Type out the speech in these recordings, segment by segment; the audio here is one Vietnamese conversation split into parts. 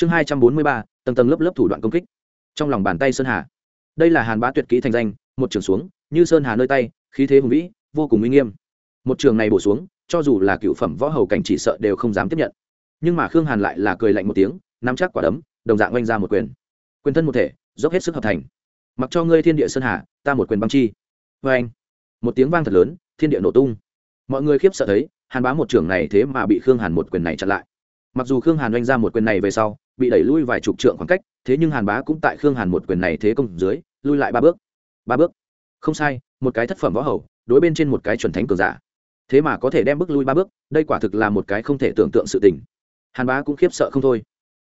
chương hai trăm bốn mươi ba, tầng tầng lớp lớp thủ đoạn công kích. Trong lòng bàn tay sơn hà. Đây là hàn bá tuyệt kỹ thành danh, một trường xuống, như sơn hà nơi tay, khí thế hùng vĩ, vô cùng uy nghiêm. Một trường này bổ xuống, cho dù là cựu phẩm võ hầu cảnh chỉ sợ đều không dám tiếp nhận. Nhưng mà khương hàn lại là cười lạnh một tiếng, nắm chắc quả đấm, đồng dạng oanh ra một quyền. Quyền thân một thể, dốc hết sức hợp thành. Mặc cho ngươi thiên địa sơn hà, ta một quyền băng chi. Vê anh, một tiếng vang thật lớn, thiên địa nổ tung. Mọi người khiếp sợ thấy, hàn bá một trưởng này thế mà bị khương hàn một quyền này chặn lại mặc dù khương hàn oanh ra một quyền này về sau, bị đẩy lui vài chục trượng khoảng cách, thế nhưng hàn bá cũng tại khương hàn một quyền này thế công dưới, lui lại ba bước. Ba bước. Không sai, một cái thất phẩm võ hầu, đối bên trên một cái chuẩn thánh cường giả. Thế mà có thể đem bước lui ba bước, đây quả thực là một cái không thể tưởng tượng sự tình. Hàn bá cũng khiếp sợ không thôi.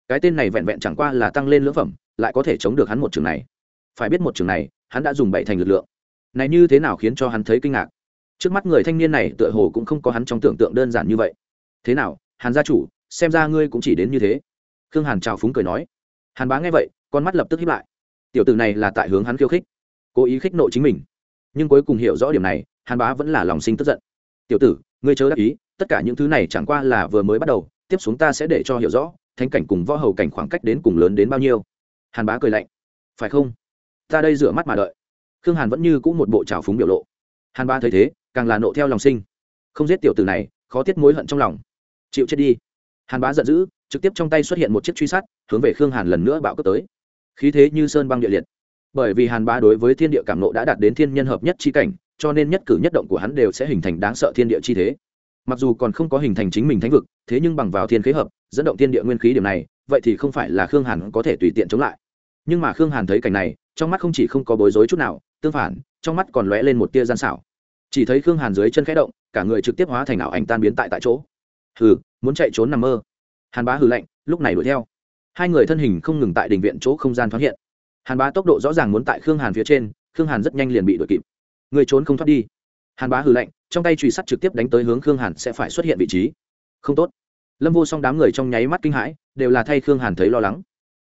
Cái tên này vẹn vẹn chẳng qua là tăng lên lưỡng phẩm, lại có thể chống được hắn một trường này. Phải biết một trường này, hắn đã dùng bảy thành lực lượng. Này như thế nào khiến cho hắn thấy kinh ngạc? Trước mắt người thanh niên này tựa hồ cũng không có hắn trong tưởng tượng đơn giản như vậy. Thế nào, hàn gia chủ xem ra ngươi cũng chỉ đến như thế. Khương hàn trào phúng cười nói. Hàn bá nghe vậy, con mắt lập tức hiếp lại. Tiểu tử này là tại hướng hắn khiêu khích, cố ý khích nộ chính mình. Nhưng cuối cùng hiểu rõ điểm này, hàn bá vẫn là lòng sinh tức giận. Tiểu tử, ngươi chớ đắc ý, tất cả những thứ này chẳng qua là vừa mới bắt đầu, tiếp xuống ta sẽ để cho hiểu rõ thanh cảnh cùng võ hầu cảnh khoảng cách đến cùng lớn đến bao nhiêu. Hàn bá cười lạnh. Phải không? Ta đây rửa mắt mà đợi. Khương hàn vẫn như c ũ một bộ trào phúng biểu lộ. Hàn bá thấy thế, càng là nộ theo lòng sinh. Không giết tiểu tử này, khó tiết mối hận trong lòng. Chịu chết đi hàn bá giận dữ, trực tiếp trong tay xuất hiện một chiếc truy sát, hướng về khương hàn lần nữa bạo cấp tới. Khí thế như sơn băng địa liệt. Bởi vì hàn bá đối với thiên địa cảm nộ đã đạt đến thiên nhân hợp nhất chi cảnh, cho nên nhất cử nhất động của hắn đều sẽ hình thành đáng sợ thiên địa chi thế. Mặc dù còn không có hình thành chính mình thánh vực, thế nhưng bằng vào thiên kế hợp, dẫn động thiên địa nguyên khí điểm này, vậy thì không phải là khương hàn có thể tùy tiện chống lại. Nhưng mà khương hàn thấy cảnh này, trong mắt không chỉ không có bối rối chút nào, tương phản, trong mắt còn lóe lên một tia gian xảo. Chỉ thấy khương hàn dưới chân khẽ động, cả người trực tiếp hóa thành ảo ảnh tan biến tại tại chỗ. Hừ muốn chạy trốn nằm mơ. Hàn bá hừ lạnh, lúc này đuổi theo. Hai người thân hình không ngừng tại đình viện chỗ không gian thoáng hiện. Hàn bá tốc độ rõ ràng muốn tại khương hàn phía trên, khương hàn rất nhanh liền bị đuổi kịp. Người trốn không thoát đi. Hàn bá hừ lạnh, trong tay truy sắt trực tiếp đánh tới hướng khương hàn sẽ phải xuất hiện vị trí. Không tốt. Lâm vô song đám người trong nháy mắt kinh hãi, đều là thay khương hàn thấy lo lắng.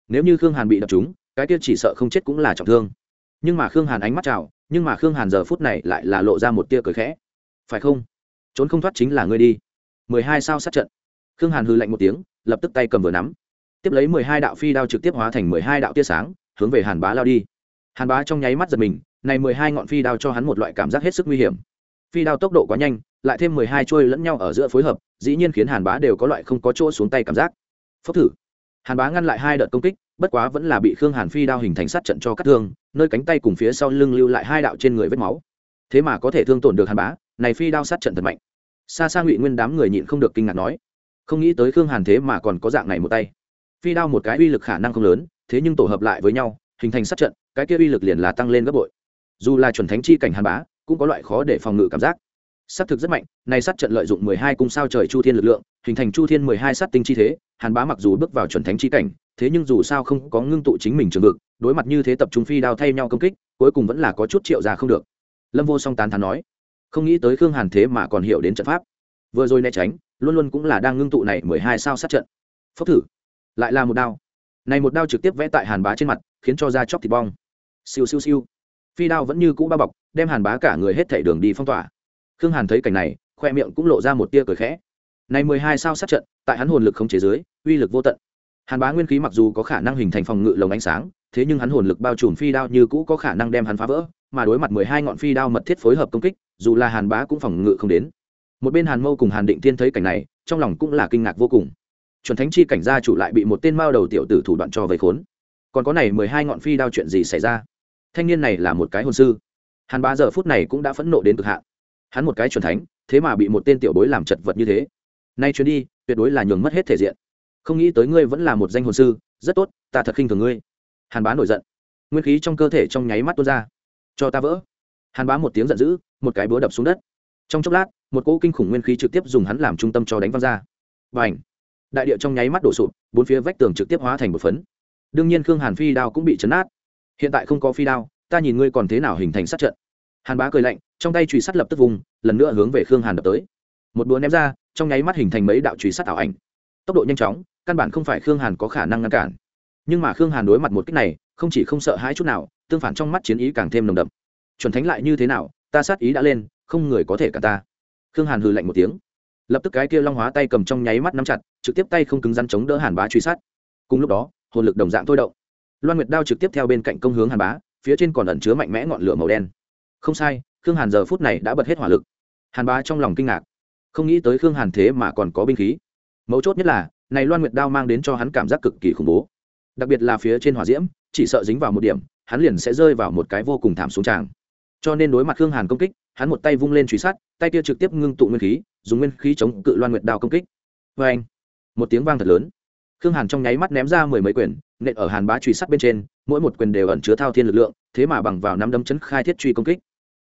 Nếu như khương hàn bị đập trúng, cái tiết chỉ sợ không chết cũng là trọng thương. Nhưng mà khương hàn ánh mắt chào, nhưng mà khương hàn giờ phút này lại là lộ ra một tia cười khẽ. Phải không? Trốn không thoát chính là ngươi đi. Mười hai sao sát trận khương hàn hư lạnh một tiếng, lập tức tay cầm vừa nắm. Tiếp lấy mười hai đạo phi đao trực tiếp hóa thành mười hai đạo tia sáng, hướng về hàn bá lao đi. Hàn bá trong nháy mắt giật mình, này mười hai ngọn phi đao cho hắn một loại cảm giác hết sức nguy hiểm. Phi đao tốc độ quá nhanh, lại thêm mười hai trôi lẫn nhau ở giữa phối hợp, dĩ nhiên khiến hàn bá đều có loại không có chỗ xuống tay cảm giác. Phốc thử. Hàn bá ngăn lại hai đợt công kích, bất quá vẫn là bị khương hàn phi đao hình thành sát trận cho cắt thương, nơi cánh tay cùng phía sau lưng lưu lại hai đạo trên người vết máu. Thế mà có thể thương tổn được hàn bá, này phi đao sát trận thật mạnh. Xa xa ngụy nguyên đám người nhịn không được kinh ngạc nói không nghĩ tới khương hàn thế mà còn có dạng này một tay. Phi đao một cái uy lực khả năng không lớn, thế nhưng tổ hợp lại với nhau, hình thành sát trận, cái kia uy lực liền là tăng lên gấp bội. Dù là chuẩn thánh chi cảnh hàn bá, cũng có loại khó để phòng ngự cảm giác. Sát thực rất mạnh này sát trận lợi dụng mười hai cung sao trời chu thiên lực lượng, hình thành chu thiên mười hai sát tinh chi thế, hàn bá mặc dù bước vào chuẩn thánh chi cảnh, thế nhưng dù sao không có ngưng tụ chính mình trường vực, đối mặt như thế tập trung phi đao thay nhau công kích, cuối cùng vẫn là có chút triệu ra không được. Lâm vô song tán thán nói, không nghĩ tới khương hàn thế mà còn hiểu đến trận pháp. Vừa rồi né tránh luôn luôn cũng là đang ngưng tụ này mười hai sao sát trận. Phốc thử. Lại là một đao. Này một đao trực tiếp vẽ tại hàn bá trên mặt, khiến cho da chóc thịt bong. Siêu siêu siêu. Phi đao vẫn như cũ bao bọc, đem hàn bá cả người hết thảy đường đi phong tỏa. Khương hàn thấy cảnh này, khoe miệng cũng lộ ra một tia cười khẽ. Này mười hai sao sát trận, tại hắn hồn lực không chế giới uy lực vô tận. Hàn bá nguyên khí mặc dù có khả năng hình thành phòng ngự lồng ánh sáng, thế nhưng hắn hồn lực bao trùm phi đao như cũ có khả năng đem hắn phá vỡ, mà đối mặt mười hai ngọn phi đao mật thiết phối hợp công kích, dù là hàn bá cũng phòng ngự không đến một bên hàn mâu cùng hàn định Thiên thấy cảnh này trong lòng cũng là kinh ngạc vô cùng chuẩn thánh chi cảnh gia chủ lại bị một tên mao đầu tiểu tử thủ đoạn cho vây khốn còn có này mười hai ngọn phi đao chuyện gì xảy ra thanh niên này là một cái hồn sư hàn bá giờ phút này cũng đã phẫn nộ đến cực hạn hắn một cái chuẩn thánh thế mà bị một tên tiểu bối làm chật vật như thế nay chuyến đi tuyệt đối là nhường mất hết thể diện không nghĩ tới ngươi vẫn là một danh hồn sư rất tốt ta thật khinh thường ngươi hàn bá nổi giận nguyên khí trong cơ thể trong nháy mắt tuôn ra cho ta vỡ hàn bá một tiếng giận dữ một cái búa đập xuống đất trong chốc lát, một cỗ kinh khủng nguyên khí trực tiếp dùng hắn làm trung tâm cho đánh văng ra. Và ảnh đại địa trong nháy mắt đổ sụp, bốn phía vách tường trực tiếp hóa thành một phấn. Đương nhiên khương hàn phi đao cũng bị chấn át hiện tại không có phi đao, ta nhìn ngươi còn thế nào hình thành sát trận. Hàn bá cười lạnh, trong tay trùy sắt lập tức vùng, lần nữa hướng về khương hàn đập tới. Một búa ném ra, trong nháy mắt hình thành mấy đạo trùy sắt ảo ảnh. Tốc độ nhanh chóng, căn bản không phải khương hàn có khả năng ngăn cản. Nhưng mà khương hàn đối mặt một cách này, không chỉ không sợ hãi chút nào, tương phản trong mắt chiến ý càng thêm nồng đậm. Chuẩn thánh lại như thế nào, ta sát ý đã lên không người có thể cả ta. Khương hàn hừ lạnh một tiếng. Lập tức cái kia long hóa tay cầm trong nháy mắt nắm chặt, trực tiếp tay không cứng rắn chống đỡ hàn bá truy sát. Cùng lúc đó, hồn lực đồng dạng thôi động. Loan nguyệt đao trực tiếp theo bên cạnh công hướng hàn bá, phía trên còn ẩn chứa mạnh mẽ ngọn lửa màu đen. Không sai, khương hàn giờ phút này đã bật hết hỏa lực. Hàn bá trong lòng kinh ngạc. Không nghĩ tới khương hàn thế mà còn có binh khí. Mấu chốt nhất là, này loan nguyệt đao mang đến cho hắn cảm giác cực kỳ khủng bố. Đặc biệt là phía trên hỏa diễm, chỉ sợ dính vào một điểm, hắn liền sẽ rơi vào một cái vô cùng thảm xuống tràng cho nên đối mặt khương hàn công kích, hắn một tay vung lên truy sát tay kia trực tiếp ngưng tụ nguyên khí, dùng nguyên khí chống cự loan nguyệt đao công kích. Vê anh, một tiếng vang thật lớn. Khương hàn trong nháy mắt ném ra mười mấy quyền, nện ở hàn bá truy sát bên trên, mỗi một quyền đều ẩn chứa thao thiên lực lượng, thế mà bằng vào năm đấm chấn khai thiết truy công kích.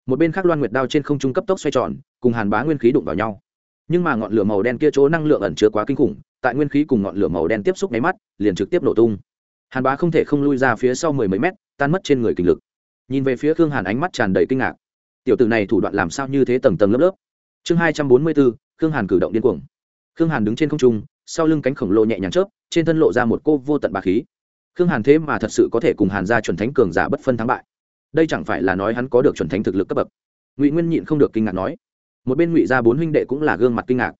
Một bên khác loan nguyệt đao trên không trung cấp tốc xoay tròn, cùng hàn bá nguyên khí đụng vào nhau. Nhưng mà ngọn lửa màu đen kia chỗ năng lượng ẩn chứa quá kinh khủng, tại nguyên khí cùng ngọn lửa màu đen tiếp xúc nháy mắt, liền trực tiếp nổ tung. Hàn bá không thể không lui ra phía sau mười mấy mét, tan mất trên người kinh lực nhìn về phía khương hàn ánh mắt tràn đầy kinh ngạc. Tiểu tử này thủ đoạn làm sao như thế tầng tầng lớp lớp? Chương hai trăm bốn mươi bốn, khương hàn cử động điên cuồng. Khương hàn đứng trên không trung, sau lưng cánh khổng lồ nhẹ nhàng chớp, trên thân lộ ra một cô vô tận bà khí. Khương hàn thế mà thật sự có thể cùng hàn ra chuẩn thánh cường giả bất phân thắng bại. Đây chẳng phải là nói hắn có được chuẩn thánh thực lực cấp bậc. Ngụy nguyên nhịn không được kinh ngạc nói. Một bên ngụy gia bốn huynh đệ cũng là gương mặt kinh ngạc.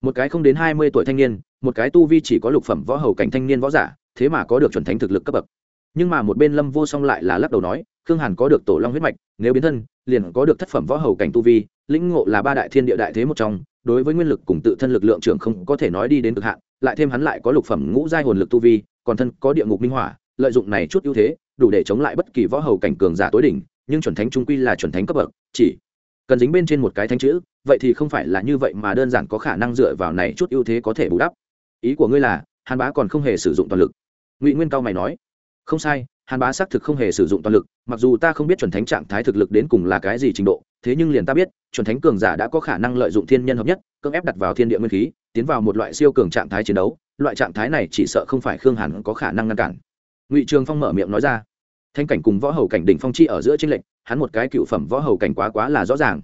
Một cái không đến hai mươi tuổi thanh niên, một cái tu vi chỉ có lục phẩm võ hầu cảnh thanh niên võ giả, thế mà có được chuẩn thánh thực lực cấp bậc. Nhưng mà một bên lâm vô song lại là lắc đầu nói khương hàn có được tổ long huyết mạch, nếu biến thân, liền có được thất phẩm võ hầu cảnh tu vi, lĩnh ngộ là ba đại thiên địa đại thế một trong, đối với nguyên lực cùng tự thân lực lượng trưởng không có thể nói đi đến cực hạn, lại thêm hắn lại có lục phẩm ngũ giai hồn lực tu vi, còn thân có địa ngục minh hỏa, lợi dụng này chút ưu thế, đủ để chống lại bất kỳ võ hầu cảnh cường giả tối đỉnh, nhưng chuẩn thánh trung quy là chuẩn thánh cấp bậc, chỉ cần dính bên trên một cái thánh chữ, vậy thì không phải là như vậy mà đơn giản có khả năng dựa vào này chút ưu thế có thể bù đắp. Ý của ngươi là, hàn bá còn không hề sử dụng toàn lực. Ngụy nguyên cao mày nói không sai, hàn bá xác thực không hề sử dụng toàn lực, mặc dù ta không biết chuẩn thánh trạng thái thực lực đến cùng là cái gì trình độ, thế nhưng liền ta biết, chuẩn thánh cường giả đã có khả năng lợi dụng thiên nhân hợp nhất, cưỡng ép đặt vào thiên địa nguyên khí, tiến vào một loại siêu cường trạng thái chiến đấu, loại trạng thái này chỉ sợ không phải khương hàn có khả năng ngăn cản. Ngụy trường phong mở miệng nói ra. Thanh cảnh cùng võ hầu cảnh đỉnh phong chi ở giữa tranh lệch, hắn một cái cựu phẩm võ hầu cảnh quá quá là rõ ràng.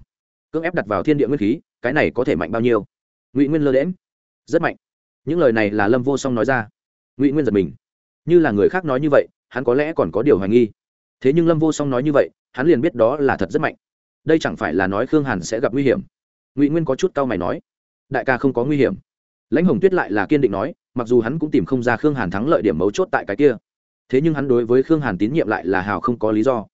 Cưỡng ép đặt vào thiên địa nguyên khí, cái này có thể mạnh bao nhiêu? Ngụy nguyên lơ đễm rất mạnh. Những lời này là lâm vô song nói ra. Ngụy nguyên giật mình như là người khác nói như vậy, hắn có lẽ còn có điều hoài nghi. Thế nhưng lâm vô song nói như vậy, hắn liền biết đó là thật rất mạnh. Đây chẳng phải là nói khương hàn sẽ gặp nguy hiểm? Ngụy nguyên có chút cau mày nói. Đại ca không có nguy hiểm. Lãnh hồng tuyết lại là kiên định nói, mặc dù hắn cũng tìm không ra khương hàn thắng lợi điểm mấu chốt tại cái kia. Thế nhưng hắn đối với khương hàn tín nhiệm lại là hào không có lý do.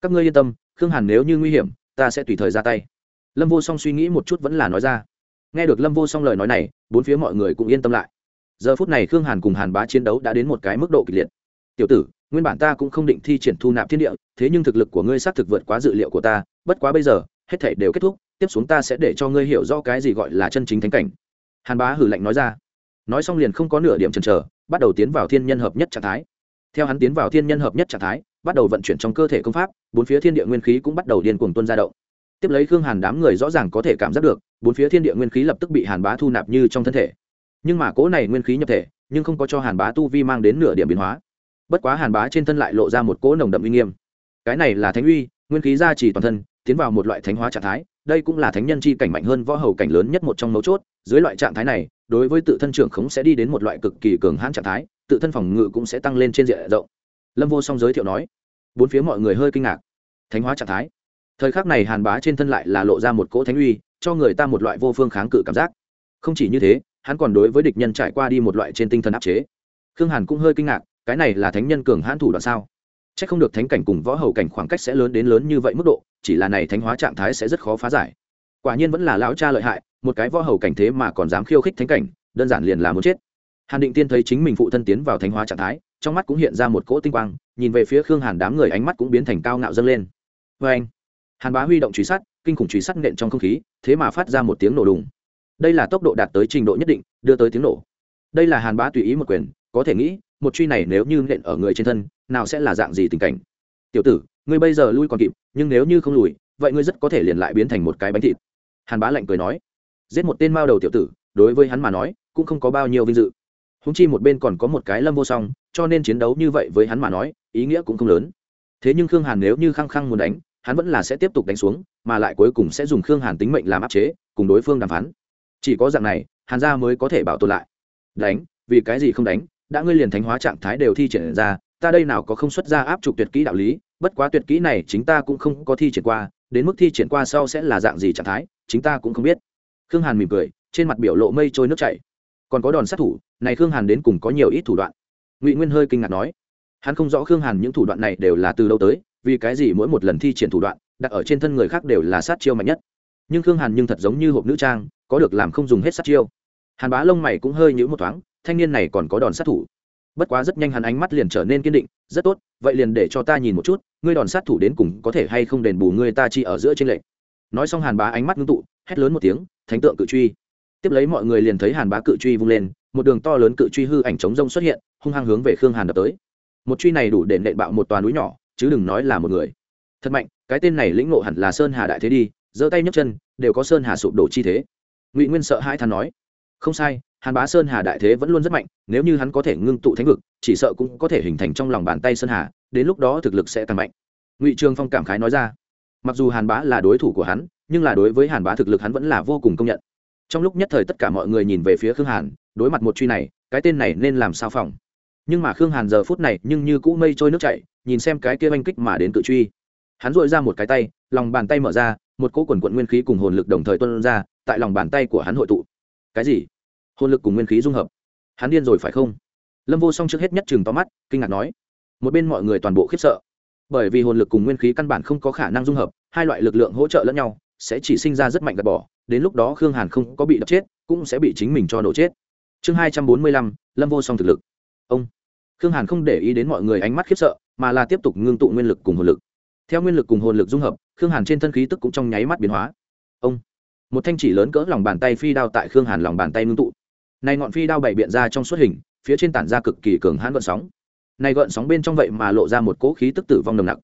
Các ngươi yên tâm, khương hàn nếu như nguy hiểm, ta sẽ tùy thời ra tay. Lâm vô song suy nghĩ một chút vẫn là nói ra. Nghe được lâm vô song lời nói này, bốn phía mọi người cũng yên tâm lại giờ phút này khương hàn cùng hàn bá chiến đấu đã đến một cái mức độ kịch liệt. Tiểu tử, nguyên bản ta cũng không định thi triển thu nạp thiên địa, thế nhưng thực lực của ngươi xác thực vượt quá dự liệu của ta, bất quá bây giờ, hết thể đều kết thúc, tiếp xuống ta sẽ để cho ngươi hiểu rõ cái gì gọi là chân chính thánh cảnh. Hàn bá hử lạnh nói ra. Nói xong liền không có nửa điểm chần chờ, bắt đầu tiến vào thiên nhân hợp nhất trạng thái. Theo hắn tiến vào thiên nhân hợp nhất trạng thái, bắt đầu vận chuyển trong cơ thể công pháp, bốn phía thiên địa nguyên khí cũng bắt đầu điên cuồng tuân ra động. Tiếp lấy khương hàn đám người rõ ràng có thể cảm giác được, bốn phía thiên địa nguyên khí lập tức bị hàn bá thu nạp như trong thân thể nhưng mà cỗ này nguyên khí nhập thể, nhưng không có cho hàn bá tu vi mang đến nửa điểm biến hóa. Bất quá hàn bá trên thân lại lộ ra một cỗ nồng đậm uy nghiêm. Cái này là thánh uy, nguyên khí gia trì toàn thân, tiến vào một loại thánh hóa trạng thái, đây cũng là thánh nhân chi cảnh mạnh hơn võ hầu cảnh lớn nhất một trong mấu chốt. Dưới loại trạng thái này, đối với tự thân trưởng khống sẽ đi đến một loại cực kỳ cường hãn trạng thái, tự thân phòng ngự cũng sẽ tăng lên trên diện rộng. Lâm vô song giới thiệu nói. Bốn phía mọi người hơi kinh ngạc. Thánh hóa trạng thái. Thời khắc này hàn bá trên thân lại là lộ ra một cỗ thánh uy, cho người ta một loại vô phương kháng cự cảm giác. Không chỉ như thế hắn còn đối với địch nhân trải qua đi một loại trên tinh thần áp chế. Khương hàn cũng hơi kinh ngạc, cái này là thánh nhân cường hãn thủ đoạn sao? C h ắ c không được thánh cảnh cùng võ hầu cảnh khoảng cách sẽ lớn đến lớn như vậy mức độ, chỉ là này thánh hóa trạng thái sẽ rất khó phá giải. Quả nhiên vẫn là lão cha lợi hại, một cái võ hầu cảnh thế mà còn dám khiêu khích thánh cảnh, đơn giản liền là muốn chết. Hàn định tiên thấy chính mình phụ thân tiến vào thánh hóa trạng thái, trong mắt cũng hiện ra một cỗ tinh quang, nhìn về phía khương hàn đám người ánh mắt cũng biến thành cao ngạo dâng lên. Vê anh hàn bá huy động truy sát kinh khủng truy sát nện trong không khí, thế mà phát ra một tiếng nổ đùng đây là tốc độ đạt tới trình độ nhất định, đưa tới tiếng nổ. Đây là hàn bá tùy ý một quyền, có thể nghĩ, một truy này nếu như nện ở người trên thân, nào sẽ là dạng gì tình cảnh? Tiểu tử, ngươi bây giờ lui còn kịp, nhưng nếu như không lùi, vậy ngươi rất có thể liền lại biến thành một cái bánh thịt. Hàn bá lạnh cười nói. Giết một tên mao đầu tiểu tử, đối với hắn mà nói, cũng không có bao nhiêu vinh dự. Húng chi một bên còn có một cái lâm vô song, cho nên chiến đấu như vậy với hắn mà nói, ý nghĩa cũng không lớn. Thế nhưng khương hàn nếu như khăng khăng muốn đánh, hắn vẫn là sẽ tiếp tục đánh xuống, mà lại cuối cùng sẽ dùng khương hàn tính mệnh làm áp chế, cùng đối phương đàm phán chỉ có dạng này, hàn gia mới có thể bảo tồn lại. Đánh, vì cái gì không đánh? Đã ngươi liền thánh hóa trạng thái đều thi triển ra, ta đây nào có không xuất ra áp trục tuyệt kỹ đạo lý? Bất quá tuyệt kỹ này chính ta cũng không có thi triển qua, đến mức thi triển qua sau sẽ là dạng gì trạng thái, chính ta cũng không biết. Khương hàn mỉm cười, trên mặt biểu lộ mây trôi nước chảy. Còn có đòn sát thủ, này khương hàn đến cùng có nhiều ít thủ đoạn. Ngụy nguyên hơi kinh ngạc nói, hắn không rõ khương hàn những thủ đoạn này đều là từ đâu tới, vì cái gì mỗi một lần thi triển thủ đoạn, đặt ở trên thân người khác đều là sát chiêu mạnh nhất. Nhưng khương hàn nhưng thật giống như hộp nữ trang có được làm không dùng hết sát chiêu. Hàn bá lông mày cũng hơi nhữ một thoáng, thanh niên này còn có đòn sát thủ. Bất quá rất nhanh hắn ánh mắt liền trở nên kiên định, rất tốt, vậy liền để cho ta nhìn một chút, ngươi đòn sát thủ đến cùng có thể hay không đền bù ngươi ta chi ở giữa trên lệnh nói xong hàn bá ánh mắt ngưng tụ, hét lớn một tiếng, thánh tượng cự truy! Tiếp lấy mọi người liền thấy hàn bá cự truy vung lên, một đường to lớn cự truy hư ảnh chống rông xuất hiện, hung hăng hướng về khương hàn đập tới. Một truy này đủ để nện bạo một toàn núi nhỏ, chứ đừng nói là một người. Thật mạnh, cái tên này lĩnh ngộ hẳn là sơn hà đại thế đi, giơ tay nhấc chân, đều có sơn hà sụp đổ chi thế ngụy nguyên sợ hai thằng nói, không sai, hàn bá sơn hà đại thế vẫn luôn rất mạnh, nếu như hắn có thể ngưng tụ thánh vực, chỉ sợ cũng có thể hình thành trong lòng bàn tay sơn hà, đến lúc đó thực lực sẽ tăng mạnh. Ngụy trường phong cảm khái nói ra, mặc dù hàn bá là đối thủ của hắn, nhưng là đối với hàn bá thực lực hắn vẫn là vô cùng công nhận. Trong lúc nhất thời tất cả mọi người nhìn về phía khương hàn, đối mặt một truy này, cái tên này nên làm sao phòng? Nhưng mà khương hàn giờ phút này nhưng như cũ mây trôi nước chảy, nhìn xem cái kia oanh kích mà đến cự truy. Hắn dội ra một cái tay, lòng bàn tay mở ra một cỗ quần quận nguyên khí cùng hồn lực đồng thời tuân ra, tại lòng bàn tay của hắn hội tụ. Cái gì? Hồn lực cùng nguyên khí dung hợp. Hắn điên rồi phải không? Lâm vô song trước hết nhất chừng to mắt, kinh ngạc nói. Một bên mọi người toàn bộ khiếp sợ. Bởi vì hồn lực cùng nguyên khí căn bản không có khả năng dung hợp, hai loại lực lượng hỗ trợ lẫn nhau, sẽ chỉ sinh ra rất mạnh gạt bỏ, đến lúc đó khương hàn không có bị đập chết, cũng sẽ bị chính mình cho nổ chết. Chương hai trăm bốn mươi lăm, lâm vô song thực lực. Ông. Khương hàn không để ý đến mọi người ánh mắt khiếp sợ, mà là tiếp tục ngưng tụ nguyên lực cùng hồn lực. Theo nguyên lực cùng hồn lực dung hợp khương hàn trên thân khí tức cũng trong nháy mắt biến hóa ông một thanh chỉ lớn cỡ lòng bàn tay phi đao tại khương hàn lòng bàn tay ngưng tụ này ngọn phi đao bảy biện ra trong suốt hình phía trên tản ra cực kỳ cường hãn gợn sóng này gợn sóng bên trong vậy mà lộ ra một cỗ khí tức tử vong nồng nặc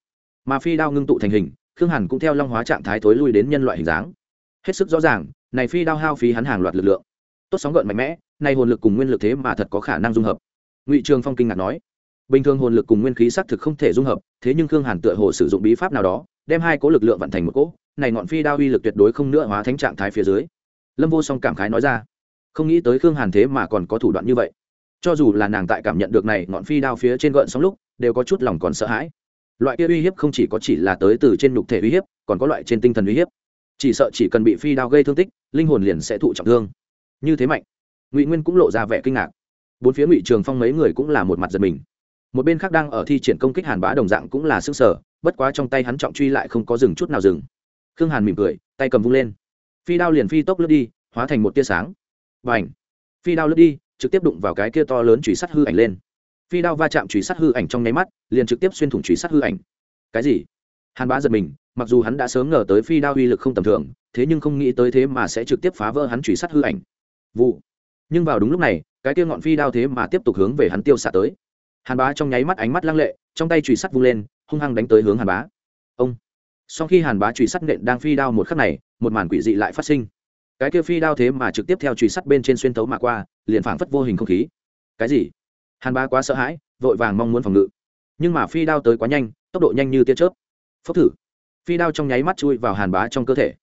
mà phi đao ngưng tụ thành hình khương hàn cũng theo long hóa trạng thái thối lui đến nhân loại hình dáng hết sức rõ ràng này phi đao hao phí hắn hàng loạt lực lượng tốt sóng gợn mạnh mẽ này hồn lực cùng nguyên lực thế mà thật có khả năng dung hợp ngụy trường phong kinh ngạc nói bình thường hồn lực cùng nguyên khí xác thực không thể dung hợp, thế nhưng khương hàn tựa hồ sử dụng bí pháp nào đó, đem hai cố lực lượng vận thành một cỗ, này ngọn phi đao uy lực tuyệt đối không nữa hóa thánh trạng thái phía dưới. Lâm vô song cảm khái nói ra, không nghĩ tới khương hàn thế mà còn có thủ đoạn như vậy. Cho dù là nàng tại cảm nhận được này ngọn phi đao phía trên gợn sóng lúc, đều có chút lòng còn sợ hãi. Loại kia uy hiếp không chỉ có chỉ là tới từ trên nhục thể uy hiếp, còn có loại trên tinh thần uy hiếp. Chỉ sợ chỉ cần bị phi đao gây thương tích, linh hồn liền sẽ thụ trọng thương. Như thế mạnh, ngụy nguyên cũng lộ ra vẻ kinh ngạc. Bốn phía ngụy trường phong mấy người cũng là một mặt giật mình một bên khác đang ở thi triển công kích hàn bá đồng dạng cũng là sức sở, bất quá trong tay hắn trọng truy lại không có dừng chút nào dừng. Khương hàn mỉm cười, tay cầm vung lên. Phi đao liền phi tốc lướt đi, hóa thành một tia sáng. Và ảnh phi đao lướt đi, trực tiếp đụng vào cái kia to lớn chùy sắt hư ảnh lên. Phi đao va chạm chùy sắt hư ảnh trong nháy mắt, liền trực tiếp xuyên thủng chùy sắt hư ảnh. Cái gì? Hàn bá giật mình, mặc dù hắn đã sớm ngờ tới phi đao uy lực không tầm thường, thế nhưng không nghĩ tới thế mà sẽ trực tiếp phá vỡ hắn chùy sắt hư ảnh. Vụ! Nhưng vào đúng lúc này, cái kia ngọn phi đao thế mà tiếp tục hướng về hắn tiêu xạ tới hàn bá trong nháy mắt ánh mắt lăng lệ, trong tay chùy sắt vung lên, hung hăng đánh tới hướng hàn bá. Ông! Sau khi hàn bá chùy sắt nện đang phi đao một khắc này, một màn quỷ dị lại phát sinh. Cái kia phi đao thế mà trực tiếp theo chùy sắt bên trên xuyên tấu mà qua, liền phảng phất vô hình không khí. Cái gì? Hàn bá quá sợ hãi, vội vàng mong muốn phòng ngự. Nhưng mà phi đao tới quá nhanh, tốc độ nhanh như tia chớp. Phốc thử. Phi đao trong nháy mắt chui vào hàn bá trong cơ thể.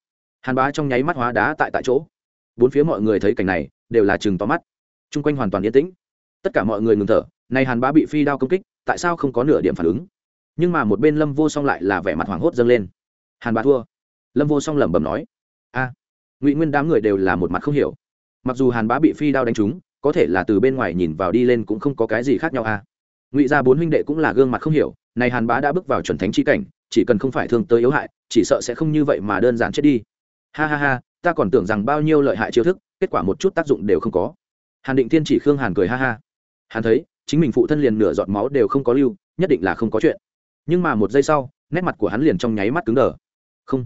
Hàn bá trong nháy mắt hóa đá tại tại chỗ. Bốn phía mọi người thấy cảnh này, đều là chừng to mắt. Chung quanh hoàn toàn yên tĩnh. Tất cả mọi người ngừng thở này hàn bá bị phi đao công kích, tại sao không có nửa điểm phản ứng? Nhưng mà một bên lâm vô song lại là vẻ mặt hoảng hốt dâng lên. Hàn bá thua. Lâm vô song lẩm bẩm nói, a, ngụy nguyên đám người đều là một mặt không hiểu. Mặc dù hàn bá bị phi đao đánh trúng, có thể là từ bên ngoài nhìn vào đi lên cũng không có cái gì khác nhau a. Ngụy ra bốn huynh đệ cũng là gương mặt không hiểu này hàn bá đã bước vào chuẩn thánh chi cảnh, chỉ cần không phải thương tới yếu hại, chỉ sợ sẽ không như vậy mà đơn giản chết đi. Ha ha ha, ta còn tưởng rằng bao nhiêu lợi hại chiêu thức, kết quả một chút tác dụng đều không có. Hàn định thiên chỉ khương hàn cười ha ha. Hắn thấy chính mình phụ thân liền nửa giọt máu đều không có lưu, nhất định là không có chuyện. Nhưng mà một giây sau, nét mặt của hắn liền trong nháy mắt cứng đờ. Không.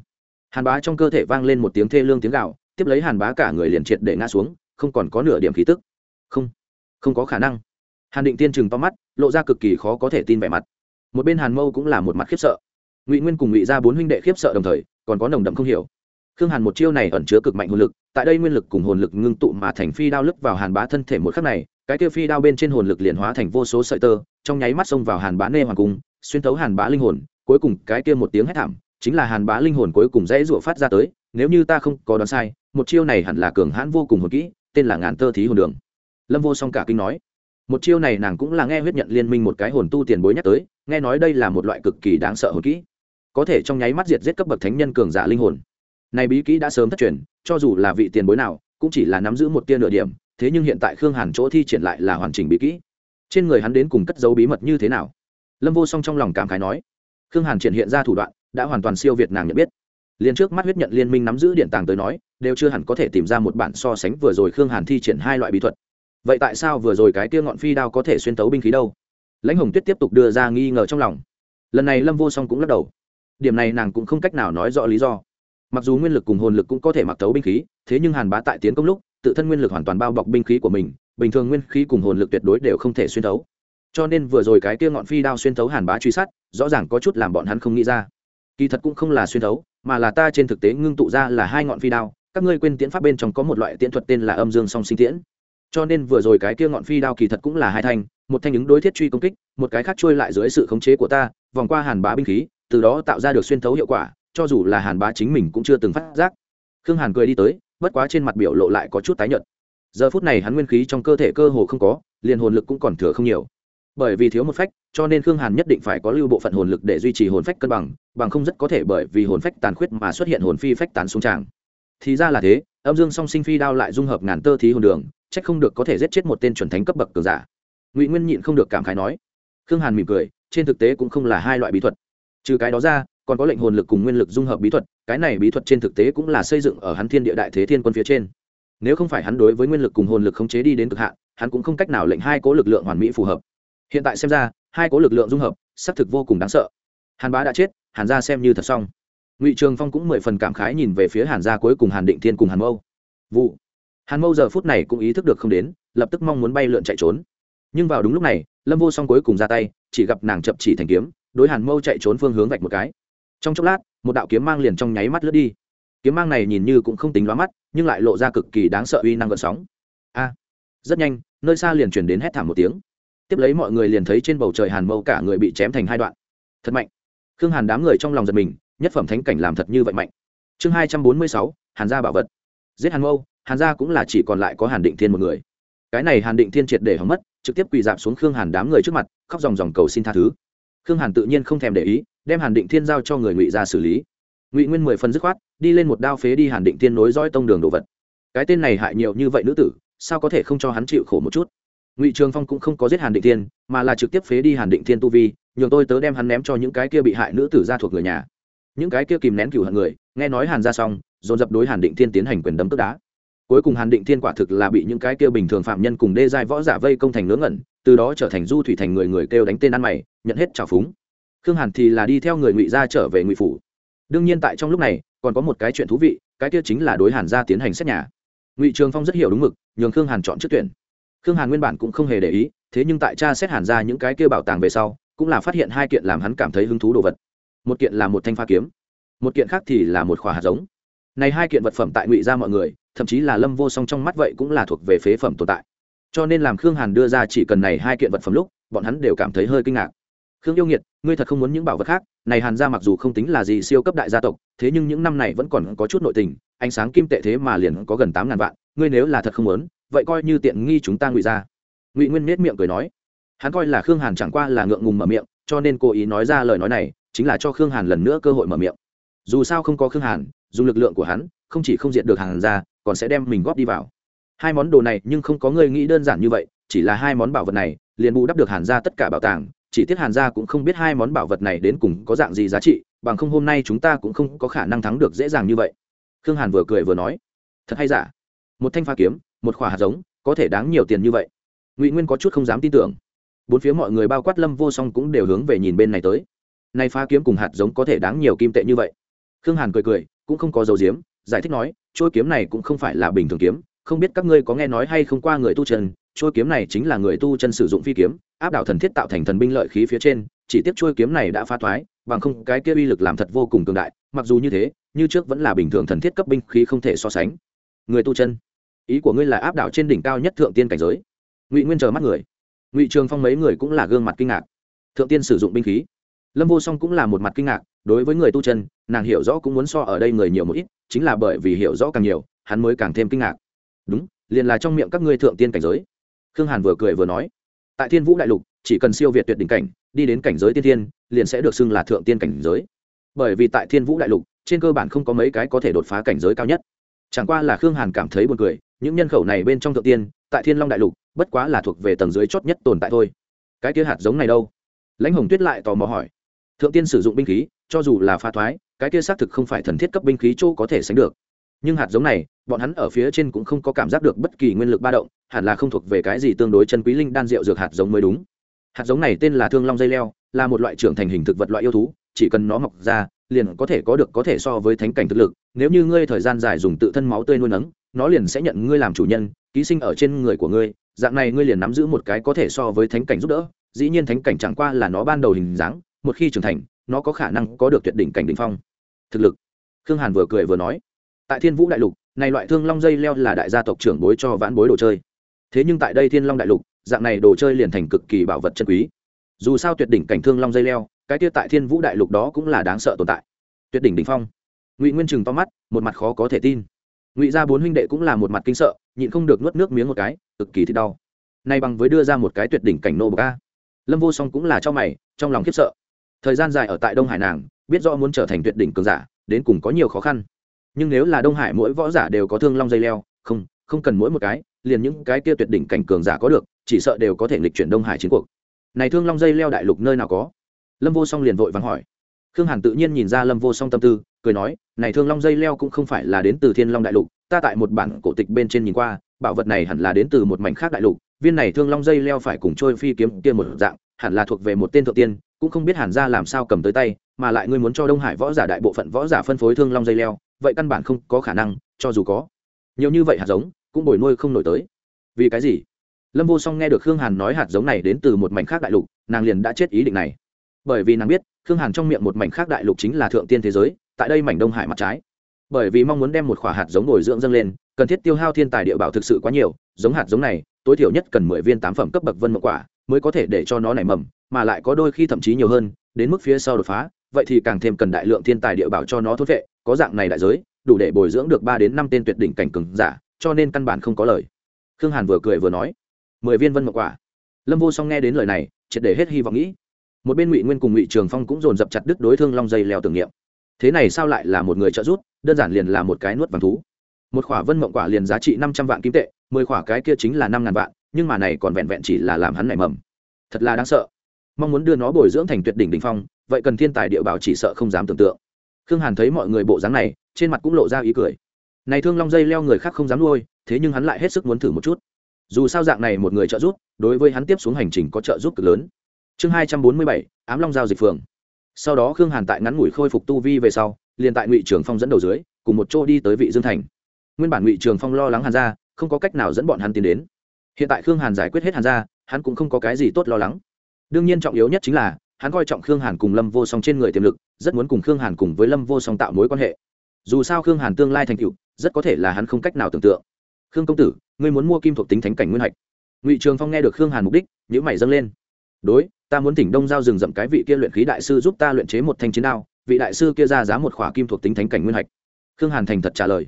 Hàn bá trong cơ thể vang lên một tiếng thê lương tiếng gạo tiếp lấy hàn bá cả người liền triệt để ngã xuống, không còn có nửa điểm khí tức. Không. Không có khả năng. Hàn định tiên chừng to mắt, lộ ra cực kỳ khó có thể tin vẻ mặt. Một bên hàn mâu cũng là một mặt khiếp sợ. Ngụy nguyên cùng ngụy ra bốn huynh đệ khiếp sợ đồng thời, còn có nồng đậm không hiểu. Khương hàn một chiêu này ẩn chứa cực mạnh hồn lực, tại đây nguyên lực cùng hồn lực ngưng tụ mà thành phi đao lướt vào hàn bá thân thể một khắc này cái kia phi đao bên trên hồn lực liền hóa thành vô số sợi tơ, trong nháy mắt xông vào hàn bá nê hoàng cung, xuyên thấu hàn bá linh hồn, cuối cùng cái kia một tiếng hét thảm, chính là hàn bá linh hồn cuối cùng dãy rụa phát ra tới, nếu như ta không có đoán sai, một chiêu này hẳn là cường hãn vô cùng hồn kỹ, tên là ngàn tơ thí hồn đường. Lâm vô song cả kinh nói, một chiêu này nàng cũng là nghe huyết nhận liên minh một cái hồn tu tiền bối nhắc tới, nghe nói đây là một loại cực kỳ đáng sợ hồn kỹ. Có thể trong nháy mắt diệt giết cấp bậc thánh nhân cường giả linh hồn. Này bí kỹ đã sớm thất truyền, cho dù là vị tiền bối nào, cũng chỉ là nắm giữ một tia nửa điểm thế nhưng hiện tại khương hàn chỗ thi triển lại là hoàn chỉnh bí kỹ. Trên người hắn đến cùng cất dấu bí mật như thế nào? Lâm vô song trong lòng cảm khái nói. Khương hàn triển hiện ra thủ đoạn, đã hoàn toàn siêu việt nàng nhận biết. Liền trước mắt huyết nhận liên minh nắm giữ điện tàng tới nói, đều chưa hẳn có thể tìm ra một bản so sánh vừa rồi khương hàn thi triển hai loại bí thuật. Vậy tại sao vừa rồi cái kia ngọn phi đao có thể xuyên tấu binh khí đâu? Lãnh hồng tuyết tiếp tục đưa ra nghi ngờ trong lòng. Lần này lâm vô song cũng lắc đầu. Điểm này nàng cũng không cách nào nói rõ lý do. Mặc dù nguyên lực cùng hồn lực cũng có thể mặc tấu binh khí, thế nhưng hàn bá tại tiến công lúc tự thân nguyên lực hoàn toàn bao bọc binh khí của mình, bình thường nguyên khí cùng hồn lực tuyệt đối đều không thể xuyên thấu. Cho nên vừa rồi cái kia ngọn phi đao xuyên thấu hàn bá truy sát, rõ ràng có chút làm bọn hắn không nghĩ ra. Kỳ thật cũng không là xuyên thấu, mà là ta trên thực tế ngưng tụ ra là hai ngọn phi đao, các ngươi quên tiễn pháp bên trong có một loại tiễn thuật tên là âm dương song sinh tiễn. Cho nên vừa rồi cái kia ngọn phi đao kỳ thật cũng là hai thanh, một thanh ứng đối thiết truy công kích, một cái khác trôi lại dưới sự khống chế của ta, vòng qua hàn bá binh khí, từ đó tạo ra được xuyên thấu hiệu quả, cho dù là hàn bá chính mình cũng chưa từng phát giác. Khương hàn cười đi tới bất quá trên mặt biểu lộ lại có chút tái nhợt. Giờ phút này hắn nguyên khí trong cơ thể cơ hồ không có, liền hồn lực cũng còn thừa không nhiều. Bởi vì thiếu một phách, cho nên khương hàn nhất định phải có lưu bộ phận hồn lực để duy trì hồn phách cân bằng bằng không rất có thể bởi vì hồn phách tàn khuyết mà xuất hiện hồn phi phách tàn xuống tràng. Thì ra là thế, âm dương song sinh phi đao lại dung hợp ngàn tơ thí hồn đường c h ắ c không được có thể giết chết một tên chuẩn thánh cấp bậc cường giả. Ngụy nguyên nhịn không được cảm khái nói. Khương hàn mỉm cười, trên thực tế cũng không là hai loại bí thuật. Trừ cái đó ra còn có lệnh hồn lực cùng nguyên lực dung hợp bí thuật, cái này bí thuật trên thực tế cũng là xây dựng ở hắn thiên địa đại thế thiên quân phía trên. Nếu không phải hắn đối với nguyên lực cùng hồn lực khống chế đi đến cực hạn, hắn cũng không cách nào lệnh hai cố lực lượng hoàn mỹ phù hợp. Hiện tại xem ra, hai cố lực lượng dung hợp, xác thực vô cùng đáng sợ. Hàn bá đã chết, hàn gia xem như thật xong. Ngụy trường phong cũng mười phần cảm khái nhìn về phía hàn gia cuối cùng hàn định thiên cùng hàn mâu. Vụ. Hàn mâu giờ phút này cũng ý thức được không đến, lập tức mong muốn bay lượn chạy trốn. Nhưng vào đúng lúc này, lâm vô song cuối cùng ra tay, chỉ gặp nàng chập chỉ thành kiếm, đối hàn mâu chạy trốn phương hướng vạch một cái trong chốc lát, một đạo kiếm mang liền trong nháy mắt lướt đi. Kiếm mang này nhìn như cũng không tính lóa mắt, nhưng lại lộ ra cực kỳ đáng sợ uy năng gợn sóng. A! Rất nhanh, nơi xa liền chuyển đến hét thảm một tiếng. Tiếp lấy mọi người liền thấy trên bầu trời hàn mâu cả người bị chém thành hai đoạn. Thật mạnh! Khương hàn đám người trong lòng giật mình, nhất phẩm thánh cảnh làm thật như vậy mạnh. Chương hai trăm bốn mươi sáu, hàn gia bảo vật. Giết hàn mâu, hàn gia cũng là chỉ còn lại có hàn định thiên một người. Cái này hàn định thiên triệt để hỏng mất, trực tiếp quỳ dạp xuống khương hàn đám người trước mặt, khóc dòng dòng cầu xin tha thứ khương hàn tự nhiên không thèm để ý, đem hàn định thiên giao cho người ngụy ra xử lý. Ngụy nguyên mười phần dứt khoát, đi lên một đao phế đi hàn định thiên nối dõi tông đường đồ vật. Cái tên này hại nhiều như vậy nữ tử, sao có thể không cho hắn chịu khổ một chút? Ngụy trường phong cũng không có giết hàn định thiên, mà là trực tiếp phế đi hàn định thiên tu vi, nhường tôi tớ đem hắn ném cho những cái kia bị hại nữ tử ra thuộc người nhà. Những cái kia kìm nén cửu hận người, nghe nói hàn ra xong, dồn dập đối hàn định thiên tiến hành quyền đấm tức đá. Cuối cùng hàn định thiên quả thực là bị những cái kia bình thường phạm nhân cùng đê giai võ giả vây công thành ngớ ngẩn từ đó trở thành du thủy thành người người kêu đánh tên ăn mày, nhận hết trào phúng. Khương hàn thì là đi theo người ngụy gia trở về ngụy phủ. Đương nhiên tại trong lúc này, còn có một cái chuyện thú vị, cái kia chính là đối hàn gia tiến hành xét nhà. Ngụy trường phong rất hiểu đúng mực, nhường khương hàn chọn trước tuyển. Khương hàn nguyên bản cũng không hề để ý, thế nhưng tại cha xét hàn ra những cái kia bảo tàng về sau, cũng là phát hiện hai kiện làm hắn cảm thấy hứng thú đồ vật. Một kiện là một thanh pha kiếm, một kiện khác thì là một khỏa hạt giống. Này hai kiện vật phẩm tại ngụy ra mọi người, thậm chí là lâm vô song trong mắt vậy cũng là thuộc về phế phẩm tồn tại cho nên làm khương hàn đưa ra chỉ cần này hai kiện vật phẩm lúc, bọn hắn đều cảm thấy hơi kinh ngạc. Khương yêu nghiệt, ngươi thật không muốn những bảo vật khác, này hàn ra mặc dù không tính là gì siêu cấp đại gia tộc, thế nhưng những năm này vẫn còn có chút nội tình, ánh sáng kim tệ thế mà liền có gần tám ngàn vạn, ngươi nếu là thật không muốn, vậy coi như tiện nghi chúng ta ngụy ra ngụy nguyên nết miệng cười nói. Hắn coi là khương hàn chẳng qua là ngượng ngùng mở miệng, cho nên cố ý nói ra lời nói này, chính là cho khương hàn lần nữa cơ hội mở miệng. Dù sao không có khương hàn, dùng lực lượng của hắn, không chỉ không diệt được hàn ra còn sẽ đem mình góp đi vào hai món đồ này nhưng không có người nghĩ đơn giản như vậy, chỉ là hai món bảo vật này, liền bù đắp được hàn ra tất cả bảo tàng, chỉ tiếc hàn gia cũng không biết hai món bảo vật này đến cùng có dạng gì giá trị, bằng không hôm nay chúng ta cũng không có khả năng thắng được dễ dàng như vậy. Khương hàn vừa cười vừa nói, thật hay giả? Một thanh pha kiếm, một khỏa hạt giống, có thể đáng nhiều tiền như vậy. Ngụy nguyên có chút không dám tin tưởng. Bốn phía mọi người bao quát lâm vô song cũng đều hướng về nhìn bên này tới. Nay pha kiếm cùng hạt giống có thể đáng nhiều kim tệ như vậy. Khương hàn cười cười, cũng không có dầu diếm, giải thích nói trôi kiếm này cũng không phải là bình thường kiếm không biết các ngươi có nghe nói hay không qua người tu chân trôi kiếm này chính là người tu chân sử dụng phi kiếm, áp đảo thần thiết tạo thành thần binh lợi khí phía trên, chỉ tiếc trôi kiếm này đã phá thoái, bằng không cái kia uy lực làm thật vô cùng cường đại, mặc dù như thế, như trước vẫn là bình thường thần thiết cấp binh khí không thể so sánh. Người tu chân, ý của ngươi là áp đảo trên đỉnh cao nhất thượng tiên cảnh giới. Ngụy nguyên chờ mắt người. Ngụy trường phong mấy người cũng là gương mặt kinh ngạc. Thượng tiên sử dụng binh khí. Lâm vô song cũng là một mặt kinh ngạc, đối với người tu chân, nàng hiểu rõ cũng muốn so ở đây người nhiều một ít, chính là bởi vì hiểu rõ càng nhiều, hắn mới càng thêm kinh ngạc đúng liền là trong miệng các ngươi thượng tiên cảnh giới. Khương hàn vừa cười vừa nói tại thiên vũ đại lục chỉ cần siêu việt tuyệt đỉnh cảnh đi đến cảnh giới tiên tiên, liền sẽ được xưng là thượng tiên cảnh giới. Bởi vì tại thiên vũ đại lục trên cơ bản không có mấy cái có thể đột phá cảnh giới cao nhất. Chẳng qua là khương hàn cảm thấy buồn cười những nhân khẩu này bên trong thượng tiên tại thiên long đại lục bất quá là thuộc về tầng dưới chót nhất tồn tại thôi. Cái kia hạt giống này đâu? Lãnh hồng tuyết lại tò mò hỏi. Thượng tiên sử dụng binh khí cho dù là pha thoái cái kia xác thực không phải thần thiết cấp binh khí chỗ có thể sánh được nhưng hạt giống này, bọn hắn ở phía trên cũng không có cảm giác được bất kỳ nguyên lực ba động, hẳn là không thuộc về cái gì tương đối chân quý linh đan rượu dược hạt giống mới đúng. Hạt giống này tên là thương long dây leo, là một loại trưởng thành hình thực vật loại yêu thú, chỉ cần nó mọc ra, liền có thể có được có thể so với thánh cảnh thực lực. Nếu như ngươi thời gian dài dùng tự thân máu tươi nuôi nấng, nó liền sẽ nhận ngươi làm chủ nhân, ký sinh ở trên người của ngươi, dạng này ngươi liền nắm giữ một cái có thể so với thánh cảnh giúp đỡ. Dĩ nhiên thánh cảnh chẳng qua là nó ban đầu hình dáng, một khi trưởng thành, nó có khả năng có được tuyệt đỉnh cảnh đ ỉ n h phong. Thực lực. Khương hàn vừa cười vừa nói tại thiên vũ đại lục, này loại thương long dây leo là đại gia tộc trưởng bối cho vãn bối đồ chơi. Thế nhưng tại đây thiên long đại lục, dạng này đồ chơi liền thành cực kỳ bảo vật chân quý. Dù sao tuyệt đỉnh cảnh thương long dây leo, cái tiết tại thiên vũ đại lục đó cũng là đáng sợ tồn tại. Tuyệt đỉnh đ ỉ n h phong. Ngụy nguyên chừng to mắt, một mặt khó có thể tin. Ngụy ra bốn huynh đệ cũng là một mặt kinh sợ, nhịn không được nuốt nước miếng một cái, cực kỳ thì đau. Nay bằng với đưa ra một cái tuyệt đỉnh cảnh nô bờ ca lâm vô song cũng là cho mày, trong lòng khiếp sợ. Thời gian dài ở tại đông hải nàng, biết rõ muốn trở thành tuyệt đỉnh cường giả, đến cùng có nhiều khó khăn nhưng nếu là đông hải mỗi võ giả đều có thương long dây leo, không không cần mỗi một cái, liền những cái kia tuyệt đỉnh cảnh cường giả có được, chỉ sợ đều có thể nghịch chuyển đông hải chiến cuộc. Này thương long dây leo đại lục nơi nào có? Lâm vô song liền vội vắng hỏi. Khương hàn tự nhiên nhìn ra lâm vô song tâm tư, cười nói, này thương long dây leo cũng không phải là đến từ thiên long đại lục, ta tại một bản cổ tịch bên trên nhìn qua, bảo vật này hẳn là đến từ một mảnh khác đại lục, viên này thương long dây leo phải cùng trôi phi kiếm tiên một dạng, hẳn là thuộc về một tên thượng tiên, cũng không biết hàn ra làm sao cầm tới tay, mà lại ngươi muốn cho đông hải võ giả đại bộ phận võ giả phân phối thương long dây leo vậy căn bản không có khả năng, cho dù có. Nhiều như vậy hạt giống, cũng bồi nuôi không nổi tới. Vì cái gì? Lâm vô song nghe được khương hàn nói hạt giống này đến từ một mảnh khác đại lục, nàng liền đã chết ý định này. Bởi vì nàng biết, khương hàn trong miệng một mảnh khác đại lục chính là thượng tiên thế giới, tại đây mảnh đông hải mặt trái. Bởi vì mong muốn đem một khỏa hạt giống bồi dưỡng dâng lên, cần thiết tiêu hao thiên tài địa bảo thực sự quá nhiều, giống hạt giống này, tối thiểu nhất cần mười viên tám phẩm cấp bậc vân mậu quả, mới có thể để cho nó nảy mầm, mà lại có đôi khi thậm chí nhiều hơn, đến mức phía sau đột phá, vậy thì càng thêm cần đại lượng thiên tài địa bảo cho nó thốt vệ có dạng này đại giới, đủ để bồi dưỡng được ba đến năm tên tuyệt đỉnh cảnh cường giả, cho nên căn bản không có lời. Khương hàn vừa cười vừa nói. Mười viên vân mộng quả. Lâm vô song nghe đến lời này, triệt để hết hy vọng nghĩ. Một bên ngụy nguyên cùng ngụy trường phong cũng dồn dập chặt đứt đối thương long dây leo tưởng niệm. Thế này sao lại là một người trợ giúp, đơn giản liền là một cái nuốt vàng thú. Một khỏa vân mộng quả liền giá trị năm trăm vạn kim tệ, mười khỏa cái kia chính là năm ngàn vạn, nhưng mà này còn vẹn vẹn chỉ là làm hắn nảy mầm. Thật là đáng sợ. Mong muốn đưa nó bồi dưỡng thành tuyệt đỉnh đình phong, vậy cần thiên tài địa bảo chỉ sợ không dám tưởng tượng khương hàn thấy mọi người bộ dáng này, trên mặt cũng lộ ra ý cười. Này thương long dây leo người khác không dám nuôi, thế nhưng hắn lại hết sức muốn thử một chút. Dù sao dạng này một người trợ giúp, đối với hắn tiếp xuống hành trình có trợ giúp cực lớn. Chương hai trăm bốn mươi bảy, ám long giao dịch phường. Sau đó khương hàn tại ngắn ngủi khôi phục tu vi về sau, liền tại ngụy trường phong dẫn đầu dưới, cùng một chỗ đi tới vị dương thành. Nguyên bản ngụy trường phong lo lắng hàn ra không có cách nào dẫn bọn hắn tiến đến. Hiện tại khương hàn giải quyết hết hàn ra hắn cũng không có cái gì tốt lo lắng. Đương nhiên trọng yếu nhất chính là hắn coi trọng khương hàn cùng lâm vô song trên người tiềm lực, rất muốn cùng khương hàn cùng với lâm vô song tạo mối quan hệ. Dù sao khương hàn tương lai thành cựu rất có thể là hắn không cách nào tưởng tượng. Khương công tử, ngươi muốn mua kim thuộc tính thánh cảnh nguyên hạch. Ngụy trường phong nghe được khương hàn mục đích nhữ mày dâng lên. Đối, ta muốn tỉnh đông giao rừng rậm cái vị kia luyện khí đại sư giúp ta luyện chế một thanh chiến đao, vị đại sư kia ra giá một khỏa kim thuộc tính thánh cảnh nguyên hạch. Khương hàn thành thật trả lời.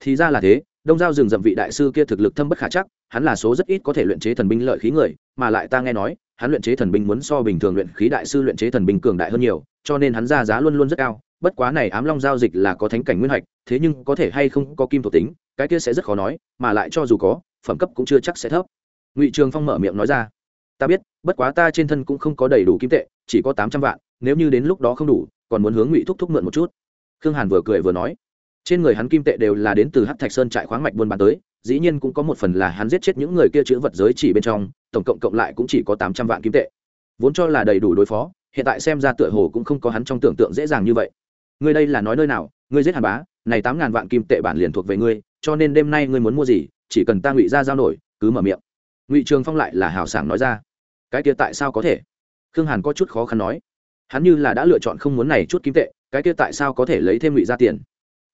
Thì ra là thế đông giao rừng rậm vị đại sư kia thực lực thâm bất khả chắc, hắn là số rất ít có thể luyện chế thần binh lợi khí người, mà lại ta nghe nói, hắn luyện chế thần binh muốn so bình thường luyện khí đại sư luyện chế thần binh cường đại hơn nhiều, cho nên hắn ra giá luôn luôn rất cao. Bất quá này ám long giao dịch là có thánh cảnh nguyên hạch, thế nhưng có thể hay không có kim thuộc tính, cái kia sẽ rất khó nói, mà lại cho dù có, phẩm cấp cũng chưa chắc sẽ thấp. Ngụy trường phong mở miệng nói ra, ta biết, bất quá ta trên thân cũng không có đầy đủ kim tệ, chỉ có tám trăm vạn, nếu như đến lúc đó không đủ, còn muốn hướng ngụy thúc thúc mượn một chút. Khương hàn vừa cười vừa nói trên người hắn kim tệ đều là đến từ hát thạch sơn trại khoáng mạch buôn bán tới, dĩ nhiên cũng có một phần là hắn giết chết những người kia chữ vật giới chỉ bên trong, tổng cộng cộng lại cũng chỉ có tám trăm vạn kim tệ. Vốn cho là đầy đủ đối phó, hiện tại xem ra tựa hồ cũng không có hắn trong tưởng tượng dễ dàng như vậy. Ngươi đây là nói nơi nào, ngươi giết hàn bá, này tám ngàn vạn kim tệ bản liền thuộc về ngươi, cho nên đêm nay ngươi muốn mua gì, chỉ cần ta ngụy ra giao nổi, cứ mở miệng. Ngụy trường phong lại là hào sảng nói ra. Cái kia tại sao có thể? Khương hàn có chút khó khăn nói. Hắn như là đã lựa chọn không muốn này chút kim tệ, cái kia tại sao có thể lấy thêm ngụy ra tiền?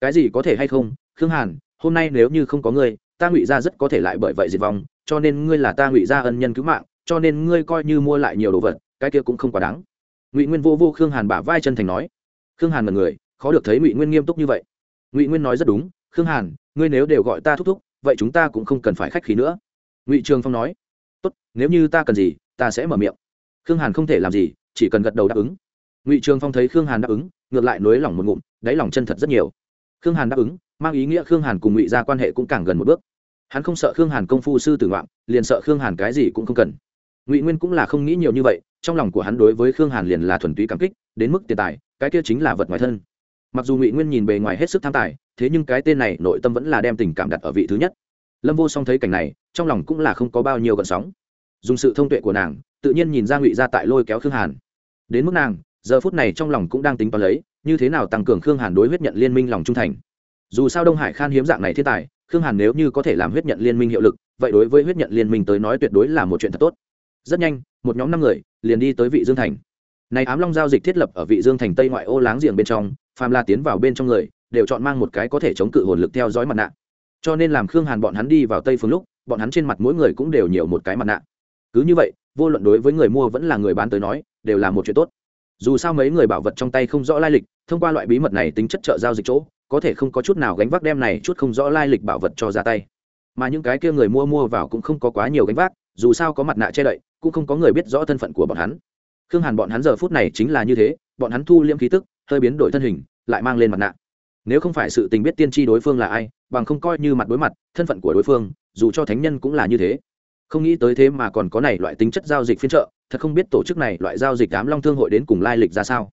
Cái gì có thể hay không? Khương hàn, hôm nay nếu như không có ngươi, ta ngụy ra rất có thể lại bởi vậy diệt vong, cho nên ngươi là ta ngụy ra ân nhân cứu mạng, cho nên ngươi coi như mua lại nhiều đồ vật, cái kia cũng không quá đáng. Ngụy nguyên vô vô khương hàn bả vai chân thành nói. Khương hàn là người, khó được thấy ngụy nguyên nghiêm túc như vậy. Ngụy nguyên nói rất đúng, khương hàn, ngươi nếu đều gọi ta thúc thúc, vậy chúng ta cũng không cần phải khách khí nữa. Ngụy trường phong nói. Tốt, nếu như ta cần gì, ta sẽ mở miệng. Khương hàn không thể làm gì, chỉ cần gật đầu đáp ứng. Ngụy trường phong thấy khương hàn đáp ứng, ngược lại nối lỏng một ngụm, đáy lòng chân thật rất nhiều khương hàn đáp ứng, mang ý nghĩa khương hàn cùng ngụy ra quan hệ cũng càng gần một bước. Hắn không sợ khương hàn công phu sư tử ngoạn, liền sợ khương hàn cái gì cũng không cần. Ngụy nguyên cũng là không nghĩ nhiều như vậy, trong lòng của hắn đối với khương hàn liền là thuần túy cảm kích, đến mức tiền tài, cái kia chính là vật ngoài thân. Mặc dù ngụy nguyên nhìn bề ngoài hết sức tham tài, thế nhưng cái tên này nội tâm vẫn là đem tình cảm đặt ở vị thứ nhất. Lâm vô song thấy cảnh này, trong lòng cũng là không có bao nhiêu gợn sóng. Dùng sự thông tuệ của nàng, tự nhiên nhìn ra ngụy ra tại lôi kéo khương hàn. Đến mức nàng, giờ phút này trong lòng cũng đang tính toán lấy như thế nào tăng cường khương hàn đối huyết nhận liên minh lòng trung thành? Dù sao đông hải khan hiếm dạng này thiên tài, khương hàn nếu như có thể làm huyết nhận liên minh hiệu lực, vậy đối với huyết nhận liên minh tới nói tuyệt đối là một chuyện thật tốt. Rất nhanh, một nhóm năm người liền đi tới vị dương thành. Này ám long giao dịch thiết lập ở vị dương thành tây ngoại ô láng giềng bên trong phàm la tiến vào bên trong người, đều chọn mang một cái có thể chống cự hồn lực theo dõi mặt nạ. Cho nên làm khương hàn bọn hắn đi vào tây phương lúc, bọn hắn trên mặt mỗi người cũng đều nhiều một cái mặt nạ. Cứ như vậy, vô luận đối với người mua vẫn là người bán tới nói, đều là một chuyện tốt dù sao mấy người bảo vật trong tay không rõ lai lịch, thông qua loại bí mật này tính chất trợ giao dịch chỗ, có thể không có chút nào gánh vác đem này chút không rõ lai lịch bảo vật cho ra tay. Mà những cái kia người mua mua vào cũng không có quá nhiều gánh vác, dù sao có mặt nạ che đậy, cũng không có người biết rõ thân phận của bọn hắn. Khương hàn bọn hắn giờ phút này chính là như thế, bọn hắn thu liễm khí tức, hơi biến đổi thân hình, lại mang lên mặt nạ. Nếu không phải sự tình biết tiên tri đối phương là ai, bằng không coi như mặt đối mặt, thân phận của đối phương, dù cho thánh nhân cũng là như thế. Không nghĩ tới thế mà còn có này loại tính chất giao dịch phiên trợ thật không biết tổ chức này loại giao dịch đám long thương hội đến cùng lai lịch ra sao.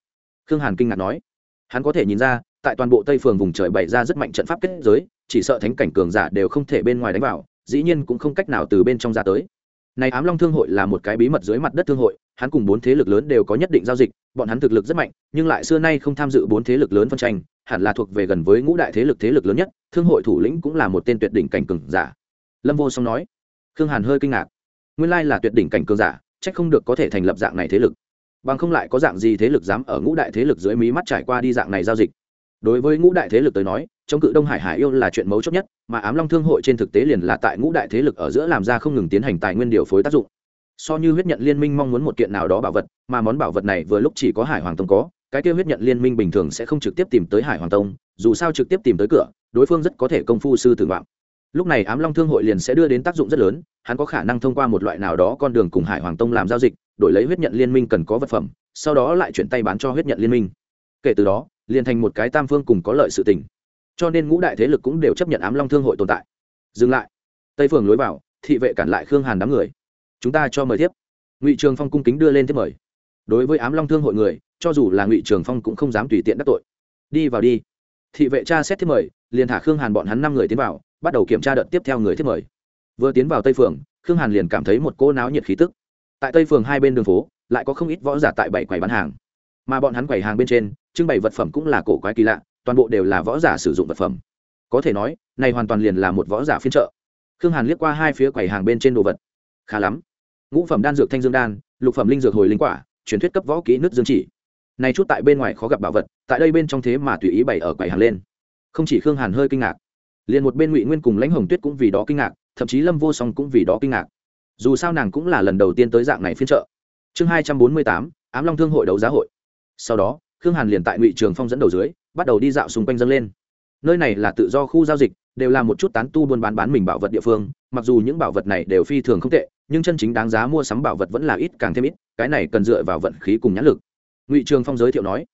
Khương hàn kinh ngạc nói, hắn có thể nhìn ra, tại toàn bộ tây phường vùng trời bày ra rất mạnh trận pháp kết giới, chỉ sợ thánh cảnh cường giả đều không thể bên ngoài đánh vào, dĩ nhiên cũng không cách nào từ bên trong ra tới. Này ám long thương hội là một cái bí mật dưới mặt đất thương hội, hắn cùng bốn thế lực lớn đều có nhất định giao dịch, bọn hắn thực lực rất mạnh, nhưng lại xưa nay không tham dự bốn thế lực lớn phân tranh, hẳn là thuộc về gần với ngũ đại thế lực thế lực lớn nhất, thương hội thủ lĩnh cũng là một tên tuyệt đỉnh cảnh cường giả. Lâm vô song nói, khương hàn hơi kinh ngạc, nguyên lai là tuyệt đỉnh cảnh cường giả trách không được có thể thành lập dạng này thế lực. Bằng không lại có dạng gì thế lực dám ở ngũ đại thế lực dưới mí mắt trải qua đi dạng này giao dịch. Đối với ngũ đại thế lực tới nói, chống cự đông hải hải yêu là chuyện mấu chốt nhất, mà ám long thương hội trên thực tế liền là tại ngũ đại thế lực ở giữa làm ra không ngừng tiến hành tài nguyên điều phối tác dụng. So như huyết nhận liên minh mong muốn một kiện nào đó bảo vật, mà món bảo vật này vừa lúc chỉ có hải hoàng tông có, cái kêu huyết nhận liên minh bình thường sẽ không trực tiếp tìm tới hải hoàng tông, dù sao trực tiếp tìm tới cửa, đối phương rất có thể công phu sư tử vọng lúc này ám long thương hội liền sẽ đưa đến tác dụng rất lớn, hắn có khả năng thông qua một loại nào đó con đường cùng hải hoàng tông làm giao dịch, đổi lấy huyết nhận liên minh cần có vật phẩm, sau đó lại chuyển tay bán cho huyết nhận liên minh. Kể từ đó, liền thành một cái tam phương cùng có lợi sự tình. Cho nên ngũ đại thế lực cũng đều chấp nhận ám long thương hội tồn tại. Dừng lại. Tây phường lối vào, thị vệ cản lại khương hàn đám người. Chúng ta cho mời tiếp. Ngụy trường phong cung kính đưa lên tiếp mời. Đối với ám long thương hội người, cho dù là ngụy trường phong cũng không dám tùy tiện đắc tội. Đi vào đi. Thị vệ tra xét tiếp mời liền thả khương hàn bọn hắn năm người tiến vào, bắt đầu kiểm tra đợt tiếp theo người tiếp mời. Vừa tiến vào tây phường, khương hàn liền cảm thấy một cô náo nhiệt khí tức. Tại tây phường hai bên đường phố, lại có không ít võ giả tại bảy quầy bán hàng. Mà bọn hắn quầy hàng bên trên, trưng bày vật phẩm cũng là cổ quái kỳ lạ, toàn bộ đều là võ giả sử dụng vật phẩm. Có thể nói, này hoàn toàn liền là một võ giả phiên trợ khương hàn liếc qua hai phía quầy hàng bên trên đồ vật. Khá lắm. Ngũ phẩm đan dược thanh dương đan, lục phẩm linh dược hồi linh quả, truyền thuyết cấp võ kỹ nước dương chỉ. Này chút tại bên ngoài khó gặp bảo vật, tại đây bên trong thế mà tùy ý bày ở quầy hàng lên không chỉ khương hàn hơi kinh ngạc, liền một bên ngụy nguyên cùng lãnh hồng tuyết cũng vì đó kinh ngạc, thậm chí lâm vô song cũng vì đó kinh ngạc. Dù sao nàng cũng là lần đầu tiên tới dạng này phiên trợ chương hai trăm bốn mươi tám, ám long thương hội đấu giá hội. Sau đó, khương hàn liền tại ngụy trường phong dẫn đầu dưới, bắt đầu đi dạo xung quanh dâng lên. Nơi này là tự do khu giao dịch, đều là một chút tán tu buôn bán bán mình bảo vật địa phương, mặc dù những bảo vật này đều phi thường không tệ, nhưng chân chính đáng giá mua sắm bảo vật vẫn là ít càng thêm ít, cái này cần dựa vào vận khí cùng nhãn lực. Ngụy trường phong giới thiệu nói.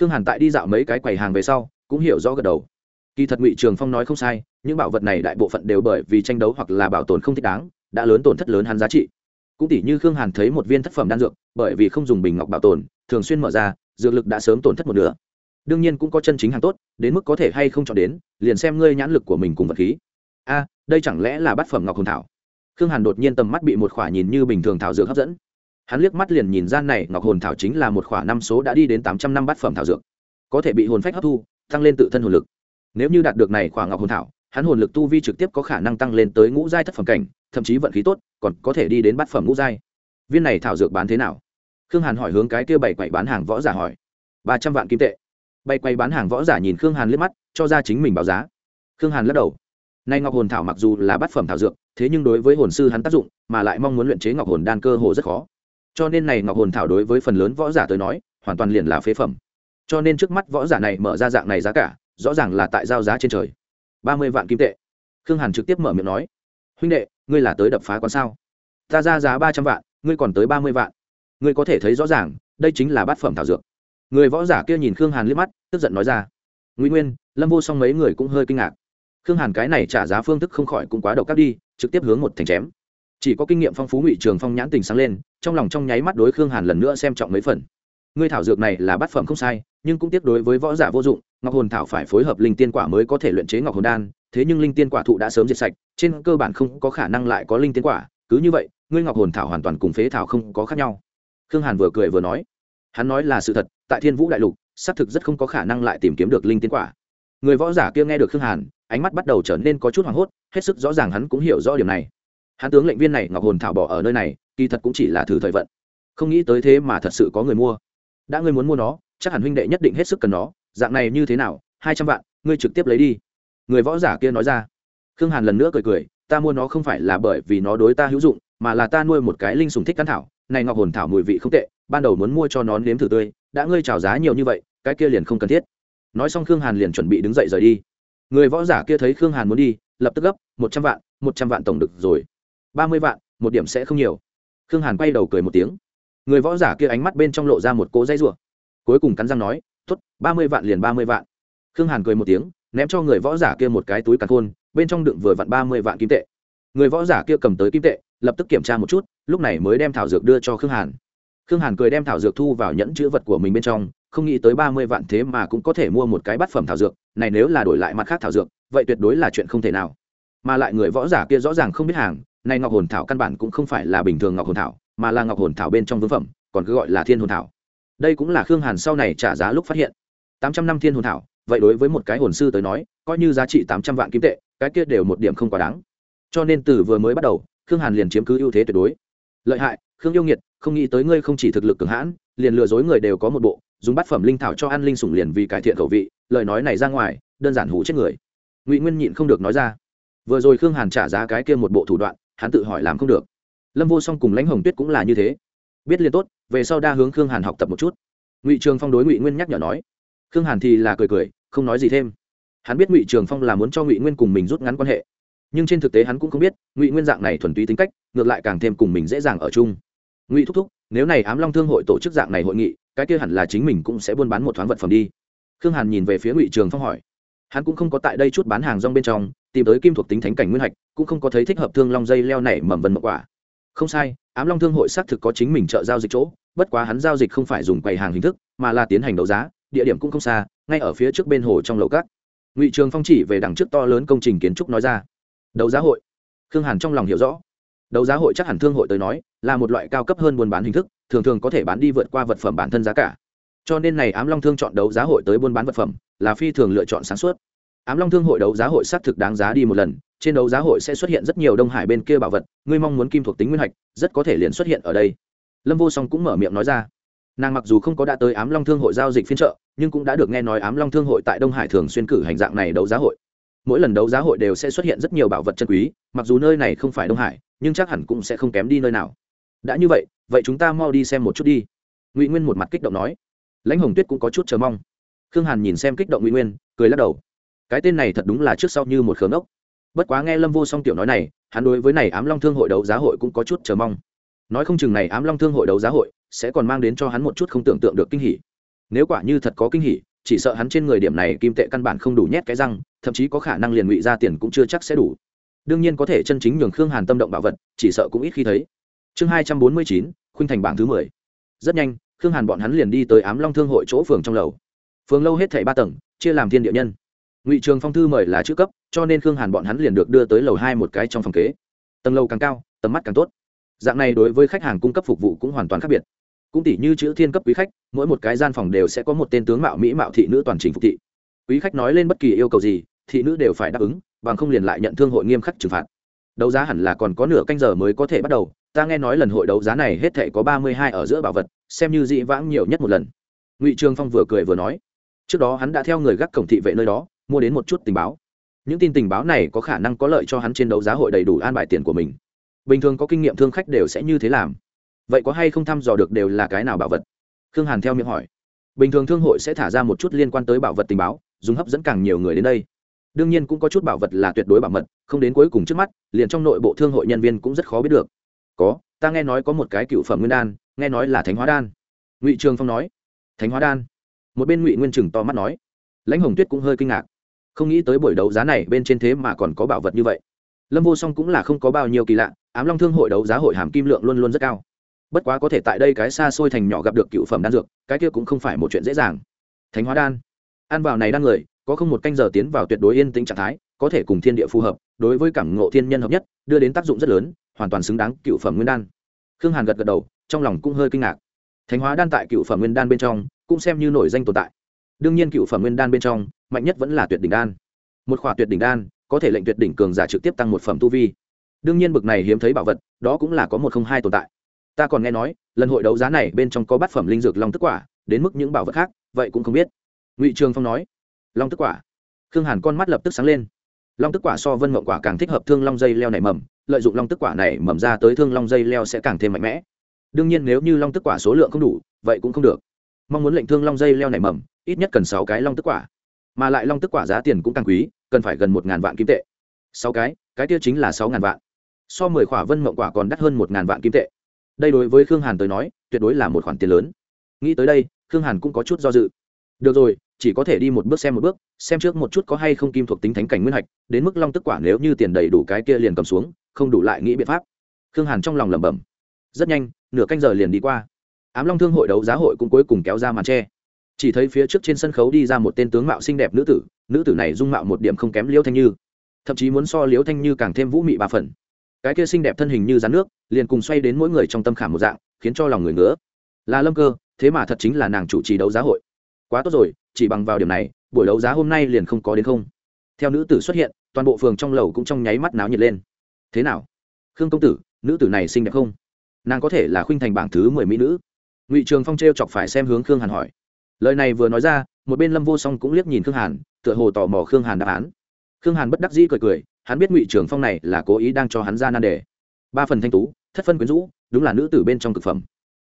Khương hàn tại đi dạo mấy cái quầy hàng về sau, cũng hiểu rõ gật đầu kỳ thật ngụy trường phong nói không sai, những bảo vật này đại bộ phận đều bởi vì tranh đấu hoặc là bảo tồn không thích đáng, đã lớn tổn thất lớn hắn giá trị. Cũng tỷ như khương hàn thấy một viên thất phẩm đan dược, bởi vì không dùng bình ngọc bảo tồn, thường xuyên mở ra, dược lực đã sớm tổn thất một nửa. Đương nhiên cũng có chân chính hàng tốt, đến mức có thể hay không chọn đến, liền xem ngươi nhãn lực của mình cùng vật khí. A, đây chẳng lẽ là bát phẩm ngọc hồn thảo? Khương hàn đột nhiên tầm mắt bị một khỏa nhìn như bình thường thảo dược hấp dẫn. Hắn liếc mắt liền nhìn ra này, ngọc hồn thảo chính là một khỏa năm số đã đi đến tám trăm năm bát phẩm thảo dược. Có thể bị hồn phách hấp thu, tăng lên tự thân hồn lực nếu như đạt được này khoảng ngọc hồn thảo, hắn hồn lực tu vi trực tiếp có khả năng tăng lên tới ngũ giai thất phẩm cảnh, thậm chí vận khí tốt, còn có thể đi đến bát phẩm ngũ giai. Viên này thảo dược bán thế nào? Khương hàn hỏi hướng cái kia bảy quậy bán hàng võ giả hỏi. Ba trăm vạn kim tệ. Bay quay bán hàng võ giả nhìn khương hàn liếc mắt, cho ra chính mình báo giá. Khương hàn lắc đầu. Nay ngọc hồn thảo mặc dù là bát phẩm thảo dược, thế nhưng đối với hồn sư hắn tác dụng, mà lại mong muốn luyện chế ngọc hồn đan cơ hồ rất khó. Cho nên này ngọc hồn thảo đối với phần lớn võ giả tới nói, hoàn toàn liền là phế phẩm. Cho nên trước mắt võ giả này mở ra dạng này giá cả rõ ràng là tại giao giá trên trời. Ba mươi vạn kim tệ. Khương hàn trực tiếp mở miệng nói, huynh đệ, ngươi là tới đập phá quán sao? Ta ra giá ba trăm vạn, ngươi còn tới ba mươi vạn. Ngươi có thể thấy rõ ràng, đây chính là bát phẩm thảo dược. Người võ giả kia nhìn khương hàn liếc mắt, tức giận nói ra, ngụy nguyên, lâm vô song mấy người cũng hơi kinh ngạc. Khương hàn cái này trả giá phương thức không khỏi cũng quá độc cắt đi, trực tiếp hướng một thành chém. Chỉ có kinh nghiệm phong phú ngụy trường phong nhãn tình sáng lên, trong lòng trong nháy mắt đối khương hàn lần nữa xem trọng mấy phần ngươi thảo dược này là bát phẩm không sai, nhưng cũng tiếp đối với võ giả vô dụng, ngọc hồn thảo phải phối hợp linh tiên quả mới có thể luyện chế ngọc hồn đan, thế nhưng linh tiên quả thụ đã sớm diệt sạch, trên cơ bản không có khả năng lại có linh tiên quả, cứ như vậy, ngươi ngọc hồn thảo hoàn toàn cùng phế thảo không có khác nhau. Khương hàn vừa cười vừa nói. Hắn nói là sự thật, tại thiên vũ đại lục, xác thực rất không có khả năng lại tìm kiếm được linh tiên quả. Người võ giả kia nghe được khương hàn, ánh mắt bắt đầu trở nên có chút hoảng hốt, hết sức rõ ràng hắn cũng hiểu rõ điểm này. Hắn tướng lệnh viên này ngọc hồn thảo bỏ ở nơi này, kỳ thật cũng chỉ là thử thời vận. Không nghĩ tới thế mà thật sự có người mua đã ngươi muốn mua nó, chắc hẳn huynh đệ nhất định hết sức cần nó. Dạng này như thế nào? Hai trăm vạn, ngươi trực tiếp lấy đi. Người võ giả kia nói ra. Khương hàn lần nữa cười cười, ta mua nó không phải là bởi vì nó đối ta hữu dụng, mà là ta nuôi một cái linh sùng thích cắn thảo. Này ngọc hồn thảo mùi vị không tệ, ban đầu muốn mua cho nó nếm thử tươi, đã ngươi trào giá nhiều như vậy, cái kia liền không cần thiết. Nói xong khương hàn liền chuẩn bị đứng dậy rời đi. Người võ giả kia thấy khương hàn muốn đi, lập tức gấp, một trăm vạn, một trăm vạn tổng được rồi. Ba mươi vạn, một điểm sẽ không nhiều. Khương hàn quay đầu cười một tiếng người võ giả kia ánh mắt bên trong lộ ra một cỗ dây rủa. Cuối cùng cắn răng nói t ố t ba mươi vạn liền ba mươi vạn. Khương hàn cười một tiếng, ném cho người võ giả kia một cái túi càn khôn, bên trong đựng vừa vặn ba mươi vạn kim tệ. Người võ giả kia cầm tới kim tệ, lập tức kiểm tra một chút, lúc này mới đem thảo dược đưa cho khương hàn. Khương hàn cười đem thảo dược thu vào nhẫn chữ vật của mình bên trong, không nghĩ tới ba mươi vạn thế mà cũng có thể mua một cái bát phẩm thảo dược, này nếu là đổi lại mặt khác thảo dược, vậy tuyệt đối là chuyện không thể nào. Mà lại người võ giả kia rõ ràng không biết hàng, này ngọc hồn thảo căn bản cũng không phải là bình thường ngọc hồn thảo mà là ngọc hồn thảo bên trong vương phẩm, còn cứ gọi là thiên hồn thảo. Đây cũng là khương hàn sau này trả giá lúc phát hiện. Tám trăm năm thiên hồn thảo, vậy đối với một cái hồn sư tới nói, coi như giá trị tám trăm vạn kim tệ, cái kia đều một điểm không quá đáng. Cho nên từ vừa mới bắt đầu, khương hàn liền chiếm cứ ưu thế tuyệt đối. Lợi hại, khương yêu nghiệt, không nghĩ tới ngươi không chỉ thực lực cường hãn, liền lừa dối người đều có một bộ, dùng bát phẩm linh thảo cho ăn linh sủng liền vì cải thiện khẩu vị, lời nói này ra ngoài, đơn giản hủ chết người. Ngụy nguyên nhịn không được nói ra. Vừa rồi khương hàn trả giá cái kia một bộ thủ đoạn, hắn tự hỏi làm không được lâm vô song cùng lãnh hồng tuyết cũng là như thế. Biết liền tốt, về sau đa hướng khương hàn học tập một chút. Ngụy trường phong đối ngụy nguyên nhắc nhở nói. Khương hàn thì là cười cười, không nói gì thêm. Hắn biết ngụy trường phong là muốn cho ngụy nguyên cùng mình rút ngắn quan hệ. Nhưng trên thực tế hắn cũng không biết, ngụy nguyên dạng này thuần túy tính cách, ngược lại càng thêm cùng mình dễ dàng ở chung. Ngụy thúc thúc, nếu này ám long thương hội tổ chức dạng này hội nghị, cái kia hẳn là chính mình cũng sẽ buôn bán một thoáng vật phẩm đi. Khương hàn nhìn về phía ngụy trường phong hỏi. Hắn cũng không có tại đây chút bán hàng rong bên trong, tìm tới kim thuộc tính thánh cảnh nguyên hạch, cũng không có thấy thích hợp thương long dây leo này mầm vân mậu quả không sai, ám long thương hội xác thực có chính mình chợ giao dịch chỗ, bất quá hắn giao dịch không phải dùng quầy hàng hình thức, mà là tiến hành đấu giá, địa điểm cũng không xa, ngay ở phía trước bên hồ trong lầu cát ngụy trường phong chỉ về đằng trước to lớn công trình kiến trúc nói ra. Đấu giá hội. Khương hàn trong lòng hiểu rõ. Đấu giá hội chắc hẳn thương hội tới nói, là một loại cao cấp hơn buôn bán hình thức, thường thường có thể bán đi vượt qua vật phẩm bản thân giá cả. Cho nên này ám long thương chọn đấu giá hội tới buôn bán vật phẩm, là phi thường lựa chọn sáng suốt ám long thương hội đấu giá hội xác thực đáng giá đi một lần, trên đấu giá hội sẽ xuất hiện rất nhiều đông hải bên kia bảo vật, ngươi mong muốn kim thuộc tính nguyên hạch, rất có thể liền xuất hiện ở đây. Lâm vô song cũng mở miệng nói ra. Nàng mặc dù không có đã tới ám long thương hội giao dịch phiên trợ nhưng cũng đã được nghe nói ám long thương hội tại đông hải thường xuyên cử hành dạng này đấu giá hội. Mỗi lần đấu giá hội đều sẽ xuất hiện rất nhiều bảo vật chân quý, mặc dù nơi này không phải đông hải, nhưng chắc hẳn cũng sẽ không kém đi nơi nào. Đã như vậy vậy chúng ta mau đi xem một chút đi. Ngụy nguyên một mặt kích động nói. Lãnh hồng tuyết cũng có chút chờ mong. Khương hàn nhìn xem kích động ngụy nguyên, cười lắc đầu cái tên này thật đúng là trước sau như một khớm ốc. Bất quá nghe lâm vô song tiểu nói này, hắn đối với này ám long thương hội đấu giá hội cũng có chút chờ mong. Nói không chừng này ám long thương hội đấu giá hội sẽ còn mang đến cho hắn một chút không tưởng tượng được kinh hỉ. Nếu quả như thật có kinh hỉ, chỉ sợ hắn trên người điểm này kim tệ căn bản không đủ nhét cái răng, thậm chí có khả năng liền ngụy ra tiền cũng chưa chắc sẽ đủ. Đương nhiên có thể chân chính nhường khương hàn tâm động bảo vật, chỉ sợ cũng ít khi thấy. Chương hai trăm bốn mươi chín, khuynh thành bảng thứ mười. Rất nhanh, khương hàn bọn hắn liền đi tới ám long thương hội chỗ phường trong lầu. Phường lâu hết thảy ba tầng, chia làm thiên địa nhân ngụy trường phong thư mời là chữ cấp cho nên khương hàn bọn hắn liền được đưa tới lầu hai một cái trong phòng kế tầng lầu càng cao tầm mắt càng tốt dạng này đối với khách hàng cung cấp phục vụ cũng hoàn toàn khác biệt cũng tỷ như chữ thiên cấp quý khách mỗi một cái gian phòng đều sẽ có một tên tướng mạo mỹ mạo thị nữ toàn trình phục thị quý khách nói lên bất kỳ yêu cầu gì thị nữ đều phải đáp ứng bằng không liền lại nhận thương hội nghiêm khắc trừng phạt đấu giá hẳn là còn có nửa canh giờ mới có thể bắt đầu ta nghe nói lần hội đấu giá này hết thể có ba mươi hai ở giữa bảo vật xem như dị vãng nhiều nhất một lần ngụy trường phong vừa cười vừa nói trước đó hắn đã theo người gác cổng thị vệ nơi đó mua đến một chút tình báo. Những tin tình báo này có khả năng có lợi cho hắn trên đấu giá hội đầy đủ an bài tiền của mình. Bình thường có kinh nghiệm thương khách đều sẽ như thế làm. Vậy có hay không thăm dò được đều là cái nào bảo vật? Khương hàn theo miệng hỏi. Bình thường thương hội sẽ thả ra một chút liên quan tới bảo vật tình báo, dùng hấp dẫn càng nhiều người đến đây. Đương nhiên cũng có chút bảo vật là tuyệt đối bảo mật, không đến cuối cùng trước mắt, liền trong nội bộ thương hội nhân viên cũng rất khó biết được. Có, ta nghe nói có một cái cựu phẩm nguyên đan, nghe nói là thánh hóa đan. Ngụy trường phong nói. Thánh hóa đan? Một bên ngụy nguyên trừng to mắt nói. Lãnh hồng tuyết cũng hơi kinh ngạc không nghĩ tới buổi đấu giá này bên trên thế mà còn có bảo vật như vậy. Lâm vô song cũng là không có bao nhiêu kỳ lạ, ám long thương hội đấu giá hội hàm kim lượng luôn luôn rất cao. Bất quá có thể tại đây cái xa xôi thành nhỏ gặp được cựu phẩm đan dược, cái kia cũng không phải một chuyện dễ dàng. Thánh hóa đan. Ăn vào này đan người, có không một canh giờ tiến vào tuyệt đối yên tĩnh trạng thái, có thể cùng thiên địa phù hợp, đối với cảm ngộ thiên nhân hợp nhất, đưa đến tác dụng rất lớn, hoàn toàn xứng đáng cựu phẩm nguyên đan. Khương hàn gật gật đầu, trong lòng cũng hơi kinh ngạc. Thánh hóa đan tại cựu phẩm nguyên đan bên trong, cũng xem như nổi danh tồn tại đương nhiên cựu phẩm nguyên đan bên trong, mạnh nhất vẫn là tuyệt đỉnh đan. Một khỏa tuyệt đỉnh đan, có thể lệnh tuyệt đỉnh cường giả trực tiếp tăng một phẩm tu vi. Đương nhiên bực này hiếm thấy bảo vật, đó cũng là có một không hai tồn tại. Ta còn nghe nói, lần hội đấu giá này bên trong có bát phẩm linh dược long tức quả, đến mức những bảo vật khác, vậy cũng không biết. Ngụy trường phong nói, long tức quả. Khương hàn con mắt lập tức sáng lên. Long tức quả so vân mộng quả càng thích hợp thương long dây leo nảy mầm, lợi dụng long tức quả này mầm ra tới thương long dây leo sẽ càng thêm mạnh mẽ. Đương nhiên nếu như long tức quả số lượng không đủ, vậy cũng không được. Mong muốn lệnh thương long dây leo nảy mầm ít nhất cần sáu cái long tức quả. Mà lại long tức quả giá tiền cũng càng quý, cần phải gần một ngàn vạn kim tệ. Sáu cái cái tiêu chính là sáu ngàn vạn. So mười khỏa vân mộng quả còn đắt hơn một ngàn vạn kim tệ. Đây đối với khương hàn tới nói, tuyệt đối là một khoản tiền lớn. Nghĩ tới đây, khương hàn cũng có chút do dự. Được rồi, chỉ có thể đi một bước xem một bước, xem trước một chút có hay không kim thuộc tính thánh cảnh nguyên hạch, đến mức long tức quả nếu như tiền đầy đủ cái kia liền cầm xuống, không đủ lại nghĩ biện pháp. Khương hàn trong lòng lẩm bẩm. Rất nhanh, nửa canh giờ liền đi qua. Ám long thương hội đấu giá hội cũng cuối cùng kéo ra màn tre chỉ thấy phía trước trên sân khấu đi ra một tên tướng mạo xinh đẹp nữ tử nữ tử này dung mạo một điểm không kém liễu thanh như, thậm chí muốn so liễu thanh như càng thêm vũ mị ba phần. Cái kia xinh đẹp thân hình như rán nước, liền cùng xoay đến mỗi người trong tâm khảm một dạng, khiến cho lòng người ngứa. Là lâm cơ, thế mà thật chính là nàng chủ trì đấu giá hội. Quá tốt rồi, chỉ bằng vào điểm này, buổi đấu giá hôm nay liền không có đến không. Theo nữ tử xuất hiện, toàn bộ phường trong lầu cũng trong nháy mắt náo nhiệt lên. Thế nào? Khương công tử, nữ tử này xinh đẹp không? Nàng có thể là khuynh thành bảng thứ mười mỹ nữ. Ngụy trường phong t r e o chọc phải xem hướng khương hàn hỏi lời này vừa nói ra, một bên lâm vô song cũng liếc nhìn khương hàn, tựa hồ tò mò khương hàn đáp án. Khương hàn bất đắc dĩ cười cười, hắn biết ngụy trường phong này là cố ý đang cho hắn ra nan đề. Ba phần thanh tú, thất phân quyến rũ, đúng là nữ tử bên trong thực phẩm.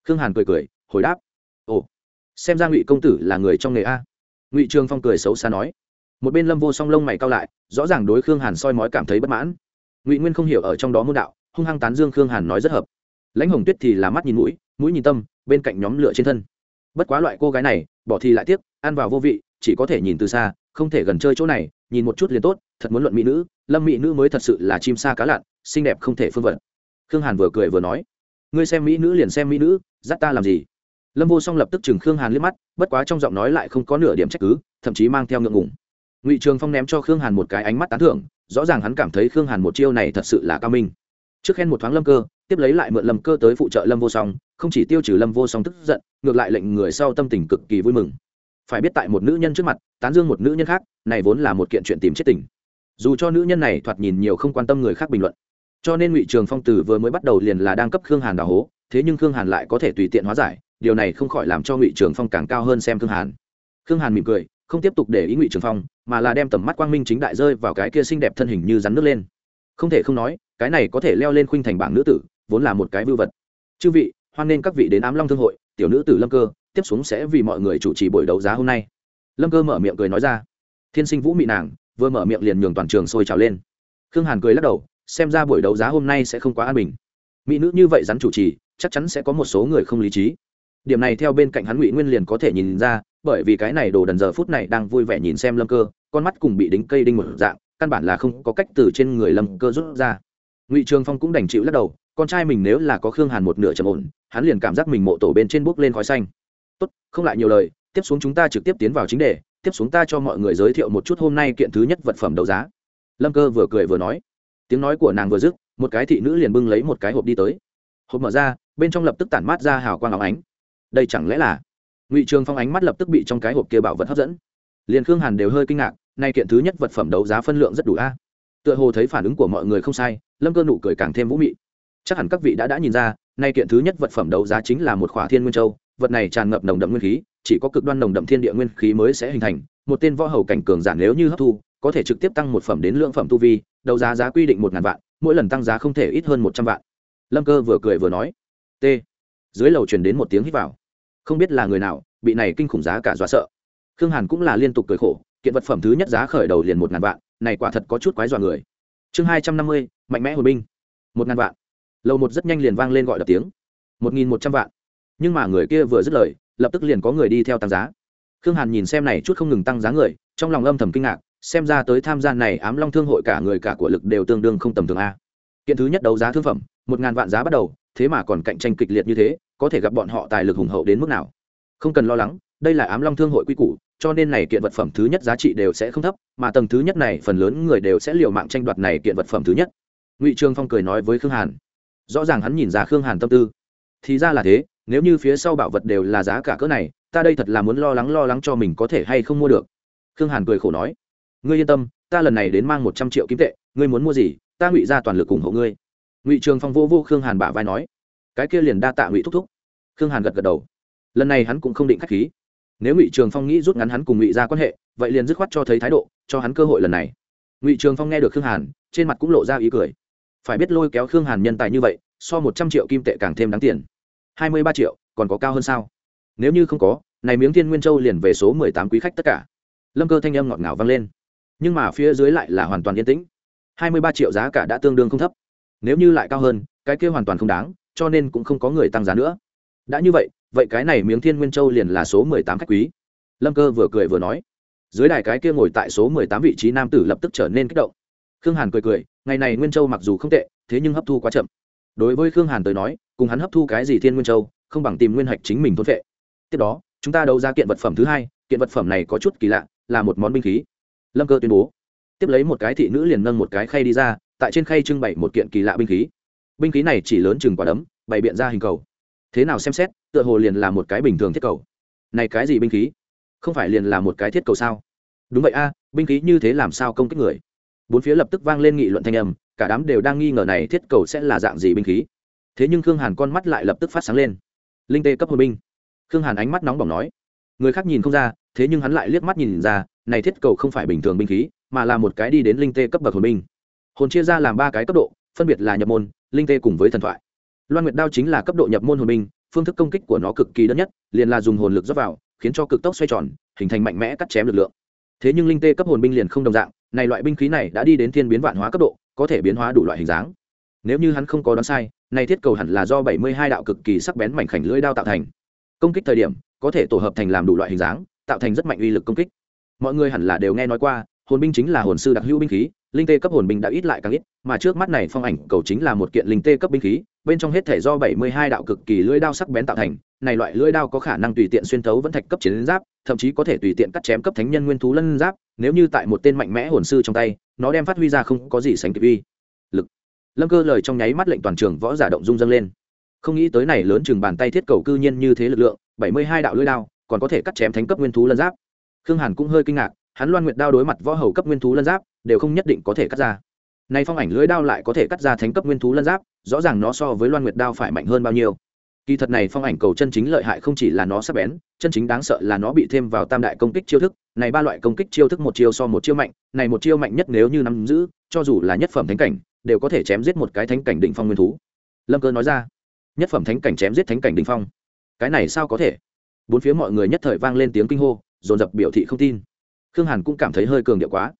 Khương hàn cười cười, hồi đáp. Ồ, xem ra ngụy công tử là người trong nghề a. Ngụy trường phong cười xấu xa nói. Một bên lâm vô song lông mày cao lại, rõ ràng đối khương hàn soi mói cảm thấy bất mãn. Ngụy nguyên không hiểu ở trong đó môn đạo, hung hăng tán dương khương hàn nói rất hợp. Lãnh hồng tuyết thì là mắt nhìn mũi mũi nhìn tâm, bên cạnh nhóm lửa trên thân bất quá loại cô gái này, bỏ thì lại tiếc, ăn vào vô vị, chỉ có thể nhìn từ xa, không thể gần chơi chỗ này, nhìn một chút liền tốt, thật muốn luận mỹ nữ, lâm mỹ nữ mới thật sự là chim sa cá lặn, xinh đẹp không thể phương vận. Khương hàn vừa cười vừa nói, ngươi xem mỹ nữ liền xem mỹ nữ, dắt ta làm gì? Lâm vô song lập tức chừng khương hàn liếc mắt, bất quá trong giọng nói lại không có nửa điểm trách cứ, thậm chí mang theo ngượng ngùng. Ngụy trường phong ném cho khương hàn một cái ánh mắt tán thưởng, rõ ràng hắn cảm thấy khương hàn một chiêu này thật sự là cao minh. Trước khen một thoáng lâm cơ, tiếp lấy lại mượn lâm cơ tới phụ trợ lâm vô song không chỉ tiêu trừ lâm vô song tức giận, ngược lại lệnh người sau tâm tình cực kỳ vui mừng. Phải biết tại một nữ nhân trước mặt, tán dương một nữ nhân khác, này vốn là một kiện chuyện tìm chết tình. Dù cho nữ nhân này thoạt nhìn nhiều không quan tâm người khác bình luận, cho nên ngụy trường phong tử vừa mới bắt đầu liền là đang cấp khương hàn đào hố, thế nhưng khương hàn lại có thể tùy tiện hóa giải, điều này không khỏi làm cho ngụy trường phong càng cao hơn xem khương hàn. Khương hàn mỉm cười, không tiếp tục để ý ngụy trường phong, mà là đem tầm mắt quang minh chính đại rơi vào cái kia xinh đẹp thân hình như rắn nước lên. Không thể không nói, cái này có thể leo lên khuynh thành bảng nữ tử, vốn là một cái vưu vật. Chư vị hoan nên các vị đến ám long thương hội, tiểu nữ tử lâm cơ, tiếp xuống sẽ vì mọi người chủ trì buổi đấu giá hôm nay. Lâm cơ mở miệng cười nói ra. Thiên sinh vũ mị nàng, vừa mở miệng liền nhường toàn trường sôi trào lên. Khương hàn cười lắc đầu, xem ra buổi đấu giá hôm nay sẽ không quá an bình. Mỹ nữ như vậy rắn chủ trì, chắc chắn sẽ có một số người không lý trí. Điểm này theo bên cạnh hắn ngụy nguyên liền có thể nhìn ra, bởi vì cái này đồ đần giờ phút này đang vui vẻ nhìn xem lâm cơ, con mắt cùng bị đính cây đinh một dạng, căn bản là không có cách từ trên người lâm cơ rút ra. Ngụy trường phong cũng đành chịu lắc đầu con trai mình nếu là có khương hàn một nửa trầm ổn, hắn liền cảm giác mình mộ tổ bên trên bốc lên khói xanh. Tốt, không lại nhiều lời, tiếp xuống chúng ta trực tiếp tiến vào chính đề, tiếp xuống ta cho mọi người giới thiệu một chút hôm nay kiện thứ nhất vật phẩm đấu giá. Lâm cơ vừa cười vừa nói. Tiếng nói của nàng vừa dứt, một cái thị nữ liền bưng lấy một cái hộp đi tới. Hộp mở ra, bên trong lập tức tản mát ra hào quang áo ánh. Đây chẳng lẽ là? Ngụy trường phong ánh mắt lập tức bị trong cái hộp kia bảo vật hấp dẫn. Liền khương hàn đều hơi kinh ngạc, nay kiện thứ nhất vật phẩm đấu giá phân lượng rất đủ a. Tựa hồ thấy phản ứng của mọi người không sai, lâm cơ nụ cười càng thêm vũ mị chắc hẳn các vị đã đã nhìn ra, nay kiện thứ nhất vật phẩm đấu giá chính là một khỏa thiên nguyên châu, vật này tràn ngập nồng đậm nguyên khí, chỉ có cực đoan nồng đậm thiên địa nguyên khí mới sẽ hình thành, một tên võ hầu cảnh cường giả nếu như hấp thu, có thể trực tiếp tăng một phẩm đến lượng phẩm tu vi, đấu giá giá quy định một ngàn vạn, mỗi lần tăng giá không thể ít hơn một trăm vạn. Lâm cơ vừa cười vừa nói, t. Dưới lầu truyền đến một tiếng hít vào. Không biết là người nào, bị này kinh khủng giá cả dọa sợ. Khương hàn cũng là liên tục cười khổ, kiện vật phẩm thứ nhất giá khởi đầu liền một ngàn vạn, này quả thật có chút quái dọa người. Chương hai trăm năm mươi, mạnh mẽ hồi binh. Một ngàn vạn lầu một rất nhanh liền vang lên gọi đập tiếng. Một nghìn một trăm vạn. Nhưng mà người kia vừa dứt lời, lập tức liền có người đi theo tăng giá. Khương hàn nhìn xem này chút không ngừng tăng giá người, trong lòng âm thầm kinh ngạc, xem ra tới tham gia này ám long thương hội cả người cả của lực đều tương đương không tầm thường a. Kiện thứ nhất đấu giá thương phẩm, một ngàn vạn giá bắt đầu, thế mà còn cạnh tranh kịch liệt như thế, có thể gặp bọn họ tài lực hùng hậu đến mức nào? Không cần lo lắng, đây là ám long thương hội quy củ, cho nên này kiện vật phẩm thứ nhất giá trị đều sẽ không thấp, mà tầng thứ nhất này phần lớn người đều sẽ liều mạng tranh đoạt này kiện vật phẩm thứ nhất. Ngụy trương phong cười nói với khương hàn rõ ràng hắn nhìn ra khương hàn tâm tư. Thì ra là thế, nếu như phía sau bảo vật đều là giá cả cỡ này, ta đây thật là muốn lo lắng lo lắng cho mình có thể hay không mua được. Khương hàn cười khổ nói, ngươi yên tâm, ta lần này đến mang một trăm triệu kim tệ, ngươi muốn mua gì, ta ngụy ra toàn lực ủng hộ ngươi. Ngụy trường phong vô vô khương hàn bả vai nói, cái kia liền đa tạ ngụy thúc thúc. Khương hàn gật gật đầu. Lần này hắn cũng không định k h á c h khí. Nếu ngụy trường phong nghĩ rút ngắn hắn cùng ngụy ra quan hệ, vậy liền dứt khoát cho thấy thái độ, cho hắn cơ hội lần này. Ngụy trường phong nghe được khương hàn, trên mặt cũng lộ ra ý cười phải biết lôi kéo khương hàn nhân tài như vậy, so một trăm triệu kim tệ càng thêm đáng tiền. Hai mươi ba triệu, còn có cao hơn sao? Nếu như không có, này miếng thiên nguyên châu liền về số mười tám quý khách tất cả. Lâm cơ thanh âm ngọt ngào vang lên. Nhưng mà phía dưới lại là hoàn toàn yên tĩnh. Hai mươi ba triệu giá cả đã tương đương không thấp. Nếu như lại cao hơn, cái kia hoàn toàn không đáng, cho nên cũng không có người tăng giá nữa. Đã như vậy vậy cái này miếng thiên nguyên châu liền là số mười tám khách quý. Lâm cơ vừa cười vừa nói. Dưới đài cái kia ngồi tại số mười tám vị trí nam tử lập tức trở nên kích động khương hàn cười cười, ngày này nguyên châu mặc dù không tệ, thế nhưng hấp thu quá chậm. Đối với khương hàn tới nói, cùng hắn hấp thu cái gì thiên nguyên châu, không bằng tìm nguyên hạch chính mình thốt vệ. Tiếp đó, chúng ta đấu ra kiện vật phẩm thứ hai, kiện vật phẩm này có chút kỳ lạ, là một món binh khí. Lâm cơ tuyên bố. Tiếp lấy một cái thị nữ liền nâng một cái khay đi ra, tại trên khay trưng bày một kiện kỳ lạ binh khí. Binh khí này chỉ lớn chừng quả đấm, bày biện ra hình cầu. Thế nào xem xét, tựa hồ liền là một cái bình thường thiết cầu. Này cái gì binh khí? Không phải liền là một cái thiết cầu sao? Đúng vậy a, binh khí như thế làm sao công kích người? Bốn phía lập tức vang lên nghị luận thanh âm, cả đám đều đang nghi ngờ này thiết cầu sẽ là dạng gì binh khí. Thế nhưng khương hàn con mắt lại lập tức phát sáng lên. Linh tê cấp hồn binh. Khương hàn ánh mắt nóng bỏng nói, người khác nhìn không ra, thế nhưng hắn lại liếc mắt nhìn ra, này thiết cầu không phải bình thường binh khí, mà là một cái đi đến linh tê cấp bậc hồn binh. Hồn chia ra làm ba cái cấp độ, phân biệt là nhập môn, linh tê cùng với thần thoại. Loan nguyệt đao chính là cấp độ nhập môn hồn binh, phương thức công kích của nó cực kỳ đơn nhất, liền là dùng hồn lực dốc vào, khiến cho cực tốc xoay tròn, hình thành mạnh mẽ cắt chém lực lượng thế nhưng linh tê cấp hồn binh liền không đồng dạng, này loại binh khí này đã đi đến thiên biến vạn hóa cấp độ, có thể biến hóa đủ loại hình dáng. Nếu như hắn không có đoán sai, này thiết cầu hẳn là do bảy mươi hai đạo cực kỳ sắc bén mảnh khảnh lưỡi đao tạo thành. Công kích thời điểm, có thể tổ hợp thành làm đủ loại hình dáng, tạo thành rất mạnh uy lực công kích. Mọi người hẳn là đều nghe nói qua, hồn binh chính là hồn sư đặc hữu binh khí, linh tê cấp hồn binh đã ít lại càng ít, mà trước mắt này phong ảnh cầu chính là một kiện linh tê cấp binh khí bên trong hết thể do bảy mươi hai đạo cực kỳ lưỡi đao sắc bén tạo thành, này loại lưỡi đao có khả năng tùy tiện xuyên thấu vẫn thạch cấp chiến giáp, thậm chí có thể tùy tiện cắt chém cấp thánh nhân nguyên thú lân giáp, nếu như tại một tên mạnh mẽ hồn sư trong tay, nó đem phát huy ra không có gì sánh kịp uy lực. Lâm cơ lời trong nháy mắt lệnh toàn trường võ giả động dung dâng lên. Không nghĩ tới này lớn chừng bàn tay thiết cầu cư nhiên như thế lực lượng, bảy mươi hai đạo lưỡi đao, còn có thể cắt chém thánh cấp nguyên thú lân giáp. Khương hàn cũng hơi kinh ngạc, hắn loan nguyệt đao đối mặt võ hầu cấp nguyên thú lân giáp, đều không nhất định có thể cắt ra. Nay phong ảnh lưỡi đao lại có thể cắt ra thánh cấp nguyên thú lân giáp rõ ràng nó so với loan nguyệt đao phải mạnh hơn bao nhiêu. Kỳ thật này phong ảnh cầu chân chính lợi hại không chỉ là nó sắc bén, chân chính đáng sợ là nó bị thêm vào tam đại công kích chiêu thức, này ba loại công kích chiêu thức một chiêu so một chiêu mạnh, này một chiêu mạnh nhất nếu như nắm giữ, cho dù là nhất phẩm thánh cảnh, đều có thể chém giết một cái thánh cảnh đỉnh phong nguyên thú. Lâm cơ nói ra, nhất phẩm thánh cảnh chém giết thánh cảnh đỉnh phong. Cái này sao có thể? Bốn phía mọi người nhất thời vang lên tiếng kinh hô, dồn dập biểu thị không tin. Khương hàn cũng cảm thấy hơi cường điệu quá.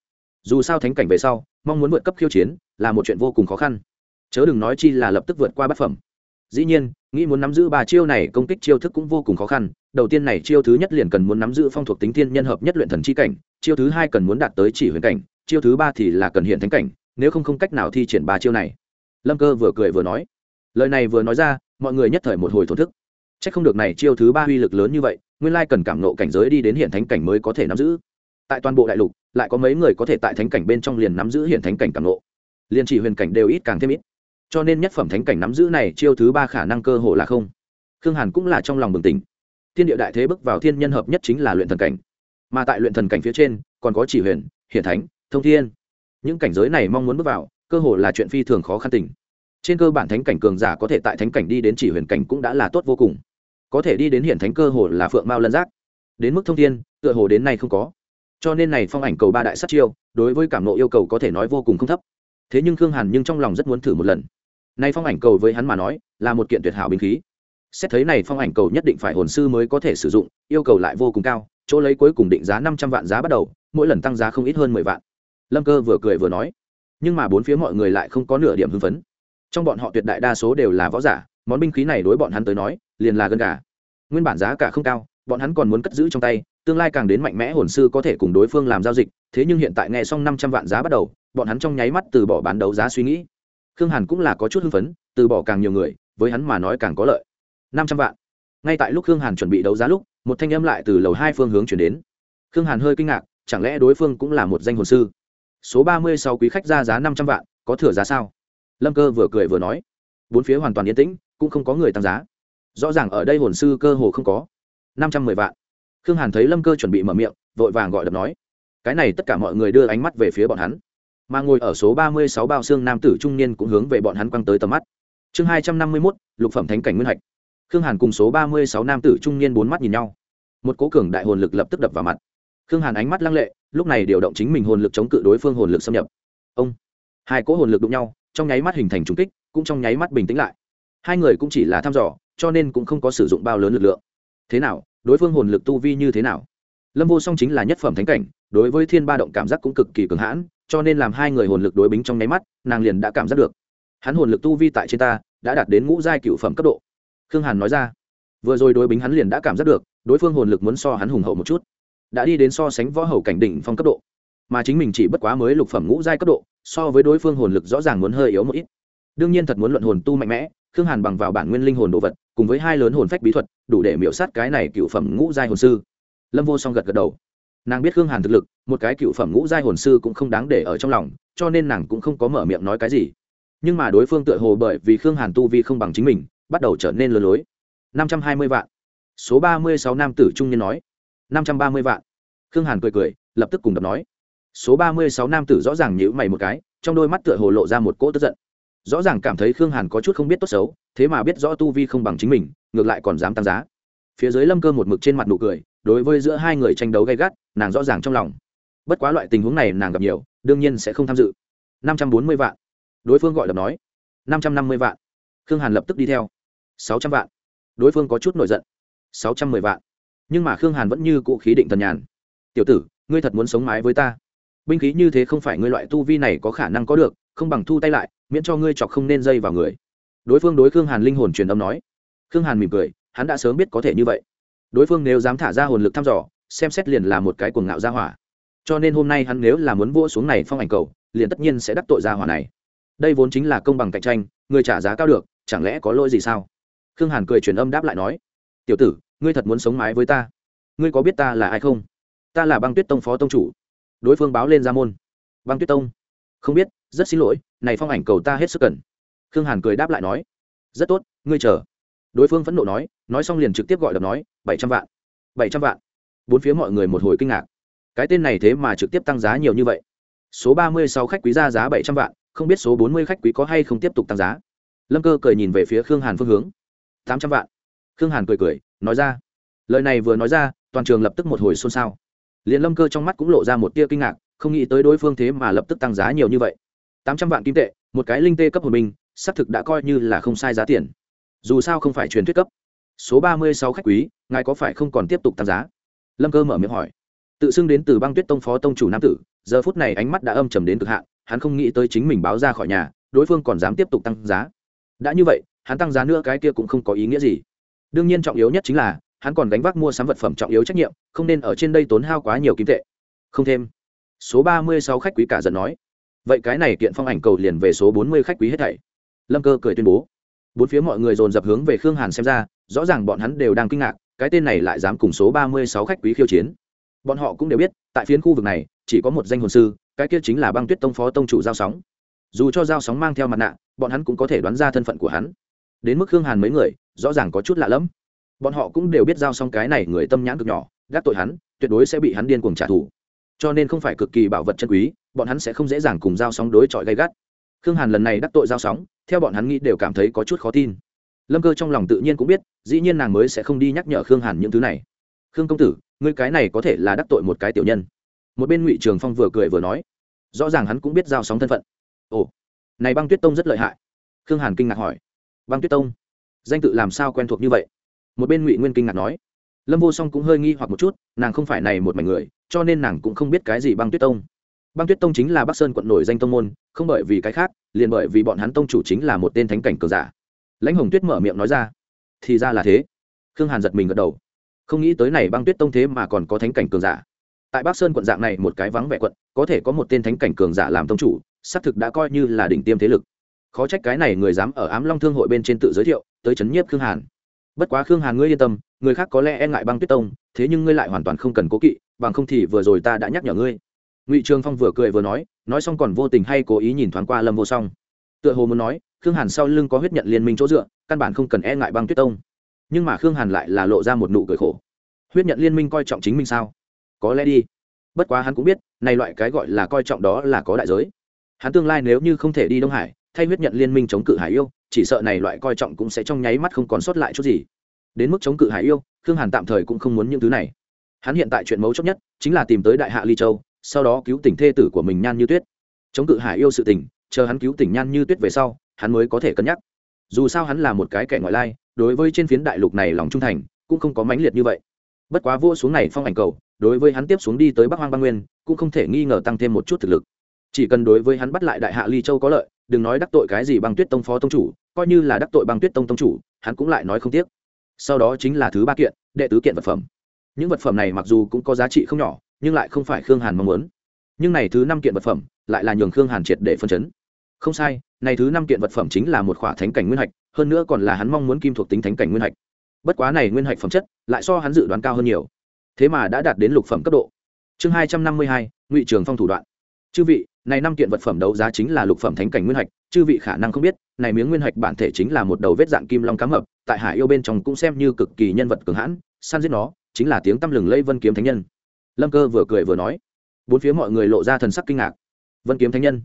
Dù sao thánh cảnh về sau, mong muốn vượt cấp khiêu chiến, là một chuyện vô cùng khó khăn chớ đừng nói chi là lập tức vượt qua bát phẩm. Dĩ nhiên, nghĩ muốn nắm giữ ba chiêu này công kích chiêu thức cũng vô cùng khó khăn. Đầu tiên này chiêu thứ nhất liền cần muốn nắm giữ phong thuộc tính thiên nhân hợp nhất luyện thần chi cảnh, chiêu thứ hai cần muốn đạt tới chỉ huyền cảnh, chiêu thứ ba thì là cần hiện thánh cảnh, nếu không không cách nào thi triển ba chiêu này. Lâm cơ vừa cười vừa nói. Lời này vừa nói ra, mọi người nhất thời một hồi thổn thức. C h ắ c không được này chiêu thứ ba uy lực lớn như vậy, nguyên lai cần cảm nộ cảnh giới đi đến hiện thánh cảnh mới có thể nắm giữ. Tại toàn bộ đại lục, lại có mấy người có thể tại thánh cảnh bên trong liền nắm giữ hiện thánh cảnh cảm nộ liền chỉ huyền cảnh đều ít càng thêm ít cho nên nhất phẩm thánh cảnh nắm giữ này chiêu thứ ba khả năng cơ hồ là không. Khương hàn cũng là trong lòng bừng tỉnh. Thiên địa đại thế bước vào thiên nhân hợp nhất chính là luyện thần cảnh. Mà tại luyện thần cảnh phía trên, còn có chỉ huyền, hiển thánh, thông thiên. Những cảnh giới này mong muốn bước vào, cơ hồ là chuyện phi thường khó khăn tình. Trên cơ bản thánh cảnh cường giả có thể tại thánh cảnh đi đến chỉ huyền cảnh cũng đã là tốt vô cùng. Có thể đi đến hiển thánh cơ hồ là phượng mao lân giác. Đến mức thông thiên, tựa hồ đến nay không có. Cho nên này phong ảnh cầu ba đại sát chiêu, đối với cảm nộ yêu cầu có thể nói vô cùng không thấp. Thế nhưng khương hàn nhưng trong lòng rất muốn thử một lần nay phong ảnh cầu với hắn mà nói, là một kiện tuyệt hảo binh khí. Xét thấy này phong ảnh cầu nhất định phải hồn sư mới có thể sử dụng, yêu cầu lại vô cùng cao, chỗ lấy cuối cùng định giá năm trăm vạn giá bắt đầu, mỗi lần tăng giá không ít hơn mười vạn. Lâm cơ vừa cười vừa nói, nhưng mà bốn phía mọi người lại không có nửa điểm hưng phấn. Trong bọn họ tuyệt đại đa số đều là võ giả, món binh khí này đối bọn hắn tới nói, liền là gân gà. Nguyên bản giá cả không cao, bọn hắn còn muốn cất giữ trong tay, tương lai càng đến mạnh mẽ hồn sư có thể cùng đối phương làm giao dịch, thế nhưng hiện tại nghe xong năm trăm vạn giá bắt đầu, bọn hắn trong nháy mắt từ bỏ bán đấu giá suy nghĩ khương hàn cũng là có chút hưng phấn, từ bỏ càng nhiều người, với hắn mà nói càng có lợi. Năm trăm vạn. Ngay tại lúc khương hàn chuẩn bị đấu giá lúc, một thanh âm lại từ lầu hai phương hướng chuyển đến. Khương hàn hơi kinh ngạc, chẳng lẽ đối phương cũng là một danh hồn sư? Số ba mươi sáu quý khách ra giá năm trăm vạn, có thừa giá sao? Lâm cơ vừa cười vừa nói. Bốn phía hoàn toàn yên tĩnh, cũng không có người tăng giá. Rõ ràng ở đây hồn sư cơ hồ không có. Năm trăm mười vạn. Khương hàn thấy lâm cơ chuẩn bị mở miệng, vội vàng gọi đập nói. Cái này tất cả mọi người đưa ánh mắt về phía bọn hắn mà ngồi ở số ba mươi sáu bao xương nam tử trung niên cũng hướng về bọn hắn quăng tới tầm mắt. Chương hai trăm năm mươi mốt, lục phẩm thánh cảnh nguyên hạch. Khương hàn cùng số ba mươi sáu nam tử trung niên bốn mắt nhìn nhau. Một cố cường đại hồn lực lập tức đập vào mặt. Khương hàn ánh mắt lăng lệ, lúc này điều động chính mình hồn lực chống cự đối phương hồn lực xâm nhập. Ông. Hai cỗ hồn lực đụng nhau, trong nháy mắt hình thành trùng kích, cũng trong nháy mắt bình tĩnh lại. Hai người cũng chỉ là thăm dò, cho nên cũng không có sử dụng bao lớn lực lượng. Thế nào, đối phương hồn lực tu vi như thế nào? Lâm vô song chính là nhất phẩm thánh cảnh, đối với thiên ba động cảm giác cũng cực kỳ cường hãn cho nên làm hai người hồn lực đối bính trong nháy mắt, nàng liền đã cảm giác được. Hắn hồn lực tu vi tại trên ta, đã đạt đến ngũ giai cựu phẩm cấp độ. Khương hàn nói ra. Vừa rồi đối bính hắn liền đã cảm giác được, đối phương hồn lực muốn so hắn hùng hậu một chút. Đã đi đến so sánh võ hầu cảnh đỉnh phong cấp độ. Mà chính mình chỉ bất quá mới lục phẩm ngũ giai cấp độ, so với đối phương hồn lực rõ ràng muốn hơi yếu một ít. Đương nhiên thật muốn luận hồn tu mạnh mẽ, khương hàn bằng vào bản nguyên linh hồn đồ vật, cùng với hai lớn hồn phách bí thuật, đủ để miễu sát cái này cựu phẩm ngũ giai hồn sư. Lâm vô song gật gật đầu nàng biết khương hàn thực lực, một cái cựu phẩm ngũ giai hồn sư cũng không đáng để ở trong lòng, cho nên nàng cũng không có mở miệng nói cái gì. Nhưng mà đối phương tựa hồ bởi vì khương hàn tu vi không bằng chính mình, bắt đầu trở nên lừa lối. Năm trăm hai mươi vạn. Số ba mươi sáu nam tử trung niên nói. Năm trăm ba mươi vạn. Khương hàn cười cười, lập tức cùng đập nói. Số ba mươi sáu nam tử rõ ràng nhữ mày một cái, trong đôi mắt tựa hồ lộ ra một cỗ tức giận. Rõ ràng cảm thấy khương hàn có chút không biết tốt xấu, thế mà biết rõ tu vi không bằng chính mình, ngược lại còn dám tăng giá. Phía dưới lâm cơ một mực trên mặt nụ cười đối với giữa hai người tranh đấu gay gắt, nàng rõ ràng trong lòng. Bất quá loại tình huống này nàng gặp nhiều, đương nhiên sẽ không tham dự. Năm trăm bốn mươi vạn. Đối phương gọi đập nói, năm trăm năm mươi vạn. Khương hàn lập tức đi theo. Sáu trăm vạn. Đối phương có chút nổi giận. Sáu trăm mười vạn. Nhưng mà khương hàn vẫn như cụ khí định thần nhàn. Tiểu tử, ngươi thật muốn sống mái với ta? Binh khí như thế không phải ngươi loại tu vi này có khả năng có được, không bằng thu tay lại, miễn cho ngươi chọc không nên dây vào người. Đối phương đối khương hàn linh hồn truyền âm nói. Khương hàn mỉm cười, hắn đã sớm biết có thể như vậy đối phương nếu dám thả ra hồn lực thăm dò, xem xét liền là một cái cuồng ngạo gia hỏa. Cho nên hôm nay hắn nếu là muốn vua xuống này phong ảnh cầu, liền tất nhiên sẽ đắc tội gia hỏa này. Đây vốn chính là công bằng cạnh tranh, người trả giá cao được, chẳng lẽ có lỗi gì sao? Khương hàn cười truyền âm đáp lại nói, tiểu tử, ngươi thật muốn sống mái với ta? Ngươi có biết ta là ai không? Ta là băng tuyết tông phó tông chủ. Đối phương báo lên ra môn, băng tuyết tông? Không biết, rất xin lỗi, này phong ảnh cầu ta hết sức cần. Khương hàn cười đáp lại nói, rất tốt, ngươi chờ đối phương phẫn nộ nói nói xong liền trực tiếp gọi đập nói, bảy trăm vạn, bảy trăm vạn. Bốn phía mọi người một hồi kinh ngạc. Cái tên này thế mà trực tiếp tăng giá nhiều như vậy. Số ba mươi sáu khách quý ra giá bảy trăm vạn, không biết số bốn mươi khách quý có hay không tiếp tục tăng giá. Lâm cơ cười nhìn về phía khương hàn phương hướng. Tám trăm vạn. Khương hàn cười cười, nói ra. Lời này vừa nói ra, toàn trường lập tức một hồi xôn xao. Liền lâm cơ trong mắt cũng lộ ra một tia kinh ngạc, không nghĩ tới đối phương thế mà lập tức tăng giá nhiều như vậy. Tám trăm vạn kim tệ, một cái linh tê cấp hồn binh, xác thực đã coi như là không sai giá tiền dù sao không phải truyền thuyết cấp. Số ba mươi sáu khách quý, ngài có phải không còn tiếp tục tăng giá? Lâm cơ mở miệng hỏi. Tự xưng đến từ băng tuyết tông phó tông chủ nam tử, giờ phút này ánh mắt đã âm trầm đến cực hạn, hắn không nghĩ tới chính mình báo ra khỏi nhà, đối phương còn dám tiếp tục tăng giá. Đã như vậy, hắn tăng giá nữa cái kia cũng không có ý nghĩa gì. Đương nhiên trọng yếu nhất chính là, hắn còn gánh vác mua sắm vật phẩm trọng yếu trách nhiệm, không nên ở trên đây tốn hao quá nhiều kim tệ. Không thêm. Số ba mươi sáu khách quý cả giận nói. Vậy cái này kiện phong ảnh cầu liền về số bốn mươi khách quý hết thảy. Lâm cơ cười tuyên bố bốn phía mọi người dồn dập hướng về khương hàn xem ra, rõ ràng bọn hắn đều đang kinh ngạc, cái tên này lại dám cùng số ba mươi sáu khách quý khiêu chiến. Bọn họ cũng đều biết, tại phiến khu vực này, chỉ có một danh hồn sư, cái kia chính là băng tuyết tông phó tông chủ giao sóng. Dù cho giao sóng mang theo mặt nạ, bọn hắn cũng có thể đoán ra thân phận của hắn. Đến mức khương hàn mấy người, rõ ràng có chút lạ lẫm. Bọn họ cũng đều biết giao sóng cái này người tâm nhãn cực nhỏ, gác tội hắn, tuyệt đối sẽ bị hắn điên cuồng trả thù. Cho nên không phải cực kỳ bảo vật chân quý, bọn hắn sẽ không dễ dàng cùng giao sóng đối chọi gay gắt khương hàn lần này đắc tội giao sóng, theo bọn hắn nghĩ đều cảm thấy có chút khó tin. Lâm cơ trong lòng tự nhiên cũng biết, dĩ nhiên nàng mới sẽ không đi nhắc nhở khương hàn những thứ này. Khương công tử, ngươi cái này có thể là đắc tội một cái tiểu nhân. Một bên ngụy trường phong vừa cười vừa nói. Rõ ràng hắn cũng biết giao sóng thân phận. Ồ, này băng tuyết tông rất lợi hại. Khương hàn kinh ngạc hỏi. Băng tuyết tông? Danh tự làm sao quen thuộc như vậy? Một bên ngụy nguyên kinh ngạc nói. Lâm vô song cũng hơi nghi hoặc một chút, nàng không phải này một mảnh người, cho nên nàng cũng không biết cái gì băng tuyết tông băng tuyết tông chính là bắc sơn quận nổi danh tông môn, không bởi vì cái khác, liền bởi vì bọn hắn tông chủ chính là một tên thánh cảnh cờ giả. Lãnh hồng tuyết mở miệng nói ra, thì ra là thế. Khương hàn giật mình gật đầu. Không nghĩ tới này băng tuyết tông thế mà còn có thánh cảnh cường giả. Tại bắc sơn quận dạng này một cái vắng vẻ quận, có thể có một tên thánh cảnh cường giả làm tông chủ, xác thực đã coi như là đỉnh tiêm thế lực. Khó trách cái này người dám ở ám long thương hội bên trên tự giới thiệu, tới chấn nhiếp khương hàn. Bất quá khương hàn ngươi yên tâm, người khác có lẽ e ngại băng tuyết tông, thế nhưng ngươi lại hoàn toàn không cần cố kỵ, bằng không thì vừa rồi ta đã nhắc nhở ngươi ngụy trường phong vừa cười vừa nói nói xong còn vô tình hay cố ý nhìn thoáng qua lâm vô song tựa hồ muốn nói khương hàn sau lưng có huyết nhận liên minh chỗ dựa căn bản không cần e ngại băng tuyết tông nhưng mà khương hàn lại là lộ ra một nụ cười khổ huyết nhận liên minh coi trọng chính mình sao có lẽ đi bất quá hắn cũng biết này loại cái gọi là coi trọng đó là có đại giới hắn tương lai nếu như không thể đi đông hải thay huyết nhận liên minh chống cự hải yêu chỉ sợ này loại coi trọng cũng sẽ trong nháy mắt không còn sót lại chút gì đến mức chống cự hải yêu khương hàn tạm thời cũng không muốn những thứ này hắn hiện tại chuyện mấu chốt nhất chính là tìm tới đại hạ ly châu sau đó cứu tỉnh thê tử của mình nhan như tuyết. Chống cự hải yêu sự tình, chờ hắn cứu tỉnh nhan như tuyết về sau, hắn mới có thể cân nhắc. Dù sao hắn là một cái kẻ ngoại lai, đối với trên phiến đại lục này lòng trung thành, cũng không có mãnh liệt như vậy. Bất quá vua xuống này phong ảnh cầu, đối với hắn tiếp xuống đi tới bắc hoang băng nguyên, cũng không thể nghi ngờ tăng thêm một chút thực lực. Chỉ cần đối với hắn bắt lại đại hạ ly châu có lợi, đừng nói đắc tội cái gì băng tuyết tông phó tông chủ, coi như là đắc tội băng tuyết tông tông chủ, hắn cũng lại nói không tiếc. Sau đó chính là thứ ba kiện, đệ tứ kiện vật phẩm. Những vật phẩm này mặc dù cũng có giá trị không nhỏ nhưng lại không phải khương hàn mong muốn. Nhưng này thứ năm kiện vật phẩm, lại là nhường khương hàn triệt để phân chấn. Không sai, này thứ năm kiện vật phẩm chính là một khỏa thánh cảnh nguyên hạch, hơn nữa còn là hắn mong muốn kim thuộc tính thánh cảnh nguyên hạch. Bất quá này nguyên hạch phẩm chất, lại so hắn dự đoán cao hơn nhiều. Thế mà đã đạt đến lục phẩm cấp độ. Chương hai trăm năm mươi hai, ngụy trường phong thủ đoạn. Chư vị, này năm kiện vật phẩm đấu giá chính là lục phẩm thánh cảnh nguyên hạch, chư vị khả năng không biết, này miếng nguyên hạch bản thể chính là một đầu vết dạng kim long cá mập, tại hải yêu bên trong cũng xem như cực kỳ nhân vật cường hãn, săn giết nó, chính là tiếng tăm lừng lây vân kiếm thánh nhân lâm cơ vừa cười vừa nói. Bốn phía mọi người lộ ra thần sắc kinh ngạc. Vân kiếm thánh nhân.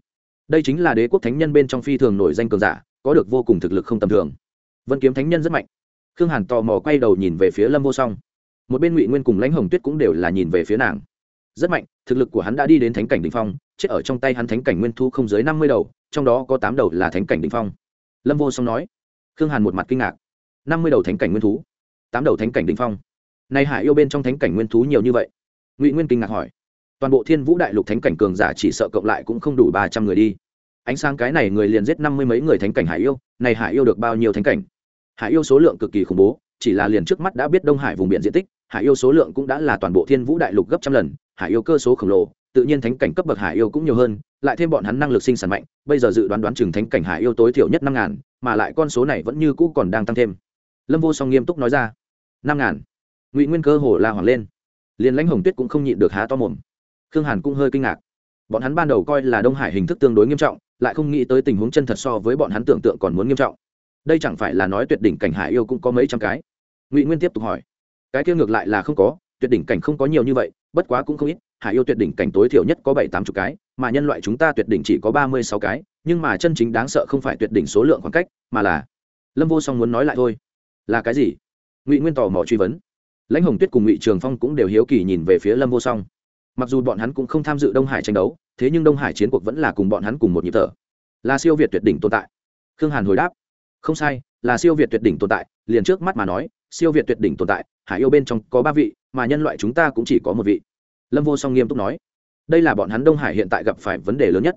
Đây chính là đế quốc thánh nhân bên trong phi thường nổi danh cường giả, có được vô cùng thực lực không tầm thường. Vân kiếm thánh nhân rất mạnh. Khương hàn tò mò quay đầu nhìn về phía lâm vô song. Một bên ngụy nguyên cùng lãnh hồng tuyết cũng đều là nhìn về phía nàng. Rất mạnh, thực lực của hắn đã đi đến thánh cảnh đình phong, chết ở trong tay hắn thánh cảnh nguyên thu không dưới năm mươi đầu, trong đó có tám đầu là thánh cảnh đình phong. Lâm vô song nói. Khương hàn một mặt kinh ngạc. Năm mươi đầu thánh cảnh nguyên thú, tám đầu thánh cảnh đình phong. Nay hạ yêu bên trong thánh cảnh nguyên thú nhiều như vậy ngụy nguyên kinh ngạc hỏi toàn bộ thiên vũ đại lục thánh cảnh cường giả chỉ sợ cộng lại cũng không đủ ba trăm người đi ánh sáng cái này người liền giết năm mươi mấy người thánh cảnh hải yêu này hải yêu được bao nhiêu thánh cảnh hải yêu số lượng cực kỳ khủng bố chỉ là liền trước mắt đã biết đông hải vùng biển diện tích hải yêu số lượng cũng đã là toàn bộ thiên vũ đại lục gấp trăm lần hải yêu cơ số khổng lồ tự nhiên thánh cảnh cấp bậc hải yêu cũng nhiều hơn lại thêm bọn hắn năng lực sinh sản mạnh bây giờ dự đoán đoán chừng thánh cảnh hải yêu tối thiểu nhất năm ngàn mà lại con số này vẫn như cũ còn đang tăng thêm lâm vô song nghiêm túc nói ra năm ngàn ngụy nguyên cơ hồ la hoàng lên liền lãnh hồng tuyết cũng không nhịn được há to mồm. Khương hàn cũng hơi kinh ngạc. Bọn hắn ban đầu coi là đông hải hình thức tương đối nghiêm trọng, lại không nghĩ tới tình huống chân thật so với bọn hắn tưởng tượng còn muốn nghiêm trọng. Đây chẳng phải là nói tuyệt đỉnh cảnh hải yêu cũng có mấy trăm cái? Ngụy nguyên tiếp tục hỏi. Cái kia ngược lại là không có, tuyệt đỉnh cảnh không có nhiều như vậy, bất quá cũng không ít, hải yêu tuyệt đỉnh cảnh tối thiểu nhất có bảy tám chục cái, mà nhân loại chúng ta tuyệt đỉnh chỉ có ba mươi sáu cái, nhưng mà chân chính đáng sợ không phải tuyệt đỉnh số lượng khoảng cách, mà là lâm vô song muốn nói lại thôi. Là cái gì? Ngụy nguyên tò mò truy vấn lãnh hồng tuyết cùng ngụy trường phong cũng đều hiếu kỳ nhìn về phía lâm vô song. Mặc dù bọn hắn cũng không tham dự đông hải tranh đấu, thế nhưng đông hải chiến cuộc vẫn là cùng bọn hắn cùng một nhịp thở. Là siêu việt tuyệt đỉnh tồn tại. Khương hàn hồi đáp. Không sai, là siêu việt tuyệt đỉnh tồn tại, liền trước mắt mà nói, siêu việt tuyệt đỉnh tồn tại, hải yêu bên trong có ba vị, mà nhân loại chúng ta cũng chỉ có một vị. Lâm vô song nghiêm túc nói. Đây là bọn hắn đông hải hiện tại gặp phải vấn đề lớn nhất.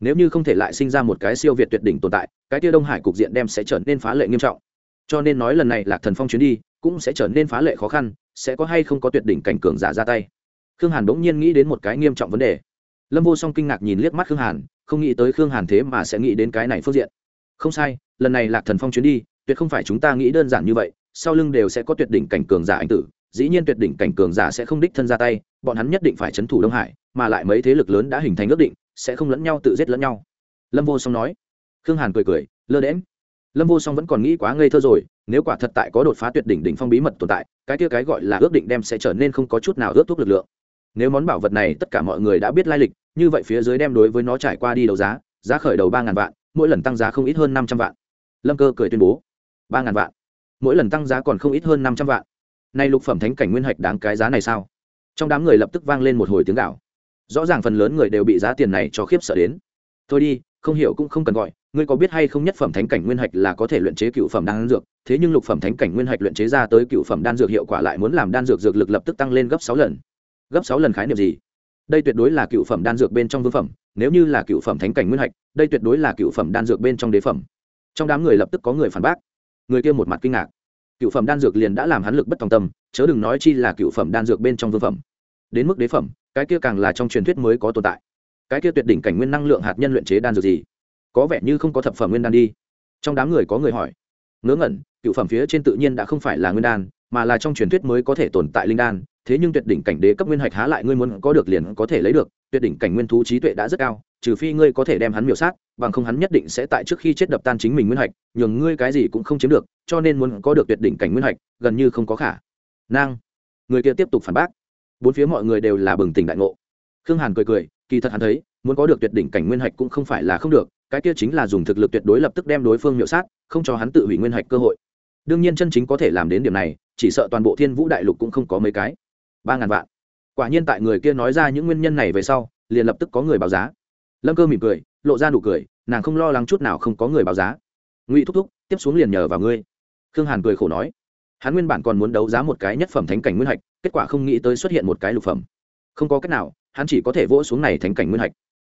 Nếu như không thể lại sinh ra một cái siêu việt tuyệt đỉnh tồn tại, cái tia đông hải cục diện đem sẽ trở nên phá lệ nghiêm trọng. Cho nên nói lần này lạc thần phong chuyến đi cũng sẽ trở nên phá lệ khó khăn, sẽ có hay không có tuyệt đỉnh cảnh cường giả ra tay. Khương hàn bỗng nhiên nghĩ đến một cái nghiêm trọng vấn đề. Lâm vô song kinh ngạc nhìn liếc mắt khương hàn, không nghĩ tới khương hàn thế mà sẽ nghĩ đến cái này phương diện. Không sai, lần này lạc thần phong chuyến đi, tuyệt không phải chúng ta nghĩ đơn giản như vậy, sau lưng đều sẽ có tuyệt đỉnh cảnh cường giả anh tử, dĩ nhiên tuyệt đỉnh cảnh cường giả sẽ không đích thân ra tay, bọn hắn nhất định phải c h ấ n thủ đông hải, mà lại mấy thế lực lớn đã hình thành ước định, sẽ không lẫn nhau tự giết lẫn nhau. Lâm vô song nói. Khương hàn cười cười, lơ đễm lâm vô song vẫn còn nghĩ quá ngây thơ rồi nếu quả thật tại có đột phá tuyệt đỉnh đỉnh phong bí mật tồn tại, cái kia cái gọi là ước định đem sẽ trở nên không có chút nào ước thuốc lực lượng. Nếu món bảo vật này tất cả mọi người đã biết lai lịch, như vậy phía dưới đem đối với nó trải qua đi đấu giá giá khởi đầu ba ngàn vạn, mỗi lần tăng giá không ít hơn năm trăm vạn. Lâm cơ cười tuyên bố, ba ngàn vạn. Mỗi lần tăng giá còn không ít hơn năm trăm vạn. Nay lục phẩm thánh cảnh nguyên hạch đáng cái giá này sao? Trong đám người lập tức vang lên một hồi tiếng gạo rõ ràng phần lớn người đều bị giá tiền này cho khiếp sợ đến. Thôi đi, không hiểu cũng không cần gọi ngươi có biết hay không nhất phẩm thánh cảnh nguyên hạch là có thể luyện chế cựu phẩm đan dược, thế nhưng lục phẩm thánh cảnh nguyên hạch luyện chế ra tới cựu phẩm đan dược hiệu quả lại muốn làm đan dược dược lực lập tức tăng lên gấp sáu lần. Gấp sáu lần khái niệm gì? Đây tuyệt đối là cựu phẩm đan dược bên trong vương phẩm, nếu như là cựu phẩm thánh cảnh nguyên hạch, đây tuyệt đối là cựu phẩm đan dược bên trong đế phẩm. Trong đám người lập tức có người phản bác. Người kia một mặt kinh ngạc. Cựu phẩm đan dược liền đã làm hắn lực bất tòng tâm, chớ đừng nói chi là cựu phẩm đan dược bên trong vương phẩm. Đến mức đế phẩm, cái kia càng là trong truyền thuyết mới có tồn tại. Cái kia tuyệt đỉnh cảnh nguyên năng lượng hạt nhân luyện chế đan dược gì? Có vẻ như không có thập phẩm nguyên đan đi. Trong đám người có người hỏi. Ngớ ngẩn, cựu phẩm phía trên tự nhiên đã không phải là nguyên đan, mà là trong truyền thuyết mới có thể tồn tại linh đan, thế nhưng tuyệt đỉnh cảnh đế cấp nguyên hạch há lại ngươi muốn có được liền có thể lấy được, tuyệt đỉnh cảnh nguyên thú trí tuệ đã rất cao, trừ phi ngươi có thể đem hắn miểu sát, bằng không hắn nhất định sẽ tại trước khi chết đập tan chính mình nguyên hạch, nhường ngươi cái gì cũng không chiếm được, cho nên muốn có được tuyệt đỉnh cảnh nguyên hạch, gần như không có khả năng. Người kia tiếp tục phản bác. Bốn phía mọi người đều là bừng tỉnh đại ngộ. Khương hàn cười cười, kỳ thật hắn thấy, muốn có được tuyệt đỉnh cảnh nguyên hạch cũng không phải là không được cái kia chính là dùng thực lực tuyệt đối lập tức đem đối phương miểu sát, không cho hắn tự hủy nguyên hạch cơ hội. Đương nhiên chân chính có thể làm đến điểm này, chỉ sợ toàn bộ thiên vũ đại lục cũng không có mấy cái. Ba ngàn vạn. Quả nhiên tại người kia nói ra những nguyên nhân này về sau, liền lập tức có người báo giá. Lâm cơ mỉm cười, lộ ra nụ cười, nàng không lo lắng chút nào không có người báo giá. Ngụy thúc thúc, tiếp xuống liền nhờ vào ngươi. Khương hàn cười khổ nói. Hắn nguyên bản còn muốn đấu giá một cái nhất phẩm thánh cảnh nguyên hạch, kết quả không nghĩ tới xuất hiện một cái lục phẩm. Không có cách nào, hắn chỉ có thể vỗ xuống này thánh cảnh nguyên hạch.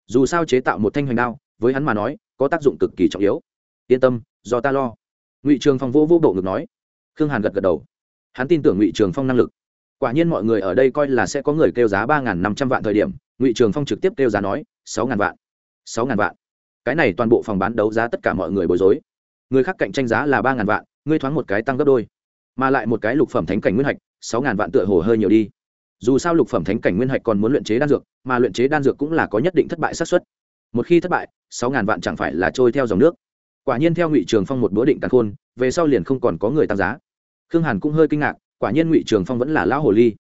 Dù sao chế tạo một thanh hoành đao với hắn mà nói, có tác dụng cực kỳ trọng yếu. Yên tâm, do ta lo. Ngụy trường phong vô vô bộ ngực nói. Khương hàn gật gật đầu. Hắn tin tưởng ngụy trường phong năng lực. Quả nhiên mọi người ở đây coi là sẽ có người kêu giá ba năm trăm vạn thời điểm, ngụy trường phong trực tiếp kêu giá nói, sáu ngàn vạn. Sáu ngàn vạn. Cái này toàn bộ phòng bán đấu giá tất cả mọi người bối rối. Người khác cạnh tranh giá là ba ngàn vạn, ngươi thoáng một cái tăng gấp đôi. Mà lại một cái lục phẩm thánh cảnh nguyên hạch, sáu ngàn vạn tựa hồ hơi nhiều đi. Dù sao lục phẩm thánh cảnh nguyên hạch còn muốn luyện chế đan dược, mà luyện chế đan dược cũng là có nhất định thất bại xác suất một khi thất bại, sáu ngàn vạn chẳng phải là trôi theo dòng nước. Quả nhiên theo ngụy trường phong một búa định tàn khôn, về sau liền không còn có người tăng giá. Khương hàn cũng hơi kinh ngạc, quả nhiên ngụy trường phong vẫn là lão hồ ly.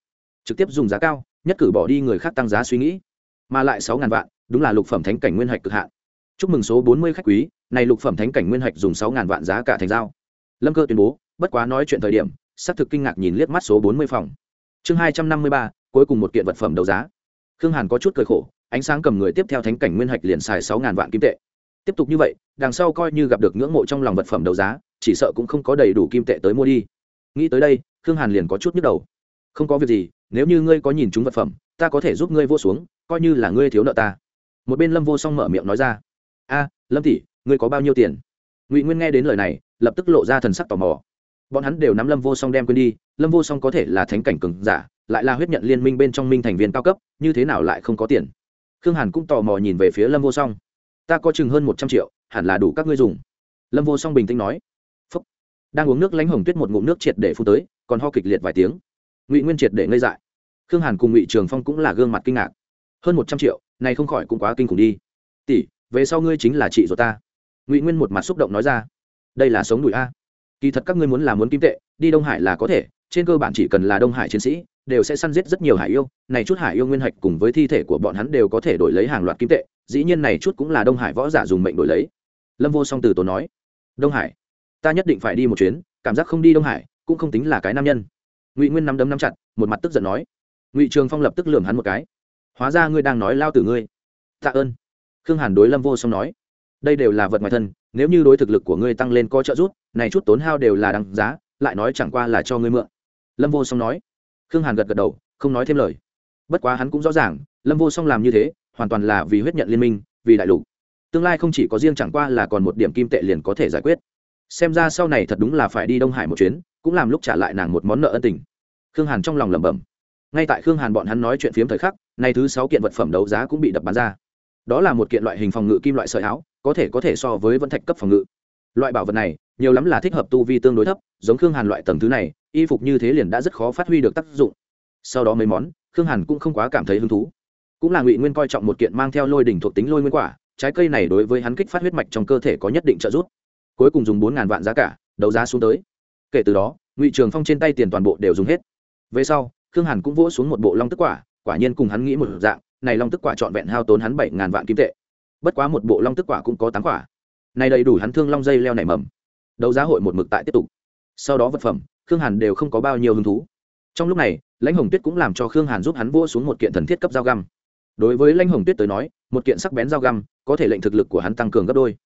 Trực tiếp dùng giá cao, nhất cử bỏ đi người khác tăng giá suy nghĩ. Mà lại sáu ngàn vạn, đúng là lục phẩm thánh cảnh nguyên hạch cực hạn. Chúc mừng số bốn mươi khách quý, này lục phẩm thánh cảnh nguyên hạch dùng sáu ngàn vạn giá cả thành dao lâm cơ tuyên bố, bất quá nói chuyện thời điểm, xác thực kinh ngạc nhìn liếc mắt số bốn mươi phòng. Chương hai trăm năm mươi ba, cuối cùng một kiện vật phẩm đấu giá. Khương hàn có chút cười khổ ánh sáng cầm người tiếp theo thánh cảnh nguyên hạch liền xài sáu ngàn vạn kim tệ. Tiếp tục như vậy, đằng sau coi như gặp được ngưỡng mộ trong lòng vật phẩm đấu giá, chỉ sợ cũng không có đầy đủ kim tệ tới mua đi. Nghĩ tới đây, khương hàn liền có chút nhức đầu. Không có việc gì, nếu như ngươi có nhìn chúng vật phẩm, ta có thể giúp ngươi vô xuống, coi như là ngươi thiếu nợ ta. Một bên lâm vô song mở miệng nói ra. A, lâm tỷ, ngươi có bao nhiêu tiền? Ngụy nguyên nghe đến lời này, lập tức lộ ra thần sắc tò mò. Bọn hắn đều nắm lâm vô song đem quên đi, lâm vô song có thể là thánh cảnh cường giả, lại là huyết nhận liên minh bên trong minh thành viên cao cấp, như thế nào lại không có tiền? Khương hàn cũng tò mò nhìn về phía lâm vô song. Ta có chừng hơn một trăm triệu, hẳn là đủ các ngươi dùng. Lâm vô song bình tĩnh nói. Phúc. đang uống nước lánh hồng tuyết một ngụm nước triệt để phun tới, còn ho kịch liệt vài tiếng. Ngụy nguyên triệt để ngây dại. Khương hàn cùng ngụy trường phong cũng là gương mặt kinh ngạc. Hơn một trăm triệu, này không khỏi cũng quá kinh khủng đi. Tỷ, về sau ngươi chính là chị ruột ta. Ngụy nguyên một mặt xúc động nói ra. Đây là sống đùi a. Kỳ thật các ngươi muốn làm muốn kim tệ, đi đông hải là có thể, trên cơ bản chỉ cần là đông hải chiến sĩ đều sẽ săn giết rất nhiều hải yêu, này chút hải yêu nguyên hạch cùng với thi thể của bọn hắn đều có thể đổi lấy hàng loạt kim tệ, dĩ nhiên này chút cũng là đông hải võ giả dùng mệnh đổi lấy. Lâm vô song từ tốn nói, đông hải, ta nhất định phải đi một chuyến, cảm giác không đi đông hải cũng không tính là cái nam nhân. Ngụy nguyên nắm đấm nắm chặt, một mặt tức giận nói, ngụy trường phong lập tức lườm hắn một cái, hóa ra ngươi đang nói lao từ ngươi. Tạ ơn. Khương hàn đối lâm vô song nói, đây đều là vật ngoài thân, nếu như đối thực lực của ngươi tăng lên có trợ giúp, này chút tốn hao đều là đằng giá, lại nói chẳng qua là cho ngươi mượn. Lâm vô song nói khương hàn gật gật đầu, không nói thêm lời. Bất quá hắn cũng rõ ràng, lâm vô song làm như thế, hoàn toàn là vì huyết nhận liên minh, vì đại lục. Tương lai không chỉ có riêng chẳng qua là còn một điểm kim tệ liền có thể giải quyết. Xem ra sau này thật đúng là phải đi đông hải một chuyến, cũng làm lúc trả lại nàng một món nợ ân tình. Khương hàn trong lòng lẩm bẩm. Ngay tại khương hàn bọn hắn nói chuyện phiếm thời khắc, nay thứ sáu kiện vật phẩm đấu giá cũng bị đập bán ra. Đó là một kiện loại hình phòng ngự kim loại sợi áo, có thể có thể so với vẫn thạch cấp phòng ngự. Loại bảo vật này nhiều lắm là thích hợp tu vi tương đối thấp, giống khương hàn loại tầng thứ này, y phục như thế liền đã rất khó phát huy được tác dụng. Sau đó mấy món, khương hàn cũng không quá cảm thấy hứng thú. Cũng là ngụy nguyên coi trọng một kiện mang theo lôi đỉnh thuộc tính lôi nguyên quả, trái cây này đối với hắn kích phát huyết mạch trong cơ thể có nhất định trợ giúp. Cuối cùng dùng bốn ngàn vạn giá cả, đấu giá xuống tới. Kể từ đó, ngụy trường phong trên tay tiền toàn bộ đều dùng hết. Về sau, khương hàn cũng vỗ xuống một bộ long tức quả quả nhiên cùng hắn nghĩ một dạng, này long tức quả trọn vẹn hao tốn hắn bảy ngàn vạn kim tệ. Bất quá một bộ long tức quả cũng có tám quả. Này đầy đủ hắn thương long dây leo nảy mầm đấu giá hội một mực tại tiếp tục. Sau đó vật phẩm, khương hàn đều không có bao nhiêu hứng thú. Trong lúc này, lãnh hồng tuyết cũng làm cho khương hàn giúp hắn vua xuống một kiện thần thiết cấp dao găm. Đối với lãnh hồng tuyết tới nói, một kiện sắc bén dao găm có thể lệnh thực lực của hắn tăng cường gấp đôi.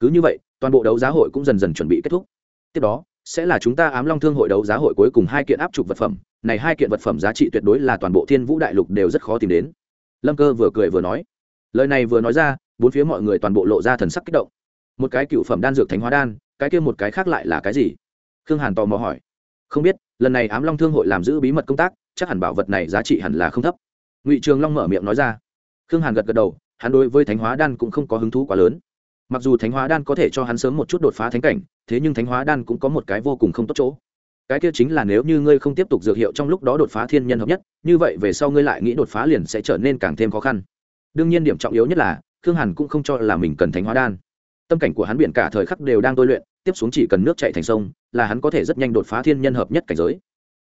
Cứ như vậy, toàn bộ đấu giá hội cũng dần dần chuẩn bị kết thúc. Tiếp đó, sẽ là chúng ta ám long thương hội đấu giá hội cuối cùng hai kiện áp trục vật phẩm. Này hai kiện vật phẩm giá trị tuyệt đối là toàn bộ thiên vũ đại lục đều rất khó tìm đến. Lâm cơ vừa cười vừa nói. Lời này vừa nói ra, bốn phía mọi người toàn bộ lộ ra thần sắc kích động. Một cái cựu phẩm đan dược thánh hóa đan cái kia một cái khác lại là cái gì? Khương hàn tò mò hỏi. Không biết, lần này ám long thương hội làm giữ bí mật công tác, chắc hẳn bảo vật này giá trị hẳn là không thấp. Ngụy trường long mở miệng nói ra. Khương hàn gật gật đầu, hắn đối với thánh hóa đan cũng không có hứng thú quá lớn. Mặc dù thánh hóa đan có thể cho hắn sớm một chút đột phá thánh cảnh, thế nhưng thánh hóa đan cũng có một cái vô cùng không tốt chỗ. Cái kia chính là nếu như ngươi không tiếp tục dược hiệu trong lúc đó đột phá thiên nhân hợp nhất, như vậy về sau ngươi lại nghĩ đột phá liền sẽ trở nên càng thêm khó khăn. Đương nhiên điểm trọng yếu nhất là, khương hàn cũng không cho là mình cần thánh hóa đan. Tâm cảnh của hắn biển cả thời khắc đều đang tôi luyện tiếp xuống chỉ cần nước chạy thành sông, là hắn có thể rất nhanh đột phá thiên nhân hợp nhất cảnh giới.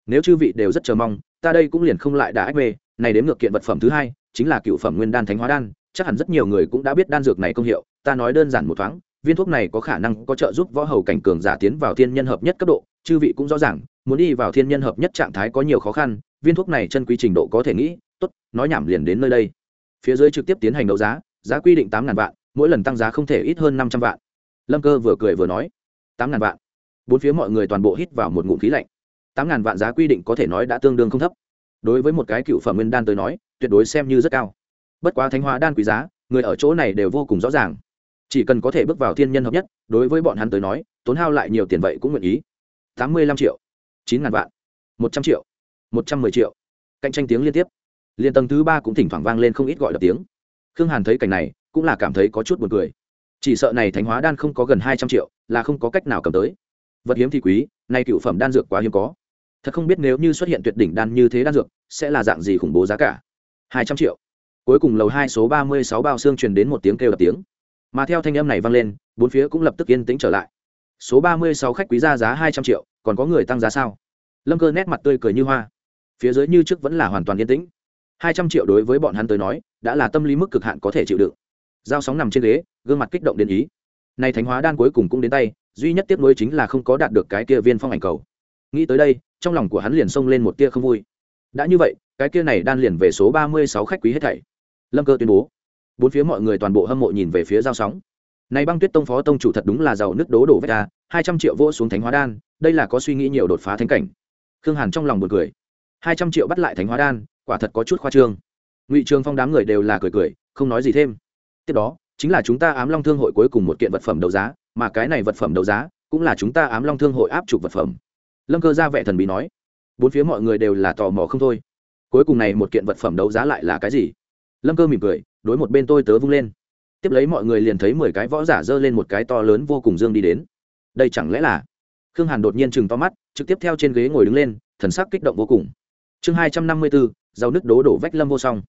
Nếu chư vị đều rất chờ mong, ta đây cũng liền không lại đã ách mê, này đến ngược kiện vật phẩm thứ hai, chính là cựu phẩm nguyên đan thánh hóa đan, chắc hẳn rất nhiều người cũng đã biết đan dược này công hiệu, ta nói đơn giản một thoáng, viên thuốc này có khả năng có trợ giúp võ hầu cảnh cường giả tiến vào thiên nhân hợp nhất cấp độ, chư vị cũng rõ ràng, muốn đi vào thiên nhân hợp nhất trạng thái có nhiều khó khăn, viên thuốc này chân quý trình độ có thể nghĩ, tốt, nói nhảm liền đến nơi đây. Phía dưới trực tiếp tiến hành đấu giá giá quy định tám ngàn vạn, mỗi lần tăng giá không thể ít hơn năm trăm vạn. Lâm cơ vừa cười vừa nói tám ngàn vạn. Bốn phía mọi người toàn bộ hít vào một ngụm khí lạnh. Tám ngàn vạn giá quy định có thể nói đã tương đương không thấp. Đối với một cái cựu phẩm nguyên đan tới nói, tuyệt đối xem như rất cao. Bất quá thánh hóa đan quý giá, người ở chỗ này đều vô cùng rõ ràng. Chỉ cần có thể bước vào thiên nhân hợp nhất, đối với bọn hắn tới nói, tốn hao lại nhiều tiền vậy cũng nguyện ý. Tám mươi lăm triệu, chín ngàn vạn, một trăm triệu, một trăm mười triệu. Cạnh tranh tiếng liên tiếp. Liên tầng thứ ba cũng thỉnh thoảng vang lên không ít gọi đập tiếng. Khương hàn thấy cảnh này, cũng là cảm thấy có chút buồn cười. Chỉ sợ này thánh hóa đan không có gần hai trăm triệu là không có cách nào cầm tới. Vật hiếm thì quý, nay cựu phẩm đan dược quá hiếm có. Thật không biết nếu như xuất hiện tuyệt đỉnh đan như thế đan dược, sẽ là dạng gì khủng bố giá cả. Hai trăm triệu. Cuối cùng lầu hai số ba mươi sáu bao xương truyền đến một tiếng kêu đập tiếng. Mà theo thanh âm này vang lên, bốn phía cũng lập tức yên tĩnh trở lại. Số ba mươi sáu khách quý ra giá hai trăm triệu, còn có người tăng giá sao? Lâm cơ nét mặt tươi cười như hoa. Phía dưới như trước vẫn là hoàn toàn yên tĩnh. Hai trăm triệu đối với bọn hắn tới nói, đã là tâm lý mức cực hạn có thể chịu đựng. Dao sóng nằm trên ghế, gương mặt kích động đến ý nay thánh hóa đan cuối cùng cũng đến tay, duy nhất tiếp nối chính là không có đạt được cái kia viên phong ảnh cầu. Nghĩ tới đây, trong lòng của hắn liền xông lên một tia không vui. Đã như vậy, cái kia này đan liền về số ba mươi sáu khách quý hết thảy. Lâm cơ tuyên bố. Bốn phía mọi người toàn bộ hâm mộ nhìn về phía giao sóng. Này băng tuyết tông phó tông chủ thật đúng là giàu nước đố đổ vét ta hai trăm triệu vỗ xuống thánh hóa đan, đây là có suy nghĩ nhiều đột phá thánh cảnh. Khương hàn trong lòng một cười. hai trăm triệu bắt lại thánh hóa đan, quả thật có chút khoa trương. Ngụy trường phong đám người đều là cười cười, không nói gì thêm. Tiếp đó chính là chúng ta ám long thương hội cuối cùng một kiện vật phẩm đấu giá, mà cái này vật phẩm đấu giá cũng là chúng ta ám long thương hội áp chụp vật phẩm. Lâm cơ ra vẻ thần bí nói. Bốn phía mọi người đều là tò mò không thôi. Cuối cùng này một kiện vật phẩm đấu giá lại là cái gì? Lâm cơ mỉm cười, đối một bên tôi tớ vung lên. Tiếp lấy mọi người liền thấy mười cái võ giả giơ lên một cái to lớn vô cùng dương đi đến. Đây chẳng lẽ là? Khương hàn đột nhiên chừng to mắt, trực tiếp theo trên ghế ngồi đứng lên, thần sắc kích động vô cùng. Chương hai trăm năm mươi bốn rau nước đố đổ vách lâm vô song.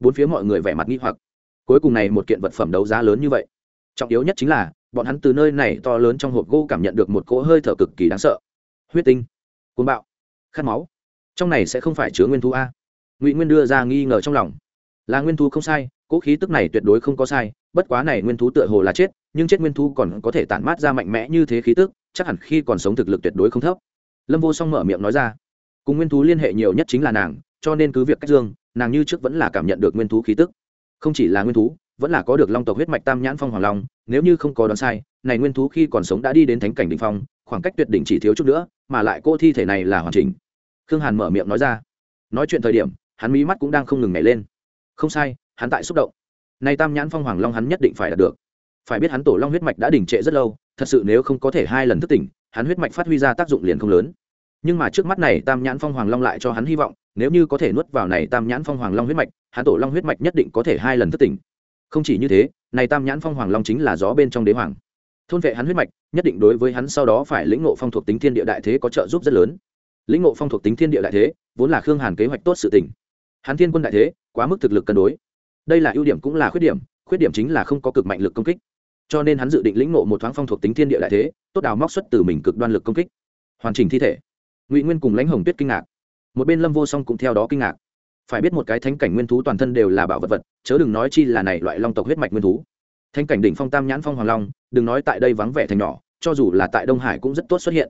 Bốn phía mọi người vẻ mặt nghi hoặc cuối cùng này một kiện vật phẩm đấu giá lớn như vậy. Trọng yếu nhất chính là, bọn hắn từ nơi này to lớn trong hộp gỗ cảm nhận được một cỗ hơi thở cực kỳ đáng sợ. Huyết tinh côn bạo, khát máu. Trong này sẽ không phải chứa nguyên thu a. Ngụy nguyên đưa ra nghi ngờ trong lòng. Là nguyên thu không sai, cỗ khí tức này tuyệt đối không có sai, bất quá này nguyên thú tựa hồ là chết, nhưng chết nguyên thú còn có thể tản mát ra mạnh mẽ như thế khí tức, chắc hẳn khi còn sống thực lực tuyệt đối không thấp. Lâm vô song mở miệng nói ra, cùng nguyên thú liên hệ nhiều nhất chính là nàng, cho nên cứ việc cách dương, nàng như trước vẫn là cảm nhận được nguyên thú khí tức không chỉ là nguyên thú, vẫn là có được long tộc huyết mạch tam nhãn phong hoàng long, nếu như không có đoán sai, này nguyên thú khi còn sống đã đi đến thánh cảnh đ ỉ n h phong, khoảng cách tuyệt đỉnh chỉ thiếu chút nữa, mà lại cô thi thể này là hoàn chỉnh. Khương hàn mở miệng nói ra. Nói chuyện thời điểm, hắn mí mắt cũng đang không ngừng nhảy lên. Không sai, hắn tại xúc động. Nay tam nhãn phong hoàng long hắn nhất định phải đạt được. Phải biết hắn tổ long huyết mạch đã đỉnh trệ rất lâu, thật sự nếu không có thể hai lần thức tỉnh, hắn huyết mạch phát huy ra tác dụng liền không lớn. Nhưng mà trước mắt này tam nhãn phong hoàng long lại cho hắn hy vọng nếu như có thể nuốt vào này tam nhãn phong hoàng long huyết mạch hãn tổ long huyết mạch nhất định có thể hai lần thất tỉnh. Không chỉ như thế, này tam nhãn phong hoàng long chính là gió bên trong đế hoàng. Thôn vệ hắn huyết mạch, nhất định đối với hắn sau đó phải lĩnh ngộ phong thuộc tính thiên địa đại thế có trợ giúp rất lớn. Lĩnh ngộ phong thuộc tính thiên địa đại thế, vốn là khương hàn kế hoạch tốt sự tỉnh hắn thiên quân đại thế, quá mức thực lực cân đối. Đây là ưu điểm cũng là khuyết điểm khuyết điểm chính là không có cực mạnh lực công kích. Cho nên hắn dự định lĩnh ngộ một thoáng phong thuộc tính thiên địa đại thế, tốt đào móc xuất từ mình cực đoan lực công kích. Hoàn chỉnh thi thể. Ngụy nguyên cùng lãnh hồng tuyết kinh ngạc một bên lâm vô song cũng theo đó kinh ngạc. Phải biết một cái thánh cảnh nguyên thú toàn thân đều là bảo vật vật, chớ đừng nói chi là này loại long tộc huyết mạch nguyên thú. Thánh cảnh đỉnh phong tam nhãn phong hoàng long, đừng nói tại đây vắng vẻ thành nhỏ, cho dù là tại đông hải cũng rất tốt xuất hiện.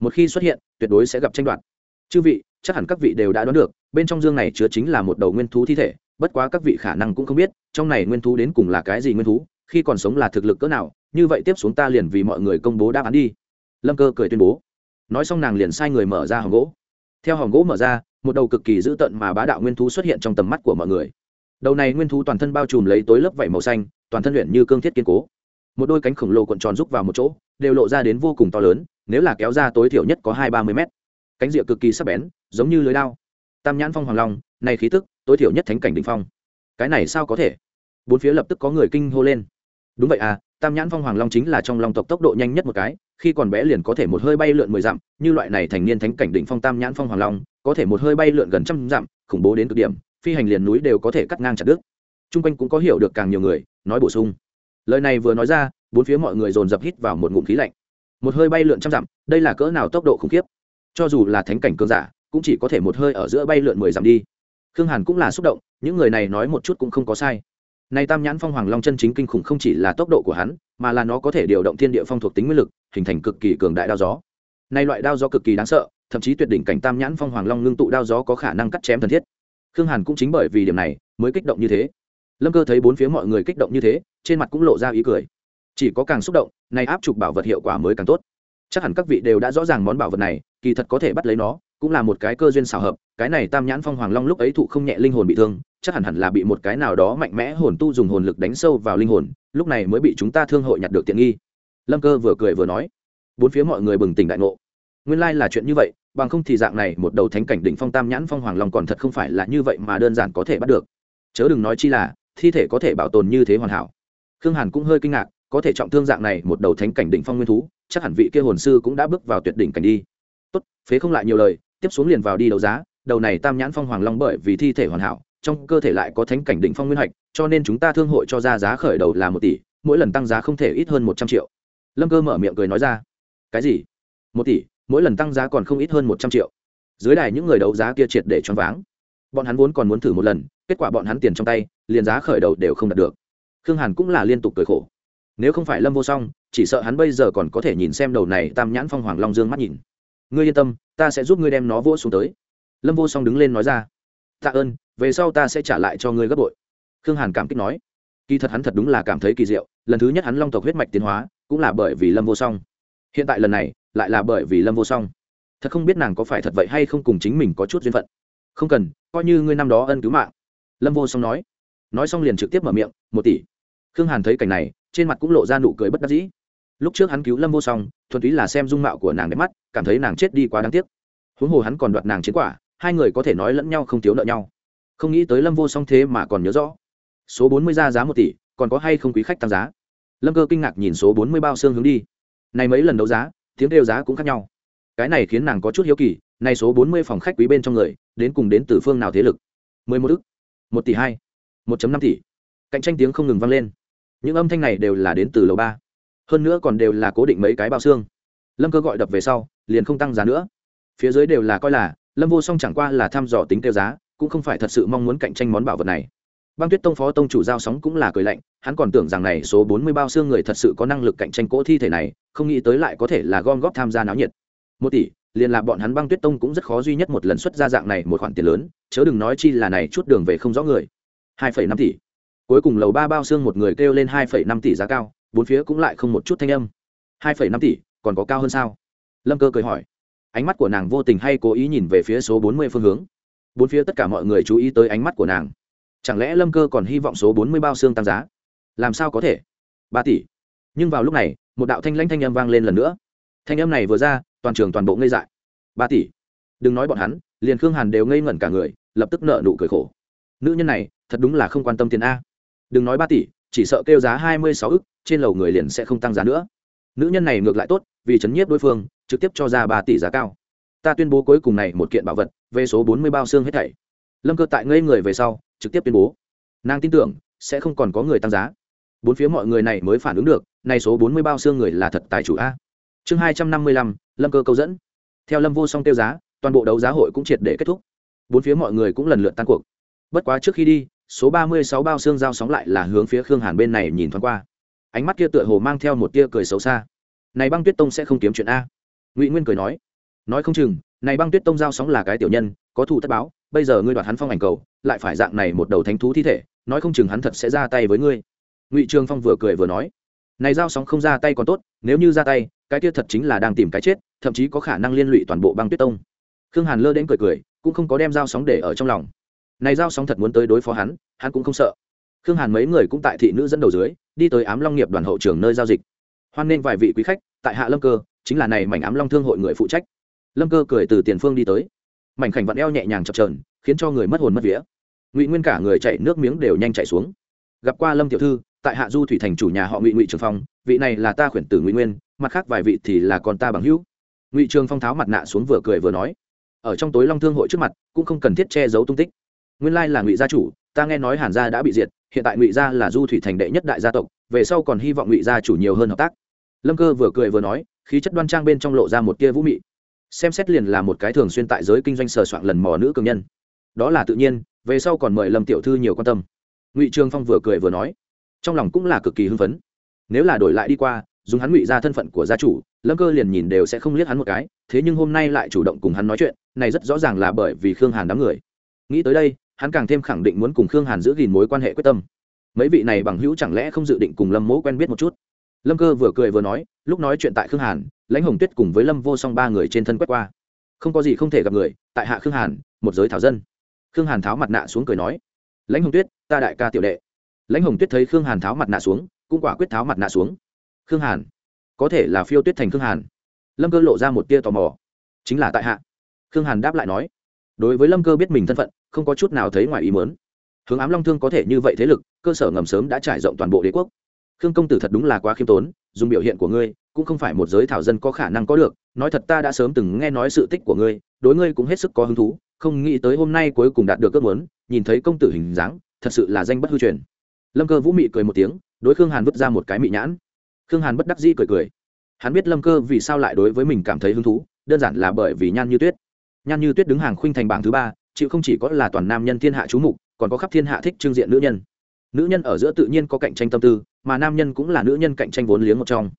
Một khi xuất hiện, tuyệt đối sẽ gặp tranh đoạt. Chư vị, chắc hẳn các vị đều đã đoán được, bên trong dương này chứa chính là một đầu nguyên thú thi thể, bất quá các vị khả năng cũng không biết, trong này nguyên thú đến cùng là cái gì nguyên thú, khi còn sống là thực lực cỡ nào, như vậy tiếp xuống ta liền vì mọi người công bố đáp án đi. Lâm cơ cười tuyên bố. Nói xong nàng liền sai người mở ra hòm gỗ theo hòm gỗ mở ra, một đầu cực kỳ dữ tợn mà bá đạo nguyên thú xuất hiện trong tầm mắt của mọi người. Đầu này nguyên thú toàn thân bao trùm lấy tối lớp vảy màu xanh, toàn thân luyện như cương thiết kiên cố. Một đôi cánh khổng lồ cuộn tròn rúc vào một chỗ, đều lộ ra đến vô cùng to lớn, nếu là kéo ra tối thiểu nhất có hai ba mươi mét. Cánh rịa cực kỳ sắc bén, giống như lưới đao. Tam nhãn phong hoàng long, này khí tức, tối thiểu nhất thánh cảnh đ ỉ n h phong. Cái này sao có thể? Bốn phía lập tức có người kinh hô lên. Đúng vậy à tam nhãn phong hoàng long chính là trong lòng tộc tốc độ nhanh nhất một cái khi còn bé liền có thể một hơi bay lượn mười dặm, như loại này thành niên thánh cảnh đỉnh phong tam nhãn phong hoàng long, có thể một hơi bay lượn gần trăm dặm, khủng bố đến cực điểm, phi hành liền núi đều có thể cắt ngang chặt đứt. Chung quanh cũng có hiểu được càng nhiều người, nói bổ sung. Lời này vừa nói ra, bốn phía mọi người dồn dập hít vào một ngụm khí lạnh. Một hơi bay lượn trăm dặm, đây là cỡ nào tốc độ khủng khiếp. Cho dù là thánh cảnh cơn giả, cũng chỉ có thể một hơi ở giữa bay lượn mười dặm đi. Khương hàn cũng là xúc động, những người này nói một chút cũng không có sai này tam nhãn phong hoàng long chân chính kinh khủng không chỉ là tốc độ của hắn, mà là nó có thể điều động thiên địa phong thuộc tính nguyên lực, hình thành cực kỳ cường đại đao gió. Này loại đao gió cực kỳ đáng sợ, thậm chí tuyệt đỉnh cảnh tam nhãn phong hoàng long ngưng tụ đao gió có khả năng cắt chém thần thiết. Khương hàn cũng chính bởi vì điểm này, mới kích động như thế. Lâm cơ thấy bốn phía mọi người kích động như thế, trên mặt cũng lộ ra ý cười. Chỉ có càng xúc động này áp trục bảo vật hiệu quả mới càng tốt. Chắc hẳn các vị đều đã rõ ràng món bảo vật này, kỳ thật có thể bắt lấy nó, cũng là một cái cơ duyên xảo hợp. Cái này tam nhãn phong hoàng long lúc ấy thụ không nhẹ linh hồn bị thương chắc hẳn hẳn là bị một cái nào đó mạnh mẽ hồn tu dùng hồn lực đánh sâu vào linh hồn, lúc này mới bị chúng ta thương hội nhặt được tiện nghi. Lâm cơ vừa cười vừa nói. Bốn phía mọi người bừng tỉnh đại ngộ. Nguyên lai là chuyện như vậy, bằng không thì dạng này một đầu thánh cảnh đỉnh phong tam nhãn phong hoàng long còn thật không phải là như vậy mà đơn giản có thể bắt được. Chớ đừng nói chi là, thi thể có thể bảo tồn như thế hoàn hảo. Khương hàn cũng hơi kinh ngạc, có thể trọng thương dạng này một đầu thánh cảnh đỉnh phong nguyên thú, chắc hẳn vị kia hồn sư cũng đã bước vào tuyệt đỉnh cảnh đi. Tốt, phế không lại nhiều lời, tiếp xuống liền vào đi đấu giá, đầu này tam nhãn phong hoàng long bởi vì thi thể hoàn hảo trong cơ thể lại có thánh cảnh đỉnh phong nguyên hạch, cho nên chúng ta thương hội cho ra giá khởi đầu là một tỷ, mỗi lần tăng giá không thể ít hơn một trăm triệu. Lâm cơ mở miệng cười nói ra. Cái gì? Một tỷ, mỗi lần tăng giá còn không ít hơn một trăm triệu. Dưới đài những người đấu giá kia triệt để choáng váng. Bọn hắn vốn còn muốn thử một lần, kết quả bọn hắn tiền trong tay, liền giá khởi đầu đều không đạt được. Khương hàn cũng là liên tục cười khổ. Nếu không phải lâm vô song, chỉ sợ hắn bây giờ còn có thể nhìn xem đầu này tam nhãn phong hoàng long dương mắt nhìn. Ngươi yên tâm, ta sẽ giúp ngươi đem nó vỗ xuống tới. Lâm vô song đứng lên nói ra tạ ơn, về sau ta sẽ trả lại cho ngươi gấp bội. Khương hàn cảm kích nói. Kỳ thật hắn thật đúng là cảm thấy kỳ diệu, lần thứ nhất hắn long tộc huyết mạch tiến hóa, cũng là bởi vì lâm vô song. Hiện tại lần này, lại là bởi vì lâm vô song. Thật không biết nàng có phải thật vậy hay không cùng chính mình có chút duyên phận. Không cần, coi như ngươi năm đó ân cứu mạng. Lâm vô song nói. Nói xong liền trực tiếp mở miệng, một tỷ. Khương hàn thấy cảnh này, trên mặt cũng lộ ra nụ cười bất đắc dĩ. Lúc trước hắn cứu lâm vô song, thuần túy là xem dung mạo của nàng đẹp mắt, cảm thấy nàng chết đi quá đáng tiếc. Huống hồ hắn còn đoạt nàng chiến quả hai người có thể nói lẫn nhau không thiếu nợ nhau. Không nghĩ tới lâm vô song thế mà còn nhớ rõ. Số bốn mươi ra giá một tỷ, còn có hay không quý khách tăng giá? Lâm cơ kinh ngạc nhìn số bốn mươi bao xương hướng đi. Này mấy lần đấu giá, tiếng đều giá cũng khác nhau. Cái này khiến nàng có chút hiếu kỳ, này số bốn mươi phòng khách quý bên trong người, đến cùng đến từ phương nào thế lực? Mười một ức, một tỷ hai, một năm tỷ. Cạnh tranh tiếng không ngừng vang lên. Những âm thanh này đều là đến từ lầu ba. Hơn nữa còn đều là cố định mấy cái bao xương. Lâm cơ gọi đập về sau, liền không tăng giá nữa. Phía dưới đều là coi là lâm vô song chẳng qua là thăm dò tính tiêu giá, cũng không phải thật sự mong muốn cạnh tranh món bảo vật này. Băng tuyết tông phó tông chủ giao sóng cũng là cười lạnh, hắn còn tưởng rằng này số bốn mươi bao xương người thật sự có năng lực cạnh tranh cỗ thi thể này, không nghĩ tới lại có thể là gom góp tham gia náo nhiệt. Một tỷ, liền là bọn hắn băng tuyết tông cũng rất khó duy nhất một lần xuất ra dạng này một khoản tiền lớn, chớ đừng nói chi là này chút đường về không rõ người. Hai phẩy năm tỷ. Cuối cùng lầu ba bao xương một người kêu lên hai phẩy năm tỷ giá cao, bốn phía cũng lại không một chút thanh âm. Hai phẩy năm tỷ, còn có cao hơn sao? Lâm cơ cười hỏi ánh mắt của nàng vô tình hay cố ý nhìn về phía số bốn mươi phương hướng. Bốn phía tất cả mọi người chú ý tới ánh mắt của nàng. Chẳng lẽ lâm cơ còn hy vọng số bốn mươi bao xương tăng giá? Làm sao có thể? Ba tỷ. Nhưng vào lúc này, một đạo thanh lãnh thanh âm vang lên lần nữa. Thanh âm này vừa ra, toàn trường toàn bộ ngây dại. Ba tỷ. Đừng nói bọn hắn, liền khương hàn đều ngây ngẩn cả người, lập tức nợ nụ cười khổ. Nữ nhân này, thật đúng là không quan tâm tiền a. Đừng nói ba tỷ, chỉ sợ kêu giá hai mươi sáu ức, trên lầu người liền sẽ không tăng giá nữa nữ nhân này ngược lại tốt, vì chấn nhiếp đối phương, trực tiếp cho ra ba tỷ giá cao. Ta tuyên bố cuối cùng này một kiện bảo vật, về số bốn mươi bao xương hết thảy. Lâm cơ tại ngây người về sau, trực tiếp tuyên bố. Nàng tin tưởng, sẽ không còn có người tăng giá. Bốn phía mọi người này mới phản ứng được nay số bốn mươi bao xương người là thật tài chủ a. Chương hai trăm năm mươi lăm, lâm cơ câu dẫn. Theo lâm vô song tiêu giá, toàn bộ đấu giá hội cũng triệt để kết thúc. Bốn phía mọi người cũng lần lượt tan cuộc. Bất quá trước khi đi, số ba mươi sáu bao xương giao sóng lại là hướng phía khương hàn bên này nhìn thoáng qua ánh mắt kia tựa hồ mang theo một tia cười xấu xa. Này băng tuyết tông sẽ không kiếm chuyện a. Ngụy nguyên cười nói. Nói không chừng, này băng tuyết tông giao sóng là cái tiểu nhân, có thủ tất báo, bây giờ ngươi đoạt hắn phong ảnh cầu, lại phải dạng này một đầu thánh thú thi thể, nói không chừng hắn thật sẽ ra tay với ngươi. Ngụy trường phong vừa cười vừa nói. Này giao sóng không ra tay còn tốt, nếu như ra tay, cái kia thật chính là đang tìm cái chết, thậm chí có khả năng liên lụy toàn bộ băng tuyết tông. Khương hàn lơ đến cười cười, cũng không có đem giao sóng để ở trong lòng. Này giao sóng thật muốn tới đối phó hắn hắn cũng không sợ khương hàn mấy người cũng tại thị nữ dẫn đầu dưới, đi tới ám long nghiệp đoàn hậu trường nơi giao dịch. Hoan nên vài vị quý khách, tại hạ lâm cơ, chính là này mảnh ám long thương hội người phụ trách. Lâm cơ cười từ tiền phương đi tới. Mảnh khảnh vặn eo nhẹ nhàng chập trờn khiến cho người mất hồn mất vía. Ngụy nguyên cả người chạy nước miếng đều nhanh chạy xuống. Gặp qua lâm tiểu thư, tại hạ du thủy thành chủ nhà họ ngụy ngụy trường phong, vị này là ta khuyển tử ngụy nguyên, mặt khác vài vị thì là con ta bằng hữu. Ngụy trường phong tháo mặt nạ xuống vừa cười vừa nói, ở trong tối long thương hội trước mặt, cũng không cần thiết che giấu tung tích. Nguyên lai là ngụy gia chủ, ta nghe nói hàn gia đã bị diệt hiện tại ngụy gia là du thủy thành đệ nhất đại gia tộc, về sau còn hy vọng ngụy gia chủ nhiều hơn hợp tác. Lâm cơ vừa cười vừa nói, khí chất đoan trang bên trong lộ ra một tia vũ mị. Xem xét liền là một cái thường xuyên tại giới kinh doanh sờ soạn lần mò nữ cường nhân. Đó là tự nhiên, về sau còn mời lâm tiểu thư nhiều quan tâm. Ngụy trường phong vừa cười vừa nói, trong lòng cũng là cực kỳ hưng phấn. Nếu là đổi lại đi qua, dùng hắn ngụy ra thân phận của gia chủ, lâm cơ liền nhìn đều sẽ không liếc hắn một cái, thế nhưng hôm nay lại chủ động cùng hắn nói chuyện, này rất rõ ràng là bởi vì khương hàn đám người. Nghĩ tới đây hắn càng thêm khẳng định muốn cùng khương hàn giữ gìn mối quan hệ quyết tâm. Mấy vị này bằng hữu chẳng lẽ không dự định cùng lâm mỗ quen biết một chút? Lâm cơ vừa cười vừa nói, lúc nói chuyện tại khương hàn, lãnh hồng tuyết cùng với lâm vô song ba người trên thân quét qua. Không có gì không thể gặp người, tại hạ khương hàn, một giới thảo dân. Khương hàn tháo mặt nạ xuống cười nói, lãnh hồng tuyết, ta đại ca tiểu đệ. Lãnh hồng tuyết thấy khương hàn tháo mặt nạ xuống, cũng quả quyết tháo mặt nạ xuống. Khương hàn, có thể là phiêu tuyết thành khương hàn? Lâm cơ lộ ra một tia tò mò. Chính là tại hạ. Khương hàn đáp lại nói đối với lâm cơ biết mình thân phận, không có chút nào thấy ngoài ý mớn hướng ám long thương có thể như vậy thế lực, cơ sở ngầm sớm đã trải rộng toàn bộ đế quốc. Khương công tử thật đúng là quá khiêm tốn, dùng biểu hiện của ngươi, cũng không phải một giới thảo dân có khả năng có được, nói thật ta đã sớm từng nghe nói sự tích của ngươi, đối ngươi cũng hết sức có hứng thú, không nghĩ tới hôm nay cuối cùng đạt được ước muốn, nhìn thấy công tử hình dáng, thật sự là danh bất hư truyền. Lâm cơ vũ mị cười một tiếng, đối khương hàn vứt ra một cái mị nhãn. Khương hàn bất đắc dĩ cười cười. Hắn biết lâm cơ vì sao lại đối với mình cảm thấy hứng thú, đơn giản là bởi vì nhan như tuyết nhan như tuyết đứng hàng khuynh thành bảng thứ ba chịu không chỉ có là toàn nam nhân thiên hạ chú mục còn có khắp thiên hạ thích trương diện nữ nhân. Nữ nhân ở giữa tự nhiên có cạnh tranh tâm tư mà nam nhân cũng là nữ nhân cạnh tranh vốn liếng một trong.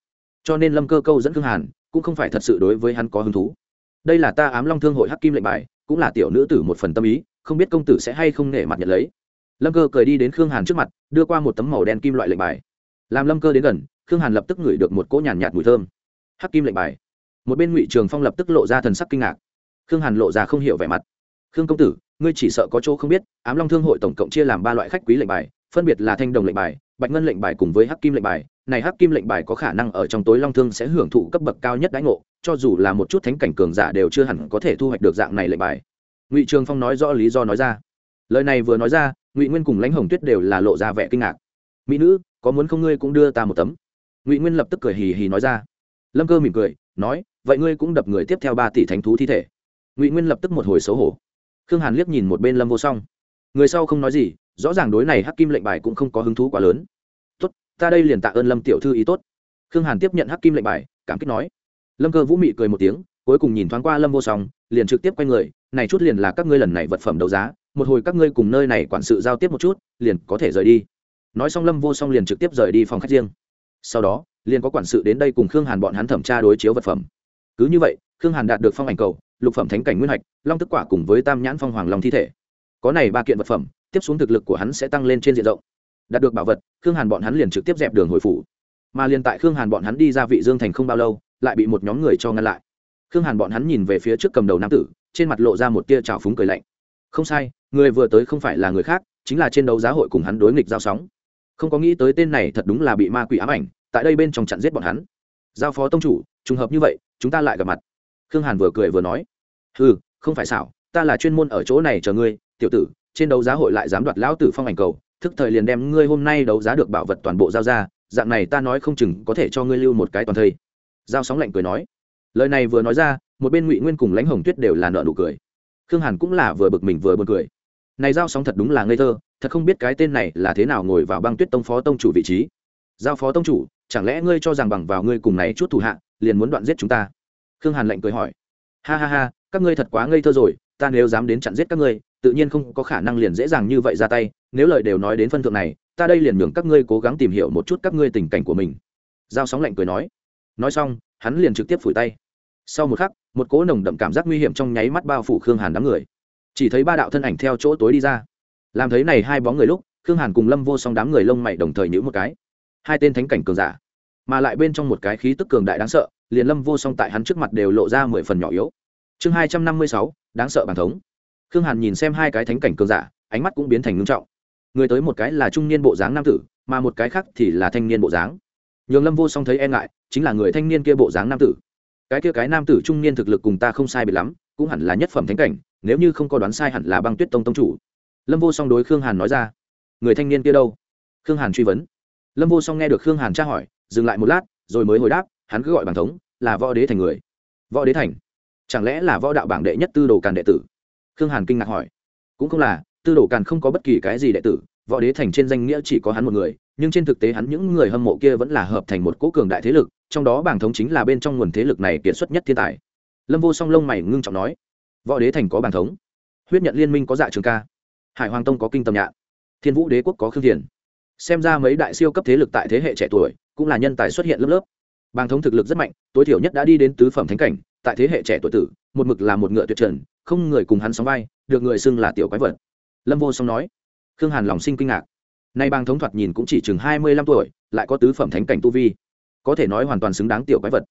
Cho nên lâm cơ câu dẫn khương hàn cũng không phải thật sự đối với hắn có hứng thú. Đây là ta ám long thương hội hắc kim lệnh bài cũng là tiểu nữ tử một phần tâm ý không biết công tử sẽ hay không nể mặt nhận lấy. Lâm cơ cười đi đến khương hàn trước mặt đưa qua một tấm màu đen kim loại lệnh bài. Làm lâm cơ đến gần khương hàn lập tức ngửi được một cỗ nhàn nhạt, mùi thơm. Hắc kim lệnh bài. Một bên ngụy trường phong lập tức lộ ra thần sắc kinh ngạc khương hàn lộ ra không hiểu vẻ mặt. Khương công tử, ngươi chỉ sợ có chỗ không biết, ám long thương hội tổng cộng chia làm ba loại khách quý lệnh bài, phân biệt là thanh đồng lệnh bài, bạch ngân lệnh bài cùng với hắc kim lệnh bài. Này hắc kim lệnh bài có khả năng ở trong tối long thương sẽ hưởng thụ cấp bậc cao nhất đãi ngộ, cho dù là một chút thánh cảnh cường giả đều chưa hẳn có thể thu hoạch được dạng này lệnh bài. Ngụy trường phong nói rõ lý do nói ra. Lời này vừa nói ra, ngụy nguyên cùng lãnh hồng tuyết đều là lộ ra vẻ kinh ngạc. Mỹ nữ, có muốn không ngươi cũng đưa ta một tấm? Ngụy nguyên lập tức cười hì hì nói ra. Lâm cơ mỉm cười, nói, vậy ngươi cũng đập người tiếp theo ba tỷ thánh thú thi thể ngụy nguyên lập tức một hồi xấu hổ khương hàn liếc nhìn một bên lâm vô song người sau không nói gì rõ ràng đối này hắc kim lệnh bài cũng không có hứng thú quá lớn tốt ta đây liền tạ ơn lâm tiểu thư ý tốt khương hàn tiếp nhận hắc kim lệnh bài cảm kích nói lâm cơ vũ mị cười một tiếng cuối cùng nhìn thoáng qua lâm vô song liền trực tiếp quay người này chút liền là các ngươi lần này vật phẩm đấu giá một hồi các ngươi cùng nơi này quản sự giao tiếp một chút liền có thể rời đi nói xong lâm vô song liền trực tiếp rời đi phòng khách riêng sau đó liền có quản sự đến đây cùng khương hàn bọn hắn thẩm tra đối chiếu vật phẩm cứ như vậy khương hàn đạt được phong ảnh cầu lục phẩm thánh cảnh nguyên hạch, long tức quả cùng với tam nhãn phong hoàng long thi thể. Có này ba kiện vật phẩm, tiếp xuống thực lực của hắn sẽ tăng lên trên diện rộng. Đạt được bảo vật, khương hàn bọn hắn liền trực tiếp dẹp đường hồi phủ. Mà liền tại khương hàn bọn hắn đi ra vị dương thành không bao lâu, lại bị một nhóm người cho ngăn lại. Khương hàn bọn hắn nhìn về phía trước cầm đầu nam tử, trên mặt lộ ra một tia trào phúng cười lạnh. Không sai, người vừa tới không phải là người khác, chính là trên đấu giá hội cùng hắn đối nghịch giao sóng. Không có nghĩ tới tên này thật đúng là bị ma quỷ ám ảnh, tại đây bên trong chặn giết bọn hắn. Giao phó tông chủ, trùng hợp như vậy, chúng ta lại gặp mặt khương hàn vừa cười vừa nói ừ không phải xảo, ta là chuyên môn ở chỗ này chờ ngươi, tiểu tử, trên đấu giá hội lại dám đoạt lão tử phong ảnh cầu, thức thời liền đem ngươi hôm nay đấu giá được bảo vật toàn bộ giao ra, dạng này ta nói không chừng có thể cho ngươi lưu một cái toàn thây. Giao sóng lạnh cười nói, lời này vừa nói ra, một bên ngụy nguyên cùng lãnh hồng tuyết đều là nợ nụ cười. Khương hàn cũng là vừa bực mình vừa b u ồ n cười. Này giao sóng thật đúng là ngây thơ, thật không biết cái tên này là thế nào ngồi vào băng tuyết tông phó tông chủ vị trí. Giao phó tông chủ, chẳng lẽ ngươi cho rằng bằng vào ngươi cùng này chút thủ hạ, liền muốn đoạn giết chúng ta? Khương hàn lạnh cười hỏi, ha ha ha, các ngươi thật quá ngây thơ rồi, ta nếu dám đến chặn giết các ngươi, tự nhiên không có khả năng liền dễ dàng như vậy ra tay, nếu lời đều nói đến phân thượng này, ta đây liền nhường các ngươi cố gắng tìm hiểu một chút các ngươi tình cảnh của mình. Giao sóng lạnh cười nói. Nói xong, hắn liền trực tiếp phủi tay. Sau một khắc, một cỗ nồng đậm cảm giác nguy hiểm trong nháy mắt bao phủ khương hàn đám người. Chỉ thấy ba đạo thân ảnh theo chỗ tối đi ra. Làm thấy này hai bóng người lúc, khương hàn cùng lâm vô song đám người lông mày đồng thời nhữ một cái. Hai tên thánh cảnh cường giả, mà lại bên trong một cái khí tức cường đại đáng sợ liền lâm vô song tại hắn trước mặt đều lộ ra mười phần nhỏ yếu. Chương hai trăm năm mươi sáu, đáng sợ bàn thống. Khương hàn nhìn xem hai cái thánh cảnh cường giả, ánh mắt cũng biến thành ngưng trọng. Người tới một cái là trung niên bộ dáng nam tử, mà một cái khác thì là thanh niên bộ dáng. Nhường lâm vô song thấy e ngại, chính là người thanh niên kia bộ dáng nam tử. Cái kia cái nam tử trung niên thực lực cùng ta không sai biệt lắm, cũng hẳn là nhất phẩm thánh cảnh, nếu như không có đoán sai hẳn là băng tuyết tông tông chủ. Lâm vô song đối khương hàn nói ra, người thanh niên kia đâu? Khương hàn truy vấn. Lâm vô song nghe được khương hàn tra hỏi, dừng lại một lát, rồi mới hồi đáp hắn cứ gọi bằng thống, là võ đế thành người. Võ đế thành? Chẳng lẽ là võ đạo bảng đệ nhất tư đồ càn đệ tử? Khương hàn kinh ngạc hỏi. Cũng không là, tư đồ càn không có bất kỳ cái gì đệ tử, võ đế thành trên danh nghĩa chỉ có hắn một người, nhưng trên thực tế hắn những người hâm mộ kia vẫn là hợp thành một cố cường đại thế lực, trong đó bảng thống chính là bên trong nguồn thế lực này kiệt xuất nhất thiên tài. Lâm vô song lông mày ngưng trọng nói, võ đế thành có bảng thống? Huyết nhận liên minh có dạ trường ca. Hải hoàng tông có kinh tâm nhạn. Thiên vũ đế quốc có khương thiền. Xem ra mấy đại siêu cấp thế lực tại thế hệ trẻ tuổi, cũng là nhân tài xuất hiện lớp lớp bàng thống thực lực rất mạnh, tối thiểu nhất đã đi đến tứ phẩm thánh cảnh, tại thế hệ trẻ tuổi tử, một mực là một ngựa tuyệt trần, không người cùng hắn sóng vai, được người xưng là tiểu quái vật. Lâm vô song nói. Khương hàn lòng sinh kinh ngạc. Nay bàng thống thoạt nhìn cũng chỉ chừng hai mươi lăm tuổi, lại có tứ phẩm thánh cảnh tu vi. Có thể nói hoàn toàn xứng đáng tiểu quái vật.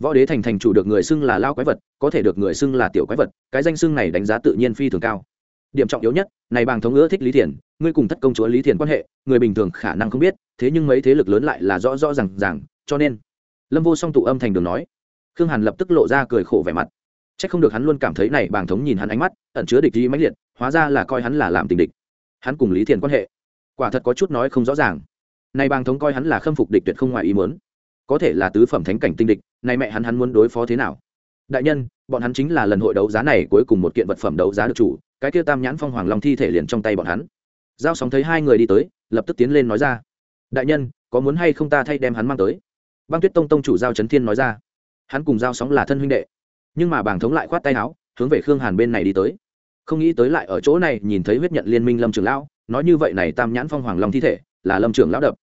Võ đế thành thành chủ được người xưng là lao quái vật, có thể được người xưng là tiểu quái vật, cái danh xưng này đánh giá tự nhiên phi thường cao. Điểm trọng yếu nhất, này bàng thống ưa thích lý thiền ngươi cùng thất công chúa lý thiền quan hệ, người bình thường khả năng không biết, thế nhưng mấy thế lực lớn lại là rõ rõ r à n g rằng cho nên lâm vô song tụ âm thành đường nói. Khương hàn lập tức lộ ra cười khổ vẻ mặt. C h ắ c không được hắn luôn cảm thấy này bàng thống nhìn hắn ánh mắt, ẩn chứa địch ý mãnh liệt, hóa ra là coi hắn là làm tình địch. Hắn cùng lý thiền quan hệ, quả thật có chút nói không rõ ràng. Này bàng thống coi hắn là khâm phục địch tuyệt không ngoài ý muốn. Có thể là tứ phẩm thánh cảnh tinh địch, này mẹ hắn hắn muốn đối phó thế nào? Đại nhân, bọn hắn chính là lần hội đấu giá này cuối cùng một kiện vật phẩm đấu giá được chủ, cái kia tam nhãn phong hoàng long thi thể liền trong tay bọn hắn. Giao sóng thấy hai người đi tới, lập tức tiến lên nói ra. Đại nhân, có muốn hay không ta thay đem hắn mang tới? Băng tuyết tông tông chủ giao trấn thiên nói ra. Hắn cùng giao sóng là thân huynh đệ. Nhưng mà bảng thống lại khoát tay áo, hướng về khương hàn bên này đi tới. Không nghĩ tới lại ở chỗ này nhìn thấy huyết nhận liên minh lâm trường lão, nói như vậy này tam nhãn phong hoàng long thi thể là lâm trường lão đập.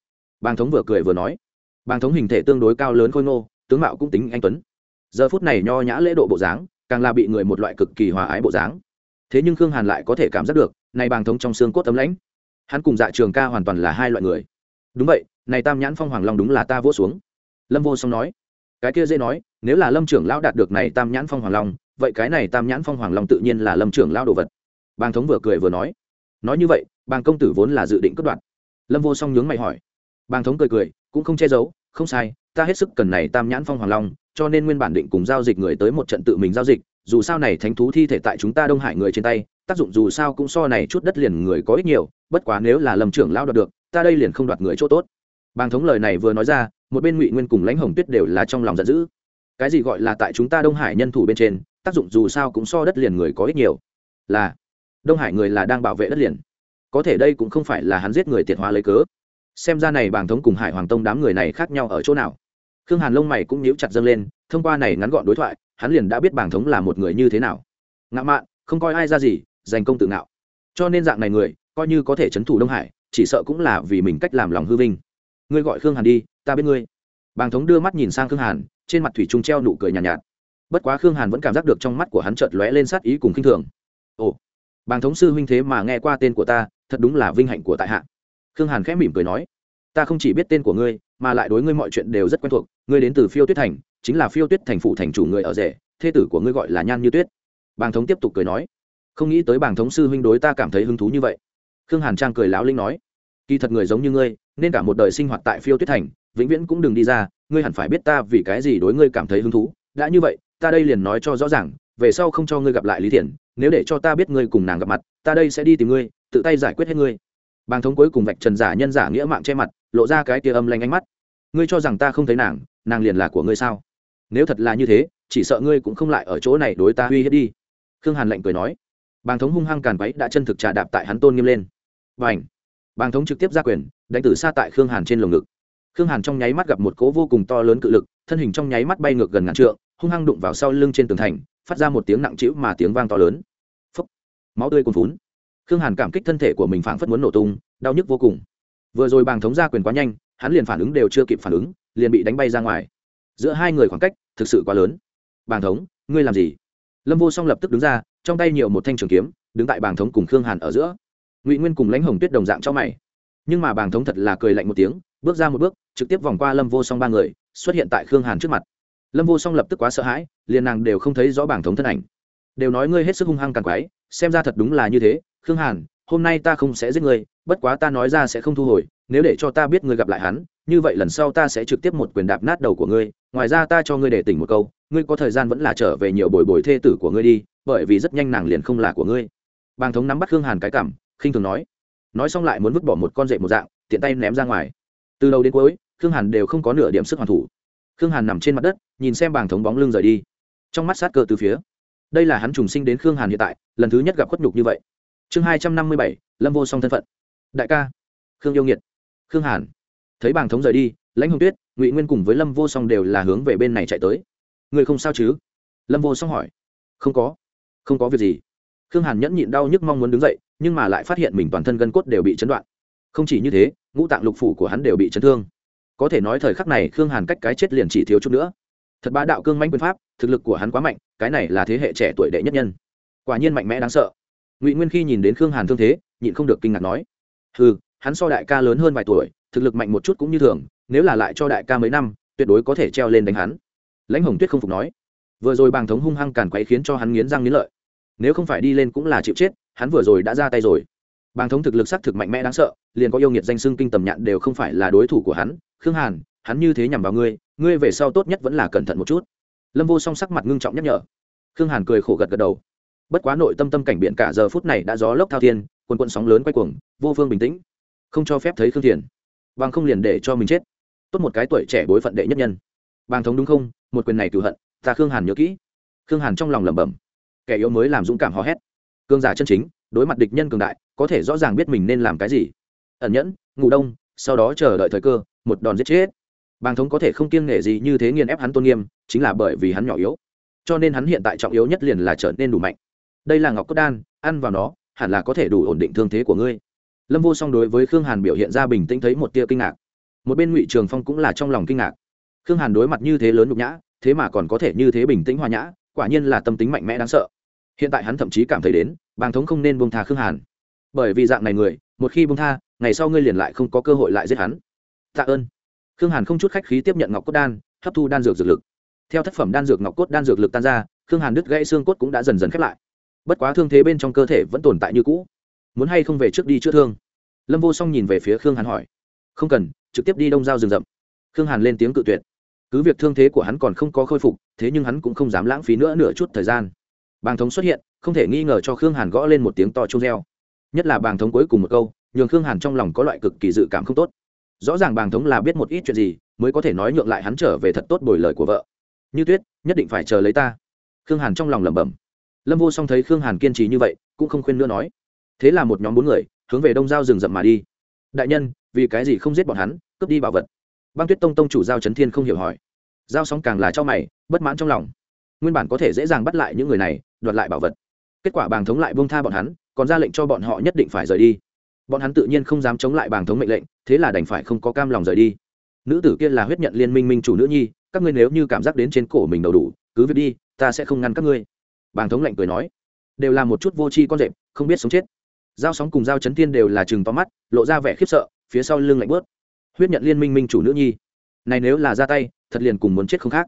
Bàng thống vừa cười vừa nói. Bàng thống hình thể tương đối cao lớn khôi ngô, tướng mạo cũng tính anh tuấn. Giờ phút này nho nhã lễ độ bộ dáng, càng là bị người một loại cực kỳ hòa ái bộ dáng. Thế nhưng khương hàn lại có thể cảm giác được, này bàng thống trong xương cốt tấm lãnh. Hắn cùng dạ trường ca hoàn toàn là hai loại người. Đúng vậy, này tam nhãn phong hoàng long đúng là ta vỗ xuống lâm vô song nói. Cái kia dễ nói, nếu là lâm trưởng lão đạt được này tam nhãn phong hoàng long, vậy cái này tam nhãn phong hoàng long tự nhiên là lâm trưởng lão đồ vật. Bàng thống vừa cười vừa nói. Nói như vậy, bàng công tử vốn là dự định cất đoạn lâm vô song nhướng mày hỏi. Bàng thống cười cười, cũng không che giấu, không sai, ta hết sức cần này tam nhãn phong hoàng long, cho nên nguyên bản định cùng giao dịch người tới một trận tự mình giao dịch, dù sao này thánh thú thi thể tại chúng ta đông hải người trên tay, tác dụng dù sao cũng so này chút đất liền người có ít nhiều, bất quá nếu là lâm trưởng lão đoạt được, ta đây liền không đoạt người chỗ tốt. Bàng thống lời này vừa nói ra một bên ngụy nguyên cùng lãnh hồng tuyết đều là trong lòng giận dữ. Cái gì gọi là tại chúng ta đông hải nhân thủ bên trên, tác dụng dù sao cũng so đất liền người có ít nhiều. Là, đông hải người là đang bảo vệ đất liền. Có thể đây cũng không phải là hắn giết người tiệt hóa lấy cớ. Xem ra này bàng thống cùng hải hoàng tông đám người này khác nhau ở chỗ nào? Khương hàn lông mày cũng nhíu chặt dâng lên, thông qua này ngắn gọn đối thoại, hắn liền đã biết bàng thống là một người như thế nào. Ngạo mạn, không coi ai ra gì, giành công tự ngạo. Cho nên dạng này người, coi như có thể c h ấ n thủ đông hải, chỉ sợ cũng là vì mình cách làm lòng hư vinh ngươi gọi khương hàn đi ta biết ngươi bàng thống đưa mắt nhìn sang khương hàn trên mặt thủy trung treo nụ cười nhàn nhạt, nhạt bất quá khương hàn vẫn cảm giác được trong mắt của hắn chợt lóe lên sát ý cùng k i n h thường ồ bàng thống sư huynh thế mà nghe qua tên của ta thật đúng là vinh hạnh của tại hạ khương hàn khẽ mỉm cười nói ta không chỉ biết tên của ngươi mà lại đối ngươi mọi chuyện đều rất quen thuộc ngươi đến từ phiêu tuyết thành chính là phiêu tuyết thành phụ thành chủ người ở rể thê tử của ngươi gọi là nhan như tuyết bàng thống tiếp tục cười nói không nghĩ tới bàng thống sư huynh đối ta cảm thấy hứng thú như vậy khương hàn trang cười láo linh nói kỳ thật người giống như ngươi nên cả một đời sinh hoạt tại phiêu tuyết thành, vĩnh viễn cũng đừng đi ra, ngươi hẳn phải biết ta vì cái gì đối ngươi cảm thấy hứng thú. Đã như vậy, ta đây liền nói cho rõ ràng, về sau không cho ngươi gặp lại lý thiện nếu để cho ta biết ngươi cùng nàng gặp mặt, ta đây sẽ đi tìm ngươi, tự tay giải quyết hết ngươi. Bàng thống cuối cùng vạch trần giả nhân giả nghĩa mạng che mặt, lộ ra cái tia âm lanh ánh mắt. Ngươi cho rằng ta không thấy nàng nàng liền là của ngươi sao? Nếu thật là như thế, chỉ sợ ngươi cũng không lại ở chỗ này đối ta uy hiếp đi. Khương hàn lạnh cười nói. Bàng thống hung hăng càn váy đã chân thực trà đạp tại hắn tôn nghiêm lên. Và ảnh bàng thống trực tiếp ra quyền đánh từ xa tại khương hàn trên lồng ngực. Khương hàn trong nháy mắt gặp một cố vô cùng to lớn cự lực, thân hình trong nháy mắt bay ngược gần ngàn trượng, hung hăng đụng vào sau lưng trên tường thành, phát ra một tiếng nặng trĩu mà tiếng vang to lớn. Phấp máu tươi cuồn phún khương hàn cảm kích thân thể của mình phảng phất muốn nổ tung, đau nhức vô cùng. Vừa rồi bàng thống ra quyền quá nhanh, hắn liền phản ứng đều chưa kịp phản ứng, liền bị đánh bay ra ngoài. Giữa hai người khoảng cách thực sự quá lớn. Bàng thống, ngươi làm gì? Lâm vô song lập tức đứng ra, trong tay nhiều một thanh trường kiếm, đứng tại bàng thống cùng khương hàn ở giữa. Ngụy nguyên cùng lãnh hồng tuyết đồng dạng cho mày nhưng mà bàng thống thật là cười lạnh một tiếng, bước ra một bước, trực tiếp vòng qua lâm vô song ba người, xuất hiện tại khương hàn trước mặt. Lâm vô song lập tức quá sợ hãi, liền nàng đều không thấy rõ bàng thống thân ảnh. Đều nói ngươi hết sức hung hăng càng quái, xem ra thật đúng là như thế. Khương hàn, hôm nay ta không sẽ giết ngươi, bất quá ta nói ra sẽ không thu hồi, nếu để cho ta biết ngươi gặp lại hắn, như vậy lần sau ta sẽ trực tiếp một quyền đạp nát đầu của ngươi. Ngoài ra ta cho ngươi để tỉnh một câu, ngươi có thời gian vẫn là trở về nhiều bồi bồi thê tử của ngươi đi, bởi vì rất nhanh nàng liền không là của ngươi. Bàng thống nắm bắt khương hàn cái cảm, khinh thường nói nói xong lại muốn vứt bỏ một con rệ một dạng, tiện tay ném ra ngoài. Từ đầu đến cuối, khương hàn đều không có nửa điểm sức hoàn thủ. Khương hàn nằm trên mặt đất, nhìn xem bàng thống bóng lưng rời đi. Trong mắt sát cơ từ phía. Đây là hắn trùng sinh đến khương hàn hiện tại, lần thứ nhất gặp khuất nhục như vậy. Chương hai trăm năm mươi bảy, lâm vô song thân phận. Đại ca, khương yêu nghiệt. Khương hàn. Thấy bàng thống rời đi, lãnh hồng tuyết, ngụy nguyên cùng với lâm vô song đều là hướng về bên này chạy tới. Người không sao chứ? Lâm vô song hỏi. Không có. Không có việc gì. Khương hàn nhẫn nhịn đau nhức mong muốn đứng dậy nhưng mà lại phát hiện mình toàn thân gân cốt đều bị chấn đoạn. Không chỉ như thế, ngũ tạng lục phủ của hắn đều bị chấn thương. Có thể nói thời khắc này khương hàn cách cái chết liền chỉ thiếu chút nữa. Thật bá đạo cương manh quyền pháp, thực lực của hắn quá mạnh, cái này là thế hệ trẻ tuổi đệ nhất nhân. Quả nhiên mạnh mẽ đáng sợ. Ngụy nguyên khi nhìn đến khương hàn thương thế, nhịn không được kinh ngạc nói ừ hắn so đại ca lớn hơn vài tuổi, thực lực mạnh một chút cũng như thường, nếu là lại cho đại ca mấy năm, tuyệt đối có thể treo lên đánh hắn. Lãnh hồng tuyết không phục nói, vừa rồi bàng thống hung hăng càn quấy khiến cho hắn nghiến răng nghiến lợi. Nếu không phải đi lên cũng là chịu chết hắn vừa rồi đã ra tay rồi. Bàng thống thực lực xác thực mạnh mẽ đáng sợ, liền có yêu nghiệt danh xưng kinh tầm nhạn đều không phải là đối thủ của hắn. Khương hàn, hắn như thế nhằm vào ngươi ngươi về sau tốt nhất vẫn là cẩn thận một chút. Lâm vô song sắc mặt ngưng trọng nhắc nhở. Khương hàn cười khổ gật gật đầu. Bất quá nội tâm tâm cảnh biển cả giờ phút này đã gió lốc thao thiên, quần quận sóng lớn quay cuồng, vô phương bình tĩnh. Không cho phép thấy khương thiền. Bằng không liền để cho mình chết. Tốt một cái tuổi trẻ bối phận đệ nhất nhân. Bàng thống đúng không? Một quyền này cựu hận, ta khương hàn nhớ kỹ. Khương hàn trong lòng lẩm bẩm. Kẻ yếu mới làm dũng cảm hò hét cương giả chân chính, đối mặt địch nhân cường đại, có thể rõ ràng biết mình nên làm cái gì. Ẩn nhẫn, ngủ đông, sau đó chờ đợi thời cơ, một đòn giết chết. Bàng thống có thể không kiêng nể gì như thế nghiền ép hắn tôn nghiêm, chính là bởi vì hắn nhỏ yếu. Cho nên hắn hiện tại trọng yếu nhất liền là trở nên đủ mạnh. Đây là ngọc cốt đan, ăn vào nó, hẳn là có thể đủ ổn định thương thế của ngươi. Lâm vô song đối với khương hàn biểu hiện ra bình tĩnh thấy một tia kinh ngạc. Một bên ngụy trường phong cũng là trong lòng kinh ngạc. Khương hàn đối mặt như thế lớn nhục nhã, thế mà còn có thể như thế bình tĩnh hòa nhã, quả nhiên là tâm tính mạnh mẽ đáng sợ hiện tại hắn thậm chí cảm thấy đến, bàng thống không nên buông tha khương hàn. Bởi vì dạng này người, một khi buông tha, ngày sau ngươi liền lại không có cơ hội lại giết hắn. Tạ ơn. Khương hàn không chút khách khí tiếp nhận ngọc cốt đan, hấp thu đan dược dược lực. Theo tác phẩm đan dược ngọc cốt đan dược lực tan ra, khương hàn đứt gãy xương cốt cũng đã dần dần khép lại. Bất quá thương thế bên trong cơ thể vẫn tồn tại như cũ. Muốn hay không về trước đi chữa thương? Lâm vô song nhìn về phía khương hàn hỏi. Không cần, trực tiếp đi đông giao rừng rậm. Khương hàn lên tiếng cự tuyệt. Cứ việc thương thế của hắn còn không có khôi phục, thế nhưng hắn cũng không dám lãng phí nữa nửa chút thời gian bàng thống xuất hiện, không thể nghi ngờ cho khương hàn gõ lên một tiếng to chung reo. Nhất là bàng thống cuối cùng một câu, nhường khương hàn trong lòng có loại cực kỳ dự cảm không tốt. Rõ ràng bàng thống là biết một ít chuyện gì, mới có thể nói nhượng lại hắn trở về thật tốt bồi lời của vợ. Như tuyết, nhất định phải chờ lấy ta. Khương hàn trong lòng lẩm bẩm. Lâm vô song thấy khương hàn kiên trì như vậy, cũng không khuyên nữa nói. Thế là một nhóm bốn người, hướng về đông giao rừng rậm mà đi. Đại nhân, vì cái gì không giết bọn hắn, cướp đi bảo vật. Băng tuyết tông tông chủ giao trấn thiên không hiểu hỏi. Giao sóng càng là cho mày, bất mãn trong lòng. Nguyên bản có thể dễ dàng bắt lại những người này đoạt lại bảo vật. Kết quả bàng thống lại buông tha bọn hắn, còn ra lệnh cho bọn họ nhất định phải rời đi. Bọn hắn tự nhiên không dám chống lại bàng thống mệnh lệnh, thế là đành phải không có cam lòng rời đi. Nữ tử kia là huyết nhận liên minh minh chủ nữ nhi, các ngươi nếu như cảm giác đến trên cổ mình đầu đủ, cứ việc đi, ta sẽ không ngăn các ngươi. Bàng thống lệnh cười nói, đều là một chút vô tri con rệp, không biết sống chết. Giao sóng cùng giao chấn tiên đều là chừng to mắt, lộ ra vẻ khiếp sợ, phía sau lưng lạnh bớt huyết nhận liên minh minh chủ nữ nhi, này nếu là ra tay, thật liền cùng muốn chết không khác.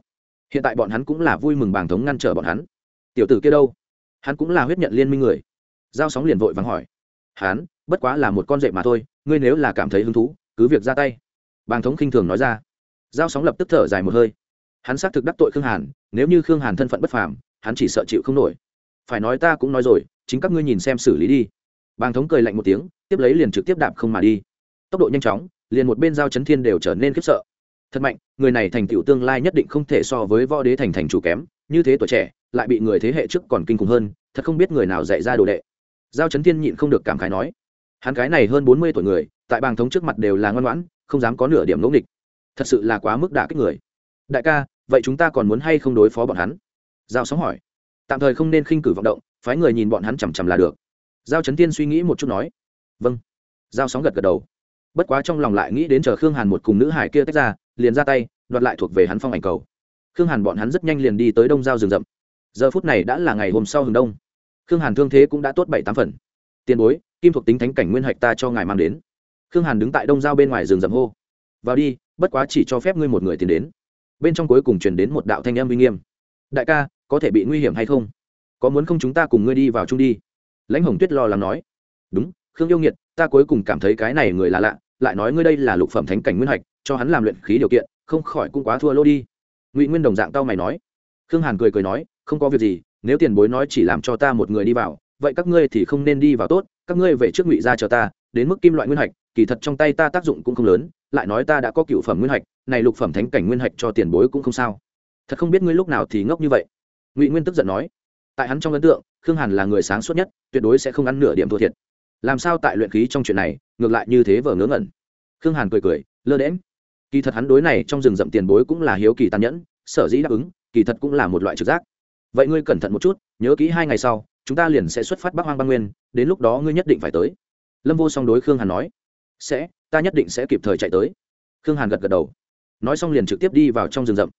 Hiện tại bọn hắn cũng là vui mừng bàng thống ngăn trở bọn hắn tiểu tử kia đâu? Hắn cũng là huyết nhận liên minh người. Giao sóng liền vội vàng hỏi. Hắn, bất quá là một con rệ mà thôi, ngươi nếu là cảm thấy hứng thú, cứ việc ra tay. Bàng thống khinh thường nói ra. Giao sóng lập tức thở dài một hơi. Hắn xác thực đắc tội khương hàn, nếu như khương hàn thân phận bất phàm, hắn chỉ sợ chịu không nổi. Phải nói ta cũng nói rồi, chính các ngươi nhìn xem xử lý đi. Bàng thống cười lạnh một tiếng, tiếp lấy liền trực tiếp đạp không mà đi. Tốc độ nhanh chóng, liền một bên giao chấn thiên đều trở nên khiếp sợ. Thật mạnh, người này thành tựu tương lai nhất định không thể so với võ đế thành thành chủ kém, như thế tuổi trẻ lại bị người thế hệ trước còn kinh khủng hơn, thật không biết người nào dạy ra đồ đệ. Giao chấn thiên nhịn không được cảm khái nói, hắn cái này hơn bốn mươi tuổi người, tại bàng thống trước mặt đều là ngoan ngoãn, không dám có nửa điểm ngẫu nghịch. Thật sự là quá mức đả kích người. Đại ca, vậy chúng ta còn muốn hay không đối phó bọn hắn? Giao sóng hỏi. Tạm thời không nên khinh cử vọng động, phái người nhìn bọn hắn chằm chằm là được. Giao trấn tiên suy nghĩ một chút nói. Vâng. Giao sóng gật gật đầu. Bất quá trong lòng lại nghĩ đến chờ khương hàn một cùng nữ hải kia tách ra, liền ra tay, đoạt lại thuộc về hắn phong ảnh cầu. Khương hàn bọn hắn rất nhanh liền đi tới đông giao rừng rậm giờ phút này đã là ngày hôm sau hừng đông. Khương hàn thương thế cũng đã tốt bảy tám phần. Tiền bối, kim thuộc tính thánh cảnh nguyên hạch ta cho ngài mang đến. Khương hàn đứng tại đông giao bên ngoài rừng rậm hô. Vào đi, bất quá chỉ cho phép ngươi một người tiến đến. Bên trong cuối cùng truyền đến một đạo thanh âm uy nghiêm. Đại ca, có thể bị nguy hiểm hay không? Có muốn không chúng ta cùng ngươi đi vào chung đi? Lãnh hồng tuyết lo lắng nói. Đúng, khương yêu nghiệt, ta cuối cùng cảm thấy cái này người là lạ, lại nói ngươi đây là lục phẩm thánh cảnh nguyên hạch, cho hắn làm luyện khí điều kiện, không khỏi cũng quá thua lô đi. Ngụy nguyên đồng dạng tao mày nói. Khương hàn cười cười nói không có việc gì, nếu tiền bối nói chỉ làm cho ta một người đi vào, vậy các ngươi thì không nên đi vào tốt, các ngươi về trước ngụy ra chờ ta, đến mức kim loại nguyên hạch, kỳ thật trong tay ta tác dụng cũng không lớn, lại nói ta đã có cựu phẩm nguyên hạch, này lục phẩm thánh cảnh nguyên hạch cho tiền bối cũng không sao. Thật không biết ngươi lúc nào thì ngốc như vậy. Ngụy nguyên tức giận nói. Tại hắn trong ấn tượng, khương hàn là người sáng suốt nhất, tuyệt đối sẽ không ăn nửa điểm thua thiệt. Làm sao tại luyện khí trong chuyện này, ngược lại như thế vờ ngớ ngẩn. Khương hàn cười cười, lơ đễm kỳ thật hắn đối này trong rừng rậm tiền bối cũng là hiếu kỳ tàn nhẫn, sở dĩ đáp ứng, kỳ thật cũng là một loại trực giác vậy ngươi cẩn thận một chút, nhớ kỹ hai ngày sau, chúng ta liền sẽ xuất phát bắc hoang băng nguyên, đến lúc đó ngươi nhất định phải tới. Lâm vô song đối khương hàn nói. Sẽ, ta nhất định sẽ kịp thời chạy tới. Khương hàn gật gật đầu. Nói xong liền trực tiếp đi vào trong rừng rậm.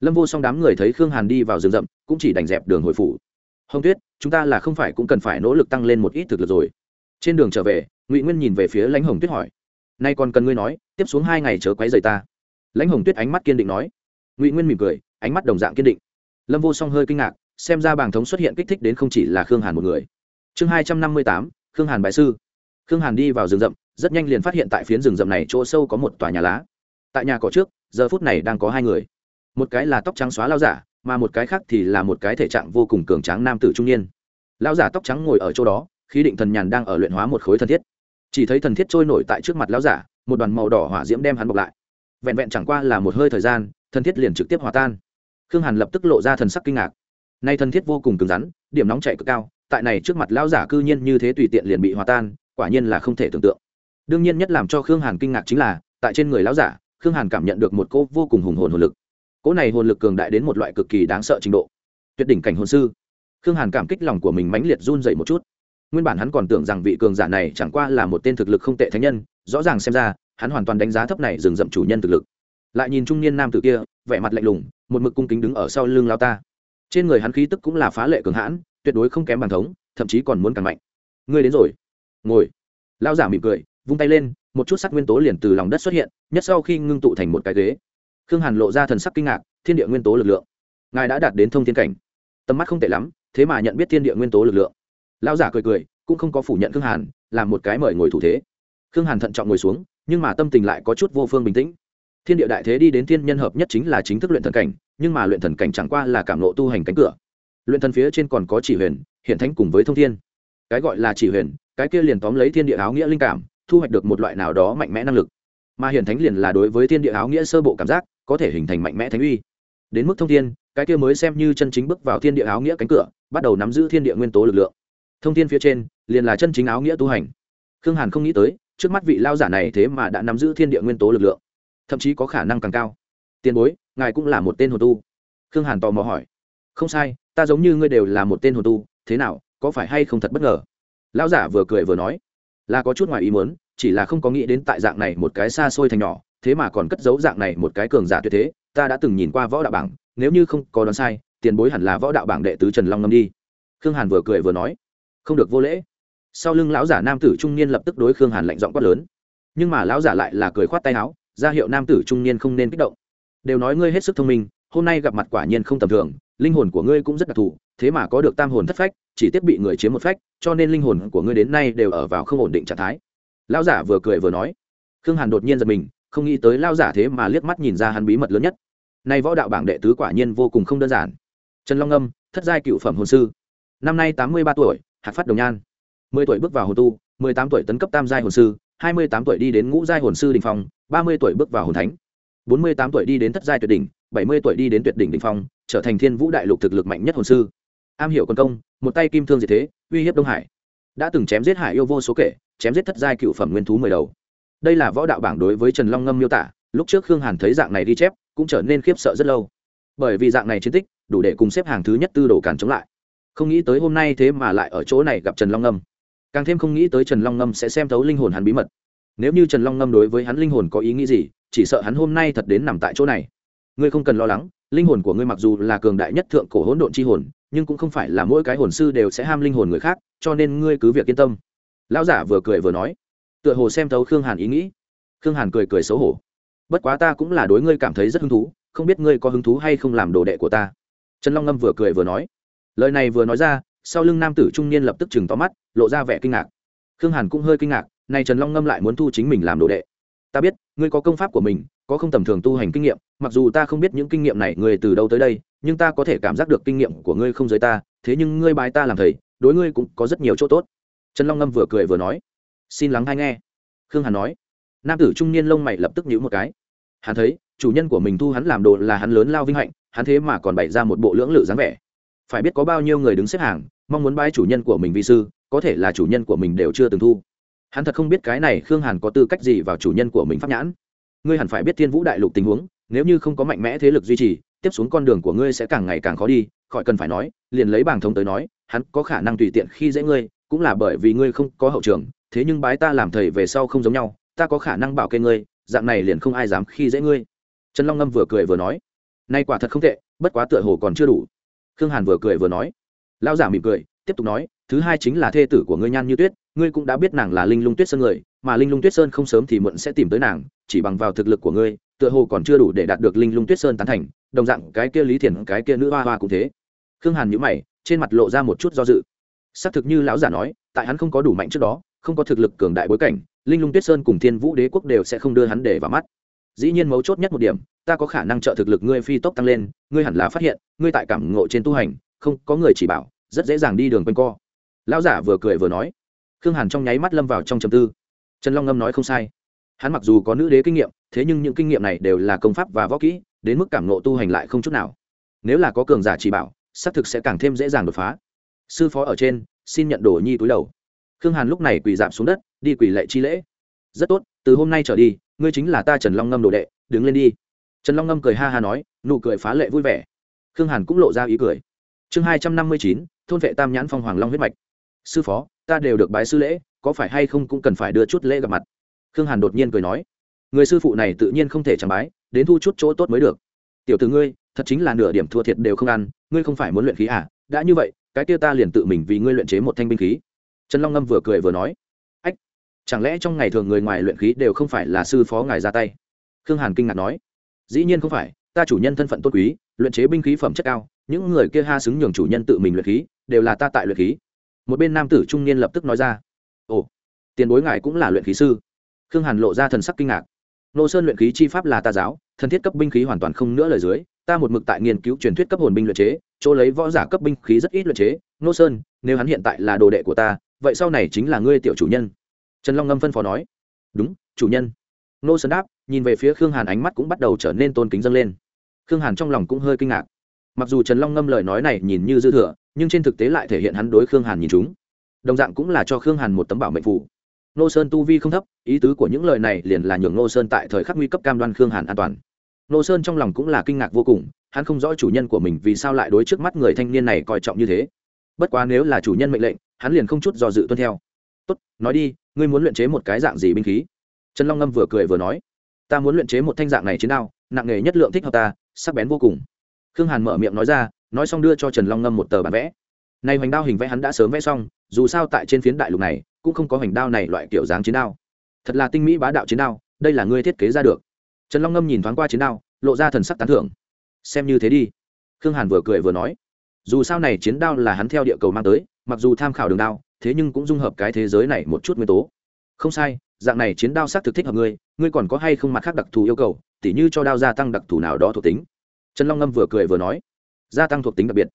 Lâm vô song đám người thấy khương hàn đi vào rừng rậm, cũng chỉ đành dẹp đường hồi phủ. Hồng tuyết, chúng ta là không phải cũng cần phải nỗ lực tăng lên một ít thực lực rồi. Trên đường trở về, ngụy nguyên nhìn về phía lãnh hồng tuyết hỏi. Nay còn cần ngươi nói, tiếp xuống hai ngày chớ quấy rầy ta. Lãnh hồng tuyết ánh mắt kiên định nói. Ngụy nguyên mỉm cười, ánh mắt đồng dạng kiên định. Lâm vô song hơi kinh ngạc xem ra bảng thống xuất hiện kích thích đến không chỉ là khương hàn một người. Chương hai trăm năm mươi tám, khương hàn bại sư. Khương hàn đi vào rừng rậm, rất nhanh liền phát hiện tại phiến rừng rậm này chỗ sâu có một tòa nhà lá. Tại nhà cỏ trước, giờ phút này đang có hai người. Một cái là tóc trắng xóa lao giả, mà một cái khác thì là một cái thể trạng vô cùng cường tráng nam tử trung niên. Lao giả tóc trắng ngồi ở chỗ đó, khí định thần nhàn đang ở luyện hóa một khối thần thiết. Chỉ thấy thần thiết trôi nổi tại trước mặt lao giả, một đoàn màu đỏ hỏa diễm đem hắn bọc lại. Vẹn vẹn chẳng qua là một hơi thời gian, thần thiết liền trực tiếp hòa tan. Khương hàn lập tức lộ ra thần sắc kinh ngạc nay thân thiết vô cùng cứng rắn, điểm nóng chạy cực cao, tại này trước mặt lão giả cư nhiên như thế tùy tiện liền bị hòa tan, quả nhiên là không thể tưởng tượng. Đương nhiên nhất làm cho khương hàn kinh ngạc chính là, tại trên người lão giả, khương hàn cảm nhận được một cô vô cùng hùng hồn hồn lực. Cỗ này hồn lực cường đại đến một loại cực kỳ đáng sợ trình độ. Tuyệt đỉnh cảnh hồn sư. Khương hàn cảm kích lòng của mình mãnh liệt run dậy một chút. Nguyên bản hắn còn tưởng rằng vị cường giả này chẳng qua là một tên thực lực không tệ thánh nhân, rõ ràng xem ra, hắn hoàn toàn đánh giá thấp này dừng dậm chủ nhân thực lực. Lại nhìn trung niên nam tử kia, vẻ mặt lạnh lùng, một mực cung kính đứng ở sau lưng lao ta trên người hắn khí tức cũng là phá lệ cường hãn, tuyệt đối không kém bằng thống, thậm chí còn muốn càng mạnh. Ngươi đến rồi. Ngồi. Lao giả mỉm cười, vung tay lên, một chút sắc nguyên tố liền từ lòng đất xuất hiện, nhất sau khi ngưng tụ thành một cái ghế. Khương hàn lộ ra thần sắc kinh ngạc, thiên địa nguyên tố lực lượng. Ngài đã đạt đến thông thiên cảnh. Tầm mắt không tệ lắm, thế mà nhận biết thiên địa nguyên tố lực lượng. Lao giả cười cười, cũng không có phủ nhận khương hàn, làm một cái mời ngồi thủ thế. Khương hàn thận trọng ngồi xuống, nhưng mà tâm tình lại có chút vô phương bình tĩnh thiên địa đại thế đi đến thiên nhân hợp nhất chính là chính thức luyện thần cảnh, nhưng mà luyện thần cảnh chẳng qua là cảm nộ tu hành cánh cửa. Luyện thần phía trên còn có chỉ huyền hiện thánh cùng với thông thiên. Cái gọi là chỉ huyền, cái kia liền tóm lấy thiên địa áo nghĩa linh cảm, thu hoạch được một loại nào đó mạnh mẽ năng lực. Mà hiện thánh liền là đối với thiên địa áo nghĩa sơ bộ cảm giác, có thể hình thành mạnh mẽ thánh uy. Đến mức thông thiên, cái kia mới xem như chân chính bước vào thiên địa áo nghĩa cánh cửa, bắt đầu nắm giữ thiên địa nguyên tố lực lượng. Thông thiên phía trên, liền là chân chính áo nghĩa tu hành. Khương hàn không nghĩ tới, trước mắt vị lao giả này thế mà đã nắm giữ thiên địa nguyên tố lực lượng thậm chí có khả năng càng cao. Tiền bối, ngài cũng là một tên hồn tu. Khương hàn tò mò hỏi. Không sai, ta giống như ngươi đều là một tên hồn tu, thế nào, có phải hay không thật bất ngờ? Lão giả vừa cười vừa nói. Là có chút ngoài ý muốn, chỉ là không có nghĩ đến tại dạng này một cái xa xôi thành nhỏ, thế mà còn cất giấu dạng này một cái cường giả tuyệt thế, ta đã từng nhìn qua võ đạo bảng, nếu như không có đoán sai, tiền bối hẳn là võ đạo bảng đệ tứ trần long ngâm đi. Khương hàn vừa cười vừa nói. Không được vô lễ. Sau lưng lão giả nam tử trung niên lập tức đối khương hàn lạnh giọng quát lớn. Nhưng mà lão giả lại là cười khoát tay áo ra hiệu nam tử trung niên không nên kích động. Đều nói ngươi hết sức thông minh, hôm nay gặp mặt quả nhiên không tầm thường, linh hồn của ngươi cũng rất đặc thù, thế mà có được tam hồn thất phách, chỉ tiếp bị người chiếm một phách, cho nên linh hồn của ngươi đến nay đều ở vào không ổn định trạng thái. Lão giả vừa cười vừa nói. Khương hàn đột nhiên giật mình, không nghĩ tới lao giả thế mà liếc mắt nhìn ra hắn bí mật lớn nhất. Nay võ đạo bảng đệ tứ quả nhiên vô cùng không đơn giản. Trần long âm, thất giai cựu phẩm hồn sư. Năm nay tám mươi ba tuổi hạt phát đồng nhan. mười tuổi bước vào hồn tu, mười tám tuổi tấn cấp tam giai hồn sư hai mươi tám tuổi đi đến ngũ giai hồn sư đình phong, ba mươi tuổi bước vào hồn thánh. bốn mươi tám tuổi đi đến thất giai tuyệt đỉnh, bảy mươi tuổi đi đến tuyệt đỉnh đình phong, trở thành thiên vũ đại lục thực lực mạnh nhất hồn sư. Am hiểu quân công, một tay kim thương diệt thế, uy hiếp đông hải. Đã từng chém giết hải yêu vô số kể, chém giết thất giai cựu phẩm nguyên thú mười đầu. Đây là võ đạo bảng đối với trần long ngâm miêu tả, lúc trước khương hàn thấy dạng này đi chép, cũng trở nên khiếp sợ rất lâu. Bởi vì dạng này chiến tích, đủ để cùng xếp hàng thứ nhất tư đồ càn chống lại. Không nghĩ tới hôm nay thế mà lại ở chỗ này gặp trần long ngâm càng thêm không nghĩ tới trần long ngâm sẽ xem thấu linh hồn hắn bí mật. Nếu như trần long ngâm đối với hắn linh hồn có ý nghĩ gì, chỉ sợ hắn hôm nay thật đến nằm tại chỗ này. Ngươi không cần lo lắng, linh hồn của ngươi mặc dù là cường đại nhất thượng cổ hỗn độn c h i hồn, nhưng cũng không phải là mỗi cái hồn sư đều sẽ ham linh hồn người khác, cho nên ngươi cứ việc yên tâm. Lão giả vừa cười vừa nói, tựa hồ xem thấu khương hàn ý nghĩ. Khương hàn cười cười xấu hổ. Bất quá ta cũng là đối ngươi cảm thấy rất hứng thú, không biết ngươi có hứng thú hay không làm đồ đệ của ta. Trần long ngâm vừa cười vừa nói. Lời này vừa nói ra sau lưng nam tử trung niên lập tức chừng to mắt, lộ ra vẻ kinh ngạc. Khương hàn cũng hơi kinh ngạc này trần long ngâm lại muốn thu chính mình làm đồ đệ. Ta biết, ngươi có công pháp của mình, có không tầm thường tu hành kinh nghiệm, mặc dù ta không biết những kinh nghiệm này ngươi từ đâu tới đây, nhưng ta có thể cảm giác được kinh nghiệm của ngươi không giới ta, thế nhưng ngươi bài ta làm thầy, đối ngươi cũng có rất nhiều chỗ tốt. Trần long ngâm vừa cười vừa nói. Xin lắng hay nghe. Khương hàn nói. Nam tử trung niên lông mày lập tức nhíu một cái. Hắn thấy, chủ nhân của mình thu hắn làm đồ là hắn lớn lao vinh hạnh, hắn thế mà còn bày ra một bộ lưỡng lự dáng vẻ phải biết có bao nhiêu người đứng xếp hàng, mong muốn bái chủ nhân của mình vi sư, có thể là chủ nhân của mình đều chưa từng thu. Hắn thật không biết cái này khương hàn có tư cách gì vào chủ nhân của mình pháp nhãn. Ngươi hẳn phải biết thiên vũ đại lục tình huống, nếu như không có mạnh mẽ thế lực duy trì, tiếp xuống con đường của ngươi sẽ càng ngày càng khó đi, khỏi cần phải nói, liền lấy bảng thống tới nói, hắn có khả năng tùy tiện khi dễ ngươi, cũng là bởi vì ngươi không có hậu trường, thế nhưng bái ta làm thầy về sau không giống nhau, ta có khả năng bảo kê ngươi, dạng này liền không ai dám khi dễ ngươi. Trần long ngâm vừa cười vừa nói, nay quả thật không tệ, bất quá tựa hồ còn chưa đủ khương hàn vừa cười vừa nói. Lão giả mỉm cười, tiếp tục nói, thứ hai chính là thê tử của ngươi nhan như tuyết, ngươi cũng đã biết nàng là linh lung tuyết sơn người, mà linh lung tuyết sơn không sớm thì muộn sẽ tìm tới nàng, chỉ bằng vào thực lực của ngươi, tựa hồ còn chưa đủ để đạt được linh lung tuyết sơn tán thành, đồng dạng cái kia lý thiền cái kia nữ hoa hoa cũng thế. Khương hàn nhữ mày, trên mặt lộ ra một chút do dự. Xác thực như lão giả nói, tại hắn không có đủ mạnh trước đó, không có thực lực cường đại bối cảnh, linh lung tuyết sơn cùng thiên vũ đế quốc đều sẽ không đưa hắn để vào mắt dĩ nhiên mấu chốt nhất một điểm, ta có khả năng trợ thực lực ngươi phi tốc tăng lên, ngươi hẳn là phát hiện, ngươi tại cảm ngộ trên tu hành, không, có người chỉ bảo, rất dễ dàng đi đường quanh co. Lão giả vừa cười vừa nói. Khương hàn trong nháy mắt lâm vào trong trầm tư. Trần long ngâm nói không sai. Hắn mặc dù có nữ đế kinh nghiệm, thế nhưng những kinh nghiệm này đều là công pháp và võ kỹ, đến mức cảm nộ tu hành lại không chút nào. Nếu là có cường giả chỉ bảo, xác thực sẽ càng thêm dễ dàng đột phá. Sư phó ở trên, xin nhận đồ nhi túi đầu. Khương hàn lúc này quỳ giảm xuống đất, đi quỳ lệ chi lễ. Rất tốt từ hôm nay trở đi, ngươi chính là ta trần long ngâm đồ đệ, đứng lên đi. Trần long ngâm cười ha ha nói, nụ cười phá lệ vui vẻ. Khương hàn cũng lộ ra ý cười. Chương hai trăm năm mươi chín, thôn vệ tam nhãn phong hoàng long huyết mạch. Sư phó, ta đều được bái sư lễ, có phải hay không cũng cần phải đưa chút lễ gặp mặt? Khương hàn đột nhiên cười nói. Người sư phụ này tự nhiên không thể chẳng bái, đến thu chút chỗ tốt mới được. Tiểu t ử ngươi, thật chính là nửa điểm thua thiệt đều không ăn, ngươi không phải muốn luyện khí à? Đã như vậy, cái kia ta liền tự mình vì ngươi luyện chế một thanh binh khí. Trần long ngâm vừa cười vừa nói chẳng lẽ trong ngày thường người ngoài luyện khí đều không phải là sư phó ngài ra tay? Khương hàn kinh ngạc nói. Dĩ nhiên không phải, ta chủ nhân thân phận tốt quý, luyện chế binh khí phẩm chất cao, những người kia ha xứng nhường chủ nhân tự mình luyện khí, đều là ta tại luyện khí. Một bên nam tử trung niên lập tức nói ra. Ồ, tiền bối ngài cũng là luyện khí sư. Khương hàn lộ ra thần sắc kinh ngạc. Nô sơn luyện khí chi pháp là ta giáo thân thiết cấp binh khí hoàn toàn không nữa lời dưới, ta một mực tại nghiên cứu truyền thuyết cấp hồn binh luyện chế, chỗ lấy võ giả cấp binh khí rất ít luyện chế. Nô sơn, nếu hắn hiện tại là đồ đệ của ta, vậy sau này chính là ngươi tiểu chủ nhân trần long ngâm phân phó nói, đúng, chủ nhân. Nô sơn đáp, nhìn về phía khương hàn ánh mắt cũng bắt đầu trở nên tôn kính dâng lên. Khương hàn trong lòng cũng hơi kinh ngạc. Mặc dù trần long ngâm lời nói này nhìn như dư thừa, nhưng trên thực tế lại thể hiện hắn đối khương hàn nhìn chúng. Đồng dạng cũng là cho khương hàn một tấm bảo mệnh phụ nô sơn tu vi không thấp, ý tứ của những lời này liền là nhường nô sơn tại thời khắc nguy cấp cam đoan khương hàn an toàn. Nô sơn trong lòng cũng là kinh ngạc vô cùng, hắn không rõ chủ nhân của mình vì sao lại đối trước mắt người thanh niên này coi trọng như thế. Bất quá nếu là chủ nhân mệnh lệnh, hắn liền không chút do dự tuân theo tốt, nói đi, ngươi muốn luyện chế một cái dạng gì binh khí? Trần long ngâm vừa cười vừa nói, ta muốn luyện chế một thanh dạng này chiến đao, nặng nghề nhất lượng thích hợp ta, sắc bén vô cùng. Khương hàn mở miệng nói ra, nói xong đưa cho trần long ngâm một tờ bản vẽ. Này hoành đao hình vẽ hắn đã sớm vẽ xong, dù sao tại trên phiến đại lục này, cũng không có hoành đao này loại kiểu dáng chiến đao. Thật là tinh mỹ bá đạo chiến đao, đây là ngươi thiết kế ra được. Trần long ngâm nhìn thoáng qua chiến đao, lộ ra thần sắc tán thưởng. Xem như thế đi. Khương hàn vừa cười vừa nói. Dù sao này chiến đao là hắn theo địa cầu mang tới, mặc dù tham khảo đường đao thế nhưng cũng dung hợp cái thế giới này một chút nguyên tố. Không sai, dạng này chiến đao xác thực thích hợp ngươi ngươi còn có hay không mặt khác đặc thù yêu cầu, tỉ như cho đao gia tăng đặc thù nào đó thuộc tính. Trần long ngâm vừa cười vừa nói, gia tăng thuộc tính đặc biệt.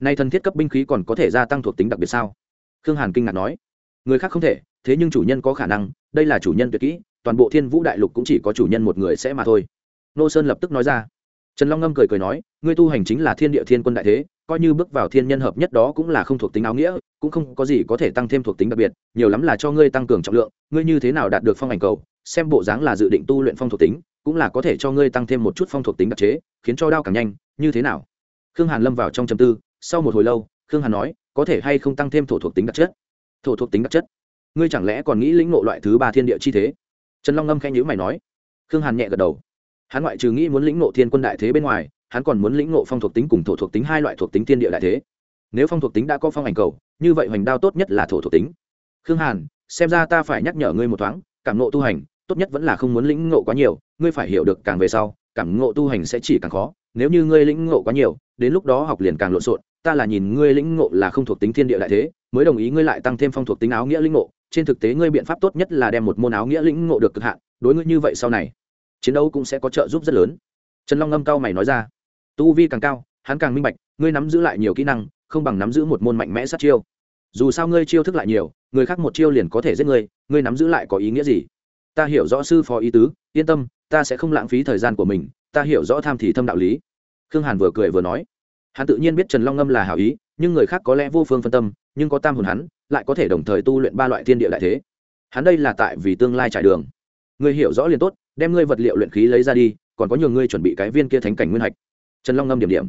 Nay thân thiết cấp binh khí còn có thể gia tăng thuộc tính đặc biệt sao? Khương hàn kinh ngạc nói, người khác không thể, thế nhưng chủ nhân có khả năng, đây là chủ nhân tuyệt kỹ, toàn bộ thiên vũ đại lục cũng chỉ có chủ nhân một người sẽ mà thôi. Nô sơn lập tức nói ra trần long ngâm cười cười nói, ngươi tu hành chính là thiên địa thiên quân đại thế, coi như bước vào thiên nhân hợp nhất đó cũng là không thuộc tính áo nghĩa, cũng không có gì có thể tăng thêm thuộc tính đặc biệt, nhiều lắm là cho ngươi tăng cường trọng lượng, ngươi như thế nào đạt được phong ảnh cầu, xem bộ dáng là dự định tu luyện phong thuộc tính, cũng là có thể cho ngươi tăng thêm một chút phong thuộc tính đặc chế, khiến cho đao càng nhanh, như thế nào? Khương hàn lâm vào trong trầm tư, sau một hồi lâu, khương hàn nói, có thể hay không tăng thêm thổ thuộc tính đặc chất? Thổ thuộc tính đặc chất? Ngươi chẳng lẽ còn nghĩ lĩnh ngộ loại thứ ba thiên địa chi thế? Trần long ngâm khen nhữ mày nói. Khương hàn nhẹ gật đầu hắn ngoại trừ nghĩ muốn lĩnh ngộ thiên quân đại thế bên ngoài, hắn còn muốn lĩnh ngộ phong thuộc tính cùng thổ thuộc tính hai loại thuộc tính thiên địa đại thế. Nếu phong thuộc tính đã có phong ảnh cầu, như vậy hoành đao tốt nhất là thổ thuộc tính. Khương hàn, xem ra ta phải nhắc nhở ngươi một thoáng, cảm ngộ tu hành, tốt nhất vẫn là không muốn lĩnh ngộ quá nhiều, ngươi phải hiểu được càng về sau, cảm ngộ tu hành sẽ chỉ càng khó. Nếu như ngươi lĩnh ngộ quá nhiều, đến lúc đó học liền càng lộn xộn, ta là nhìn ngươi lĩnh ngộ là không thuộc tính thiên địa đại thế, mới đồng ý ngươi lại tăng thêm phong thuộc tính áo nghĩa lĩnh ngộ. Trên thực tế ngươi biện pháp tốt nhất là đem một môn áo nghĩa lĩnh ngộ được cực hạn, đối ngươi như vậy sau này chiến đấu cũng sẽ có trợ giúp rất lớn. Trần long ngâm cao mày nói ra. Tu vi càng cao, hắn càng minh bạch, ngươi nắm giữ lại nhiều kỹ năng, không bằng nắm giữ một môn mạnh mẽ sát chiêu. Dù sao ngươi chiêu thức lại nhiều, người khác một chiêu liền có thể giết ngươi ngươi nắm giữ lại có ý nghĩa gì? Ta hiểu rõ sư phó ý tứ, yên tâm, ta sẽ không lãng phí thời gian của mình, ta hiểu rõ tham thì thâm đạo lý. Khương hàn vừa cười vừa nói. Hắn tự nhiên biết trần long ngâm là hảo ý, nhưng người khác có lẽ vô phương phân tâm, nhưng có tam hồn hắn, lại có thể đồng thời tu luyện ba loại thiên địa đại thế. Hắn đây là tại vì tương lai trải đường ngươi hiểu rõ liền tốt, đem ngươi vật liệu luyện khí lấy ra đi, còn có nhiều ngươi chuẩn bị cái viên kia thánh cảnh nguyên hạch. Trần long ngâm điểm điểm.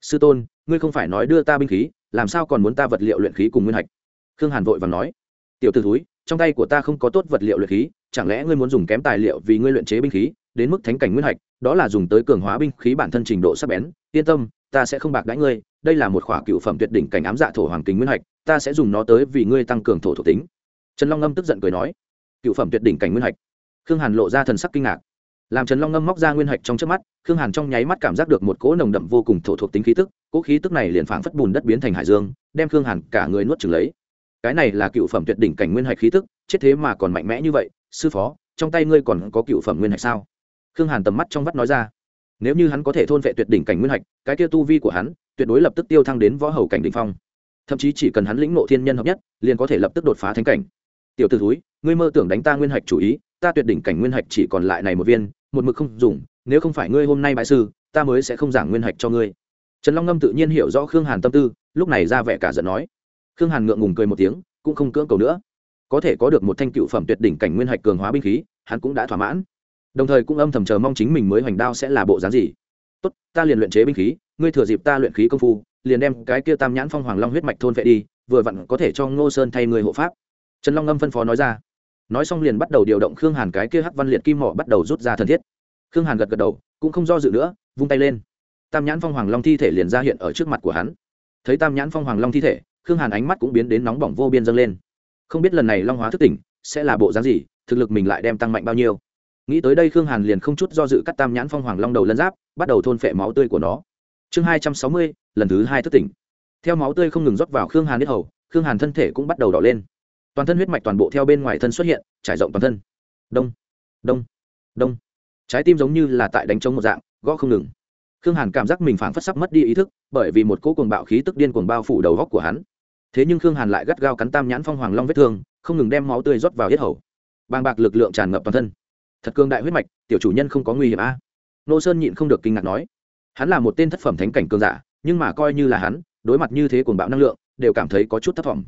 Sư tôn, ngươi không phải nói đưa ta binh khí, làm sao còn muốn ta vật liệu luyện khí cùng nguyên hạch? Khương hàn vội và nói. Tiểu t ử thúi, trong tay của ta không có tốt vật liệu luyện khí, chẳng lẽ ngươi muốn dùng kém tài liệu vì ngươi luyện chế binh khí, đến mức thánh cảnh nguyên hạch, đó là dùng tới cường hóa binh khí bản thân trình độ sắc bén. Yên tâm, ta sẽ không bạc đãi ngươi, đây là một khỏa cựu phẩm tuyệt đỉnh cảnh ám dạ thổ hoàng kính nguyên hạch, ta sẽ dùng nó tới vì ngươi tăng cường thổ thuộc tính. Trần long ngâm tức giận cười nói. Cựu phẩm tuyệt đỉnh cảnh nguyên hạch? Khương hàn lộ ra thần sắc kinh ngạc. Làm trần long ngâm móc ra nguyên hạch trong trước mắt, khương hàn trong nháy mắt cảm giác được một cỗ nồng đậm vô cùng thổ thuộc tính khí tức, cỗ khí tức này liền phảng phất bùn đất biến thành hải dương, đem khương hàn cả người nuốt trừng lấy. Cái này là cựu phẩm tuyệt đỉnh cảnh nguyên hạch khí tức, chết thế mà còn mạnh mẽ như vậy, sư phó, trong tay ngươi còn có cựu phẩm nguyên hạch sao? Khương hàn tầm mắt trong vắt nói ra. Nếu như hắn có thể thôn vệ tuyệt đỉnh cảnh nguyên hạch, cái kia tu vi của hắn, tuyệt đối lập tức tiêu thăng đến võ hầu cảnh đ ỉ n h phong. Thậm chí chỉ cần hắn lĩnh nộ thiên nhân hợp nhất, liền có thể lập tức đột phá thánh cảnh tiểu t ử thúi, ngươi mơ tưởng đánh ta nguyên hạch chủ ý, ta tuyệt đỉnh cảnh nguyên hạch chỉ còn lại này một viên, một mực không dùng, nếu không phải ngươi hôm nay bại sư, ta mới sẽ không giảng nguyên hạch cho ngươi. Trần long ngâm tự nhiên hiểu rõ khương hàn tâm tư, lúc này ra vẻ cả giận nói. Khương hàn ngượng ngùng cười một tiếng, cũng không cưỡng cầu nữa. Có thể có được một thanh cựu phẩm tuyệt đỉnh cảnh nguyên hạch cường hóa binh khí, hắn cũng đã thỏa mãn. Đồng thời cũng âm thầm chờ mong chính mình mới hoành đao sẽ là bộ dáng gì. Tốt, ta liền luyện chế binh khí, ngươi thừa dịp ta luyện khí công phu, liền đem cái kia tam nhãn phong hoàng long huyết mạch thôn vệ đi, vừa vặn có thể cho ngô sơn thay người hộ pháp trần long ngâm phân phó nói ra. Nói xong liền bắt đầu điều động khương hàn cái kia hắc văn liệt kim mỏ bắt đầu rút ra thân thiết. Khương hàn gật gật đầu, cũng không do dự nữa, vung tay lên. Tam nhãn phong hoàng long thi thể liền ra hiện ở trước mặt của hắn. Thấy tam nhãn phong hoàng long thi thể, khương hàn ánh mắt cũng biến đến nóng bỏng vô biên dâng lên. Không biết lần này long hóa thức tỉnh, sẽ là bộ dáng gì, thực lực mình lại đem tăng mạnh bao nhiêu. Nghĩ tới đây khương hàn liền không chút do dự cắt tam nhãn phong hoàng long đầu lân giáp, bắt đầu thôn phệ máu tươi của nó. Chương hai trăm sáu mươi, lần thứ hai thức tỉnh. Theo máu tươi không ngừng rót vào khương hàn biết hầu, khương hàn thân thể cũng bắt đầu đỏ lên toàn thân huyết mạch toàn bộ theo bên ngoài thân xuất hiện, trải rộng toàn thân. Đông đông đông. Trái tim giống như là tại đánh trống một dạng, gõ không ngừng. Khương hàn cảm giác mình phảng phất sắp mất đi ý thức, bởi vì một cỗ cuồng bạo khí tức điên cuồng bao phủ đầu góc của hắn. Thế nhưng khương hàn lại gắt gao cắn tam nhãn phong hoàng long vết thương, không ngừng đem máu tươi rót vào hết hầu. Bàng bạc lực lượng tràn ngập toàn thân. Thật cương đại huyết mạch, tiểu chủ nhân không có nguy hiểm a. Nô sơn nhịn không được kinh ngạc nói. Hắn là một tên thất phẩm thánh cảnh cường giả, nhưng mà coi như là hắn, đối mặt như thế cuồng bạo năng lượng, đều cảm thấy có chút thất vọng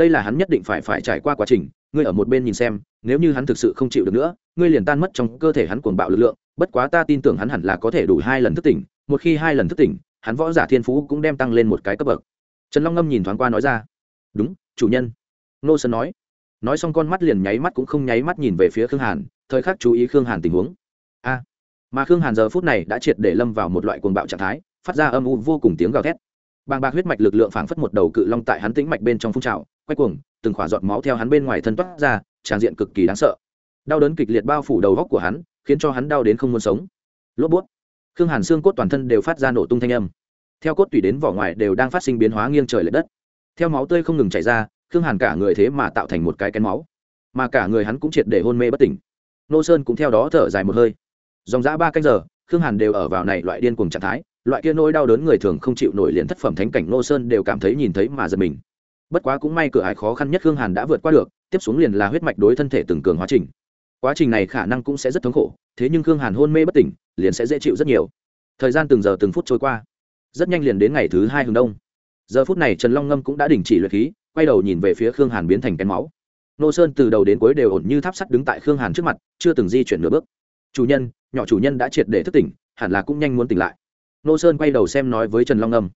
đây là hắn nhất định phải phải trải qua quá trình, ngươi ở một bên nhìn xem, nếu như hắn thực sự không chịu được nữa, ngươi liền tan mất trong cơ thể hắn cuồng bạo lực lượng, bất quá ta tin tưởng hắn hẳn là có thể đủ hai lần thức tỉnh, một khi hai lần thức tỉnh, hắn võ giả thiên phú cũng đem tăng lên một cái cấp bậc. Trần long ngâm nhìn thoáng qua nói ra, đúng, chủ nhân. Nô sơn nói. Nói xong con mắt liền nháy mắt cũng không nháy mắt nhìn về phía khương hàn, thời khắc chú ý khương hàn tình huống. A! Mà khương hàn giờ phút này đã triệt để lâm vào một loại cuồng bạo trạng thái, phát ra âm u vô cùng tiếng gào thét. Bàng bạc huyết mạch lực lượng phảng phất một đầu cự long tại hắn tĩnh mạch bên trong phun trào quay cuồng, từng khỏa giọt máu theo hắn bên ngoài thân toát ra, tràn diện cực kỳ đáng sợ. Đau đớn kịch liệt bao phủ đầu góc của hắn, khiến cho hắn đau đến không muốn sống. Lốp bút. Khương hàn xương cốt toàn thân đều phát ra nổ tung thanh âm. Theo cốt tủy đến vỏ ngoài đều đang phát sinh biến hóa nghiêng trời l ệ đất. Theo máu tươi không ngừng chảy ra, khương hàn cả người thế mà tạo thành một cái kén máu. Mà cả người hắn cũng triệt để hôn mê bất tỉnh. Nô sơn cũng theo đó thở dài một hơi. Dòng dã ba canh giờ, khương hàn đều ở vào này loại điên cuồng trạng thái, loại kia nỗi đau đớn người thường không chịu nổi liền thất phẩm thánh cảnh nô sơn đều cảm thấy nhìn thấy mà giật mình bất quá cũng may cửa ải khó khăn nhất khương hàn đã vượt qua được, tiếp xuống liền là huyết mạch đối thân thể từng cường hóa trình. Quá trình này khả năng cũng sẽ rất thống khổ, thế nhưng khương hàn hôn mê bất tỉnh, liền sẽ dễ chịu rất nhiều. Thời gian từng giờ từng phút trôi qua, rất nhanh liền đến ngày thứ hai hướng đông. Giờ phút này trần long ngâm cũng đã đình chỉ luyện khí, quay đầu nhìn về phía khương hàn biến thành kén máu. Nô sơn từ đầu đến cuối đều ổn như tháp sắt đứng tại khương hàn trước mặt, chưa từng di chuyển nửa bước. Chủ nhân, nhỏ chủ nhân đã triệt để thức tỉnh, hẳn là cũng nhanh muốn tỉnh lại. Nô sơn quay đầu xem nói với trần long ngâm.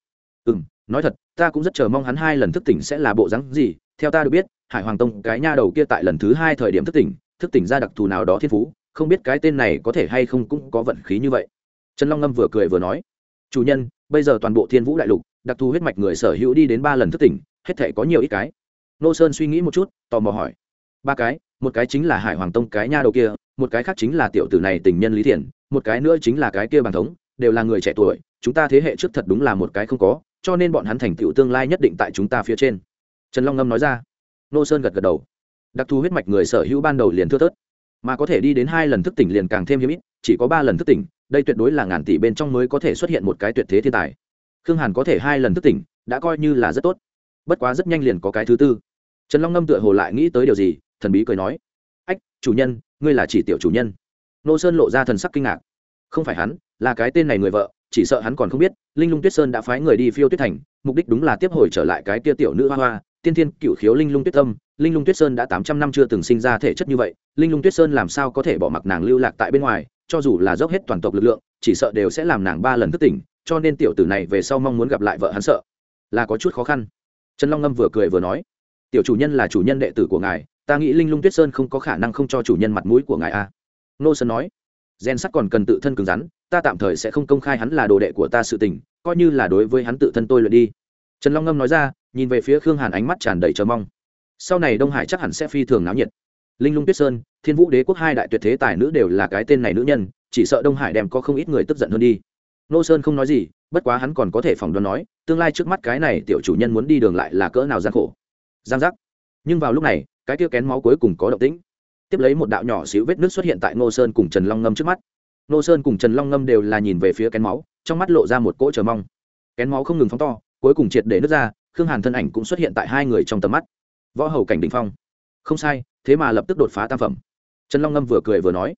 ừ m nói thật, ta cũng rất chờ mong hắn hai lần thức tỉnh sẽ là bộ rắn gì. Theo ta được biết, hải hoàng tông cái nha đầu kia tại lần thứ hai thời điểm thức tỉnh thức tỉnh ra đặc thù nào đó thiên phú, không biết cái tên này có thể hay không cũng có vận khí như vậy. Trần long ngâm vừa cười vừa nói, chủ nhân, bây giờ toàn bộ thiên vũ đại lục, đặc thù huyết mạch người sở hữu đi đến ba lần thức tỉnh, hết thể có nhiều ít cái. Nô sơn suy nghĩ một chút, tò mò hỏi, ba cái, một cái chính là hải hoàng tông cái nha đầu kia, một cái khác chính là tiểu tử này tình nhân lý thiền một cái nữa chính là cái kia bàn thống, đều là người trẻ tuổi, chúng ta thế hệ trước thật đúng là một cái không có cho nên bọn hắn thành tựu tương lai nhất định tại chúng ta phía trên. Trần long ngâm nói ra. Nô sơn gật gật đầu. Đặc thù huyết mạch người sở hữu ban đầu liền thưa thớt. Mà có thể đi đến hai lần thức tỉnh liền càng thêm hiếm ít, chỉ có ba lần thức tỉnh, đây tuyệt đối là ngàn tỷ bên trong mới có thể xuất hiện một cái tuyệt thế thiên tài. Khương hàn có thể hai lần thức tỉnh, đã coi như là rất tốt. Bất quá rất nhanh liền có cái thứ tư. Trần long ngâm tựa hồ lại nghĩ tới điều gì, thần bí cười nói. Ách, chủ nhân, ngươi là chỉ tiểu chủ nhân. Nô sơn lộ ra thần sắc kinh ngạc. Không phải hắn, là cái tên này người vợ chỉ sợ hắn còn không biết, linh lung tuyết sơn đã phái người đi phiêu tuyết thành, mục đích đúng là tiếp hồi trở lại cái tia tiểu nữ hoa hoa, tiên thiên cựu khiếu linh lung tuyết tâm. Linh lung tuyết sơn đã tám trăm năm chưa từng sinh ra thể chất như vậy, linh lung tuyết sơn làm sao có thể bỏ mặc nàng lưu lạc tại bên ngoài, cho dù là dốc hết toàn tộc lực lượng, chỉ sợ đều sẽ làm nàng ba lần thức tỉnh, cho nên tiểu tử này về sau mong muốn gặp lại vợ hắn sợ. Là có chút khó khăn. Trần long ngâm vừa cười vừa nói, tiểu chủ nhân là chủ nhân đệ tử của ngài, ta nghĩ linh lung tuyết sơn không có khả năng không cho chủ nhân mặt mũi của ngài a nô sơn nói, gen sắt còn cần tự thân cứng rắn ta tạm thời sẽ không công khai hắn là đồ đệ của ta sự tình, coi như là đối với hắn tự thân tôi luyện đi. Trần long ngâm nói ra, nhìn về phía khương hàn ánh mắt tràn đầy chờ mong. Sau này đông hải chắc hẳn sẽ phi thường náo nhiệt. Linh lung tuyết sơn, thiên vũ đế quốc hai đại tuyệt thế tài nữ đều là cái tên này nữ nhân, chỉ sợ đông hải đem có không ít người tức giận hơn đi. Nô sơn không nói gì, bất quá hắn còn có thể phỏng đoán nói, tương lai trước mắt cái này tiểu chủ nhân muốn đi đường lại là cỡ nào gian khổ. Giang giác. Nhưng vào lúc này, cái kia kén máu cuối cùng có động tĩnh. Tiếp lấy một đạo nhỏ xíu vết nước xuất hiện tại ngô sơn cùng trần long ngâm trước mắt. Nô sơn cùng trần long ngâm đều là nhìn về phía kén máu, trong mắt lộ ra một cỗ chờ mong. Kén máu không ngừng phóng to, cuối cùng triệt để nước ra, khương hàn thân ảnh cũng xuất hiện tại hai người trong tầm mắt. Võ hầu cảnh đình phong. Không sai, thế mà lập tức đột phá tam phẩm. Trần long ngâm vừa cười vừa nói,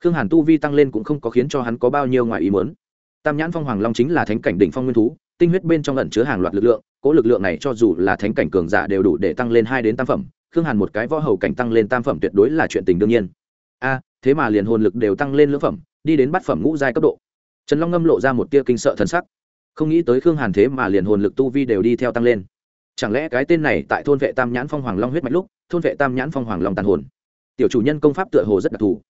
khương hàn tu vi tăng lên cũng không có khiến cho hắn có bao nhiêu ngoài ý muốn. Tam nhãn phong hoàng long chính là thánh cảnh đỉnh phong nguyên thú, tinh huyết bên trong lẩn chứa hàng loạt lực lượng, cỗ lực lượng này cho dù là thánh cảnh cường giả đều đủ để tăng lên hai đến tam phẩm, khương hàn một cái võ hầu cảnh tăng lên tam phẩm tuyệt đối là chuyện tình đương nhiên. A, thế mà liền hồn lực đều tăng lên lưỡng phẩm đi đến bát phẩm ngũ giai cấp độ. Trần long ngâm lộ ra một tia kinh sợ thần sắc. Không nghĩ tới khương hàn thế mà liền hồn lực tu vi đều đi theo tăng lên. Chẳng lẽ cái tên này tại thôn vệ tam nhãn phong hoàng long huyết mạch lúc, thôn vệ tam nhãn phong hoàng long tàn hồn. Tiểu chủ nhân công pháp tựa hồ rất đặc thù.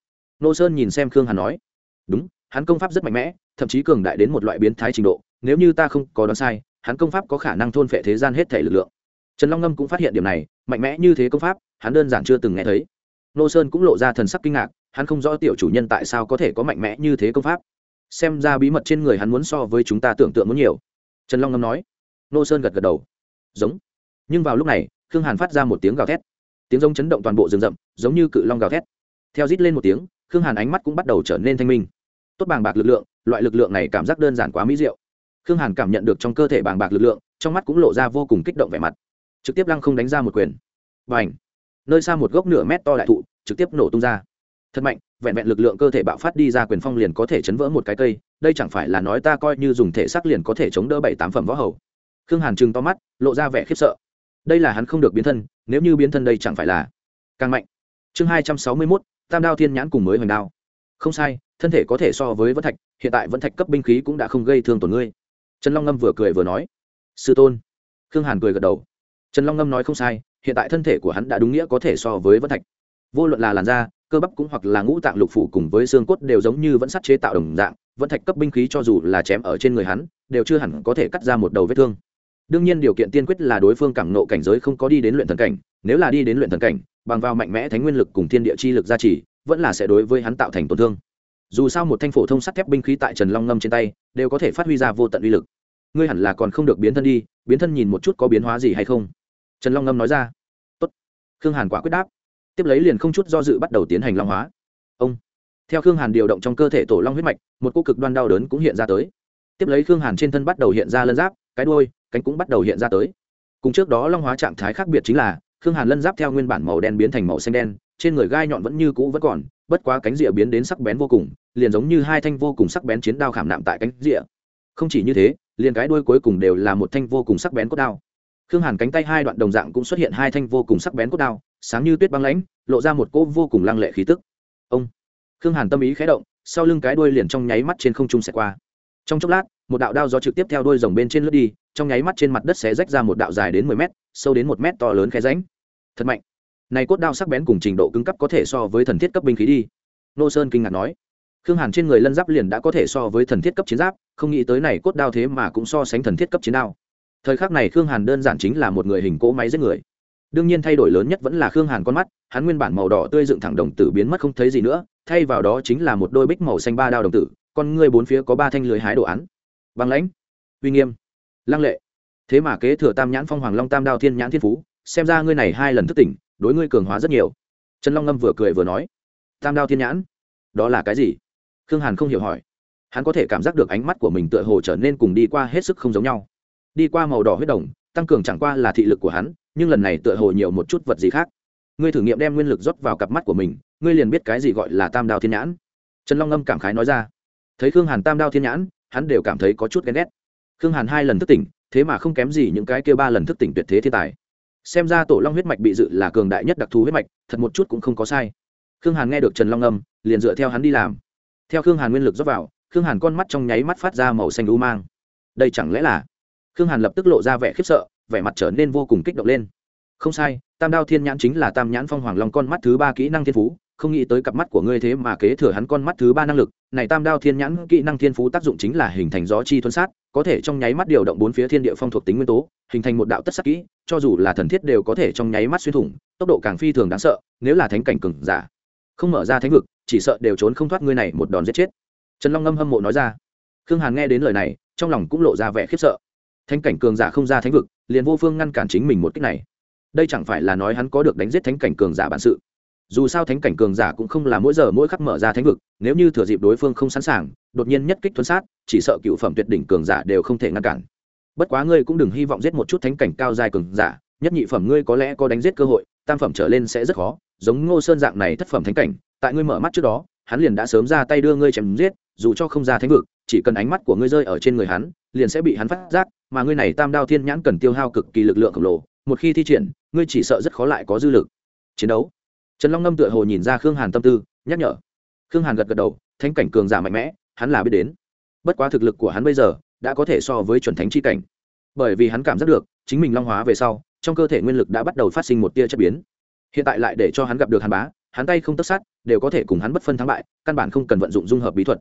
Nô sơn nhìn xem khương hàn nói, đúng, hắn công pháp rất mạnh mẽ, thậm chí cường đại đến một loại biến thái trình độ, nếu như ta không có đoán sai, hắn công pháp có khả năng thôn phệ thế gian hết thể lực lượng. Trần long ngâm cũng phát hiện điểm này, mạnh mẽ như thế công pháp, hắn đơn giản chưa từng nghe thấy. Nô sơn cũng lộ ra thần sắc kinh ngạc hắn không rõ tiểu chủ nhân tại sao có thể có mạnh mẽ như thế công pháp. Xem ra bí mật trên người hắn muốn so với chúng ta tưởng tượng muốn nhiều. Trần long ngâm nói. Nô sơn gật gật đầu. Giống. Nhưng vào lúc này, khương hàn phát ra một tiếng gào thét. Tiếng giống chấn động toàn bộ rừng rậm, giống như cự long gào thét. Theo rít lên một tiếng, khương hàn ánh mắt cũng bắt đầu trở nên thanh minh. Tốt bàng bạc lực lượng, loại lực lượng này cảm giác đơn giản quá mỹ diệu. Khương hàn cảm nhận được trong cơ thể bàng bạc lực lượng, trong mắt cũng lộ ra vô cùng kích động vẻ mặt. Trực tiếp lăng không đánh ra một quyền. Và ảnh nơi xa một gốc nửa mét to đại thụ, trực tiếp nổ tung ra thật mạnh, vẹn vẹn lực lượng cơ thể bạo phát đi ra quyền phong liền có thể chấn vỡ một cái cây, đây chẳng phải là nói ta coi như dùng thể xác liền có thể chống đỡ bảy tám phẩm võ hầu. Khương hàn trừng to mắt, lộ ra vẻ khiếp sợ. Đây là hắn không được biến thân, nếu như biến thân đây chẳng phải là càng mạnh. Chương hai trăm sáu mươi mốt, tam đao thiên nhãn cùng mới hoành đao. Không sai, thân thể có thể so với vẫn thạch, hiện tại vẫn thạch cấp binh khí cũng đã không gây thương tổn ngươi. Trần long ngâm vừa cười vừa nói. Sư tôn. Khương hàn cười gật đầu. Trần long ngâm nói không sai, hiện tại thân thể của hắn đã đúng nghĩa có thể so với vẫn thạch. Vô luận là làn da cơ bắp cũng hoặc là ngũ tạng lục phủ cùng với xương cốt đều giống như vẫn sắt chế tạo đồng dạng, vẫn thạch cấp binh khí cho dù là chém ở trên người hắn, đều chưa hẳn có thể cắt ra một đầu vết thương. Đương nhiên điều kiện tiên quyết là đối phương cảm nộ cảnh giới không có đi đến luyện thần cảnh, nếu là đi đến luyện thần cảnh, bằng vào mạnh mẽ thánh nguyên lực cùng thiên địa chi lực gia trì, vẫn là sẽ đối với hắn tạo thành tổn thương. Dù sao một thanh phổ thông sắt thép binh khí tại trần long ngâm trên tay, đều có thể phát huy ra vô tận uy lực. Ngươi hẳn là còn không được biến thân đi, biến thân nhìn một chút có biến hóa gì hay không? Trần long ngâm nói ra. Tốt. khương hàn quả quyết đáp tiếp lấy liền không chút do dự bắt đầu tiến hành long hóa. Ông, theo khương hàn điều động trong cơ thể tổ long huyết mạch, một cô cực đoan đau đớn cũng hiện ra tới. Tiếp lấy khương hàn trên thân bắt đầu hiện ra lân giáp, cái đuôi, cánh cũng bắt đầu hiện ra tới. Cùng trước đó long hóa trạng thái khác biệt chính là, khương hàn lân giáp theo nguyên bản màu đen biến thành màu xanh đen, trên người gai nhọn vẫn như cũ vẫn còn, bất quá cánh rìa biến đến sắc bén vô cùng, liền giống như hai thanh vô cùng sắc bén chiến đao khảm nạm tại cánh rìa. Không chỉ như thế, liền cái đuôi cuối cùng đều là một thanh vô cùng sắc bén cốt đao. Khương hàn cánh tay hai đoạn đồng dạng cũng xuất hiện hai thanh vô cùng sắc bén cốt đao sáng như tuyết băng lãnh, lộ ra một cỗ vô cùng lăng lệ khí tức. Ông! Khương hàn tâm ý khé động, sau lưng cái đuôi liền trong nháy mắt trên không trung xẹt qua. Trong chốc lát, một đạo đao gió trực tiếp theo đuôi rồng bên trên lướt đi, trong nháy mắt trên mặt đất xé rách ra một đạo dài đến mười mét, sâu đến một mét to lớn khe ránh thật mạnh! Này cốt đao sắc bén cùng trình độ cứng cấp có thể so với thần thiết cấp binh khí đi. Nô sơn kinh ngạc nói. Khương hàn trên người lân giáp liền đã có thể so với thần thiết cấp chiến giáp, không nghĩ tới này cốt đao thế mà cũng so sánh thần thiết cấp chiến đao. Thời khắc này khương hàn đơn giản chính là một người hình cỗ máy giết người đương nhiên thay đổi lớn nhất vẫn là khương hàn con mắt, hắn nguyên bản màu đỏ tươi dựng thẳng đồng tử biến mất không thấy gì nữa, thay vào đó chính là một đôi bích màu xanh ba đao đồng tử, con ngươi bốn phía có ba thanh lưới hái đồ án. Băng lãnh, uy nghiêm, lăng lệ. Thế mà kế thừa tam nhãn phong hoàng long tam đao thiên nhãn thiên phú, xem ra ngươi này hai lần thức tỉnh, đối ngươi cường hóa rất nhiều. Trần long ngâm vừa cười vừa nói, tam đao thiên nhãn, đó là cái gì? Khương hàn không hiểu hỏi. Hắn có thể cảm giác được ánh mắt của mình tựa hồ trở nên cùng đi qua hết sức không giống nhau. Đi qua màu đỏ huyết đồng, tăng cường chẳng qua là thị lực của hắn nhưng lần này tựa hồ nhiều một chút vật gì khác. Ngươi thử nghiệm đem nguyên lực rót vào cặp mắt của mình, ngươi liền biết cái gì gọi là tam đao thiên nhãn. Trần long ngâm cảm khái nói ra. Thấy khương hàn tam đao thiên nhãn, hắn đều cảm thấy có chút ghen ghét. Khương hàn hai lần thức tỉnh, thế mà không kém gì những cái kia ba lần thức tỉnh tuyệt thế thiên tài. Xem ra tổ long huyết mạch bị dự là cường đại nhất đặc thù huyết mạch, thật một chút cũng không có sai. Khương hàn nghe được trần long âm, liền dựa theo hắn đi làm. Theo khương hàn nguyên lực dốc vào, khương hàn con mắt trong nháy mắt phát ra màu xanh u mang. Đây chẳng lẽ là? Khương hàn lập tức lộ ra vẻ khiếp sợ vẻ mặt trở nên vô cùng kích động lên. Không sai, tam đao thiên nhãn chính là tam nhãn phong hoàng long con mắt thứ ba kỹ năng thiên phú, không nghĩ tới cặp mắt của ngươi thế mà kế thừa hắn con mắt thứ ba năng lực, này tam đao thiên nhãn kỹ năng thiên phú tác dụng chính là hình thành gió chi thuấn sát, có thể trong nháy mắt điều động bốn phía thiên địa phong thuộc tính nguyên tố, hình thành một đạo tất sắc kỹ, cho dù là thần thiết đều có thể trong nháy mắt xuyên thủng, tốc độ càng phi thường đáng sợ, nếu là thánh cảnh cừng giả, không mở ra thánh vực, chỉ sợ đều trốn không thoát ngươi này một đòn giết chết. Trần long ngâm hâm mộ nói ra. Khương hàn nghe đến lời này, trong lòng cũng lộ ra vẻ khiếp sợ. Thánh cảnh cường giả không ra thánh vực liền vô phương ngăn cản chính mình một cách này. Đây chẳng phải là nói hắn có được đánh giết thánh cảnh cường giả bản sự. Dù sao thánh cảnh cường giả cũng không là mỗi giờ mỗi khắc mở ra thánh vực, nếu như thừa dịp đối phương không sẵn sàng, đột nhiên nhất kích thuấn sát, chỉ sợ cựu phẩm tuyệt đỉnh cường giả đều không thể ngăn cản. Bất quá ngươi cũng đừng hy vọng giết một chút thánh cảnh cao dài cường giả, nhất nhị phẩm ngươi có lẽ có đánh giết cơ hội, tam phẩm trở lên sẽ rất khó, giống ngô sơn dạng này thất phẩm thánh cảnh, tại ngươi mở mắt trước đó, hắn liền đã sớm ra tay đưa ngươi chém giết dù cho không ra thánh vực, chỉ cần ánh mắt của ngươi rơi ở trên người hắn, liền sẽ bị hắn phát giác, mà ngươi này tam đao thiên nhãn cần tiêu hao cực kỳ lực lượng khổng lồ, một khi thi triển, ngươi chỉ sợ rất khó lại có dư lực. Chiến đấu. Trần long ngâm tựa hồ nhìn ra khương hàn tâm tư, nhắc nhở. Khương hàn gật gật đầu, thánh cảnh cường giả mạnh mẽ, hắn là biết đến. Bất quá thực lực của hắn bây giờ, đã có thể so với chuẩn thánh chi cảnh. Bởi vì hắn cảm giác được, chính mình long hóa về sau, trong cơ thể nguyên lực đã bắt đầu phát sinh một tia chất biến. Hiện tại lại để cho hắn gặp được hàn bá, hắn tay không tất sát, đều có thể cùng hắn bất phân thắng bại, căn bản không cần vận dụng dung hợp bí thuật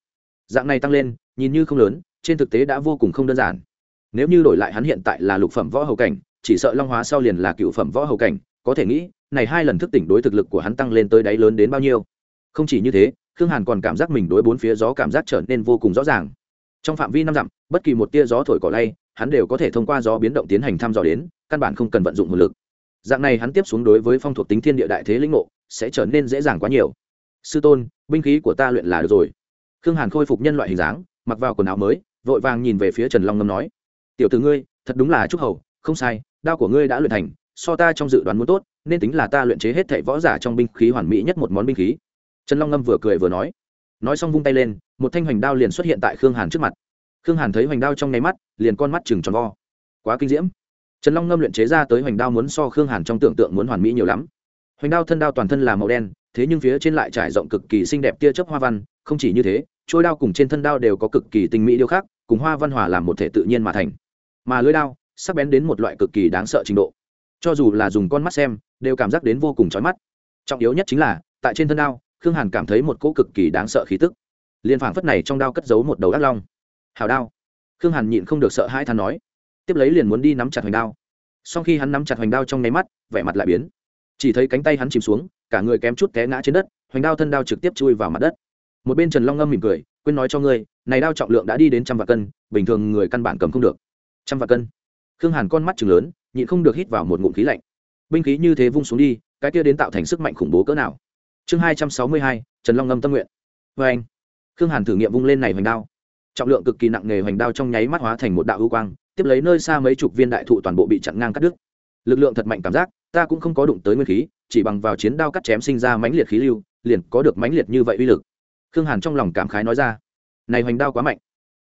dạng này tăng lên, nhìn như không lớn, trên thực tế đã vô cùng không đơn giản. Nếu như đổi lại hắn hiện tại là lục phẩm võ hầu cảnh, chỉ sợ long hóa sau liền là cựu phẩm võ hầu cảnh, có thể nghĩ, này hai lần thức tỉnh đối thực lực của hắn tăng lên tới đáy lớn đến bao nhiêu. Không chỉ như thế, khương hàn còn cảm giác mình đối bốn phía gió cảm giác trở nên vô cùng rõ ràng. Trong phạm vi năm dặm, bất kỳ một tia gió thổi cỏ lay, hắn đều có thể thông qua gió biến động tiến hành thăm dò đến, căn bản không cần vận dụng nguồn lực. Dạng này hắn tiếp xuống đối với phong thuộc tính thiên địa đại thế lĩnh ngộ, sẽ trở nên dễ dàng quá nhiều. Sư tôn, binh khí của ta luyện là được rồi khương hàn khôi phục nhân loại hình dáng, mặc vào quần áo mới, vội vàng nhìn về phía trần long ngâm nói, tiểu t ử ngươi, thật đúng là trúc hầu, không sai, đao của ngươi đã luyện thành, so ta trong dự đoán muốn tốt, nên tính là ta luyện chế hết thảy võ giả trong binh khí hoàn mỹ nhất một món binh khí. Trần long ngâm vừa cười vừa nói. Nói xong vung tay lên, một thanh hoành đao liền xuất hiện tại khương hàn trước mặt. Khương hàn thấy hoành đao trong nháy mắt, liền con mắt chừng tròn vo. Quá kinh diễm. Trần long ngâm luyện chế ra tới hoành đao muốn so khương hàn trong tưởng tượng muốn hoàn mỹ nhiều lắm. Hoành đao thân đao toàn thân là màu đen, thế nhưng phía trên lại trải rộng cực kỳ xinh đẹp tia chớp hoa văn không chỉ như thế, trôi đao cùng trên thân đao đều có cực kỳ tinh mỹ điêu khắc, cùng hoa văn hòa làm một thể tự nhiên mà thành. Mà lưới đao, sắc bén đến một loại cực kỳ đáng sợ trình độ. Cho dù là dùng con mắt xem, đều cảm giác đến vô cùng chói mắt. Trọng yếu nhất chính là, tại trên thân đao, khương hàn cảm thấy một cỗ cực kỳ đáng sợ khí tức. Liên phảng phất này trong đao cất giấu một đầu ác long. Hào đao. Khương hàn nhịn không được sợ hai than nói. Tiếp lấy liền muốn đi nắm chặt hoành đao. Sau khi hắn nắm chặt hoành đao trong nháy mắt, vẻ mặt lại biến. Chỉ thấy cánh tay hắn chìm xuống, cả người kém chút té ngã trên đất, hoành đao thân đao trực tiếp chui vào mặt đất một bên trần long ngâm mỉm cười, quên nói cho ngươi, này đao trọng lượng đã đi đến trăm vạn cân, bình thường người căn bản cầm không được. Trăm vạn cân? Khương hàn con mắt chừng lớn, nhịn không được hít vào một ngụm khí lạnh. Binh khí như thế vung xuống đi, cái kia đến tạo thành sức mạnh khủng bố cỡ nào? Chương hai trăm sáu mươi hai, trần long ngâm tâm nguyện. Vê anh, khương hàn thử nghiệm vung lên này hoành đao. Trọng lượng cực kỳ nặng nề hoành đao trong nháy mắt hóa thành một đạo ưu quang, tiếp lấy nơi xa mấy chục viên đại thụ toàn bộ bị chặn ngang cắt đứt. Lực lượng thật mạnh cảm giác, ta cũng không có đụng tới nguyên khí, chỉ bằng vào chiến đao cắt chém sinh ra mãnh liệt khí lưu, liền có được mãnh liệt như vậy uy lực khương hàn trong lòng cảm khái nói ra, này hoành đao quá mạnh.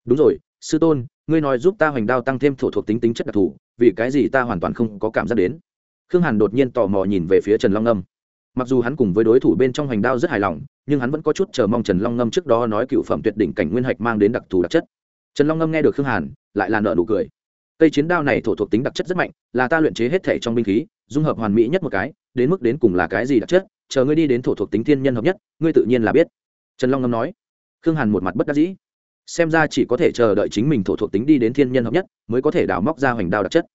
Đúng rồi, sư tôn, ngươi nói giúp ta hoành đao tăng thêm thổ thuộc tính tính chất đặc thù, vì cái gì ta hoàn toàn không có cảm giác đến? Khương hàn đột nhiên tò mò nhìn về phía trần long ngâm mặc dù hắn cùng với đối thủ bên trong hoành đao rất hài lòng, nhưng hắn vẫn có chút chờ mong trần long ngâm trước đó nói cựu phẩm tuyệt đỉnh cảnh nguyên hạch mang đến đặc thù đặc chất. Trần long ngâm nghe được khương hàn, lại là nợ nụ cười. Cây chiến đao này thổ thuộc tính đặc chất rất mạnh, là ta luyện chế hết thể trong binh khí, dung hợp hoàn mỹ nhất một cái, đến mức đến cùng là cái gì đặc chất? Chờ ngươi đi đến thổ thuộc tính thiên nhân hợp nhất, ngươi tự nhiên là biết trần long ngâm nói, khương hàn một mặt bất đắc dĩ. Xem ra chỉ có thể chờ đợi chính mình thổ thuộc tính đi đến thiên nhân hợp nhất, mới có thể đào móc ra hoành đao đặc chất.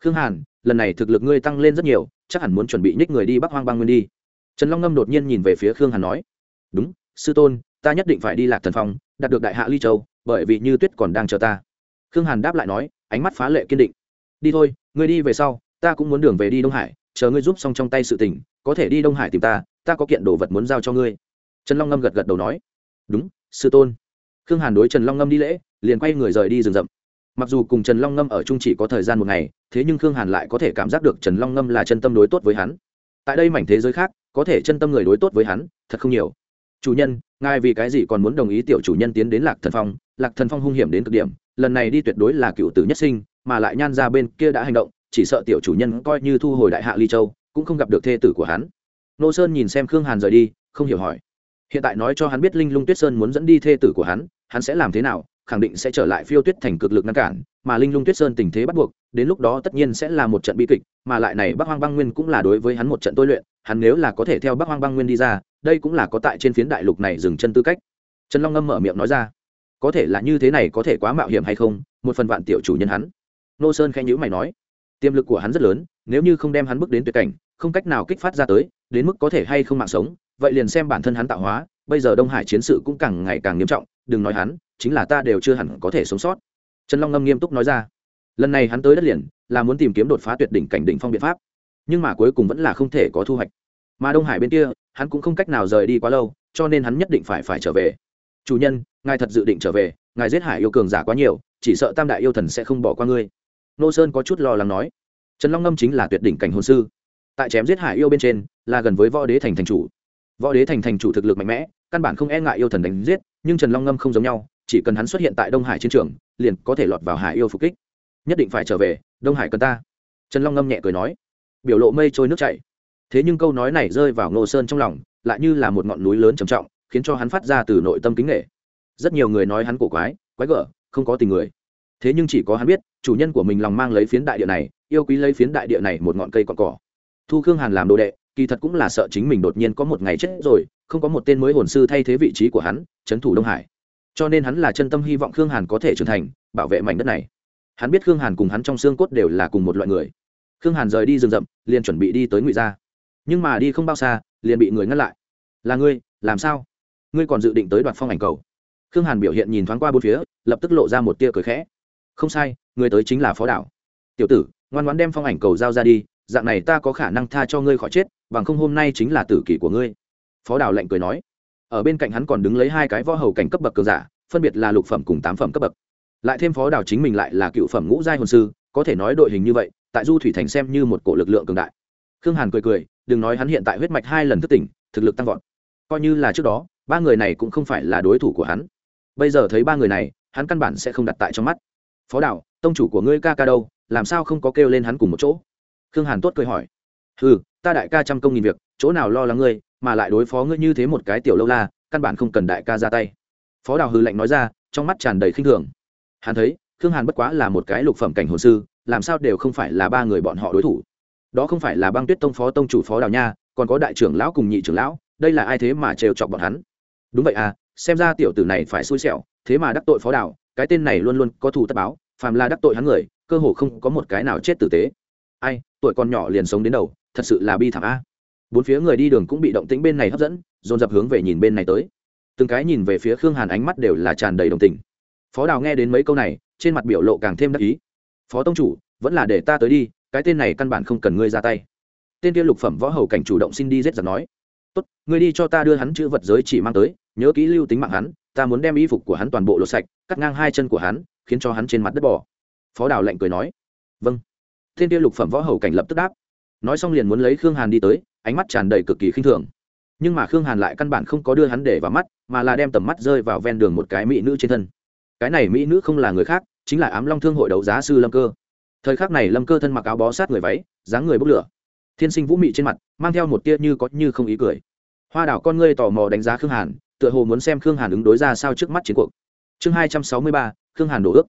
Khương hàn, lần này thực lực ngươi tăng lên rất nhiều, chắc hẳn muốn chuẩn bị nhích người đi bắc hoang băng nguyên đi. Trần long ngâm đột nhiên nhìn về phía khương hàn nói, đúng, sư tôn, ta nhất định phải đi lạc thần phong, đạt được đại hạ ly châu, bởi vì như tuyết còn đang chờ ta. Khương hàn đáp lại nói, ánh mắt phá lệ kiên định. Đi thôi, ngươi đi về sau, ta cũng muốn đường về đi đông hải, chờ ngươi giúp xong trong tay sự tình, có thể đi đông hải tìm ta ta có kiện đồ vật muốn giao cho ngươi trần long ngâm gật gật đầu nói, đúng, sư tôn. Khương hàn đối trần long ngâm đi lễ, liền quay người rời đi rừng rậm. Mặc dù cùng trần long ngâm ở chung chỉ có thời gian một ngày, thế nhưng khương hàn lại có thể cảm giác được trần long ngâm là chân tâm đối tốt với hắn. Tại đây mảnh thế giới khác, có thể chân tâm người đối tốt với hắn, thật không nhiều. Chủ nhân, ngài vì cái gì còn muốn đồng ý tiểu chủ nhân tiến đến lạc thần phong? Lạc thần phong hung hiểm đến cực điểm, lần này đi tuyệt đối là cựu tử nhất sinh, mà lại nhan ra bên kia đã hành động, chỉ sợ tiểu chủ nhân coi như thu hồi đại hạ ly châu, cũng không gặp được thê tử của hắn. Nô sơn nhìn xem khương hàn rời đi, không hiểu hỏi hiện tại nói cho hắn biết linh lung tuyết sơn muốn dẫn đi thê tử của hắn hắn sẽ làm thế nào, khẳng định sẽ trở lại phiêu tuyết thành cực lực ngăn cản, mà linh lung tuyết sơn tình thế bắt buộc, đến lúc đó tất nhiên sẽ là một trận bi kịch, mà lại này bắc hoang băng nguyên cũng là đối với hắn một trận tôi luyện, hắn nếu là có thể theo bắc hoang băng nguyên đi ra, đây cũng là có tại trên phiến đại lục này dừng chân tư cách. Trần long ngâm mở miệng nói ra, có thể là như thế này có thể quá mạo hiểm hay không, một phần vạn tiểu chủ nhân hắn. Nô sơn khen nhữ mày nói, tiềm lực của hắn rất lớn, nếu như không đem hắn bước đến tuyệt cảnh, không cách nào kích phát ra tới, đến mức có thể hay không mạng sống vậy liền xem bản thân hắn tạo hóa, bây giờ đông hải chiến sự cũng càng ngày càng nghiêm trọng, đừng nói hắn, chính là ta đều chưa hẳn có thể sống sót. Trần long ngâm nghiêm túc nói ra. Lần này hắn tới đất liền, là muốn tìm kiếm đột phá tuyệt đỉnh cảnh đỉnh phong biện pháp. Nhưng mà cuối cùng vẫn là không thể có thu hoạch. Mà đông hải bên kia, hắn cũng không cách nào rời đi quá lâu, cho nên hắn nhất định phải phải trở về. Chủ nhân, ngài thật dự định trở về, ngài giết hải yêu cường giả quá nhiều, chỉ sợ tam đại yêu thần sẽ không bỏ qua ngươi. Nô sơn có chút lo lắng nói. Trần long ngâm chính là tuyệt đỉnh cảnh hồn sư. Tại chém giết hải yêu bên trên, là gần với võ đế thành thành chủ võ đế thành thành chủ thực lực mạnh mẽ, căn bản không e ngại yêu thần đánh giết, nhưng trần long ngâm không giống nhau, chỉ cần hắn xuất hiện tại đông hải chiến trường, liền có thể lọt vào hải yêu phục kích. Nhất định phải trở về, đông hải cần ta. Trần long ngâm nhẹ cười nói. Biểu lộ mây trôi nước chảy. Thế nhưng câu nói này rơi vào ngô sơn trong lòng, lại như là một ngọn núi lớn trầm trọng, khiến cho hắn phát ra từ nội tâm kính nghệ rất nhiều người nói hắn cổ quái quái gở, không có tình người. Thế nhưng chỉ có hắn biết, chủ nhân của mình lòng mang lấy phiến đại địa này, yêu quý lấy phiến đại địa này một ngọn cây cọn cỏ. Thu khương hàn làm đồ đệ kỳ thật cũng là sợ chính mình đột nhiên có một ngày chết rồi, không có một tên mới hồn sư thay thế vị trí của hắn trấn thủ đông hải. Cho nên hắn là chân tâm hy vọng khương hàn có thể trưởng thành, bảo vệ mảnh đất này. Hắn biết khương hàn cùng hắn trong xương cốt đều là cùng một loại người. Khương hàn rời đi rừng rậm, liền chuẩn bị đi tới ngụy gia. Nhưng mà đi không bao xa, liền bị người ngăn lại. Là ngươi, làm sao? Ngươi còn dự định tới đoạt phong ảnh cầu? Khương hàn biểu hiện nhìn thoáng qua bốn phía, lập tức lộ ra một tia cười khẽ. Không sai người tới chính là phó đảo. Tiểu tử, ngoan ngoãn đem phong ảnh cầu giao ra đi dạng này ta có khả năng tha cho ngươi khỏi chết bằng không hôm nay chính là tử kỷ của ngươi. Phó Đào lạnh cười nói. Ở bên cạnh hắn còn đứng lấy hai cái võ hầu cảnh cấp bậc cường giả phân biệt là lục phẩm cùng tám phẩm cấp bậc. Lại thêm phó Đào chính mình lại là cựu phẩm ngũ giai hồn sư có thể nói đội hình như vậy tại du thủy thành xem như một cổ lực lượng cường đại. Khương hàn cười cười đừng nói hắn hiện tại huyết mạch hai lần thức tỉnh thực lực tăng vọt. Coi như là trước đó ba người này cũng không phải là đối thủ của hắn. Bây giờ thấy ba người này hắn căn bản sẽ không đặt tại trong mắt. Phó Đào, tông chủ của ngươi ca ca đâu làm sao không có kêu lên hắn cùng một chỗ? Khương hàn tốt cười hỏi. Ừ ta đại ca trăm công nghìn việc, chỗ nào lo lắng ngươi, mà lại đối phó ngươi như thế một cái tiểu lâu la, căn bản không cần đại ca ra tay. Phó đào hư lạnh nói ra, trong mắt tràn đầy khinh thường. Hắn thấy, khương hàn bất quá là một cái lục phẩm cảnh hồ sư, làm sao đều không phải là ba người bọn họ đối thủ. Đó không phải là băng tuyết tông phó tông chủ phó đào nha, còn có đại trưởng lão cùng nhị trưởng lão, đây là ai thế mà trêu chọc bọn hắn? Đúng vậy à xem ra tiểu tử này phải xui xẻo, thế mà đắc tội phó đào, cái tên này luôn luôn có thù tất báo, phàm là đắc tội hắn người, cơ hồ không có một cái nào chết tử tế ai, tuổi còn nhỏ liền sống đến đầu, thật sự là bi thảm a. Bốn phía người đi đường cũng bị động tĩnh bên này hấp dẫn, dồn dập hướng về nhìn bên này tới. Từng cái nhìn về phía khương hàn ánh mắt đều là tràn đầy đồng tình. Phó đào nghe đến mấy câu này, trên mặt biểu lộ càng thêm đắc ý. Phó tông chủ, vẫn là để ta tới đi, cái tên này căn bản không cần ngươi ra tay. Tên kia lục phẩm võ hầu cảnh chủ động xin đi giết giặc nói. Tốt, ngươi đi cho ta đưa hắn chữ vật giới chỉ mang tới, nhớ kỹ lưu tính mạng hắn, ta muốn đem y phục của hắn toàn bộ lột sạch, cắt ngang hai chân của hắn, khiến cho hắn trên mặt đất bỏ phó đào lạnh cười nói. Vâng tên kia lục phẩm võ hầu cảnh lập tức đáp. Nói xong liền muốn lấy khương hàn đi tới, ánh mắt tràn đầy cực kỳ khinh thường. Nhưng mà khương hàn lại căn bản không có đưa hắn để vào mắt, mà là đem tầm mắt rơi vào ven đường một cái mỹ nữ trên thân. Cái này mỹ nữ không là người khác, chính là ám long thương hội đấu giá sư lâm cơ. Thời khắc này lâm cơ thân mặc áo bó sát người váy, dáng người bốc lửa. Thiên sinh vũ mị trên mặt, mang theo một tia như có như không ý cười. Hoa đảo con ngươi tò mò đánh giá khương hàn, tựa hồ muốn xem khương hàn ứng đối ra sao trước mắt chiến cuộc. Chương hai trăm sáu mươi ba, khương hàn đổ ước.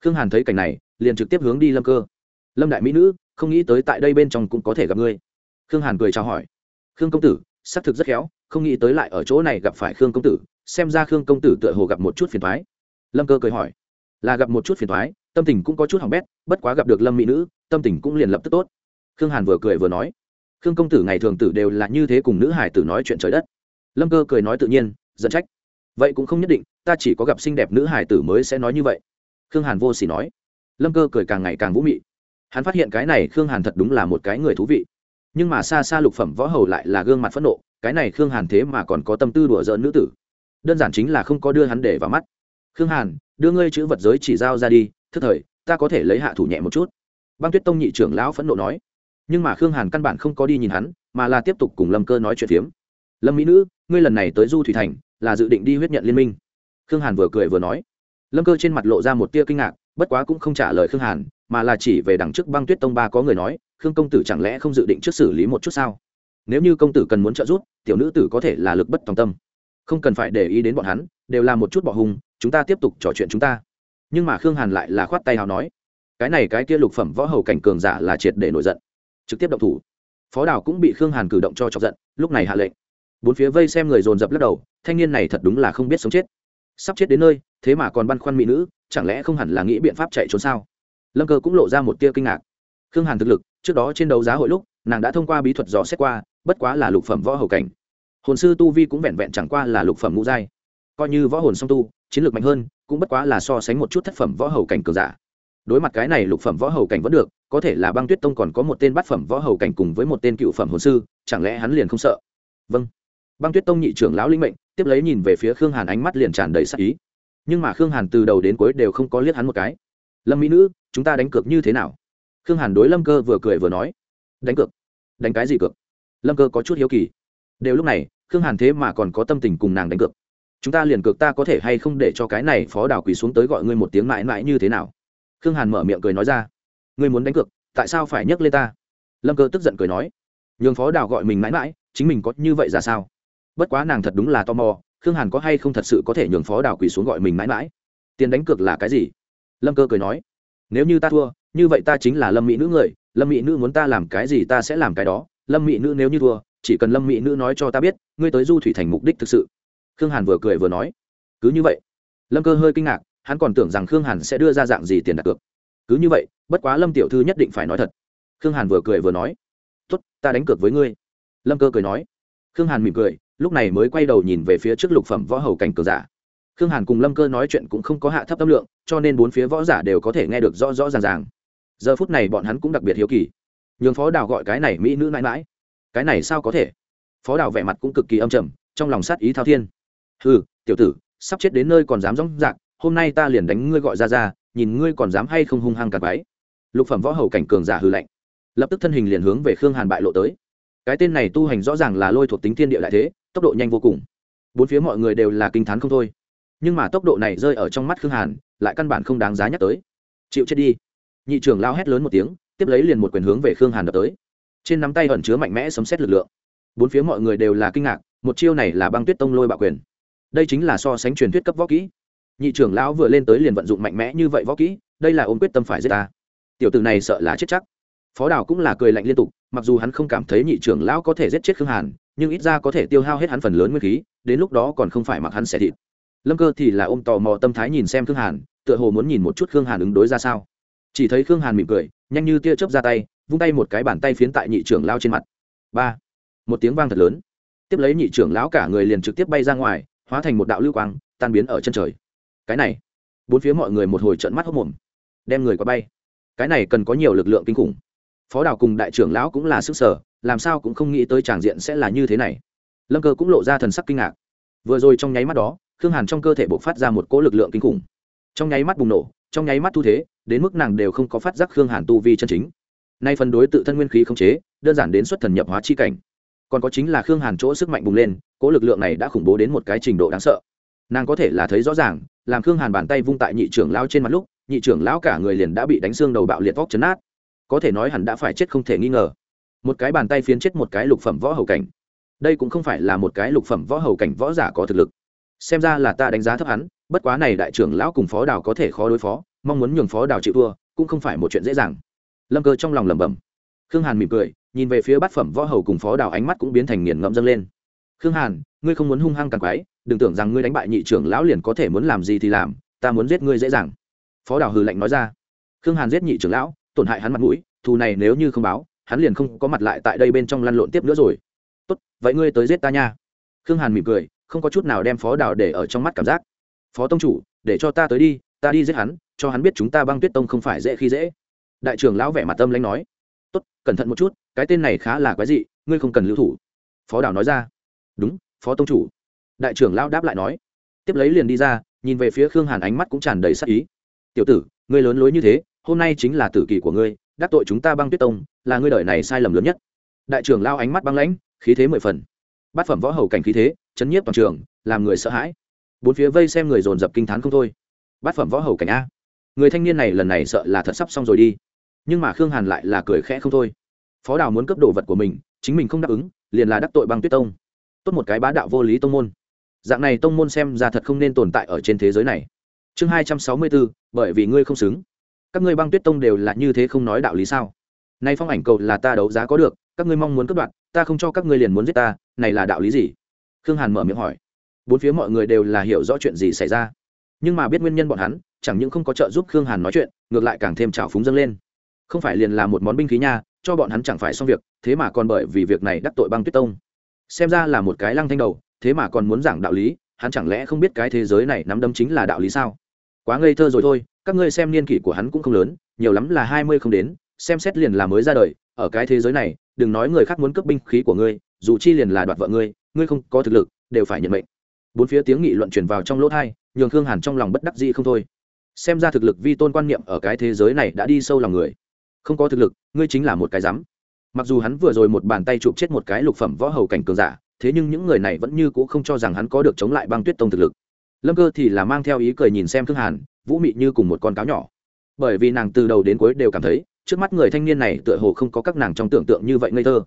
Khương hàn thấy cảnh này, liền trực tiếp hướng đi lâm cơ lâm đại mỹ nữ, không nghĩ tới tại đây bên trong cũng có thể gặp ngươi. Khương hàn cười chào hỏi. Khương công tử, xác thực rất khéo, không nghĩ tới lại ở chỗ này gặp phải khương công tử, xem ra khương công tử tựa hồ gặp một chút phiền thoái lâm cơ cười hỏi. Là gặp một chút phiền thoái tâm tình cũng có chút hỏng bét, bất quá gặp được lâm mỹ nữ, tâm tình cũng liền lập tức tốt. Khương hàn vừa cười vừa nói. Khương công tử ngày thường tử đều là như thế cùng nữ hải tử nói chuyện trời đất. Lâm cơ cười nói tự nhiên dẫn trách. Vậy cũng không nhất định, ta chỉ có gặp xinh đẹp nữ hải tử mới sẽ nói như vậy. Khương hàn vô s ỉ nói. Lâm cơ cười càng ngày càng vũ mị hắn phát hiện cái này khương hàn thật đúng là một cái người thú vị. Nhưng mà xa xa lục phẩm võ hầu lại là gương mặt phẫn nộ, cái này khương hàn thế mà còn có tâm tư đùa giỡn nữ tử. Đơn giản chính là không có đưa hắn để vào mắt. Khương hàn, đưa ngươi chữ vật giới chỉ giao ra đi, thức thời, ta có thể lấy hạ thủ nhẹ một chút. Băng tuyết tông nhị trưởng lão phẫn nộ nói. Nhưng mà khương hàn căn bản không có đi nhìn hắn, mà là tiếp tục cùng lâm cơ nói chuyện phiếm. Lâm mỹ nữ, ngươi lần này tới du thủy thành, là dự định đi huyết nhận liên minh. Khương hàn vừa cười vừa nói. Lâm cơ trên mặt lộ ra một tia kinh ngạc, bất quá cũng không trả lời khương hàn mà là chỉ về đằng trước băng tuyết tông ba có người nói, khương công tử chẳng lẽ không dự định trước xử lý một chút sao? Nếu như công tử cần muốn trợ giúp, tiểu nữ tử có thể là lực bất tòng tâm. Không cần phải để ý đến bọn hắn, đều là một chút bỏ hùng chúng ta tiếp tục trò chuyện chúng ta. Nhưng mà khương hàn lại là khoát tay hào nói, cái này cái kia lục phẩm võ hầu cảnh cường giả là triệt để nổi giận, trực tiếp động thủ. Phó đào cũng bị khương hàn cử động cho chọc giận, lúc này hạ lệnh. Bốn phía vây xem người dồn dập lắc đầu, thanh niên này thật đúng là không biết sống chết. Sắp chết đến nơi, thế mà còn băn khoăn mỹ nữ, chẳng lẽ không hẳn là nghĩ biện pháp chạy trốn sao? Lâm cơ cũng lộ ra một tia kinh ngạc khương hàn thực lực trước đó trên đấu giá hội lúc nàng đã thông qua bí thuật dò xét qua bất quá là lục phẩm võ hầu cảnh hồn sư tu vi cũng vẹn vẹn chẳng qua là lục phẩm ngũ giai coi như võ hồn song tu chiến lược mạnh hơn cũng bất quá là so sánh một chút thất phẩm võ hầu cảnh cường giả đối mặt cái này lục phẩm võ hầu cảnh vẫn được có thể là băng tuyết tông còn có một tên bát phẩm võ hầu cảnh cùng với một tên cựu phẩm hồn sư chẳng lẽ hắn liền không sợ vâng băng tuyết tông nhị trưởng lão linh mệnh tiếp lấy nhìn về phía khương hàn ánh mắt liền tràn đầy sắc ý nhưng mà khương hàn từ đầu đến cuối đều không có liếc hắn một cái lâm mỹ nữ chúng ta đánh cược như thế nào khương hàn đối lâm cơ vừa cười vừa nói đánh cược đánh cái gì cược lâm cơ có chút hiếu kỳ đều lúc này khương hàn thế mà còn có tâm tình cùng nàng đánh cược chúng ta liền cược ta có thể hay không để cho cái này phó đào quỳ xuống tới gọi ngươi một tiếng mãi mãi như thế nào khương hàn mở miệng cười nói ra ngươi muốn đánh cược tại sao phải nhấc lên ta lâm cơ tức giận cười nói nhường phó đào gọi mình mãi mãi chính mình có như vậy ra sao bất quá nàng thật đúng là tò mò khương hàn có hay không thật sự có thể nhường phó đào quỳ xuống gọi mình mãi mãi tiền đánh cược là cái gì lâm cơ cười nói, nếu như ta thua, như vậy ta chính là lâm mỹ nữ người, lâm mỹ nữ muốn ta làm cái gì ta sẽ làm cái đó. Lâm mỹ nữ nếu như thua, chỉ cần lâm mỹ nữ nói cho ta biết, ngươi tới du thủy thành mục đích thực sự. Khương hàn vừa cười vừa nói, cứ như vậy. Lâm cơ hơi kinh ngạc, hắn còn tưởng rằng khương hàn sẽ đưa ra dạng gì tiền đặt cược. Cứ như vậy, bất quá lâm tiểu thư nhất định phải nói thật. Khương hàn vừa cười vừa nói, tốt, ta đánh cược với ngươi. Lâm cơ cười nói, khương hàn mỉm cười, lúc này mới quay đầu nhìn về phía trước lục phẩm võ hầu cảnh cờ giả khương hàn cùng lâm cơ nói chuyện cũng không có hạ thấp tâm lượng, cho nên bốn phía võ giả đều có thể nghe được rõ rõ ràng ràng. Giờ phút này bọn hắn cũng đặc biệt hiếu kỳ. Nhường phó đào gọi cái này mỹ nữ mãi mãi. Cái này sao có thể? Phó đào vẻ mặt cũng cực kỳ âm trầm, trong lòng sát ý thao thiên. Ừ tiểu tử, sắp chết đến nơi còn dám dóng dạc hôm nay ta liền đánh ngươi gọi ra ra, nhìn ngươi còn dám hay không hung hăng cặp váy lục phẩm võ hầu cảnh cường giả hư lạnh. Lập tức thân hình liền hướng về khương hàn bại lộ tới. Cái tên này tu hành rõ ràng là lôi thuộc tính thiên địa lại thế, tốc độ nhanh vô cùng. Bốn phía mọi người đều là kinh t h á n không thôi nhưng mà tốc độ này rơi ở trong mắt khương hàn, lại căn bản không đáng giá nhắc tới. Chịu chết đi. Nhị trưởng lao hét lớn một tiếng, tiếp lấy liền một quyền hướng về khương hàn đập tới. Trên nắm tay ẩn chứa mạnh mẽ sấm xét lực lượng. Bốn phía mọi người đều là kinh ngạc, một chiêu này là băng tuyết tông lôi bạo quyền. Đây chính là so sánh truyền thuyết cấp võ kỹ. Nhị trưởng lão vừa lên tới liền vận dụng mạnh mẽ như vậy võ kỹ, đây là ôm quyết tâm phải giết ta. Tiểu tử này sợ là chết chắc. Phó đào cũng là cười lạnh liên tục, mặc dù hắn không cảm thấy nhị trưởng lão có thể giết chết khương hàn, nhưng ít ra có thể tiêu hao hết hắn phần lớn nguyên khí, đến lúc đó còn không phải mặc hắn xẻ thịt lâm cơ thì là ôm tò mò tâm thái nhìn xem khương hàn, tựa hồ muốn nhìn một chút khương hàn ứng đối ra sao. Chỉ thấy khương hàn mỉm cười, nhanh như tia chớp ra tay, vung tay một cái bàn tay phiến tại nhị trưởng lao trên mặt. Ba. Một tiếng vang thật lớn. Tiếp lấy nhị trưởng lão cả người liền trực tiếp bay ra ngoài, hóa thành một đạo lưu quang, tan biến ở chân trời. Cái này. Bốn phía mọi người một hồi trận mắt hốc mồm đem người qua bay. Cái này cần có nhiều lực lượng kinh khủng. Phó đào cùng đại trưởng lão cũng là sức sở, làm sao cũng không nghĩ tới tràng diện sẽ là như thế này. Lâm cơ cũng lộ ra thần sắc kinh ngạc. Vừa rồi trong nháy mắt đó khương hàn trong cơ thể bộc phát ra một cỗ lực lượng kinh khủng. Trong nháy mắt bùng nổ, trong nháy mắt thu thế, đến mức nàng đều không có phát giác khương hàn tu vi chân chính. Nay phần đối tự thân nguyên khí không chế, đơn giản đến xuất thần nhập hóa chi cảnh. Còn có chính là khương hàn chỗ sức mạnh bùng lên, cỗ lực lượng này đã khủng bố đến một cái trình độ đáng sợ. Nàng có thể là thấy rõ ràng, làm khương hàn bàn tay vung tại nhị trưởng lão trên mặt lúc, nhị trưởng lão cả người liền đã bị đánh xương đầu bạo liệt vóc chấn át có thể nói hẳn đã phải chết không thể nghi ngờ. Một cái bàn tay phiến chết một cái lục phẩm võ hầu cảnh. Đây cũng không phải là một cái lục phẩm võ hầu cảnh võ giả có thực lực xem ra là ta đánh giá thấp hắn, bất quá này đại trưởng lão cùng phó đào có thể khó đối phó, mong muốn nhường phó đào chịu thua, cũng không phải một chuyện dễ dàng. Lâm cơ trong lòng lẩm bẩm. Khương hàn mỉm cười, nhìn về phía bát phẩm võ hầu cùng phó đào ánh mắt cũng biến thành nghiền ngẫm dâng lên. Khương hàn, ngươi không muốn hung hăng càng quái, đừng tưởng rằng ngươi đánh bại nhị trưởng lão liền có thể muốn làm gì thì làm, ta muốn giết ngươi dễ dàng. Phó đào hừ lạnh nói ra. Khương hàn giết nhị trưởng lão, tổn hại hắn mặt mũi, thù này nếu như không báo, hắn liền không có mặt lại tại đây bên trong lăn lộn tiếp nữa rồi. Tốt, vậy ngươi tới giết ta nha. Khương hàn mỉm cười không có chút nào đem phó đào để ở trong mắt cảm giác. Phó tông chủ, để cho ta tới đi, ta đi giết hắn, cho hắn biết chúng ta băng tuyết tông không phải dễ khi dễ. Đại trưởng lão vẻ mặt tâm lãnh nói. Tốt, cẩn thận một chút, cái tên này khá là quái dị, ngươi không cần lưu thủ. Phó đào nói ra. Đúng, phó tông chủ. Đại trưởng lão đáp lại nói. Tiếp lấy liền đi ra, nhìn về phía khương hàn ánh mắt cũng tràn đầy sắc ý. Tiểu tử, ngươi lớn lối như thế, hôm nay chính là tử kỳ của ngươi, đắc tội chúng ta băng tuyết tông, là ngươi đời này sai lầm lớn nhất. Đại trưởng lao ánh mắt băng lãnh, khí thế mười phần bát phẩm võ hầu cảnh khí thế, chấn nhiếp toàn trường, làm người sợ hãi. Bốn phía vây xem người dồn dập kinh t h á n không thôi. Bát phẩm võ hầu cảnh a. Người thanh niên này lần này sợ là thật sắp xong rồi đi. Nhưng mà khương hàn lại là cười khẽ không thôi. Phó đào muốn cấp đồ vật của mình, chính mình không đáp ứng, liền là đắc tội băng tuyết tông. Tốt một cái bá đạo vô lý tông môn. Dạng này tông môn xem ra thật không nên tồn tại ở trên thế giới này. Chương hai trăm sáu mươi bốn, bởi vì ngươi không xứng. Các ngươi băng tuyết tông đều là như thế không nói đạo lý sao? Nay phong ảnh cầu là ta đấu giá có được, các ngươi mong muốn cất đoạn ta không cho các ngươi liền muốn giết ta, này là đạo lý gì? Khương hàn mở miệng hỏi. Bốn phía mọi người đều là hiểu rõ chuyện gì xảy ra. Nhưng mà biết nguyên nhân bọn hắn, chẳng những không có trợ giúp khương hàn nói chuyện, ngược lại càng thêm trào phúng dâng lên. Không phải liền là một món binh khí nha, cho bọn hắn chẳng phải xong việc, thế mà còn bởi vì việc này đắc tội băng tuyết tông. Xem ra là một cái lăng thanh đầu, thế mà còn muốn giảng đạo lý, hắn chẳng lẽ không biết cái thế giới này nắm đấm chính là đạo lý sao? Quá ngây thơ rồi thôi, các ngươi xem niên kỷ của hắn cũng không lớn, nhiều lắm là hai mươi không đến xem xét liền là mới ra đời, ở cái thế giới này, đừng nói người khác muốn cướp binh khí của ngươi, dù chi liền là đoạt vợ ngươi ngươi không có thực lực, đều phải nhận mệnh. Bốn phía tiếng nghị luận truyền vào trong lỗ thai nhường khương hàn trong lòng bất đắc gì không thôi. Xem ra thực lực vi tôn quan niệm ở cái thế giới này đã đi sâu lòng người. Không có thực lực, ngươi chính là một cái rắm mặc dù hắn vừa rồi một bàn tay chụp chết một cái lục phẩm võ hầu cảnh cường giả, thế nhưng những người này vẫn như c ũ không cho rằng hắn có được chống lại băng tuyết tông thực lực. Lâm cơ thì là mang theo ý cười nhìn xem khương hàn, vũ mị như cùng một con cáo nhỏ. Bởi vì nàng từ đầu đến cuối đều cảm thấy trước mắt người thanh niên này tựa hồ không có các nàng trong tưởng tượng như vậy ngây thơ.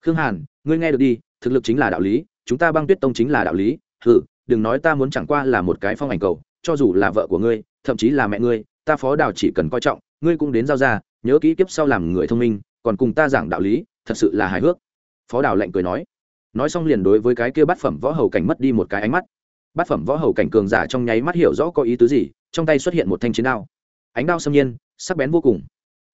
Khương hàn, ngươi nghe được đi, thực lực chính là đạo lý, chúng ta băng tuyết tông chính là đạo lý. Hừ, đừng nói ta muốn chẳng qua là một cái phong ảnh cầu, cho dù là vợ của ngươi, thậm chí là mẹ ngươi, ta phó đào chỉ cần coi trọng, ngươi cũng đến giao ra, nhớ kỹ kiếp sau làm người thông minh, còn cùng ta giảng đạo lý, thật sự là hài hước. Phó đào lạnh cười nói. Nói xong liền đối với cái kia bát phẩm võ hầu cảnh mất đi một cái ánh mắt. Bát phẩm võ hầu cảnh cường giả trong nháy mắt hiểu rõ có ý tứ gì, trong tay xuất hiện một thanh chiến đao. Ánh đao xâm nhiên, sắc bén vô cùng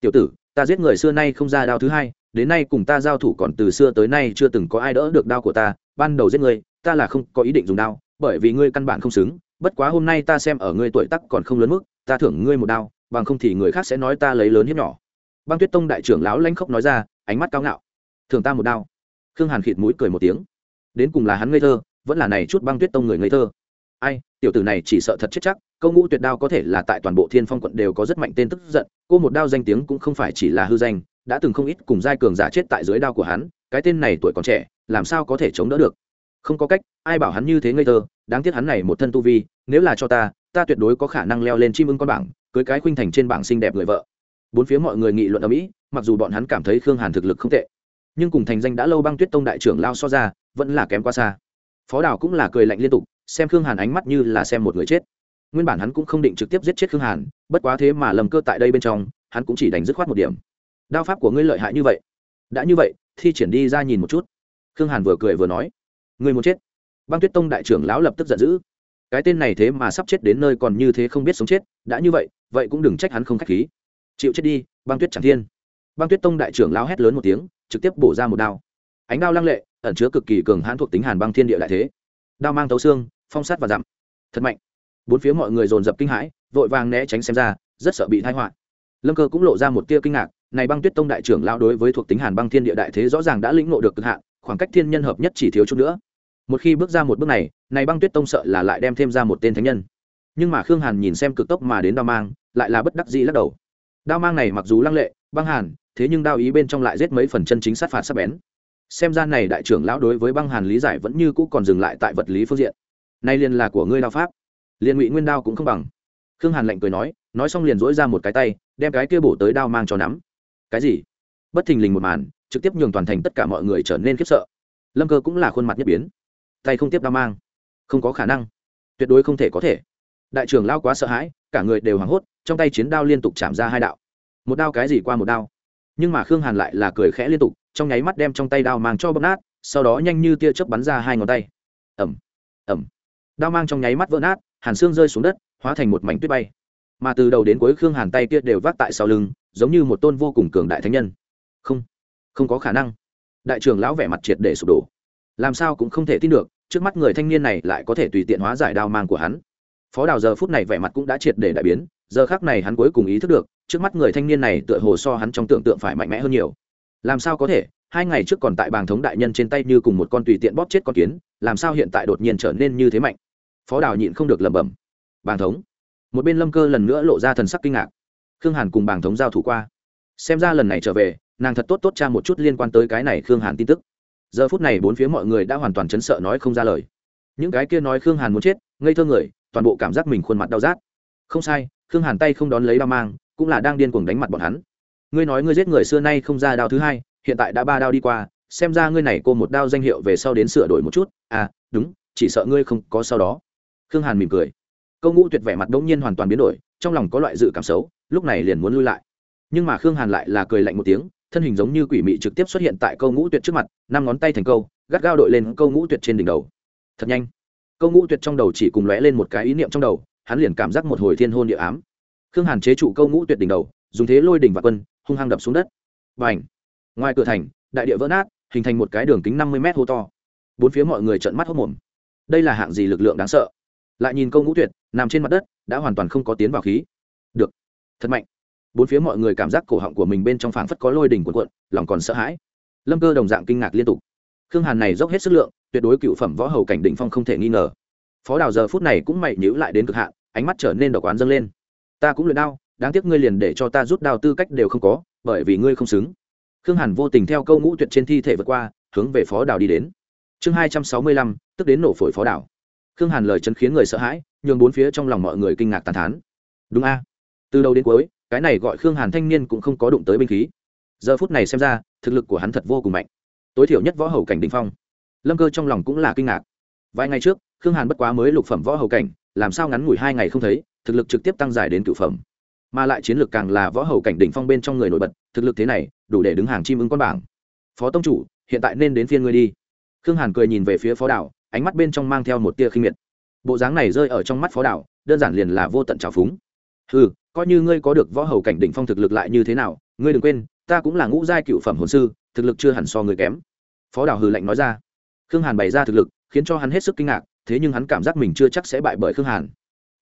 tiểu tử, ta giết người xưa nay không ra đao thứ hai, đến nay cùng ta giao thủ còn từ xưa tới nay chưa từng có ai đỡ được đao của ta, ban đầu giết người, ta là không có ý định dùng đao, bởi vì ngươi căn bản không xứng, bất quá hôm nay ta xem ở ngươi tuổi tắc còn không lớn mức, ta thưởng ngươi một đao, bằng không thì người khác sẽ nói ta lấy lớn hiếp nhỏ. Băng tuyết tông đại trưởng lão lanh khóc nói ra, ánh mắt cao ngạo. Thường ta một đao. Khương hàn khịt mũi cười một tiếng. Đến cùng là hắn ngây thơ, vẫn là này chút băng tuyết tông người ngây thơ. Ai, tiểu tử này chỉ sợ thật chết chắc câu ngũ tuyệt đao có thể là tại toàn bộ thiên phong quận đều có rất mạnh tên tức giận, cô một đao danh tiếng cũng không phải chỉ là hư danh, đã từng không ít cùng giai cường giả chết tại dưới đao của hắn, cái tên này tuổi còn trẻ, làm sao có thể chống đỡ được? Không có cách, ai bảo hắn như thế ngây thơ, đáng tiếc hắn này một thân tu vi, nếu là cho ta ta tuyệt đối có khả năng leo lên chim ưng con bảng, cưới cái khuynh thành trên bảng xinh đẹp người vợ. Bốn phía mọi người nghị luận ở mỹ, mặc dù bọn hắn cảm thấy khương hàn thực lực không tệ, nhưng cùng thành danh đã lâu băng tuyết tông đại trưởng lao so ra, vẫn là kém quá xa. Phó đào cũng là cười lạnh liên tục, xem khương hàn ánh mắt như là xem một người chết nguyên bản hắn cũng không định trực tiếp giết chết khương hàn, bất quá thế mà lầm cơ tại đây bên trong, hắn cũng chỉ đánh dứt khoát một điểm. Đao pháp của ngươi lợi hại như vậy. Đã như vậy, thi triển đi ra nhìn một chút. Khương hàn vừa cười vừa nói người muốn chết? Băng tuyết tông đại trưởng lão lập tức giận dữ. Cái tên này thế mà sắp chết đến nơi còn như thế không biết sống chết, đã như vậy vậy cũng đừng trách hắn không k h á c h khí. Chịu chết đi, băng tuyết chẳng thiên. Băng tuyết tông đại trưởng lão hét lớn một tiếng, trực tiếp bổ ra một đao. Ánh đao lăng lệ, ẩn chứa cực kỳ cường hãn thuộc tính hàn băng thiên địa đại thế. Đao mang tấu xương, phong sát và dặm. Thật mạnh bốn phía mọi người dồn dập kinh hãi, vội vàng né tránh xem ra, rất sợ bị thái họa. Lâm cơ cũng lộ ra một tia kinh ngạc, này băng tuyết tông đại trưởng lao đối với thuộc tính hàn băng thiên địa đại thế rõ ràng đã lĩnh ngộ được cực hạn, khoảng cách thiên nhân hợp nhất chỉ thiếu chút nữa. Một khi bước ra một bước này này băng tuyết tông sợ là lại đem thêm ra một tên thánh nhân. Nhưng mà khương hàn nhìn xem cực tốc mà đến đao mang, lại là bất đắc dĩ lắc đầu. Đao mang này mặc dù lăng lệ, băng hàn, thế nhưng đao ý bên trong lại giết mấy phần chân chính sát phạt sắc bén. Xem ra này đại trưởng lão đối với băng hàn lý giải vẫn như cũ còn dừng lại tại vật lý phương diện. Nay liền là của ngươi đao pháp liền ngụy nguyên đao cũng không bằng khương hàn lạnh cười nói nói xong liền dỗi ra một cái tay đem cái kia bổ tới đao mang cho nắm cái gì bất thình lình một màn trực tiếp nhường toàn thành tất cả mọi người trở nên khiếp sợ lâm cơ cũng là khuôn mặt nhất biến tay không tiếp đao mang không có khả năng tuyệt đối không thể có thể đại trưởng lao quá sợ hãi cả người đều hoảng hốt trong tay chiến đao liên tục chạm ra hai đạo một đao cái gì qua một đao nhưng mà khương hàn lại là cười khẽ liên tục trong nháy mắt đem trong tay đao mang cho bấm nát sau đó nhanh như tia chớp bắn ra hai ngón tay ẩm ẩm đao mang trong nháy mắt vỡ nát hàn xương rơi xuống đất, hóa thành một mảnh tuyết bay. Mà từ đầu đến cuối khương hàn tay kia đều vác tại sau lưng, giống như một tôn vô cùng cường đại thánh nhân. Không không có khả năng. Đại trưởng lão vẻ mặt triệt để sụp đổ. Làm sao cũng không thể tin được, trước mắt người thanh niên này lại có thể tùy tiện hóa giải đao mang của hắn. Phó đào giờ phút này vẻ mặt cũng đã triệt để đại biến, giờ khác này hắn cuối cùng ý thức được, trước mắt người thanh niên này tựa hồ so hắn trong tưởng tượng phải mạnh mẽ hơn nhiều. Làm sao có thể, hai ngày trước còn tại bàng thống đại nhân trên tay như cùng một con tùy tiện bóp chết con kiến, làm sao hiện tại đột nhiên trở nên như thế mạnh? Phó đào nhịn không được lẩm bẩm. Bàng thống. Một bên lâm cơ lần nữa lộ ra thần sắc kinh ngạc. Khương hàn cùng bàng thống giao thủ qua. Xem ra lần này trở về, nàng thật tốt tốt tra một chút liên quan tới cái này khương hàn tin tức. Giờ phút này bốn phía mọi người đã hoàn toàn chấn sợ nói không ra lời. Những cái kia nói khương hàn muốn chết, ngây thơ người, toàn bộ cảm giác mình khuôn mặt đau rát. Không sai, khương hàn tay không đón lấy đao mang, cũng là đang điên cuồng đánh mặt bọn hắn. Ngươi nói ngươi giết người xưa nay không ra đao thứ hai, hiện tại đã ba đao đi qua, xem ra ngươi này cô một đao danh hiệu về sau đến sửa đổi một chút. À đúng, chỉ sợ ngươi không có sau đó khương hàn mỉm cười. Câu ngũ tuyệt vẻ mặt đ ỗ n g nhiên hoàn toàn biến đổi, trong lòng có loại dự cảm xấu, lúc này liền muốn lui lại. Nhưng mà khương hàn lại là cười lạnh một tiếng, thân hình giống như quỷ mị trực tiếp xuất hiện tại câu ngũ tuyệt trước mặt, năm ngón tay thành câu, gắt gao đội lên câu ngũ tuyệt trên đỉnh đầu. Thật nhanh. Câu ngũ tuyệt trong đầu chỉ cùng lóe lên một cái ý niệm trong đầu, hắn liền cảm giác một hồi thiên hôn địa ám. Khương hàn chế trụ câu ngũ tuyệt đỉnh đầu, dùng thế lôi đỉnh và quân, hung hăng đập xuống đất. B à n h ngoài cửa thành, đại địa vỡ nát, hình thành một cái đường kính năm mươi m hô to. Bốn phía mọi người trợn mắt hốc mồm đây là hạng gì lực lượng đáng sợ? Lại nhìn câu ngũ tuyệt, nằm trên mặt đất, đã hoàn toàn không có tiến vào khí. Được. Thật mạnh. Bốn phía mọi người cảm giác cổ họng của mình bên trong phảng phất có lôi đỉnh cuộn cuộn, lòng còn sợ hãi. Lâm cơ đồng dạng kinh ngạc liên tục. Khương hàn này dốc hết sức lượng, tuyệt đối cựu phẩm võ hầu cảnh đỉnh phong không thể nghi ngờ. Phó đào giờ phút này cũng mày nhữ lại đến cực hạn, ánh mắt trở nên độc quán dâng lên. Ta cũng luyện đao, đáng tiếc ngươi liền để cho ta rút đao tư cách đều không có, bởi vì ngươi không xứng. Khương hàn vô tình theo câu ngũ tuyệt trên thi thể vượt qua, hướng về phó đào đi đến. Chương hai trăm sáu mươi lăm, tức đến nổ phổi phó đào khương hàn lời chấn khiến người sợ hãi, nhường bốn phía trong lòng mọi người kinh ngạc tàn thán. Đúng a. Từ đầu đến cuối, cái này gọi khương hàn thanh niên cũng không có đụng tới binh khí. Giờ phút này xem ra, thực lực của hắn thật vô cùng mạnh. Tối thiểu nhất võ hầu cảnh đình phong. Lâm cơ trong lòng cũng là kinh ngạc. Vài ngày trước, khương hàn bất quá mới lục phẩm võ hầu cảnh, làm sao ngắn ngủi hai ngày không thấy, thực lực trực tiếp tăng dài đến cựu phẩm. Mà lại chiến lược càng là võ hầu cảnh đỉnh phong bên trong người nổi bật, thực lực thế này, đủ để đứng hàng chim ứng con bảng. Phó tông chủ, hiện tại nên đến phiên ngươi đi. Khương hàn cười nhìn về phía phó đảo ánh mắt bên trong mang theo một tia khinh miệt. Bộ dáng này rơi ở trong mắt phó đảo, đơn giản liền là vô tận trào phúng. Ừ coi như ngươi có được võ hầu cảnh đỉnh phong thực lực lại như thế nào, ngươi đừng quên, ta cũng là ngũ giai cựu phẩm hồn sư, thực lực chưa hẳn so người kém. Phó đảo hừ lạnh nói ra. Khương hàn bày ra thực lực, khiến cho hắn hết sức kinh ngạc, thế nhưng hắn cảm giác mình chưa chắc sẽ bại bởi khương hàn.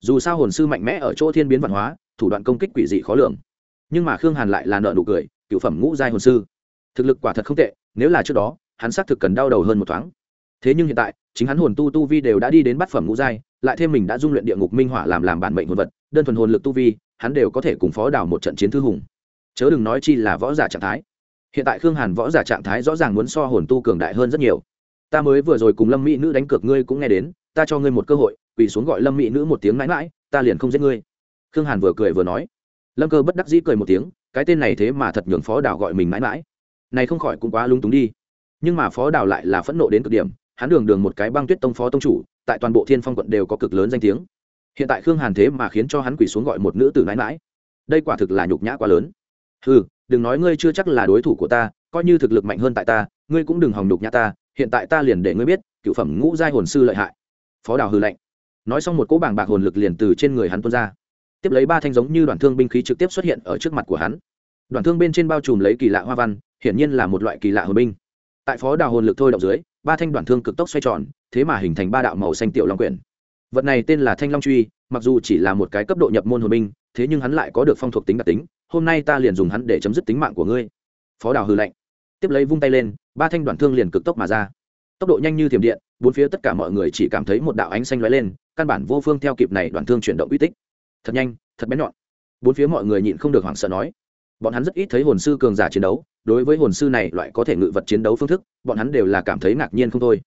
Dù sao hồn sư mạnh mẽ ở chỗ thiên biến văn hóa, thủ đoạn công kích quỷ dị khó lường. Nhưng mà khương hàn lại là nợ nụ cười, cựu phẩm ngũ giai hồn sư. Thực lực quả thật không tệ, nếu là trước đó, hắn xác thực cần đau đầu hơn một thoáng thế nhưng hiện tại, chính hắn hồn tu tu vi đều đã đi đến bát phẩm ngũ giai, lại thêm mình đã dung luyện địa ngục minh hỏa làm làm bản mệnh hồn vật, đơn thuần hồn lực tu vi, hắn đều có thể cùng phó đảo một trận chiến thư hùng. Chớ đừng nói chi là võ giả trạng thái. Hiện tại khương hàn võ giả trạng thái rõ ràng muốn so hồn tu cường đại hơn rất nhiều. Ta mới vừa rồi cùng lâm mỹ nữ đánh cược ngươi cũng nghe đến, ta cho ngươi một cơ hội, quỳ xuống gọi lâm mỹ nữ một tiếng mãi mãi, ta liền không giết ngươi. Khương hàn vừa cười vừa nói. Lâm cơ bất đắc dĩ cười một tiếng, cái tên này thế mà thật nhường phó đảo gọi mình mãi mãi. Này không khỏi cũng quá lung túng đi. Nhưng mà phó đảo lại là phẫn nộ đến cực điểm hắn đường đường một cái băng tuyết tông phó tông chủ, tại toàn bộ thiên phong quận đều có cực lớn danh tiếng. Hiện tại khương hàn thế mà khiến cho hắn quỳ xuống gọi một nữ tử mãi mãi đây quả thực là nhục nhã quá lớn. Ừ đừng nói ngươi chưa chắc là đối thủ của ta, coi như thực lực mạnh hơn tại ta, ngươi cũng đừng hòng nhục nhã ta, hiện tại ta liền để ngươi biết, cựu phẩm ngũ giai hồn sư lợi hại. Phó đào hư lệnh nói xong một cỗ bảng bạc hồn lực liền từ trên người hắn tuôn ra. Tiếp lấy ba thanh giống như đoàn thương binh khí trực tiếp xuất hiện ở trước mặt của hắn. Đoàn thương bên trên bao trùm lấy kỳ lạ hoa văn, hiển nhiên là một loại kỳ lạ hồn binh. Tại phó đào hồn lực thôi động dưới ba thanh đoạn thương cực tốc xoay tròn, thế mà hình thành ba đạo màu xanh tiểu long quyển. Vật này tên là thanh long truy, mặc dù chỉ là một cái cấp độ nhập môn hồn binh, thế nhưng hắn lại có được phong thuộc tính đặc tính, hôm nay ta liền dùng hắn để chấm dứt tính mạng của ngươi. Phó đào hư lệnh tiếp lấy vung tay lên, ba thanh đoạn thương liền cực tốc mà ra. Tốc độ nhanh như thiểm điện, bốn phía tất cả mọi người chỉ cảm thấy một đạo ánh xanh lóe lên, căn bản vô phương theo kịp này đoạn thương chuyển động uy tích. Thật nhanh, thật bén nhọn. Bốn phía mọi người nhịn không được hoảng sợ nói bọn hắn rất ít thấy hồn sư cường giả chiến đấu, đối với hồn sư này loại có thể ngự vật chiến đấu phương thức, bọn hắn đều là cảm thấy ngạc nhiên không thôi.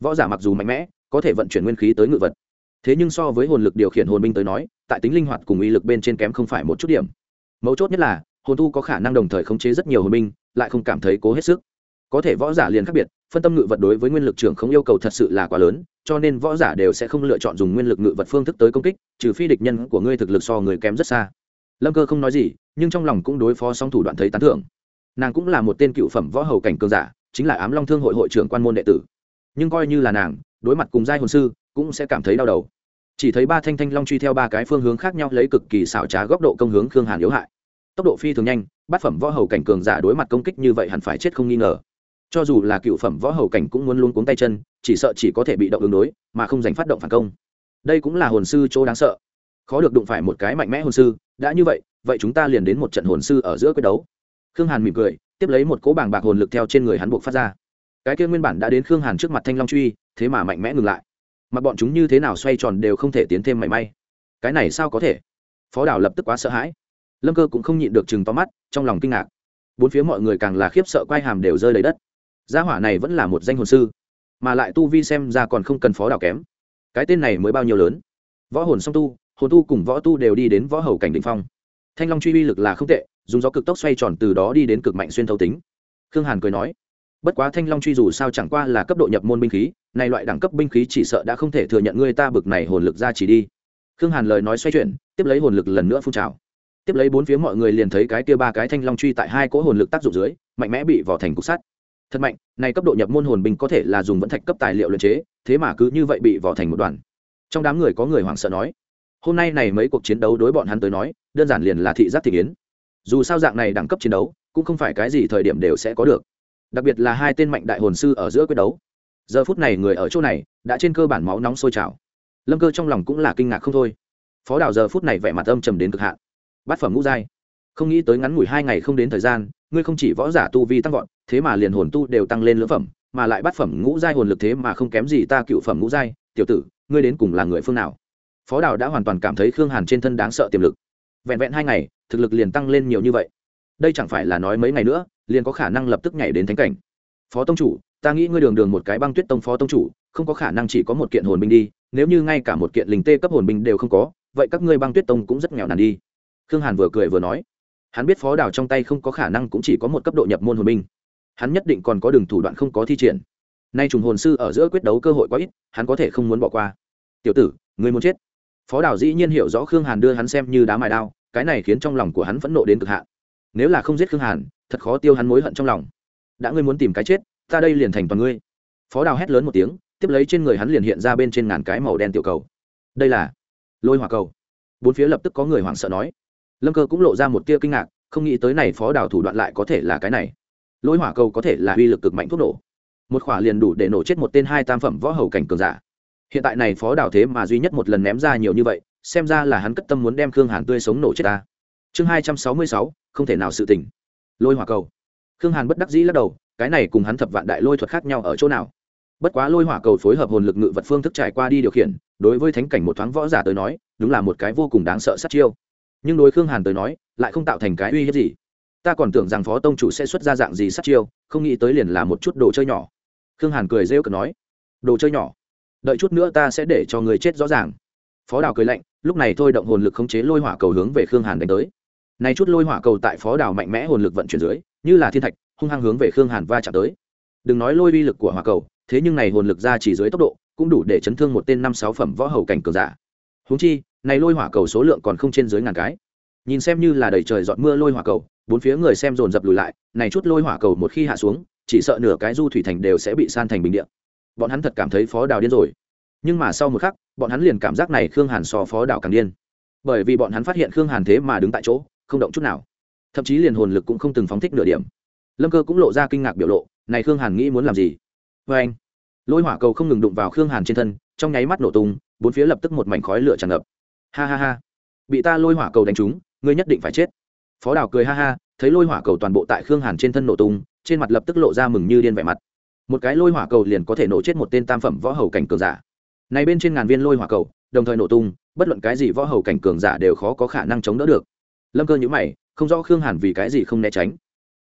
Võ giả mặc dù mạnh mẽ, có thể vận chuyển nguyên khí tới ngự vật. Thế nhưng so với hồn lực điều khiển hồn binh tới nói, tại tính linh hoạt cùng uy lực bên trên kém không phải một chút điểm. Mấu chốt nhất là, hồn tu có khả năng đồng thời khống chế rất nhiều hồn binh, lại không cảm thấy cố hết sức. Có thể võ giả liền khác biệt, phân tâm ngự vật đối với nguyên lực trưởng không yêu cầu thật sự là quá lớn, cho nên võ giả đều sẽ không lựa chọn dùng nguyên lực ngự vật phương thức tới công kích, trừ phi địch nhân của ngươi thực lực so người kém rất xa. Lâm cơ không nói gì nhưng trong lòng cũng đối phó song thủ đoạn thấy tán thưởng. Nàng cũng là một tên cựu phẩm võ hầu cảnh cường giả, chính là ám long thương hội hội trưởng quan môn đệ tử. Nhưng coi như là nàng, đối mặt cùng giai hồn sư, cũng sẽ cảm thấy đau đầu. Chỉ thấy ba thanh thanh long truy theo ba cái phương hướng khác nhau lấy cực kỳ xảo trá góc độ công hướng khương hàn yếu hại. Tốc độ phi thường nhanh, bát phẩm võ hầu cảnh cường giả đối mặt công kích như vậy hẳn phải chết không nghi ngờ. Cho dù là cựu phẩm võ hầu cảnh cũng muốn luôn cuống tay chân, chỉ sợ chỉ có thể bị động ứng đối, mà không giành phát động phản công. Đây cũng là hồn sư chỗ đáng sợ. Khó được đụng phải một cái mạnh mẽ hồn sư, đã như vậy vậy chúng ta liền đến một trận hồn sư ở giữa quyết đấu. Khương hàn mỉm cười, tiếp lấy một cỗ bảng bạc hồn lực theo trên người hắn buộc phát ra. Cái kia nguyên bản đã đến khương hàn trước mặt thanh long truy, thế mà mạnh mẽ ngừng lại. Mặt bọn chúng như thế nào xoay tròn đều không thể tiến thêm mảy may. Cái này sao có thể? Phó đào lập tức quá sợ hãi. Lâm cơ cũng không nhịn được chừng to mắt, trong lòng kinh ngạc. Bốn phía mọi người càng là khiếp sợ quai hàm đều rơi lấy đất. Gia hỏa này vẫn là một danh hồn sư, mà lại tu vi xem ra còn không cần phó đào kém. Cái tên này mới bao nhiêu lớn? Võ hồn song tu, hồn tu cùng võ tu đều đi đến võ hầu cảnh định phong thanh long truy uy lực là không tệ, dùng gió cực tốc xoay tròn từ đó đi đến cực mạnh xuyên thấu tính. Khương hàn cười nói, bất quá thanh long truy dù sao chẳng qua là cấp độ nhập môn binh khí, này loại đẳng cấp binh khí chỉ sợ đã không thể thừa nhận ngươi ta bực này hồn lực ra chỉ đi. Khương hàn lời nói xoay chuyển, tiếp lấy hồn lực lần nữa phun trào. Tiếp lấy bốn phía mọi người liền thấy cái kia ba cái thanh long truy tại hai cỗ hồn lực tác dụng dưới, mạnh mẽ bị vỏ thành cục sắt. Thật mạnh, này cấp độ nhập môn hồn binh có thể là dùng vẫn thạch cấp tài liệu luyện chế, thế mà cứ như vậy bị vỏ thành một đoàn. Trong đám người có người hoảng sợ nói hôm nay này mấy cuộc chiến đấu đối bọn hắn tới nói, đơn giản liền là thị giác thị kiến dù sao dạng này đẳng cấp chiến đấu, cũng không phải cái gì thời điểm đều sẽ có được. Đặc biệt là hai tên mạnh đại hồn sư ở giữa quyết đấu. Giờ phút này người ở chỗ này, đã trên cơ bản máu nóng sôi trào. Lâm cơ trong lòng cũng là kinh ngạc không thôi. Phó đào giờ phút này vẻ mặt âm trầm đến cực hạn. Bát phẩm ngũ giai. Không nghĩ tới ngắn ngủi hai ngày không đến thời gian, ngươi không chỉ võ giả tu vi tăng vọt, thế mà liền hồn tu đều tăng lên lưỡng phẩm, mà lại bát phẩm ngũ giai hồn lực thế mà không kém gì ta cựu phẩm ngũ giai. Tiểu tử, ngươi đến cùng là người phương nào? Phó đào đã hoàn toàn cảm thấy khương hàn trên thân đáng sợ tiềm lực. Vẹn vẹn hai ngày, thực lực liền tăng lên nhiều như vậy. Đây chẳng phải là nói mấy ngày nữa, liền có khả năng lập tức nhảy đến thánh cảnh. Phó tông chủ, ta nghĩ ngươi đường đường một cái băng tuyết tông phó tông chủ, không có khả năng chỉ có một kiện hồn binh đi, nếu như ngay cả một kiện linh tê cấp hồn binh đều không có, vậy các ngươi băng tuyết tông cũng rất nghèo nàn đi. Khương hàn vừa cười vừa nói. Hắn biết phó đào trong tay không có khả năng cũng chỉ có một cấp độ nhập môn hồn binh. Hắn nhất định còn có đường thủ đoạn không có thi triển. Nay trùng hồn sư ở giữa quyết đấu cơ hội quá ít, hắn có thể không muốn bỏ qua. Tiểu tử người muốn chết? Phó đào dĩ nhiên hiểu rõ khương hàn đưa hắn xem như đá mài đao, cái này khiến trong lòng của hắn phẫn nộ đến cực hạn. Nếu là không giết khương hàn, thật khó tiêu hắn mối hận trong lòng. Đã ngươi muốn tìm cái chết, ta đây liền thành toàn ngươi. Phó đào hét lớn một tiếng, tiếp lấy trên người hắn liền hiện ra bên trên ngàn cái màu đen tiểu cầu. Đây là lôi hỏa cầu. Bốn phía lập tức có người hoảng sợ nói. Lâm cơ cũng lộ ra một tia kinh ngạc, không nghĩ tới này phó đào thủ đoạn lại có thể là cái này. Lôi hỏa cầu có thể là uy lực cực mạnh thuốc nổ. Một khỏa liền đủ để nổ chết một tên hai tam phẩm võ hầu cảnh cường giả hiện tại này phó đào thế mà duy nhất một lần ném ra nhiều như vậy, xem ra là hắn cất tâm muốn đem khương hàn tươi sống nổ chết ta. Chương hai trăm sáu mươi sáu, không thể nào sự tỉnh lôi hỏa cầu. Khương hàn bất đắc dĩ lắc đầu, cái này cùng hắn thập vạn đại lôi thuật khác nhau ở chỗ nào? Bất quá lôi hỏa cầu phối hợp hồn lực ngự vật phương thức trải qua đi điều khiển, đối với thánh cảnh một thoáng võ giả tới nói, đúng là một cái vô cùng đáng sợ sát chiêu. Nhưng đối khương hàn tới nói, lại không tạo thành cái uy hiếp gì. Ta còn tưởng rằng phó tông chủ sẽ xuất ra dạng gì sát chiêu, không nghĩ tới liền là một chút đồ chơi nhỏ. Khương hàn cười rêu cực nói, đồ chơi nhỏ? Đợi chút nữa ta sẽ để cho người chết rõ ràng. Phó đào cười lạnh, lúc này thôi động hồn lực khống chế lôi hỏa cầu hướng về khương hàn đánh tới. Này chút lôi hỏa cầu tại phó đào mạnh mẽ hồn lực vận chuyển dưới, như là thiên thạch, hung hăng hướng về khương hàn va chạm tới. Đừng nói lôi uy lực của hỏa cầu, thế nhưng này hồn lực ra chỉ dưới tốc độ, cũng đủ để chấn thương một tên năm sáu phẩm võ hầu cảnh cường giả. Húng chi, này lôi hỏa cầu số lượng còn không trên dưới ngàn cái. Nhìn xem như là đầy trời dọn mưa lôi hỏa cầu, bốn phía người xem dồn dập lùi lại, này chút lôi hỏa cầu một khi hạ xuống, chỉ sợ nửa cái du thủy thành đều sẽ bị san thành bình điện bọn hắn thật cảm thấy phó đào điên rồi. Nhưng mà sau một khắc, bọn hắn liền cảm giác này khương hàn so phó đào càng điên. Bởi vì bọn hắn phát hiện khương hàn thế mà đứng tại chỗ, không động chút nào. Thậm chí liền hồn lực cũng không từng phóng thích nửa điểm. Lâm cơ cũng lộ ra kinh ngạc biểu lộ, này khương hàn nghĩ muốn làm gì? Vê anh, lôi hỏa cầu không ngừng đụng vào khương hàn trên thân, trong nháy mắt nổ tung, bốn phía lập tức một mảnh khói lửa tràn ngập. Ha ha ha, bị ta lôi hỏa cầu đánh trúng, ngươi nhất định phải chết. Phó đào cười ha ha, thấy lôi hỏa cầu toàn bộ tại khương hàn trên thân nổ tung, trên mặt lập tức lộ ra mừng như điên vẻ mặt một cái lôi hỏa cầu liền có thể nổ chết một tên tam phẩm võ hầu cảnh cường giả. Này bên trên ngàn viên lôi hỏa cầu, đồng thời nổ tung, bất luận cái gì võ hầu cảnh cường giả đều khó có khả năng chống đỡ được. Lâm cơ nhữ mày, không rõ khương hàn vì cái gì không né tránh.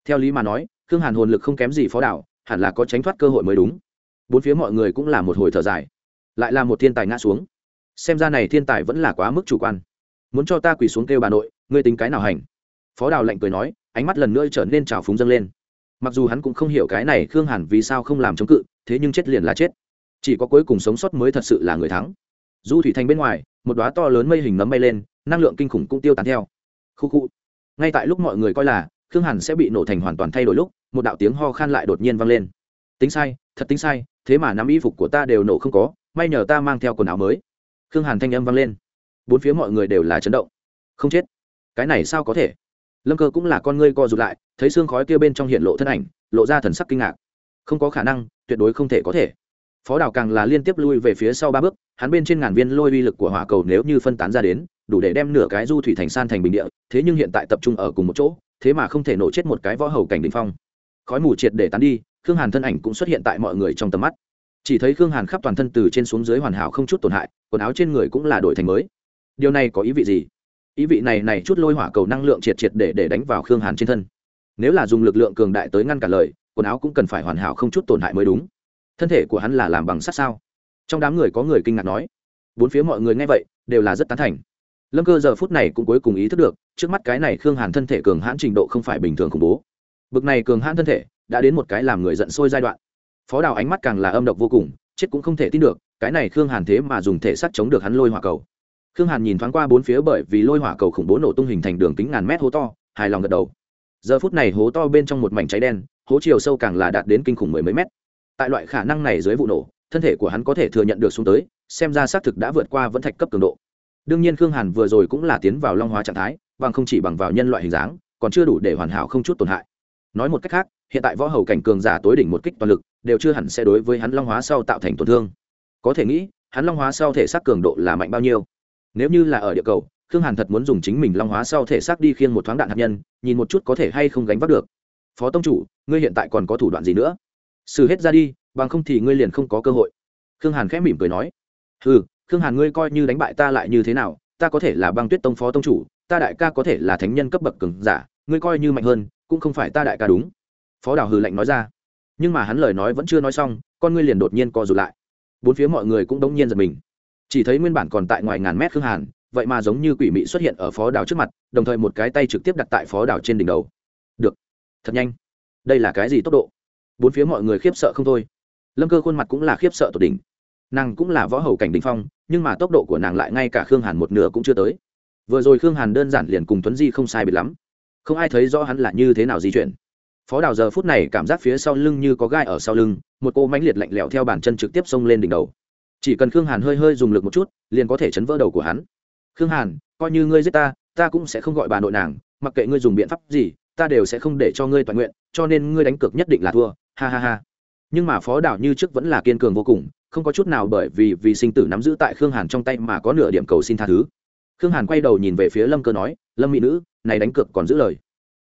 Theo lý mà nói, khương hàn hồn lực không kém gì phó đảo hẳn là có tránh thoát cơ hội mới đúng. Bốn phía mọi người cũng là một hồi thở dài. Lại là một thiên tài ngã xuống. Xem ra này thiên tài vẫn là quá mức chủ quan. Muốn cho ta quỳ xuống kêu bà nội, ngươi tính cái nào hành? Phó đào lạnh cười nói, ánh mắt lần nữa trở nên trào phúng dâng lên mặc dù hắn cũng không hiểu cái này khương hàn vì sao không làm chống cự, thế nhưng chết liền là chết. Chỉ có cuối cùng sống sót mới thật sự là người thắng. Du thủy thành bên ngoài, một đoá to lớn mây hình nấm bay lên, năng lượng kinh khủng cũng tiêu tán theo. Khu khu. Ngay tại lúc mọi người coi là khương hàn sẽ bị nổ thành hoàn toàn thay đổi lúc, một đạo tiếng ho khan lại đột nhiên vang lên. Tính sai, thật tính sai, thế mà nắm y phục của ta đều nổ không có, may nhờ ta mang theo quần áo mới. Khương hàn thanh âm vang lên. Bốn phía mọi người đều là chấn động. Không chết. Cái này sao có thể? Lâm cơ cũng là con ngươi co rụt lại, thấy xương khói kia bên trong hiện lộ thân ảnh, lộ ra thần sắc kinh ngạc. Không có khả năng, tuyệt đối không thể có thể. Phó đào càng là liên tiếp lui về phía sau ba bước, hắn bên trên ngàn viên lôi uy lực của hỏa cầu nếu như phân tán ra đến, đủ để đem nửa cái du thủy thành san thành bình địa, thế nhưng hiện tại tập trung ở cùng một chỗ, thế mà không thể nổ chết một cái võ hầu cảnh đình phong. Khói mù triệt để tán đi, khương hàn thân ảnh cũng xuất hiện tại mọi người trong tầm mắt. Chỉ thấy khương hàn khắp toàn thân từ trên xuống dưới hoàn hảo không chút tổn hại, quần áo trên người cũng là đổi thành mới. Điều này có ý vị gì? Ý vị này này chút lôi hỏa cầu năng lượng triệt triệt để để đánh vào khương hàn trên thân. Nếu là dùng lực lượng cường đại tới ngăn cản lời, quần áo cũng cần phải hoàn hảo không chút tổn hại mới đúng. Thân thể của hắn là làm bằng sắt sao? Trong đám người có người kinh ngạc nói. Bốn phía mọi người nghe vậy, đều là rất tán thành. Lâm cơ giờ phút này cũng cuối cùng ý thức được, trước mắt cái này khương hàn thân thể cường hãn trình độ không phải bình thường khủng bố. Bực này cường hãn thân thể, đã đến một cái làm người giận sôi giai đoạn. Phó đào ánh mắt càng là âm độc vô cùng, chết cũng không thể tin được, cái này khương hàn thế mà dùng thể sắt chống được hắn lôi hỏa cầu khương hàn nhìn thoáng qua bốn phía bởi vì lôi hỏa cầu khủng bố nổ tung hình thành đường kính ngàn mét hố to, hài lòng gật đầu. Giờ phút này hố to bên trong một mảnh cháy đen, hố chiều sâu càng là đạt đến kinh khủng mười mấy mét. Tại loại khả năng này dưới vụ nổ, thân thể của hắn có thể thừa nhận được xuống tới, xem ra xác thực đã vượt qua vẫn thạch cấp cường độ. Đương nhiên khương hàn vừa rồi cũng là tiến vào long hóa trạng thái, bằng không chỉ bằng vào nhân loại hình dáng, còn chưa đủ để hoàn hảo không chút tổn hại. Nói một cách khác, hiện tại võ hầu cảnh cường giả tối đỉnh một kích toàn lực, đều chưa hẳn sẽ đối với hắn long hóa sau tạo thành tổn thương. Có thể nghĩ, hắn long hóa sau thể xác cường độ là mạnh bao nhiêu? Nếu như là ở địa cầu, khương hàn thật muốn dùng chính mình long hóa sau thể xác đi khiêng một thoáng đạn hạt nhân, nhìn một chút có thể hay không gánh vác được. Phó tông chủ, ngươi hiện tại còn có thủ đoạn gì nữa? Xử hết ra đi, bằng không thì ngươi liền không có cơ hội. Khương hàn khẽ mỉm cười nói. Ừ khương hàn ngươi coi như đánh bại ta lại như thế nào? Ta có thể là băng tuyết tông phó tông chủ, ta đại ca có thể là thánh nhân cấp bậc cường giả, ngươi coi như mạnh hơn, cũng không phải ta đại ca đúng. Phó đào hừ lạnh nói ra. Nhưng mà hắn lời nói vẫn chưa nói xong, con ngươi liền đột nhiên co rụt lại. Bốn phía mọi người cũng đống nhiên giật mình chỉ thấy nguyên bản còn tại ngoài ngàn mét khương hàn, vậy mà giống như quỷ mị xuất hiện ở phó đảo trước mặt, đồng thời một cái tay trực tiếp đặt tại phó đảo trên đỉnh đầu. Được. Thật nhanh. Đây là cái gì tốc độ? Bốn phía mọi người khiếp sợ không thôi. Lâm cơ khuôn mặt cũng là khiếp sợ tột đỉnh. Nàng cũng là võ hầu cảnh đình phong, nhưng mà tốc độ của nàng lại ngay cả khương hàn một nửa cũng chưa tới. Vừa rồi khương hàn đơn giản liền cùng tuấn di không sai biệt lắm. Không ai thấy rõ hắn là như thế nào di chuyển. Phó đào giờ phút này cảm giác phía sau lưng như có gai ở sau lưng, một cô mãnh liệt lạnh lẽo theo bàn chân trực tiếp xông lên đỉnh đầu chỉ cần khương hàn hơi hơi dùng lực một chút, liền có thể chấn vỡ đầu của hắn. Khương hàn, coi như ngươi giết ta ta cũng sẽ không gọi bà nội nàng, mặc kệ ngươi dùng biện pháp gì, ta đều sẽ không để cho ngươi toàn nguyện, cho nên ngươi đánh cược nhất định là thua, ha ha ha. Nhưng mà phó đảo như trước vẫn là kiên cường vô cùng, không có chút nào bởi vì vì sinh tử nắm giữ tại khương hàn trong tay mà có nửa điểm cầu xin tha thứ. Khương hàn quay đầu nhìn về phía lâm cơ nói, lâm mỹ nữ, này đánh cược còn giữ lời.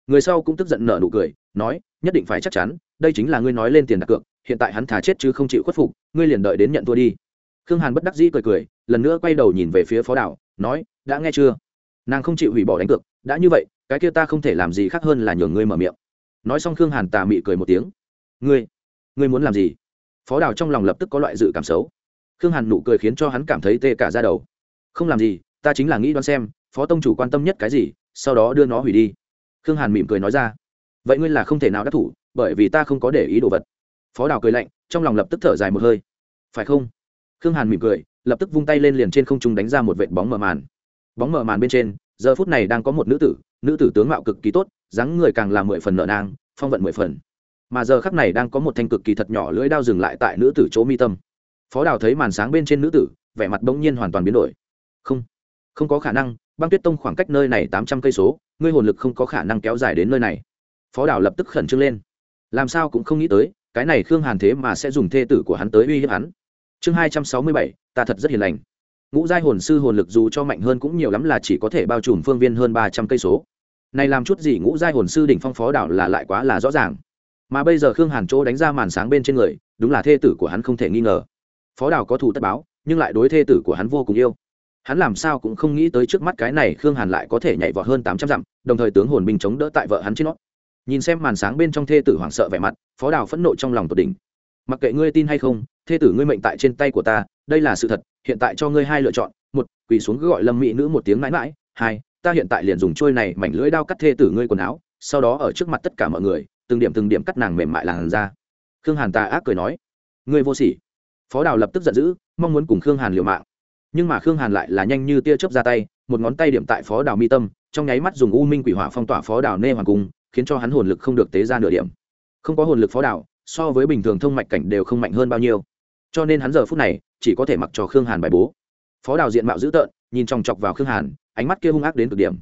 Người sau cũng tức giận nở nụ cười, nói, nhất định phải chắc chắn, đây chính là ngươi nói lên tiền đặt cược, hiện tại hắn thả chết chứ không chịu khuất phục, ngươi liền đợi đến nhận thua đi khương hàn bất đắc dĩ cười cười, lần nữa quay đầu nhìn về phía phó đảo, nói, đã nghe chưa? Nàng không chịu hủy bỏ đánh cược, đã như vậy, cái kia ta không thể làm gì khác hơn là nhường ngươi mở miệng. Nói xong khương hàn tà mị cười một tiếng, ngươi ngươi muốn làm gì? Phó đào trong lòng lập tức có loại dự cảm xấu. Khương hàn nụ cười khiến cho hắn cảm thấy tê cả ra đầu. Không làm gì, ta chính là nghĩ đoán xem, phó tông chủ quan tâm nhất cái gì, sau đó đưa nó hủy đi. Khương hàn mỉm cười nói ra. Vậy ngươi là không thể nào đắc thủ, bởi vì ta không có để ý đồ vật. Phó đào cười lạnh, trong lòng lập tức thở dài một hơi. Phải không? Khương hàn mỉm cười, lập tức vung tay lên liền trên không trung đánh ra một vệt bóng mờ màn. Bóng mờ màn bên trên, giờ phút này đang có một nữ tử nữ tử tướng mạo cực kỳ tốt, dáng người càng là mười phần nợ nang, phong vận mười phần. Mà giờ khắc này đang có một thanh cực kỳ thật nhỏ lưỡi đao dừng lại tại nữ tử chỗ mi tâm. Phó đào thấy màn sáng bên trên nữ tử, vẻ mặt bỗng nhiên hoàn toàn biến đổi. Không không có khả năng, băng tuyết tông khoảng cách nơi này tám trăm cây số, ngươi hồn lực không có khả năng kéo dài đến nơi này. Phó đào lập tức khẩn trương lên. Làm sao cũng không nghĩ tới, cái này khương hàn thế mà sẽ dùng thê tử của hắn tới uy hiếp hắn chương hai trăm sáu mươi bảy, ta thật rất hiền lành. Ngũ giai hồn sư hồn lực dù cho mạnh hơn cũng nhiều lắm là chỉ có thể bao trùm phương viên hơn ba trăm cây số. Này làm chút gì ngũ giai hồn sư đỉnh phong phó đảo là lại quá là rõ ràng. Mà bây giờ khương hàn chỗ đánh ra màn sáng bên trên người, đúng là thê tử của hắn không thể nghi ngờ. Phó đảo có thù tất báo, nhưng lại đối thê tử của hắn vô cùng yêu. Hắn làm sao cũng không nghĩ tới trước mắt cái này khương hàn lại có thể nhảy vọt hơn tám trăm dặm, đồng thời tướng hồn binh chống đỡ tại vợ hắn trên nó. Nhìn xem màn sáng bên trong thê tử hoảng sợ vẻ mặt, phó đào phẫn nộ trong lòng tột đỉnh mặc kệ ngươi tin hay không, thê tử ngươi mệnh tại trên tay của ta, đây là sự thật, hiện tại cho ngươi hai lựa chọn. Một, quỳ xuống cứ gọi lâm mỹ nữ một tiếng mãi mãi. Hai, ta hiện tại liền dùng trôi này mảnh lưỡi đao cắt thê tử ngươi quần áo, sau đó ở trước mặt tất cả mọi người, từng điểm từng điểm cắt nàng mềm mại làn ra khương hàn ta ác cười nói, ngươi vô sỉ. Phó đào lập tức giận dữ, mong muốn cùng khương hàn liều mạng. Nhưng mà khương hàn lại là nhanh như tia chớp ra tay, một ngón tay điểm tại phó đào mi tâm, trong nháy mắt dùng u minh quỷ hỏa phong tỏa phó đào nê hoàng cung, khiến cho hắn hồn lực không được tế ra nửa điểm. Không có hồn lực phó đào so với bình thường thông mạch cảnh đều không mạnh hơn bao nhiêu. Cho nên hắn giờ phút này chỉ có thể mặc cho khương hàn bài bố. Phó đào diện mạo dữ tợn, nhìn chòng chọc vào khương hàn, ánh mắt kia hung ác đến cực điểm.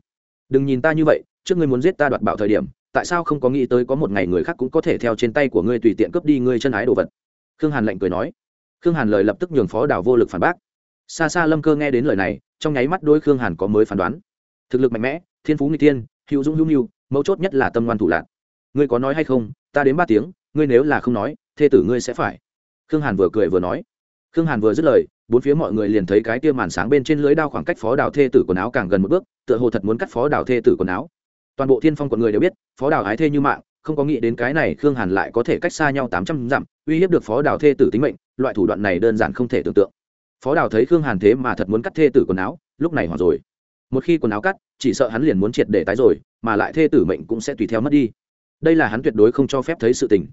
Đừng nhìn ta như vậy, trước ngươi muốn giết ta đoạt bảo thời điểm, tại sao không có nghĩ tới có một ngày người khác cũng có thể theo trên tay của ngươi tùy tiện cướp đi ngươi chân ái đồ vật? Khương hàn lạnh cười nói. Khương hàn lời lập tức nhường phó đào vô lực phản bác. Xa xa lâm cơ nghe đến lời này, trong nháy mắt đôi khương hàn có mới phán đoán. Thực lực mạnh mẽ, thiên phú người tiên hữu dũng hữu mưu, mấu chốt nhất là tâm ngoan thủ lạc ngươi có nói hay không, ta đến ba tiếng ngươi nếu là không nói, thê tử ngươi sẽ phải. Khương hàn vừa cười vừa nói. Khương hàn vừa dứt lời, bốn phía mọi người liền thấy cái kia màn sáng bên trên lưới đao khoảng cách phó đào thê tử quần áo càng gần một bước, tựa hồ thật muốn cắt phó đào thê tử quần áo. Toàn bộ thiên phong quận người đều biết, phó đào ái thê như mạng, không có nghĩ đến cái này khương hàn lại có thể cách xa nhau tám trăm dặm, uy hiếp được phó đào thê tử tính mệnh, loại thủ đoạn này đơn giản không thể tưởng tượng. Phó đào thấy khương hàn thế mà thật muốn cắt thê tử quần áo, lúc này hoặc rồi. Một khi quần áo cắt, chỉ sợ hắn liền muốn triệt để tái rồi, mà lại thê tử mệnh cũng sẽ tùy theo mất đi. Đây là hắn tuyệt đối không cho phép thấy sự tình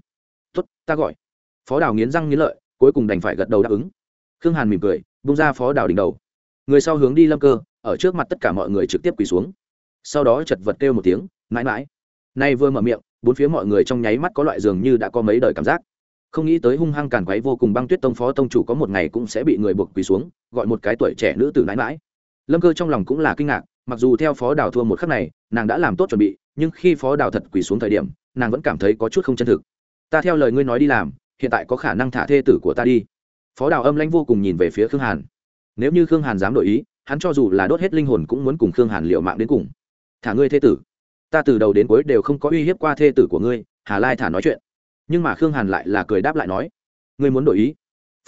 tốt, ta gọi. Phó đào nghiến răng nghiến lợi, cuối cùng đành phải gật đầu đáp ứng. Khương hàn mỉm cười, bung ra phó đào đỉnh đầu. Người sau hướng đi lâm cơ, ở trước mặt tất cả mọi người trực tiếp quỳ xuống. Sau đó chật vật kêu một tiếng, mãi mãi. Nay vừa mở miệng, bốn phía mọi người trong nháy mắt có loại dường như đã có mấy đời cảm giác. Không nghĩ tới hung hăng càn quấy vô cùng băng tuyết tông phó tông chủ có một ngày cũng sẽ bị người buộc quỳ xuống, gọi một cái tuổi trẻ nữ tử mãi mãi. Lâm cơ trong lòng cũng là kinh ngạc, mặc dù theo phó đào thua một khắc này, nàng đã làm tốt chuẩn bị, nhưng khi phó đào thật quỳ xuống thời điểm, nàng vẫn cảm thấy có chút không chân thực ta theo lời ngươi nói đi làm, hiện tại có khả năng thả thê tử của ta đi. Phó đào âm lãnh vô cùng nhìn về phía khương hàn. Nếu như khương hàn dám đổi ý, hắn cho dù là đốt hết linh hồn cũng muốn cùng khương hàn liệu mạng đến cùng. Thả ngươi thê tử. Ta từ đầu đến cuối đều không có uy hiếp qua thê tử của ngươi, hà lai thả nói chuyện. Nhưng mà khương hàn lại là cười đáp lại nói, ngươi muốn đổi ý?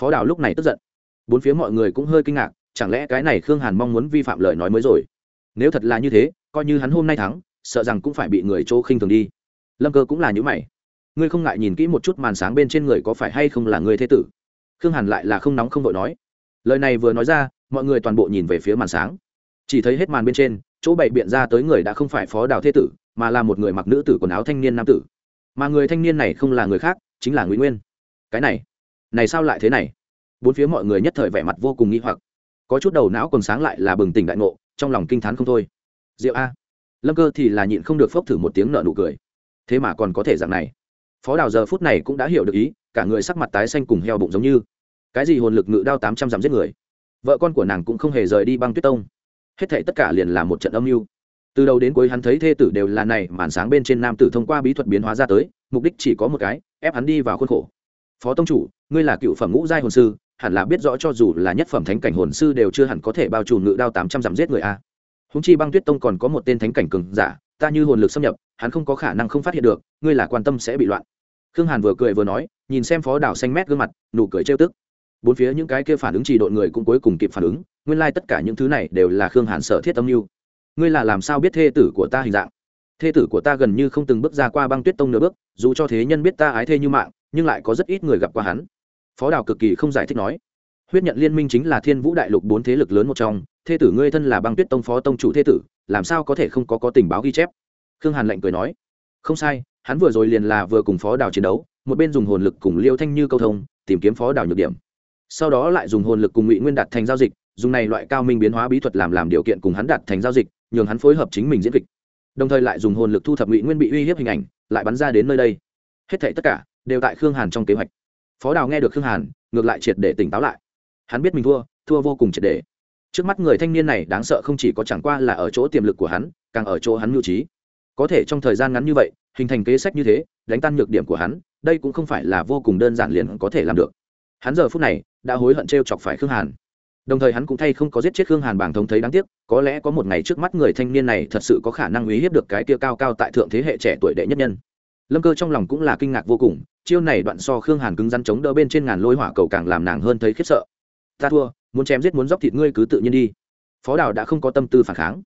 Phó đào lúc này tức giận. Bốn phía mọi người cũng hơi kinh ngạc, chẳng lẽ cái này khương hàn mong muốn vi phạm lời nói mới rồi? Nếu thật là như thế, coi như hắn hôm nay thắng, sợ rằng cũng phải bị người chỗ khinh thường đi. Lâm cơ cũng là những mày ngươi không ngại nhìn kỹ một chút màn sáng bên trên người có phải hay không là người thế tử? Khương hàn lại là không nóng không vội nói. Lời này vừa nói ra, mọi người toàn bộ nhìn về phía màn sáng. Chỉ thấy hết màn bên trên, chỗ bày biện ra tới người đã không phải phó đào thế tử, mà là một người mặc nữ tử quần áo thanh niên nam tử. Mà người thanh niên này không là người khác, chính là nguyễn nguyên. Cái này này sao lại thế này? Bốn phía mọi người nhất thời vẻ mặt vô cùng nghi hoặc. Có chút đầu não còn sáng lại là bừng tỉnh đại ngộ, trong lòng kinh t h á n không thôi. Diệu a. Lâm cơ thì là nhịn không được phốc thử một tiếng nợ nụ cười. Thế mà còn có thể dạng này phó đào giờ phút này cũng đã hiểu được ý, cả người sắc mặt tái xanh cùng heo bụng giống như. Cái gì hồn lực ngự đao tám trăm dặm giết người. Vợ con của nàng cũng không hề rời đi băng tuyết tông. Hết thệ tất cả liền là một trận âm mưu. Từ đầu đến cuối hắn thấy thê tử đều là này, màn sáng bên trên nam tử thông qua bí thuật biến hóa ra tới, mục đích chỉ có một cái, ép hắn đi vào khuôn khổ. Phó tông chủ, ngươi là cựu phẩm ngũ giai hồn sư, hẳn là biết rõ cho dù là nhất phẩm thánh cảnh hồn sư đều chưa hẳn có thể bao trùm ngự đao tám trăm dặm giết người a. Húng chi băng tuyết tông còn có một tên thánh cảnh cường giả ta như hồn lực xâm nhập, hắn không có khả năng không phát hiện được, ngươi là quan tâm sẽ bị loạn. Khương hàn vừa cười vừa nói, nhìn xem phó đảo xanh mét gương mặt, nụ cười trêu tức. Bốn phía những cái kia phản ứng trì độn người cũng cuối cùng kịp phản ứng, nguyên lai tất cả những thứ này đều là khương hàn sở thiết âm mưu. Ngươi là làm sao biết thê tử của ta hình dạng? Thê tử của ta gần như không từng bước ra qua băng tuyết tông nửa bước, dù cho thế nhân biết ta ái thê như mạng, nhưng lại có rất ít người gặp qua hắn. Phó đào cực kỳ không giải thích nói. Huyết nhận liên minh chính là thiên vũ đại lục bốn thế lực lớn một trong thê tử ngươi thân là băng tuyết tông phó tông chủ thê tử, làm sao có thể không có có tình báo ghi chép? Khương hàn lệnh cười nói. Không sai, hắn vừa rồi liền là vừa cùng phó đào chiến đấu, một bên dùng hồn lực cùng liêu thanh như câu thông, tìm kiếm phó đào nhược điểm. Sau đó lại dùng hồn lực cùng ngụy nguyên đạt thành giao dịch, dùng này loại cao minh biến hóa bí thuật làm làm điều kiện cùng hắn đạt thành giao dịch, nhường hắn phối hợp chính mình diễn kịch. Đồng thời lại dùng hồn lực thu thập ngụy nguyên bị uy hiếp hình ảnh, lại bắn ra đến nơi đây. Hết thảy tất cả đều tại khương hàn trong kế hoạch. Phó đào nghe được khương hàn, ngược lại triệt để tỉnh táo lại. Hắn biết mình thua thua vô cùng triệt để trước mắt người thanh niên này đáng sợ không chỉ có chẳng qua là ở chỗ tiềm lực của hắn, càng ở chỗ hắn mưu trí. Có thể trong thời gian ngắn như vậy, hình thành kế sách như thế, đánh tan nhược điểm của hắn, đây cũng không phải là vô cùng đơn giản liền có thể làm được. Hắn giờ phút này đã hối hận t r e o chọc phải khương hàn. Đồng thời hắn cũng thay không có giết chết khương hàn bảng thống thấy đáng tiếc, có lẽ có một ngày trước mắt người thanh niên này thật sự có khả năng uy hiếp được cái kia cao cao tại thượng thế hệ trẻ tuổi đệ nhất nhân. Lâm cơ trong lòng cũng là kinh ngạc vô cùng, chiêu này đoạn so khương hàn cứng rắn chống đỡ bên trên ngàn lôi hỏa cầu càng làm nàng hơn thấy khiếp sợ ta thua, muốn chém giết muốn dóc thịt ngươi cứ tự nhiên đi. Phó đào đã không có tâm tư phản kháng.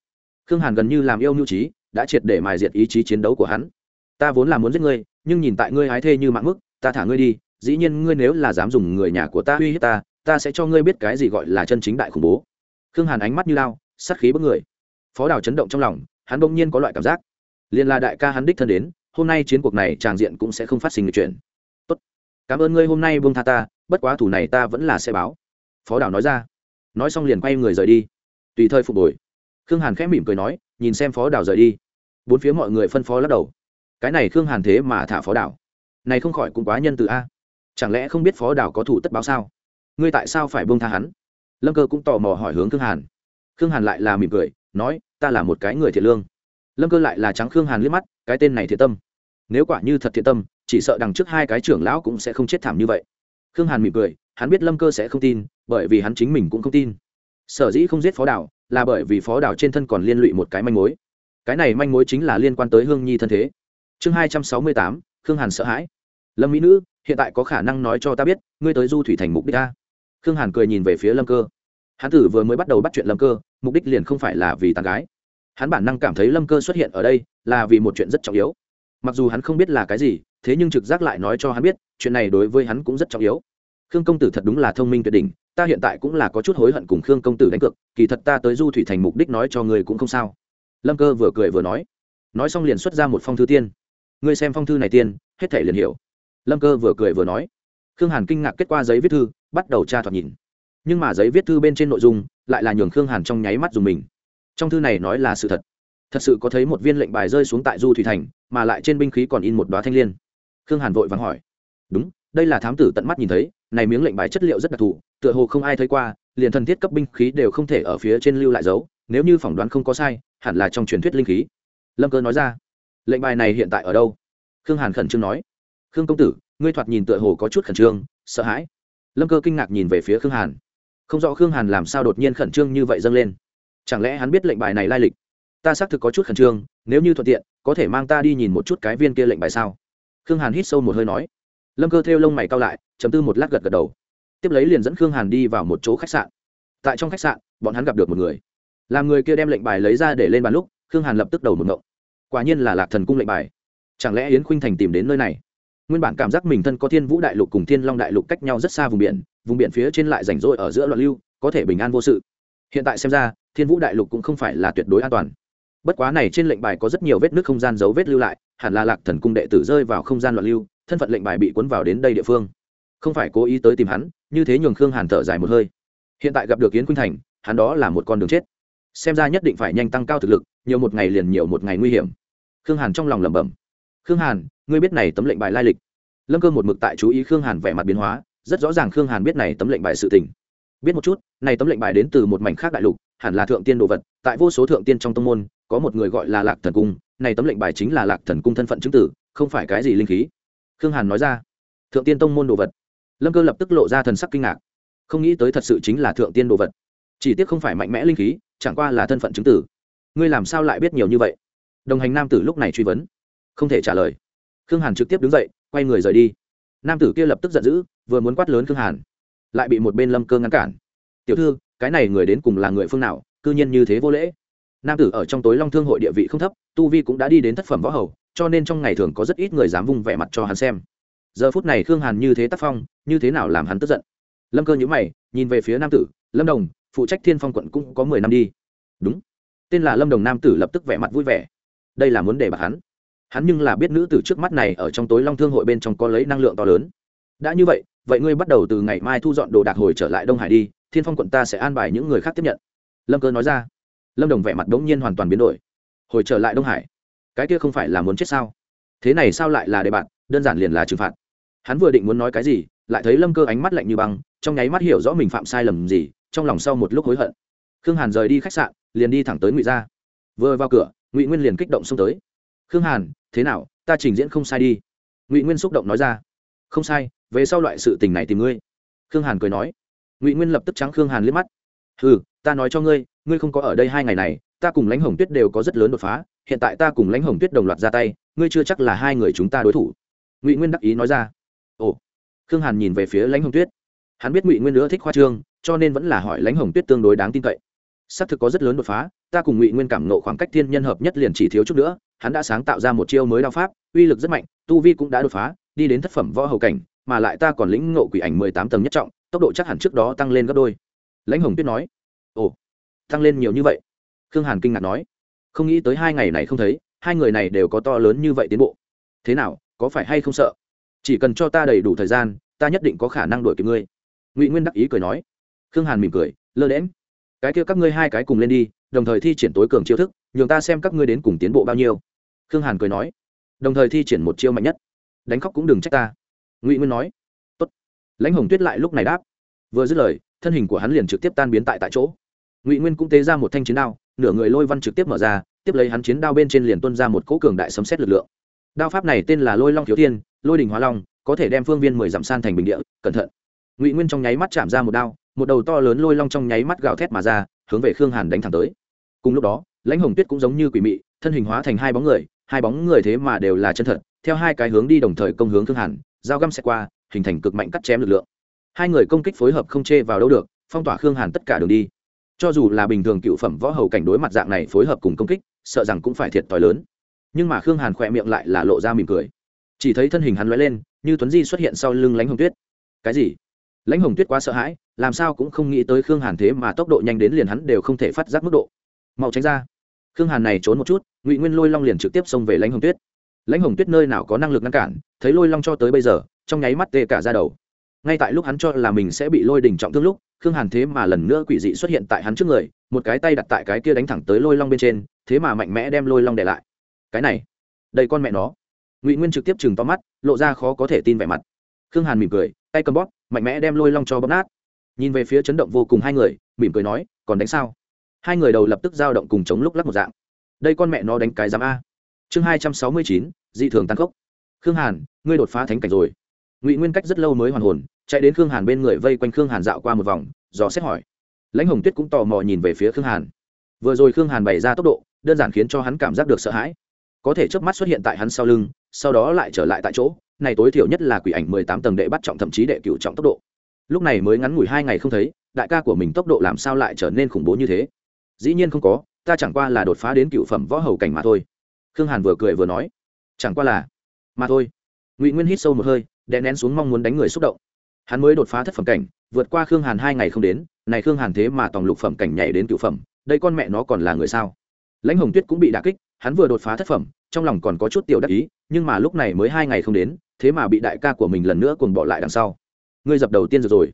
Khương hàn gần như làm yêu nhu trí, đã triệt để mài diệt ý chí chiến đấu của hắn. Ta vốn là muốn giết ngươi, nhưng nhìn tại ngươi hái thê như mạng mức, ta thả ngươi đi, dĩ nhiên ngươi nếu là dám dùng người nhà của ta uy hiếp ta ta sẽ cho ngươi biết cái gì gọi là chân chính đại khủng bố. Khương hàn ánh mắt như lao sắt khí bức người. Phó đào chấn động trong lòng, hắn bỗng nhiên có loại cảm giác. Liền là đại ca hắn đích thân đến, hôm nay chiến cuộc này tràng diện cũng sẽ không phát sinh được chuyện. Tốt. Cảm ơn ngươi hôm nay buông tha ta, bất quá thủ này ta vẫn là sẽ báo phó đào nói ra. Nói xong liền quay người rời đi. Tùy thời phục hồi. Khương hàn khẽ mỉm cười nói, nhìn xem phó đào rời đi. Bốn phía mọi người phân phó lắc đầu. Cái này khương hàn thế mà thả phó đào. Này không khỏi cũng quá nhân từ a. Chẳng lẽ không biết phó đào có thủ tất báo sao? Ngươi tại sao phải buông tha hắn? Lâm cơ cũng tò mò hỏi hướng khương hàn. Khương hàn lại là mỉm cười, nói, ta là một cái người thiện lương. Lâm cơ lại là trắng khương hàn liếc mắt, cái tên này thiện tâm. Nếu quả như thật thiện tâm, chỉ sợ đằng trước hai cái trưởng lão cũng sẽ không chết thảm như vậy. Khương hàn mỉm cười, hắn biết lâm cơ sẽ không tin bởi vì hắn chính mình cũng không tin. Sở dĩ không giết phó đảo là bởi vì phó đảo trên thân còn liên lụy một cái manh mối. Cái này manh mối chính là liên quan tới hương nhi thân thế. Chương hai trăm sáu mươi tám, khương hàn sợ hãi. Lâm mỹ nữ, hiện tại có khả năng nói cho ta biết, ngươi tới du thủy thành mục đích ta khương hàn cười nhìn về phía lâm cơ. Hắn tử vừa mới bắt đầu bắt chuyện lâm cơ, mục đích liền không phải là vì tàn gái. Hắn bản năng cảm thấy lâm cơ xuất hiện ở đây là vì một chuyện rất trọng yếu. Mặc dù hắn không biết là cái gì, thế nhưng trực giác lại nói cho hắn biết, chuyện này đối với hắn cũng rất trọng yếu. Khương công tử thật đúng là thông minh tuyệt đỉnh ta hiện tại cũng là có chút hối hận cùng khương công tử đánh cược, kỳ thật ta tới du thủy thành mục đích nói cho người cũng không sao. Lâm cơ vừa cười vừa nói. Nói xong liền xuất ra một phong thư tiên. Ngươi xem phong thư này tiên, hết thể liền hiểu. Lâm cơ vừa cười vừa nói. Khương hàn kinh ngạc kết quả giấy viết thư, bắt đầu tra thoạt nhìn. Nhưng mà giấy viết thư bên trên nội dung lại là nhường khương hàn trong nháy mắt dùng mình. Trong thư này nói là sự thật. Thật sự có thấy một viên lệnh bài rơi xuống tại du thủy thành, mà lại trên binh khí còn in một đoá thanh l i ê n khương hàn vội vàng hỏi. Đúng đây là thám tử tận mắt nhìn thấy, này miếng lệnh bài chất liệu rất đặc thù, tựa hồ không ai thấy qua, liền thần thiết cấp binh khí đều không thể ở phía trên lưu lại dấu, nếu như phỏng đoán không có sai, hẳn là trong truyền thuyết linh khí. Lâm cơ nói ra, lệnh bài này hiện tại ở đâu? Khương hàn khẩn trương nói, khương công tử, ngươi thoạt nhìn tựa hồ có chút khẩn trương, sợ hãi. Lâm cơ kinh ngạc nhìn về phía khương hàn. Không rõ khương hàn làm sao đột nhiên khẩn trương như vậy dâng lên. Chẳng lẽ hắn biết lệnh bài này lai lịch? Ta xác thực có chút khẩn trương, nếu như thuận tiện, có thể mang ta đi nhìn một chút cái viên kia lệnh bài sao? Khương hàn hít sâu một hơi nói lâm cơ theo lông mày cao lại chấm tư một lát gật gật đầu. Tiếp lấy liền dẫn khương hàn đi vào một chỗ khách sạn. Tại trong khách sạn, bọn hắn gặp được một người. Làm người kia đem lệnh bài lấy ra để lên bàn lúc, khương hàn lập tức đầu một ngộng. Quả nhiên là lạc thần cung lệnh bài. Chẳng lẽ yến khuynh thành tìm đến nơi này? Nguyên bản cảm giác mình thân có thiên vũ đại lục cùng thiên long đại lục cách nhau rất xa vùng biển vùng biển phía trên lại rảnh rỗi ở giữa loạn lưu, có thể bình an vô sự. Hiện tại xem ra, thiên vũ đại lục cũng không phải là tuyệt đối an toàn. Bất quá này trên lệnh bài có rất nhiều vết nước không gian dấu vết lưu lại, hẳn là lạc thần cung đệ tử rơi vào không gian loạn lưu thân phận lệnh bài bị cuốn vào đến đây địa phương. Không phải cố ý tới tìm hắn, như thế nhường khương hàn thở dài một hơi. Hiện tại gặp được yến khuynh thành, hắn đó là một con đường chết. Xem ra nhất định phải nhanh tăng cao thực lực, nhiều một ngày liền nhiều một ngày nguy hiểm. Khương hàn trong lòng lẩm bẩm. Khương hàn, ngươi biết này tấm lệnh bài lai lịch? Lâm cơ một mực tại chú ý khương hàn vẻ mặt biến hóa, rất rõ ràng khương hàn biết này tấm lệnh bài sự tình. Biết một chút, này tấm lệnh bài đến từ một mảnh khác đại lục, hẳn là thượng tiên đồ vật, tại vô số thượng tiên trong tông môn, có một người gọi là lạc thần cung, này tấm lệnh bài chính là lạc thần cung thân phận chứng tử, không phải cái gì linh khí khương hàn nói ra, thượng tiên tông môn đồ vật. Lâm cơ lập tức lộ ra thần sắc kinh ngạc. Không nghĩ tới thật sự chính là thượng tiên đồ vật. Chỉ tiếc không phải mạnh mẽ linh khí, chẳng qua là thân phận chứng tử. Ngươi làm sao lại biết nhiều như vậy? Đồng hành nam tử lúc này truy vấn, không thể trả lời. Khương hàn trực tiếp đứng dậy, quay người rời đi. Nam tử kia lập tức giận dữ, vừa muốn quát lớn khương hàn, lại bị một bên lâm cơ ngăn cản. Tiểu thư, cái này người đến cùng là người phương nào, cư nhiên như thế vô lễ. Nam tử ở trong tối long thương hội địa vị không thấp, tu vi cũng đã đi đến thất phẩm võ hầu cho nên trong ngày thường có rất ít người dám vung vẻ mặt cho hắn xem. Giờ phút này khương hàn như thế tác phong, như thế nào làm hắn tức giận? Lâm cơ nhữ mày, nhìn về phía nam tử, lâm đồng, phụ trách thiên phong quận cũng có mười năm đi. Đúng. Tên là lâm đồng nam tử lập tức vẻ mặt vui vẻ. Đây là muốn để bạc hắn. Hắn nhưng là biết nữ tử trước mắt này ở trong tối long thương hội bên trong có lấy năng lượng to lớn. Đã như vậy vậy ngươi bắt đầu từ ngày mai thu dọn đồ đạc hồi trở lại đông hải đi, thiên phong quận ta sẽ an bài những người khác tiếp nhận. Lâm cơ nói ra. Lâm đồng vẻ mặt đ ố n g nhiên hoàn toàn biến đổi. Hồi trở lại đông hải? Cái kia không phải là muốn chết sao? Thế này sao lại là đề bạn đơn giản liền là trừng phạt. Hắn vừa định muốn nói cái gì, lại thấy lâm cơ ánh mắt lạnh như băng, trong nháy mắt hiểu rõ mình phạm sai lầm gì, trong lòng sau một lúc hối hận. Khương hàn rời đi khách sạn, liền đi thẳng tới ngụy gia. Vừa vào cửa, ngụy nguyên liền kích động xông tới. Khương hàn, thế nào? Ta trình diễn không sai đi. Ngụy nguyên xúc động nói ra. Không sai, về sau loại sự tình này tìm ngươi. Khương hàn cười nói. Ngụy nguyên lập tức trắng khương hàn liếc mắt. Ừ ta nói cho ngươi ngươi không có ở đây hai ngày này, ta cùng lãnh hồng tuyết đều có rất lớn đột phá hiện tại ta cùng lãnh hồng tuyết đồng loạt ra tay, ngươi chưa chắc là hai người chúng ta đối thủ. Ngụy nguyên đắc ý nói ra. Ồ. Khương hàn nhìn về phía lãnh hồng tuyết. Hắn biết ngụy nguyên nữa thích khoa trương, cho nên vẫn là hỏi lãnh hồng tuyết tương đối đáng tin cậy. Xác thực có rất lớn đột phá, ta cùng ngụy nguyên cảm nộ khoảng cách thiên nhân hợp nhất liền chỉ thiếu chút nữa, hắn đã sáng tạo ra một chiêu mới đao pháp, uy lực rất mạnh, tu vi cũng đã đột phá, đi đến thất phẩm võ hầu cảnh, mà lại ta còn lĩnh ngộ quỷ ảnh mười tám tầng nhất trọng, tốc độ chắc hẳn trước đó tăng lên gấp đôi. Lãnh hồng tuyết nói. Ồ. Tăng lên nhiều như vậy. Khương hàn kinh ngạc nói không nghĩ tới hai ngày này không thấy, hai người này đều có to lớn như vậy tiến bộ. Thế nào, có phải hay không sợ? Chỉ cần cho ta đầy đủ thời gian, ta nhất định có khả năng đuổi kịp ngươi. Ngụy nguyên đắc ý cười nói. Khương hàn mỉm cười, lơ đễm cái kia các ngươi hai cái cùng lên đi, đồng thời thi triển tối cường chiêu thức, nhường ta xem các ngươi đến cùng tiến bộ bao nhiêu. Khương hàn cười nói. Đồng thời thi triển một chiêu mạnh nhất. Đánh khóc cũng đừng trách ta. Ngụy nguyên nói. Tốt. lãnh hồng tuyết lại lúc này đáp. Vừa dứt lời, thân hình của hắn liền trực tiếp tan biến tại tại chỗ. Ngụy nguyên cũng tế ra một thanh chiến đao nửa người lôi văn trực tiếp mở ra, tiếp lấy hắn chiến đao bên trên liền tuân ra một cỗ cường đại sấm xét lực lượng. Đao pháp này tên là lôi long thiếu thiên lôi đình hóa long, có thể đem phương viên mười dặm san thành bình địa, cẩn thận. Ngụy nguyên trong nháy mắt chạm ra một đao, một đầu to lớn lôi long trong nháy mắt gào thét mà ra, hướng về khương hàn đánh thẳng tới. Cùng lúc đó, lãnh hồng tuyết cũng giống như quỷ mị, thân hình hóa thành hai bóng người, hai bóng người thế mà đều là chân thật, theo hai cái hướng đi đồng thời công hướng khương hàn, dao găm xẹt qua, hình thành cực mạnh cắt chém lực lượng. Hai người công kích phối hợp không chê vào đâu được, phong tỏa khương hàn tất cả đường đi cho dù là bình thường cựu phẩm võ hầu cảnh đối mặt dạng này phối hợp cùng công kích, sợ rằng cũng phải thiệt t h i lớn. Nhưng mà khương hàn khỏe miệng lại là lộ ra mỉm cười. Chỉ thấy thân hình hắn l lên, như tuấn di xuất hiện sau lưng lãnh hồng tuyết. Cái gì? Lãnh hồng tuyết quá sợ hãi, làm sao cũng không nghĩ tới khương hàn thế mà tốc độ nhanh đến liền hắn đều không thể phát giác mức độ. Mau tránh ra. Khương hàn này trốn một chút, ngụy nguyên lôi long liền trực tiếp xông về lãnh hồng tuyết. Lãnh hồng tuyết nơi nào có năng lực ngăn cản, thấy lôi long cho tới bây giờ, trong nháy mắt tê cả ra đầu ngay tại lúc hắn cho là mình sẽ bị lôi đình trọng thương lúc, khương hàn thế mà lần nữa quỷ dị xuất hiện tại hắn trước người, một cái tay đặt tại cái kia đánh thẳng tới lôi long bên trên, thế mà mạnh mẽ đem lôi long để lại. Cái này, đây con mẹ nó. Ngụy nguyên trực tiếp chừng to mắt, lộ ra khó có thể tin vẻ mặt. Khương hàn mỉm cười, tay cầm bóp, mạnh mẽ đem lôi long cho bóp nát. Nhìn về phía chấn động vô cùng hai người, mỉm cười nói, còn đánh sao? Hai người đầu lập tức giao động cùng chống lúc lắc một dạng. Đây con mẹ nó đánh cái giám a. Chương hai trăm sáu mươi chín, dị thường tăng cốc khương hàn, ngươi đột phá thánh cảnh rồi ngụy nguyên cách rất lâu mới hoàn hồn chạy đến khương hàn bên người vây quanh khương hàn dạo qua một vòng dò xét hỏi lãnh hồng tuyết cũng tò mò nhìn về phía khương hàn vừa rồi khương hàn bày ra tốc độ đơn giản khiến cho hắn cảm giác được sợ hãi có thể chớp mắt xuất hiện tại hắn sau lưng sau đó lại trở lại tại chỗ này tối thiểu nhất là quỷ ảnh mười tám tầng đệ bắt trọng thậm chí đệ cửu trọng tốc độ lúc này mới ngắn ngủi hai ngày không thấy đại ca của mình tốc độ làm sao lại trở nên khủng bố như thế dĩ nhiên không có ta chẳng qua là đột phá đến cựu phẩm võ hầu cảnh mà thôi khương hàn vừa cười vừa nói chẳng qua là mà thôi ngụy nguyên hít sâu một hơi đè nén xuống mong muốn đánh người xúc động. Hắn mới đột phá thất phẩm cảnh, vượt qua khương hàn hai ngày không đến, này khương hàn thế mà tòng lục phẩm cảnh nhảy đến cựu phẩm, đây con mẹ nó còn là người sao? Lãnh hồng tuyết cũng bị đà kích, hắn vừa đột phá thất phẩm, trong lòng còn có chút tiểu đắc ý, nhưng mà lúc này mới hai ngày không đến, thế mà bị đại ca của mình lần nữa cùng bỏ lại đằng sau. Ngươi dập đầu tiên rồi rồi.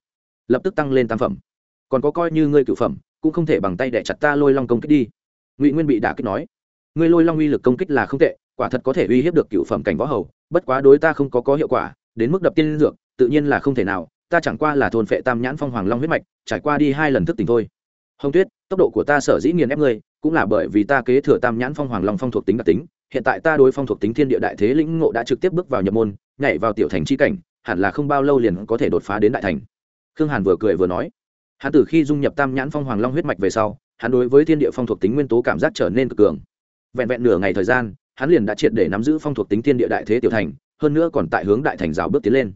Lập tức tăng lên tam phẩm. Còn có coi như ngươi cựu phẩm, cũng không thể bằng tay đẻ chặt ta lôi long công kích đi. Ngụy nguyên bị đả kích nói, ngươi lôi long uy lực công kích là không tệ, quả thật có thể uy hiếp được cựu phẩm cảnh võ hầu, bất quá đối ta không có có hiệu quả đến mức đập tiên dược, tự nhiên là không thể nào, ta chẳng qua là thôn phệ tam nhãn phong hoàng long huyết mạch, trải qua đi hai lần thức tỉnh thôi. Hồng tuyết, tốc độ của ta sở dĩ nghiền ép ngươi, cũng là bởi vì ta kế thừa tam nhãn phong hoàng long phong thuộc tính đặc tính, hiện tại ta đối phong thuộc tính thiên địa đại thế lĩnh ngộ đã trực tiếp bước vào nhập môn, nhảy vào tiểu thành c h i cảnh, hẳn là không bao lâu liền có thể đột phá đến đại thành. Khương hàn vừa cười vừa nói. Hắn từ khi dung nhập tam nhãn phong hoàng long huyết mạch về sau, hắn đối với thiên địa phong thuộc tính nguyên tố cảm giác trở nên cực cường. Vẹn vẹn nửa ngày thời gian, hắn liền đã triệt để nắm giữ phong thuộc tính thiên địa đại thế tiểu thành hơn nữa còn tại hướng đại thành rào bước tiến lên.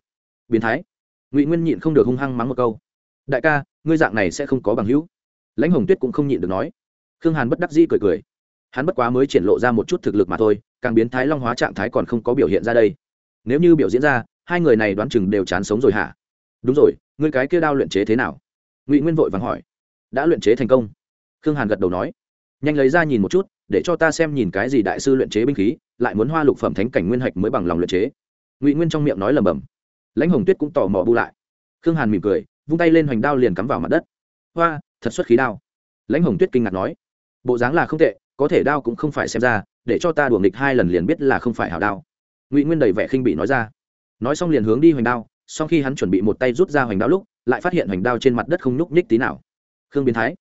Biến thái. Ngụy nguyên nhịn không được hung hăng mắng một câu. Đại ca, ngươi dạng này sẽ không có bằng hữu. Lãnh hồng tuyết cũng không nhịn được nói. Khương hàn bất đắc dĩ cười cười. Hắn bất quá mới triển lộ ra một chút thực lực mà thôi, càng biến thái long hóa trạng thái còn không có biểu hiện ra đây. Nếu như biểu diễn ra, hai người này đoán chừng đều chán sống rồi hả? Đúng rồi, ngươi cái kia đao luyện chế thế nào? Ngụy nguyên vội vàng hỏi. Đã luyện chế thành công. Khương hàn gật đầu nói. Nhanh lấy ra nhìn một chút để cho ta xem nhìn cái gì đại sư luyện chế binh khí, lại muốn hoa lục phẩm thánh cảnh nguyên hạch mới bằng lòng luyện chế. Ngụy nguyên trong miệng nói lầm bầm lãnh hồng tuyết cũng tò mò bu lại. Khương hàn mỉm cười, vung tay lên hoành đao liền cắm vào mặt đất. Hoa, thật xuất khí đao. Lãnh hồng tuyết kinh ngạc nói. Bộ dáng là không tệ, có thể đao cũng không phải xem ra, để cho ta đùa nghịch hai lần liền biết là không phải hảo đao. Ngụy nguyên đầy vẻ khinh bị nói ra. Nói xong liền hướng đi hoành đao, sau khi hắn chuẩn bị một tay rút ra hoành đao lúc, lại phát hiện hoành đao trên mặt đất không nhúc nhích tí nào. Khương biến thái.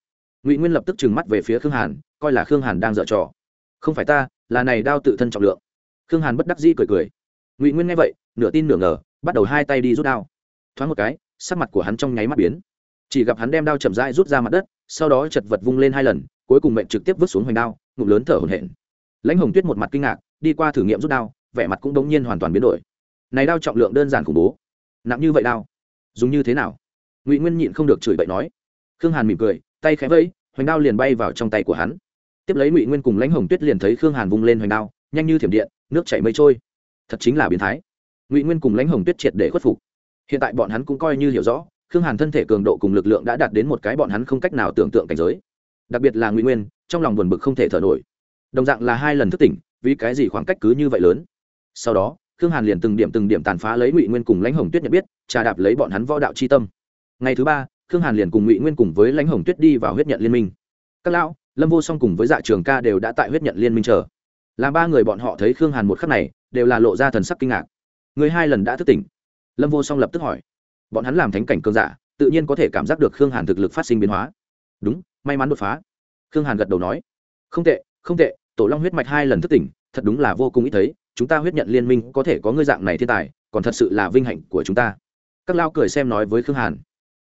Ngụy nguyên lập tức trừng mắt về phía khương hàn coi là khương hàn đang dở trò. Không phải ta, là này đao tự thân trọng lượng. Khương hàn bất đắc dĩ cười cười. Ngụy nguyên nghe vậy, nửa tin nửa ngờ, bắt đầu hai tay đi rút đao. Thoáng một cái, sắc mặt của hắn trong nháy mắt biến. Chỉ gặp hắn đem đao chậm rãi rút ra mặt đất, sau đó chật vật vung lên hai lần, cuối cùng mệnh trực tiếp vứt xuống hoành đao, ngụm lớn thở hổn hển. Lãnh hồng tuyết một mặt kinh ngạc, đi qua thử nghiệm rút đao, vẻ mặt cũng đống nhiên hoàn toàn biến đổi. Này đao trọng lượng đơn giản khủng bố. Nặng như vậy đao, dùng như thế nào? Ngụy nguyên nhịn không được chửi bậy nói. Khương hàn mỉm cười, tay khẽ vẫy, hoành đao liền bay vào trong tay của hắn tiếp lấy ngụy nguyên cùng lãnh hồng tuyết liền thấy khương hàn vung lên hoành đao, nhanh như thiểm điện, nước chảy mây trôi. Thật chính là biến thái. Ngụy nguyên cùng lãnh hồng tuyết triệt để khuất phục. Hiện tại bọn hắn cũng coi như hiểu rõ, khương hàn thân thể cường độ cùng lực lượng đã đạt đến một cái bọn hắn không cách nào tưởng tượng cảnh giới. Đặc biệt là ngụy nguyên, trong lòng buồn bực không thể thở nổi. Đồng dạng là hai lần thức tỉnh, vì cái gì khoảng cách cứ như vậy lớn? Sau đó, khương hàn liền từng điểm từng điểm tàn phá lấy ngụy nguyên cùng lãnh hồng tuyết nhận biết, trà đạp lấy bọn hắn võ đạo c h i tâm. Ngày thứ ba, khương hàn liền cùng ngụy nguyên cùng với lãnh hồng tuyết đi vào huyết nhận liên minh. Các lão lâm vô song cùng với dạ trường ca đều đã tại huyết nhận liên minh chờ. Làm ba người bọn họ thấy khương hàn một khắc này, đều là lộ ra thần sắc kinh ngạc. Người hai lần đã thức tỉnh. Lâm vô song lập tức hỏi. Bọn hắn làm thánh cảnh cơn giả, tự nhiên có thể cảm giác được khương hàn thực lực phát sinh biến hóa. Đúng, may mắn đột phá. Khương hàn gật đầu nói. Không tệ không tệ, tổ long huyết mạch hai lần thức tỉnh, thật đúng là vô cùng ít thấy, chúng ta huyết nhận liên minh có thể có ngươi dạng này thiên tài, còn thật sự là vinh hạnh của chúng ta. Các lao cười xem nói với khương hàn.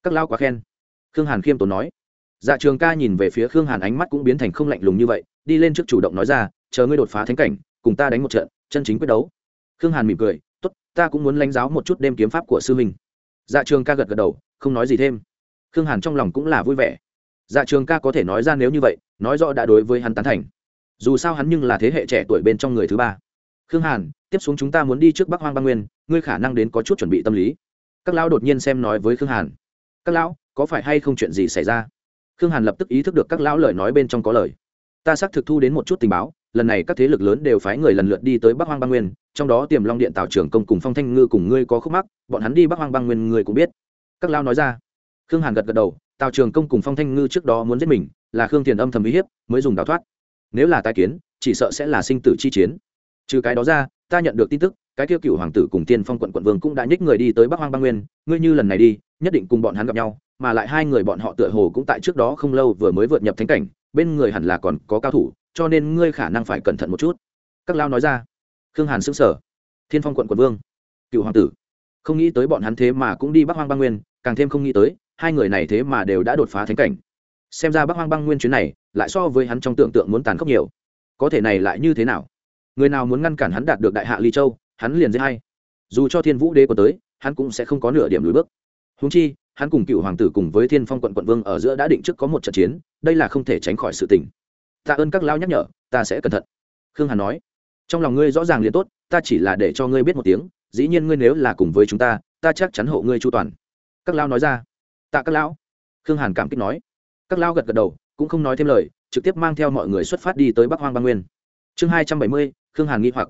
Các lao quá khen. Khương hàn khiêm tốn nói dạ trường ca nhìn về phía khương hàn ánh mắt cũng biến thành không lạnh lùng như vậy, đi lên trước chủ động nói ra, chờ ngươi đột phá thánh cảnh, cùng ta đánh một trận, chân chính quyết đấu. Khương hàn mỉm cười t ố t ta cũng muốn lãnh giáo một chút đêm kiếm pháp của sư huynh. Dạ trường ca gật gật đầu, không nói gì thêm. Khương hàn trong lòng cũng là vui vẻ. Dạ trường ca có thể nói ra nếu như vậy, nói rõ đã đối với hắn tán thành. Dù sao hắn nhưng là thế hệ trẻ tuổi bên trong người thứ ba. Khương hàn, tiếp xuống chúng ta muốn đi trước bắc hoang băng nguyên, ngươi khả năng đến có chút chuẩn bị tâm lý. Các lão đột nhiên xem nói với khương hàn. Các lão, có phải hay không chuyện gì xảy ra? Khương hàn lập tức ý thức được các lão lời nói bên trong có lời. Ta xác thực thu đến một chút tình báo, lần này các thế lực lớn đều phái người lần lượt đi tới bắc hoang băng nguyên, trong đó tiềm long điện tào trưởng công cùng phong thanh ngư cùng ngươi có khúc mắc, bọn hắn đi bắc hoang băng nguyên ngươi cũng biết. Các lão nói ra. Khương hàn gật gật đầu, tào trường công cùng phong thanh ngư trước đó muốn giết mình, là khương tiền âm thầm uy hiếp, mới dùng đào thoát. Nếu là tai kiến, chỉ sợ sẽ là sinh tử chi chiến. Trừ cái đó ra, ta nhận được tin tức, cái tiêu cựu hoàng tử cùng tiên phong quận quận vương cũng đã nhích người đi tới bắc hoang băng nguyên, ngươi như lần này đi, nhất định cùng bọn hắn gặp nhau mà lại hai người bọn họ tựa hồ cũng tại trước đó không lâu vừa mới vượt nhập thánh cảnh, bên người hẳn là còn có cao thủ, cho nên ngươi khả năng phải cẩn thận một chút. Các lao nói ra. Khương hàn xứng sở thiên phong quận quận vương, cựu hoàng tử. Không nghĩ tới bọn hắn thế mà cũng đi bắc hoang băng nguyên, càng thêm không nghĩ tới, hai người này thế mà đều đã đột phá thánh cảnh. Xem ra bắc hoang băng nguyên chuyến này, lại so với hắn trong tưởng tượng muốn tàn khốc nhiều. Có thể này lại như thế nào? Người nào muốn ngăn cản hắn đạt được đại hạ ly châu, hắn liền dễ hay. Dù cho thiên vũ đế có tới, hắn cũng sẽ không có nửa điểm lùi bước. Húng chi hắn cùng cựu hoàng tử cùng với thiên phong quận quận vương ở giữa đã định trước có một trận chiến, đây là không thể tránh khỏi sự tình. Tạ ơn các lao nhắc nhở, ta sẽ cẩn thận. Khương hàn nói. Trong lòng ngươi rõ ràng liền tốt, ta chỉ là để cho ngươi biết một tiếng, dĩ nhiên ngươi nếu là cùng với chúng ta ta chắc chắn hộ ngươi chu toàn. Các lao nói ra. Tạ các lão. Khương hàn cảm kích nói. Các lao gật gật đầu, cũng không nói thêm lời, trực tiếp mang theo mọi người xuất phát đi tới bắc hoang băng nguyên. Chương hai trăm bảy mươi, khương hàn nghi hoặc.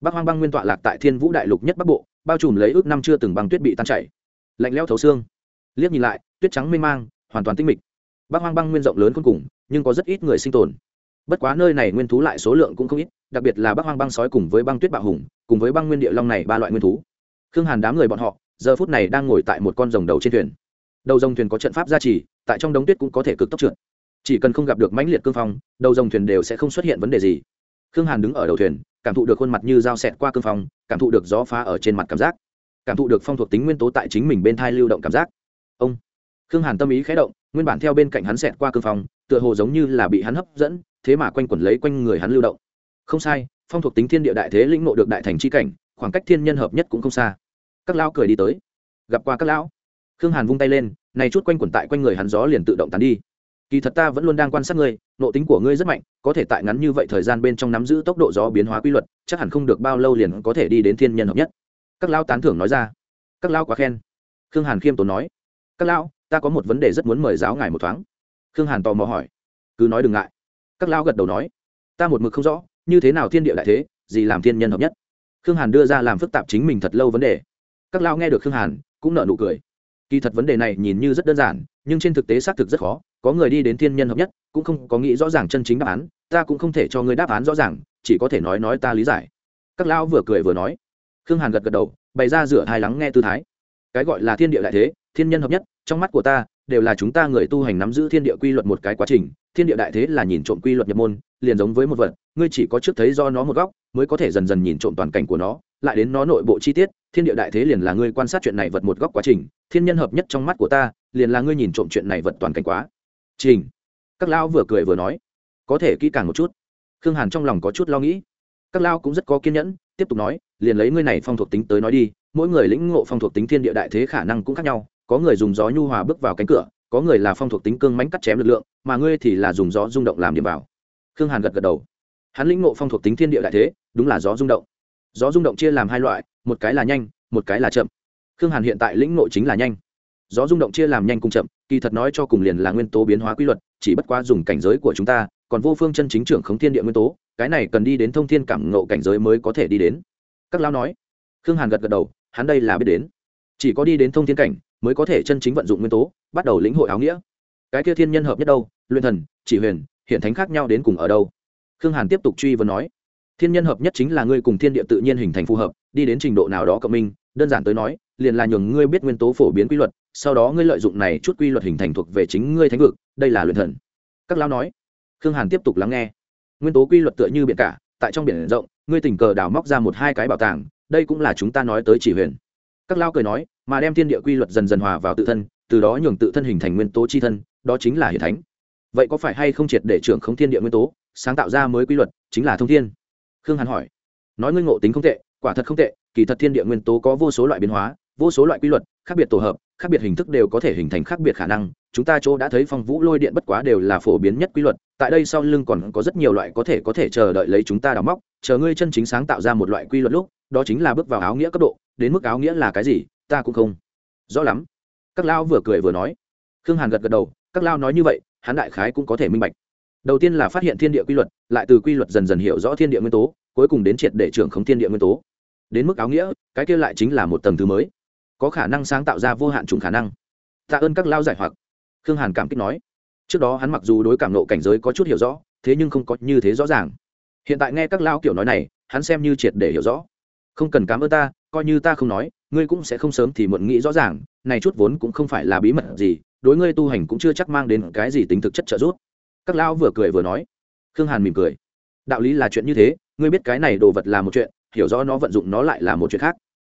Bắc hoang băng nguyên tọa lạc tại thiên vũ đại lục nhất bắc bộ, bao trùm lấy ước năm chưa từng băng tuyết bị tan chảy. Lạnh leo thấu xương liếc nhìn lại, tuyết trắng mênh mang, hoàn toàn tinh mịch. Bắc hoang băng nguyên rộng lớn cuối cùng, nhưng có rất ít người sinh tồn. Bất quá nơi này nguyên thú lại số lượng cũng không ít, đặc biệt là bắc hoang băng sói cùng với băng tuyết bạo hùng, cùng với băng nguyên địa long này ba loại nguyên thú. Khương hàn đám người bọn họ, giờ phút này đang ngồi tại một con rồng đầu trên thuyền. Đầu rồng thuyền có trận pháp gia trì, tại trong đống tuyết cũng có thể cực tốc trượt. Chỉ cần không gặp được mãnh liệt cương phong, đầu rồng thuyền đều sẽ không xuất hiện vấn đề gì. Khương hàn đứng ở đầu thuyền, cảm thụ được khuôn mặt như dao xẹt qua cương phong, cảm thụ được gió phá ở trên mặt cảm giác. Cảm thụ được phong thuộc tính nguyên tố tại chính mình bên thai lưu động cảm giác ông. Khương hàn tâm ý khé động, nguyên bản theo bên cạnh hắn xẹt qua cương phong tựa hồ giống như là bị hắn hấp dẫn, thế mà quanh quẩn lấy quanh người hắn lưu động. Không sai, phong thuộc tính thiên địa đại thế lĩnh nộ được đại thành c h i cảnh, khoảng cách thiên nhân hợp nhất cũng không xa. Các lão cười đi tới. Gặp qua các lão. Khương hàn vung tay lên, này chút quanh quẩn tại quanh người hắn gió liền tự động tán đi. Kỳ thật ta vẫn luôn đang quan sát ngươi, nộ tính của ngươi rất mạnh, có thể tại ngắn như vậy thời gian bên trong nắm giữ tốc độ gió biến hóa quy luật, chắc hẳn không được bao lâu liền có thể đi đến thiên nhân hợp nhất. Các lão tán thưởng nói ra. Các lão quá khen. Khương hàn khiêm tốn nói các lão, ta có một vấn đề rất muốn mời giáo ngài một thoáng. Khương hàn tò mò hỏi. Cứ nói đừng ngại. Các lão gật đầu nói. Ta một mực không rõ, như thế nào thiên địa đại thế, gì làm thiên nhân hợp nhất? Khương hàn đưa ra làm phức tạp chính mình thật lâu vấn đề. Các lão nghe được khương hàn, cũng nợ nụ cười. Kỳ thật vấn đề này nhìn như rất đơn giản, nhưng trên thực tế xác thực rất khó. Có người đi đến thiên nhân hợp nhất, cũng không có nghĩ rõ ràng chân chính đáp án, ta cũng không thể cho người đáp án rõ ràng, chỉ có thể nói nói ta lý giải. Các lão vừa cười vừa nói. Khương hàn gật gật đầu, bày ra rửa hai lắng nghe tư thái cái gọi là thiên địa đại thế, thiên nhân hợp nhất, trong mắt của ta, đều là chúng ta người tu hành nắm giữ thiên địa quy luật một cái quá trình. Thiên địa đại thế là nhìn trộm quy luật nhập môn, liền giống với một vật, ngươi chỉ có trước thấy do nó một góc, mới có thể dần dần nhìn trộm toàn cảnh của nó, lại đến nó nội bộ chi tiết, thiên địa đại thế liền là ngươi quan sát chuyện này vật một góc quá trình. Thiên nhân hợp nhất trong mắt của ta, liền là ngươi nhìn trộm chuyện này vật toàn cảnh quá trình. Các lão vừa cười vừa nói, có thể kỹ càng một chút. Khương hàn trong lòng có chút lo nghĩ. Các lão cũng rất có kiên nhẫn, tiếp tục nói, liền lấy ngươi này phong thuộc tính tới nói đi mỗi người lĩnh ngộ phong thuộc tính thiên địa đại thế khả năng cũng khác nhau, có người dùng gió nhu hòa bước vào cánh cửa, có người là phong thuộc tính cương mánh cắt chém lực lượng, mà ngươi thì là dùng gió rung động làm điểm vào. Khương hàn gật gật đầu. Hắn lĩnh ngộ phong thuộc tính thiên địa đại thế, đúng là gió rung động. Gió rung động chia làm hai loại, một cái là nhanh, một cái là chậm. Khương hàn hiện tại lĩnh ngộ chính là nhanh. Gió rung động chia làm nhanh cùng chậm, kỳ thật nói cho cùng liền là nguyên tố biến hóa quy luật, chỉ bất qua dùng cảnh giới của chúng ta, còn vô phương chân chính trưởng khống thiên địa nguyên tố, cái này cần đi đến thông thiên cảm ngộ cảnh giới mới có thể đi đến. Các lão nói. Khương hàn gật gật đầu hắn đây là biết đến. Chỉ có đi đến thông thiên cảnh mới có thể chân chính vận dụng nguyên tố, bắt đầu lĩnh hội áo nghĩa. Cái kia thiên nhân hợp nhất đâu? Luyện thần, chỉ huyền, hiện thánh khác nhau đến cùng ở đâu? Khương hàn tiếp tục truy vấn nói. Thiên nhân hợp nhất chính là ngươi cùng thiên địa tự nhiên hình thành phù hợp, đi đến trình độ nào đó cộng minh, đơn giản tới nói, liền là nhường ngươi biết nguyên tố phổ biến quy luật, sau đó ngươi lợi dụng này chút quy luật hình thành thuộc về chính ngươi thánh vực, đây là luyện thần. Các lão nói. Khương hàn tiếp tục lắng nghe. Nguyên tố quy luật tựa như biển cả, tại trong biển rộng, ngươi tình cờ đào móc ra một hai cái bảo tàng đây cũng là chúng ta nói tới chỉ huyền. Các lao cười nói, mà đem thiên địa quy luật dần dần hòa vào tự thân, từ đó nhường tự thân hình thành nguyên tố chi thân, đó chính là hiền thánh. Vậy có phải hay không triệt để trưởng không thiên địa nguyên tố, sáng tạo ra mới quy luật, chính là thông thiên? Khương hàn hỏi. Nói ngươi ngộ tính không tệ, quả thật không tệ, kỳ thật thiên địa nguyên tố có vô số loại biến hóa, vô số loại quy luật, khác biệt tổ hợp, khác biệt hình thức đều có thể hình thành khác biệt khả năng chúng ta chỗ đã thấy phong vũ lôi điện bất quá đều là phổ biến nhất quy luật, tại đây sau lưng còn có rất nhiều loại có thể có thể chờ đợi lấy chúng ta đào móc, chờ ngươi chân chính sáng tạo ra một loại quy luật lúc, đó chính là bước vào áo nghĩa cấp độ, đến mức áo nghĩa là cái gì, ta cũng không rõ lắm. Các lao vừa cười vừa nói. Khương hàn gật gật đầu, các lao nói như vậy, hắn đại khái cũng có thể minh bạch. Đầu tiên là phát hiện thiên địa quy luật, lại từ quy luật dần dần hiểu rõ thiên địa nguyên tố, cuối cùng đến triệt để trưởng khống thiên địa nguyên tố. Đến mức áo nghĩa, cái kia lại chính là một tầng thứ mới. Có khả năng sáng tạo ra vô hạn chủng khả năng. Tạ ơn các lao giải hoặc khương hàn cảm kích nói. Trước đó hắn mặc dù đối cảm nộ cảnh giới có chút hiểu rõ, thế nhưng không có như thế rõ ràng. Hiện tại nghe các lao kiểu nói này, hắn xem như triệt để hiểu rõ. Không cần cám ơn ta, coi như ta không nói, ngươi cũng sẽ không sớm thì muộn nghĩ rõ ràng, này chút vốn cũng không phải là bí mật gì, đối ngươi tu hành cũng chưa chắc mang đến cái gì tính thực chất trợ giúp. Các lão vừa cười vừa nói. Khương hàn mỉm cười. Đạo lý là chuyện như thế, ngươi biết cái này đồ vật là một chuyện, hiểu rõ nó vận dụng nó lại là một chuyện khác.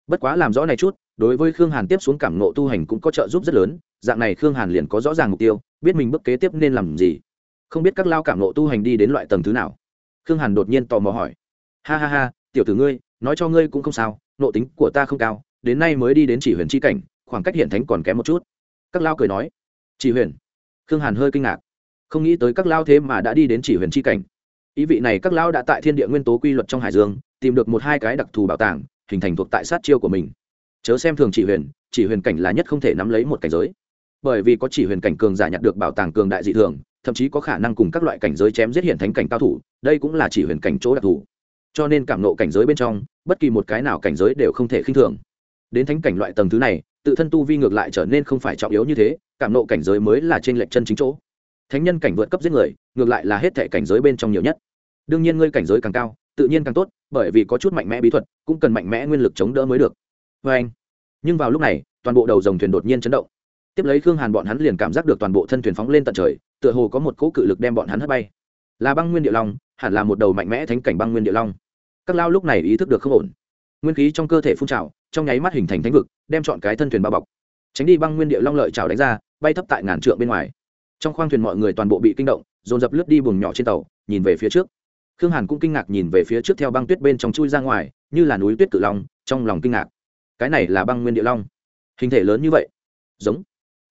Bất quá làm rõ này chút đối với khương hàn tiếp xuống cảm nộ tu hành cũng có trợ giúp rất lớn, dạng này khương hàn liền có rõ ràng mục tiêu, biết mình bước kế tiếp nên làm gì. Không biết các lao cảm nộ tu hành đi đến loại tầng thứ nào. Khương hàn đột nhiên tò mò hỏi. Ha ha ha, tiểu tử ngươi, nói cho ngươi cũng không sao nộ tính của ta không cao, đến nay mới đi đến chỉ huyền c h i cảnh, khoảng cách hiện thánh còn kém một chút. Các lao cười nói. Chỉ huyền. Khương hàn hơi kinh ngạc. Không nghĩ tới các lao thế mà đã đi đến chỉ huyền c h i cảnh. Ý vị này các lao đã tại thiên địa nguyên tố quy luật trong hải dương, tìm được một hai cái đặc thù bảo tàng, hình thành thuộc tại sát chiêu của mình chớ xem thường chỉ huyền chỉ huyền cảnh là nhất không thể nắm lấy một cảnh giới. Bởi vì có chỉ huyền cảnh cường giả nhặt được bảo tàng cường đại dị thường, thậm chí có khả năng cùng các loại cảnh giới chém giết hiện thánh cảnh cao thủ, đây cũng là chỉ huyền cảnh chỗ đặc thù. Cho nên cảm nộ cảnh giới bên trong, bất kỳ một cái nào cảnh giới đều không thể khinh thường. Đến thánh cảnh loại tầng thứ này, tự thân tu vi ngược lại trở nên không phải trọng yếu như thế, cảm nộ cảnh giới mới là trên lệch chân chính chỗ. Thánh nhân cảnh vượt cấp giết người, ngược lại là hết thể cảnh giới bên trong nhiều nhất. Đương nhiên ngươi cảnh giới càng cao, tự nhiên càng tốt, bởi vì có chút mạnh mẽ bí thuật, cũng cần mạnh mẽ nguyên lực chống đỡ mới được vê anh. Nhưng vào lúc này, toàn bộ đầu dòng thuyền đột nhiên chấn động. Tiếp lấy khương hàn bọn hắn liền cảm giác được toàn bộ thân thuyền phóng lên tận trời, tựa hồ có một cỗ cự lực đem bọn hắn hất bay. Là băng nguyên địa long, hẳn là một đầu mạnh mẽ thánh cảnh băng nguyên địa long. Các lao lúc này ý thức được không ổn. Nguyên khí trong cơ thể phun trào, trong nháy mắt hình thành thánh vực, đem chọn cái thân thuyền bao bọc. Tránh đi băng nguyên địa long lợi trào đánh ra, bay thấp tại ngàn trượng bên ngoài. Trong khoang thuyền mọi người toàn bộ bị kinh động, dồn dập lướt đi buồng nhỏ trên tàu, nhìn về phía trước. Khương hàn cũng kinh ngạc nhìn về phía trước theo băng tuyết bên trong chui ra ngoài, như là núi tuyết cự long, trong lòng kinh ngạc cái này là băng nguyên địa long. Hình thể lớn như vậy. Giống.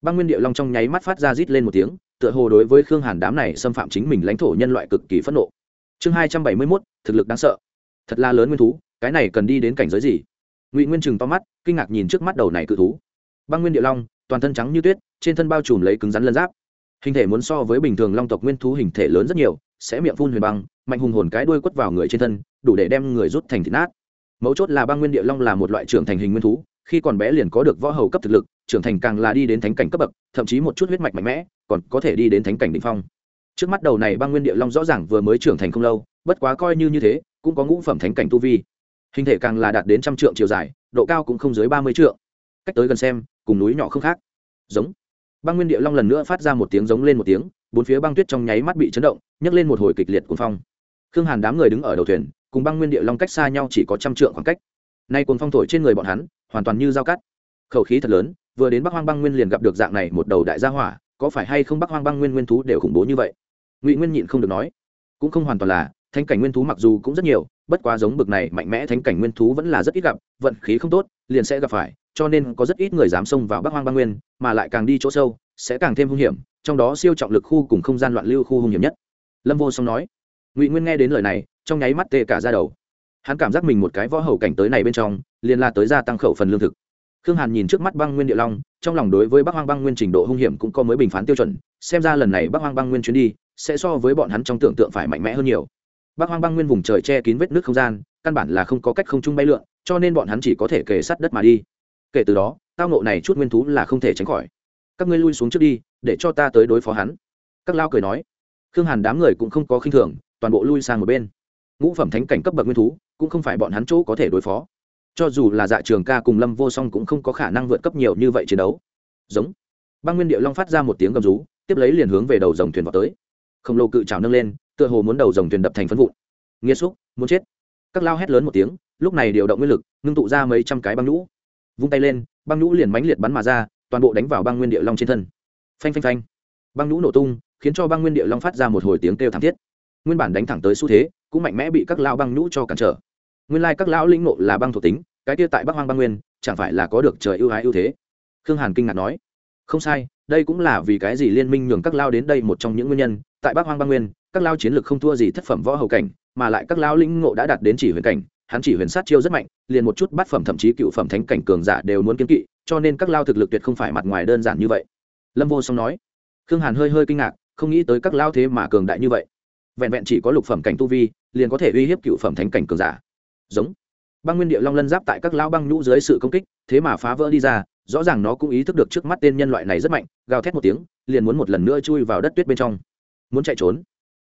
Băng nguyên địa long trong nháy mắt phát ra rít lên một tiếng, tựa hồ đối với khương hàn đám này xâm phạm chính mình lãnh thổ nhân loại cực kỳ phẫn nộ. Chương hai trăm bảy mươi mốt, thực lực đáng sợ. Thật là lớn nguyên thú, cái này cần đi đến cảnh giới gì? Ngụy nguyên chừng to mắt, kinh ngạc nhìn trước mắt đầu này cự thú. Băng nguyên địa long, toàn thân trắng như tuyết, trên thân bao trùm lấy cứng rắn lân giáp. Hình thể muốn so với bình thường long tộc nguyên thú hình thể lớn rất nhiều, sẽ miệng phun huyền băng, mạnh hùng hồn cái đuôi quất vào người trên thân, đủ để đem người rút thành thịt nát mấu chốt là băng nguyên địa long là một loại trưởng thành hình nguyên thú, khi còn bé liền có được võ hầu cấp thực lực, trưởng thành càng là đi đến thánh cảnh cấp bậc, thậm chí một chút huyết mạch mạnh mẽ, còn có thể đi đến thánh cảnh đ ỉ n h phong. Trước mắt đầu này băng nguyên địa long rõ ràng vừa mới trưởng thành không lâu, bất quá coi như như thế, cũng có ngũ phẩm thánh cảnh tu vi. Hình thể càng là đạt đến trăm trượng chiều dài, độ cao cũng không dưới ba mươi trượng. Cách tới gần xem, cùng núi nhỏ không khác. Giống. Băng nguyên địa long lần nữa phát ra một tiếng giống lên một tiếng, bốn phía băng tuyết trong nháy mắt bị chấn động, nhấc lên một hồi kịch liệt cuồng phong. Khương hàn đám người đứng ở đầu thuyền cùng băng nguyên địa long cách xa nhau chỉ có trăm trượng khoảng cách. Nay cuồng phong thổi trên người bọn hắn, hoàn toàn như dao cắt. Khẩu khí thật lớn, vừa đến bắc hoang băng nguyên liền gặp được dạng này một đầu đại gia hỏa, có phải hay không bắc hoang băng nguyên nguyên thú đều khủng bố như vậy? Ngụy nguyên nhịn không được nói. Cũng không hoàn toàn là, thánh cảnh nguyên thú mặc dù cũng rất nhiều, bất quá giống bực này mạnh mẽ thánh cảnh nguyên thú vẫn là rất ít gặp, vận khí không tốt, liền sẽ gặp phải, cho nên có rất ít người dám xông vào bắc hoang băng nguyên, mà lại càng đi chỗ sâu, sẽ càng thêm hung hiểm, trong đó siêu trọng lực khu cùng không gian loạn lưu khu hung hiểm nhất. Lâm vô song nói ngụy nguyên nghe đến lời này trong nháy mắt tê cả ra đầu hắn cảm giác mình một cái võ hầu cảnh tới này bên trong liền la tới gia tăng khẩu phần lương thực khương hàn nhìn trước mắt băng nguyên địa long trong lòng đối với bắc hoang băng nguyên trình độ hung hiểm cũng có mới bình phán tiêu chuẩn xem ra lần này bắc hoang băng nguyên chuyến đi sẽ so với bọn hắn trong tưởng tượng phải mạnh mẽ hơn nhiều bắc hoang băng nguyên vùng trời che kín vết nước không gian căn bản là không có cách không chung bay lượn cho nên bọn hắn chỉ có thể kề sát đất mà đi kể từ đó tao nộ này chút nguyên thú là không thể tránh khỏi các ngươi lui xuống trước đi để cho ta tới đối phó hắn các lao cười nói khương hàn đám người cũng không có khinh thường toàn bộ lui sang một bên. Ngũ phẩm thánh cảnh cấp bậc nguyên thú, cũng không phải bọn hắn chỗ có thể đối phó. Cho dù là dạ trường ca cùng lâm vô song cũng không có khả năng vượt cấp nhiều như vậy chiến đấu. Giống. Băng nguyên điệu long phát ra một tiếng gầm rú, tiếp lấy liền hướng về đầu dòng thuyền vào tới. Khổng lồ cự trào nâng lên, tựa hồ muốn đầu dòng thuyền đập thành phân vụn. Nghiêm xúc, muốn chết. Các lao hét lớn một tiếng, lúc này điều động nguyên lực, ngưng tụ ra mấy trăm cái băng nhũ. Vung tay lên, băng nhũ liền mánh liệt bắn mà ra, toàn bộ đánh vào băng nguyên địa long trên thân. Phanh phanh phanh. Băng nhũ nổ tung, khiến cho băng nguyên địa long phát ra một hồi tiếng kêu thảm thiết nguyên bản đánh thẳng tới xu thế, cũng mạnh mẽ bị các lao băng nhũ cho cản trở. Nguyên lai các lão linh nộ là băng thuộc tính, cái kia tại bắc hoang băng nguyên, chẳng phải là có được trời ưu ái ưu thế? Khương hàn kinh ngạc nói. Không sai, đây cũng là vì cái gì liên minh nhường các lao đến đây một trong những nguyên nhân. Tại bắc hoang băng nguyên, các lao chiến lược không thua gì thất phẩm võ hầu cảnh, mà lại các lao lĩnh ngộ đã đạt đến chỉ huyền cảnh, hắn chỉ huyền sát chiêu rất mạnh, liền một chút bát phẩm thậm chí cựu phẩm thánh cảnh cường giả đều muốn kiếm kỵ, cho nên các lao thực lực tuyệt không phải mặt ngoài đơn giản như vậy. Lâm vô song nói. Khương hàn hơi hơi kinh ngạc, không nghĩ tới các lao thế mà cường đại như vậy vẹn vẹn chỉ có lục phẩm cảnh tu vi, liền có thể uy hiếp cựu phẩm thánh cảnh cường giả. Giống. Băng nguyên địa long lân giáp tại các lao băng nhũ dưới sự công kích, thế mà phá vỡ đi ra, rõ ràng nó cũng ý thức được trước mắt tên nhân loại này rất mạnh, gào thét một tiếng, liền muốn một lần nữa chui vào đất tuyết bên trong. Muốn chạy trốn.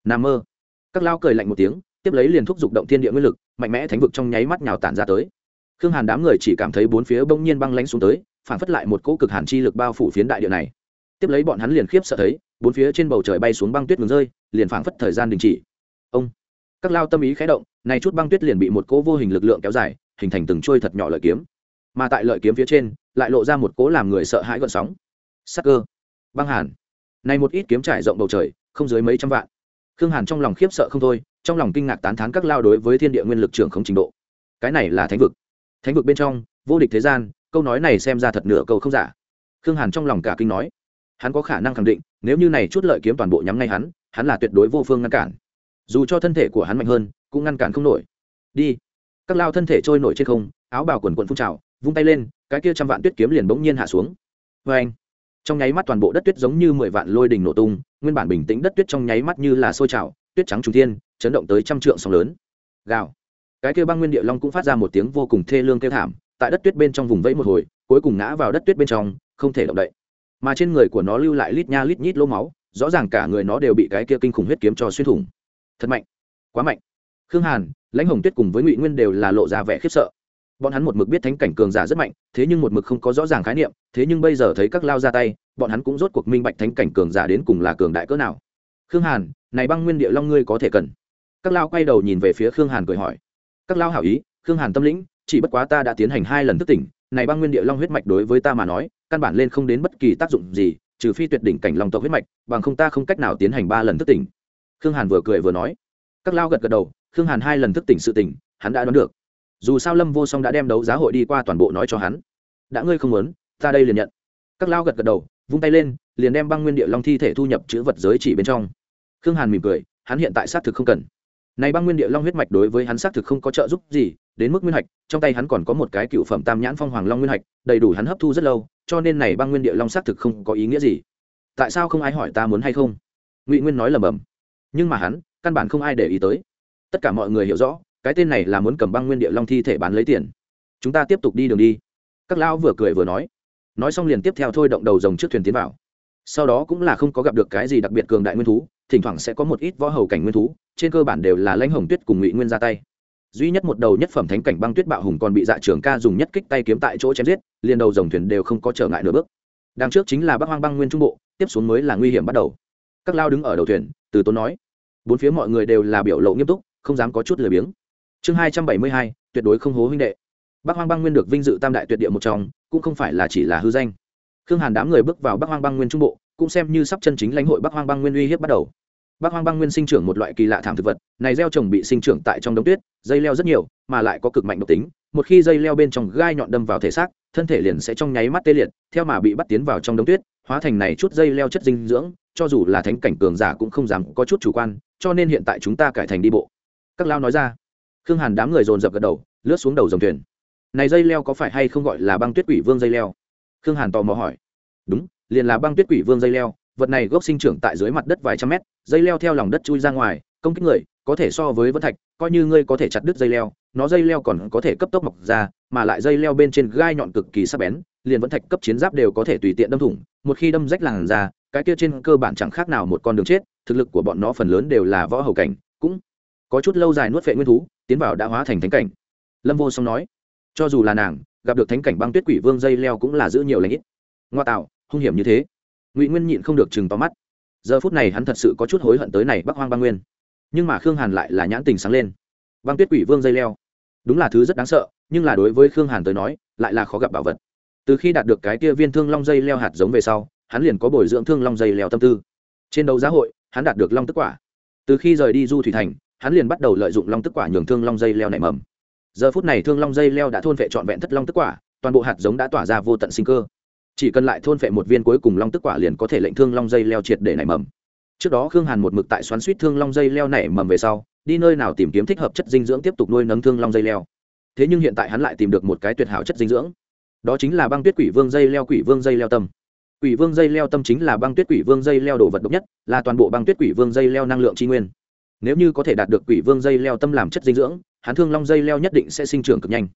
Nà mơ. Các lao cười lạnh một tiếng, tiếp lấy liền thúc giục động thiên địa nguyên lực, mạnh mẽ thánh vực trong nháy mắt nhào tản ra tới. Khương hàn đám người chỉ cảm thấy bốn phía bỗng nhiên băng lánh xuống tới, phản phất lại một cỗ cực hàn chi lực bao phủ phiến đại địa này. Tiếp lấy bọn hắn liền khiếp sợ thấy, bốn phía trên bầu trời bay xuống băng tuyết ngừng rơi liền phảng phất thời gian đình chỉ. Ông, các lao tâm ý khẽ động này chút băng tuyết liền bị một cỗ vô hình lực lượng kéo dài, hình thành từng trôi thật nhỏ lợi kiếm. Mà tại lợi kiếm phía trên, lại lộ ra một cỗ làm người sợ hãi gợn sóng. Sắc cơ, băng hàn. Này một ít kiếm trải rộng bầu trời, không dưới mấy trăm vạn. Khương hàn trong lòng khiếp sợ không thôi, trong lòng kinh ngạc tán thán các lao đối với thiên địa nguyên lực trưởng không trình độ. Cái này là thánh vực. Thánh vực bên trong, vô địch thế gian, câu nói này xem ra thật nửa câu không giả. Khương hàn trong lòng cả kinh nói. Hắn có khả năng khẳng định, nếu như này chút lợi kiếm toàn bộ nhắm ngay hắn hắn là tuyệt đối vô phương ngăn cản. Dù cho thân thể của hắn mạnh hơn, cũng ngăn cản không nổi. Đi. Các lao thân thể trôi nổi trên không, áo bào quần quần phun trào, vung tay lên, cái kia trăm vạn tuyết kiếm liền bỗng nhiên hạ xuống. Vê anh, trong nháy mắt toàn bộ đất tuyết giống như mười vạn lôi đình nổ tung, nguyên bản bình tĩnh đất tuyết trong nháy mắt như là sôi trào, tuyết trắng trung thiên, chấn động tới trăm trượng sóng lớn. Gào. Cái kia băng nguyên địa long cũng phát ra một tiếng vô cùng thê lương kêu thảm, tại đất tuyết bên trong vùng vẫy một hồi, cuối cùng ngã vào đất tuyết bên trong, không thể động đậy. Mà trên người của nó lưu lại lít nha lít nhít lỗ máu rõ ràng cả người nó đều bị cái kia kinh khủng huyết kiếm cho xuyên thủng. Thật mạnh. Quá mạnh. Khương hàn, lãnh hồng tuyết cùng với ngụy nguyên đều là lộ ra vẻ khiếp sợ. Bọn hắn một mực biết thánh cảnh cường giả rất mạnh, thế nhưng một mực không có rõ ràng khái niệm, thế nhưng bây giờ thấy các lao ra tay, bọn hắn cũng rốt cuộc minh bạch thánh cảnh cường giả đến cùng là cường đại cỡ nào. Khương hàn, này băng nguyên địa long ngươi có thể cần. Các lao quay đầu nhìn về phía khương hàn cười hỏi. Các lao hảo ý, khương hàn tâm lĩnh, chỉ bất quá ta đã tiến hành hai lần thức tỉnh, này băng nguyên địa long huyết mạch đối với ta mà nói, căn bản lên không đến bất kỳ tác dụng gì trừ phi tuyệt đỉnh cảnh long tộc huyết mạch, bằng không ta không cách nào tiến hành ba lần thức tỉnh. Khương hàn vừa cười vừa nói. Các lao gật gật đầu, khương hàn hai lần thức tỉnh sự tỉnh hắn đã đoán được. Dù sao lâm vô song đã đem đấu giá hội đi qua toàn bộ nói cho hắn. Đã ngươi không muốn, ta đây liền nhận. Các lao gật gật đầu, vung tay lên, liền đem băng nguyên địa long thi thể thu nhập chữ vật giới chỉ bên trong. Khương hàn mỉm cười, hắn hiện tại xác thực không cần. Này băng nguyên địa long huyết mạch đối với hắn xác thực không có trợ giúp gì đến mức nguyên hạch, trong tay hắn còn có một cái cựu phẩm tam nhãn phong hoàng long nguyên hạch, đầy đủ hắn hấp thu rất lâu, cho nên này băng nguyên địa long xác thực không có ý nghĩa gì. Tại sao không ai hỏi ta muốn hay không? Ngụy nguyên nói lầm bầm nhưng mà hắn, căn bản không ai để ý tới. Tất cả mọi người hiểu rõ, cái tên này là muốn cầm băng nguyên địa long thi thể bán lấy tiền. Chúng ta tiếp tục đi đường đi. Các lão vừa cười vừa nói. Nói xong liền tiếp theo thôi động đầu rồng trước thuyền tiến vào. Sau đó cũng là không có gặp được cái gì đặc biệt cường đại nguyên thú, thỉnh thoảng sẽ có một ít võ hầu cảnh nguyên thú, trên cơ bản đều là lãnh hồng tuyết cùng ngụy nguyên ra tay duy nhất một đầu nhất phẩm thánh cảnh băng tuyết bạo hùng còn bị dạ trường ca dùng nhất kích tay kiếm tại chỗ chém giết, liền đầu dòng thuyền đều không có trở ngại nửa bước. Đằng trước chính là bắc hoang băng nguyên trung bộ, tiếp xuống mới là nguy hiểm bắt đầu. Các lao đứng ở đầu thuyền, từ tốn nói, bốn phía mọi người đều là biểu lộ nghiêm túc, không dám có chút lười biếng. Chương hai trăm bảy mươi hai, tuyệt đối không hố huynh đệ. Bắc hoang băng nguyên được vinh dự tam đại tuyệt địa một trong, cũng không phải là chỉ là hư danh. Khương hàn đám người bước vào bắc hoang băng nguyên trung bộ, cũng xem như sắp chân chính lãnh hội bắc hoang băng nguyên uy hiếp bắt đầu bắc hoang băng nguyên sinh trưởng một loại kỳ lạ thảm thực vật, này gieo trồng bị sinh trưởng tại trong đống tuyết, dây leo rất nhiều, mà lại có cực mạnh độc tính, một khi dây leo bên trong gai nhọn đâm vào thể xác, thân thể liền sẽ trong nháy mắt tê liệt, theo mà bị bắt tiến vào trong đống tuyết, hóa thành này chút dây leo chất dinh dưỡng, cho dù là thánh cảnh cường giả cũng không dám có chút chủ quan, cho nên hiện tại chúng ta cải thành đi bộ. Các lao nói ra. Khương hàn đám người dồn dập gật đầu, lướt xuống đầu dòng thuyền. Này dây leo có phải hay không gọi là băng tuyết quỷ vương dây leo? Khương hàn tò mò hỏi. Đúng, liền là băng tuyết quỷ vương dây leo vật này gốc sinh trưởng tại dưới mặt đất vài trăm mét, dây leo theo lòng đất chui ra ngoài, công kích người, có thể so với vân thạch, coi như ngươi có thể chặt đứt dây leo, nó dây leo còn có thể cấp tốc mọc ra, mà lại dây leo bên trên gai nhọn cực kỳ sắc bén, liền vẫn thạch cấp chiến giáp đều có thể tùy tiện đâm thủng, một khi đâm rách làn ra cái kia trên cơ bản chẳng khác nào một con đường chết, thực lực của bọn nó phần lớn đều là võ hầu cảnh, cũng có chút lâu dài nuốt vệ nguyên thú, tiến vào đã hóa thành thánh cảnh. Lâm vô song nói, cho dù là nàng, gặp được thánh cảnh băng tuyết quỷ vương dây leo cũng là giữ nhiều lãnh ít. Ngoa tạo, hung hiểm như thế ngụy nguyên nhịn không được chừng tóm mắt giờ phút này hắn thật sự có chút hối hận tới này bắc hoang băng nguyên nhưng mà khương hàn lại là nhãn tình sáng lên băng tuyết quỷ vương dây leo đúng là thứ rất đáng sợ nhưng là đối với khương hàn tới nói lại là khó gặp bảo vật từ khi đạt được cái kia viên thương long dây leo hạt giống về sau hắn liền có bồi dưỡng thương long dây leo tâm tư trên đấu giá hội hắn đạt được long tức quả từ khi rời đi du thủy thành hắn liền bắt đầu lợi dụng long tức quả nhường thương long dây leo nảy mầm giờ phút này thương long dây leo đã thôn vệ trọn vẹn thất long tức quả toàn bộ hạt giống đã tỏa ra vô tận sinh cơ chỉ cần lại thôn phệ một viên cuối cùng long tức quả liền có thể lệnh thương long dây leo triệt để nảy mầm trước đó khương hàn một mực tại xoắn suýt thương long dây leo nảy mầm về sau đi nơi nào tìm kiếm thích hợp chất dinh dưỡng tiếp tục nuôi nấng thương long dây leo thế nhưng hiện tại hắn lại tìm được một cái tuyệt hảo chất dinh dưỡng đó chính là băng tuyết quỷ vương dây leo quỷ vương dây leo tâm quỷ vương dây leo tâm chính là băng tuyết quỷ vương dây leo đồ vật độc nhất là toàn bộ băng tuyết quỷ vương dây leo năng lượng tri nguyên nếu như có thể đạt được quỷ vương dây leo tâm làm chất dinh dưỡng hắn thương long dây leo nhất định sẽ sinh trưởng cực nhanh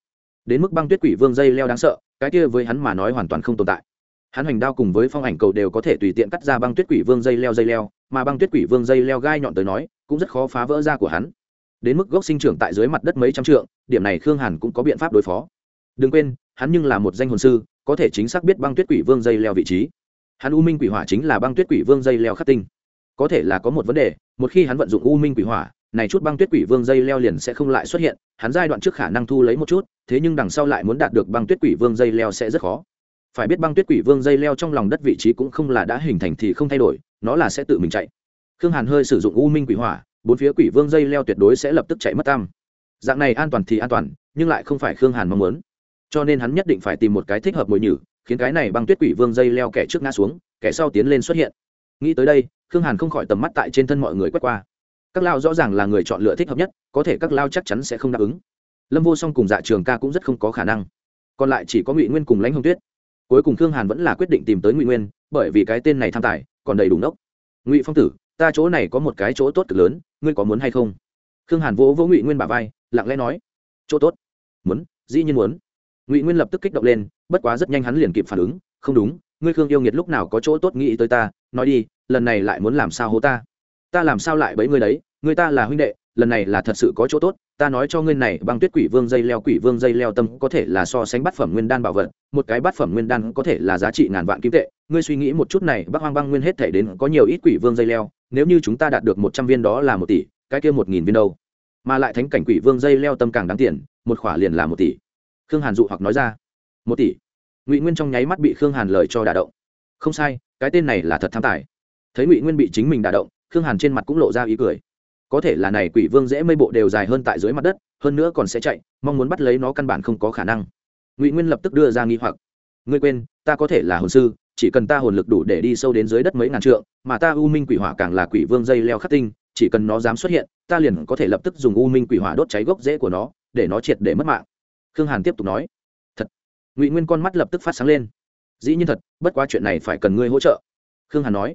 đến mức băng tuyết quỷ vương dây leo đáng sợ cái kia với hắn mà nói hoàn toàn không tồn tại hắn hoành đao cùng với phong ảnh cầu đều có thể tùy tiện cắt ra băng tuyết quỷ vương dây leo dây leo, mà băng tuyết quỷ vương dây leo gai nhọn tới nói, cũng rất khó phá vỡ ra của hắn. Đến mức gốc sinh trưởng tại dưới mặt đất mấy trăm trượng, điểm này khương hàn cũng có biện pháp đối phó. Đừng quên, hắn nhưng là một danh hồn sư, có thể chính xác biết băng tuyết quỷ vương dây leo vị trí. Hắn u minh quỷ hỏa chính là băng tuyết quỷ vương dây leo khắc tinh. Có thể là có một vấn đề, một khi hắn vận dụng u minh quỷ hỏa, này chút băng tuyết quỷ vương dây leo liền sẽ không lại xuất hiện, hắn giai đoạn trước khả năng thu lấy một chút, thế nhưng đằng sau lại muốn đạt được băng tuyết quỷ vương dây leo sẽ rất khó phải biết băng tuyết quỷ vương dây leo trong lòng đất vị trí cũng không là đã hình thành thì không thay đổi, nó là sẽ tự mình chạy. Khương hàn hơi sử dụng u minh quỷ hỏa, bốn phía quỷ vương dây leo tuyệt đối sẽ lập tức chạy mất tam dạng này an toàn thì an toàn, nhưng lại không phải khương hàn mong muốn. Cho nên hắn nhất định phải tìm một cái thích hợp mồi nhử, khiến cái này băng tuyết quỷ vương dây leo kẻ trước ngã xuống, kẻ sau tiến lên xuất hiện. Nghĩ tới đây, khương hàn không khỏi tầm mắt tại trên thân mọi người quét qua. Các lao rõ ràng là người chọn lựa thích hợp nhất, có thể các lao chắc chắn sẽ không đáp ứng. Lâm vô song cùng dạ trường ca cũng rất không có khả năng. Còn lại chỉ có ngụy nguyên cùng lãnh hồng tuyết cuối cùng khương hàn vẫn là quyết định tìm tới ngụy nguyên, bởi vì cái tên này tham tài, còn đầy đủ nốc ngụy phong tử, ta chỗ này có một cái chỗ tốt cực lớn, ngươi có muốn hay không? Khương hàn vỗ vỗ ngụy nguyên bà vai, lặng lẽ nói. Chỗ tốt. Muốn, dĩ nhiên muốn. Ngụy nguyên lập tức kích động lên, bất quá rất nhanh hắn liền kịp phản ứng, không đúng, ngươi khương yêu nghiệt lúc nào có chỗ tốt nghĩ tới ta, nói đi, lần này lại muốn làm sao hố ta? Ta làm sao lại bẫy ngươi đấy người ta là huynh đệ lần này là thật sự có chỗ tốt, ta nói cho ngươi này, băng tuyết quỷ vương dây leo, quỷ vương dây leo tâm có thể là so sánh bát phẩm nguyên đan bảo vật, một cái bát phẩm nguyên đan có thể là giá trị ngàn vạn kim tệ. Ngươi suy nghĩ một chút này bác hoang băng nguyên hết thể đến có nhiều ít quỷ vương dây leo, nếu như chúng ta đạt được một trăm viên đó là một tỷ, cái kia một nghìn viên đâu? Mà lại thánh cảnh quỷ vương dây leo tâm càng đáng tiền, một khỏa liền là một tỷ. Khương hàn dụ hoặc nói ra. Một tỷ. Ngụy nguyên trong nháy mắt bị khương hàn lời cho đả động. Không sai, cái tên này là thật tham tài. Thấy ngụy nguyên bị chính mình đả động, khương hàn trên mặt cũng lộ ra ý cười có thể là này quỷ vương dễ mây bộ đều dài hơn tại dưới mặt đất, hơn nữa còn sẽ chạy, mong muốn bắt lấy nó căn bản không có khả năng. Ngụy nguyên lập tức đưa ra nghi hoặc. Ngươi quên, ta có thể là hồn sư, chỉ cần ta hồn lực đủ để đi sâu đến dưới đất mấy ngàn trượng, mà ta u minh quỷ hỏa càng là quỷ vương dây leo khắc tinh, chỉ cần nó dám xuất hiện, ta liền có thể lập tức dùng u minh quỷ hỏa đốt cháy gốc rễ của nó, để nó triệt để mất mạng. Khương hàn tiếp tục nói. Thật. Ngụy nguyên con mắt lập tức phát sáng lên. Dĩ nhiên thật, bất quá chuyện này phải cần ngươi hỗ trợ. Khương hàn nói.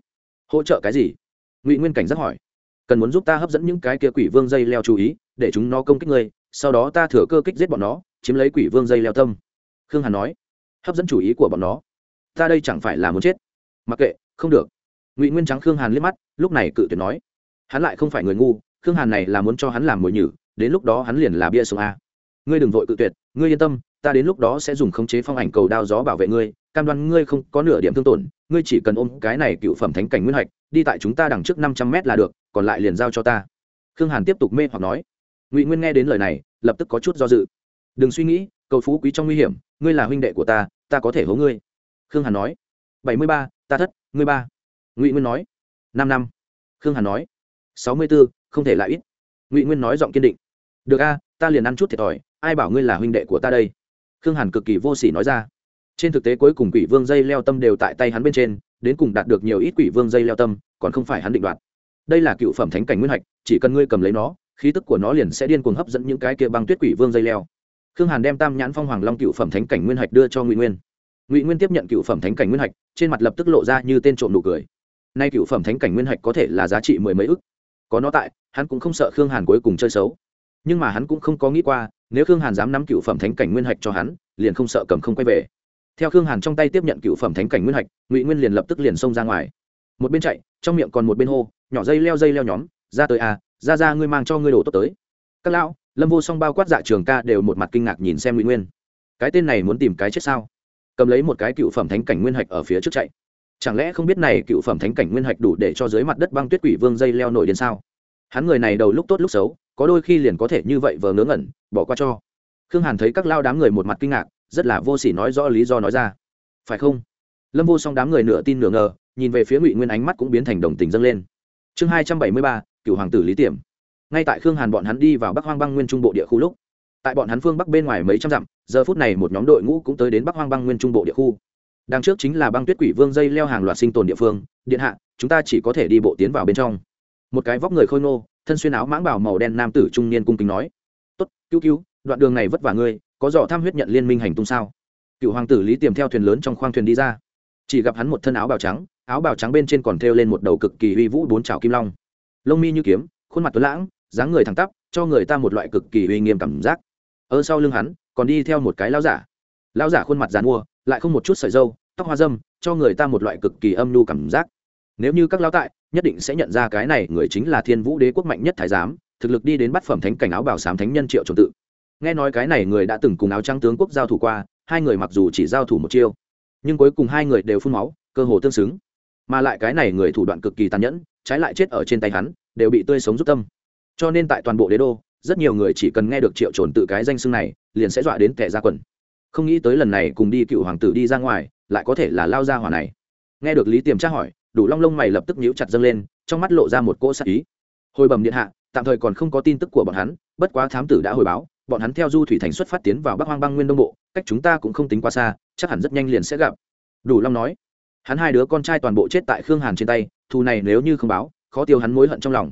Hỗ trợ cái gì? Ngụy nguyên cảnh giác hỏi cần muốn giúp ta hấp dẫn những cái kia quỷ vương dây leo chú ý, để chúng nó công kích ngươi, sau đó ta thừa cơ kích giết bọn nó, chiếm lấy quỷ vương dây leo tâm. Khương hàn nói. Hấp dẫn chủ ý của bọn nó? Ta đây chẳng phải là muốn chết. Mặc kệ, không được. Ngụy nguyên trắng khương hàn liếc mắt, lúc này cự tuyệt nói. Hắn lại không phải người ngu, khương hàn này là muốn cho hắn làm mồi nhử, đến lúc đó hắn liền là bia sông a. Ngươi đừng vội cự tuyệt, ngươi yên tâm, ta đến lúc đó sẽ dùng khống chế phong ảnh cầu đao gió bảo vệ ngươi cam đoan ngươi không có nửa điểm thương tổn, ngươi chỉ cần ôm cái này cựu phẩm thánh cảnh nguyên hạch đi tại chúng ta đằng trước năm trăm mét là được, còn lại liền giao cho ta. Khương hàn tiếp tục mê hoặc nói. Ngụy nguyên nghe đến lời này, lập tức có chút do dự. Đừng suy nghĩ, cầu phú quý trong nguy hiểm, ngươi là huynh đệ của ta ta có thể hố ngươi. Khương hàn nói. Bảy mươi ba, ta thất, ngươi ba. Ngụy nguyên nói. Năm năm. Khương hàn nói. Sáu mươi b ố không thể lại ít. Ngụy nguyên nói giọng kiên định. Được a, ta liền ăn chút thiệt thòi, ai bảo ngươi là huynh đệ của ta đây? Khương hàn cực kỳ vô s ỉ nói ra trên thực tế cuối cùng quỷ vương dây leo tâm đều tại tay hắn bên trên, đến cùng đạt được nhiều ít quỷ vương dây leo tâm, còn không phải hắn định đoạt. Đây là cựu phẩm thánh cảnh nguyên hạch, chỉ cần ngươi cầm lấy nó, khí tức của nó liền sẽ điên cuồng hấp dẫn những cái kia băng tuyết quỷ vương dây leo. Khương hàn đem tam nhãn phong hoàng long cựu phẩm thánh cảnh nguyên hạch đưa cho ngụy nguyên. Ngụy nguyên tiếp nhận cựu phẩm thánh cảnh nguyên hạch, trên mặt lập tức lộ ra như tên trộm nụ cười. Nay cựu phẩm thánh cảnh nguyên hạch có thể là giá trị mười mấy ức. Có nó tại, hắn cũng không sợ khương hàn cuối cùng chơi xấu. Nhưng mà hắn cũng không có nghĩ qua, nếu khương hàn dám nắm cựu phẩm thánh cảnh nguyên hạch cho hắn, liền không sợ cầm không quay về theo khương hàn trong tay tiếp nhận cựu phẩm thánh cảnh nguyên hạch, ngụy nguyên liền lập tức liền xông ra ngoài. Một bên chạy, trong miệng còn một bên hô, nhỏ dây leo dây leo nhóm, ra tới à ra ra ngươi mang cho ngươi đồ tốt tới. Các lão, lâm vô song bao quát dạ trường ca đều một mặt kinh ngạc nhìn xem ngụy nguyên. Cái tên này muốn tìm cái chết sao? Cầm lấy một cái cựu phẩm thánh cảnh nguyên hạch ở phía trước chạy. Chẳng lẽ không biết này cựu phẩm thánh cảnh nguyên hạch đủ để cho dưới mặt đất băng tuyết quỷ vương dây leo nổi đến sao? Hắn người này đầu lúc tốt lúc xấu, có đôi khi liền có thể như vậy vờ ngớ ngẩn, bỏ qua cho. Khương hàn thấy các lao đám người một mặt kinh ngạc rất là vô sỉ nói rõ lý do nói ra. Phải không? Lâm vô song đám người nửa tin nửa ngờ, nhìn về phía ngụy nguyên ánh mắt cũng biến thành đồng tình dâng lên. Chương hai trăm bảy mươi ba cựu hoàng tử lý tiềm. Ngay tại khương hàn bọn hắn đi vào bắc hoang băng nguyên trung bộ địa khu lúc, tại bọn hắn phương bắc bên ngoài mấy trăm dặm, giờ phút này một nhóm đội ngũ cũng tới đến bắc hoang băng nguyên trung bộ địa khu. Đằng trước chính là băng tuyết quỷ vương dây leo hàng loạt sinh tồn địa phương, điện hạ, chúng ta chỉ có thể đi bộ tiến vào bên trong. Một cái vóc người khôi ngô, thân xuyên áo mãng bảo màu đen nam tử trung niên cung kính nói, tốt, cứu cứu, đoạn đường này vất vả ngươi có dò tham huyết nhận liên minh hành tung sao? Cựu hoàng tử lý tiềm theo thuyền lớn trong khoang thuyền đi ra. Chỉ gặp hắn một thân áo bào trắng, áo bào trắng bên trên còn thêu lên một đầu cực kỳ uy vũ bốn trào kim long. Lông mi như kiếm, khuôn mặt tuấn lãng, dáng người thẳng tắp, cho người ta một loại cực kỳ uy nghiêm cảm giác. Ở sau lưng hắn, còn đi theo một cái lao giả. Lao giả khuôn mặt dàn mua lại không một chút sợi dâu tóc hoa dâm, cho người ta một loại cực kỳ âm nhu cảm giác. Nếu như các lao tại, nhất định sẽ nhận ra cái này người chính là thiên vũ đế quốc mạnh nhất thái giám, thực lực đi đến bát phẩm thánh cảnh áo bảo sám thánh nhân triệu trồng tự nghe nói cái này người đã từng cùng áo trắng tướng quốc giao thủ qua, hai người mặc dù chỉ giao thủ một chiêu, nhưng cuối cùng hai người đều phun máu, cơ hồ tương xứng. Mà lại cái này người thủ đoạn cực kỳ tàn nhẫn, trái lại chết ở trên tay hắn, đều bị tươi sống giúp tâm. Cho nên tại toàn bộ đế đô, rất nhiều người chỉ cần nghe được triệu trồn tự cái danh xưng này, liền sẽ dọa đến kẻ ra quần. Không nghĩ tới lần này cùng đi cựu hoàng tử đi ra ngoài, lại có thể là lao ra hỏa này. Nghe được lý tiềm tra hỏi, đủ long lông mày lập tức nhíu chặt dâng lên, trong mắt lộ ra một cỗ sắc ý. Hồi bẩm điện hạ, tạm thời còn không có tin tức của bọn hắn, bất quá thám tử đã hồi báo bọn hắn theo du thủy thành xuất phát tiến vào bắc hoang băng nguyên đông bộ, cách chúng ta cũng không tính quá xa, chắc hẳn rất nhanh liền sẽ gặp. Đủ long nói. Hắn hai đứa con trai toàn bộ chết tại khương hàn trên tay, thù này nếu như không báo, khó tiêu hắn mối hận trong lòng.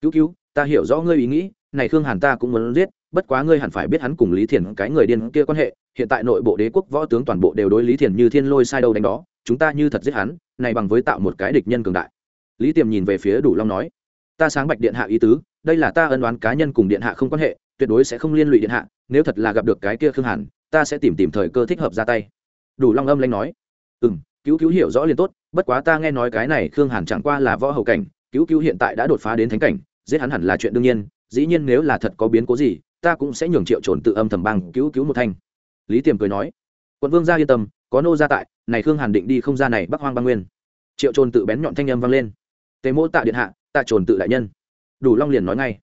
Cứu cứu, ta hiểu rõ ngươi ý nghĩ, này khương hàn ta cũng muốn giết, bất quá ngươi hẳn phải biết hắn cùng lý thiền, cái người điên kia quan hệ, hiện tại nội bộ đế quốc võ tướng toàn bộ đều đối lý thiền như thiên lôi sai đâu đánh đó, chúng ta như thật giết hắn, này bằng với tạo một cái địch nhân cường đại. Lý tiềm nhìn về phía đủ long nói ta sáng bạch điện hạ ý tứ, đây là ta ân đoán cá nhân cùng điện hạ không quan hệ, tuyệt đối sẽ không liên lụy điện hạ, nếu thật là gặp được cái kia khương hàn, ta sẽ tìm tìm thời cơ thích hợp ra tay. Đủ long âm lanh nói. Ừ m cứu cứu hiểu rõ liền tốt, bất quá ta nghe nói cái này khương hàn chẳng qua là võ hậu cảnh, cứu cứu hiện tại đã đột phá đến thánh cảnh, giết hắn hẳn là chuyện đương nhiên, dĩ nhiên nếu là thật có biến cố gì, ta cũng sẽ nhường triệu trồn tự âm thầm băng cứu cứu một thanh. Lý tiềm cười nói. Quận vương gia yên tâm, có nô gia tại, này khương hàn định đi không ra này bắc hoang băng nguyên. Triệu trồn tự bén nhọn thanh âm vang lên. Tề mỗ tạ điện hạ tạ trồn tự đại nhân. Đủ long liền nói ngay.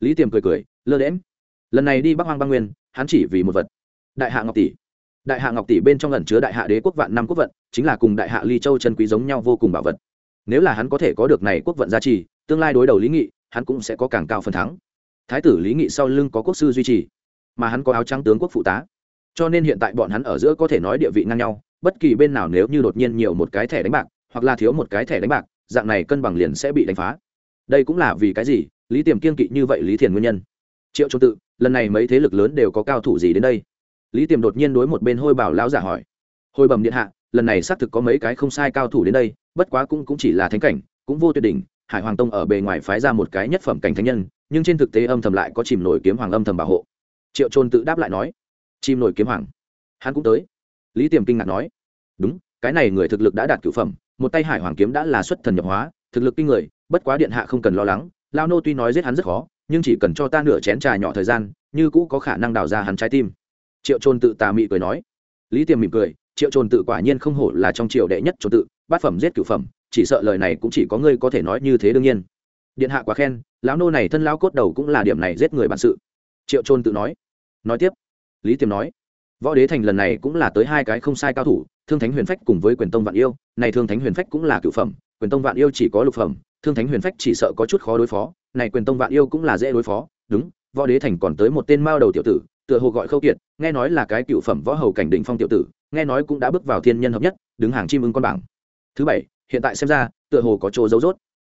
Lý tiềm cười cười, lơ đễm lần này đi bắc hoang băng nguyên, hắn chỉ vì một vật. Đại hạ ngọc tỷ. Đại hạ ngọc tỷ bên trong lần chứa đại hạ đế quốc vạn năm quốc vận, chính là cùng đại hạ ly châu chân quý giống nhau vô cùng bảo vật. Nếu là hắn có thể có được này quốc vận gia trì tương lai đối đầu lý nghị, hắn cũng sẽ có càng cao phần thắng. Thái tử lý nghị sau lưng có quốc sư duy trì, mà hắn có áo trắng tướng quốc phụ tá. Cho nên hiện tại bọn hắn ở giữa có thể nói địa vị ngang nhau, bất kỳ bên nào nếu như đột nhiên nhiều một cái thẻ đánh bạc, hoặc là thiếu một cái thẻ đánh bạc, dạng này cân bằng liền sẽ bị đánh phá đây cũng là vì cái gì? Lý tiềm kiên kỵ như vậy lý thiền nguyên nhân. Triệu trung tự, lần này mấy thế lực lớn đều có cao thủ gì đến đây? Lý tiềm đột nhiên đối một bên hôi bảo lão giả hỏi. Hồi bẩm điện hạ, lần này xác thực có mấy cái không sai cao thủ đến đây, bất quá cũng cũng chỉ là thánh cảnh, cũng vô tuyệt đỉnh, hải hoàng tông ở bề ngoài phái ra một cái nhất phẩm cảnh thánh nhân, nhưng trên thực tế âm thầm lại có chìm nổi kiếm hoàng âm thầm bảo hộ. Triệu trôn tự đáp lại nói. Chìm nổi kiếm hoàng. Hắn cũng tới. Lý tiềm kinh ngạc nói. Đúng, cái này người thực lực đã đạt cửu phẩm, một tay hải hoàng kiếm đã là xuất thần nhập hóa, thực lực kinh người bất quá điện hạ không cần lo lắng, lao nô tuy nói giết hắn rất khó, nhưng chỉ cần cho ta nửa chén trà nhỏ thời gian, như cũ có khả năng đào ra hắn trái tim. Triệu trôn tự tà mị cười nói. Lý tiềm mỉm cười, triệu trôn tự quả nhiên không hổ là trong triều đệ nhất trôn tự, bát phẩm giết cửu phẩm, chỉ sợ lời này cũng chỉ có ngươi có thể nói như thế đương nhiên. Điện hạ quá khen, lão nô này thân lao cốt đầu cũng là điểm này giết người bản sự. Triệu trôn tự nói. Nói tiếp, lý tiềm nói. Võ đế thành lần này cũng là tới hai cái không sai cao thủ, thương thánh huyền phách cùng với quyền tông vạn yêu. Này thương thánh huyền phách cũng là cửu phẩm, quyền tông vạn yêu chỉ có lục phẩm thương thánh huyền phách chỉ sợ có chút khó đối phó, này quyền tông vạn yêu cũng là dễ đối phó, đúng, võ đế thành còn tới một tên mao đầu tiểu tử, tựa hồ gọi khâu kiệt, nghe nói là cái cựu phẩm võ hầu cảnh định phong tiểu tử, nghe nói cũng đã bước vào thiên nhân hợp nhất, đứng hàng chim ưng con bảng. Thứ bảy, hiện tại xem ra, tựa hồ có chỗ dấu dốt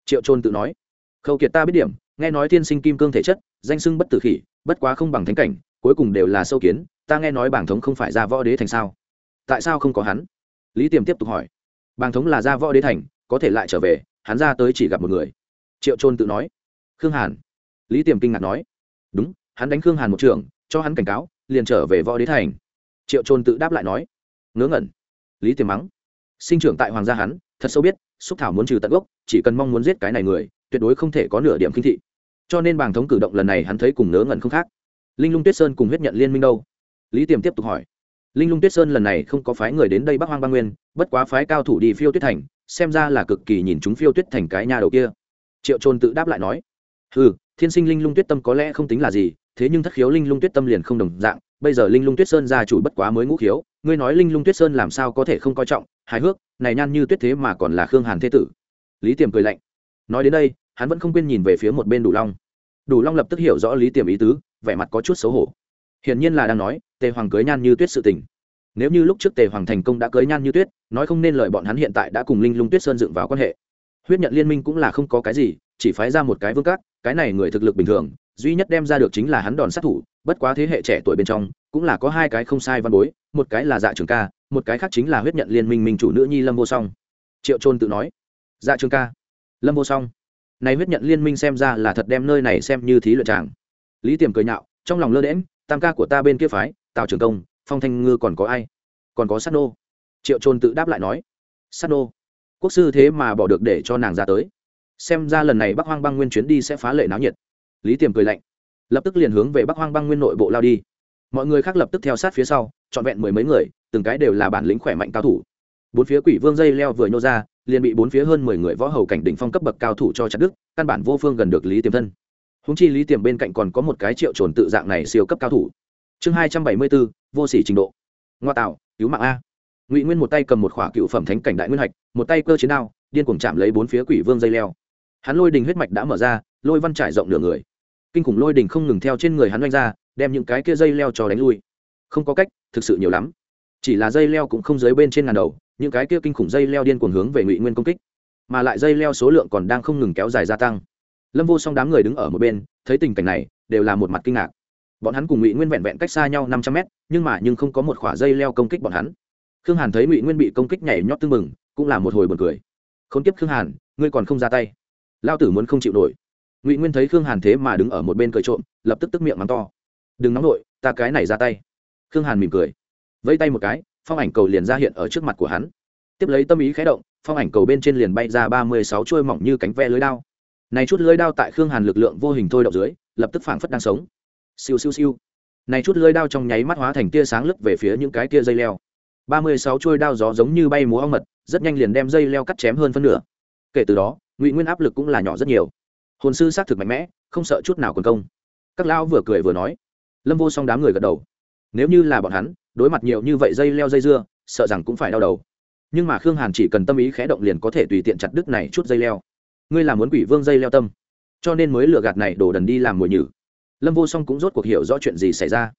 triệu trôn tự nói, khâu kiệt ta biết điểm, nghe nói thiên sinh kim cương thể chất, danh sưng bất tử khỉ, bất quá không bằng thánh cảnh, cuối cùng đều là sâu kiến, ta nghe nói bảng thống không phải ra võ đế thành sao? Tại sao không có hắn? Lý tiềm tiếp tục hỏi, bảng thống là ra võ đế thành, có thể lại trở về hắn ra tới chỉ gặp một người. Triệu trôn tự nói. Khương hàn. Lý tiềm kinh ngạc nói. Đúng, hắn đánh khương hàn một trường, cho hắn cảnh cáo, liền trở về võ đế thành. Triệu trôn tự đáp lại nói. Ngớ ngẩn. Lý tiềm mắng. Sinh trưởng tại hoàng gia hắn, thật sâu biết, xúc thảo muốn trừ tận gốc, chỉ cần mong muốn giết cái này người, tuyệt đối không thể có nửa điểm kinh thị. Cho nên bàng thống cử động lần này hắn thấy cùng ngớ ngẩn không khác. Linh lung tuyết sơn cùng huyết nhận liên minh đâu? Lý tiềm tiếp tục hỏi. Linh lung tuyết sơn lần này không có phái người đến đây bắc hoang ba nguyên, bất quá phái cao thủ đi phiêu tuyết thành xem ra là cực kỳ nhìn chúng phiêu tuyết thành cái nhà đầu kia. Triệu trôn tự đáp lại nói ừ thiên sinh linh lung tuyết tâm có lẽ không tính là gì, thế nhưng thất khiếu linh lung tuyết tâm liền không đồng dạng, bây giờ linh lung tuyết sơn gia chủ bất quá mới ngũ khiếu, ngươi nói linh lung tuyết sơn làm sao có thể không coi trọng, hài hước, này nhan như tuyết thế mà còn là khương hàn thế tử. Lý tiềm cười lạnh, nói đến đây, hắn vẫn không quên nhìn về phía một bên đủ long. Đủ long lập tức hiểu rõ lý tiềm ý tứ, vẻ mặt có chút xấu hổ. Hiển nhiên là đang nói, tề hoàng cưới nhan như tuyết sự tình. Nếu như lúc trước tề hoàng thành công đã cưới nhan như tuyết nói không nên lời bọn hắn hiện tại đã cùng linh lung tuyết sơn dựng vào quan hệ. Huyết nhận liên minh cũng là không có cái gì, chỉ phái ra một cái vương cát, cái này người thực lực bình thường, duy nhất đem ra được chính là hắn đòn sát thủ, bất quá thế hệ trẻ tuổi bên trong, cũng là có hai cái không sai văn bối, một cái là dạ trường ca, một cái khác chính là huyết nhận liên minh minh chủ nữ nhi lâm vô song. Triệu trôn tự nói dạ trường ca, lâm vô song, này huyết nhận liên minh xem ra là thật đem nơi này xem như thí luyện tràng. Lý tiềm cười nhạo, trong lòng lơ đễm tam ca của ta bên kia phái, tào trường công, phong thanh ngư còn có ai? Còn có sát nô triệu trôn tự đáp lại nói "Sắt nô, quốc sư thế mà bỏ được để cho nàng ra tới. Xem ra lần này bắc hoang băng nguyên chuyến đi sẽ phá lệ náo nhiệt. Lý tiềm cười lạnh, lập tức liền hướng về bắc hoang băng nguyên nội bộ lao đi. Mọi người khác lập tức theo sát phía sau, trọn vẹn mười mấy người, từng cái đều là bản lĩnh khỏe mạnh cao thủ. Bốn phía quỷ vương dây leo vừa nhô ra, liền bị bốn phía hơn mười người võ hầu cảnh đỉnh phong cấp bậc cao thủ cho chặt đức căn bản vô phương gần được lý tiềm thân. Húng chi lý tiềm bên cạnh còn có một cái triệu trồn tự dạng này siêu cấp cao thủ. Chương hai trăm bảy mươi bốn, vô sỉ trình độ. Ngoa tạo, cứu mạng a ngụy nguyên một tay cầm một khỏa cựu phẩm thánh cảnh đại nguyên hạch, một tay cơ chiến đao, điên cuồng chạm lấy bốn phía quỷ vương dây leo. Hắn lôi đình huyết mạch đã mở ra, lôi văn trải rộng nửa người. Kinh khủng lôi đình không ngừng theo trên người hắn oanh ra, đem những cái kia dây leo cho đánh lui. Không có cách, thực sự nhiều lắm. Chỉ là dây leo cũng không dưới bên trên ngàn đầu, những cái kia kinh khủng dây leo điên cuồng hướng về ngụy nguyên công kích. Mà lại dây leo số lượng còn đang không ngừng kéo dài gia tăng. Lâm vô song đám người đứng ở một bên, thấy tình cảnh này, đều là một mặt kinh ngạc. Bọn hắn cùng ngụy nguyên vẹn vẹn cách xa nhau năm trăm mét, nhưng mà nhưng không có một khỏa dây leo công kích bọn hắn khương hàn thấy ngụy nguyên bị công kích nhảy nhót tưng mừng cũng là một hồi b u ồ n cười. K h ố n tiếp khương hàn, ngươi còn không ra tay. Lao tử muốn không chịu nổi. Ngụy nguyên thấy khương hàn thế mà đứng ở một bên cười trộm, lập tức tức miệng mắng to. Đừng nóng nổi ta cái này ra tay. Khương hàn mỉm cười. Vẫy tay một cái, phong ảnh cầu liền ra hiện ở trước mặt của hắn. Tiếp lấy tâm ý khé động, phong ảnh cầu bên trên liền bay ra ba mươi sáu chuôi mỏng như cánh ve lưới đao. Này chút lưới đao tại khương hàn lực lượng vô hình thôi đậu dưới, lập tức phảng phất đang sống. Siêu siêu siêu. Này chút lưới đao trong nháy mắt hóa thành tia sáng lấp về phía những cái tia dây leo ba mươi sáu chuôi đao gió giống như bay múa ong mật, rất nhanh liền đem dây leo cắt chém hơn phân nửa. Kể từ đó, ngụy nguyên áp lực cũng là nhỏ rất nhiều. Hồn sư xác thực mạnh mẽ, không sợ chút nào quần công. Các lão vừa cười vừa nói. Lâm vô song đám người gật đầu. Nếu như là bọn hắn, đối mặt nhiều như vậy dây leo dây dưa, sợ rằng cũng phải đau đầu. Nhưng mà khương hàn chỉ cần tâm ý khẽ động liền có thể tùy tiện chặt đứt này chút dây leo. Ngươi là muốn quỷ vương dây leo tâm. Cho nên mới lừa gạt này đổ đần đi làm mồi nhử. Lâm vô song cũng rốt cuộc hiểu rõ chuyện gì xảy ra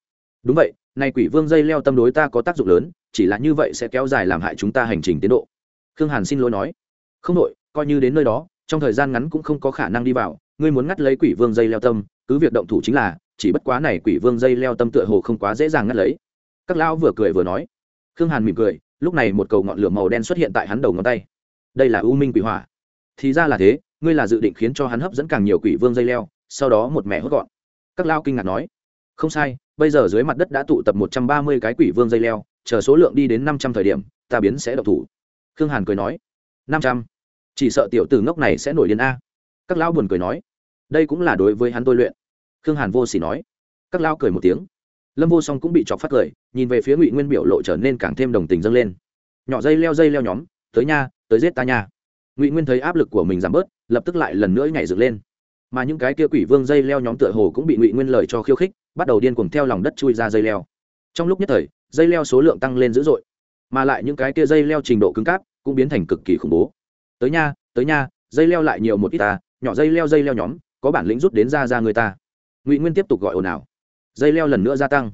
đúng vậy nay quỷ vương dây leo tâm đối ta có tác dụng lớn, chỉ là như vậy sẽ kéo dài làm hại chúng ta hành trình tiến độ. Khương hàn xin lỗi nói. Không đội coi như đến nơi đó, trong thời gian ngắn cũng không có khả năng đi vào, ngươi muốn ngắt lấy quỷ vương dây leo tâm, cứ việc động thủ chính là, chỉ bất quá này quỷ vương dây leo tâm tựa hồ không quá dễ dàng ngắt lấy. Các lão vừa cười vừa nói. Khương hàn mỉm cười, lúc này một cầu ngọn lửa màu đen xuất hiện tại hắn đầu ngón tay. Đây là u minh quỷ hỏa. Thì ra là thế, ngươi là dự định khiến cho hắn hấp dẫn càng nhiều quỷ vương dây leo, sau đó một mẹ hốt gọn. Các lao kinh ngạc nói. Không sai bây giờ dưới mặt đất đã tụ tập một trăm ba mươi cái quỷ vương dây leo, chờ số lượng đi đến năm trăm thời điểm, ta biến sẽ độc thủ. Khương hàn cười nói. Năm trăm? Chỉ sợ tiểu tử ngốc này sẽ nổi điên a. Các lão buồn cười nói. Đây cũng là đối với hắn tôi luyện. Khương hàn vô s ỉ nói. Các lão cười một tiếng. Lâm vô song cũng bị chọc phát cười, nhìn về phía ngụy nguyên biểu lộ trở nên càng thêm đồng tình dâng lên. Nhỏ dây leo dây leo nhóm, tới nha, tới giết ta nha. Ngụy nguyên thấy áp lực của mình giảm bớt, lập tức lại lần nữa nhảy dựng lên. Mà những cái kia quỷ vương dây leo nhóm tựa hồ cũng bị ngụy nguyên lời cho khiêu khích bắt đầu điên cuồng theo lòng đất chui ra dây leo. Trong lúc nhất thời, dây leo số lượng tăng lên dữ dội, mà lại những cái kia dây leo trình độ cứng cáp cũng biến thành cực kỳ khủng bố. Tới nha tới nha, dây leo lại nhiều một ít ta, nhỏ dây leo dây leo nhóm, có bản lĩnh rút đến ra ra người ta. Ngụy nguyên tiếp tục gọi ồn ào. Dây leo lần nữa gia tăng.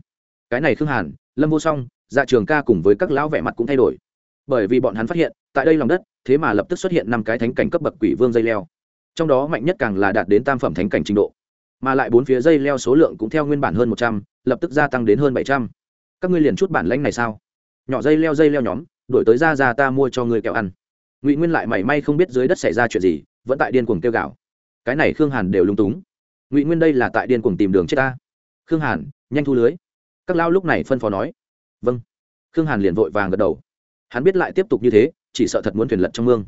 Cái này khương hàn, lâm vô song dạ trường ca cùng với các lão vẻ mặt cũng thay đổi. Bởi vì bọn hắn phát hiện, tại đây lòng đất, thế mà lập tức xuất hiện năm cái thánh cảnh cấp bậc quỷ vương dây leo. Trong đó mạnh nhất càng là đạt đến tam phẩm thánh cảnh trình độ mà lại bốn phía dây leo số lượng cũng theo nguyên bản hơn một trăm, lập tức gia tăng đến hơn bảy trăm. Các ngươi liền chút bản lãnh này sao? Nhỏ dây leo dây leo nhóm, đổi tới ra ra ta mua cho ngươi kẹo ăn. Ngụy nguyên lại mảy may không biết dưới đất xảy ra chuyện gì, vẫn tại điên cuồng kêu gạo cái này khương hàn đều lung túng. Ngụy nguyên đây là tại điên cuồng tìm đường chết ta. Khương hàn, nhanh thu lưới. Các lao lúc này phân phó nói. Vâng. Khương hàn liền vội vàng gật đầu. Hắn biết lại tiếp tục như thế, chỉ sợ thật muốn thuyền lật trong mương.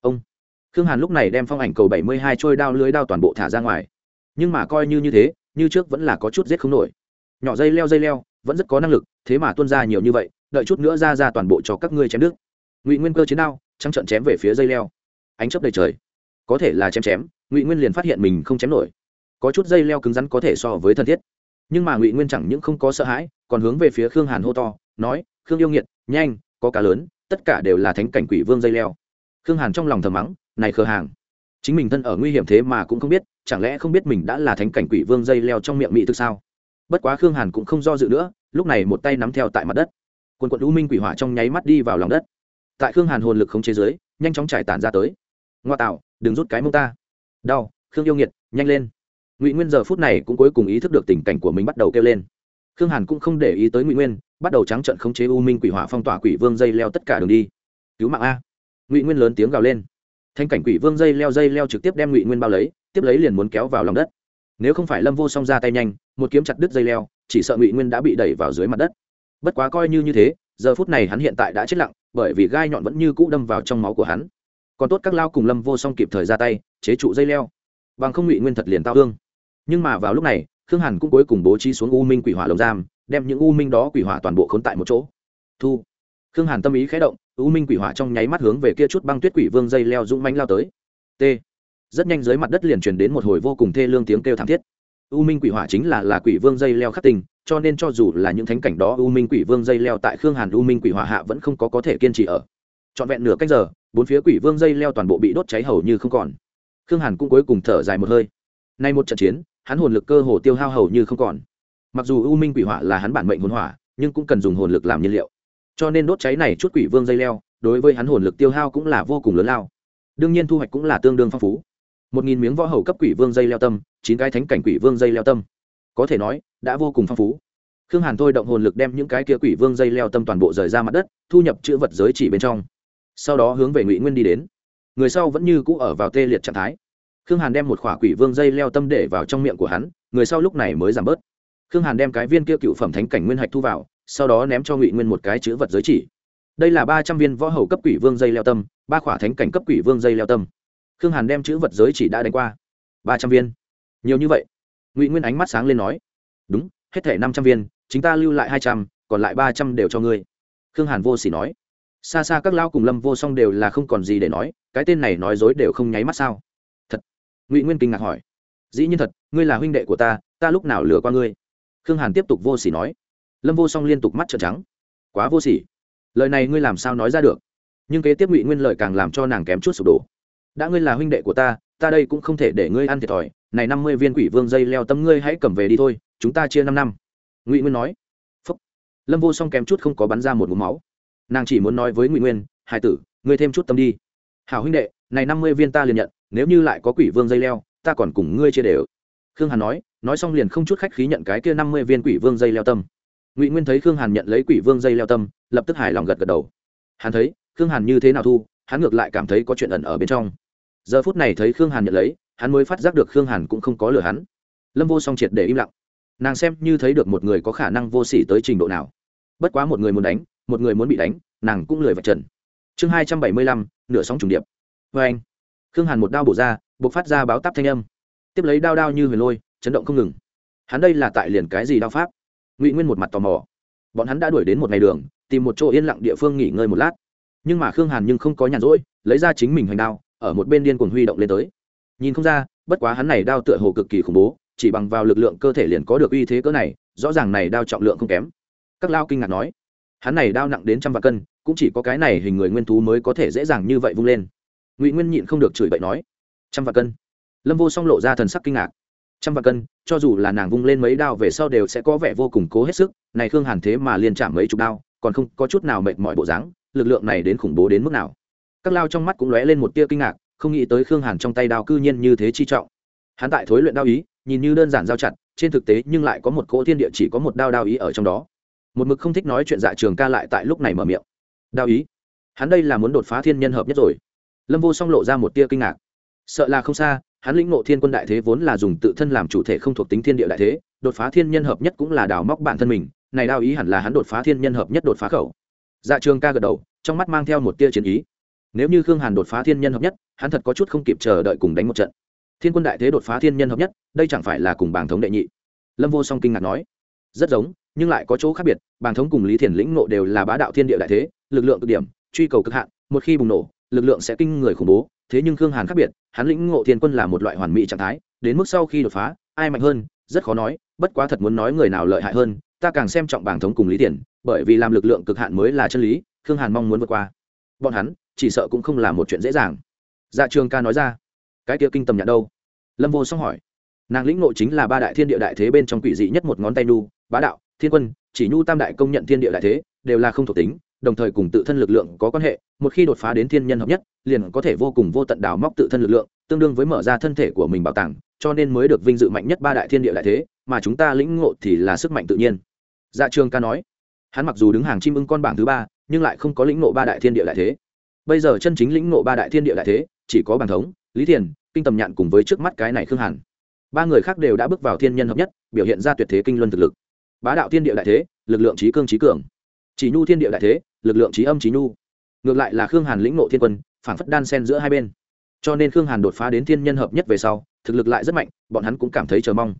Ông. Khương hàn lúc này đem phong ảnh cầu bảy mươi hai trôi đao lưới đao toàn bộ thả ra ngoài nhưng mà coi như như thế, như trước vẫn là có chút giết không nổi. Nhỏ dây leo dây leo, vẫn rất có năng lực, thế mà tuân ra nhiều như vậy, đợi chút nữa ra ra toàn bộ cho các ngươi chém nước ngụy nguyên cơ chiến đao, trắng trận chém về phía dây leo. Ánh chớp đầy trời. Có thể là chém chém, ngụy nguyên liền phát hiện mình không chém nổi. Có chút dây leo cứng rắn có thể so với thân thiết. Nhưng mà ngụy nguyên chẳng những không có sợ hãi, còn hướng về phía khương hàn hô to, nói, khương yêu nghiệt, nhanh, có cá lớn, tất cả đều là thánh cảnh quỷ vương dây leo. Khương hàn trong lòng thầm mắng, này khờ hàng, chính mình thân ở nguy hiểm thế mà cũng không biết chẳng lẽ không biết mình đã là thánh cảnh quỷ vương dây leo trong miệng mỹ thực sao? Bất quá khương hàn cũng không do dự nữa, lúc này một tay nắm theo tại mặt đất. Quần quận u minh quỷ hỏa trong nháy mắt đi vào lòng đất. Tại khương hàn hồn lực không chế giới nhanh chóng trải tản ra tới. Ngoa tạo, đừng rút cái mông ta. Đau, khương yêu nghiệt, nhanh lên. Ngụy nguyên giờ phút này cũng cuối cùng ý thức được tình cảnh của mình bắt đầu kêu lên. Khương hàn cũng không để ý tới ngụy nguyên, bắt đầu trắng trận khống chế u minh quỷ hỏa phong tỏa quỷ vương dây leo tất cả đường đi. Cứu mạng a. Ngụy nguyên lớn tiếng gào lên. Thanh cảnh quỷ vương dây leo dây leo trực tiếp đem ngụy nguyên bao lấy tiếp lấy liền muốn kéo vào lòng đất. Nếu không phải lâm vô song ra tay nhanh, một kiếm chặt đứt dây leo, chỉ sợ ngụy nguyên đã bị đẩy vào dưới mặt đất. Bất quá coi như như thế, giờ phút này hắn hiện tại đã chết lặng, bởi vì gai nhọn vẫn như cũ đâm vào trong máu của hắn. Còn tốt các lao cùng lâm vô song kịp thời ra tay, chế trụ dây leo. Bằng không ngụy nguyên thật liền tao thương. Nhưng mà vào lúc này, khương hàn cũng cuối cùng bố trí xuống u minh quỷ hỏa lồng giam, đem những u minh đó quỷ hỏa toàn bộ khốn tại một chỗ. Thu. Khương hàn tâm ý khé động, u minh quỷ hỏa trong nháy mắt hướng về kia chút băng tuyết quỷ vương dây leo dũng mánh lao tới. T rất nhanh dưới mặt đất liền truyền đến một hồi vô cùng thê lương tiếng kêu thảm thiết. U minh quỷ hỏa chính là là quỷ vương dây leo khắc tình cho nên cho dù là những thánh cảnh đó u minh quỷ vương dây leo tại khương hàn u minh quỷ hỏa hạ vẫn không có có thể kiên trì ở. Trọn vẹn nửa cách giờ, bốn phía quỷ vương dây leo toàn bộ bị đốt cháy hầu như không còn. Khương hàn cũng cuối cùng thở dài một hơi. Nay một trận chiến, hắn hồn lực cơ hồ tiêu hao hầu như không còn. Mặc dù u minh quỷ hỏa là hắn bản mệnh hồn hỏa, nhưng cũng cần dùng hồn lực làm nhiên liệu. Cho nên đốt cháy này chút quỷ vương dây leo, đối với hắn hồn lực tiêu hao cũng là vô cùng lớn lao. Đương nhiên thu hoạch cũng là tương đương phong phú một nghìn miếng võ hầu cấp quỷ vương dây leo tâm, chín cái thánh cảnh quỷ vương dây leo tâm. Có thể nói, đã vô cùng phong phú. Khương hàn thôi động hồn lực đem những cái kia quỷ vương dây leo tâm toàn bộ rời ra mặt đất, thu nhập chữ vật giới chỉ bên trong. Sau đó hướng về ngụy nguyên đi đến. Người sau vẫn như cũ ở vào tê liệt trạng thái. Khương hàn đem một khỏa quỷ vương dây leo tâm để vào trong miệng của hắn, người sau lúc này mới giảm bớt. Khương hàn đem cái viên kia cựu phẩm thánh cảnh nguyên hạch thu vào, sau đó ném cho ngụy nguyên một cái chữ vật giới chỉ. Đây là ba trăm viên võ hầu cấp quỷ vương dây leo tâm, ba khỏa thánh cảnh cấp quỷ vương dây leo tâm khương hàn đem chữ vật giới chỉ đã đánh qua. Ba trăm viên. Nhiều như vậy. Ngụy nguyên ánh mắt sáng lên nói. Đúng, hết thể năm trăm viên, chính ta lưu lại hai trăm, còn lại ba trăm đều cho ngươi. Khương hàn vô s ỉ nói. Xa xa các lao cùng lâm vô song đều là không còn gì để nói, cái tên này nói dối đều không nháy mắt sao? Thật. Ngụy nguyên kinh ngạc hỏi. Dĩ nhiên thật, ngươi là huynh đệ của ta ta lúc nào lừa qua ngươi? Khương hàn tiếp tục vô s ỉ nói. Lâm vô song liên tục mắt trợn trắng. Quá vô s ỉ lời này ngươi làm sao nói ra được? Nhưng kế tiếp ngụy nguyên lời càng làm cho nàng kém chút sụp đổ đã ngươi là huynh đệ của ta ta đây cũng không thể để ngươi ăn thiệt thòi. Này năm mươi viên quỷ vương dây leo tâm ngươi hãy cầm về đi thôi, chúng ta chia năm năm. Ngụy nguyên nói. Phúc. Lâm vô song kém chút không có bắn ra một mũ máu. Nàng chỉ muốn nói với ngụy nguyên hai tử, ngươi thêm chút tâm đi. Hảo huynh đệ, này năm mươi viên ta liền nhận, nếu như lại có quỷ vương dây leo, ta còn cùng ngươi chia đều. Khương hàn nói nói xong liền không chút khách khí nhận cái kia năm mươi viên quỷ vương dây leo tâm. Ngụy nguyên thấy khương hàn nhận lấy quỷ vương dây leo tâm, lập tức hài lòng gật gật đầu. Hắn thấy, khương hàn như thế nào thu, hắn ngược lại cảm thấy có chuyện ẩn ở bên trong giờ phút này thấy khương hàn nhận lấy, hắn mới phát giác được khương hàn cũng không có lừa hắn. Lâm vô song triệt để im lặng. Nàng xem như thấy được một người có khả năng vô s ỉ tới trình độ nào. Bất quá một người muốn đánh, một người muốn bị đánh, nàng cũng lười vạch trần. Chương hai trăm bảy mươi lăm, nửa sóng trùng điệp. Vê anh. Khương hàn một đao bổ ra, buộc phát ra báo táp thanh âm. Tiếp lấy đao đao như huyền lôi, chấn động không ngừng. Hắn đây là tại liền cái gì đao pháp? Ngụy nguyên một mặt tò mò. Bọn hắn đã đuổi đến một ngày đường, tìm một chỗ yên lặng địa phương nghỉ ngơi một lát. Nhưng mà khương hàn nhưng không có nhàn rỗi, lấy ra chính mình hoành đao ở một bên điên cuồng huy động lên tới. Nhìn không ra, bất quá hắn này đao tựa hồ cực kỳ khủng bố, chỉ bằng vào lực lượng cơ thể liền có được uy thế cỡ này, rõ ràng này đao trọng lượng không kém. Các lao kinh ngạc nói, hắn này đao nặng đến trăm vạn cân, cũng chỉ có cái này hình người nguyên thú mới có thể dễ dàng như vậy vung lên. Ngụy nguyên nhịn không được chửi bậy nói, trăm vạn cân. Lâm vô song lộ ra thần sắc kinh ngạc. Trăm vạn cân, cho dù là nàng vung lên mấy đao về sau đều sẽ có vẻ vô cùng cố hết sức, này khương hàn thế mà liền chạm mấy chục đao, còn không có chút nào mệt mỏi bộ dáng, lực lượng này đến khủng bố đến mức nào các lao trong mắt cũng lóe lên một tia kinh ngạc, không nghĩ tới khương hàn trong tay đao cư nhiên như thế chi trọng. Hắn tại thối luyện đao ý, nhìn như đơn giản giao chặt, trên thực tế nhưng lại có một cỗ thiên địa chỉ có một đao đao ý ở trong đó. Một mực không thích nói chuyện dạ trường ca lại tại lúc này mở miệng. Đao ý? Hắn đây là muốn đột phá thiên nhân hợp nhất rồi. Lâm vô song lộ ra một tia kinh ngạc. Sợ là không xa, hắn lĩnh ngộ thiên quân đại thế vốn là dùng tự thân làm chủ thể không thuộc tính thiên địa đại thế, đột phá thiên nhân hợp nhất cũng là đào móc bản thân mình, này đao ý hẳn là hắn đột phá thiên nhân hợp nhất đột phá khẩu. Dạ trường ca gật đầu, trong mắt mang theo một tia chiến ý nếu như khương hàn đột phá thiên nhân hợp nhất, hắn thật có chút không kịp chờ đợi cùng đánh một trận. Thiên quân đại thế đột phá thiên nhân hợp nhất, đây chẳng phải là cùng bảng thống đệ nhị? Lâm vô song kinh ngạc nói. Rất giống, nhưng lại có chỗ khác biệt bảng thống cùng lý thiền lĩnh nộ đều là bá đạo thiên địa đại thế, lực lượng cực điểm, truy cầu cực hạn, một khi bùng nổ, lực lượng sẽ kinh người khủng bố, thế nhưng khương hàn khác biệt, hắn lĩnh ngộ thiên quân là một loại hoàn mỹ trạng thái, đến mức sau khi đột phá, ai mạnh hơn, rất khó nói, bất quá thật muốn nói người nào lợi hại hơn, ta càng xem trọng bảng thống cùng lý thiền, bởi vì làm lực lượng cực hạn mới là chân lý, khương hàn mong muốn vượt qua bọn hắn chỉ sợ cũng không là một chuyện dễ dàng. Dạ trường ca nói ra cái kia kinh tầm nhận đâu? Lâm vô song hỏi. Nàng lĩnh nội chính là ba đại thiên địa đại thế bên trong quỷ dị nhất một ngón tay nu, bá đạo thiên quân chỉ nhu tam đại công nhận thiên địa đại thế đều là không thuộc tính đồng thời cùng tự thân lực lượng có quan hệ một khi đột phá đến thiên nhân hợp nhất liền có thể vô cùng vô tận đào móc tự thân lực lượng tương đương với mở ra thân thể của mình bảo tàng cho nên mới được vinh dự mạnh nhất ba đại thiên địa đại thế mà chúng ta lĩnh ngộ thì là sức mạnh tự nhiên. Dạ trường ca nói. Hắn mặc dù đứng hàng chim ưng con bảng thứ ba nhưng lại không có lĩnh ngộ ba đại thiên địa đại thế. Bây giờ chân chính lĩnh ngộ ba đại thiên địa đại thế, chỉ có bàn thống, lý thiền, kinh tầm nhạn cùng với trước mắt cái này khương hàn. Ba người khác đều đã bước vào thiên nhân hợp nhất, biểu hiện ra tuyệt thế kinh luân thực lực. Bá đạo thiên địa đại thế, lực lượng trí cương trí cường. Chỉ nhu thiên địa đại thế, lực lượng trí âm trí nhu. Ngược lại là khương hàn lĩnh ngộ thiên quân, phản phất đan sen giữa hai bên. Cho nên khương hàn đột phá đến thiên nhân hợp nhất về sau, thực lực lại rất mạnh, bọn hắn cũng cảm thấy chờ mong.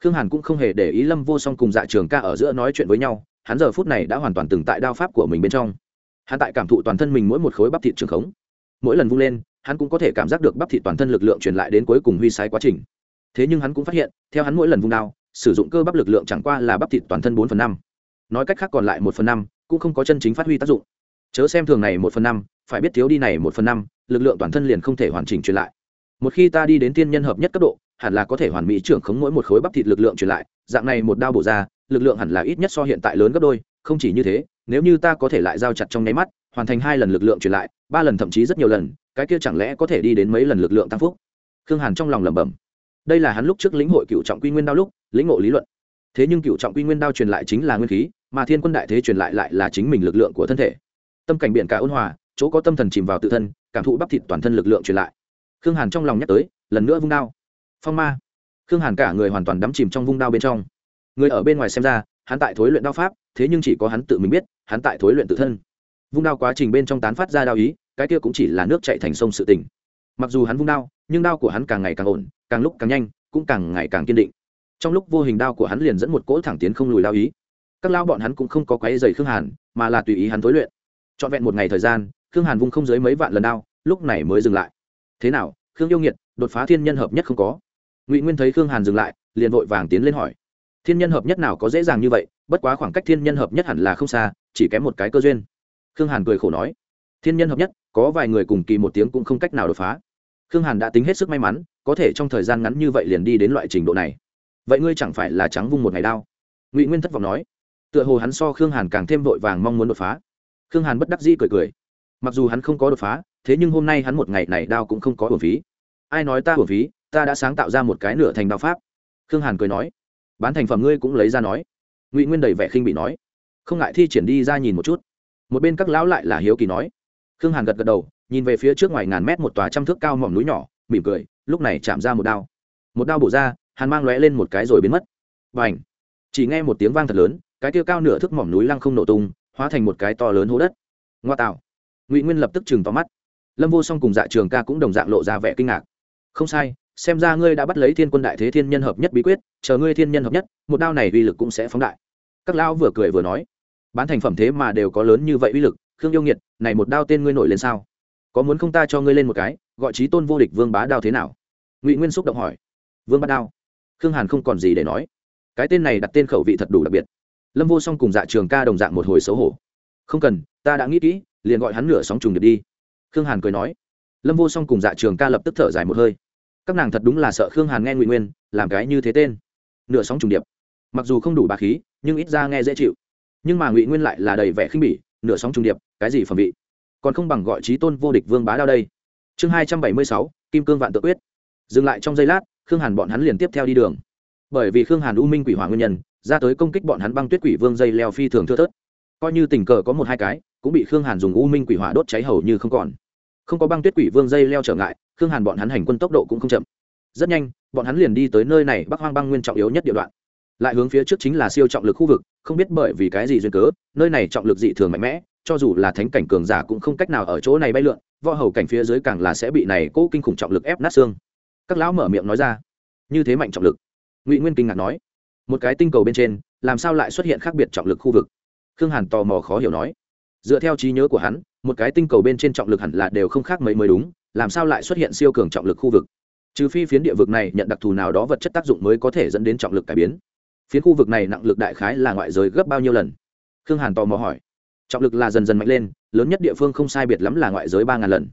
Khương hàn cũng không hề để ý lâm vô song cùng dạ trường ca ở giữa nói chuyện với nhau hắn giờ phút này đã hoàn toàn từng tại đao pháp của mình bên trong. Hắn tại cảm thụ toàn thân mình mỗi một khối bắp thịt trường khống. Mỗi lần vung lên, hắn cũng có thể cảm giác được bắp thịt toàn thân lực lượng truyền lại đến cuối cùng huy sái quá trình. Thế nhưng hắn cũng phát hiện, theo hắn mỗi lần vung đao, sử dụng cơ bắp lực lượng chẳng qua là bắp thịt toàn thân bốn phần năm. Nói cách khác còn lại một phần năm, cũng không có chân chính phát huy tác dụng. Chớ xem thường này một phần năm, phải biết thiếu đi này một phần năm, lực lượng toàn thân liền không thể hoàn chỉnh truyền lại. Một khi ta đi đến tiên nhân hợp nhất cấp độ hẳn là có thể hoàn mỹ trưởng khống mỗi một khối bắp thịt lực lượng truyền lại, dạng này một đao bổ ra, lực lượng hẳn là ít nhất so hiện tại lớn gấp đôi, không chỉ như thế, nếu như ta có thể lại giao chặt trong nháy mắt, hoàn thành hai lần lực lượng truyền lại, ba lần thậm chí rất nhiều lần, cái kia chẳng lẽ có thể đi đến mấy lần lực lượng tăng phúc? Khương hàn trong lòng lẩm bẩm. Đây là hắn lúc trước lĩnh hội cựu trọng quy nguyên đao lúc, lĩnh ngộ lý luận. Thế nhưng cựu trọng quy nguyên đao truyền lại chính là nguyên khí, mà thiên quân đại thế truyền lại lại là chính mình lực lượng của thân thể. Tâm cảnh biển cả ôn hòa, chỗ có tâm thần chìm vào tự thân, cảm thụ bắp thịt toàn thân lực lượng truyền lại. Khương hàn trong lòng nhắc tới, lần nữa vung đao phong ma. Khương hàn cả người hoàn toàn đắm chìm trong vung đao bên trong. Người ở bên ngoài xem ra, hắn tại thối luyện đao pháp, thế nhưng chỉ có hắn tự mình biết, hắn tại thối luyện tự thân. Vung đao quá trình bên trong tán phát ra đao ý, cái kia cũng chỉ là nước chạy thành sông sự tình. Mặc dù hắn vung đao, nhưng đao của hắn càng ngày càng ổn, càng lúc càng nhanh, cũng càng ngày càng kiên định. Trong lúc vô hình đao của hắn liền dẫn một cỗ thẳng tiến không lùi đao ý. Các lao bọn hắn cũng không có quáy dày khương hàn, mà là tùy ý hắn thối luyện. Trọn vẹn một ngày thời gian, khương hàn vung không dưới mấy vạn lần đao, lúc này mới dừng lại. Thế nào, khương yêu nghiệt, đột phá thiên nhân hợp nhất không có ngụy nguyên thấy khương hàn dừng lại liền vội vàng tiến lên hỏi thiên nhân hợp nhất nào có dễ dàng như vậy bất quá khoảng cách thiên nhân hợp nhất hẳn là không xa chỉ kém một cái cơ duyên khương hàn cười khổ nói thiên nhân hợp nhất có vài người cùng kỳ một tiếng cũng không cách nào đột phá khương hàn đã tính hết sức may mắn có thể trong thời gian ngắn như vậy liền đi đến loại trình độ này vậy ngươi chẳng phải là trắng vung một ngày đao ngụy nguyên thất vọng nói tựa hồ hắn so khương hàn càng thêm vội vàng mong muốn đột phá khương hàn bất đắc dĩ cười cười mặc dù hắn không có đột phá thế nhưng hôm nay hắn một ngày này đao cũng không có hồn phí ai nói ta hồn phí ta đã sáng tạo ra một cái nửa thành đạo pháp. Khương hàn cười nói, bán thành phẩm ngươi cũng lấy ra nói. Ngụy nguyên đầy vẻ khinh bị nói, không ngại thi triển đi ra nhìn một chút. Một bên các lão lại là hiếu kỳ nói. Khương hàn gật gật đầu, nhìn về phía trước ngoài ngàn mét một tòa trăm thước cao mỏm núi nhỏ, mỉm cười, lúc này chạm ra một đao. Một đao bổ ra, hàn mang lóe lên một cái rồi biến mất. Và ảnh chỉ nghe một tiếng vang thật lớn, cái tiêu cao nửa thước mỏm núi lăng không nổ tung, hóa thành một cái to lớn hố đất. Ngoa tạo! Ngụy nguyên lập tức chừng to mắt. Lâm vô song cùng dạ trường ca cũng đồng dạng lộ ra vẻ kinh ngạc. Không sai xem ra ngươi đã bắt lấy thiên quân đại thế thiên nhân hợp nhất bí quyết, chờ ngươi thiên nhân hợp nhất, một đao này uy lực cũng sẽ phóng đại. Các lão vừa cười vừa nói. Bán thành phẩm thế mà đều có lớn như vậy uy lực, khương yêu nghiệt, này một đao tên ngươi nổi lên sao? Có muốn không ta cho ngươi lên một cái, gọi trí tôn vô địch vương bá đao thế nào? Ngụy nguyên xúc động hỏi. Vương bá đao? Khương hàn không còn gì để nói. Cái tên này đặt tên khẩu vị thật đủ đặc biệt. Lâm vô song cùng dạ trường ca đồng dạng một hồi xấu hổ. Không cần, ta đã nghĩ kỹ, liền gọi hắn nửa sóng trùng được đi. Khương hàn cười nói. Lâm vô song cùng dạ trường ca lập tức thở dài một hơi các nàng thật đúng là sợ khương hàn nghe ngụy nguyên, làm cái như thế tên. Nửa sóng trùng điệp. Mặc dù không đủ bà khí, nhưng ít ra nghe dễ chịu. Nhưng mà ngụy nguyên lại là đầy vẻ khinh bỉ, nửa sóng trùng điệp, cái gì phẩm vị? Còn không bằng gọi trí tôn vô địch vương bá đao đây. Chương hai trăm bảy mươi sáu, kim cương vạn tự quyết. Dừng lại trong giây lát, khương hàn bọn hắn liền tiếp theo đi đường. Bởi vì khương hàn u minh quỷ hỏa nguyên nhân, ra tới công kích bọn hắn băng tuyết quỷ vương dây leo phi thường thưa thớt. Coi như tình cờ có một hai cái, cũng bị khương hàn dùng u minh quỷ hỏa đốt cháy hầu như không còn. Không có băng tuyết quỷ vương dây leo trở ngại khương hàn bọn hắn hành quân tốc độ cũng không chậm. Rất nhanh, bọn hắn liền đi tới nơi này bắc hoang băng nguyên trọng yếu nhất địa đoạn. Lại hướng phía trước chính là siêu trọng lực khu vực, không biết bởi vì cái gì duyên cớ, nơi này trọng lực dị thường mạnh mẽ, cho dù là thánh cảnh cường giả cũng không cách nào ở chỗ này bay lượn, võ hầu cảnh phía dưới càng là sẽ bị này cố kinh khủng trọng lực ép nát xương. Các lão mở miệng nói ra, như thế mạnh trọng lực? Ngụy nguyên kinh ngạc nói, một cái tinh cầu bên trên, làm sao lại xuất hiện khác biệt trọng lực khu vực? Khương hàn tò mò khó hiểu nói, dựa theo trí nhớ của hắn, một cái tinh cầu bên trên trọng lực hẳn là đều không khác mấy mới đúng làm sao lại xuất hiện siêu cường trọng lực khu vực? Trừ phi phiến địa vực này nhận đặc thù nào đó vật chất tác dụng mới có thể dẫn đến trọng lực cải biến. Phiến khu vực này nặng lực đại khái là ngoại giới gấp bao nhiêu lần? Khương hàn tò mò hỏi. Trọng lực là dần dần mạnh lên, lớn nhất địa phương không sai biệt lắm là ngoại giới ba ngàn lần.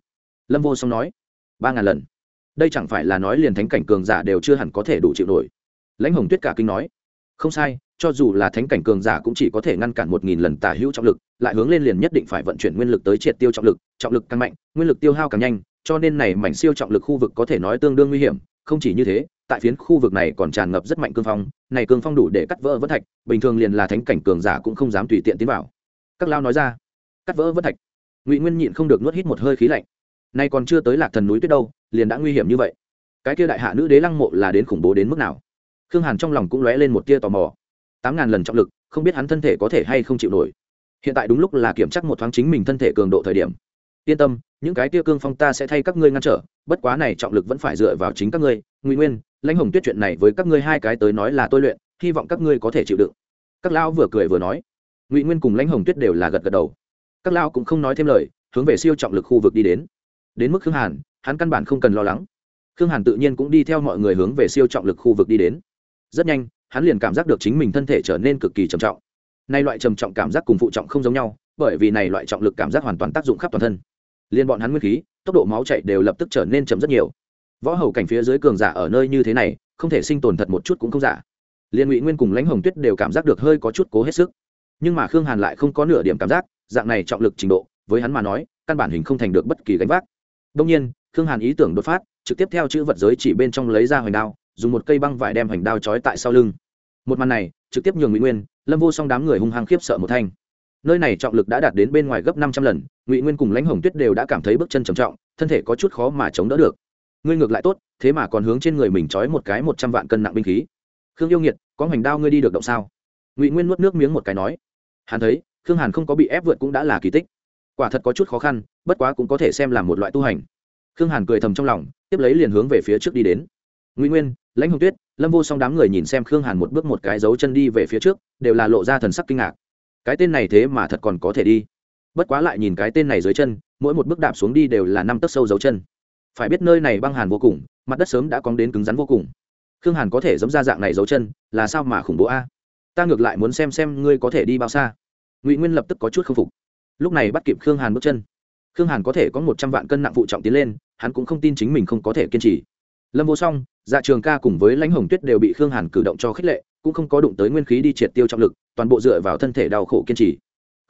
Lâm vô song nói, ba ngàn lần? Đây chẳng phải là nói liền thánh cảnh cường giả đều chưa hẳn có thể đủ chịu nổi. Lãnh hồng tuyết cả kinh nói, không sai, cho dù là thánh cảnh cường giả cũng chỉ có thể ngăn cản một nghìn lần tả hữu trọng lực, lại hướng lên liền nhất định phải vận chuyển nguyên lực tới triệt tiêu trọng lực trọng lực càng mạnh, nguyên lực tiêu hao càng nhanh cho nên này mảnh siêu trọng lực khu vực có thể nói tương đương nguy hiểm, không chỉ như thế, tại phiến khu vực này còn tràn ngập rất mạnh cương phong, này cương phong đủ để cắt vỡ vỡ thạch, bình thường liền là thánh cảnh cường giả cũng không dám tùy tiện tiến vào. Các lao nói ra, cắt vỡ vỡ thạch. Ngụy nguyên nhịn không được nuốt hít một hơi khí lạnh. Nay còn chưa tới lạc thần núi tuyết đâu, liền đã nguy hiểm như vậy. Cái kia đại hạ nữ đế lăng mộ là đến khủng bố đến mức nào? Khương hàn trong lòng cũng lóe lên một tia tò mò. Tám ngàn lần trọng lực, không biết hắn thân thể có thể hay không chịu nổi. Hiện tại đúng lúc là kiểm tra một thoáng chính mình thân thể cường độ thời điểm yên tâm, những cái tia cương phong ta sẽ thay các ngươi ngăn trở, bất quá này trọng lực vẫn phải dựa vào chính các ngươi. Ngụy nguyên, lãnh hồng tuyết chuyện này với các ngươi hai cái tới nói là tôi luyện, hy vọng các ngươi có thể chịu đựng. Các lão vừa cười vừa nói. Ngụy nguyên cùng lãnh hồng tuyết đều là gật gật đầu. Các lão cũng không nói thêm lời, hướng về siêu trọng lực khu vực đi đến. Đến mức khương hàn, hắn căn bản không cần lo lắng. Khương hàn tự nhiên cũng đi theo mọi người hướng về siêu trọng lực khu vực đi đến. Rất nhanh, hắn liền cảm giác được chính mình thân thể trở nên cực kỳ trầm trọng. Nay loại trầm trọng cảm giác cùng phụ trọng không giống nhau bởi vì này loại trọng lực cảm giác hoàn toàn tác dụng khắp toàn thân. Liên bọn hắn nguyên khí, tốc độ máu chạy đều lập tức trở nên chậm rất nhiều. Võ hầu cảnh phía dưới cường giả ở nơi như thế này, không thể sinh tồn thật một chút cũng không giả. Liên ngụy nguyên cùng lãnh hồng tuyết đều cảm giác được hơi có chút cố hết sức. Nhưng mà khương hàn lại không có nửa điểm cảm giác, dạng này trọng lực trình độ, với hắn mà nói, căn bản hình không thành được bất kỳ gánh vác. Đông nhiên, khương hàn ý tưởng đột phát, trực tiếp theo chữ vật giới chỉ bên trong lấy ra hoành đao, dùng một cây băng vải đem hoành đao trói tại sau lưng. Một màn này, trực tiếp nhường ngụy nguyên, lâm vô song đám người hung hăng khiếp sợ một thanh nơi này trọng lực đã đạt đến bên ngoài gấp năm trăm lần, ngụy nguyên cùng lãnh hồng tuyết đều đã cảm thấy bước chân trầm trọng, thân thể có chút khó mà chống đỡ được. Ngươi ngược lại tốt, thế mà còn hướng trên người mình trói một cái một trăm vạn cân nặng binh khí. Khương yêu nghiệt, có hoành đao ngươi đi được động sao? Ngụy nguyên nuốt nước miếng một cái nói. Hắn thấy, khương hàn không có bị ép vượt cũng đã là kỳ tích. Quả thật có chút khó khăn, bất quá cũng có thể xem là một loại tu hành. Khương hàn cười thầm trong lòng, tiếp lấy liền hướng về phía trước đi đến. Ngụy nguyên, lãnh hồng tuyết, lâm vô song đám người nhìn xem khương hàn một bước một cái dấu chân đi về phía trước, đều là lộ ra thần sắc kinh ngạc cái tên này thế mà thật còn có thể đi. Bất quá lại nhìn cái tên này dưới chân, mỗi một bước đạp xuống đi đều là năm tấc sâu dấu chân. Phải biết nơi này băng hàn vô cùng, mặt đất sớm đã cóng đến cứng rắn vô cùng. Khương hàn có thể giống ra dạng này dấu chân, là sao mà khủng bố a? Ta ngược lại muốn xem xem ngươi có thể đi bao xa. Ngụy nguyên lập tức có chút k phục. Lúc này bắt kịp khương hàn bước chân. Khương hàn có thể có một trăm vạn cân nặng phụ trọng tiến lên, hắn cũng không tin chính mình không có thể kiên trì. Lâm vô song dạ trường ca cùng với lãnh hồng tuyết đều bị khương hàn cử động cho khích lệ cũng không có đụng tới nguyên khí đi triệt tiêu trọng lực toàn bộ dựa vào thân thể đau khổ kiên trì.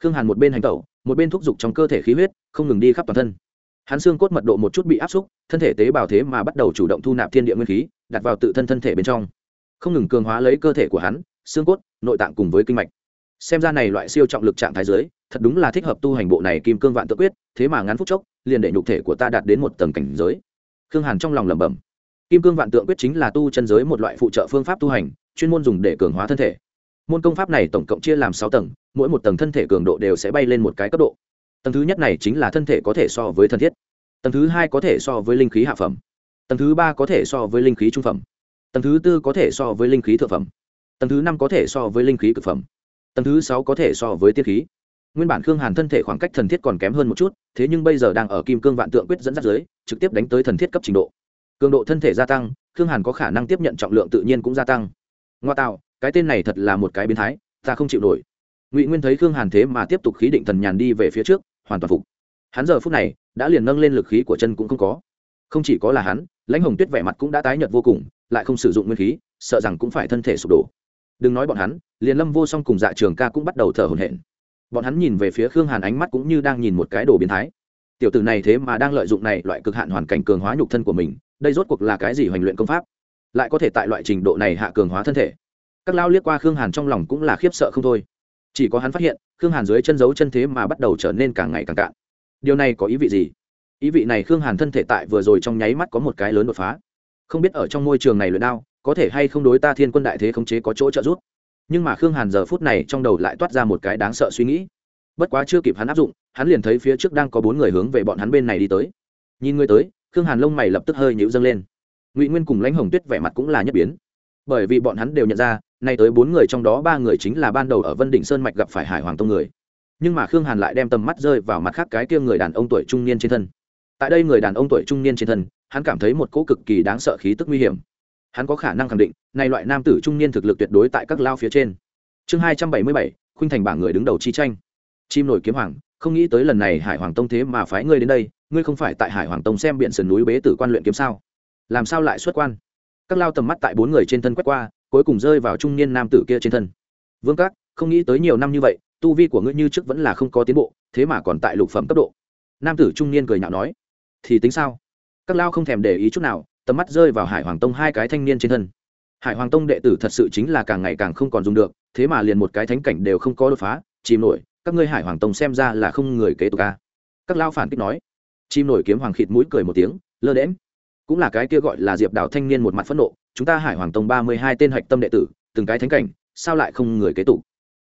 Khương hàn một bên hành tẩu một bên thúc giục trong cơ thể khí huyết không ngừng đi khắp toàn thân. Hắn xương cốt mật độ một chút bị áp xúc thân thể tế bào thế mà bắt đầu chủ động thu nạp thiên địa nguyên khí đặt vào tự thân thân thể bên trong. Không ngừng cường hóa lấy cơ thể của hắn xương cốt nội tạng cùng với kinh mạch. Xem ra này loại siêu trọng lực trạng thái dưới, thật đúng là thích hợp tu hành bộ này kim cương vạn tự quyết thế mà ngắn phút chốc liền để nhục thể của ta đạt đến một tầng cảnh giới. Khương hàn trong lòng lẩm bẩm. Kim cương vạn tượng quyết chính là tu chân giới một loại phụ trợ phương pháp tu hành chuyên môn dùng để cường hóa thân thể. Môn công pháp này tổng cộng chia làm sáu tầng, mỗi một tầng thân thể cường độ đều sẽ bay lên một cái cấp độ. Tầng thứ nhất này chính là thân thể có thể so với thân thiết. Tầng thứ hai có thể so với linh khí hạ phẩm. Tầng thứ ba có thể so với linh khí trung phẩm. Tầng thứ tư có thể so với linh khí thượng phẩm. Tầng thứ năm có thể so với linh khí cực phẩm. Tầng thứ sáu có thể so với tiết khí. Nguyên bản khương hàn thân thể khoảng cách thần thiết còn kém hơn một chút, thế nhưng bây giờ đang ở kim cương vạn tượng quyết dẫn dắt giới, trực tiếp đánh tới thần thiết cấp trình độ. Cường độ thân thể gia tăng, khương hàn có khả năng tiếp nhận trọng lượng tự nhiên cũng gia tăng ngoa tạo cái tên này thật là một cái biến thái, ta không chịu nổi. Ngụy nguyên thấy khương hàn thế mà tiếp tục khí định thần nhàn đi về phía trước, hoàn toàn phục. Hắn giờ phút này đã liền nâng lên lực khí của chân cũng không có. Không chỉ có là hắn, lãnh hồng tuyết vẻ mặt cũng đã tái nhợt vô cùng, lại không sử dụng nguyên khí, sợ rằng cũng phải thân thể sụp đổ. Đừng nói bọn hắn, liền lâm vô song cùng dạ trường ca cũng bắt đầu thở hổn hển. Bọn hắn nhìn về phía khương hàn ánh mắt cũng như đang nhìn một cái đồ biến thái. Tiểu tử này thế mà đang lợi dụng này loại cực hạn hoàn cảnh cường hóa nhục thân của mình, đây rốt cuộc là cái gì hoành luyện công pháp? Lại có thể tại loại trình độ này hạ cường hóa thân thể. Các lao liếc qua khương hàn trong lòng cũng là khiếp sợ không thôi. Chỉ có hắn phát hiện, khương hàn dưới chân giấu chân thế mà bắt đầu trở nên càng ngày càng cạn. Điều này có ý vị gì? Ý vị này khương hàn thân thể tại vừa rồi trong nháy mắt có một cái lớn đột phá. Không biết ở trong môi trường này luyện đao, có thể hay không đối ta thiên quân đại thế khống chế có chỗ trợ giúp. Nhưng mà khương hàn giờ phút này trong đầu lại toát ra một cái đáng sợ suy nghĩ. Bất quá chưa kịp hắn áp dụng, hắn liền thấy phía trước đang có bốn người hướng về bọn hắn bên này đi tới. Nhìn người tới, khương hàn lông mày lập tức hơi nhịu dâng lên ngụy nguyên cùng lãnh hồng tuyết vẻ mặt cũng là nhất biến bởi vì bọn hắn đều nhận ra nay tới bốn người trong đó ba người chính là ban đầu ở vân đỉnh sơn mạch gặp phải hải hoàng tông người nhưng mà khương hàn lại đem tầm mắt rơi vào mặt khác cái kia người đàn ông tuổi trung niên trên thân tại đây người đàn ông tuổi trung niên trên thân hắn cảm thấy một cỗ cực kỳ đáng sợ khí tức nguy hiểm hắn có khả năng khẳng định nay loại nam tử trung niên thực lực tuyệt đối tại các lao phía trên chương hai trăm bảy mươi bảy khuynh thành bảng người đứng đầu chi tranh chim nổi kiếm hoàng không nghĩ tới lần này hải hoàng tông thế mà phái ngươi đến đây ngươi không phải tại hải hoàng tông xem biện sườn núi bế tử quan luyện kiếm sao làm sao lại xuất quan? Các lao tầm mắt tại bốn người trên thân quét qua, cuối cùng rơi vào trung niên nam tử kia trên thân. Vương các, không nghĩ tới nhiều năm như vậy, tu vi của ngươi như trước vẫn là không có tiến bộ, thế mà còn tại lục phẩm cấp độ. Nam tử trung niên cười nhạo nói, thì tính sao? Các lao không thèm để ý chút nào, tầm mắt rơi vào hải hoàng tông hai cái thanh niên trên thân. Hải hoàng tông đệ tử thật sự chính là càng ngày càng không còn dùng được, thế mà liền một cái thánh cảnh đều không có đột phá, chìm nổi, các ngươi hải hoàng tông xem ra là không người kế tục ca các lao phản kích nói chim nổi kiếm hoàng khịt mũi cười một tiếng, lơ đễm cũng là cái kia gọi là diệp đào thanh niên một mặt phẫn nộ, chúng ta hải hoàng tông ba mươi hai tên hạch tâm đệ tử, từng cái thánh cảnh, sao lại không người kế tục?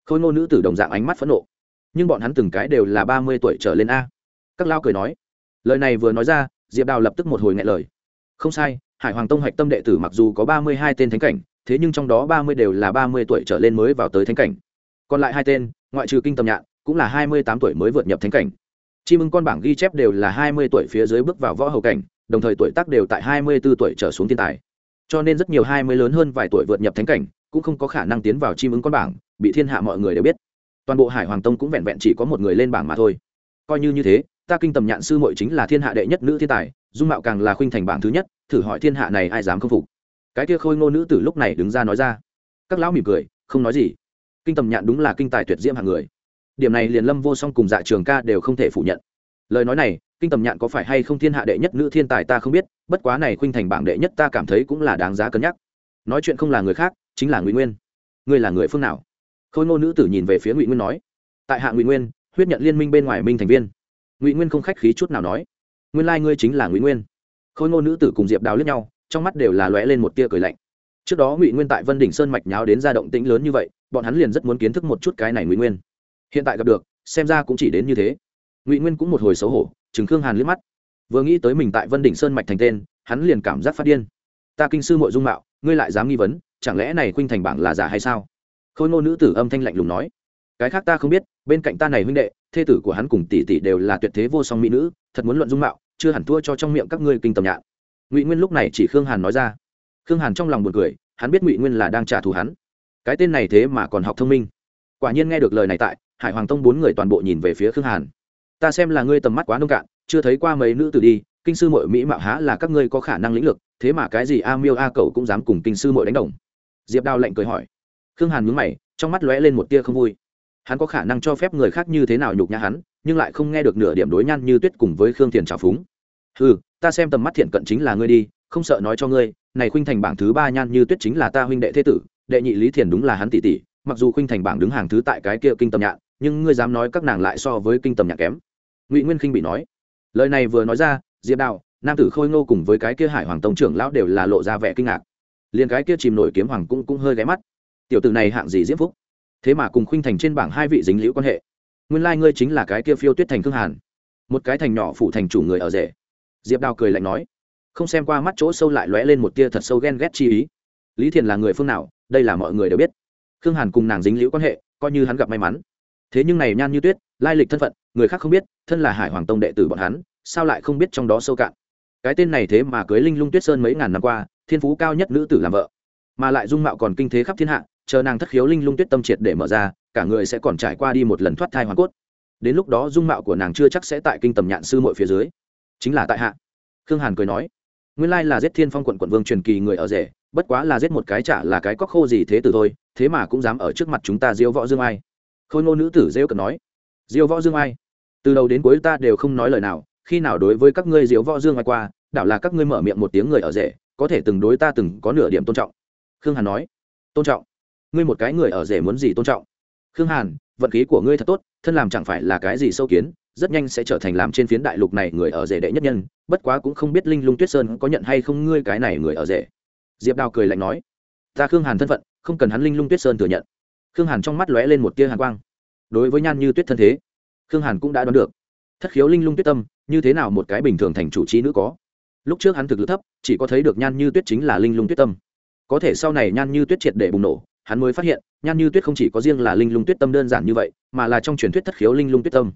Khôi ngô nữ tử đồng dạng ánh mắt phẫn nộ. Nhưng bọn hắn từng cái đều là ba mươi tuổi trở lên a. Các lao cười nói. Lời này vừa nói ra, diệp đào lập tức một hồi ngại lời. Không sai, hải hoàng tông hạch tâm đệ tử mặc dù có ba mươi hai tên thánh cảnh, thế nhưng trong đó ba mươi đều là ba mươi tuổi trở lên mới vào tới thánh cảnh. Còn lại hai tên, ngoại trừ kinh Tâm nhạn, cũng là hai mươi tám tuổi mới vượt nhập thánh cảnh. Chi mừng con bảng ghi chép đều là hai mươi tuổi phía dưới bước vào võ hầu cảnh đồng thời tuổi tác đều tại hai mươi 24 tuổi trở xuống thiên tài. Cho nên rất nhiều hai mươi lớn hơn vài tuổi vượt nhập thánh cảnh, cũng không có khả năng tiến vào chim ứng con bảng, bị thiên hạ mọi người đều biết. Toàn bộ hải hoàng tông cũng vẹn vẹn chỉ có một người lên bảng mà thôi. Coi như như thế, ta kinh tầm nhạn sư muội chính là thiên hạ đệ nhất nữ thiên tài, dung mạo càng là khuynh thành bảng thứ nhất, thử hỏi thiên hạ này ai dám không phục? Cái kia khôi ngô nữ từ lúc này đứng ra nói ra. Các lão mỉm cười, không nói gì. Kinh tầm nhạn đúng là kinh tài tuyệt diễm hạng người. Điểm này liền lâm vô song cùng dạ trường ca đều không thể phủ nhận. Lời nói này kinh tầm nhạn có phải hay không thiên hạ đệ nhất nữ thiên tài ta không biết, bất quá này khuynh thành bảng đệ nhất ta cảm thấy cũng là đáng giá cân nhắc. Nói chuyện không là người khác, chính là ngụy nguyên. Ngươi là người phương nào? Khôi ngô nữ tử nhìn về phía ngụy nguyên nói. Tại hạ ngụy nguyên, huyết nhận liên minh bên ngoài minh thành viên. Ngụy nguyên không khách khí chút nào nói. Nguyên lai、like、ngươi chính là ngụy nguyên. Khôi ngô nữ tử cùng diệp đào lướt nhau, trong mắt đều là lóe lên một tia cười lạnh. Trước đó ngụy nguyên tại vân đỉnh sơn mạch nháo đến ra động tĩnh lớn như vậy, bọn hắn liền rất muốn kiến thức một chút cái này ngụy nguyên. Hiện tại gặp được, xem ra cũng chỉ đến như thế. Ngụy nguyên cũng một hồi xấu hổ chừng khương hàn liếc mắt. Vừa nghĩ tới mình tại vân đỉnh sơn mạch thành tên, hắn liền cảm giác phát điên. Ta kinh sư mội dung mạo, ngươi lại dám nghi vấn, chẳng lẽ này khuynh thành bảng là giả hay sao? Khôi ngô nữ tử âm thanh lạnh lùng nói. Cái khác ta không biết, bên cạnh ta này huynh đệ, thê tử của hắn cùng tỷ tỷ đều là tuyệt thế vô song mỹ nữ, thật muốn luận dung mạo, chưa hẳn thua cho trong miệng các ngươi kinh tầm nhạn. Ngụy nguyên lúc này chỉ khương hàn nói ra. Khương hàn trong lòng buồn cười, hắn biết ngụy nguyên là đang trả thù hắn. Cái tên này thế mà còn học thông minh. Quả nhiên nghe được lời này tại, hải hoàng tông bốn người toàn bộ nhìn về phía khương hàn ta xem là ngươi tầm mắt quá nông cạn, chưa thấy qua mấy nữ tử đi, kinh sư mội mỹ mạo há là các ngươi có khả năng lĩnh lực thế mà cái gì a miêu a cầu cũng dám cùng kinh sư mội đánh đồng. Diệp đao lạnh cười hỏi. Khương hàn nhướng mày, trong mắt lóe lên một tia không vui. Hắn có khả năng cho phép người khác như thế nào nhục nhã hắn, nhưng lại không nghe được nửa điểm đối nhan như tuyết cùng với khương thiền trào phúng. Ừ ta xem tầm mắt thiện cận chính là ngươi đi, không sợ nói cho ngươi, này khuynh thành bảng thứ ba nhan như tuyết chính là ta huynh đệ thế tử, đệ nhị lý thiền đúng là hắn tỷ tỷ, mặc dù khuynh thành bảng đứng hàng thứ tại cái kia kinh tâm nhạn, nhưng ngươi dám nói các nàng lại so với kinh tâm nhạn kém ngụy nguyên khinh bị nói lời này vừa nói ra diệp đạo nam tử khôi ngô cùng với cái kia hải hoàng tông trưởng lão đều là lộ ra vẻ kinh ngạc liền cái kia chìm nổi kiếm hoàng cũng cũng hơi ghé mắt tiểu tử này hạng gì diễm phúc thế mà cùng khuynh thành trên bảng hai vị dính liễu quan hệ nguyên lai ngươi chính là cái kia phiêu tuyết thành khương hàn một cái thành nhỏ phủ thành chủ người ở rể diệp đào cười lạnh nói không xem qua mắt chỗ sâu lại lóe lên một tia thật sâu ghen ghét chi ý lý thiền là người phương nào đây là mọi người đều biết khương hàn cùng nàng dính liễu quan hệ coi như hắn gặp may mắn thế nhưng này nhan như tuyết, lai lịch thân phận, người khác không biết, thân là hải hoàng tông đệ tử bọn hắn, sao lại không biết trong đó sâu cạn? Cái tên này thế mà cưới linh lung tuyết sơn mấy ngàn năm qua, thiên phú cao nhất nữ tử làm vợ. Mà lại dung mạo còn kinh thế khắp thiên hạ, chờ nàng thất khiếu linh lung tuyết tâm triệt để mở ra, cả người sẽ còn trải qua đi một lần thoát thai hoàn cốt. Đến lúc đó dung mạo của nàng chưa chắc sẽ tại kinh tầm nhạn sư mội phía dưới. Chính là tại hạ. Khương hàn cười nói, nguyên lai là giết thiên phong quận quận vương truyền kỳ người ở rể, bất quá là giết một cái chả là cái cóc khô gì thế từ thôi, thế mà cũng dám ở trước mặt chúng ta diêu võ dương ai khôi ngô nữ tử rêu cần nói, diêu võ dương ai? Từ đầu đến cuối ta đều không nói lời nào, khi nào đối với các ngươi diêu võ dương ai qua, đảo là các ngươi mở miệng một tiếng người ở rể, có thể từng đối ta từng có nửa điểm tôn trọng. Khương hàn nói, tôn trọng? Ngươi một cái người ở rể muốn gì tôn trọng? Khương hàn, vận khí của ngươi thật tốt, thân làm chẳng phải là cái gì sâu kiến, rất nhanh sẽ trở thành làm trên phiến đại lục này người ở rể đệ nhất nhân, bất quá cũng không biết linh lung tuyết sơn có nhận hay không ngươi cái này người ở rể. Diệp đào cười lạnh nói, ta khương hàn thân phận, không cần hắn linh lung tuyết sơn thừa nhận khương hàn trong mắt lóe lên một tia hàn quang. Đối với nhan như tuyết thân thế, khương hàn cũng đã đoán được. Thất khiếu linh lung tuyết tâm, như thế nào một cái bình thường thành chủ trí nữ có? Lúc trước hắn thực lực thấp, chỉ có thấy được nhan như tuyết chính là linh lung tuyết tâm. Có thể sau này nhan như tuyết triệt để bùng nổ, hắn mới phát hiện, nhan như tuyết không chỉ có riêng là linh lung tuyết tâm đơn giản như vậy, mà là trong truyền thuyết thất khiếu linh lung tuyết tâm.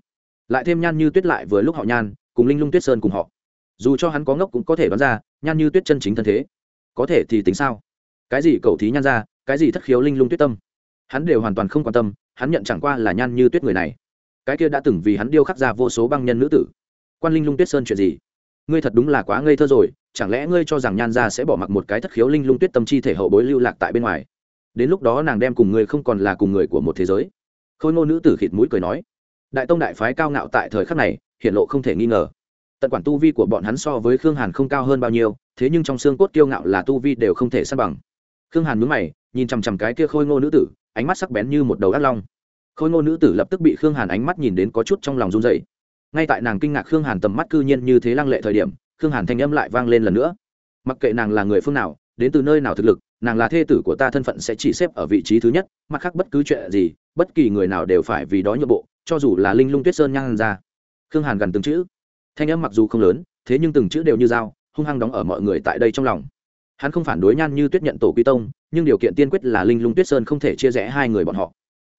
Lại thêm nhan như tuyết lại vừa lúc họ nhan, cùng linh lung tuyết sơn cùng họ. Dù cho hắn có ngốc cũng có thể đoán ra, nhan như tuyết chân chính thân thế. Có thể thì tính sao? Cái gì cầu thí nhan ra, cái gì thất khiếu linh lung tuyết tâm? Hắn đều hoàn toàn không quan tâm, hắn nhận chẳng qua là nhan như tuyết người này. Cái kia đã từng vì hắn điêu khắc ra vô số băng nhân nữ tử. Quan linh lung tuyết sơn chuyện gì? Ngươi thật đúng là quá ngây thơ rồi, chẳng lẽ ngươi cho rằng nhan gia sẽ bỏ mặc một cái thất khiếu linh lung tuyết tâm chi thể hậu bối lưu lạc tại bên ngoài? Đến lúc đó nàng đem cùng ngươi không còn là cùng người của một thế giới. Khôi ngô nữ tử khịt mũi cười nói, đại tông đại phái cao ngạo tại thời khắc này hiện lộ không thể nghi ngờ. Tận quản tu vi của bọn hắn so với khương hàn không cao hơn bao nhiêu, thế nhưng trong xương cốt kiêu ngạo là tu vi đều không thể săn bằng. Khương hàn mướn mày, nhìn chằm chằm cái kia khôi ngô nữ tử ánh mắt sắc bén như một đầu ác long. Khôi ngô nữ tử lập tức bị khương hàn ánh mắt nhìn đến có chút trong lòng run dậy ngay tại nàng kinh ngạc khương hàn tầm mắt cư nhiên như thế lăng lệ thời điểm, khương hàn thanh âm lại vang lên lần nữa. Mặc kệ nàng là người phương nào, đến từ nơi nào thực lực, nàng là thê tử của ta thân phận sẽ chỉ xếp ở vị trí thứ nhất, mặt khác bất cứ chuyện gì, bất kỳ người nào đều phải vì đó nhượng bộ, cho dù là linh lung tuyết sơn nhang ra. Khương hàn gần từng chữ. Thanh âm mặc dù không lớn, thế nhưng từng chữ đều như dao, hung hăng đóng ở mọi người tại đây trong lòng hắn không phản đối nhan như tuyết nhận tổ quy tông, nhưng điều kiện tiên quyết là linh lung tuyết sơn không thể chia rẽ hai người bọn họ.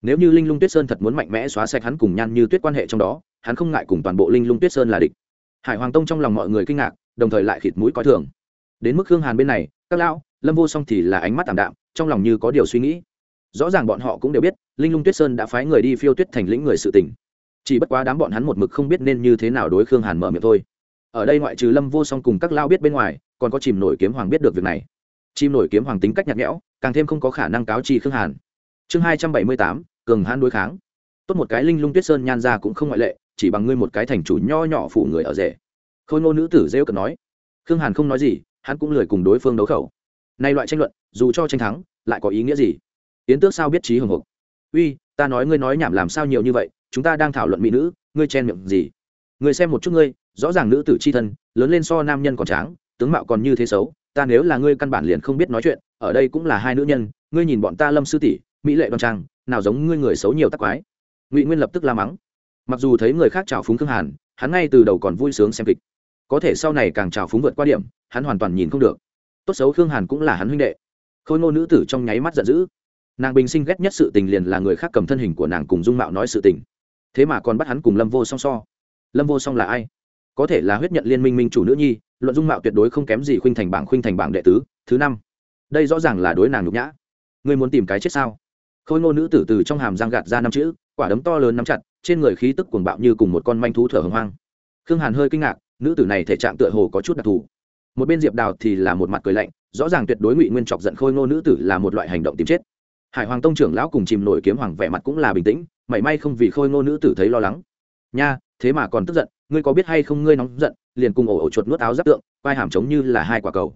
Nếu như linh lung tuyết sơn thật muốn mạnh mẽ xóa sạch hắn cùng nhan như tuyết quan hệ trong đó, hắn không ngại cùng toàn bộ linh lung tuyết sơn là địch. Hải hoàng tông trong lòng mọi người kinh ngạc, đồng thời lại khịt mũi coi thường. Đến mức hương hàn bên này, các lão, lâm vô song thì là ánh mắt tảm đạm, trong lòng như có điều suy nghĩ. Rõ ràng bọn họ cũng đều biết, linh lung tuyết sơn đã phái người đi phiêu tuyết thành lĩnh người sự tình. Chỉ bất quá đám bọn hắn một mực không biết nên như thế nào đối khương hàn mở miệng thôi. Ở đây ngoại trừ lâm vô song cùng các lao biết bên ngoài còn có chìm nổi kiếm hoàng biết được việc này. Chim nổi kiếm hoàng tính cách nhạt nhẽo, càng thêm không có khả năng cáo chi khương hàn. Chương hai trăm bảy mươi tám, cường hãn đối kháng. Tốt một cái linh lung tuyết sơn nhan ra cũng không ngoại lệ, chỉ bằng ngươi một cái thành chủ nho nhỏ phủ người ở rể. Khôi ngô nữ tử rêu cần nói. Khương hàn không nói gì, hắn cũng lười cùng đối phương đấu khẩu. Nay loại tranh luận, dù cho tranh thắng, lại có ý nghĩa gì? Yến tước sao biết trí hồng hộc? Uy, ta nói ngươi nói nhảm làm sao nhiều như vậy, chúng ta đang thảo luận mỹ nữ, ngươi chen miệng gì? Ngươi xem một chút ngươi, rõ ràng nữ tử c h i thân, lớn lên so nam nhân còn tráng tướng mạo còn như thế xấu, ta nếu là ngươi căn bản liền không biết nói chuyện, ở đây cũng là hai nữ nhân, ngươi nhìn bọn ta lâm sư tỷ, mỹ lệ đoan trang, nào giống ngươi người xấu nhiều tắc quái. Ngụy nguyên lập tức la mắng. Mặc dù thấy người khác trào phúng khương hàn, hắn ngay từ đầu còn vui sướng xem kịch. Có thể sau này càng trào phúng vượt qua điểm, hắn hoàn toàn nhìn không được. Tốt xấu khương hàn cũng là hắn huynh đệ. Khôi ngô nữ tử trong nháy mắt giận dữ. Nàng bình sinh ghét nhất sự tình liền là người khác cầm thân hình của nàng cùng dung mạo nói sự tình. Thế mà còn bắt hắn cùng lâm vô song so. Lâm vô song là ai? Có thể là huyết nhận liên minh minh chủ nữ nhi, luận dung mạo tuyệt đối không kém gì khuynh thành bảng khuynh thành bảng đệ tứ, thứ năm. Đây rõ ràng là đối nàng nhục nhã. Ngươi muốn tìm cái chết sao? Khôi ngô nữ tử từ trong hàm răng gạt ra năm chữ, quả đấm to lớn nắm chặt, trên người khí tức cuồng bạo như cùng một con manh thú thở hồng hoang. Khương hàn hơi kinh ngạc, nữ tử này thể trạng tựa hồ có chút đặc thù. Một bên diệp đào thì là một mặt cười lạnh, rõ ràng tuyệt đối ngụy nguyên chọc giận khôi ngô nữ tử là một loại hành động tìm chết. Hải hoàng tông trưởng lão cùng chìm nổi kiếm hoàng vẻ mặt cũng là bình tĩnh, mảy may không vì khôi ngô nữ tử thấy lo lắng. Nha thế mà còn tức giận, ngươi có biết hay không ngươi nóng giận, liền cùng ổ ổ chuột nuốt áo giáp tượng vai hàm trống như là hai quả cầu.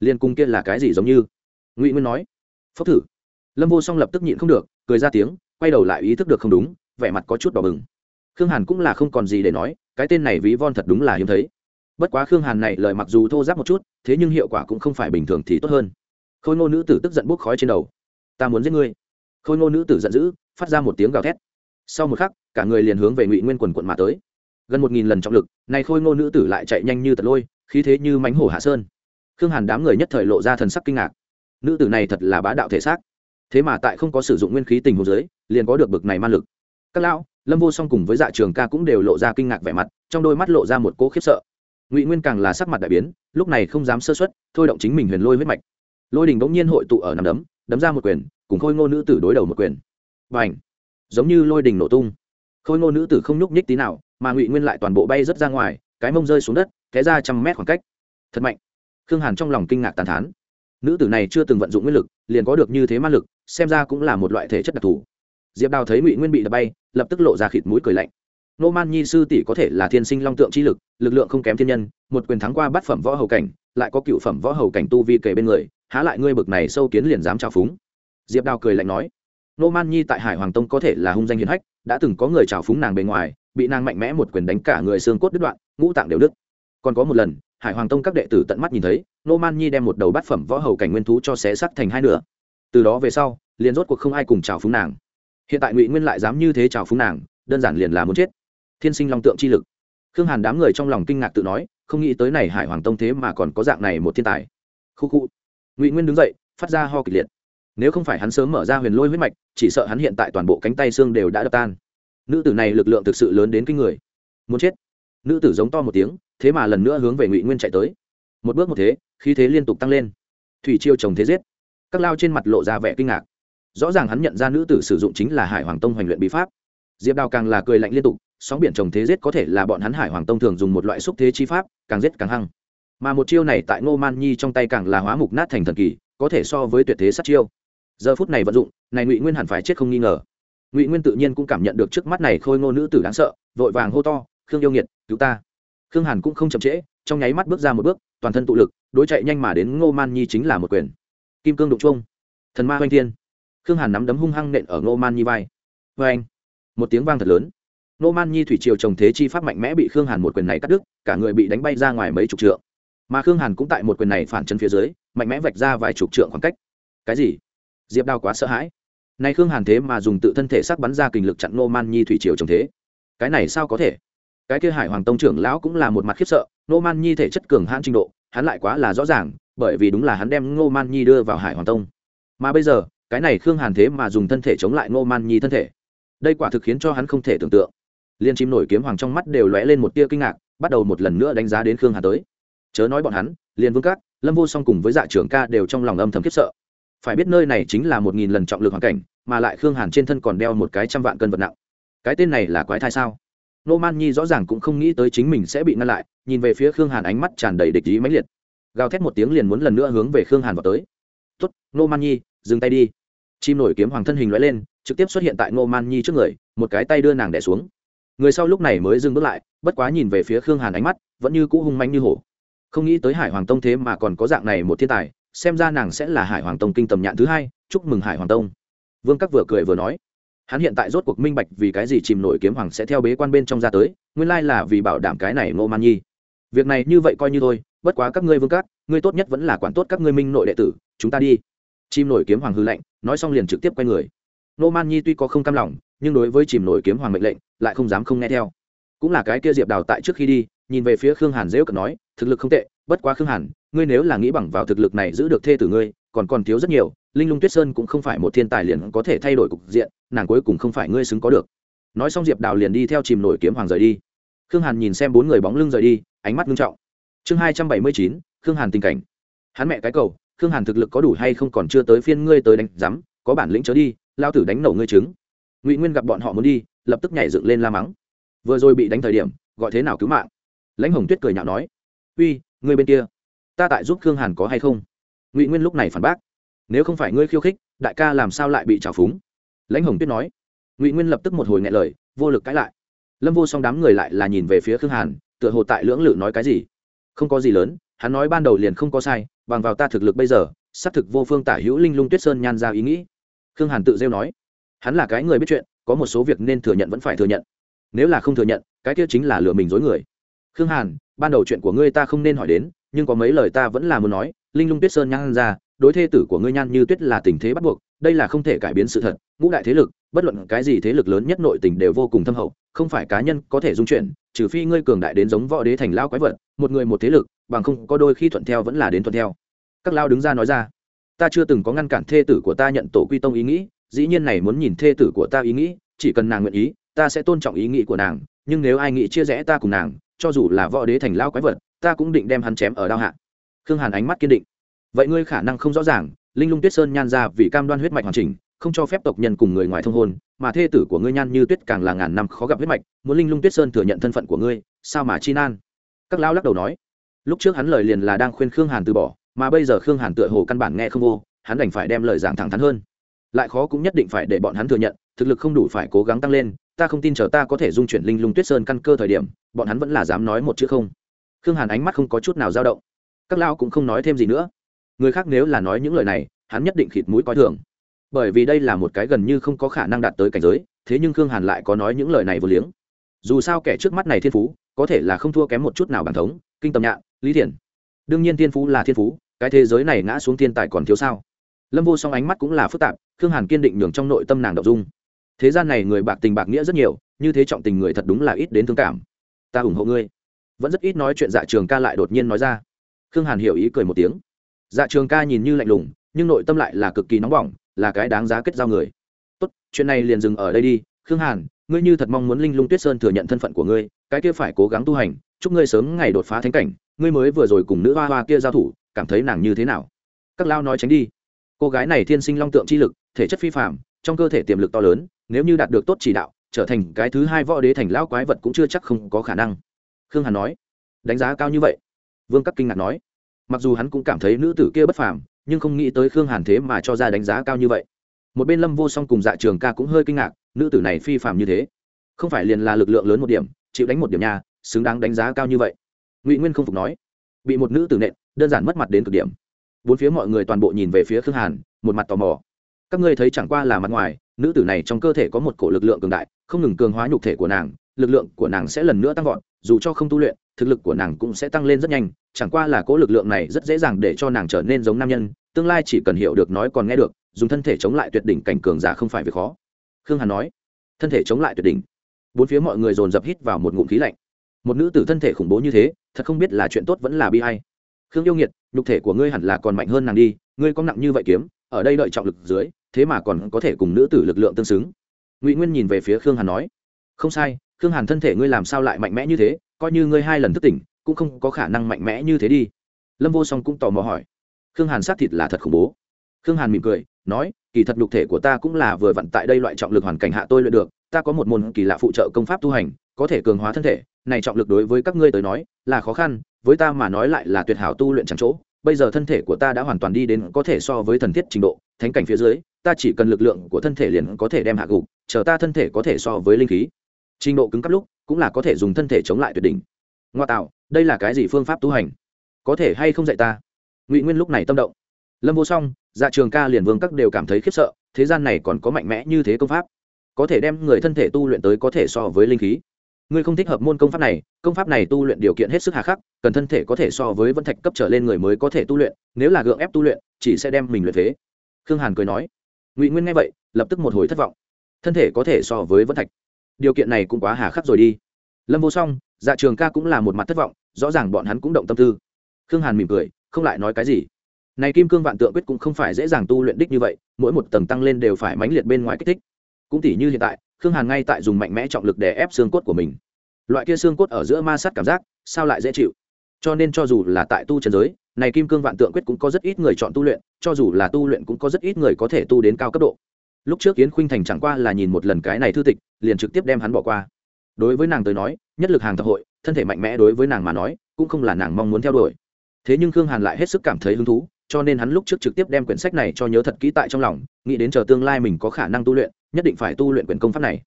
Liền cùng kia là cái gì giống như? Ngụy nguyên nói. Phốc thử. Lâm vô song lập tức nhịn không được, cười ra tiếng, quay đầu lại ý thức được không đúng, vẻ mặt có chút đỏ bừng. Khương hàn cũng là không còn gì để nói, cái tên này ví von thật đúng là hiếm thấy. Bất quá khương hàn này lời mặc dù thô giáp một chút, thế nhưng hiệu quả cũng không phải bình thường thì tốt hơn. Khôi ngô nữ tử tức giận bốc khói trên đầu. Ta muốn giết ngươi. Khôi ngô nữ tử giận dữ, phát ra một tiếng gào thét. Sau một khắc, cả người liền hướng về ngụy nguyên quần quận mà tới gần một nghìn lần trọng lực này khôi ngô nữ tử lại chạy nhanh như tật lôi, khí thế như mánh hổ hạ sơn. Khương hàn đám người nhất thời lộ ra thần sắc kinh ngạc. Nữ tử này thật là bá đạo thể xác. Thế mà tại không có sử dụng nguyên khí tình hồ dưới, liền có được bực này man lực. Các lão, lâm vô song cùng với dạ trường ca cũng đều lộ ra kinh ngạc vẻ mặt, trong đôi mắt lộ ra một cỗ khiếp sợ. Ngụy nguyên càng là sắc mặt đại biến, lúc này không dám sơ xuất thôi động chính mình huyền lôi huyết mạch. Lôi đình bỗng nhiên hội tụ ở nằm đấm đấm ra một quyền, cùng khôi ngô nữ tử đối đầu một quyền. Và ảnh giống như lôi đình nổ tung. Khôi ngô nữ tử không nhúc nhích tí nào mà ngụy nguyên lại toàn bộ bay rớt ra ngoài, cái mông rơi xuống đất, té ra trăm mét khoảng cách. Thật mạnh. Khương hàn trong lòng kinh ngạc tàn thán. Nữ tử này chưa từng vận dụng nguyên lực, liền có được như thế ma lực, xem ra cũng là một loại thể chất đặc thù. Diệp đào thấy ngụy nguyên bị đập bay, lập tức lộ ra khịt mũi cười lạnh. Nô man nhi sư tỷ có thể là thiên sinh long tượng chi lực lực lượng không kém thiên nhân, một quyền thắng qua bát phẩm võ hầu cảnh, lại có cựu phẩm võ hầu cảnh tu vi kề bên người, há lại ngươi bực này sâu kiến liền dám trào phúng. Diệp đào cười lạnh nói, nô man nhi tại hải hoàng tông có thể là hung danh hiền hách, đã từng có người trào phúng nàng bề ngoài bị nàng mạnh mẽ một quyền đánh cả người xương cốt đứt đoạn, ngũ tạng đều đứt. Còn có một lần, hải hoàng tông các đệ tử tận mắt nhìn thấy, nô man nhi đem một đầu bát phẩm võ hầu cảnh nguyên thú cho xé sắc thành hai nửa. Từ đó về sau, liền rốt cuộc không ai cùng chào phúng nàng. Hiện tại ngụy nguyên lại dám như thế chào phúng nàng, đơn giản liền là muốn chết. Thiên sinh long tượng chi lực. Khương hàn đám người trong lòng kinh ngạc tự nói, không nghĩ tới này hải hoàng tông thế mà còn có dạng này một thiên tài. Khu khu. Ngụy nguyên đứng dậy, phát ra ho kịch liệt. Nếu không phải hắn sớm mở ra huyền lôi huyết mạch, chỉ sợ hắn hiện tại toàn bộ cánh tay xương đều đã đập tan nữ tử này lực lượng thực sự lớn đến kinh người. Muốn chết. Nữ tử giống to một tiếng, thế mà lần nữa hướng về ngụy nguyên chạy tới. Một bước một thế, khí thế liên tục tăng lên. Thủy chiêu chồng thế giết. Các lao trên mặt lộ ra vẻ kinh ngạc. Rõ ràng hắn nhận ra nữ tử sử dụng chính là hải hoàng tông hoành luyện bí pháp. Diệp đào càng là cười lạnh liên tục, sóng biển chồng thế giết có thể là bọn hắn hải hoàng tông thường dùng một loại xúc thế chi pháp, càng giết càng hăng. Mà một chiêu này tại ngô man nhi trong tay càng là hóa mục nát thành thần kỳ, có thể so với tuyệt thế sát chiêu. Giờ phút này vận dụng, này ngụy nguyên hẳn phải chết không nghi ngờ ngụy nguyên tự nhiên cũng cảm nhận được trước mắt này khôi ngô nữ tử đáng sợ vội vàng hô to khương yêu nghiệt cứu ta. Khương hàn cũng không chậm trễ trong nháy mắt bước ra một bước toàn thân tụ lực đối chạy nhanh mà đến ngô man nhi chính là một quyền. Kim cương đục chuông, thần ma oanh thiên. Khương hàn nắm đấm hung hăng nện ở ngô man nhi vai. Vê anh một tiếng vang thật lớn. Ngô man nhi thủy triều trồng thế chi pháp mạnh mẽ bị khương hàn một quyền này cắt đứt cả người bị đánh bay ra ngoài mấy chục trượng. Mà khương hàn cũng tại một quyền này phản chân phía dưới mạnh mẽ vạch ra vài chục trượng khoảng cách. Cái gì? Diệp đao quá sợ hãi nay khương hàn thế mà dùng tự thân thể sắc bắn ra kình lực chặn nô man nhi thủy triều trồng thế. Cái này sao có thể? Cái kia hải hoàng tông trưởng lão cũng là một mặt khiếp sợ nô man nhi thể chất cường hãn trình độ, hắn lại quá là rõ ràng, bởi vì đúng là hắn đem ngô man nhi đưa vào hải hoàng tông. Mà bây giờ, cái này khương hàn thế mà dùng thân thể chống lại ngô man nhi thân thể. Đây quả thực khiến cho hắn không thể tưởng tượng. Liên chim nổi kiếm hoàng trong mắt đều lóe lên một tia kinh ngạc, bắt đầu một lần nữa đánh giá đến khương hàn tới. Chớ nói bọn hắn liền vương cát lâm vô song cùng với dạ trưởng ca đều trong lòng âm thầm khiếp sợ phải biết nơi này chính là một nghìn lần trọng lực hoàn cảnh, mà lại khương hàn trên thân còn đeo một cái trăm vạn cân vật nặng. Cái tên này là quái thai sao? Nô man nhi rõ ràng cũng không nghĩ tới chính mình sẽ bị ngăn lại, nhìn về phía khương hàn ánh mắt tràn đầy địch ý mãnh liệt. Gào thét một tiếng liền muốn lần nữa hướng về khương hàn vào tới. Tuất nô man nhi, dừng tay đi. Chim nổi kiếm hoàng thân hình loại lên, trực tiếp xuất hiện tại nô man nhi trước người, một cái tay đưa nàng đẻ xuống. Người sau lúc này mới dừng bước lại, bất quá nhìn về phía khương hàn ánh mắt vẫn như cũ hung manh như hổ. Không nghĩ tới hải hoàng tông thế mà còn có dạng này một thiên tài xem ra nàng sẽ là hải hoàng tông kinh tầm nhạn thứ hai, chúc mừng hải hoàng tông. Vương các vừa cười vừa nói, hắn hiện tại rốt cuộc minh bạch vì cái gì chìm nổi kiếm hoàng sẽ theo bế quan bên trong ra tới, nguyên lai là vì bảo đảm cái này ngô man nhi. Việc này như vậy coi như thôi, bất quá các ngươi vương các, ngươi tốt nhất vẫn là quản tốt các ngươi minh nội đệ tử, chúng ta đi. Chìm nổi kiếm hoàng hư lệnh, nói xong liền trực tiếp quay người. Ngô man nhi tuy có không cam lòng, nhưng đối với chìm nổi kiếm hoàng mệnh lệnh, lại không dám không nghe theo. Cũng là cái kia diệp đào tại trước khi đi, nhìn về phía khương hàn dễ cận nói, thực lực không tệ bất quá khương hàn, ngươi nếu là nghĩ bằng vào thực lực này giữ được thê tử ngươi, còn còn thiếu rất nhiều, linh lung tuyết sơn cũng không phải một thiên tài liền có thể thay đổi cục diện, nàng cuối cùng không phải ngươi xứng có được. Nói xong diệp đào liền đi theo chìm nổi kiếm hoàng rời đi. Khương hàn nhìn xem bốn người bóng lưng rời đi, ánh mắt nghiêm trọng. Chương hai trăm bảy mươi chín, khương hàn tình cảnh. Hắn mẹ cái cầu, khương hàn thực lực có đủ hay không còn chưa tới phiên ngươi tới đánh rắm có bản lĩnh chớ đi, lao tử đánh nổ ngươi trứng. Ngụy nguyên gặp bọn họ muốn đi, lập tức nhảy dựng lên la mắng. Vừa rồi bị đánh thời điểm, gọi thế nào cứu mạng? Lãnh hồng tuyết cười nhạo nói. Uy ngươi bên kia, ta tại giúp khương hàn có hay không? Ngụy nguyên lúc này phản bác, nếu không phải ngươi khiêu khích, đại ca làm sao lại bị trào phúng? Lãnh hồng tuyết nói, ngụy nguyên lập tức một hồi ngại lời, vô lực cãi lại. Lâm vô song đám người lại là nhìn về phía khương hàn, tựa hồ tại lưỡng lự nói cái gì. Không có gì lớn, hắn nói ban đầu liền không có sai, bằng vào ta thực lực bây giờ, xác thực vô phương tả hữu linh lung tuyết sơn nhan ra ý nghĩ. Khương hàn tự rêu nói, hắn là cái người biết chuyện, có một số việc nên thừa nhận vẫn phải thừa nhận. Nếu là không thừa nhận, cái kia chính là lừa mình dối người. Khương hàn ban đầu chuyện của ngươi ta không nên hỏi đến, nhưng có mấy lời ta vẫn là muốn nói. Linh lung tuyết sơn nhan ra, đối thê tử của ngươi nhan như tuyết là tình thế bắt buộc, đây là không thể cải biến sự thật. Ngũ đại thế lực, bất luận cái gì thế lực lớn nhất nội tình đều vô cùng thâm hậu, không phải cá nhân có thể dung chuyển, trừ phi ngươi cường đại đến giống võ đế thành lao quái vật, một người một thế lực, bằng không có đôi khi thuận theo vẫn là đến thuận theo. Các lao đứng ra nói ra, ta chưa từng có ngăn cản thê tử của ta nhận tổ quy tông ý nghĩ, dĩ nhiên này muốn nhìn thê tử của ta ý nghĩ, chỉ cần nàng nguyện ý, ta sẽ tôn trọng ý nghĩ của nàng, nhưng nếu ai nghĩ chia rẽ ta cùng nàng cho dù là võ đế thành lao quái vật, ta cũng định đem hắn chém ở đao hạ. Khương hàn ánh mắt kiên định. Vậy ngươi khả năng không rõ ràng, linh lung tuyết sơn nhan ra vì cam đoan huyết mạch hoàn chỉnh, không cho phép tộc nhân cùng người ngoài thông hôn, mà thê tử của ngươi nhan như tuyết càng là ngàn năm khó gặp huyết mạch, muốn linh lung tuyết sơn thừa nhận thân phận của ngươi, sao mà chi nan? Các lão lắc đầu nói. Lúc trước hắn lời liền là đang khuyên khương hàn từ bỏ, mà bây giờ khương hàn tựa hồ căn bản nghe không vô, hắn đành phải đem lời giảng thẳng thắn hơn. Lại khó cũng nhất định phải để bọn hắn thừa nhận, thực lực không đủ phải cố gắng tăng lên ta không tin chờ ta có thể dung chuyển linh lung tuyết sơn căn cơ thời điểm, bọn hắn vẫn là dám nói một chữ không. Khương hàn ánh mắt không có chút nào dao động. Các lao cũng không nói thêm gì nữa. Người khác nếu là nói những lời này, hắn nhất định khịt mũi coi thường. Bởi vì đây là một cái gần như không có khả năng đạt tới cảnh giới, thế nhưng khương hàn lại có nói những lời này vô liếng. Dù sao kẻ trước mắt này thiên phú, có thể là không thua kém một chút nào bản thống, kinh tầm nhạn, lý Thiển. đương nhiên thiên phú là thiên phú, cái thế giới này ngã xuống thiên tài còn thiếu sao? Lâm vô song ánh mắt cũng là phức tạp, khương hàn kiên định nhường trong nội tâm nàng đ dung thế gian này người bạc tình bạc nghĩa rất nhiều, như thế trọng tình người thật đúng là ít đến thương cảm. Ta ủng hộ ngươi. Vẫn rất ít nói chuyện dạ trường ca lại đột nhiên nói ra. Khương hàn hiểu ý cười một tiếng. Dạ trường ca nhìn như lạnh lùng, nhưng nội tâm lại là cực kỳ nóng bỏng, là cái đáng giá kết giao người. Tốt, chuyện này liền dừng ở đây đi. Khương hàn, ngươi như thật mong muốn linh lung tuyết sơn thừa nhận thân phận của ngươi, cái kia phải cố gắng tu hành, chúc ngươi sớm ngày đột phá thánh cảnh. Ngươi mới vừa rồi cùng nữ hoa hoa kia giao thủ, cảm thấy nàng như thế nào? Các lao nói tránh đi. Cô gái này thiên sinh long tượng chi lực, thể chất phi phạm trong cơ thể tiềm lực to lớn nếu như đạt được tốt chỉ đạo, trở thành cái thứ hai võ đế thành lão quái vật cũng chưa chắc không có khả năng. Khương hàn nói, đánh giá cao như vậy. Vương các kinh ngạc nói, mặc dù hắn cũng cảm thấy nữ tử kia bất phàm, nhưng không nghĩ tới khương hàn thế mà cho ra đánh giá cao như vậy. Một bên lâm vô song cùng dạ trường ca cũng hơi kinh ngạc, nữ tử này phi phàm như thế, không phải liền là lực lượng lớn một điểm, chịu đánh một điểm nhà xứng đáng đánh giá cao như vậy. Ngụy nguyên không phục nói, bị một nữ tử nện, đơn giản mất mặt đến cực điểm. Bốn phía mọi người toàn bộ nhìn về phía khương hàn, một mặt tò mò. Các ngươi thấy chẳng qua là mặt ngoài nữ tử này trong cơ thể có một cổ lực lượng cường đại, không ngừng cường hóa nhục thể của nàng, lực lượng của nàng sẽ lần nữa tăng vọt, dù cho không tu luyện, thực lực của nàng cũng sẽ tăng lên rất nhanh, chẳng qua là cỗ lực lượng này rất dễ dàng để cho nàng trở nên giống nam nhân, tương lai chỉ cần hiểu được nói còn nghe được, dùng thân thể chống lại tuyệt đỉnh cảnh cường giả không phải việc khó. Khương hàn nói. Thân thể chống lại tuyệt đỉnh. Bốn phía mọi người dồn dập hít vào một ngụm khí lạnh. Một nữ tử thân thể khủng bố như thế, thật không biết là chuyện tốt vẫn là bi hay khương yêu nghiệt, nhục thể của ngươi hẳn là còn mạnh hơn nàng đi, ngươi có nặng như vậy kiếm, ở đây đợi trọng lực dưới thế mà còn có thể cùng nữ tử lực lượng tương xứng. Ngụy nguyên nhìn về phía khương hàn nói, không sai, khương hàn thân thể ngươi làm sao lại mạnh mẽ như thế, coi như ngươi hai lần thức tỉnh, cũng không có khả năng mạnh mẽ như thế đi. Lâm vô song cũng tò mò hỏi, khương hàn xác thịt là thật khủng bố. Khương hàn mỉm cười, nói, kỳ thật nhục thể của ta cũng là vừa vặn tại đây loại trọng lực hoàn cảnh hạ tôi luyện được, ta có một môn kỳ lạ phụ trợ công pháp tu hành, có thể cường hóa thân thể, này trọng lực đối với các ngươi tới nói là khó khăn, với ta mà nói lại là tuyệt hảo tu luyện chẳng chỗ bây giờ thân thể của ta đã hoàn toàn đi đến có thể so với thần thiết trình độ, thánh cảnh phía dưới, ta chỉ cần lực lượng của thân thể liền có thể đem hạ gục, chờ ta thân thể có thể so với linh khí. Trình độ cứng cấp lúc, cũng là có thể dùng thân thể chống lại tuyệt đỉnh. Ngoa tạo, đây là cái gì phương pháp tu hành? Có thể hay không dạy ta? Ngụy nguyên lúc này tâm động. Lâm vô song dạ trường ca liền vương các đều cảm thấy khiếp sợ, thế gian này còn có mạnh mẽ như thế công pháp. Có thể đem người thân thể tu luyện tới có thể so với linh khí ngươi không thích hợp môn công pháp này, công pháp này tu luyện điều kiện hết sức hà khắc, cần thân thể có thể so với vân thạch cấp trở lên người mới có thể tu luyện, nếu là gượng ép tu luyện, chỉ sẽ đem mình luyện thế khương hàn cười nói. Ngụy nguyên nghe vậy, lập tức một hồi thất vọng. Thân thể có thể so với vân thạch. Điều kiện này cũng quá hà khắc rồi đi. Lâm vô song dạ trường ca cũng là một mặt thất vọng, rõ ràng bọn hắn cũng động tâm tư. Khương hàn mỉm cười, không lại nói cái gì. Này kim cương vạn tượng quyết cũng không phải dễ dàng tu luyện đích như vậy, mỗi một tầng tăng lên đều phải mãnh liệt bên ngoài kích thích cũng tỉ như hiện tại, khương hàn ngay tại dùng mạnh mẽ trọng lực để ép xương cốt của mình. Loại kia xương cốt ở giữa ma sát cảm giác, sao lại dễ chịu? Cho nên cho dù là tại tu trần giới, này kim cương vạn tượng quyết cũng có rất ít người chọn tu luyện, cho dù là tu luyện cũng có rất ít người có thể tu đến cao cấp độ. Lúc trước yến khuynh thành chẳng qua là nhìn một lần cái này thư tịch, liền trực tiếp đem hắn bỏ qua. Đối với nàng tới nói, nhất lực hàng thập hội, thân thể mạnh mẽ đối với nàng mà nói, cũng không là nàng mong muốn theo đuổi. Thế nhưng khương hàn lại hết sức cảm thấy hứng thú, cho nên hắn lúc trước trực tiếp đem quyển sách này cho nhớ thật kỹ tại trong lòng, nghĩ đến chờ tương lai mình có khả năng tu luyện nhất định phải tu luyện quyền công pháp này.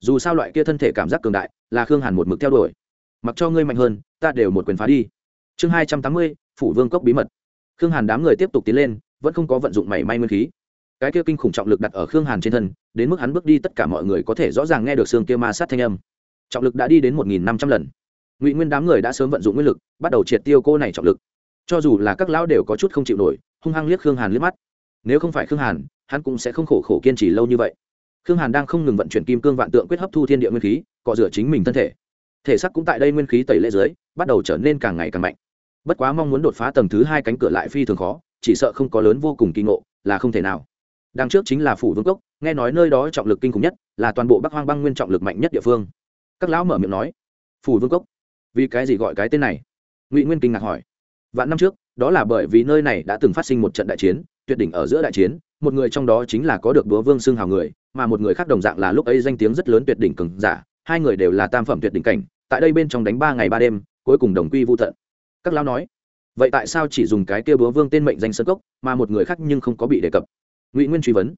Dù sao loại kia thân thể cảm giác cường đại, là khương hàn một mực theo đuổi. Mặc cho ngươi mạnh hơn, ta đều một quyền phá đi. Chương hai trăm tám mươi, phủ vương cốc bí mật. Khương hàn đám người tiếp tục tiến lên, vẫn không có vận dụng mảy may nguyên khí. Cái kia kinh khủng trọng lực đặt ở khương hàn trên thân, đến mức hắn bước đi tất cả mọi người có thể rõ ràng nghe được xương kia ma sát thanh âm. Trọng lực đã đi đến một nghìn năm trăm lần. Ngụy nguyên đám người đã sớm vận dụng nguyên lực, bắt đầu triệt tiêu cô này trọng lực. Cho dù là các lão đều có chút không chịu nổi, hung hăng liếc khương hàn liếc mắt. Nếu không phải khương hàn, hắn cũng sẽ không khổ khổ kiên trì lâu như vậy khương hàn đang không ngừng vận chuyển kim cương vạn tượng quyết hấp thu thiên địa nguyên khí, cọ rửa chính mình thân thể. Thể sắc cũng tại đây nguyên khí tẩy lệ dưới, bắt đầu trở nên càng ngày càng mạnh. Bất quá mong muốn đột phá tầng thứ hai cánh cửa lại phi thường khó, chỉ sợ không có lớn vô cùng kỳ ngộ, là không thể nào. Đằng trước chính là phủ vương cốc, nghe nói nơi đó trọng lực kinh khủng nhất, là toàn bộ bắc hoang băng nguyên trọng lực mạnh nhất địa phương. Các lão mở miệng nói, phủ vương cốc? Vì cái gì gọi cái tên này? Ngụy nguyên kinh ngạc hỏi. Vạn năm trước, đó là bởi vì nơi này đã từng phát sinh một trận đại chiến, tuyệt đỉnh ở giữa đại chiến, một người trong đó chính là có được đúa vương xưng hào người mà một người khác đồng dạng là lúc ấy danh tiếng rất lớn tuyệt đỉnh cường giả, hai người đều là tam phẩm tuyệt đỉnh cảnh, tại đây bên trong đánh ba ngày ba đêm, cuối cùng đồng quy vô tận. Các lão nói, vậy tại sao chỉ dùng cái kia búa vương tên mệnh danh sơn cốc, mà một người khác nhưng không có bị đề cập? Ngụy nguyên truy vấn.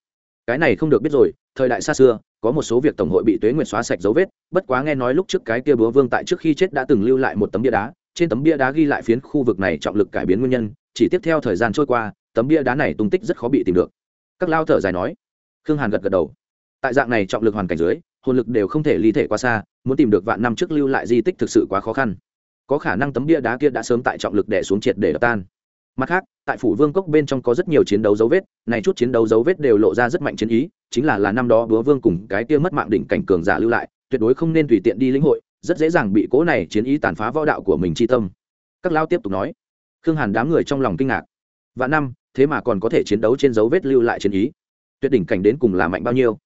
Cái này không được biết rồi, thời đại xa xưa, có một số việc tổng hội bị tuế nguyệt xóa sạch dấu vết, bất quá nghe nói lúc trước cái kia búa vương tại trước khi chết đã từng lưu lại một tấm bia đá, trên tấm bia đá ghi lại phiến khu vực này trọng lực cải biến nguyên nhân, chỉ tiếp theo thời gian trôi qua, tấm bia đá này tung tích rất khó bị tìm được. Các lao thở dài nói. Khương hàn gật gật đầu tại dạng này trọng lực hoàn cảnh dưới, hồn lực đều không thể ly thể quá xa, muốn tìm được vạn năm trước lưu lại di tích thực sự quá khó khăn. Có khả năng tấm bia đá kia đã sớm tại trọng lực đẻ xuống triệt để đập tan. Mặt khác, tại phủ vương cốc bên trong có rất nhiều chiến đấu dấu vết, này chút chiến đấu dấu vết đều lộ ra rất mạnh chiến ý, chính là là năm đó búa vương cùng cái kia mất mạng đỉnh cảnh cường giả lưu lại, tuyệt đối không nên tùy tiện đi lĩnh hội, rất dễ dàng bị cố này chiến ý tàn phá võ đạo của mình chi tâm. Các lao tiếp tục nói. Khương hàn đám người trong lòng kinh ngạc. Và năm, thế mà còn có thể chiến đấu trên dấu vết lưu lại chiến ý. Tuyệt đỉnh cảnh đến cùng là mạnh bao nhiêu?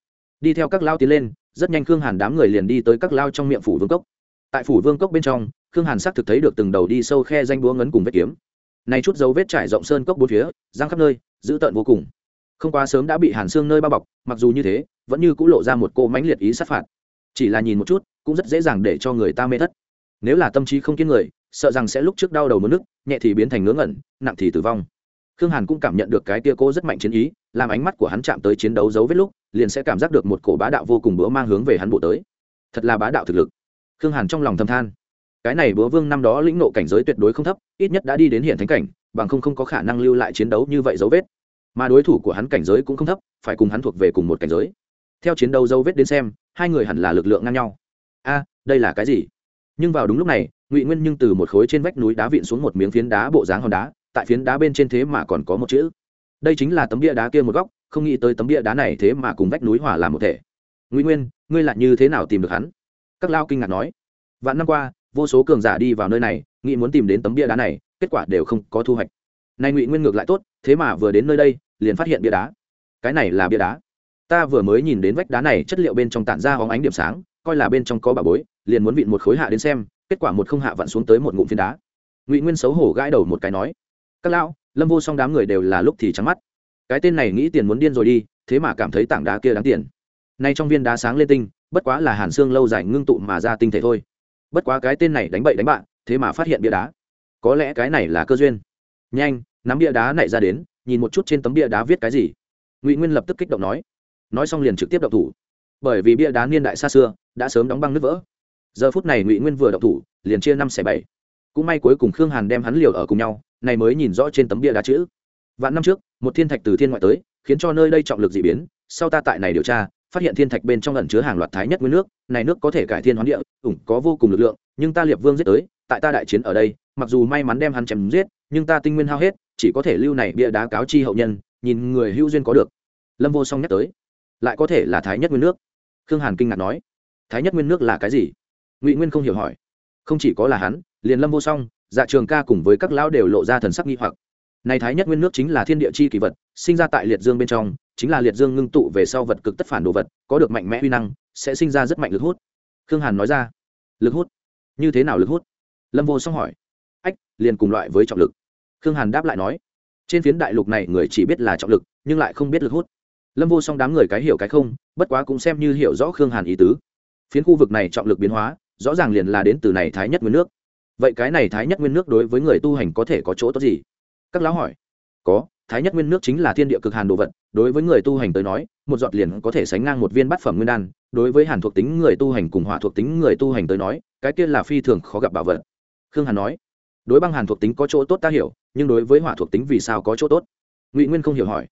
Đi theo các lao tiến lên, rất nhanh khương hàn đám người liền đi tới các lao trong miệng phủ vương cốc. Tại phủ vương cốc bên trong, khương hàn xác thực thấy được từng đầu đi sâu khe danh búa ngấn cùng vết kiếm. Này chút dấu vết trải rộng sơn cốc bốn phía, giang khắp nơi, dữ tợn vô cùng. Không quá sớm đã bị hàn xương nơi bao bọc, mặc dù như thế, vẫn như cũng lộ ra một cô mãnh liệt ý sát phạt. Chỉ là nhìn một chút, cũng rất dễ dàng để cho người ta mê thất. Nếu là tâm trí không kiên người, sợ rằng sẽ lúc trước đau đầu mất nước, nhẹ thì biến thành ngớ ngẩn, nặng thì tử vong khương hàn cũng cảm nhận được cái tia cô rất mạnh chiến ý, làm ánh mắt của hắn chạm tới chiến đấu dấu vết lúc, liền sẽ cảm giác được một cổ bá đạo vô cùng bữa mang hướng về hắn bộ tới. Thật là bá đạo thực lực. Khương hàn trong lòng thầm than. Cái này búa vương năm đó lĩnh nộ cảnh giới tuyệt đối không thấp, ít nhất đã đi đến hiện thánh cảnh, bằng không không có khả năng lưu lại chiến đấu như vậy dấu vết. Mà đối thủ của hắn cảnh giới cũng không thấp, phải cùng hắn thuộc về cùng một cảnh giới. Theo chiến đấu dấu vết đến xem, hai người hẳn là lực lượng ngang nhau. A, đây là cái gì? Nhưng vào đúng lúc này, ngụy nguyên nhưng từ một khối trên vách núi đá vịn xuống một miếng phiến đá bộ dáng hòn đá tại phiến đá bên trên thế mà còn có một chữ. Đây chính là tấm bia đá kia một góc, không nghĩ tới tấm bia đá này thế mà cùng vách núi hỏa làm một thể. Ngụy nguyên, ngươi lại như thế nào tìm được hắn? Các lao kinh ngạc nói. Vạn năm qua, vô số cường giả đi vào nơi này, nghĩ muốn tìm đến tấm bia đá này, kết quả đều không có thu hoạch. Nay ngụy nguyên ngược lại tốt, thế mà vừa đến nơi đây, liền phát hiện bia đá. Cái này là bia đá. Ta vừa mới nhìn đến vách đá này, chất liệu bên trong tản ra hóng ánh điểm sáng, coi là bên trong có bà bối, liền muốn vịn một khối hạ đến xem, kết quả một không hạ vặn xuống tới một ngụm phiến đá. Ngụy nguyên xấu hổ gãi đầu một cái nói các lão, lâm vô song đám người đều là lúc thì trắng mắt. Cái tên này nghĩ tiền muốn điên rồi đi, thế mà cảm thấy tảng đá kia đáng tiền. Nay trong viên đá sáng lên tinh, bất quá là hàn xương lâu dài ngưng tụ mà ra tinh thể thôi. Bất quá cái tên này đánh bậy đánh bạn, thế mà phát hiện bia đá. Có lẽ cái này là cơ duyên. Nhanh, nắm bia đá này ra đến, nhìn một chút trên tấm bia đá viết cái gì. Ngụy nguyên lập tức kích động nói. Nói xong liền trực tiếp động thủ. Bởi vì bia đá niên đại xa xưa, đã sớm đóng băng nước vỡ. Giờ phút này ngụy nguyên vừa động thủ, liền chia năm xẻ bảy. Cũng may cuối cùng khương hàn đem hắn liều ở cùng nhau này mới nhìn rõ trên tấm bia đá chữ. Vạn năm trước, một thiên thạch từ thiên ngoại tới, khiến cho nơi đây trọng lực d ị biến. Sau ta tại này điều tra, phát hiện thiên thạch bên trong ẩn chứa hàng loạt thái nhất nguyên nước, này nước có thể cải thiên hoán địa, ủng có vô cùng lực lượng, nhưng ta liệp vương giết tới, tại ta đại chiến ở đây, mặc dù may mắn đem hắn chém giết, nhưng ta tinh nguyên hao hết, chỉ có thể lưu này bia đá cáo chi hậu nhân, nhìn người hữu duyên có được. Lâm vô song nhắc tới, lại có thể là thái nhất nguyên nước. Khương hàn kinh ngạc nói, thái nhất nguyên nước là cái gì? Ngụy nguyên không hiểu hỏi, không chỉ có là hắn, liền lâm vô song dạ trường ca cùng với các lão đều lộ ra thần sắc nghi hoặc. Này thái nhất nguyên nước chính là thiên địa chi kỳ vật, sinh ra tại liệt dương bên trong, chính là liệt dương ngưng tụ về sau vật cực tất phản đồ vật, có được mạnh mẽ uy năng, sẽ sinh ra rất mạnh lực hút. Khương hàn nói ra. Lực hút? Như thế nào lực hút? Lâm vô song hỏi. Ách, liền cùng loại với trọng lực. Khương hàn đáp lại nói. Trên phiến đại lục này người chỉ biết là trọng lực, nhưng lại không biết lực hút. Lâm vô song đám người cái hiểu cái không, bất quá cũng xem như hiểu rõ khương hàn ý tứ. Phiến khu vực này trọng lực biến hóa, rõ ràng liền là đến từ này thái nhất nguyên nước vậy cái này thái nhất nguyên nước đối với người tu hành có thể có chỗ tốt gì? Các lão hỏi. Có, thái nhất nguyên nước chính là thiên địa cực hàn đồ vật, đối với người tu hành tới nói, một giọt liền có thể sánh ngang một viên bát phẩm nguyên đan. Đối với hàn thuộc tính người tu hành cùng hỏa thuộc tính người tu hành tới nói, cái kia là phi thường khó gặp bảo vật. Khương hàn nói. Đối băng hàn thuộc tính có chỗ tốt ta hiểu, nhưng đối với hỏa thuộc tính vì sao có chỗ tốt? Ngụy nguyên không hiểu hỏi.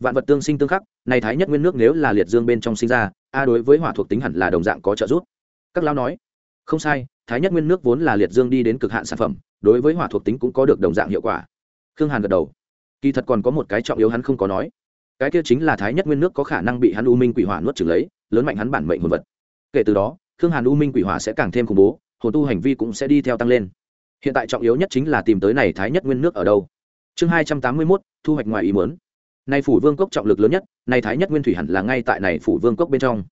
Vạn vật tương sinh tương khắc, này thái nhất nguyên nước nếu là liệt dương bên trong sinh ra, a đối với hỏa thuộc tính hẳn là đồng dạng có trợ giúp. Các lão nói không sai, thái nhất nguyên nước vốn là liệt dương đi đến cực hạn sản phẩm, đối với hỏa thuộc tính cũng có được đồng dạng hiệu quả. Khương hàn gật đầu. Kỳ thật còn có một cái trọng yếu hắn không có nói. Cái kia chính là thái nhất nguyên nước có khả năng bị hắn u minh quỷ hỏa nuốt trừng lấy, lớn mạnh hắn bản mệnh hồn vật. Kể từ đó, khương hàn u minh quỷ hỏa sẽ càng thêm khủng bố, hồn tu hành vi cũng sẽ đi theo tăng lên. Hiện tại trọng yếu nhất chính là tìm tới này thái nhất nguyên nước ở đâu. Chương hai trăm tám mươi mốt, thu hoạch ngoài ý mớn Nay phủ vương cốc trọng lực lớn nhất nay thái nhất nguyên thủy hẳn là ngay tại này phủ vương cốc bên trong.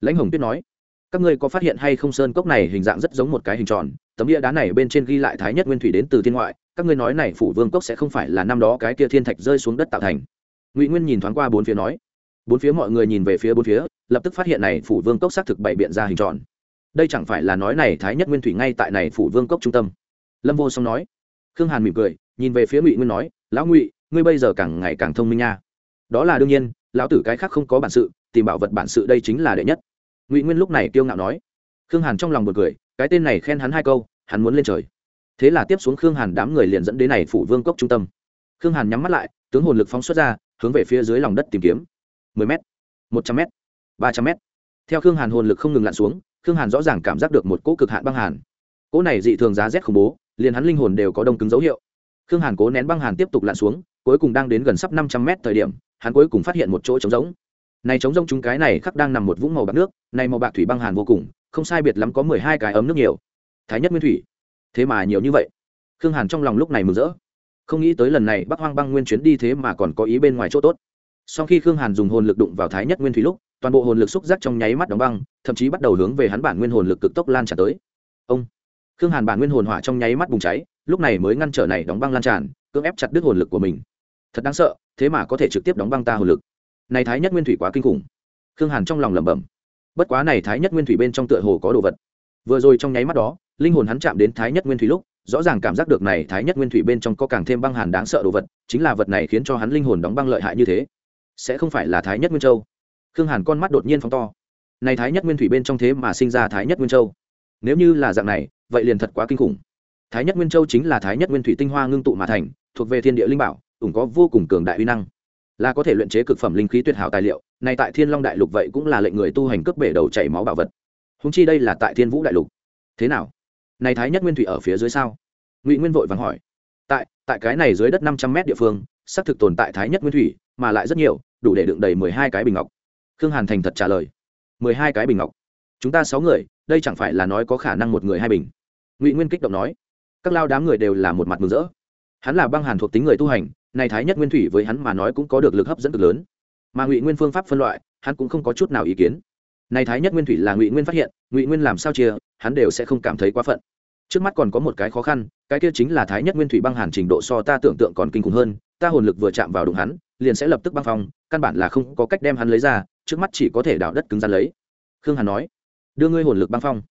Lãnh hồng tuyết nói các ngươi có phát hiện hay không sơn cốc này hình dạng rất giống một cái hình tròn, tấm địa đá này bên trên ghi lại thái nhất nguyên thủy đến từ thiên ngoại, các ngươi nói này phủ vương cốc sẽ không phải là năm đó cái kia thiên thạch rơi xuống đất tạo thành. Ngụy nguyên nhìn thoáng qua bốn phía nói. Bốn phía mọi người nhìn về phía bốn phía, lập tức phát hiện này phủ vương cốc xác thực bảy biện ra hình tròn. Đây chẳng phải là nói này thái nhất nguyên thủy ngay tại này phủ vương cốc trung tâm? Lâm vô song nói. Khương hàn mỉm cười, nhìn về phía ngụy nguyên nói, lão ngụy, ngươi bây giờ càng ngày càng thông minh nha. Đó là đương nhiên, lão tử cái khác không có bản sự, tìm bảo vật bản sự đây chính là đệ nhất ngụy nguyên lúc này kiêu ngạo nói khương hàn trong lòng một cười, cái tên này khen hắn hai câu, hắn muốn lên trời. Thế là tiếp xuống khương hàn đám người liền dẫn đến này phủ vương cốc trung tâm. Khương hàn nhắm mắt lại, tướng hồn lực phóng xuất ra, hướng về phía dưới lòng đất tìm kiếm. mười m một trăm m ba trăm m theo khương hàn hồn lực không ngừng lặn xuống, khương hàn rõ ràng cảm giác được một cỗ cực hạn băng hàn. Cỗ này dị thường giá rét khủng bố, liền hắn linh hồn đều có đông cứng dấu hiệu. Khương hàn cố nén băng hàn tiếp tục lặn xuống, cuối cùng đang đến gần sắp năm trăm mét thời điểm, hắn cuối cùng phát hiện một chỗ trống rỗng này trống rông chúng cái này khắc đang nằm một vũng màu bạc nước, này màu bạc thủy băng hàn vô cùng, không sai biệt lắm có mười hai cái ấm nước nhiều. Thái nhất nguyên thủy. Thế mà nhiều như vậy. Khương hàn trong lòng lúc này mừng rỡ. Không nghĩ tới lần này bắc hoang băng nguyên chuyến đi thế mà còn có ý bên ngoài chỗ tốt. Sau khi khương hàn dùng hồn lực đụng vào thái nhất nguyên thủy lúc, toàn bộ hồn lực xúc giác trong nháy mắt đóng băng, thậm chí bắt đầu hướng về hắn bản nguyên hồn lực cực tốc lan tràn tới. Ông. Khương hàn bản nguyên hồn hỏa trong nháy mắt bùng cháy, lúc này mới ngăn trở này đóng băng lan tràn, cưỡng ép chặt đứt hồn lực của mình. Thật đáng sợ, thế mà có thể trực tiếp đóng băng ta hồn lực này thái nhất nguyên thủy quá kinh khủng. Khương hàn trong lòng lẩm bẩm. Bất quá này thái nhất nguyên thủy bên trong tựa hồ có đồ vật. Vừa rồi trong nháy mắt đó, linh hồn hắn chạm đến thái nhất nguyên thủy lúc, rõ ràng cảm giác được này thái nhất nguyên thủy bên trong có càng thêm băng hàn đáng sợ đồ vật, chính là vật này khiến cho hắn linh hồn đóng băng lợi hại như thế. Sẽ không phải là thái nhất nguyên châu. Khương hàn con mắt đột nhiên phóng to. Này thái nhất nguyên thủy bên trong thế mà sinh ra thái nhất nguyên châu. Nếu như là dạng này, vậy liền thật quá kinh khủng. Thái nhất nguyên châu chính là thái nhất nguyên thủy tinh hoa ngưng tụ mà thành, thuộc về thiên địa linh bảo ủng có vô cùng cường đại uy năng là có thể luyện chế cực phẩm linh khí tuyệt hảo tài liệu này tại thiên long đại lục vậy cũng là lệnh người tu hành cướp bể đầu chảy máu bảo vật. Húng chi đây là tại thiên vũ đại lục. Thế nào? Này thái nhất nguyên thủy ở phía dưới sao? Ngụy nguyên vội vàng hỏi. Tại tại cái này dưới đất năm trăm mét địa phương, xác thực tồn tại thái nhất nguyên thủy, mà lại rất nhiều, đủ để đựng đầy mười hai cái bình ngọc. Khương hàn thành thật trả lời. mười hai cái bình ngọc. Chúng ta sáu người, đây chẳng phải là nói có khả năng một người hai bình? Ngụy nguyên kích động nói. Các lao đám người đều là một mặt mừng rỡ. Hắn là băng hàn thuộc tính người tu hành này thái nhất nguyên thủy với hắn mà nói cũng có được lực hấp dẫn cực lớn. Mà ngụy nguyên phương pháp phân loại, hắn cũng không có chút nào ý kiến. Này thái nhất nguyên thủy là ngụy nguyên phát hiện, ngụy nguyên làm sao chia hắn đều sẽ không cảm thấy quá phận. Trước mắt còn có một cái khó khăn, cái kia chính là thái nhất nguyên thủy băng hàn trình độ so ta tưởng tượng còn kinh khủng hơn, ta hồn lực vừa chạm vào đụng hắn, liền sẽ lập tức băng phong, căn bản là không có cách đem hắn lấy ra, trước mắt chỉ có thể đào đất cứng rắn lấy. Khương hàn nói, đưa ngươi hồn lực băng phong.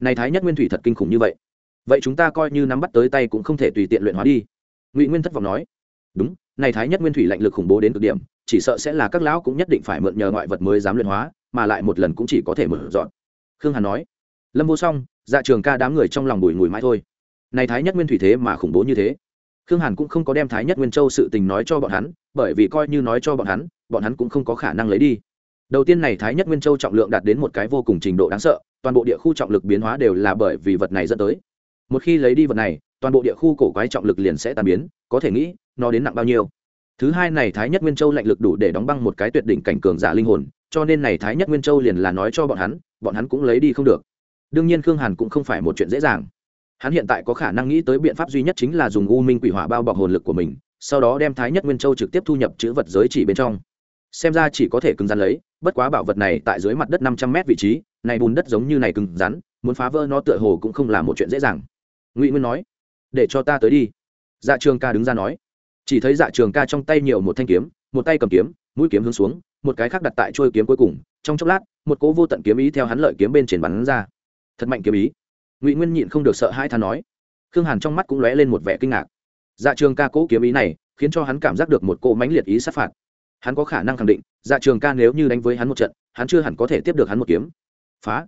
Này thái nhất nguyên thủy thật kinh khủng như vậy. Vậy chúng ta coi như nắm bắt tới tay cũng không thể tùy tiện luyện hóa đi. Ngụy nguyên thất vọng nói đúng, này thái nhất nguyên thủy lạnh lực khủng bố đến cực điểm, chỉ sợ sẽ là các lão cũng nhất định phải mượn nhờ ngoại vật mới dám luyện hóa, mà lại một lần cũng chỉ có thể mở dọn. Khương hàn nói. Lâm vô song dạ trường ca đám người trong lòng bùi ngùi mãi thôi. Này thái nhất nguyên thủy thế mà khủng bố như thế. Khương hàn cũng không có đem thái nhất nguyên châu sự tình nói cho bọn hắn, bởi vì coi như nói cho bọn hắn bọn hắn cũng không có khả năng lấy đi. Đầu tiên này thái nhất nguyên châu trọng lượng đạt đến một cái vô cùng trình độ đáng sợ, toàn bộ địa khu trọng lực biến hóa đều là bởi vì vật này dẫn tới. Một khi lấy đi vật này toàn bộ địa khu cổ quái trọng lực liền sẽ tan biến, có thể nghĩ, nó đến nặng bao nhiêu. Thứ hai này thái nhất nguyên châu lạnh lực đủ để đóng băng một cái tuyệt đỉnh cảnh cường giả linh hồn, cho nên này thái nhất nguyên châu liền là nói cho bọn hắn bọn hắn cũng lấy đi không được. Đương nhiên khương hàn cũng không phải một chuyện dễ dàng. Hắn hiện tại có khả năng nghĩ tới biện pháp duy nhất chính là dùng u minh quỷ hỏa bao bọc hồn lực của mình, sau đó đem thái nhất nguyên châu trực tiếp thu nhập chữ vật giới chỉ bên trong. Xem ra chỉ có thể cứng rắn lấy, bất quá bảo vật này tại dưới mặt đất năm trăm mét vị trí, này bùn đất giống như này cứng rắn, muốn phá vỡ nó tựa hồ cũng không là một chuyện dễ dàng. Ngụy nguyên nói để cho ta tới đi. Dạ trường ca đứng ra nói. Chỉ thấy dạ trường ca trong tay nhiều một thanh kiếm, một tay cầm kiếm, mũi kiếm hướng xuống, một cái khác đặt tại trôi kiếm cuối cùng. Trong chốc lát, một cỗ vô tận kiếm ý theo hắn lợi kiếm bên trên bắn ra. Thật mạnh kiếm ý. Ngụy nguyên nhịn không được sợ hai thà nói. Khương hàn trong mắt cũng lóe lên một vẻ kinh ngạc. Dạ trường ca cỗ kiếm ý này, khiến cho hắn cảm giác được một cỗ mãnh liệt ý sát phạt. Hắn có khả năng khẳng định dạ trường ca nếu như đánh với hắn một trận, hắn chưa hẳn có thể tiếp được hắn một kiếm. Phá.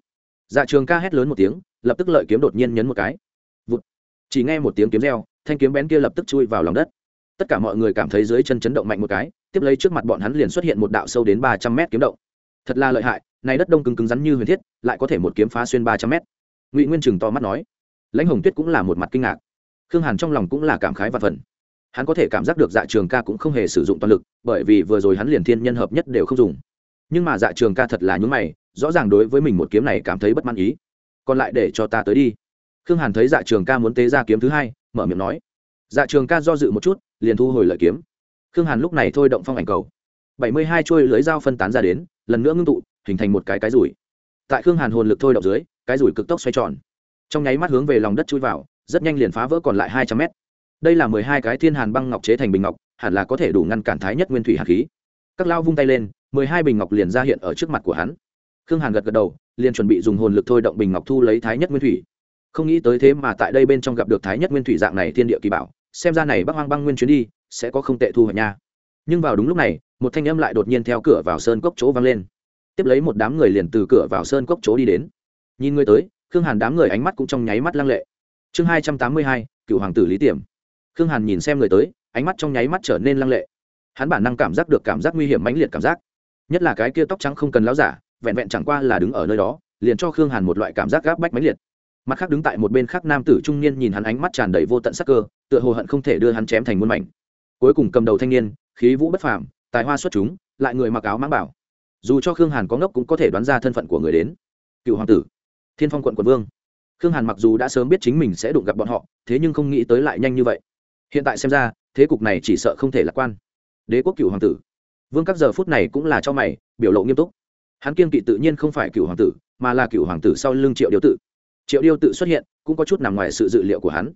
Dạ trường ca hét lớn một tiếng, lập tức lợi kiếm đột nhiên nhấn một cái chỉ nghe một tiếng kiếm reo, thanh kiếm bén kia lập tức chui vào lòng đất. Tất cả mọi người cảm thấy dưới chân chấn động mạnh một cái, tiếp lấy trước mặt bọn hắn liền xuất hiện một đạo sâu đến ba trăm mét kiếm động. Thật là lợi hại, này đất đông cứng cứng rắn như huyền thiết, lại có thể một kiếm phá xuyên ba trăm mét. Ngụy nguyên chừng to mắt nói. Lãnh hồng tuyết cũng là một mặt kinh ngạc. Khương hàn trong lòng cũng là cảm khái và phần hắn có thể cảm giác được dạ trường ca cũng không hề sử dụng toàn lực, bởi vì vừa rồi hắn liền thiên nhân hợp nhất đều không dùng. Nhưng mà dạ trường ca thật là nhúng mày, rõ ràng đối với mình một kiếm này cảm thấy bất mãn ý. Còn lại để cho ta tới đi khương hàn thấy dạ trường ca muốn tế ra kiếm thứ hai, mở miệng nói. Dạ trường ca do dự một chút, liền thu hồi lợi kiếm. Khương hàn lúc này thôi động phong ảnh cầu. Bảy mươi hai chuôi lưới dao phân tán ra đến, lần nữa ngưng tụ, hình thành một cái cái rủi. Tại khương hàn hồn lực thôi động dưới, cái rủi cực tốc xoay tròn. Trong nháy mắt hướng về lòng đất chui vào, rất nhanh liền phá vỡ còn lại hai trăm mét. Đây là mười hai cái thiên hàn băng ngọc chế thành bình ngọc, hẳn là có thể đủ ngăn cản thái nhất nguyên thủy hạt khí. Các lao vung tay lên, mười hai bình ngọc liền ra hiện ở trước mặt của hắn. Khương hàn gật gật đầu, liền chuẩn bị dùng hồn lực thôi động bình ngọc thu lấy thái nhất nguyên thủy không nghĩ tới thế mà tại đây bên trong gặp được thái nhất nguyên thủy dạng này thiên địa kỳ bảo, xem ra này bắc hoang băng nguyên chuyến đi sẽ có không tệ thu hoạch nha. Nhưng vào đúng lúc này, một thanh âm lại đột nhiên theo cửa vào sơn cốc chỗ vang lên. Tiếp lấy một đám người liền từ cửa vào sơn cốc chỗ đi đến. Nhìn người tới, khương hàn đám người ánh mắt cũng trong nháy mắt lăng lệ. Chương hai trăm tám mươi hai, cựu hoàng tử lý tiềm. Khương hàn nhìn xem người tới, ánh mắt trong nháy mắt trở nên lăng lệ. Hắn bản năng cảm giác được cảm giác nguy hiểm mãnh liệt cảm giác. Nhất là cái kia tóc trắng không cần láo giả, vẹn vẹn chẳng qua là đứng ở nơi đó, liền cho khương hàn một loại cảm giác gáp bách mãnh liệt mặt khác đứng tại một bên khác nam tử trung niên nhìn hắn ánh mắt tràn đầy vô tận sắc cơ, tựa hồ hận không thể đưa hắn chém thành muôn mảnh. Cuối cùng cầm đầu thanh niên, khí vũ bất phàm, tài hoa xuất chúng, lại người mặc áo mãng bảo. Dù cho khương hàn có ngốc cũng có thể đoán ra thân phận của người đến. Cựu hoàng tử, thiên phong quận quận vương. Khương hàn mặc dù đã sớm biết chính mình sẽ đụng gặp bọn họ, thế nhưng không nghĩ tới lại nhanh như vậy. Hiện tại xem ra, thế cục này chỉ sợ không thể lạc quan. Đế quốc cựu hoàng tử. Vương các giờ phút này cũng là cho mày, biểu lộ nghiêm túc. Hắn kiên kỵ tự nhiên không phải cựu hoàng tử, mà là cựu hoàng tử sau lưng triệu điều tự triệu điêu tự xuất hiện, cũng có chút nằm ngoài sự dự liệu của hắn.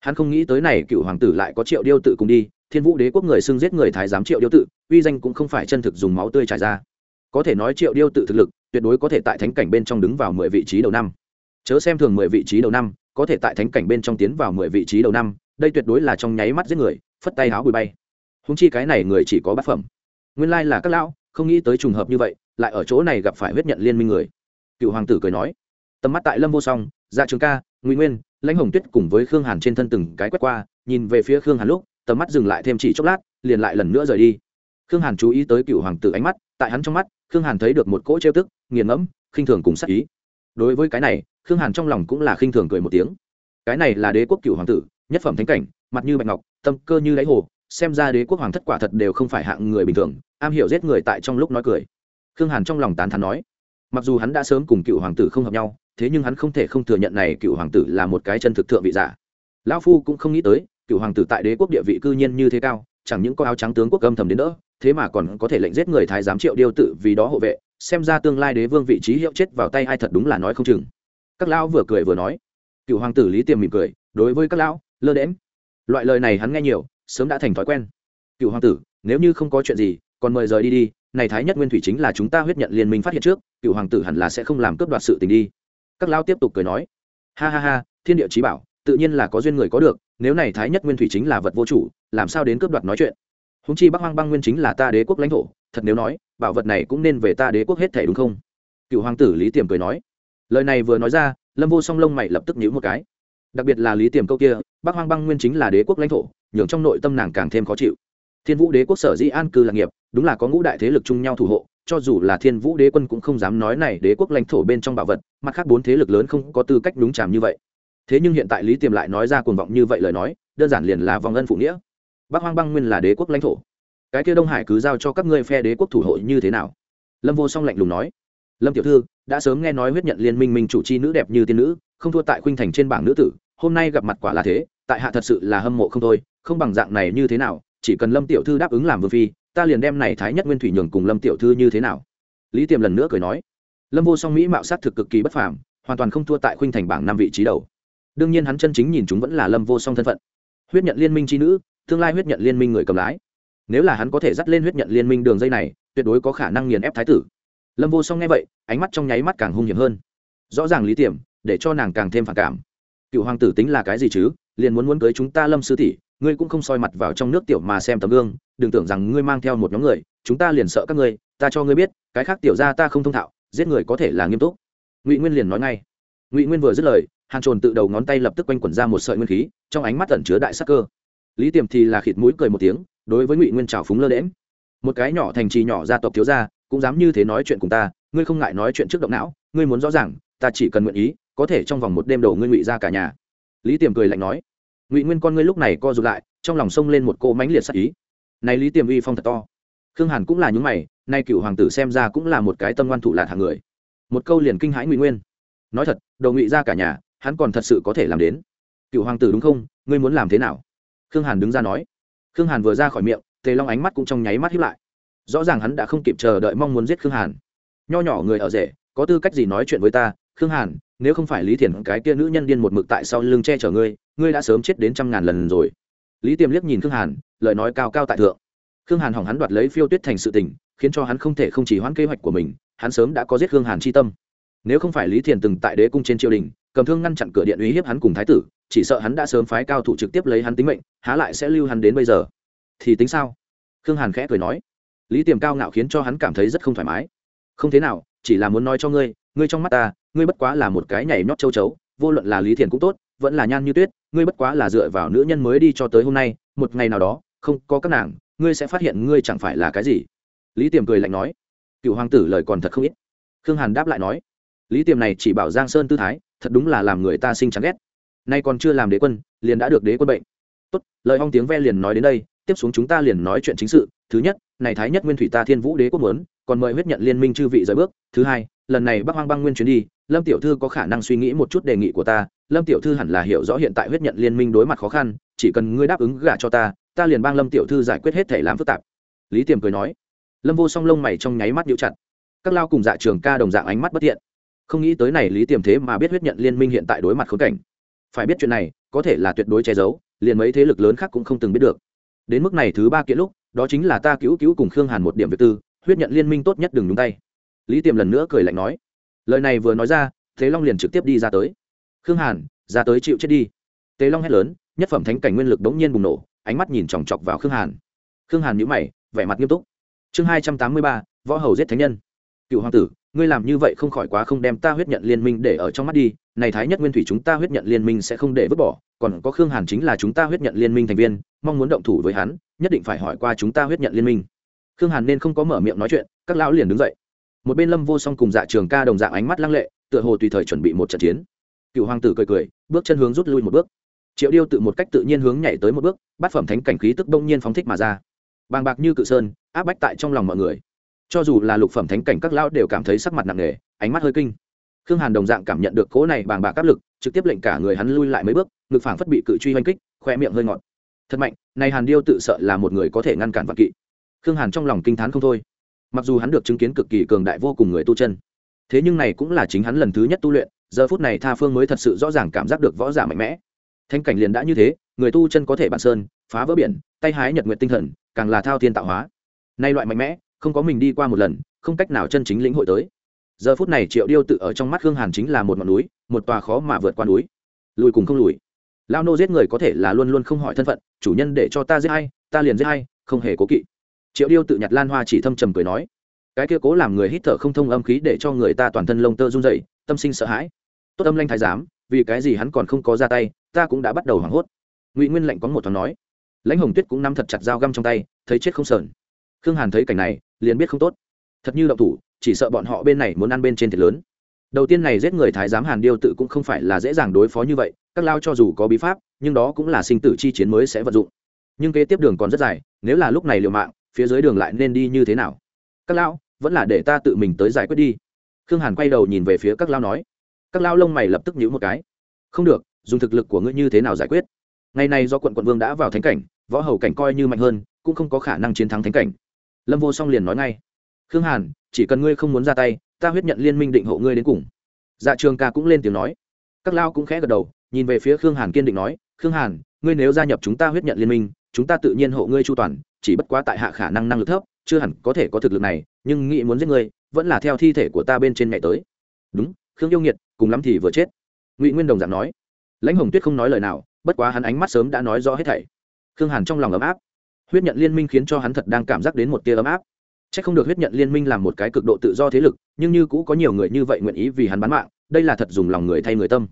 Hắn không nghĩ tới này cựu hoàng tử lại có triệu điêu tự cùng đi, thiên vũ đế quốc người xưng giết người thái giám triệu điêu tự, uy danh cũng không phải chân thực dùng máu tươi trải ra. Có thể nói triệu điêu tự thực lực, tuyệt đối có thể tại thánh cảnh bên trong đứng vào mười vị trí đầu năm. Chớ xem thường mười vị trí đầu năm, có thể tại thánh cảnh bên trong tiến vào mười vị trí đầu năm, đây tuyệt đối là trong nháy mắt giết người, phất tay háo bụi bay. Húng chi cái này người chỉ có bát phẩm. Nguyên lai là các lão, không nghĩ tới trùng hợp như vậy, lại ở chỗ này gặp phải huyết nhận liên minh người. Cựu hoàng tử cười nói tầm mắt tại lâm vô song dạ trường ca nguy nguyên, lãnh hồng tuyết cùng với khương hàn trên thân từng cái quét qua, nhìn về phía khương hàn lúc, tầm mắt dừng lại thêm chỉ chốc lát, liền lại lần nữa rời đi. khương hàn chú ý tới cựu hoàng tử ánh mắt, tại hắn trong mắt, khương hàn thấy được một cỗ trêu tức, nghiền ngẫm, khinh thường cùng sắc ý. đối với cái này, khương hàn trong lòng cũng là khinh thường cười một tiếng. cái này là đế quốc cựu hoàng tử, nhất phẩm thánh cảnh, mặt như bạch ngọc, tâm cơ như đáy hồ, xem ra đế quốc hoàng thất quả thật đều không phải hạng người bình thường, am hiểu giết người tại trong lúc nói cười. khương hàn trong lòng tán thán nói, mặc dù hắn đã sớm cùng cựu hoàng tử không hợp nhau thế nhưng hắn không thể không thừa nhận này cựu hoàng tử là một cái chân thực thượng vị giả. Lão phu cũng không nghĩ tới, cựu hoàng tử tại đế quốc địa vị cư nhiên như thế cao, chẳng những có áo trắng tướng quốc âm thầm đến đỡ, thế mà còn có thể lệnh giết người thái giám triệu điêu tự vì đó hộ vệ, xem ra tương lai đế vương vị trí hiệu chết vào tay ai thật đúng là nói không chừng. Các lão vừa cười vừa nói. Cựu hoàng tử lý tiềm mỉm cười, đối với các lão, lơ đễm loại lời này hắn nghe nhiều, sớm đã thành thói quen. Cựu hoàng tử, nếu như không có chuyện gì, còn mời rời đi đi, này thái nhất nguyên thủy chính là chúng ta huyết nhận liên minh phát hiện trước, cựu hoàng tử hẳn là sẽ không làm cướp đoạt sự tình đi các lão tiếp tục cười nói, ha ha ha, thiên địa trí bảo, tự nhiên là có duyên người có được, nếu này thái nhất nguyên thủy chính là vật vô chủ, làm sao đến cướp đoạt nói chuyện? Húng chi bắc hoang băng nguyên chính là ta đế quốc lãnh thổ, thật nếu nói, bảo vật này cũng nên về ta đế quốc hết thể đúng không? Cựu hoàng tử lý tiềm cười nói, lời này vừa nói ra, lâm vô song lông mày lập tức nhíu một cái. Đặc biệt là lý tiềm câu kia, bắc hoang băng nguyên chính là đế quốc lãnh thổ, nhường trong nội tâm nàng càng thêm khó chịu. Thiên vũ đế quốc sở Di an cư lạc nghiệp, đúng là có ngũ đại thế lực chung nhau thủ hộ cho dù là thiên vũ đế quân cũng không dám nói này đế quốc lãnh thổ bên trong bảo vật, mặt khác bốn thế lực lớn không có tư cách đúng chàm như vậy. Thế nhưng hiện tại lý tiềm lại nói ra cuồng vọng như vậy lời nói, đơn giản liền là vòng ân phụ nghĩa. Bắc hoang băng nguyên là đế quốc lãnh thổ. Cái kia đông hải cứ giao cho các ngươi phe đế quốc thủ hộ như thế nào? Lâm vô song lạnh lùng nói. Lâm tiểu thư, đã sớm nghe nói huyết nhận liên minh minh chủ chi nữ đẹp như tiên nữ, không thua tại khuynh thành trên bảng nữ tử, hôm nay gặp mặt quả là thế, tại hạ thật sự là hâm mộ không thôi, không bằng dạng này như thế nào, chỉ cần lâm tiểu thư đáp ứng làm vương phi ta liền đem này thái nhất nguyên thủy nhường cùng lâm tiểu thư như thế nào? Lý tiềm lần nữa cười nói. Lâm vô song mỹ mạo sát thực cực kỳ bất phàm, hoàn toàn không thua tại khuynh thành bảng năm vị trí đầu. Đương nhiên hắn chân chính nhìn chúng vẫn là lâm vô song thân phận. Huyết nhận liên minh chi nữ, tương lai huyết nhận liên minh người cầm lái. Nếu là hắn có thể dắt lên huyết nhận liên minh đường dây này, tuyệt đối có khả năng nghiền ép thái tử. Lâm vô song nghe vậy, ánh mắt trong nháy mắt càng hung hiểm hơn. Rõ ràng lý tiềm, để cho nàng càng thêm phản cảm. Cựu hoàng tử tính là cái gì chứ? Liền muốn muốn cưới chúng ta lâm sư tỷ ngươi cũng không soi mặt vào trong nước tiểu mà xem tấm gương, đừng tưởng rằng ngươi mang theo một nhóm người, chúng ta liền sợ các ngươi, ta cho ngươi biết, cái khác tiểu ra ta không thông thạo, giết người có thể là nghiêm túc. Ngụy nguyên liền nói ngay. Ngụy nguyên vừa dứt lời, hàn trồn tự đầu ngón tay lập tức quanh quẩn ra một sợi nguyên khí, trong ánh mắt tẩn chứa đại sắc cơ. Lý tiềm thì là khịt mũi cười một tiếng, đối với ngụy nguyên trào phúng lơ đễm một cái nhỏ thành trì nhỏ gia tộc thiếu gia, cũng dám như thế nói chuyện cùng ta, ngươi không ngại nói chuyện trước động não, ngươi muốn rõ ràng, ta chỉ cần nguyện ý, có thể trong vòng một đêm đầu ngươi ngụy ra cả nhà. Lý tiềm cười lạnh nói ngụy nguyên con ngươi lúc này co rụt lại trong lòng sông lên một cô mãnh liệt sắc ý này lý tiềm uy phong thật to khương hàn cũng là những mày nay cựu hoàng tử xem ra cũng là một cái tâm ngoan thủ lạn hàng người một câu liền kinh hãi ngụy nguyên nói thật đầu ngụy ra cả nhà hắn còn thật sự có thể làm đến cựu hoàng tử đúng không ngươi muốn làm thế nào khương hàn đứng ra nói khương hàn vừa ra khỏi miệng tề long ánh mắt cũng trong nháy mắt hiếp lại rõ ràng hắn đã không kịp chờ đợi mong muốn giết khương hàn nho nhỏ người ở rể có tư cách gì nói chuyện với ta khương hàn nếu không phải lý thiền cái kia nữ nhân điên một mực tại sau lưng che chở ngươi ngươi đã sớm chết đến trăm ngàn lần rồi. Lý tiềm liếc nhìn khương hàn, lời nói cao cao tại thượng. Khương hàn hỏng hắn đoạt lấy phiêu tuyết thành sự tình, khiến cho hắn không thể không chỉ hoãn kế hoạch của mình, hắn sớm đã có giết khương hàn chi tâm. Nếu không phải lý thiền từng tại đế cung trên triều đình, cầm thương ngăn chặn cửa điện uy hiếp hắn cùng thái tử, chỉ sợ hắn đã sớm phái cao thủ trực tiếp lấy hắn tính mệnh, há lại sẽ lưu hắn đến bây giờ. Thì tính sao? Khương hàn khẽ cười nói. Lý tiềm cao ngạo khiến cho hắn cảm thấy rất không thoải mái. Không thế nào, chỉ là muốn nói cho ngươi ngươi trong mắt ta, ngươi bất quá là một cái nhảy nhót châu chấu, vô luận là lý thiền cũng tốt vẫn là nhan như tuyết, ngươi bất quá là dựa vào nữ nhân mới đi cho tới hôm nay, một ngày nào đó, không có các nàng, ngươi sẽ phát hiện ngươi chẳng phải là cái gì. Lý tiềm cười lạnh nói. Cựu hoàng tử lời còn thật không ít. Khương hàn đáp lại nói. Lý tiềm này chỉ bảo giang sơn tư thái, thật đúng là làm người ta sinh chán ghét. Nay còn chưa làm đế quân, liền đã được đế quân bệnh. Tốt, lời hong tiếng ve liền nói đến đây, tiếp xuống chúng ta liền nói chuyện chính sự. Thứ nhất, này thái nhất nguyên thủy ta thiên vũ đế quốc muốn còn mời huyết nhận liên minh chư vị rời bước. Thứ hai, lần này bắc hoang băng nguyên chuyến đi, lâm tiểu thư có khả năng suy nghĩ một chút đề nghị của ta. Lâm tiểu thư hẳn là hiểu rõ hiện tại huyết nhận liên minh đối mặt khó khăn, chỉ cần ngươi đáp ứng gả cho ta ta liền bang lâm tiểu thư giải quyết hết thể làm phức tạp. Lý tiềm cười nói. Lâm vô song lông mày trong nháy mắt nhũ chặt. Các lao cùng dạ trường ca đồng dạng ánh mắt bất thiện. Không nghĩ tới này lý tiềm thế mà biết huyết nhận liên minh hiện tại đối mặt khốn cảnh. Phải biết chuyện này, có thể là tuyệt đối che giấu, liền mấy thế lực lớn khác cũng không từng biết được. Đến mức này thứ ba kiện lúc, đó chính là ta cứu cứu cùng khương hàn một điểm việc tư huyết nhận liên minh tốt nhất đừng nhúng tay. Lý tiềm lần nữa cười lạnh nói. Lời này vừa nói ra, thế long liền trực tiếp đi ra tới. Khương hàn, ra tới chịu chết đi. Tế long hét lớn, nhất phẩm thánh cảnh nguyên lực đống nhiên bùng nổ, ánh mắt nhìn chòng chọc vào khương hàn. Khương hàn nhíu mày, vẻ mặt nghiêm túc. Chương hai trăm tám mươi ba, võ hầu giết thánh nhân. Cựu hoàng tử, ngươi làm như vậy không khỏi quá không đem ta huyết nhận liên minh để ở trong mắt đi. Này thái nhất nguyên thủy chúng ta huyết nhận liên minh sẽ không để vứt bỏ, còn có khương hàn chính là chúng ta huyết nhận liên minh thành viên, mong muốn động thủ với hắn, nhất định phải hỏi qua chúng ta huyết nhận liên minh khương hàn nên không có mở miệng nói chuyện, các lão liền đứng dậy. Một bên lâm vô song cùng dạ trường ca đồng dạng ánh mắt lăng lệ, tựa hồ tùy thời chuẩn bị một trận chiến. Cựu hoàng tử cười cười, bước chân hướng rút lui một bước. Triệu điêu tự một cách tự nhiên hướng nhảy tới một bước, bát phẩm thánh cảnh khí tức đông nhiên phóng thích mà ra. Bàng bạc như cự sơn, áp bách tại trong lòng mọi người. Cho dù là lục phẩm thánh cảnh các lão đều cảm thấy sắc mặt nặng nề, ánh mắt hơi kinh. Khương hàn đồng dạng cảm nhận được cỗ này bàng bạc áp lực, trực tiếp lệnh cả người hắn lui lại mấy bước, ngực phảng phất bị cự truy oanh kích, khoe miệng hơi ngọt. Thật mạnh, này hàn điêu tự sợ là một người có thể ngăn cản vạn kỵ khương hàn trong lòng kinh t h á n không thôi. Mặc dù hắn được chứng kiến cực kỳ cường đại vô cùng người tu chân, thế nhưng này cũng là chính hắn lần thứ nhất tu luyện, giờ phút này tha phương mới thật sự rõ ràng cảm giác được võ giả mạnh mẽ. Thanh cảnh liền đã như thế, người tu chân có thể bản sơn, phá vỡ biển, tay hái nhật nguyện tinh thần, càng là thao thiên tạo hóa. Nay loại mạnh mẽ, không có mình đi qua một lần, không cách nào chân chính lĩnh hội tới. Giờ phút này triệu điêu tự ở trong mắt khương hàn chính là một ngọn núi, một tòa khó mà vượt qua núi. Lùi cùng không lùi. Lao nô giết người có thể là luôn luôn không hỏi thân phận, chủ nhân để cho ta giết hay ta liền giết hay không hề cố kỵ triệu điêu tự nhặt lan hoa chỉ thâm trầm cười nói, cái kia cố làm người hít thở không thông âm khí để cho người ta toàn thân lông tơ run dậy tâm sinh sợ hãi. Tốt âm lanh thái giám, vì cái gì hắn còn không có ra tay, ta cũng đã bắt đầu hoảng hốt. Ngụy nguyên lạnh có một thoáng nói, lãnh hồng tuyết cũng nắm thật chặt dao găm trong tay, thấy chết không sờn. Khương hàn thấy cảnh này, liền biết không tốt. Thật như động thủ, chỉ sợ bọn họ bên này muốn ăn bên trên thiệt lớn. Đầu tiên này giết người thái giám hàn điêu tự cũng không phải là dễ dàng đối phó như vậy, các lao cho dù có bí pháp, nhưng đó cũng là sinh tử chi chiến mới sẽ vận dụng. Nhưng kế tiếp đường còn rất dài, nếu là lúc này liều mạng phía dưới đường lại nên đi như thế nào? Các lão, vẫn là để ta tự mình tới giải quyết đi. Khương hàn quay đầu nhìn về phía các lão nói. Các lão lông mày lập tức nhíu một cái. Không được, dùng thực lực của ngươi như thế nào giải quyết? Ngày nay do quận quận vương đã vào thánh cảnh, võ hầu cảnh coi như mạnh hơn, cũng không có khả năng chiến thắng thánh cảnh. Lâm vô song liền nói ngay. Khương hàn, chỉ cần ngươi không muốn ra tay, ta huyết nhận liên minh định hộ ngươi đến cùng. Dạ trường ca cũng lên tiếng nói. Các lao cũng khẽ gật đầu, nhìn về phía khương hàn kiên định nói. Khương hàn, ngươi nếu gia nhập chúng ta huyết nhận liên minh, chúng ta tự nhiên hộ ngươi chu toàn chỉ bất quá tại hạ khả năng năng lực thấp, chưa hẳn có thể có thực lực này, nhưng nghĩ muốn giết ngươi, vẫn là theo thi thể của ta bên trên mẹ tới. Đúng, khương yêu nghiệt, cùng lắm thì vừa chết. Ngụy nguyên đồng dạng nói. Lãnh hồng tuyết không nói lời nào, bất quá hắn ánh mắt sớm đã nói rõ hết thảy. Khương hàn trong lòng ấm áp. Huyết nhận liên minh khiến cho hắn thật đang cảm giác đến một tia ấm áp. C h ắ c không được huyết nhận liên minh làm một cái cực độ tự do thế lực, nhưng như cũ có nhiều người như vậy nguyện ý vì hắn bán mạng, đây là thật dùng lòng người thay người tâm.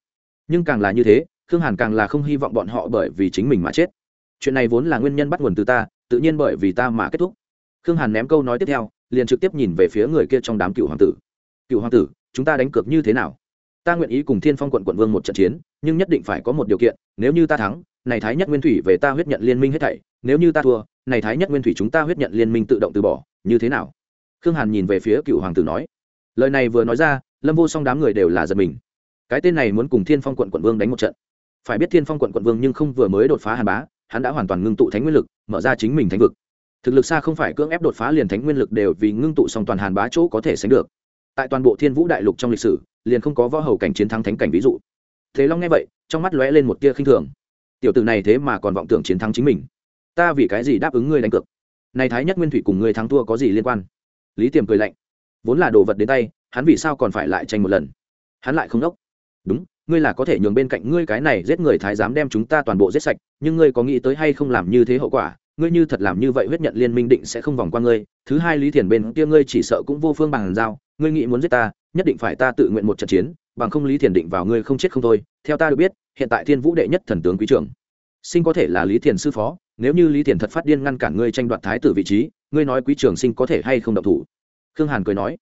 Nhưng càng là như thế, khương hàn càng là không hy vọng bọn họ bởi vì chính mình mà chết. Chuyện này vốn là nguyên nhân bắt nguồn từ ta tự nhiên bởi vì ta mà kết thúc. Khương hàn ném câu nói tiếp theo, liền trực tiếp nhìn về phía người kia trong đám cựu hoàng tử. Cựu hoàng tử, chúng ta đánh cược như thế nào? Ta nguyện ý cùng thiên phong quận quận vương một trận chiến, nhưng nhất định phải có một điều kiện, nếu như ta thắng, này thái nhất nguyên thủy về ta huyết nhận liên minh hết thảy, nếu như ta thua, này thái nhất nguyên thủy chúng ta huyết nhận liên minh tự động từ bỏ, như thế nào? Khương hàn nhìn về phía cựu hoàng tử nói. Lời này vừa nói ra, lâm vô song đám người đều là giật mình. Cái tên này muốn cùng thiên phong quận quận vương đánh một trận. Phải biết thiên phong quận quận vương nhưng không vừa mới đột phá hàn bá, hắn đã hoàn toàn ngưng tụ thánh nguyên lực mở ra chính mình thánh vực. Thực lực xa không phải cưỡng ép đột phá liền thánh nguyên lực đều vì ngưng tụ song toàn hàn bá chỗ có thể sánh được. Tại toàn bộ thiên vũ đại lục trong lịch sử, liền không có võ hầu cảnh chiến thắng thánh cảnh ví dụ. Thế long nghe vậy, trong mắt lóe lên một tia khinh thường. Tiểu tử này thế mà còn vọng tưởng chiến thắng chính mình. Ta vì cái gì đáp ứng ngươi đánh cược? Này thái nhất nguyên thủy cùng ngươi thắng thua có gì liên quan? Lý tiềm cười lạnh. Vốn là đồ vật đến tay, hắn vì sao còn phải lại tranh một lần? Hắn lại không đốc. Đúng, ngươi là có thể nhường bên cạnh ngươi cái này giết người thái dám đem chúng ta toàn bộ giết sạch, nhưng ngươi có nghĩ tới hay không làm như thế hậu quả? Ngươi như thật làm như vậy huyết nhận liên minh định sẽ không vòng qua ngươi, thứ hai lý thiền bên kia ngươi chỉ sợ cũng vô phương bằng giao, ngươi nghĩ muốn giết ta, nhất định phải ta tự nguyện một trận chiến, bằng không lý thiền định vào ngươi không chết không thôi. Theo ta được biết, hiện tại thiên vũ đệ nhất thần tướng quý trưởng, sinh có thể là lý thiền sư phó, nếu như lý thiền thật phát điên ngăn cản ngươi tranh đoạt thái tử vị trí, ngươi nói quý trường sinh có thể hay không động thủ? Khương hàn cười nói,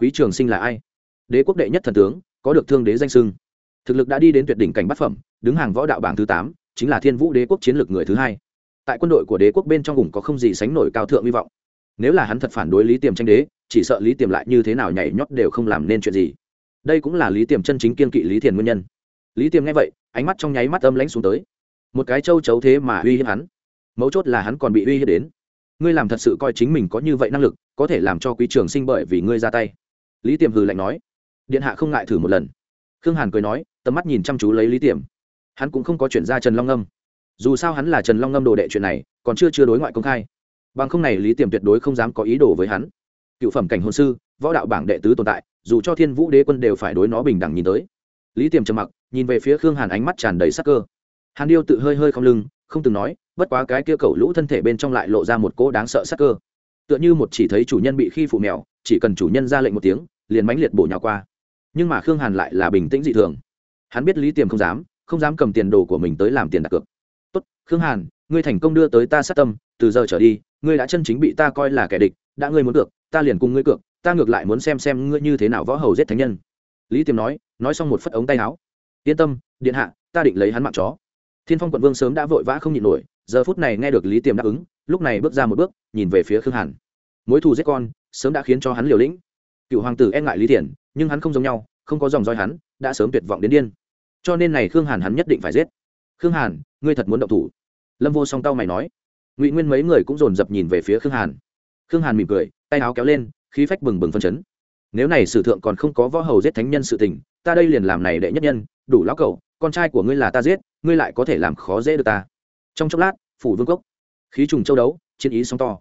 quý trường sinh là ai? Đế quốc đệ nhất thần tướng, có được thương đế danh sưng thực lực đã đi đến tuyệt đỉnh cảnh bát phẩm, đứng hàng võ đạo bảng thứ tám, chính là thiên vũ đế quốc chiến lược người thứ hai tại quân đội của đế quốc bên trong vùng có không gì sánh nổi cao thượng hy vọng. Nếu là hắn thật phản đối lý tiềm tranh đế, chỉ sợ lý tiềm lại như thế nào nhảy nhót đều không làm nên chuyện gì. Đây cũng là lý tiềm chân chính kiên kỵ lý thiền nguyên nhân. Lý tiềm nghe vậy, ánh mắt trong nháy mắt âm lãnh xuống tới. Một cái châu chấu thế mà uy hiếp hắn. Mấu chốt là hắn còn bị uy hiếp đến. Ngươi làm thật sự coi chính mình có như vậy năng lực, có thể làm cho quý trường sinh bởi vì ngươi ra tay. Lý tiềm hừ lạnh nói. Điện hạ không ngại thử một lần. Khương hàn cười nói, tầm mắt nhìn chăm chú lấy lý tiềm. Hắn cũng không có chuyển ra trần long âm dù sao hắn là trần long ngâm đồ đệ chuyện này, còn chưa chưa đối ngoại công khai. Bằng không này lý tiềm tuyệt đối không dám có ý đồ với hắn. Cựu phẩm cảnh hôn sư, võ đạo bảng đệ tứ tồn tại, dù cho thiên vũ đế quân đều phải đối nó bình đẳng nhìn tới. Lý tiềm trầm mặc, nhìn về phía khương hàn ánh mắt tràn đầy sắc cơ. Hàn điêu tự hơi hơi không lưng, không từng nói, bất quá cái kia cậu lũ thân thể bên trong lại lộ ra một cỗ đáng sợ sắc cơ. Tựa như một chỉ thấy chủ nhân bị khi phụ mèo, chỉ cần chủ nhân ra lệnh một tiếng, liền mãnh liệt bổ nhào qua. Nhưng mà khương hàn lại là bình tĩnh dị thường. Hắn biết lý tiềm không dám không dám cầm tiền đồ của mình tới làm tiền đặt cược tốt, khương hàn, ngươi thành công đưa tới ta sát tâm, từ giờ trở đi, ngươi đã chân chính bị ta coi là kẻ địch, đã ngươi muốn cược, ta liền cùng ngươi cược, ta ngược lại muốn xem xem ngươi như thế nào võ hầu giết thánh nhân. Lý tiềm nói nói xong một phất ống tay áo. Yên tâm, điện hạ, ta định lấy hắn mạng chó. Thiên phong quận vương sớm đã vội vã không nhịn nổi, giờ phút này nghe được lý tiềm đáp ứng, lúc này bước ra một bước, nhìn về phía khương hàn. Mối thù giết con, sớm đã khiến cho hắn liều lĩnh. Cựu hoàng tử e ngại lý tiền nhưng hắn không giống nhau, không có dòng roi hắn, đã sớm tuyệt vọng đến điên. Cho nên này khương hàn hắn nhất định phải giết khương hàn, ngươi thật muốn động thủ? Lâm vô song tao mày nói. Ngụy nguyên mấy người cũng dồn dập nhìn về phía khương hàn. Khương hàn mỉm cười, tay áo kéo lên, khí phách bừng bừng phân chấn. Nếu này sử thượng còn không có võ hầu giết thánh nhân sự tình, ta đây liền làm này đệ nhất nhân, đủ lão cậu con trai của ngươi là ta giết, ngươi lại có thể làm khó dễ được ta. Trong chốc lát, phủ vương cốc. Khí trùng châu đấu, chiến ý sóng to.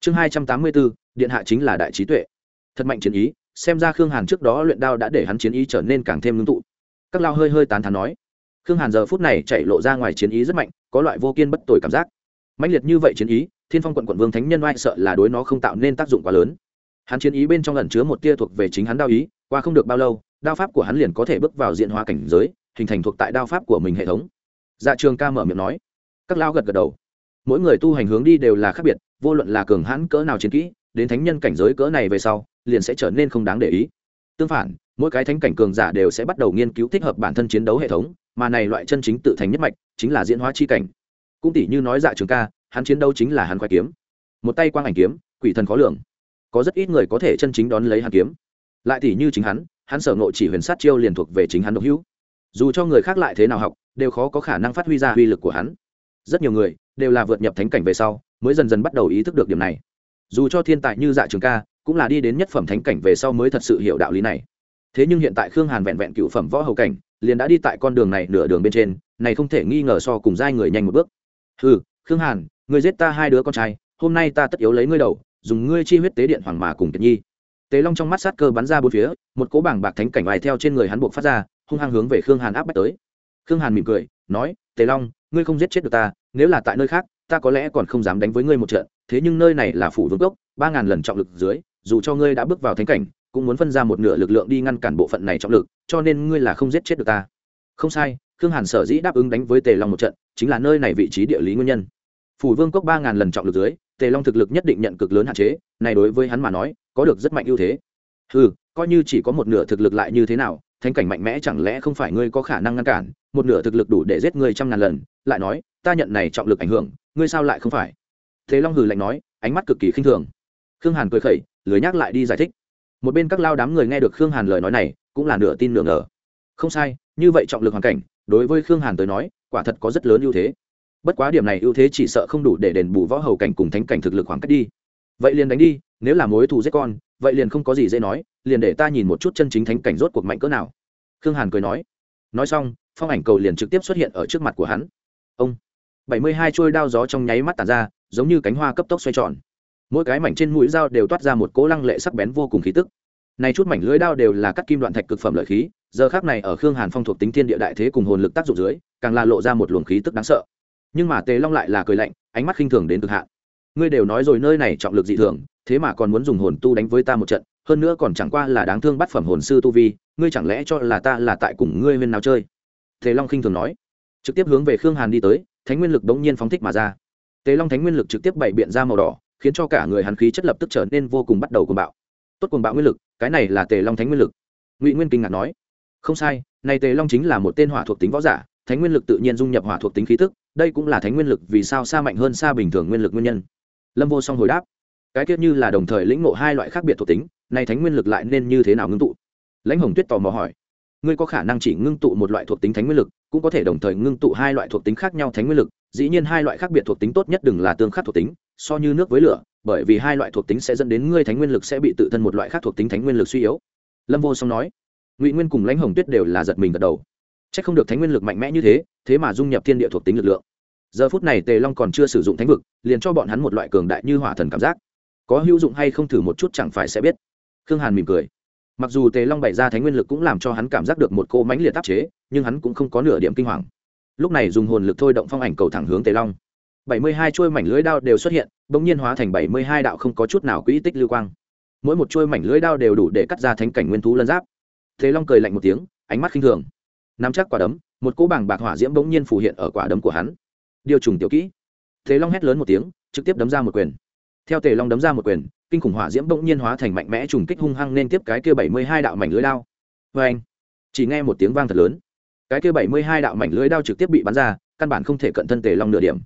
Chương hai trăm tám mươi bốn điện hạ chính là đại trí tuệ. Thật mạnh chiến ý, xem ra khương hàn trước đó luyện đao đã để hắn chiến ý trở nên càng thêm ngưng tụ. Các lao hơi hơi tán thán nói khương hàn giờ phút này chạy lộ ra ngoài chiến ý rất mạnh, có loại vô kiên bất tồi cảm giác. Mạnh liệt như vậy chiến ý, thiên phong quận quận vương thánh nhân oai sợ là đối nó không tạo nên tác dụng quá lớn. Hắn chiến ý bên trong lần chứa một tia thuộc về chính hắn đao ý, qua không được bao lâu, đao pháp của hắn liền có thể bước vào diện hóa cảnh giới, hình thành thuộc tại đao pháp của mình hệ thống. Dạ trường ca mở miệng nói. Các lao gật gật đầu. Mỗi người tu hành hướng đi đều là khác biệt, vô luận là cường hãn cỡ nào chiến kỹ, đến thánh nhân cảnh giới cỡ này về sau, liền sẽ trở nên không đáng để ý. Tương phản, mỗi cái thánh cảnh cường giả đều sẽ bắt đầu nghiên cứu thích hợp bản thân chiến đấu hệ thống mà này loại chân chính tự thành nhất mạch chính là diễn hóa chi cảnh. Cũng tỷ như nói dạ trường ca, hắn chiến đấu chính là hắn khoai kiếm. Một tay quang ảnh kiếm, quỷ thần khó lường. Có rất ít người có thể chân chính đón lấy hắn kiếm. Lại tỷ như chính hắn hắn sở ngộ chỉ huyền sát chiêu liền thuộc về chính hắn độc hữu. Dù cho người khác lại thế nào học, đều khó có khả năng phát huy ra uy lực của hắn. Rất nhiều người đều là vượt nhập thánh cảnh về sau, mới dần dần bắt đầu ý thức được điểm này. Dù cho thiên tài như dạ trường ca, cũng là đi đến nhất phẩm thánh cảnh về sau mới thật sự hiểu đạo lý này. Thế nhưng hiện tại khương hàn vẹn vẹn cựu phẩm võ hầu cảnh liền đã đi tại con đường này nửa đường bên trên, này không thể nghi ngờ so cùng giai người nhanh một bước. Ừ khương hàn người giết ta hai đứa con trai, hôm nay ta tất yếu lấy ngươi đầu, dùng ngươi chi huyết tế điện hoàng mà cùng kiệt nhi. Tế long trong mắt sát cơ bắn ra bốn phía, một cỗ bảng bạc thánh cảnh vài theo trên người hắn buộc phát ra, hung hăng hướng về khương hàn áp bách tới. Khương hàn mỉm cười, nói tế long, ngươi không giết chết được ta, nếu là tại nơi khác, ta có lẽ còn không dám đánh với ngươi một trận, thế nhưng nơi này là phủ vương gốc ba ngàn lần trọng lực dưới, dù cho ngươi đã bước vào thánh cảnh cũng muốn phân ra một nửa lực lượng đi ngăn cản bộ phận này trọng lực, cho nên ngươi là không giết chết được ta. Không sai, khương hàn sở dĩ đáp ứng đánh với tề long một trận, chính là nơi này vị trí địa lý nguyên nhân. Phủ vương cốc ba ngàn lần trọng lực dưới, tề long thực lực nhất định nhận cực lớn hạn chế, này đối với hắn mà nói, có được rất mạnh ưu thế. Ừ coi như chỉ có một nửa thực lực lại như thế nào, thánh cảnh mạnh mẽ chẳng lẽ không phải ngươi có khả năng ngăn cản, một nửa thực lực đủ để giết ngươi trăm ngàn lần, lại nói, ta nhận này trọng lực ảnh hưởng, ngươi sao lại không phải? Thế long hừ lạnh nói, ánh mắt cực kỳ khinh thường. Khương hàn cười khẩy, lười nhắc lại đi giải thích một bên các lao đám người nghe được khương hàn lời nói này, cũng là nửa tin nửa ngờ. Không sai, như vậy trọng lực hoàn cảnh, đối với khương hàn tới nói, quả thật có rất lớn ưu thế. Bất quá điểm này ưu thế chỉ sợ không đủ để đền bù võ hầu cảnh cùng thánh cảnh thực lực khoảng cách đi. Vậy liền đánh đi, nếu là mối thù giết con, vậy liền không có gì dễ nói, liền để ta nhìn một chút chân chính thánh cảnh rốt cuộc mạnh cỡ nào. Khương hàn cười nói. Nói xong, phong ảnh cầu liền trực tiếp xuất hiện ở trước mặt của hắn. Ông, bảy mươi hai trôi đao gió trong nháy mắt tàn ra, giống như cánh hoa cấp tốc xoay tròn mỗi cái mảnh trên mũi dao đều toát ra một cỗ lăng lệ sắc bén vô cùng khí tức. Này chút mảnh lưới đao đều là các kim đoạn thạch cực phẩm lợi khí, giờ khác này ở khương hàn phong thuộc tính thiên địa đại thế cùng hồn lực tác dụng dưới, càng là lộ ra một luồng khí tức đáng sợ. Nhưng mà tề long lại là cười lạnh, ánh mắt khinh thường đến cực hạn. Ngươi đều nói rồi nơi này trọng lực dị thường, thế mà còn muốn dùng hồn tu đánh với ta một trận, hơn nữa còn chẳng qua là đáng thương bắt phẩm hồn sư tu vi, ngươi chẳng lẽ cho là ta là tại cùng ngươi huyên nào chơi? Tề long khinh thường nói. Trực tiếp hướng về khương hàn đi tới, thánh nguyên lực đống nhiên phóng thích mà ra. Tề long thánh nguyên lực trực tiếp bày biện ra màu đỏ khiến cho cả người hắn khí chất lập tức trở nên vô cùng bắt đầu cuồng bạo. Tốt cuồng bạo nguyên lực, cái này là tề long thánh nguyên lực. Ngụy nguyên kinh ngạc nói, không sai, này tề long chính là một tên hỏa thuộc tính võ giả, thánh nguyên lực tự nhiên dung nhập hỏa thuộc tính khí tức, đây cũng là thánh nguyên lực vì sao xa mạnh hơn xa bình thường nguyên lực nguyên nhân. Lâm vô song hồi đáp, cái tiết như là đồng thời lĩnh ngộ hai loại khác biệt thuộc tính, này thánh nguyên lực lại nên như thế nào ngưng tụ? Lãnh hồng tuyết tò mò hỏi, ngươi có khả năng chỉ ngưng tụ một loại thuộc tính thánh nguyên lực, cũng có thể đồng thời ngưng tụ hai loại thuộc tính khác nhau thánh nguyên lực, dĩ nhiên hai loại khác biệt thuộc tính tốt nhất đừng là tương khắc thuộc tính so như nước với lửa, bởi vì hai loại thuộc tính sẽ dẫn đến ngươi thánh nguyên lực sẽ bị tự thân một loại khác thuộc tính thánh nguyên lực suy yếu. Lâm vô song nói. Ngụy nguyên cùng lãnh hồng tuyết đều là giật mình gật đầu. C h ắ c không được thánh nguyên lực mạnh mẽ như thế thế mà dung nhập thiên địa thuộc tính lực lượng. Giờ phút này tề long còn chưa sử dụng thánh vực, liền cho bọn hắn một loại cường đại như hỏa thần cảm giác. Có hữu dụng hay không thử một chút chẳng phải sẽ biết. Khương hàn mỉm cười. Mặc dù tề long bày ra thánh nguyên lực cũng làm cho hắn cảm giác được một cô mãnh liệt áp chế, nhưng hắn cũng không có nửa điểm kinh hoàng. Lúc này dùng hồn lực thôi động phong ảnh cầu thẳng hướng tề long bảy mươi hai chuôi mảnh lưới đao đều xuất hiện, bỗng nhiên hóa thành bảy mươi hai đạo không có chút nào quỹ tích lưu quang. Mỗi một chuôi mảnh lưới đao đều đủ để cắt ra thánh cảnh nguyên thú lân giáp. Thế long cười lạnh một tiếng, ánh mắt khinh thường. Nắm chắc quả đấm, một cỗ bảng bạc hỏa diễm bỗng nhiên phủ hiện ở quả đấm của hắn. Điều trùng tiểu kỹ. Thế long hét lớn một tiếng, trực tiếp đấm ra một quyền. Theo tề long đấm ra một quyền, kinh khủng hỏa diễm bỗng nhiên hóa thành mạnh mẽ trùng kích hung hăng nên tiếp cái kia bảy mươi hai đạo mảnh lưới đao. Vê anh, chỉ nghe một tiếng vang thật lớn. Cái kia bảy mươi hai đạo mảnh lưới đao trực tiếp bị bắn ra, căn bản không thể cận thân tề long nửa điểm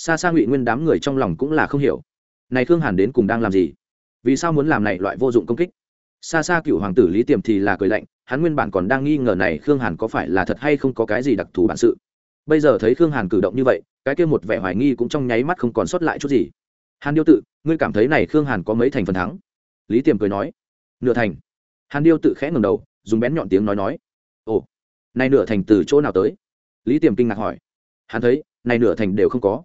xa xa ngụy nguyên đám người trong lòng cũng là không hiểu. Này thương hàn đến cùng đang làm gì? Vì sao muốn làm này loại vô dụng công kích? Xa xa cựu hoàng tử lý tiềm thì là cười lạnh, hắn nguyên bản còn đang nghi ngờ này khương hàn có phải là thật hay không có cái gì đặc thù bản sự. Bây giờ thấy khương hàn cử động như vậy, cái kia một vẻ hoài nghi cũng trong nháy mắt không còn sót lại chút gì. Hàn điêu tự, ngươi cảm thấy này khương hàn có mấy thành phần thắng? Lý tiềm cười nói, nửa thành. Hàn điêu tự khẽ ngầm đầu, dùng bén nhọn tiếng nói nói, ồ, này nửa thành từ chỗ nào tới? Lý tiềm kinh ngạc hỏi, hắn thấy, này nửa thành đều không có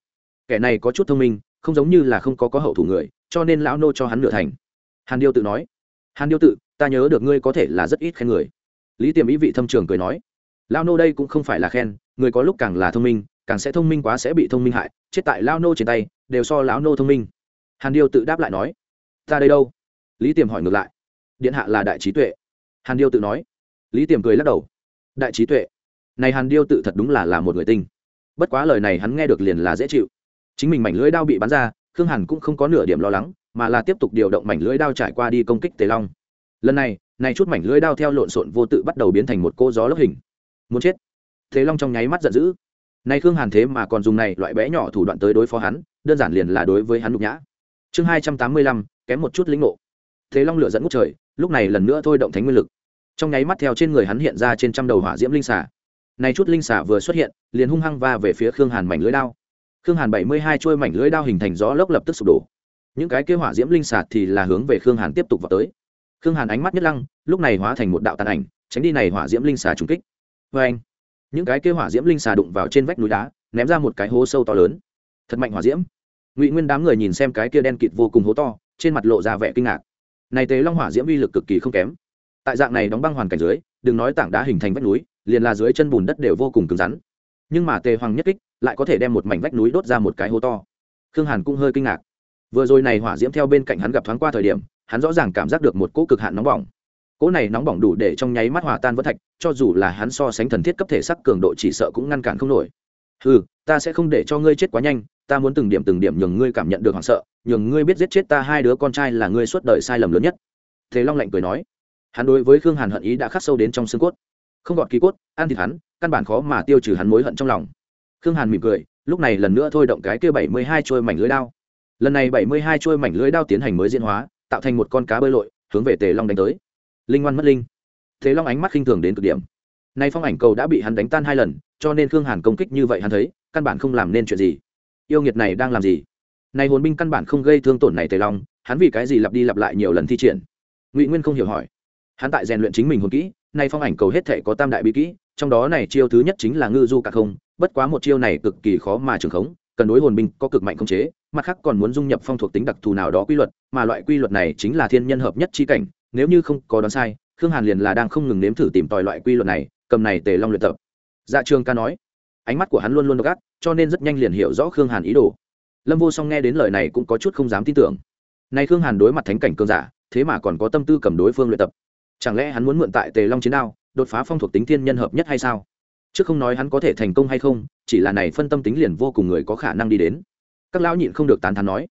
kẻ này có chút thông minh, không giống như là không có có hậu thủ người, cho nên lão nô cho hắn nửa thành. Hàn điêu tự nói. Hàn điêu tự, ta nhớ được ngươi có thể là rất ít khen người. Lý tiềm ý vị thâm trường cười nói. Lão nô đây cũng không phải là khen, người có lúc càng là thông minh, càng sẽ thông minh quá sẽ bị thông minh hại, chết tại lão nô trên tay, đều so lão nô thông minh. Hàn điêu tự đáp lại nói. Ta đây đâu? Lý tiềm hỏi ngược lại. Điện hạ là đại trí tuệ. Hàn điêu tự nói. Lý tiềm cười lắc đầu. Đại trí tuệ? Này hàn điêu tự thật đúng là là một người tinh. Bất quá lời này hắn nghe được liền là dễ chịu chính mình mảnh lưới đao bị bắn ra, khương hàn cũng không có nửa điểm lo lắng, mà là tiếp tục điều động mảnh lưới đao trải qua đi công kích tề long. Lần này này chút mảnh lưới đao theo lộn xộn vô tự bắt đầu biến thành một cô gió lốc hình. Muốn chết. Tề long trong nháy mắt giận dữ. Nay khương hàn thế mà còn dùng này loại bé nhỏ thủ đoạn tới đối phó hắn, đơn giản liền là đối với hắn nhục nhã. Chương hai trăm tám mươi lăm, kém một chút lĩnh ngộ. Thế long lửa dẫn ngút trời, lúc này lần nữa thôi động thánh nguyên lực. Trong nháy mắt theo trên người hắn hiện ra trên trăm đầu hỏa diễm linh xả này chút linh xả vừa xuất hiện, liền hung hăng va về phía khương hàn mảnh lưới đao khương hàn bảy mươi hai chuôi mảnh lưới đao hình thành gió lốc lập tức sụp đổ. Những cái kế hỏa diễm linh sạt thì là hướng về khương hàn tiếp tục vào tới. Khương hàn ánh mắt nhất lăng, lúc này hóa thành một đạo tàn ảnh, tránh đi này hỏa diễm linh xà trùng kích. Vê anh những cái kế hỏa diễm linh xà đụng vào trên vách núi đá, ném ra một cái hố sâu to lớn. Thật mạnh hỏa diễm. Ngụy nguyên đám người nhìn xem cái kia đen kịt vô cùng hố to, trên mặt lộ ra vẻ kinh ngạc. Này tế long hỏa diễm uy lực cực kỳ không kém. Tại dạng này đóng băng hoàn cảnh dưới, đừng nói tảng đá hình thành vách núi, liền là dưới chân bùn đất đều vô cùng cứng rắn nhưng mà tề hoàng nhất kích lại có thể đem một mảnh vách núi đốt ra một cái hố to. Khương hàn cũng hơi kinh ngạc. Vừa rồi này hỏa diễm theo bên cạnh hắn gặp thoáng qua thời điểm, hắn rõ ràng cảm giác được một cỗ cực hạn nóng bỏng. Cỗ này nóng bỏng đủ để trong nháy mắt hòa tan vỡ thạch, cho dù là hắn so sánh thần thiết cấp thể sắc cường độ chỉ sợ cũng ngăn cản không nổi. Ừ ta sẽ không để cho ngươi chết quá nhanh, ta muốn từng điểm từng điểm nhường ngươi cảm nhận được hoảng sợ, nhường ngươi biết giết chết ta hai đứa con trai là ngươi suốt đời sai lầm lớn nhất. Thế long lạnh cười nói. Hắn đối với khương hàn hận ý đã khắc sâu đến trong xương cốt không gọt kỳ cốt, ăn thịt hắn, căn bản khó mà tiêu trừ hắn mối hận trong lòng. Khương hàn mỉm cười, lúc này lần nữa thôi động cái kia bảy mươi hai trôi mảnh lưới đao. Lần này bảy mươi hai trôi mảnh lưới đao tiến hành mới diễn hóa, tạo thành một con cá bơi lội, hướng về tề long đánh tới. Linh ngoan mất linh. Thế long ánh mắt khinh thường đến cực điểm. Nay phong ảnh cầu đã bị hắn đánh tan hai lần, cho nên khương hàn công kích như vậy hắn thấy, căn bản không làm nên chuyện gì. Yêu nghiệt này đang làm gì? Nay hồn binh căn bản không gây thương tổn này tề long, hắn vì cái gì lặp đi lặp lại nhiều lần thi triển? Ngụy nguyên không hiểu hỏi hắn tại rèn luyện chính mình hồn kỹ, nay phong ảnh cầu hết thể có tam đại bí kỹ, trong đó này chiêu thứ nhất chính là ngư du cả không, bất quá một chiêu này cực kỳ khó mà trường khống, cần đối hồn binh có cực mạnh khống chế, mặt khác còn muốn dung nhập phong thuộc tính đặc thù nào đó quy luật, mà loại quy luật này chính là thiên nhân hợp nhất chi cảnh, nếu như không có đoán sai, khương hàn liền là đang không ngừng nếm thử tìm tòi loại quy luật này, cầm này tề long luyện tập. Dạ trường ca nói, ánh mắt của hắn luôn luôn gắt cho nên rất nhanh liền hiểu rõ khương hàn ý đồ. Lâm vô song nghe đến lời này cũng có chút không dám tin tưởng. Nay khương hàn đối mặt thánh cảnh cương giả, thế mà còn có tâm tư cầm đối phương luyện tập chẳng lẽ hắn muốn mượn tại tề long chiến đao, đột phá phong thuộc tính thiên nhân hợp nhất hay sao? Chứ không nói hắn có thể thành công hay không, chỉ là này phân tâm tính liền vô cùng người có khả năng đi đến. Các lão nhịn không được tán thán nói.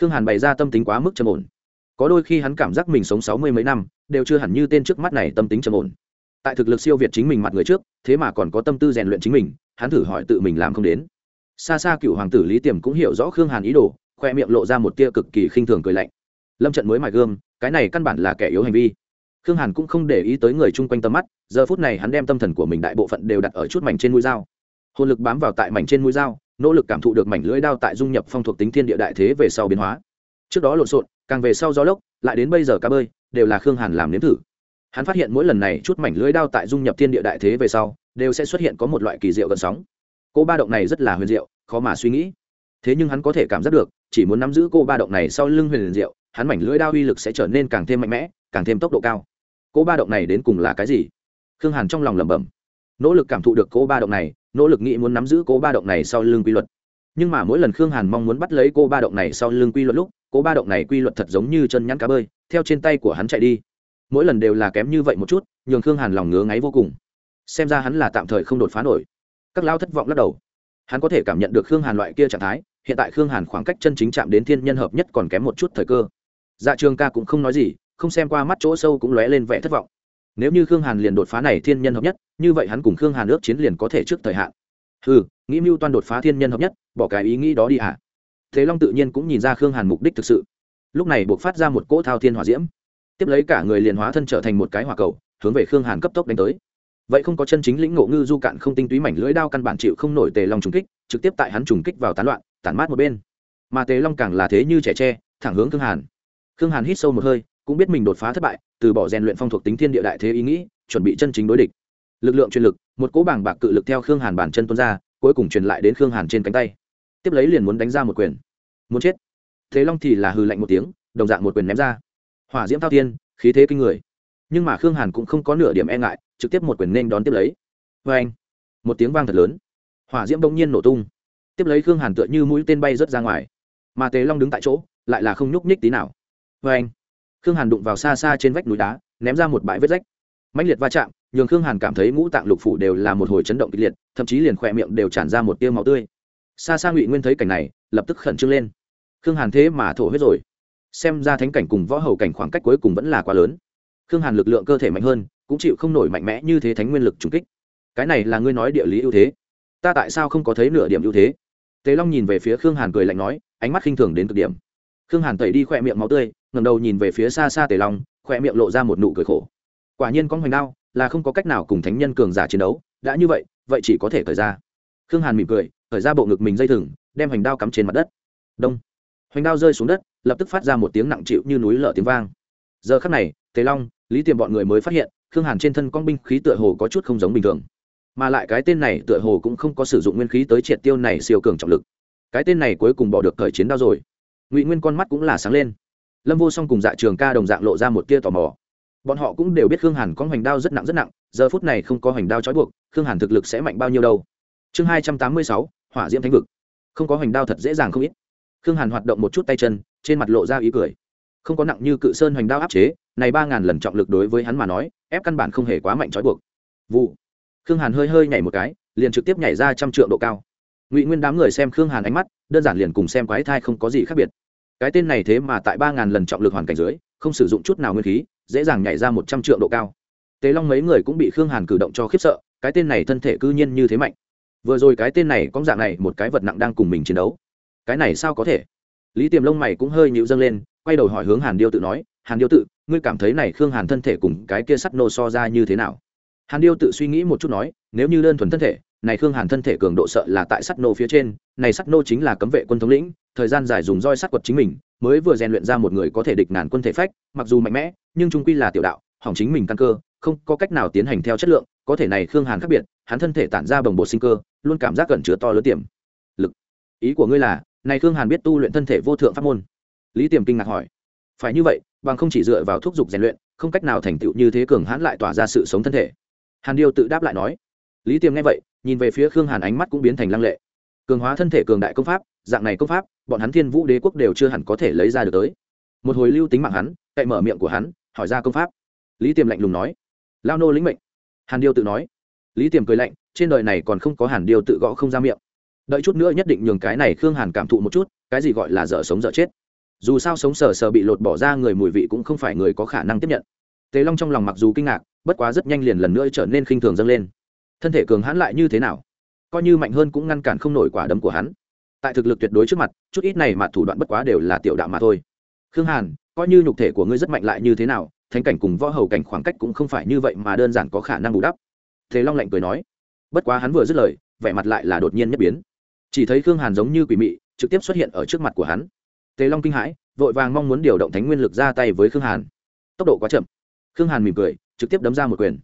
Khương hàn bày ra tâm tính quá mức trầm ổn. Có đôi khi hắn cảm giác mình sống sáu mươi mấy năm, đều chưa hẳn như tên trước mắt này tâm tính trầm ổn. Tại thực lực siêu việt chính mình mặt người trước, thế mà còn có tâm tư rèn luyện chính mình, hắn thử hỏi tự mình làm không đến. Xa xa cựu hoàng tử lý tiềm cũng hiểu rõ khương hàn ý đồ, khoe miệng lộ ra một tia cực kỳ khinh thường cười lạnh. Lâm trận mới mài gương cái này căn bản là kẻ yếu hành vi khương hàn cũng không để ý tới người chung quanh tầm mắt, giờ phút này hắn đem tâm thần của mình đại bộ phận đều đặt ở chút mảnh trên mũi dao. Hồn lực bám vào tại mảnh trên mũi dao, nỗ lực cảm thụ được mảnh lưỡi đao tại dung nhập phong thuộc tính thiên địa đại thế về sau biến hóa. Trước đó lộn xộn, càng về sau gió lốc, lại đến bây giờ cá bơi, đều là khương hàn làm nếm thử. Hắn phát hiện mỗi lần này chút mảnh lưỡi đao tại dung nhập thiên địa đại thế về sau, đều sẽ xuất hiện có một loại kỳ diệu gần sóng. Cô ba động này rất là huyền diệu, khó mà suy nghĩ. Thế nhưng hắn có thể cảm giác được, chỉ muốn nắm giữ cô ba động này sau lưng huyền diệu, hắn mảnh lưỡi đao uy lực sẽ trở nên càng thêm mạnh mẽ, càng thêm tốc độ cao cỗ ba động này đến cùng là cái gì? Khương hàn trong lòng lẩm bẩm. Nỗ lực cảm thụ được cỗ ba động này, nỗ lực nghĩ muốn nắm giữ cỗ ba động này sau lưng quy luật. Nhưng mà mỗi lần khương hàn mong muốn bắt lấy cô ba động này sau lưng quy luật lúc cô ba động này quy luật thật giống như chân nhắn cá bơi, theo trên tay của hắn chạy đi. Mỗi lần đều là kém như vậy một chút, nhường khương hàn lòng ngứa ngáy vô cùng. Xem ra hắn là tạm thời không đột phá nổi. Các lao thất vọng lắc đầu. Hắn có thể cảm nhận được khương hàn loại kia trạng thái, hiện tại khương hàn khoảng cách chân chính chạm đến thiên nhân hợp nhất còn kém một chút thời cơ. Dạ trường ca cũng không nói gì không xem qua mắt chỗ sâu cũng lóe lên vẻ thất vọng. Nếu như khương hàn liền đột phá này thiên nhân hợp nhất, như vậy hắn cùng khương hàn ước chiến liền có thể trước thời hạn. Ừ nghĩ mưu toan đột phá thiên nhân hợp nhất, bỏ cái ý nghĩ đó đi ạ. À. thế long tự nhiên cũng nhìn ra khương hàn mục đích thực sự. Lúc này buộc phát ra một cỗ thao thiên hỏa diễm. Tiếp lấy cả người liền hóa thân trở thành một cái hỏa cầu, hướng về khương hàn cấp tốc đánh tới. Vậy không có chân chính lĩnh ngộ ngư du cạn không tinh túy mảnh lưỡi đao căn bản chịu không nổi tề long trùng kích, trực tiếp tại hắn trùng kích vào tán loạn, tản mát một bên. Mà tề long càng là thế như trẻ tre, thẳng hướng khương hàn. Khương hàn hít sâu một hơi cũng biết mình đột phá thất bại, từ bỏ rèn luyện phong thuộc tính thiên địa đại thế ý nghĩ, chuẩn bị chân chính đối địch. Lực lượng truyền lực, một cỗ bảng bạc cự lực theo khương hàn bản chân tuôn ra, cuối cùng truyền lại đến khương hàn trên cánh tay. Tiếp lấy liền muốn đánh ra một quyền. Muốn chết. Thế long thì là hư lạnh một tiếng, đồng dạng một quyền ném ra. Hỏa diễm thao thiên, khí thế kinh người. Nhưng mà khương hàn cũng không có nửa điểm e ngại, trực tiếp một quyền nên đón tiếp lấy. Vê anh một tiếng vang thật lớn. Hỏa diễm bỗng nhiên nổ tung. Tiếp lấy khương hàn tựa như mũi tên bay rớt ra ngoài. Mà tề long đứng tại chỗ, lại là không nhúc nhích tí nào. Vê anh khương hàn đụng vào xa xa trên vách núi đá, ném ra một bãi vết rách. Mạnh liệt va chạm, nhường khương hàn cảm thấy ngũ tạng lục phủ đều là một hồi chấn động kịch liệt, thậm chí liền khỏe miệng đều tràn ra một tiêu máu tươi. Xa xa ngụy nguyên thấy cảnh này, lập tức khẩn trương lên. Khương hàn thế mà thổ huyết rồi. Xem ra thánh cảnh cùng võ hầu cảnh khoảng cách cuối cùng vẫn là quá lớn. Khương hàn lực lượng cơ thể mạnh hơn, cũng chịu không nổi mạnh mẽ như thế thánh nguyên lực trùng kích. Cái này là ngươi nói địa lý ưu thế. Ta tại sao không có thấy nửa điểm ưu thế? Tề long nhìn về phía khương hàn cười lạnh nói, ánh mắt khinh thường đến cực điểm. Khương hàn tẩy đi khỏe miệng máu tươi ngẩng đầu nhìn về phía xa xa tề long khoe miệng lộ ra một nụ cười khổ. Quả nhiên con hoành đao là không có cách nào cùng thánh nhân cường giả chiến đấu, đã như vậy vậy chỉ có thể thời ra. Khương hàn mỉm cười thời ra bộ ngực mình dây thừng, đem hoành đao cắm trên mặt đất. Đông. Hoành đao rơi xuống đất, lập tức phát ra một tiếng nặng chịu như núi lở tiếng vang. Giờ khắc này, tề long, lý tiềm bọn người mới phát hiện, khương hàn trên thân con binh khí tựa hồ có chút không giống bình thường. Mà lại cái tên này tựa hồ cũng không có sử dụng nguyên khí tới triệt tiêu này siêu cường trọng lực. Cái tên này cuối cùng bỏ được thời chiến đao rồi. Ngụy nguyên con mắt cũng là sáng lên lâm vô song cùng dạ trường ca đồng dạng lộ ra một tia tò mò. Bọn họ cũng đều biết khương hàn có hoành đao rất nặng rất nặng, giờ phút này không có hoành đao trói buộc, khương hàn thực lực sẽ mạnh bao nhiêu đâu. Chương hai trăm tám mươi sáu, hỏa diễm thánh vực. Không có hoành đao thật dễ dàng không ít. Khương hàn hoạt động một chút tay chân, trên mặt lộ ra ý cười. Không có nặng như cự sơn hoành đao áp chế, này ba ngàn lần trọng lực đối với hắn mà nói, ép căn bản không hề quá mạnh trói buộc. Vụ. Khương hàn hơi hơi nhảy một cái, liền trực tiếp nhảy ra trăm trượng độ cao. Ngụy nguyên đám người xem khương hàn ánh mắt, đơn giản liền cùng xem quái thai không có gì khác biệt cái tên này thế mà tại ba ngàn lần trọng lực hoàn cảnh dưới, không sử dụng chút nào nguyên khí, dễ dàng nhảy ra một trăm triệu độ cao. Tế long mấy người cũng bị khương hàn cử động cho khiếp sợ, cái tên này thân thể cư nhiên như thế mạnh. Vừa rồi cái tên này có dạng này, một cái vật nặng đang cùng mình chiến đấu. Cái này sao có thể? Lý tiềm lông mày cũng hơi nhịu dâng lên, quay đầu hỏi hướng hàn điêu tự nói, hàn điêu tự, ngươi cảm thấy này khương hàn thân thể cùng cái kia sắt nô so ra như thế nào? Hàn điêu tự suy nghĩ một chút nói, nếu như đơn thuần thân thể, này khương hàn thân thể cường độ sợ là tại sắt nô phía trên, này sắt nô chính là cấm vệ quân thống lĩnh thời gian dài dùng roi sắt quật chính mình, mới vừa rèn luyện ra một người có thể địch ngàn quân thể phách, mặc dù mạnh mẽ, nhưng trung quy là tiểu đạo, hỏng chính mình căn cơ, không có cách nào tiến hành theo chất lượng, có thể này khương hàn khác biệt, hắn thân thể tản ra bồng bột sinh cơ, luôn cảm giác cẩn chứa to lớn tiềm lực. Ý của ngươi là, này khương hàn biết tu luyện thân thể vô thượng pháp môn. Lý tiềm kinh ngạc hỏi. Phải như vậy, bằng không chỉ dựa vào thuốc dục rèn luyện, không cách nào thành tựu như thế cường hãn lại tỏa ra sự sống thân thể. Hàn điêu tự đáp lại nói. Lý tiềm nghe vậy, nhìn về phía khương hàn ánh mắt cũng biến thành lăng lệ cường hóa thân thể cường đại công pháp, dạng này công pháp, bọn hắn thiên vũ đế quốc đều chưa hẳn có thể lấy ra được tới. Một hồi lưu tính mạng hắn, cậy mở miệng của hắn, hỏi ra công pháp. Lý tiềm lạnh lùng nói. Lao nô lĩnh mệnh. Hàn điêu tự nói. Lý tiềm cười lạnh, trên đời này còn không có hàn điêu tự gõ không ra miệng. Đợi chút nữa nhất định nhường cái này khương hàn cảm thụ một chút, cái gì gọi là dở sống dở chết. Dù sao sống sờ sờ bị lột bỏ ra người mùi vị cũng không phải người có khả năng tiếp nhận. Tế long trong lòng mặc dù kinh ngạc, bất quá rất nhanh liền lần nữa trở nên khinh thường dâng lên. Thân thể cường hãn lại như thế nào? Coi như mạnh hơn cũng ngăn cản không nổi quả đấm của hắn. Tại thực lực tuyệt đối trước mặt, chút ít này mà thủ đoạn bất quá đều là tiểu đạo mà thôi. Khương hàn, coi như nhục thể của ngươi rất mạnh lại như thế nào, thánh cảnh cùng võ hầu cảnh khoảng cách cũng không phải như vậy mà đơn giản có khả năng bù đắp. Thế long lạnh cười nói. Bất quá hắn vừa dứt lời, vẻ mặt lại là đột nhiên nhất biến. Chỉ thấy khương hàn giống như quỷ mị, trực tiếp xuất hiện ở trước mặt của hắn. Tề long kinh hãi, vội vàng mong muốn điều động thánh nguyên lực ra tay với khương hàn. Tốc độ quá chậm. Khương hàn mỉm cười, trực tiếp đấm ra một quyền.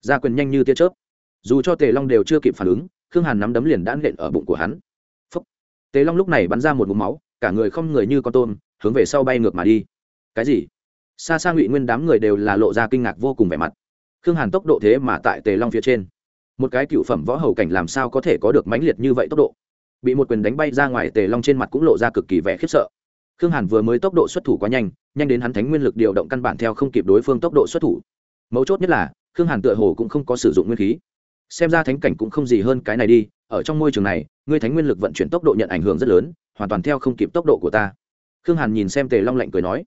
Ra quyền nhanh như tia chớp. Dù cho tề long đều chưa kịp phản ứng khương hàn nắm đấm liền đã nện ở bụng của hắn. Phúc. tề long lúc này bắn ra một mũ máu, cả người không người như con tôm, hướng về sau bay ngược mà đi. Cái gì? Xa xa ngụy nguyên đám người đều là lộ ra kinh ngạc vô cùng vẻ mặt. Khương hàn tốc độ thế mà tại tề long phía trên. Một cái cựu phẩm võ hầu cảnh làm sao có thể có được mãnh liệt như vậy tốc độ? Bị một quyền đánh bay ra ngoài, tề long trên mặt cũng lộ ra cực kỳ vẻ khiếp sợ. Khương hàn vừa mới tốc độ xuất thủ quá nhanh nhanh đến hắn thánh nguyên lực điều động căn bản theo không kịp đối phương tốc độ xuất thủ. Mấu chốt nhất là, khương hàn tựa hồ cũng không có sử dụng nguyên khí xem ra thánh cảnh cũng không gì hơn cái này đi, ở trong môi trường này, ngươi thánh nguyên lực vận chuyển tốc độ nhận ảnh hưởng rất lớn, hoàn toàn theo không kịp tốc độ của ta. Khương hàn nhìn xem tề long lạnh cười nói.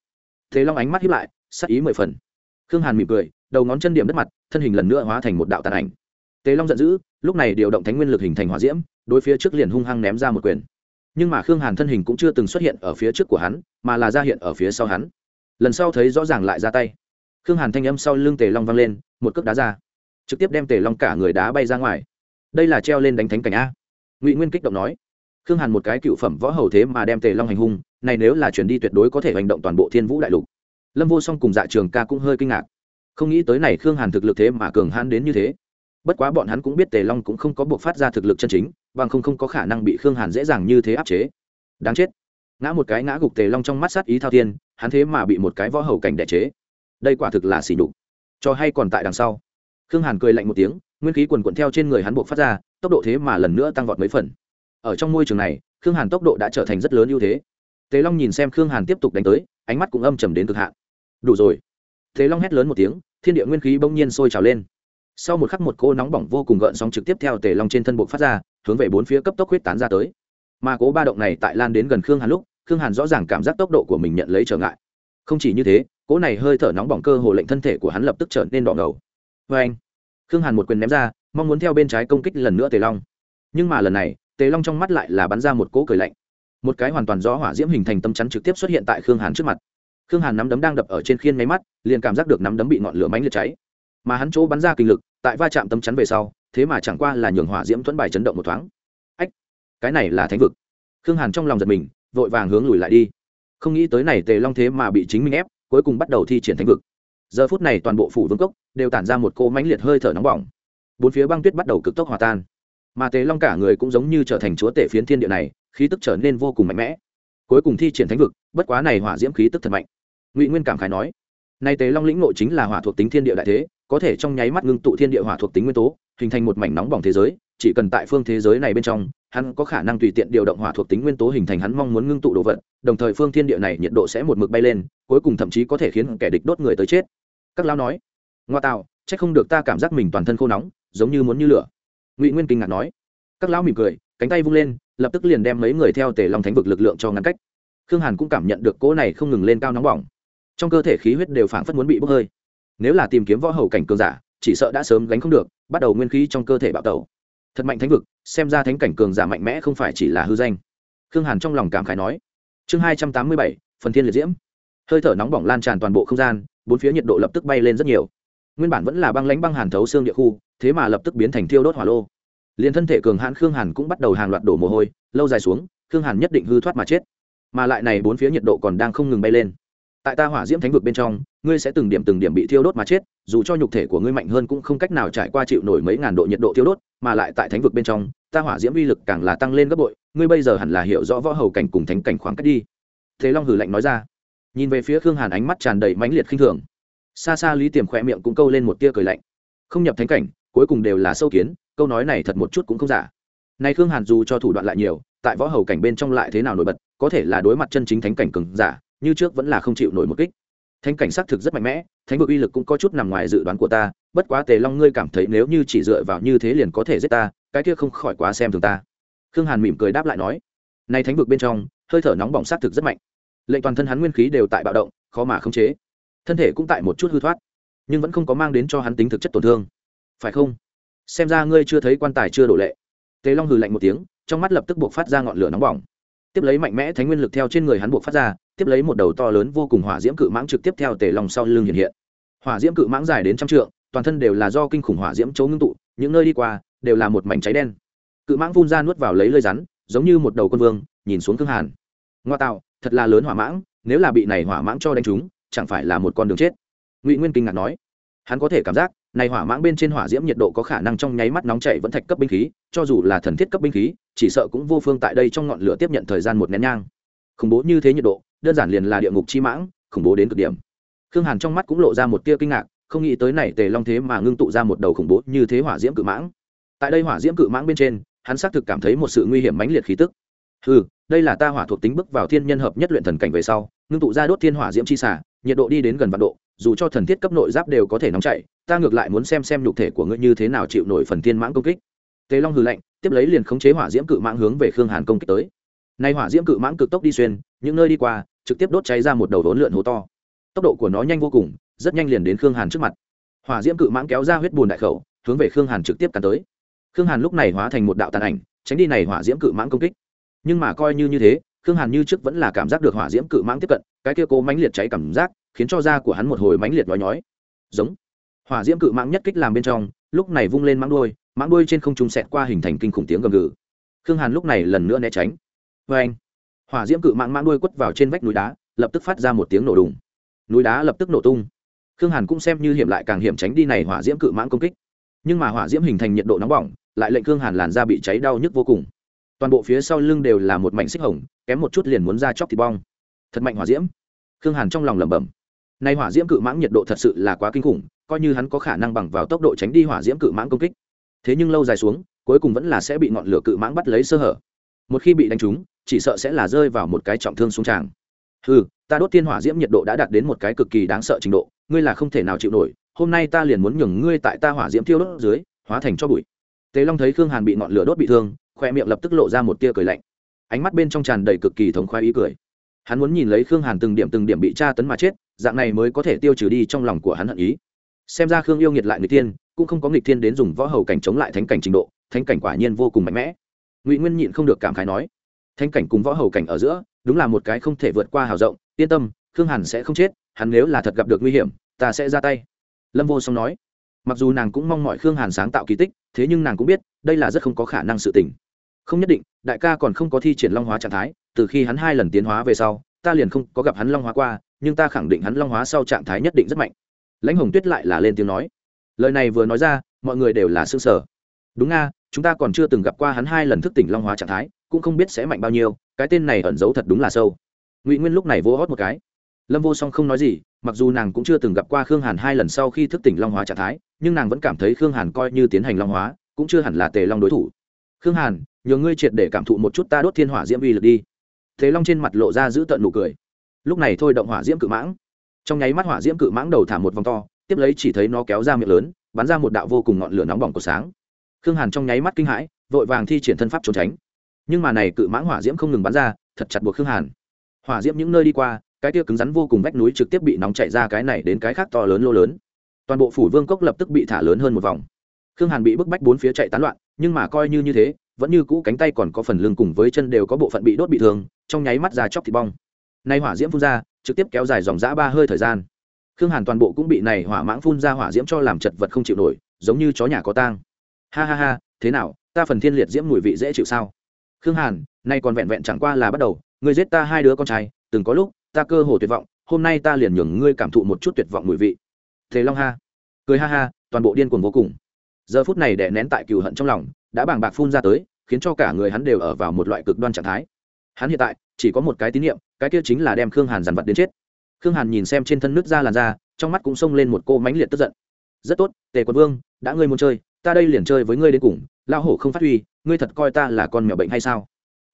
Tề long ánh mắt hiếp lại, sắc ý mười phần. Khương hàn mỉm cười, đầu ngón chân điểm đất mặt, thân hình lần nữa hóa thành một đạo tàn ảnh. Tề long giận dữ, lúc này điều động thánh nguyên lực hình thành hỏa diễm, đối phía trước liền hung hăng ném ra một quyền. Nhưng mà khương hàn thân hình cũng chưa từng xuất hiện ở phía trước của hắn, mà là ra hiện ở phía sau hắn. Lần sau thấy rõ ràng lại ra tay. Khương hàn thanh âm sau lưng tề long vang lên, một cước đá ra trực tiếp đem tề long cả người đá bay ra ngoài. Đây là treo lên đánh thánh cảnh a. Ngụy nguyên kích động nói. Khương hàn một cái cựu phẩm võ hầu thế mà đem tề long hành hung, này nếu là chuyển đi tuyệt đối có thể hành động toàn bộ thiên vũ đại lục. Lâm vô song cùng dạ trường ca cũng hơi kinh ngạc. Không nghĩ tới này khương hàn thực lực thế mà cường hãn đến như thế. Bất quá bọn hắn cũng biết tề long cũng không có buộc phát ra thực lực chân chính, bằng không không có khả năng bị khương hàn dễ dàng như thế áp chế. Đáng chết. Ngã một cái ngã gục tề long trong mắt sát ý thao thiên, hắn thế mà bị một cái võ hầu cảnh đẻ chế. Đây quả thực là xỉ đục cho hay còn tại đằng sau khương hàn cười lạnh một tiếng, nguyên khí quần quận theo trên người hắn buộc phát ra, tốc độ thế mà lần nữa tăng vọt mấy phần. Ở trong môi trường này, khương hàn tốc độ đã trở thành rất lớn ưu thế. Tề long nhìn xem khương hàn tiếp tục đánh tới, ánh mắt cũng âm trầm đến cực hạn. Đủ rồi. Tề long hét lớn một tiếng, thiên địa nguyên khí bỗng nhiên sôi trào lên. Sau một khắc một cô nóng bỏng vô cùng gợn sóng trực tiếp theo tề long trên thân buộc phát ra, hướng về bốn phía cấp tốc huyết tán ra tới. Mà cố ba động này tại lan đến gần khương hàn lúc, khương hàn rõ ràng cảm giác tốc độ của mình nhận lấy trở ngại. Không chỉ như thế, cỗ này hơi thở nóng bỏng cơ hồ lệnh thân thể của hắn lập tức trở nên đỏ ngầu vê anh. Khương hàn một quyền ném ra, mong muốn theo bên trái công kích lần nữa tề long. Nhưng mà lần này, tề long trong mắt lại là bắn ra một cỗ cười lạnh. Một cái hoàn toàn rõ hỏa diễm hình thành tâm chắn trực tiếp xuất hiện tại khương hàn trước mặt. Khương hàn nắm đấm đang đập ở trên khiên máy mắt, liền cảm giác được nắm đấm bị ngọn lửa mánh liệt cháy. Mà hắn chỗ bắn ra kinh lực, tại va chạm tâm chắn về sau, thế mà chẳng qua là nhường hỏa diễm thuẫn bài chấn động một thoáng. Ách, cái này là thánh vực. Khương hàn trong lòng giật mình, vội vàng hướng lùi lại đi. Không nghĩ tới này tề long thế mà bị chính mình ép, cuối cùng bắt đầu thi triển thánh vực giờ phút này toàn bộ phủ vương cốc đều tản ra một cô mãnh liệt hơi thở nóng bỏng. Bốn phía băng tuyết bắt đầu cực tốc hòa tan. Mà tề long cả người cũng giống như trở thành chúa tể phiến thiên địa này, khí tức trở nên vô cùng mạnh mẽ. Cuối cùng thi triển thánh vực, bất quá này hỏa diễm khí tức thật mạnh. Ngụy nguyên cảm khái nói, nay tề long lĩnh nội chính là hỏa thuộc tính thiên địa đại thế, có thể trong nháy mắt ngưng tụ thiên địa hỏa thuộc tính nguyên tố, hình thành một mảnh nóng bỏng thế giới chỉ cần tại phương thế giới này bên trong, hắn có khả năng tùy tiện điều động hỏa thuộc tính nguyên tố hình thành hắn mong muốn ngưng tụ đồ vật, đồng thời phương thiên địa này nhiệt độ sẽ một mực bay lên, cuối cùng thậm chí có thể khiến kẻ địch đốt người tới chết. Các lão nói, ngoa tạo c h ắ c không được ta cảm giác mình toàn thân khô nóng, giống như muốn như lửa. Ngụy nguyên kinh ngạc nói. Các lão mỉm cười, cánh tay vung lên, lập tức liền đem mấy người theo tề long thánh vực lực lượng cho ngăn cách. Khương hàn cũng cảm nhận được cỗ này không ngừng lên cao nóng bỏng. Trong cơ thể khí huyết đều phảng phất muốn bị bốc hơi. Nếu là tìm kiếm võ hầu cảnh cường giả, chỉ sợ đã sớm gánh không được, bắt đầu nguyên khí trong cơ thể bạo tẩu thật mạnh thánh vực, xem ra thánh cảnh cường giả mạnh mẽ không phải chỉ là hư danh. Khương hàn trong lòng cảm khái nói. Chương hai trăm tám mươi bảy, phần thiên liệt diễm. Hơi thở nóng bỏng lan tràn toàn bộ không gian, bốn phía nhiệt độ lập tức bay lên rất nhiều. Nguyên bản vẫn là băng lãnh băng hàn thấu xương địa khu, thế mà lập tức biến thành thiêu đốt hỏa lô. Liền thân thể cường hãn khương hàn cũng bắt đầu hàng loạt đổ mồ hôi, lâu dài xuống, khương hàn nhất định hư thoát mà chết. Mà lại này bốn phía nhiệt độ còn đang không ngừng bay lên tại ta hỏa diễm thánh vực bên trong, ngươi sẽ từng điểm từng điểm bị thiêu đốt mà chết, dù cho nhục thể của ngươi mạnh hơn cũng không cách nào trải qua chịu nổi mấy ngàn độ nhiệt độ thiêu đốt, mà lại tại thánh vực bên trong, ta hỏa diễm uy lực càng là tăng lên gấp bội, ngươi bây giờ hẳn là hiểu rõ võ hầu cảnh cùng thánh cảnh khoảng cách đi. Thế long hử lạnh nói ra. Nhìn về phía khương hàn ánh mắt tràn đầy mãnh liệt khinh thường. Xa xa lý tiềm khỏe miệng cũng câu lên một tia cười lạnh. Không nhập thánh cảnh, cuối cùng đều là sâu kiến, câu nói này thật một chút cũng không giả. Nay khương hàn dù cho thủ đoạn lại nhiều, tại võ hầu cảnh bên trong lại thế nào nổi bật, có thể là đối mặt chân chính thánh cảnh cường giả như trước vẫn là không chịu nổi một kích. Thánh cảnh xác thực rất mạnh mẽ, thánh vực uy lực cũng có chút nằm ngoài dự đoán của ta, bất quá tề long ngươi cảm thấy nếu như chỉ dựa vào như thế liền có thể giết ta, cái kia không khỏi quá xem thường ta. Khương hàn mỉm cười đáp lại nói nay thánh vực bên trong, hơi thở nóng bỏng xác thực rất mạnh. Lệnh toàn thân hắn nguyên khí đều tại bạo động, khó mà khống chế. Thân thể cũng tại một chút hư thoát, nhưng vẫn không có mang đến cho hắn tính thực chất tổn thương. Phải không? Xem ra ngươi chưa thấy quan tài chưa đổ lệ. Tề long hừ lạnh một tiếng, trong mắt lập tức buộc phát ra ngọn lửa nóng bỏng tiếp lấy mạnh mẽ thánh nguyên lực theo trên người hắn buộc phát ra, tiếp lấy một đầu to lớn vô cùng hỏa diễm cự mãng trực tiếp theo tề long sau lưng hiện hiện. Hỏa diễm cự mãng dài đến trăm trượng, toàn thân đều là do kinh khủng hỏa diễm chấu ngưng tụ, những nơi đi qua đều là một mảnh cháy đen. Cự mãng phun ra nuốt vào lấy lơi rắn, giống như một đầu quân vương, nhìn xuống thương hàn. Ngoa tạo, thật là lớn hỏa mãng, nếu là bị này hỏa mãng cho đánh trúng, chẳng phải là một con đường chết. Ngụy nguyên kinh ngạc nói. Hắn có thể cảm giác, này hỏa mãng bên trên hỏa diễm nhiệt độ có khả năng trong nháy mắt nóng chảy vẫn thạch cấp binh khí, cho dù là thần thiết cấp binh khí chỉ sợ cũng vô phương tại đây trong ngọn lửa tiếp nhận thời gian một nén nhang. Khủng bố như thế nhiệt độ, đơn giản liền là địa ngục chi mãng, khủng bố đến cực điểm. Khương hàn trong mắt cũng lộ ra một tia kinh ngạc, không nghĩ tới này tề long thế mà ngưng tụ ra một đầu khủng bố như thế hỏa diễm cự mãng. Tại đây hỏa diễm cự mãng bên trên, hắn xác thực cảm thấy một sự nguy hiểm mãnh liệt khí tức. Ừ đây là ta hỏa thuộc tính bước vào thiên nhân hợp nhất luyện thần cảnh về sau, ngưng tụ ra đốt thiên hỏa diễm chi xả nhiệt độ đi đến gần vạn độ, dù cho thần thiết cấp nội giáp đều có thể nóng chạy, ta ngược lại muốn xem xem nhục thể của ngươi như thế nào chịu nổi phần thiên mãng công kích. Tề long hừ lạnh tiếp lấy liền khống chế hỏa diễm cự mãng hướng về khương hàn công kích tới. Nay hỏa diễm cự mãng cực tốc đi xuyên, những nơi đi qua, trực tiếp đốt cháy ra một đầu đốn lượn hố to. Tốc độ của nó nhanh vô cùng, rất nhanh liền đến khương hàn trước mặt. Hỏa diễm cự mãng kéo ra huyết bùn đại khẩu, hướng về khương hàn trực tiếp cắn tới. Khương hàn lúc này hóa thành một đạo tàn ảnh, tránh đi này hỏa diễm cự mãng công kích. Nhưng mà coi như như thế, khương hàn như trước vẫn là cảm giác được hỏa diễm cự mãng tiếp cận, cái kia cố mãnh liệt cháy cảm giác, khiến cho da của hắn một hồi mãnh liệt nói nhói. Giống. Hỏa diễm cự mãng nhất kích làm bên trong, lúc này vung lên mãng đuôi mãng đuôi trên không trung xẹt qua hình thành kinh khủng tiếng gầm gừ. Khương hàn lúc này lần nữa né tránh. Vê anh, hỏa diễm cự mãng mãng đuôi quất vào trên vách núi đá, lập tức phát ra một tiếng nổ đùng. Núi đá lập tức nổ tung. Khương hàn cũng xem như hiểm lại càng hiểm tránh đi này hỏa diễm cự mãng công kích. Nhưng mà hỏa diễm hình thành nhiệt độ nóng bỏng, lại lệnh khương hàn làn da bị cháy đau nhức vô cùng. Toàn bộ phía sau lưng đều là một mảnh xích hồng, kém một chút liền muốn ra chóc thịt bong. Thật mạnh hỏa diễm. Khương hàn trong lòng lẩm bẩm. Nay hỏa diễm cự mãng nhiệt độ thật sự là quá kinh khủng, coi như hắn có khả năng bằng vào tốc độ tránh đi hỏa diễm cự mãng công kích thế nhưng lâu dài xuống, cuối cùng vẫn là sẽ bị ngọn lửa cự mãng bắt lấy sơ hở. Một khi bị đánh trúng, chỉ sợ sẽ là rơi vào một cái trọng thương xuống tràng. Ừ ta đốt tiên hỏa diễm nhiệt độ đã đạt đến một cái cực kỳ đáng sợ trình độ, ngươi là không thể nào chịu nổi, hôm nay ta liền muốn nhường ngươi tại ta hỏa diễm thiêu đốt dưới, hóa thành cho bụi. Tề long thấy khương hàn bị ngọn lửa đốt bị thương, khoe miệng lập tức lộ ra một tia cười lạnh. Ánh mắt bên trong tràn đầy cực kỳ thống khoái ý cười. Hắn muốn nhìn lấy khương hàn từng điểm từng điểm bị tra tấn mà chết, dạng này mới có thể tiêu trừ đi trong lòng của hắn hận ý xem ra khương yêu nghiệt lại người tiên cũng không có nghịch thiên đến dùng võ hầu cảnh chống lại thánh cảnh trình độ, thánh cảnh quả nhiên vô cùng mạnh mẽ. Ngụy nguyên nhịn không được cảm khái nói, thánh cảnh cùng võ hầu cảnh ở giữa, đúng là một cái không thể vượt qua hào rộng, yên tâm, khương hàn sẽ không chết, hắn nếu là thật gặp được nguy hiểm, ta sẽ ra tay. Lâm vô song nói, mặc dù nàng cũng mong mọi khương hàn sáng tạo kỳ tích, thế nhưng nàng cũng biết, đây là rất không có khả năng sự tình. Không nhất định, đại ca còn không có thi triển long hóa trạng thái, từ khi hắn hai lần tiến hóa về sau, ta liền không có gặp hắn long hóa qua, nhưng ta khẳng định hắn long hóa sau trạng thái nhất định rất mạnh lãnh hồng tuyết lại là lên tiếng nói. Lời này vừa nói ra, mọi người đều là s ư ơ n g sở đúng nga, chúng ta còn chưa từng gặp qua hắn hai lần thức tỉnh long hóa trạng thái, cũng không biết sẽ mạnh bao nhiêu, cái tên này ẩn giấu thật đúng là sâu. Ngụy nguyên lúc này vô hót một cái. Lâm vô song không nói gì, mặc dù nàng cũng chưa từng gặp qua khương hàn hai lần sau khi thức tỉnh long hóa trạng thái, nhưng nàng vẫn cảm thấy khương hàn coi như tiến hành long hóa, cũng chưa hẳn là tề long đối thủ. Khương hàn, nhờ ngươi triệt để cảm thụ một chút ta đốt thiên hỏa diễm vi lực đi. Thế long trên mặt lộ ra giữ tận nụ cười. Lúc này thôi động hỏa diễm cự mãng trong nháy mắt hỏa diễm cự mãng đầu thả một vòng to, tiếp lấy chỉ thấy nó kéo ra miệng lớn, bắn ra một đạo vô cùng ngọn lửa nóng bỏng của sáng. Khương hàn trong nháy mắt kinh hãi, vội vàng thi triển thân pháp trốn tránh. Nhưng mà này cự mãng hỏa diễm không ngừng bắn ra, thật chặt buộc khương hàn. Hỏa diễm những nơi đi qua, cái tia cứng rắn vô cùng vách núi trực tiếp bị nóng chạy ra cái này đến cái khác to lớn lô lớn. Toàn bộ phủ vương cốc lập tức bị thả lớn hơn một vòng. Khương hàn bị bức bách bốn phía chạy tán loạn, nhưng mà coi như như thế, vẫn như cũ cánh tay còn có phần lưng cùng với chân đều có bộ phận bị đốt bị thương, trong nháy mắt ra chóc thịt bong. Nay hỏa diễm phun ra trực tiếp kéo dài dòng dã ba hơi thời gian. Khương hàn toàn bộ cũng bị này hỏa mãng phun ra hỏa diễm cho làm chật vật không chịu nổi, giống như chó nhà có tang. Ha ha ha, thế nào, ta phần thiên liệt diễm mùi vị dễ chịu sao? Khương hàn, nay còn vẹn vẹn chẳng qua là bắt đầu, ngươi giết ta hai đứa con trai, từng có lúc, ta cơ hồ tuyệt vọng, hôm nay ta liền nhường ngươi cảm thụ một chút tuyệt vọng mùi vị. Thế long ha. Cười ha ha, toàn bộ điên cuồng vô cùng. Giờ phút này đè nén tại cừu hận trong lòng, đã bàng bạc phun ra tới, khiến cho cả người hắn đều ở vào một loại cực đoan trạng thái. Hắn hiện tại chỉ có một cái tín nhiệm, cái kia chính là đem khương hàn dằn vặt đến chết. Khương hàn nhìn xem trên thân nước da làn da, trong mắt cũng xông lên một cô mánh liệt tức giận. Rất tốt, tề quân vương, đã ngươi muốn chơi, ta đây liền chơi với ngươi đến cùng lao hổ không phát huy, ngươi thật coi ta là con mèo bệnh hay sao?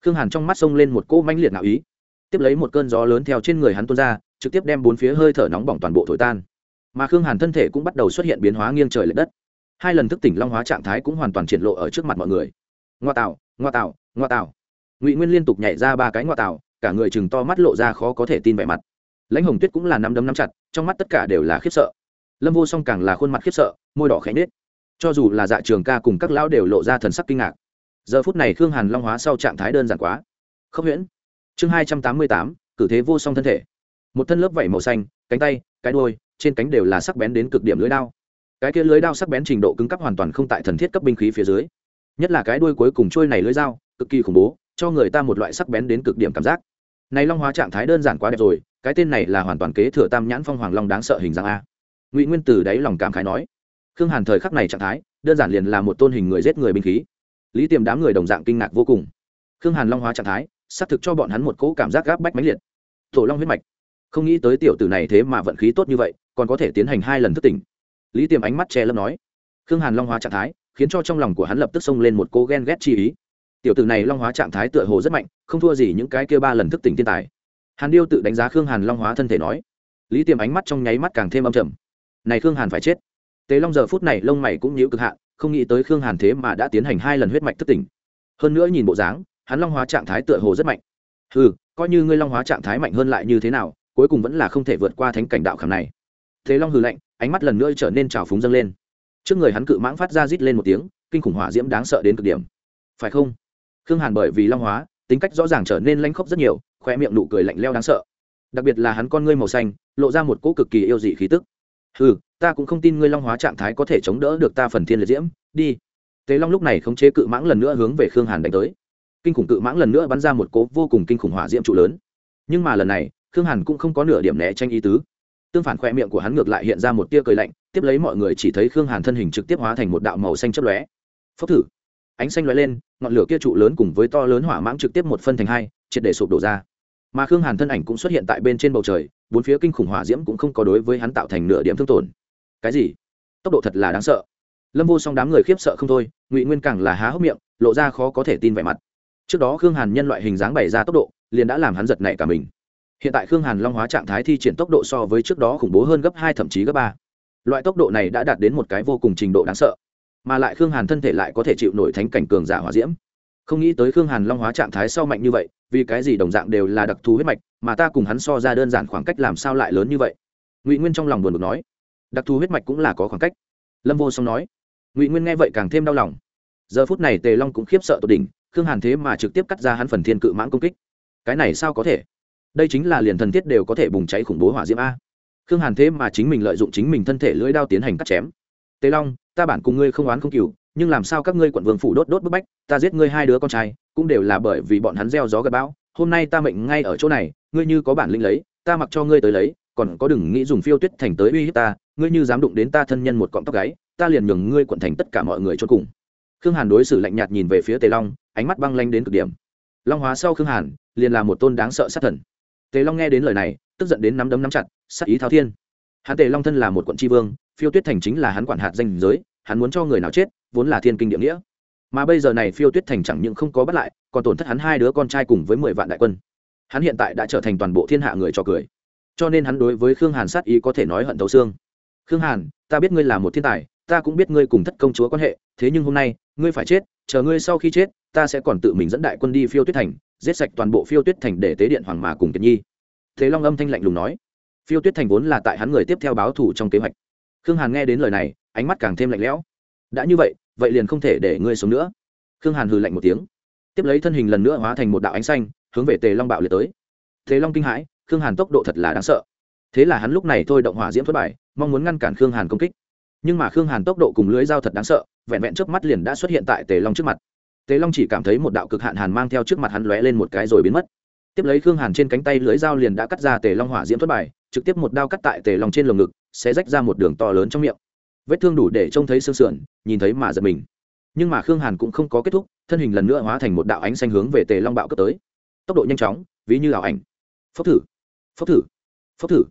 Khương hàn trong mắt xông lên một cô mánh liệt nào ý. Tiếp lấy một cơn gió lớn theo trên người hắn tuôn ra, trực tiếp đem bốn phía hơi thở nóng bỏng toàn bộ thổi tan. Mà khương hàn thân thể cũng bắt đầu xuất hiện biến hóa nghiêng trời l ệ đất. Hai lần thức tỉnh long hóa trạng thái cũng hoàn toàn triển lộ ở trước mặt mọi người. Ngoa tạo ngoa tạo ngoa tạo ngụy nguyên liên tục nhảy ra ba cái ngoại tạo cả người chừng to mắt lộ ra khó có thể tin vẻ mặt. Lãnh hồng tuyết cũng là nắm đấm nắm chặt, trong mắt tất cả đều là khiếp sợ. Lâm vô song càng là khuôn mặt khiếp sợ, môi đỏ khẽ nết cho dù là dạ trường ca cùng các lão đều lộ ra thần sắc kinh ngạc. Giờ phút này khương hàn long hóa sau trạng thái đơn giản quá. Không huyễn. Chương hai trăm tám mươi tám, cử thế vô song thân thể. Một thân lớp vảy màu xanh, cánh tay, cái đôi trên cánh đều là sắc bén đến cực điểm lưới đao. Cái kia lưới đao sắc bén trình độ cứng cấp hoàn toàn không tại thần thiết cấp binh khí phía dưới. Nhất là cái đuôi cuối cùng trôi này lưới dao, cực kỳ khủng bố cho người ta một loại sắc bén đến cực điểm cảm giác. Này long hóa trạng thái đơn giản quá đẹp rồi, cái tên này là hoàn toàn kế thừa tam nhãn phong hoàng long đáng sợ hình dạng a. Ngụy nguyên từ đáy lòng cảm khái nói. Khương hàn thời khắc này trạng thái, đơn giản liền là một tôn hình người giết người binh khí. Lý tiềm đám người đồng dạng kinh ngạc vô cùng. Khương hàn long hóa trạng thái, xác thực cho bọn hắn một cỗ cảm giác gáp bách mãnh liệt. Tổ long huyết mạch. Không nghĩ tới tiểu tử này thế mà vận khí tốt như vậy, còn có thể tiến hành hai lần thức tỉnh. Lý tiềm ánh mắt che lấp nói. Khương hàn long hóa trạng thái, khiến cho trong lòng của hắn lập tức xông lên một cô ghen ghét chi ý tiểu tử này long hóa trạng thái tựa hồ rất mạnh, không thua gì những cái kia ba lần thức tỉnh thiên tài. Hàn điêu tự đánh giá khương hàn long hóa thân thể nói. Lý tiềm ánh mắt trong nháy mắt càng thêm âm trầm. Này khương hàn phải chết. Tế long giờ phút này lông mày cũng nhíu cực hạn, không nghĩ tới khương hàn thế mà đã tiến hành hai lần huyết mạch thức tỉnh. Hơn nữa nhìn bộ dáng, hắn long hóa trạng thái tựa hồ rất mạnh. Ừ coi như ngươi long hóa trạng thái mạnh hơn lại như thế nào, cuối cùng vẫn là không thể vượt qua thánh cảnh đạo khảm này. Thế long hừ lạnh, ánh mắt lần nữa trở nên trào phúng dâng lên. Trước người hắn cự mãng phát ra rít lên một tiếng, kinh khủng hỏa diễm đáng sợ đến cực điểm. Phải không? Khương hàn bởi vì long hóa, tính cách rõ ràng trở nên lanh khốc rất nhiều khoe miệng nụ cười lạnh leo đáng sợ. Đặc biệt là hắn con ngươi màu xanh, lộ ra một cỗ cực kỳ yêu dị khí tức. Ừ ta cũng không tin ngươi long hóa trạng thái có thể chống đỡ được ta phần thiên liệt diễm, đi. Tế long lúc này khống chế cự mãng lần nữa hướng về khương hàn đánh tới. Kinh khủng cự mãng lần nữa bắn ra một cỗ vô cùng kinh khủng hỏa diễm trụ lớn. Nhưng mà lần này, khương hàn cũng không có nửa điểm né tranh ý tứ. Tương phản khoe miệng của hắn ngược lại hiện ra một tia cười lạnh, tiếp lấy mọi người chỉ thấy khương hàn thân hình trực tiếp hóa thành một đạo màu xanh chấp lóe. Phốc thử ánh xanh lóe lên, ngọn lửa kia trụ lớn cùng với to lớn hỏa mãng trực tiếp một phân thành hai, triệt để sụp đổ ra. Mà khương hàn thân ảnh cũng xuất hiện tại bên trên bầu trời, bốn phía kinh khủng hỏa diễm cũng không có đối với hắn tạo thành nửa điểm thương tổn. Cái gì? Tốc độ thật là đáng sợ. Lâm vô song đám người khiếp sợ không thôi, ngụy nguyên càng là há hốc miệng, lộ ra khó có thể tin vẻ mặt. Trước đó khương hàn nhân loại hình dáng bày ra tốc độ, liền đã làm hắn giật nảy cả mình. Hiện tại khương hàn long hóa trạng thái thi triển tốc độ so với trước đó khủng bố hơn gấp hai, thậm chí gấp ba. Loại tốc độ này đã đạt đến một cái vô cùng trình độ đáng sợ mà lại khương hàn thân thể lại có thể chịu nổi thánh cảnh cường giả hỏa diễm. Không nghĩ tới khương hàn long hóa trạng thái sau mạnh như vậy, vì cái gì đồng dạng đều là đặc thù huyết mạch, mà ta cùng hắn so ra đơn giản khoảng cách làm sao lại lớn như vậy? Ngụy nguyên trong lòng buồn bực nói. Đặc thù huyết mạch cũng là có khoảng cách. Lâm vô song nói. Ngụy nguyên nghe vậy càng thêm đau lòng. Giờ phút này tề long cũng khiếp sợ tột đỉnh, khương hàn thế mà trực tiếp cắt ra hắn phần thiên cự mãng công kích. Cái này sao có thể? Đây chính là liền thần thiết đều có thể bùng cháy khủng bố hỏa diễm a. Khương hàn thế mà chính mình lợi dụng chính mình thân thể lưỡi đao tiến hành cắt chém. Tề long ta bản cùng ngươi không oán không cừu, nhưng làm sao các ngươi quận vương phủ đốt đốt bức bách, ta giết ngươi hai đứa con trai, cũng đều là bởi vì bọn hắn gieo gió gặt bão, hôm nay ta mệnh ngay ở chỗ này, ngươi như có bản lĩnh lấy, ta mặc cho ngươi tới lấy, còn có đừng nghĩ dùng phiêu tuyết thành tới uy hiếp ta, ngươi như dám đụng đến ta thân nhân một cọng tóc gáy, ta liền nhường ngươi quận thành tất cả mọi người cho cùng. Khương hàn đối xử lạnh nhạt nhìn về phía tề long, ánh mắt băng lanh đến cực điểm. Long hóa sau khương hàn, liền là một tôn đáng sợ sát thần. Tề long nghe đến lời này, tức giận đến nắm đấm nắm chặt, sát ý thao thiên hắn tề long thân là một quận tri vương, phiêu tuyết thành chính là hắn quản hạt danh giới, hắn muốn cho người nào chết, vốn là thiên kinh địa nghĩa. Mà bây giờ này phiêu tuyết thành chẳng những không có bắt lại, còn tổn thất hắn hai đứa con trai cùng với mười vạn đại quân. Hắn hiện tại đã trở thành toàn bộ thiên hạ người cho cười. Cho nên hắn đối với khương hàn sát ý có thể nói hận thấu xương. Khương hàn, ta biết ngươi là một thiên tài, ta cũng biết ngươi cùng thất công chúa quan hệ, thế nhưng hôm nay, ngươi phải chết, chờ ngươi sau khi chết, ta sẽ còn tự mình dẫn đại quân đi phiêu tuyết thành, giết sạch toàn bộ phiêu tuyết thành để tế điện hoàng mà cùng kiệt nhi. Thế long âm thanh lạnh lùng nói phiêu tuyết thành vốn là tại hắn người tiếp theo báo thủ trong kế hoạch. Khương hàn nghe đến lời này, ánh mắt càng thêm lạnh lẽo. Đã như vậy vậy liền không thể để ngươi sống nữa. Khương hàn hừ lạnh một tiếng. Tiếp lấy thân hình lần nữa hóa thành một đạo ánh xanh, hướng về tề long bạo liệt tới. Tề long kinh hãi, khương hàn tốc độ thật là đáng sợ. Thế là hắn lúc này thôi động hỏa diễm thất bại mong muốn ngăn cản khương hàn công kích. Nhưng mà khương hàn tốc độ cùng lưới dao thật đáng sợ, vẹn vẹn trước mắt liền đã xuất hiện tại tề long trước mặt. Tề long chỉ cảm thấy một đạo cực hạn hàn mang theo trước mặt hắn lóe lên một cái rồi biến mất. Tiếp lấy khương hàn trên cánh tay lưới dao liền đã cắt ra tề long hỏa diễm thất bài trực tiếp một đao cắt tại tề long trên lồng ngực sẽ rách ra một đường to lớn trong miệng. Vết thương đủ để trông thấy xương sườn, nhìn thấy mà giật mình. Nhưng mà khương hàn cũng không có kết thúc, thân hình lần nữa hóa thành một đạo ánh xanh hướng về tề long bạo cấp tới. Tốc độ nhanh chóng, ví như ảo ảnh. Phốc thử phốc thử phốc thử.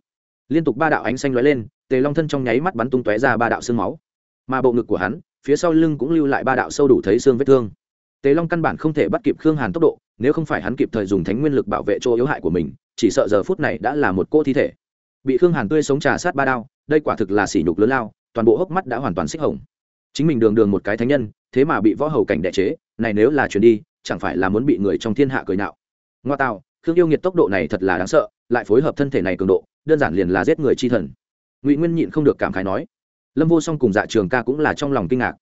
Liên tục ba đạo ánh xanh lóe lên, tề long thân trong nháy mắt bắn tung tóe ra ba đạo xương máu. Mà bộ ngực của hắn, phía sau lưng cũng lưu lại ba đạo sâu đủ thấy xương vết thương. Tề long căn bản không thể bắt kịp khương hàn tốc độ, nếu không phải hắn kịp thời dùng thánh nguyên lực bảo vệ chỗ yếu hại của mình, chỉ sợ giờ phút này đã là một cô thi thể bị khương hàn tươi sống trà sát ba đao, đây quả thực là sỉ nhục lớn lao, toàn bộ hốc mắt đã hoàn toàn xích hồng. Chính mình đường đường một cái thánh nhân, thế mà bị võ hầu cảnh đệ chế, này nếu là chuyển đi, chẳng phải là muốn bị người trong thiên hạ cười nạo. Ngoa tạo khương yêu nghiệt tốc độ này thật là đáng sợ, lại phối hợp thân thể này cường độ, đơn giản liền là giết người chi thần. Ngụy nguyên nhịn không được cảm khái nói. Lâm vô song cùng dạ trường ca cũng là trong lòng kinh ngạc.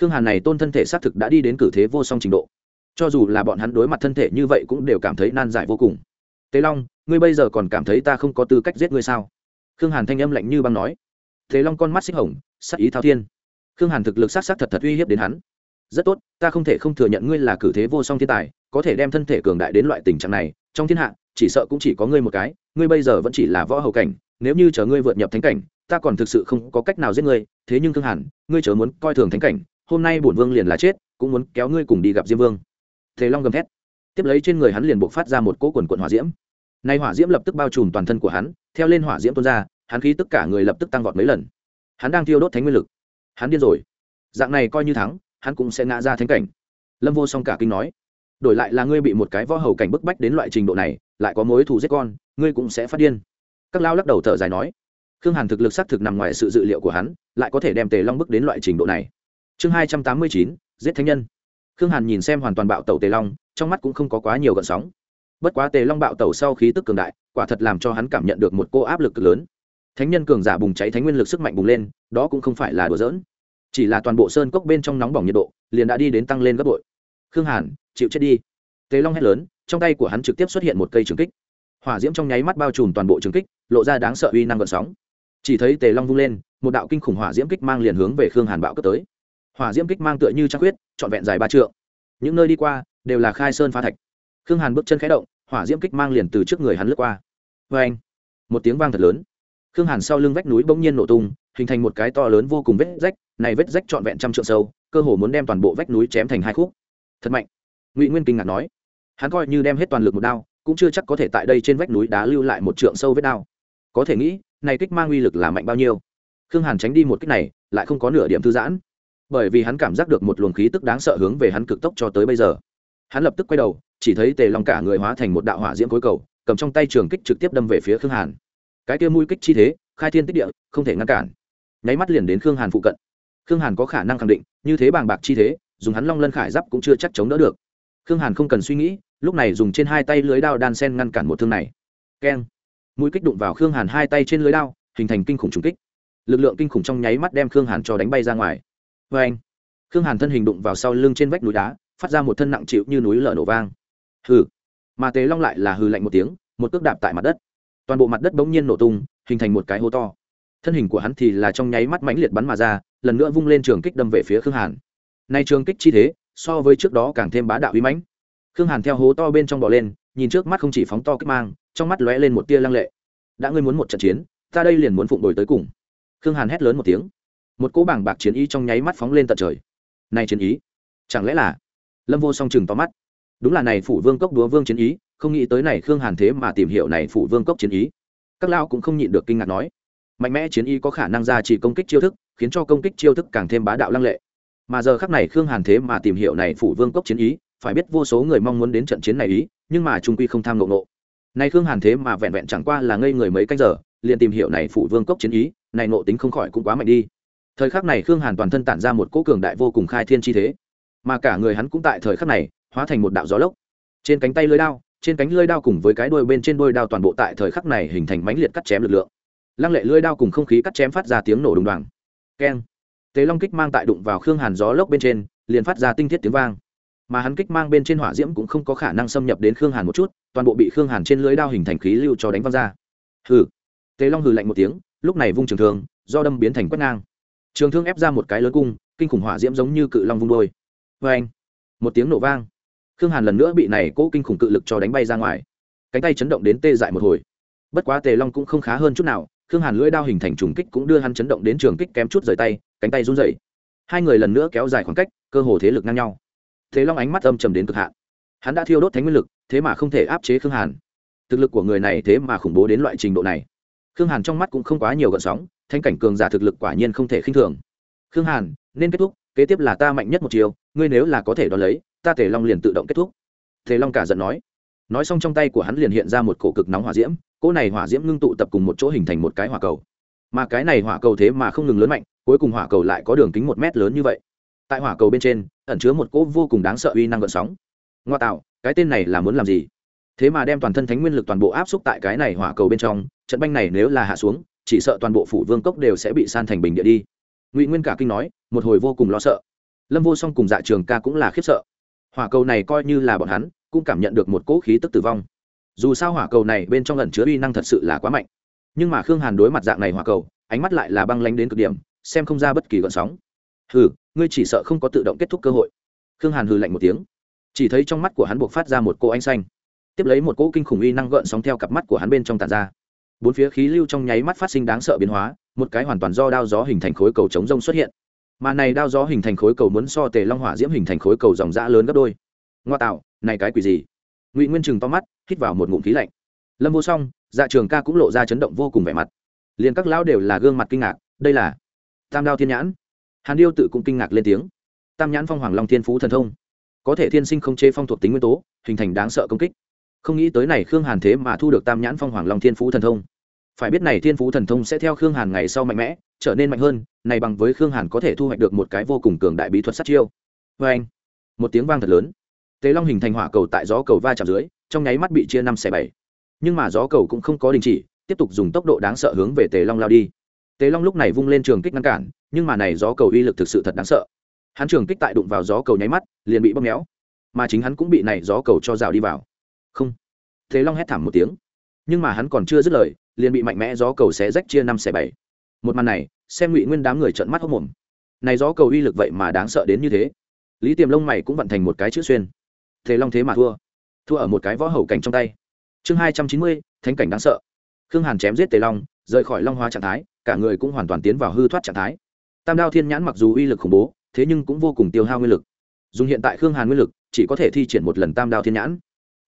Khương hàn này tôn thân thể xác thực đã đi đến cử thế vô song trình độ. Cho dù là bọn hắn đối mặt thân thể như vậy cũng đều cảm thấy nan giải vô cùng tế long, ngươi bây giờ còn cảm thấy ta không có tư cách giết ngươi sao? Khương hàn thanh âm lạnh như băng nói. Thế long con mắt xích hồng, sắc ý thao thiên. Khương hàn thực lực sát sát thật thật uy hiếp đến hắn. Rất tốt, ta không thể không thừa nhận ngươi là cử thế vô song thiên tài, có thể đem thân thể cường đại đến loại tình trạng này, trong thiên hạ, chỉ sợ cũng chỉ có ngươi một cái, ngươi bây giờ vẫn chỉ là võ hầu cảnh, nếu như chờ ngươi vượt nhập thánh cảnh, ta còn thực sự không có cách nào giết ngươi, thế nhưng khương hàn, ngươi chớ muốn coi thường thánh cảnh, hôm nay bổn vương liền là chết, cũng muốn kéo ngươi cùng đi gặp diêm vương. Thế long gầm thét. Tiếp lấy trên người hắn liền buộc phát ra một cỗ quần quận hỏa diễm nay hỏa diễm lập tức bao trùm toàn thân của hắn, theo lên hỏa diễm tuôn ra, hắn khí tất cả người lập tức tăng vọt mấy lần. Hắn đang thiêu đốt thánh nguyên lực. Hắn điên rồi. Dạng này coi như thắng, hắn cũng sẽ ngã ra thánh cảnh. Lâm vô song cả kinh nói, đổi lại là ngươi bị một cái võ hầu cảnh bức bách đến loại trình độ này, lại có mối thù giết con, ngươi cũng sẽ phát điên. Các lao lắc đầu thở dài nói, khương hàn thực lực xác thực nằm ngoài sự dự liệu của hắn, lại có thể đem tề long bức đến loại trình độ này. Chương hai trăm tám mươi chín, giết thánh nhân. Khương hàn nhìn xem hoàn toàn bạo tẩu tề long, trong mắt cũng không có quá nhiều gợn sóng bất quá tề long bạo tẩu sau khí tức cường đại, quả thật làm cho hắn cảm nhận được một cô áp lực lớn. Thánh nhân cường giả bùng cháy, thánh nguyên lực sức mạnh bùng lên, đó cũng không phải là đùa giỡn. Chỉ là toàn bộ sơn cốc bên trong nóng bỏng nhiệt độ, liền đã đi đến tăng lên gấp bội. Khương hàn, chịu chết đi. Tề long hét lớn, trong tay của hắn trực tiếp xuất hiện một cây trường kích. Hỏa diễm trong nháy mắt bao trùm toàn bộ trường kích, lộ ra đáng sợ uy năng gợn sóng. Chỉ thấy tề long vung lên, một đạo kinh khủng hỏa diễm kích mang liền hướng về khương hàn bạo cấp tới. Hỏa diễm kích mang tựa như trăng huyết trọn vẹn dài ba trượng. Những nơi đi qua, đều là khai sơn phá thạch. Khương hàn bước chân khẽ động hỏa diễm kích mang liền từ trước người hắn lướt qua. Vê anh, một tiếng vang thật lớn. Khương hàn sau lưng vách núi bỗng nhiên nổ tung, hình thành một cái to lớn vô cùng vết rách, này vết rách trọn vẹn trăm trượng sâu, cơ hồ muốn đem toàn bộ vách núi chém thành hai khúc. Thật mạnh. Ngụy nguyên kinh ngạc nói. Hắn coi như đem hết toàn lực một đao, cũng chưa chắc có thể tại đây trên vách núi đá lưu lại một trượng sâu vết đao. Có thể nghĩ, này kích mang uy lực là mạnh bao nhiêu. Khương hàn tránh đi một kích này, lại không có nửa điểm thư giãn. Bởi vì hắn cảm giác được một luồng khí tức đáng sợ hướng về hắn cực tốc cho tới bây giờ. Hắn lập tức quay đầu chỉ thấy tề long cả người hóa thành một đạo hỏa diễm cối cầu, cầm trong tay trường kích trực tiếp đâm về phía khương hàn. Cái kia mũi kích chi thế, khai thiên tích địa, không thể ngăn cản. Nháy mắt liền đến khương hàn phụ cận. Khương hàn có khả năng khẳng định, như thế bàng bạc chi thế, dùng hắn long lân khải giáp cũng chưa chắc chống đỡ được. Khương hàn không cần suy nghĩ, lúc này dùng trên hai tay lưới đao đan sen ngăn cản một thương này. Keng. Mũi kích đụng vào khương hàn hai tay trên lưới đao, hình thành kinh khủng trùng kích. Lực lượng kinh khủng trong nháy mắt đem khương hàn cho đánh bay ra ngoài. Vê anh khương hàn thân hình đụng vào sau lưng trên vách núi đá, phát ra một thân nặng chịu như núi lở nổ vang hừ. Mà tề long lại là hừ lạnh một tiếng, một cước đạp tại mặt đất. Toàn bộ mặt đất bỗng nhiên nổ tung, hình thành một cái hố to. Thân hình của hắn thì là trong nháy mắt mãnh liệt bắn mà ra, lần nữa vung lên trường kích đâm về phía khương hàn. Nay trường kích chi thế, so với trước đó càng thêm bá đạo uy mãnh. Khương hàn theo hố to bên trong bỏ lên, nhìn trước mắt không chỉ phóng to kích mang, trong mắt lóe lên một tia lăng lệ. Đã ngươi muốn một trận chiến, ta đây liền muốn phụng đổi tới cùng. Khương hàn hét lớn một tiếng. Một cỗ bảng bạc chiến ý trong nháy mắt phóng lên tận trời. Này chiến ý, chẳng lẽ là? Lâm vô song chừng to mắt đúng là này phủ vương cốc đúa vương chiến ý, không nghĩ tới này khương hàn thế mà tìm hiểu này phủ vương cốc chiến ý. Các lao cũng không nhịn được kinh ngạc nói, mạnh mẽ chiến ý có khả năng ra chỉ công kích chiêu thức, khiến cho công kích chiêu thức càng thêm bá đạo lăng lệ. Mà giờ khắc này khương hàn thế mà tìm hiểu này phủ vương cốc chiến ý, phải biết vô số người mong muốn đến trận chiến này ý, nhưng mà trung quy không tham ngộ ngộ. Này khương hàn thế mà vẹn vẹn chẳng qua là ngây người mấy canh giờ, liền tìm hiểu này phủ vương cốc chiến ý, này nộ tính không khỏi cũng quá mạnh đi. Thời khắc này khương hàn toàn thân tản ra một cỗ cường đại vô cùng khai thiên chi thế. Mà cả người hắn cũng tại thời khắc này hóa thành một đạo gió lốc. Trên cánh tay lưới đao, trên cánh lưới đao cùng với cái đuôi bên trên đuôi đao toàn bộ tại thời khắc này hình thành mãnh liệt cắt chém lực lượng. Lăng lệ lưới đao cùng không khí cắt chém phát ra tiếng nổ đùng đoàng. Keng. Tế long kích mang tại đụng vào khương hàn gió lốc bên trên, liền phát ra tinh thiết tiếng vang. Mà hắn kích mang bên trên hỏa diễm cũng không có khả năng xâm nhập đến khương hàn một chút, toàn bộ bị khương hàn trên lưới đao hình thành khí lưu cho đánh văng ra. Hừ. Tế long hừ lạnh một tiếng, lúc này vung trường thương, do đâm biến thành quất ngang. Trường thương ép ra một cái lớn cung, kinh khủng hỏa diễm giống như cự long vung đôi vê anh một tiếng nổ vang khương hàn lần nữa bị này cố kinh khủng cự lực cho đánh bay ra ngoài. Cánh tay chấn động đến tê dại một hồi. Bất quá tề long cũng không khá hơn chút nào, khương hàn lưỡi đao hình thành trùng kích cũng đưa hắn chấn động đến trường kích kém chút rời tay, cánh tay run rẩy. Hai người lần nữa kéo dài khoảng cách, cơ hồ thế lực ngang nhau. Thế long ánh mắt âm trầm đến cực hạn. Hắn đã thiêu đốt thánh nguyên lực, thế mà không thể áp chế khương hàn. Thực lực của người này thế mà khủng bố đến loại trình độ này. Khương hàn trong mắt cũng không quá nhiều gợn sóng thanh cảnh cường giả thực lực quả nhiên không thể khinh thường. Khương hàn, nên kết thúc, kế tiếp là ta mạnh nhất một chiều, ngươi nếu là có thể đón lấy ta tề long liền tự động kết thúc. Tề long cả giận nói. Nói xong trong tay của hắn liền hiện ra một cổ cực nóng hỏa diễm, cỗ này hỏa diễm ngưng tụ tập cùng một chỗ hình thành một cái hỏa cầu. Mà cái này hỏa cầu thế mà không ngừng lớn mạnh, cuối cùng hỏa cầu lại có đường kính một mét lớn như vậy. Tại hỏa cầu bên trên, ẩn chứa một cỗ vô cùng đáng sợ uy năng gợn sóng. Ngoa tạo, cái tên này là muốn làm gì? Thế mà đem toàn thân thánh nguyên lực toàn bộ áp xúc tại cái này hỏa cầu bên trong, trận banh này nếu là hạ xuống, chỉ sợ toàn bộ phủ vương cốc đều sẽ bị san thành bình địa đi. Ngụy nguyên cả kinh nói, một hồi vô cùng lo sợ. Lâm vô song cùng dạ trường ca cũng là khiếp sợ hỏa cầu này coi như là bọn hắn, cũng cảm nhận được một cỗ khí tức tử vong. Dù sao hỏa cầu này bên trong ẩn chứa uy năng thật sự là quá mạnh. Nhưng mà khương hàn đối mặt dạng này hỏa cầu, ánh mắt lại là băng lánh đến cực điểm, xem không ra bất kỳ gợn sóng. Hừ, ngươi chỉ sợ không có tự động kết thúc cơ hội. Khương hàn hừ lạnh một tiếng. Chỉ thấy trong mắt của hắn buộc phát ra một cô ánh xanh. Tiếp lấy một cỗ kinh khủng uy năng gợn sóng theo cặp mắt của hắn bên trong tàn ra. Bốn phía khí lưu trong nháy mắt phát sinh đáng sợ biến hóa, một cái hoàn toàn do đao gió hình thành khối cầu chống rông xuất hiện mà này đao gió hình thành khối cầu muốn so tề long hỏa diễm hình thành khối cầu dòng dã lớn gấp đôi. Ngoa tạo, này cái quỷ gì? Ngụy nguyên chừng to mắt, hít vào một ngụm khí lạnh. Lâm vô song dạ trường ca cũng lộ ra chấn động vô cùng vẻ mặt. Liền các lão đều là gương mặt kinh ngạc, đây là tam đao thiên nhãn. Hàn điêu tự cũng kinh ngạc lên tiếng. Tam nhãn phong hoàng long thiên phú thần thông. Có thể thiên sinh không chế phong thuộc tính nguyên tố, hình thành đáng sợ công kích. Không nghĩ tới này khương hàn thế mà thu được tam nhãn phong hoàng long thiên phú thần thông. Phải biết này thiên phú thần thông sẽ theo khương hàn ngày sau mạnh mẽ trở nên mạnh hơn, này bằng với khương hàn có thể thu hoạch được một cái vô cùng cường đại bí thuật sát chiêu. Vê anh, một tiếng vang thật lớn. Tế long hình thành hỏa cầu tại gió cầu va chạm dưới, trong nháy mắt bị chia năm xẻ bảy. Nhưng mà gió cầu cũng không có đình chỉ, tiếp tục dùng tốc độ đáng sợ hướng về tề long lao đi. Tề long lúc này vung lên trường kích ngăn cản, nhưng mà này gió cầu uy lực thực sự thật đáng sợ. Hắn trường kích tại đụng vào gió cầu nháy mắt, liền bị bóp méo. Mà chính hắn cũng bị này gió cầu cho rào đi vào. Không. Tề long hét thảm một tiếng. Nhưng mà hắn còn chưa dứt lời, liền bị mạnh mẽ gió cầu xé rách chia năm xẻ bảy một màn này, xem ngụy nguyên đám người trợn mắt hốc mồm này gió cầu uy lực vậy mà đáng sợ đến như thế. Lý tiềm lông mày cũng vận thành một cái chữ xuyên. Thế long thế mà thua. Thua ở một cái võ hầu cảnh trong tay. Chương hai trăm chín mươi, thánh cảnh đáng sợ. Khương hàn chém giết tề long, rời khỏi long hóa trạng thái, cả người cũng hoàn toàn tiến vào hư thoát trạng thái. Tam đao thiên nhãn mặc dù uy lực khủng bố, thế nhưng cũng vô cùng tiêu hao nguyên lực. Dùng hiện tại khương hàn nguyên lực, chỉ có thể thi triển một lần tam đao thiên nhãn.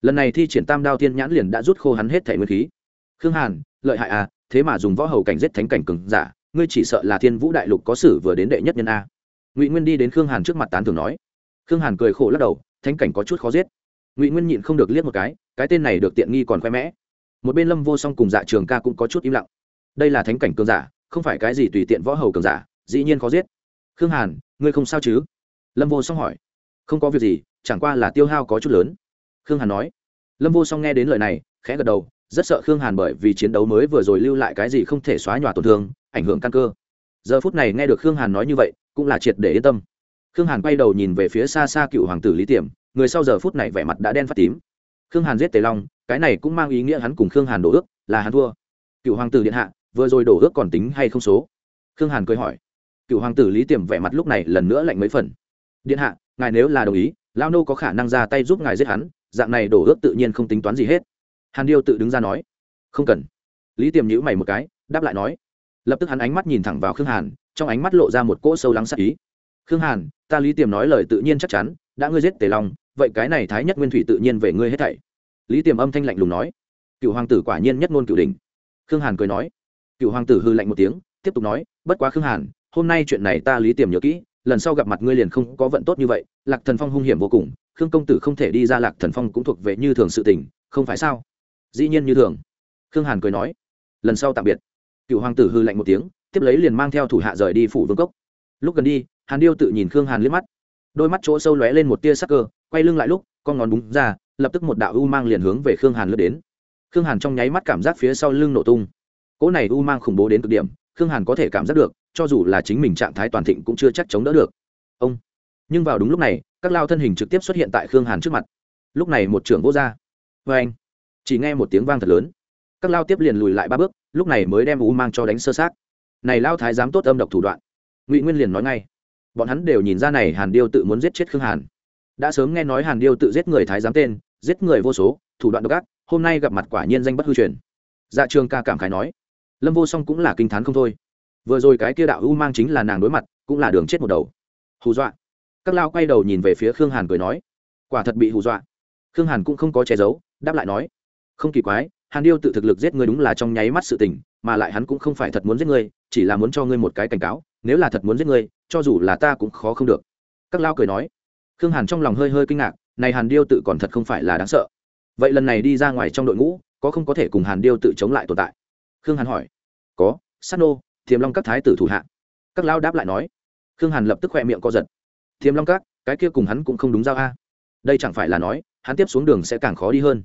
Lần này thi triển tam đao thiên nhãn liền đã rút khô hắn hết thẻ nguyên khí. Khương hàn, lợi hại à thế mà dùng võ hầu cảnh giết thánh cảnh cường giả, ngươi chỉ sợ là thiên vũ đại lục có sử vừa đến đệ nhất nhân a. Ngụy nguyên đi đến khương hàn trước mặt tán thường nói. Khương hàn cười khổ lắc đầu, thánh cảnh có chút khó giết. Ngụy nguyên nhịn không được liếc một cái cái tên này được tiện nghi còn khoe mẽ. Một bên lâm vô song cùng dạ trường ca cũng có chút im lặng. Đây là thánh cảnh cường giả, không phải cái gì tùy tiện võ hầu cường giả, dĩ nhiên khó giết. Khương hàn, ngươi không sao chứ? Lâm vô song hỏi. Không có việc gì, chẳng qua là tiêu hao có chút lớn. Khương hàn nói. Lâm vô song nghe đến lời này, khẽ gật đầu rất sợ khương hàn bởi vì chiến đấu mới vừa rồi lưu lại cái gì không thể xóa nhòa tổn thương, ảnh hưởng căn cơ. Giờ phút này nghe được khương hàn nói như vậy, cũng là triệt để yên tâm. Khương hàn quay đầu nhìn về phía xa xa cựu hoàng tử lý tiềm, người sau giờ phút này vẻ mặt đã đen phát tím. Khương hàn giết tề long, cái này cũng mang ý nghĩa hắn cùng khương hàn đổ ước, là hắn thua. Cựu hoàng tử điện hạ, vừa rồi đổ ước còn tính hay không số? Khương hàn cười hỏi. Cựu hoàng tử lý tiềm vẻ mặt lúc này lần nữa lạnh mấy phần. Điện hạ, ngài nếu là đồng ý lao nô có khả năng ra tay giúp ngài giết hắn, dạng này đổ ước tự nhiên không tính toán gì hết hàn điêu tự đứng ra nói, không cần. Lý tiềm nhữ mày một cái, đáp lại nói. Lập tức hắn ánh mắt nhìn thẳng vào khương hàn, trong ánh mắt lộ ra một cỗ sâu lắng sắc ý. Khương hàn, ta lý tiềm nói lời tự nhiên chắc chắn, đã ngươi giết tề long, vậy cái này thái nhất nguyên thủy tự nhiên về ngươi hết thảy. Lý tiềm âm thanh lạnh lùng nói. Cựu hoàng tử quả nhiên nhất ngôn cựu đình khương hàn cười nói. Cựu hoàng tử hư lạnh một tiếng, tiếp tục nói, bất quá khương hàn, hôm nay chuyện này ta lý tiềm nhớ kỹ, lần sau gặp mặt ngươi liền không có vận tốt như vậy, lạc thần phong hung hiểm vô cùng, khương công tử không thể đi ra lạc thần phong cũng thuộc về như thường sự tình, không phải sao? Dĩ nhiên như thường. Khương hàn cười nói, lần sau tạm biệt. Cựu hoàng tử hư lạnh một tiếng, tiếp lấy liền mang theo thủ hạ rời đi phủ vương cốc. Lúc gần đi, hàn điêu tự nhìn khương hàn liếc mắt. Đôi mắt chỗ sâu lóe lên một tia sắc cơ, quay lưng lại lúc, con ngón búng ra, lập tức một đạo u mang liền hướng về khương hàn lướt đến. Khương hàn trong nháy mắt cảm giác phía sau lưng nổ tung. Cỗ này u mang khủng bố đến cực điểm, khương hàn có thể cảm giác được, cho dù là chính mình trạng thái toàn thịnh cũng chưa chắc chống đỡ được. Ông. Nhưng vào đúng lúc này, các lao thân hình trực tiếp xuất hiện tại khương hàn trước mặt. Lúc này một trưởng vô r vê anh chỉ nghe một tiếng vang thật lớn. Các lao tiếp liền lùi lại ba bước, lúc này mới đem u mang cho đánh sơ sát này lao thái dám tốt âm độc thủ đoạn. Ngụy nguyên liền nói ngay. Bọn hắn đều nhìn ra này hàn điêu tự muốn giết chết khương hàn. Đã sớm nghe nói hàn điêu tự giết người thái giám tên, giết người vô số, thủ đoạn độc ác, hôm nay gặp mặt quả nhiên danh bất hư truyền. Dạ trường ca cảm khái nói. Lâm vô song cũng là kinh t h á n không thôi. Vừa rồi cái kia đạo u mang chính là nàng đối mặt, cũng là đường chết một đầu. Hù dọa. Các lao quay đầu nhìn về phía khương hàn cười nói. Quả thật bị hù dọa. Khương hàn cũng không có che giấu, đáp lại nói không kỳ quái, hàn điêu tự thực lực giết ngươi đúng là trong nháy mắt sự tình, mà lại hắn cũng không phải thật muốn giết ngươi, chỉ là muốn cho ngươi một cái cảnh cáo, nếu là thật muốn giết ngươi, cho dù là ta cũng khó không được. Các lao cười nói. Khương hàn trong lòng hơi hơi kinh ngạc, này hàn điêu tự còn thật không phải là đáng sợ. Vậy lần này đi ra ngoài trong đội ngũ, có không có thể cùng hàn điêu tự chống lại tồn tại? Khương hàn hỏi. Có, sát nô, thiềm long các thái tử thủ hạ. Các lao đáp lại nói. Khương hàn lập tức khoe miệng co giật. Thiềm long các, cái kia cùng hắn cũng không đúng giao a. Đây chẳng phải là nói, hắn tiếp xuống đường sẽ càng khó đi hơn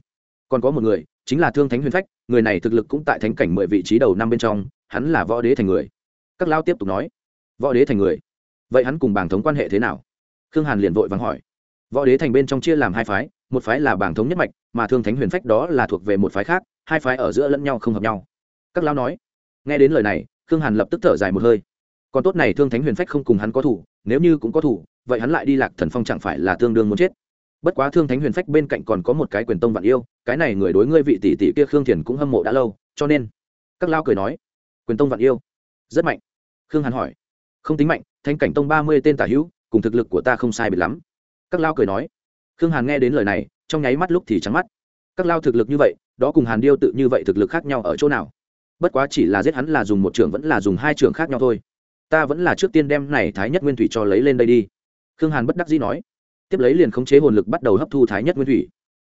còn có một người, chính là thương thánh huyền phách, người này thực lực cũng tại thánh cảnh mười vị trí đầu năm bên trong, hắn là võ đế thành người. Các lao tiếp tục nói, võ đế thành người? Vậy hắn cùng bảng thống quan hệ thế nào? Khương hàn liền vội vắng hỏi. Võ đế thành bên trong chia làm hai phái, một phái là bảng thống nhất mạch, mà thương thánh huyền phách đó là thuộc về một phái khác, hai phái ở giữa lẫn nhau không hợp nhau. Các lao nói, nghe đến lời này, khương hàn lập tức thở dài một hơi. Còn tốt này thương thánh huyền phách không cùng hắn có thủ, nếu như cũng có thủ, vậy hắn lại đi lạc thần phong chẳng phải là tương đương muốn chết? Bất quá thương thánh huyền phách bên cạnh còn có một cái quyền tông vạn yêu, cái này người đối ngươi vị tỷ tỷ kia khương thiền cũng hâm mộ đã lâu, cho nên các lao cười nói, quyền tông vạn yêu, rất mạnh. Khương hàn hỏi, không tính mạnh thanh cảnh tông ba mươi tên tả hữu, cùng thực lực của ta không sai biệt lắm. Các lao cười nói, khương hàn nghe đến lời này, trong nháy mắt lúc thì trắng mắt. Các lao thực lực như vậy, đó cùng hàn điêu tự như vậy thực lực khác nhau ở chỗ nào? Bất quá chỉ là giết hắn là dùng một trường vẫn là dùng hai trường khác nhau thôi. Ta vẫn là trước tiên đem này thái nhất nguyên thủy cho lấy lên đây đi. Khương hàn bất đắc dĩ nói tiếp lấy liền khống chế hồn lực bắt đầu hấp thu thái nhất nguyên thủy.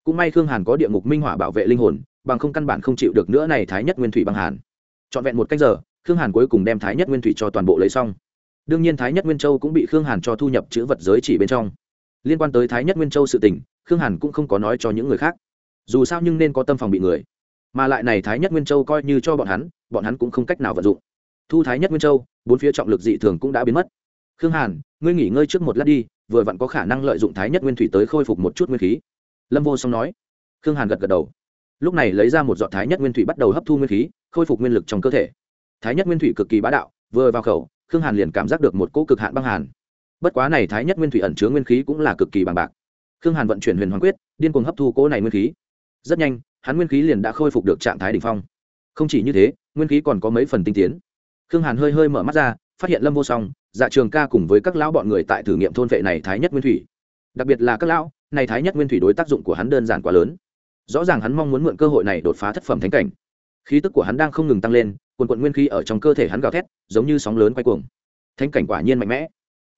Cũng may khương hàn có địa ngục minh họa bảo vệ linh hồn, bằng không căn bản không chịu được nữa này thái nhất nguyên thủy bằng hàn. Trọn vẹn một cách giờ, khương hàn cuối cùng đem thái nhất nguyên thủy cho toàn bộ lấy xong. Đương nhiên thái nhất nguyên châu cũng bị khương hàn cho thu nhập chữ vật giới chỉ bên trong. Liên quan tới thái nhất nguyên châu sự tình, khương hàn cũng không có nói cho những người khác. Dù sao nhưng nên có tâm phòng bị người. Mà lại này thái nhất nguyên châu coi như cho bọn hắn bọn hắn cũng không cách nào vận dụng. Thu thái nhất nguyên châu, bốn phía trọng lực dị thường cũng đã biến mất. Khương hàn ngươi nghỉ ngơi trước một lát đi, vừa vặn có khả năng lợi dụng thái nhất nguyên thủy tới khôi phục một chút nguyên khí. Lâm vô song nói. Khương hàn gật gật đầu. Lúc này lấy ra một giọt thái nhất nguyên thủy bắt đầu hấp thu nguyên khí, khôi phục nguyên lực trong cơ thể. Thái nhất nguyên thủy cực kỳ bá đạo, vừa vào khẩu, khương hàn liền cảm giác được một cỗ cực hạn băng hàn. Bất quá này thái nhất nguyên thủy ẩn chứa nguyên khí cũng là cực kỳ bằng bạc. Khương hàn vận chuyển huyền hoàng quyết, điên cuồng hấp thu cỗ này nguyên khí. Rất nhanh, hắn nguyên khí liền đã khôi phục được trạng thái đ ỉ n h phong. Không chỉ như thế, nguyên khí còn có mấy phần tinh tiến. Khương hàn hơi hơi mở mắt ra phát hiện lâm vô song dạ trường ca cùng với các lão bọn người tại thử nghiệm thôn vệ này thái nhất nguyên thủy. Đặc biệt là các lão, này thái nhất nguyên thủy đối tác dụng của hắn đơn giản quá lớn. Rõ ràng hắn mong muốn mượn cơ hội này đột phá thất phẩm thánh cảnh. Khí tức của hắn đang không ngừng tăng lên, quần quận nguyên khí ở trong cơ thể hắn gào thét, giống như sóng lớn quay cuồng. Thánh cảnh quả nhiên mạnh mẽ.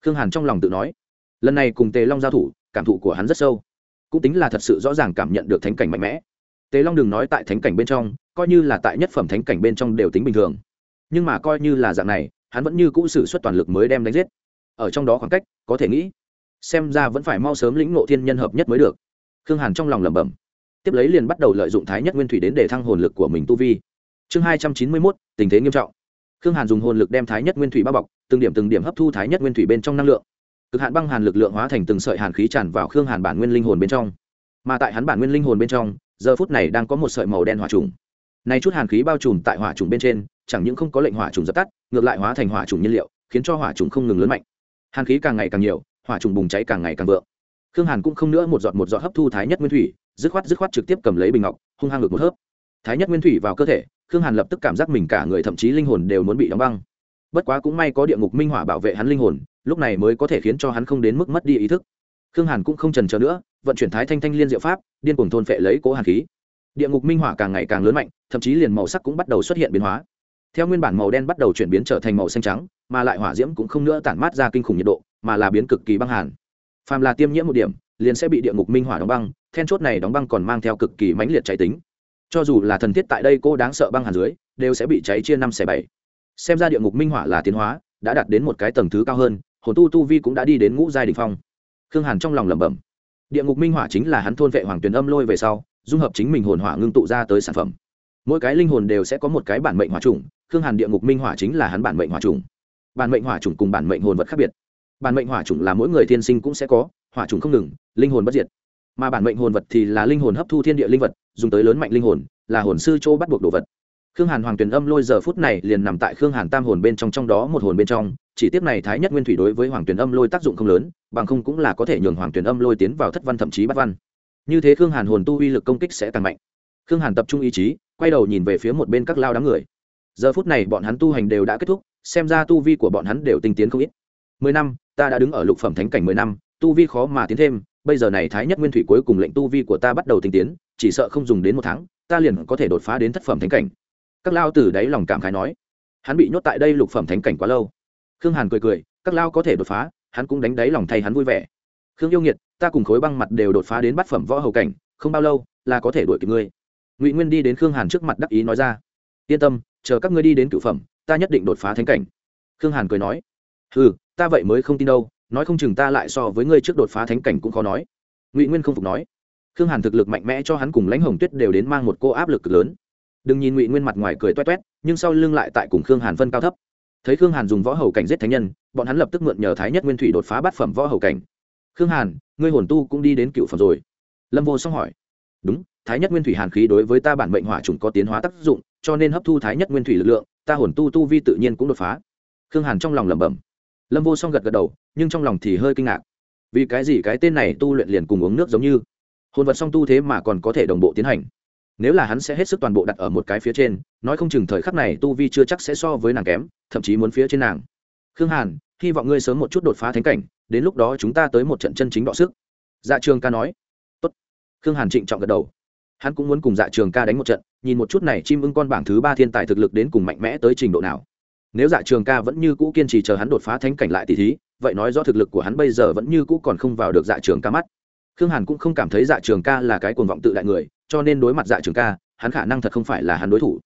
Khương hàn trong lòng tự nói, lần này cùng tề long giao thủ, cảm thụ của hắn rất sâu. Cũng tính là thật sự rõ ràng cảm nhận được thánh cảnh mạnh mẽ. Tề long đừng nói tại thánh cảnh bên trong, coi như là tại nhất phẩm thánh cảnh bên trong đều tính bình thường. Nhưng mà coi như là dạng này hắn vẫn như cũ xử suất toàn lực mới đem đánh giết. Ở trong đó khoảng cách, có thể nghĩ, xem ra vẫn phải mau sớm lĩnh ngộ thiên nhân hợp nhất mới được. Khương hàn trong lòng lẩm bẩm, tiếp lấy liền bắt đầu lợi dụng thái nhất nguyên thủy đến để thăng hồn lực của mình tu vi. Chương hai trăm chín mươi mốt, tình thế nghiêm trọng. Khương hàn dùng hồn lực đem thái nhất nguyên thủy bao bọc, từng điểm từng điểm hấp thu thái nhất nguyên thủy bên trong năng lượng. Cực hạn băng hàn lực lượng hóa thành từng sợi hàn khí tràn vào khương hàn bản nguyên linh hồn bên trong. Mà tại hắn bản nguyên linh hồn bên trong, giờ phút này đang có một sợi màu đen hỏa trùng. Này chút hàn khí bao trùm tại hỏa trùng bên trên chẳng những không có lệnh hỏa trùng dập tắt, ngược lại hóa thành hỏa trùng nhiên liệu, khiến cho hỏa trùng không ngừng lớn mạnh. Hàn khí càng ngày càng nhiều, hỏa trùng bùng cháy càng ngày càng vượng. Khương hàn cũng không nữa một giọt một giọt hấp thu thái nhất nguyên thủy, dứt khoát dứt khoát trực tiếp cầm lấy bình ngọc, hung hăng ngược một hớp. Thái nhất nguyên thủy vào cơ thể, khương hàn lập tức cảm giác mình cả người thậm chí linh hồn đều muốn bị đóng băng. Bất quá cũng may có địa ngục minh hỏa bảo vệ hắn linh hồn, lúc này mới có thể khiến cho hắn không đến mức mất đi ý thức. Khương hàn cũng không trần trờ nữa, vận chuyển thái thanh thanh liên diệu pháp, điên cuồng thôn phệ lấy cố hàn khí. Địa ngục minh hỏa càng ngày càng lớn mạnh, thậm chí liền màu sắc cũng bắt đầu xuất hiện biến hóa theo nguyên bản màu đen bắt đầu chuyển biến trở thành màu xanh trắng, mà lại hỏa diễm cũng không nữa tản mát ra kinh khủng nhiệt độ, mà là biến cực kỳ băng hàn. Phàm là tiêm nhiễm một điểm, liền sẽ bị địa ngục minh hỏa đóng băng, then chốt này đóng băng còn mang theo cực kỳ mãnh liệt cháy tính. Cho dù là thần thiết tại đây cô đáng sợ băng hàn dưới, đều sẽ bị cháy chia năm xẻ bảy. Xem ra địa ngục minh hỏa là tiến hóa, đã đạt đến một cái tầng thứ cao hơn, hồn tu tu vi cũng đã đi đến ngũ giai đình phong. Khương hàn trong lòng lẩm bẩm. Địa ngục minh hỏa chính là hắn thôn vệ hoàng tuyền âm lôi về sau, dung hợp chính mình hồn hỏa ngưng tụ ra tới sản phẩm mỗi cái linh hồn đều sẽ có một cái bản mệnh hỏa trùng khương hàn địa ngục minh hỏa chính là hắn bản mệnh hỏa trùng bản mệnh hỏa trùng cùng bản mệnh hồn vật khác biệt. Bản mệnh hỏa trùng là mỗi người thiên sinh cũng sẽ có, hỏa trùng không ngừng, linh hồn bất diệt. Mà bản mệnh hồn vật thì là linh hồn hấp thu thiên địa linh vật, dùng tới lớn mạnh linh hồn, là hồn sư châu bắt buộc đồ vật. Khương hàn hoàng tuyền âm lôi giờ phút này liền nằm tại khương hàn tam hồn bên trong trong đó một hồn bên trong, chỉ tiếp này thái nhất nguyên thủy đối với hoàng tuyền âm lôi tác dụng không lớn, bằng không cũng là có thể nhường hoàng tuyền âm lôi tiến vào thất văn thậm chí bắt văn. Như thế khương hàn hồn tu uy lực công kích sẽ càng mạnh khương hàn tập trung ý chí, quay đầu nhìn về phía một bên các lao đám người. Giờ phút này bọn hắn tu hành đều đã kết thúc, xem ra tu vi của bọn hắn đều tinh tiến không ít. Mười năm, ta đã đứng ở lục phẩm thánh cảnh mười năm, tu vi khó mà tiến thêm, bây giờ này thái nhất nguyên thủy cuối cùng lệnh tu vi của ta bắt đầu tinh tiến, chỉ sợ không dùng đến một tháng, ta liền có thể đột phá đến thất phẩm thánh cảnh. Các lao từ đáy lòng cảm khái nói. Hắn bị nhốt tại đây lục phẩm thánh cảnh quá lâu. Khương hàn cười cười, các lao có thể đột phá, hắn cũng đánh đáy lòng thay hắn vui vẻ. Khương yêu nghiệt, ta cùng khối băng mặt đều đột phá đến bát phẩm võ hầu cảnh, không bao lâu là có thể đuổi kịp ngươi ngụy nguyên đi đến khương hàn trước mặt đắc ý nói ra yên tâm chờ các ngươi đi đến cựu phẩm ta nhất định đột phá thánh cảnh khương hàn cười nói ừ ta vậy mới không tin đâu nói không chừng ta lại so với ngươi trước đột phá thánh cảnh cũng khó nói ngụy nguyên không phục nói khương hàn thực lực mạnh mẽ cho hắn cùng lãnh hồng tuyết đều đến mang một cô áp lực cực lớn đừng nhìn ngụy nguyên mặt ngoài cười toét toét nhưng sau lưng lại tại cùng khương hàn phân cao thấp thấy khương hàn dùng võ hầu cảnh giết thánh nhân bọn hắn lập tức mượn nhờ thái nhất nguyên thủy đột phá bát phẩm võ hầu cảnh khương hàn ngươi hồn tu cũng đi đến cựu phẩm rồi lâm vô song hỏi đúng thái nhất nguyên thủy hàn khí đối với ta bản mệnh hỏa trùng có tiến hóa tác dụng, cho nên hấp thu thái nhất nguyên thủy lực lượng, ta hồn tu tu vi tự nhiên cũng đột phá. Khương hàn trong lòng lẩm bẩm. Lâm vô song gật gật đầu, nhưng trong lòng thì hơi kinh ngạc. Vì cái gì cái tên này tu luyện liền cùng uống nước giống như? Hồn vật song tu thế mà còn có thể đồng bộ tiến hành. Nếu là hắn sẽ hết sức toàn bộ đặt ở một cái phía trên, nói không chừng thời khắc này tu vi chưa chắc sẽ so với nàng kém, thậm chí muốn phía trên nàng. Khương hàn, hy vọng ngươi sớm một chút đột phá thánh cảnh, đến lúc đó chúng ta tới một trận chân chính đọ sức. Dạ trường ca nói. Tốt. khương hàn trịnh trọng gật đầu hắn cũng muốn cùng dạ trường ca đánh một trận, nhìn một chút này chim ưng con bảng thứ ba thiên tài thực lực đến cùng mạnh mẽ tới trình độ nào. Nếu dạ trường ca vẫn như cũ kiên trì chờ hắn đột phá thánh cảnh lại tỷ thí, vậy nói rõ thực lực của hắn bây giờ vẫn như cũ còn không vào được dạ trường ca mắt. Khương hàn cũng không cảm thấy dạ trường ca là cái cuồng vọng tự đại người, cho nên đối mặt dạ trường ca, hắn khả năng thật không phải là hắn đối thủ.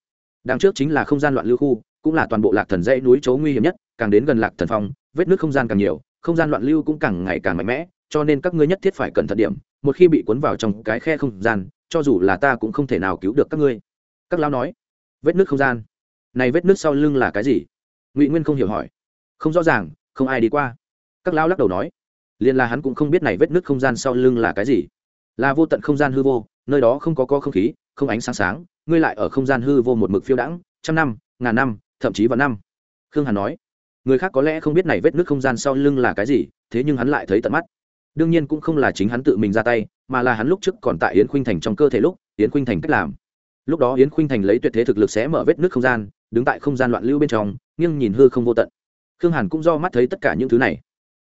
Đằng trước chính là không gian loạn lưu khu, cũng là toàn bộ lạc thần dãy núi chấu nguy hiểm nhất, càng đến gần lạc thần phong, vết nước không gian càng nhiều, không gian loạn lưu cũng càng ngày càng mạnh mẽ, cho nên các ngươi nhất thiết phải cẩn thận điểm, một khi bị cuốn vào trong cái khe không gian cho dù là ta cũng không thể nào cứu được các ngươi. Các lão nói, vết nước không gian. Này vết nước sau lưng là cái gì? Ngụy nguyên không hiểu hỏi. Không rõ ràng, không ai đi qua. Các lão lắc đầu nói, liền là hắn cũng không biết này vết nước không gian sau lưng là cái gì. Là vô tận không gian hư vô, nơi đó không có co không khí, không ánh sáng sáng, ngươi lại ở không gian hư vô một mực phiêu đãng, trăm năm, ngàn năm, thậm chí vào năm. Khương hàn nói, người khác có lẽ không biết này vết nước không gian sau lưng là cái gì, thế nhưng hắn lại thấy tận mắt đương nhiên cũng không là chính hắn tự mình ra tay, mà là hắn lúc trước còn tại yến khuynh thành trong cơ thể lúc, yến khuynh thành cách làm. Lúc đó yến khuynh thành lấy tuyệt thế thực lực sẽ mở vết nước không gian, đứng tại không gian loạn lưu bên trong nhưng nhìn hư không vô tận. Khương hàn cũng do mắt thấy tất cả những thứ này.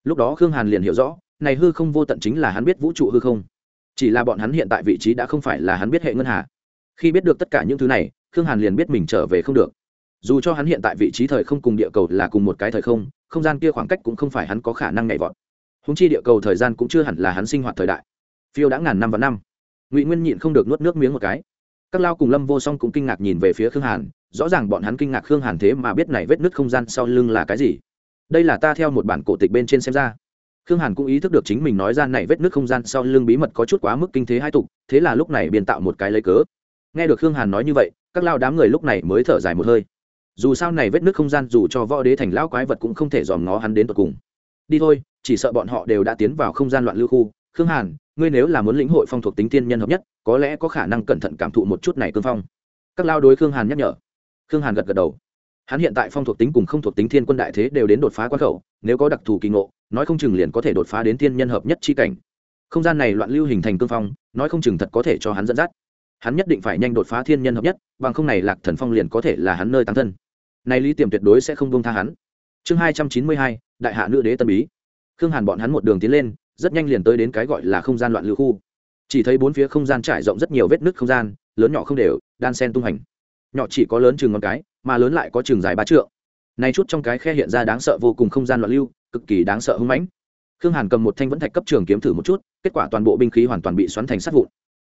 Lúc đó khương hàn liền hiểu rõ, này hư không vô tận chính là hắn biết vũ trụ hư không. Chỉ là bọn hắn hiện tại vị trí đã không phải là hắn biết hệ ngân hà. Khi biết được tất cả những thứ này, khương hàn liền biết mình trở về không được. Dù cho hắn hiện tại vị trí thời không cùng địa cầu là cùng một cái thời không không gian kia khoảng cách cũng không phải hắn có khả năng nhảy vọt húng chi địa cầu thời gian cũng chưa hẳn là hắn sinh hoạt thời đại. Phiêu đã ngàn năm và năm. Ngụy nguyên nhịn không được nuốt nước miếng một cái. Các lao cùng lâm vô song cũng kinh ngạc nhìn về phía khương hàn, rõ ràng bọn hắn kinh ngạc khương hàn thế mà biết này vết nứt không gian sau lưng là cái gì. Đây là ta theo một bản cổ tịch bên trên xem ra. Khương hàn cũng ý thức được chính mình nói ra này vết nứt không gian sau lưng bí mật có chút quá mức kinh thế hai tục, thế là lúc này biên tạo một cái lấy cớ. Nghe được khương hàn nói như vậy, các lao đám người lúc này mới thở dài một hơi. Dù sao này vết nứt không gian dù cho võ đế thành lão quái vật cũng không thể dòm ngó hắn đến tận cùng. Đi thôi chỉ sợ bọn họ đều đã tiến vào không gian loạn lưu khu. Khương hàn, ngươi nếu là muốn lĩnh hội phong thuộc tính tiên nhân hợp nhất, có lẽ có khả năng cẩn thận cảm thụ một chút này cương phong. Các lao đối khương hàn nhắc nhở. Khương hàn gật gật đầu. Hắn hiện tại phong thuộc tính cùng không thuộc tính thiên quân đại thế đều đến đột phá quan khẩu, nếu có đặc thù kỳ ngộ, nói không chừng liền có thể đột phá đến thiên nhân hợp nhất chi cảnh. Không gian này loạn lưu hình thành cương phong, nói không chừng thật có thể cho hắn dẫn dắt. Hắn nhất định phải nhanh đột phá thiên nhân hợp nhất, bằng không này lạc thần phong liền có thể là hắn nơi tăng thân. Này lý tiềm tuyệt đối sẽ không buông tha hắn. Chương hai trăm chín mươi hai, đại hạ nữ đế tân bí khương hàn bọn hắn một đường tiến lên, rất nhanh liền tới đến cái gọi là không gian loạn lưu khu. Chỉ thấy bốn phía không gian trải rộng rất nhiều vết nứt không gian, lớn nhỏ không đều, đan sen tung hành. Nhỏ chỉ có lớn chừng ngón cái, mà lớn lại có chừng dài ba trượng. Này chút trong cái khe hiện ra đáng sợ vô cùng không gian loạn lưu, cực kỳ đáng sợ hưng mãnh. Khương hàn cầm một thanh vẫn thạch cấp trường kiếm thử một chút, kết quả toàn bộ binh khí hoàn toàn bị xoắn thành sắt vụn.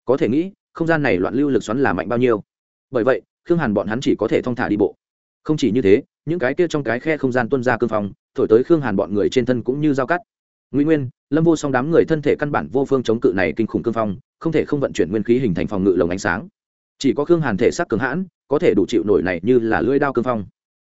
Có thể nghĩ, không gian này loạn lưu lực xoắn là mạnh bao nhiêu. Bởi vậy, khương hàn bọn hắn chỉ có thể thong thả đi bộ. Không chỉ như thế, những cái kia trong cái khe không gian tuân ra cương phòng thổi tới khương hàn bọn người trên thân cũng như dao cắt. Nguy nguyên, lâm vô song đám người thân thể căn bản vô phương chống cự này kinh khủng cương phong, không thể không vận chuyển nguyên khí hình thành phòng ngự lồng ánh sáng. Chỉ có khương hàn thể sắc cường hãn, có thể đủ chịu nổi này như là lưỡi đao cương phong.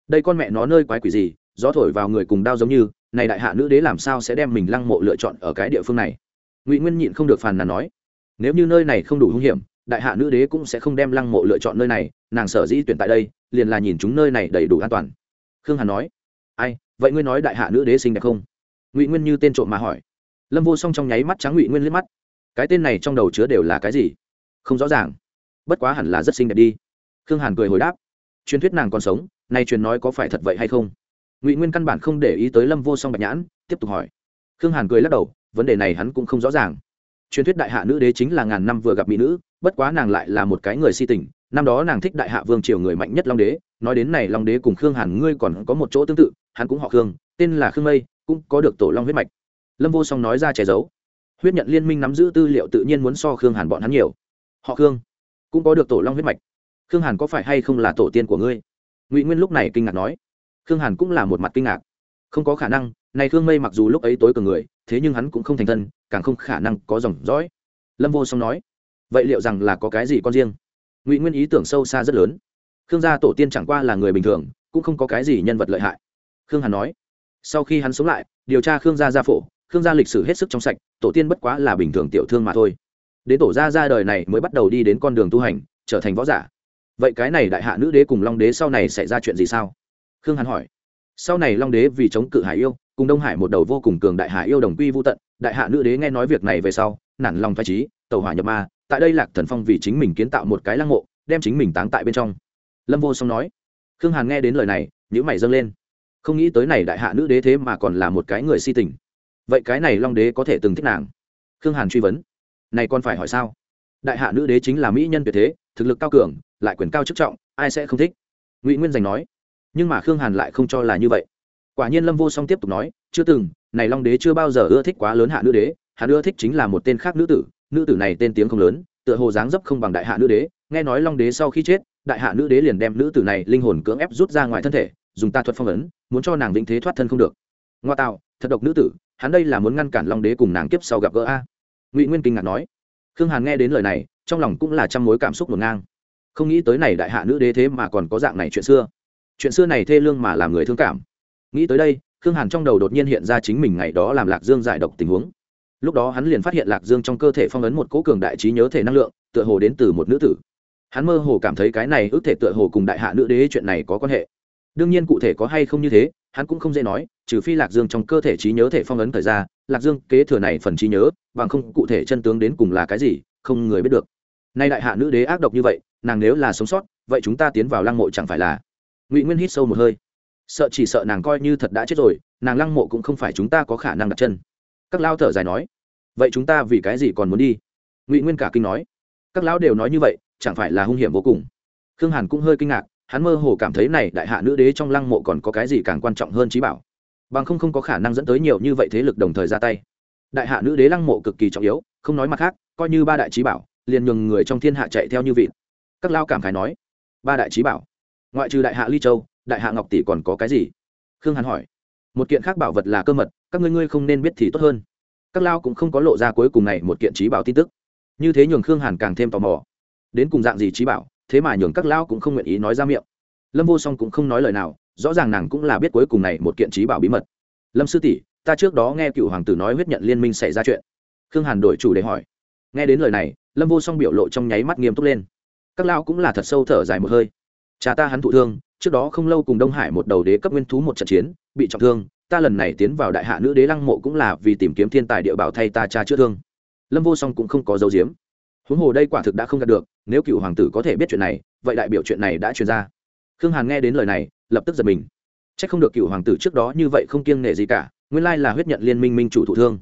Đây con mẹ nó nơi quái quỷ gì, gió thổi vào người cùng đao giống như, này đại hạ nữ đế làm sao sẽ đem mình lăng mộ lựa chọn ở cái địa phương này? Ngụy nguyên nhịn không được phàn nàn nói, nếu như nơi này không đủ hung hiểm, đại hạ nữ đế cũng sẽ không đem lăng mộ lựa chọn nơi này, nàng sở dĩ tuyển tại đây, liền là nhìn chúng nơi này đầy đủ an toàn. Khương hàn nói, ai vậy ngươi nói đại hạ nữ đế xinh đẹp không? Ngụy nguyên như tên trộm mà hỏi. Lâm vô song trong nháy mắt trắng ngụy nguyên liếc mắt. Cái tên này trong đầu chứa đều là cái gì? Không rõ ràng. Bất quá hẳn là rất xinh đẹp đi. Khương hàn cười hồi đáp. Truyền thuyết nàng còn sống, nay truyền nói có phải thật vậy hay không? Ngụy nguyên căn bản không để ý tới lâm vô song bạch nhãn, tiếp tục hỏi. Khương hàn cười lắc đầu, vấn đề này hắn cũng không rõ ràng. Truyền thuyết đại hạ nữ đế chính là ngàn năm vừa gặp mỹ nữ, bất quá nàng lại là một cái người si tình, năm đó nàng thích đại hạ vương triều người mạnh nhất long đế nói đến này long đế cùng khương hàn ngươi còn có một chỗ tương tự, hắn cũng họ khương, tên là khương mây, cũng có được tổ long huyết mạch. Lâm vô song nói ra che giấu. Huyết nhận liên minh nắm giữ tư liệu tự nhiên muốn so khương hàn bọn hắn nhiều. Họ khương cũng có được tổ long huyết mạch. Khương hàn có phải hay không là tổ tiên của ngươi? Ngụy nguyên lúc này kinh ngạc nói. Khương hàn cũng là một mặt kinh ngạc. Không có khả năng, này khương mây mặc dù lúc ấy tối cường người, thế nhưng hắn cũng không thành thân, càng không khả năng có dòng dõi. Lâm vô song nói. Vậy liệu rằng là có cái gì con riêng? Ngụy nguyên ý tưởng sâu xa rất lớn khương gia tổ tiên chẳng qua là người bình thường, cũng không có cái gì nhân vật lợi hại. Khương hàn nói, sau khi hắn sống lại, điều tra khương gia gia phổ, khương gia lịch sử hết sức trong sạch, tổ tiên bất quá là bình thường tiểu thương mà thôi. Đến tổ gia ra đời này mới bắt đầu đi đến con đường tu hành, trở thành võ giả. Vậy cái này đại hạ nữ đế cùng long đế sau này xảy ra chuyện gì sao? Khương hàn hỏi. Sau này long đế vì chống cự hải yêu, cùng đông hải một đầu vô cùng cường đại hải yêu đồng quy vô tận, đại hạ nữ đế nghe nói việc này về sau, nản lòng phái trí tàu hỏa nhập ma, tại đây lạc thần phong vì chính mình kiến tạo một cái lăng mộ, đem chính mình táng tại bên trong lâm vô song nói. Khương hàn nghe đến lời này nhữ mày dâng lên. Không nghĩ tới này đại hạ nữ đế thế mà còn là một cái người si tình. Vậy cái này long đế có thể từng thích nàng? Khương hàn truy vấn. Này còn phải hỏi sao? Đại hạ nữ đế chính là mỹ nhân tuyệt thế, thực lực cao cường, lại quyền cao chức trọng, ai sẽ không thích? Ngụy nguyên giành nói. Nhưng mà khương hàn lại không cho là như vậy. Quả nhiên lâm vô song tiếp tục nói, chưa từng, này long đế chưa bao giờ ưa thích quá lớn hạ nữ đế, hắn ưa thích chính là một tên khác nữ tử nữ tử này tên tiếng không lớn tựa hồ dáng dấp không bằng đại hạ nữ đế, nghe nói long đế sau khi chết, đại hạ nữ đế liền đem nữ tử này linh hồn cưỡng ép rút ra ngoài thân thể, dùng ta thuật phong ấn, muốn cho nàng vĩnh thế thoát thân không được. Ngoa tạo, thật độc nữ tử, hắn đây là muốn ngăn cản long đế cùng nàng kiếp sau gặp gỡ a. Ngụy nguyên kinh ngạc nói. Khương hàn nghe đến lời này, trong lòng cũng là trăm mối cảm xúc ngổn ngang. Không nghĩ tới này đại hạ nữ đế thế mà còn có dạng này chuyện xưa. Chuyện xưa này thê lương mà làm người thương cảm. Nghĩ tới đây, khương hàn trong đầu đột nhiên hiện ra chính mình ngày đó làm lạc dương giải độc tình huống lúc đó hắn liền phát hiện lạc dương trong cơ thể phong ấn một cố cường đại trí nhớ thể năng lượng, tựa hồ đến từ một nữ tử. Hắn mơ hồ cảm thấy cái này ước thể tựa hồ cùng đại hạ nữ đế chuyện này có quan hệ. Đương nhiên cụ thể có hay không như thế, hắn cũng không dễ nói, trừ phi lạc dương trong cơ thể trí nhớ thể phong ấn thời ra, lạc dương kế thừa này phần trí nhớ, bằng không cụ thể chân tướng đến cùng là cái gì, không người biết được. Nay đại hạ nữ đế ác độc như vậy, nàng nếu là sống sót, vậy chúng ta tiến vào lăng mộ chẳng phải là? Ngụy nguyên hít sâu một hơi. Sợ chỉ sợ nàng coi như thật đã chết rồi, nàng lăng mộ cũng không phải chúng ta có khả năng đặt chân các lao thở dài nói, vậy chúng ta vì cái gì còn muốn đi? Ngụy nguyên cả kinh nói, các lão đều nói như vậy, chẳng phải là hung hiểm vô cùng? Khương hàn cũng hơi kinh ngạc, hắn mơ hồ cảm thấy này đại hạ nữ đế trong lăng mộ còn có cái gì càng quan trọng hơn trí bảo. Bằng không không có khả năng dẫn tới nhiều như vậy thế lực đồng thời ra tay. Đại hạ nữ đế lăng mộ cực kỳ trọng yếu, không nói mặt khác, coi như ba đại trí bảo, liền nhường người trong thiên hạ chạy theo như vịt. Các lao cảm khái nói, ba đại trí bảo? Ngoại trừ đại hạ ly châu, đại hạ ngọc tỷ còn có cái gì? Khương hàn hỏi một kiện khác bảo vật là cơ mật, các ngươi ngươi không nên biết thì tốt hơn. Các lao cũng không có lộ ra cuối cùng này một kiện trí bảo tin tức. Như thế nhường khương hàn càng thêm tò mò. Đến cùng dạng gì trí bảo, thế mà nhường các lao cũng không nguyện ý nói ra miệng. Lâm vô song cũng không nói lời nào, rõ ràng nàng cũng là biết cuối cùng này một kiện trí bảo bí mật. Lâm sư tỷ, ta trước đó nghe cựu hoàng tử nói huyết nhận liên minh xảy ra chuyện. Khương hàn đổi chủ để hỏi. Nghe đến lời này, lâm vô song biểu lộ trong nháy mắt nghiêm túc lên. Các lao cũng là thật sâu thở dài một hơi. Cha ta hắn thụ thương trước đó không lâu cùng đông hải một đầu đế cấp nguyên thú một trận chiến, bị trọng thương, ta lần này tiến vào đại hạ nữ đế lăng mộ cũng là vì tìm kiếm thiên tài địa bảo thay ta cha chữa thương. Lâm vô song cũng không có dấu diếm huống hồ đây quả thực đã không đạt được, nếu cựu hoàng tử có thể biết chuyện này, vậy đại biểu chuyện này đã truyền ra. Khương hàn nghe đến lời này, lập tức giật mình. C h ắ c không được cựu hoàng tử trước đó như vậy không kiêng nể gì cả, nguyên lai là huyết nhận liên minh minh chủ thủ thương.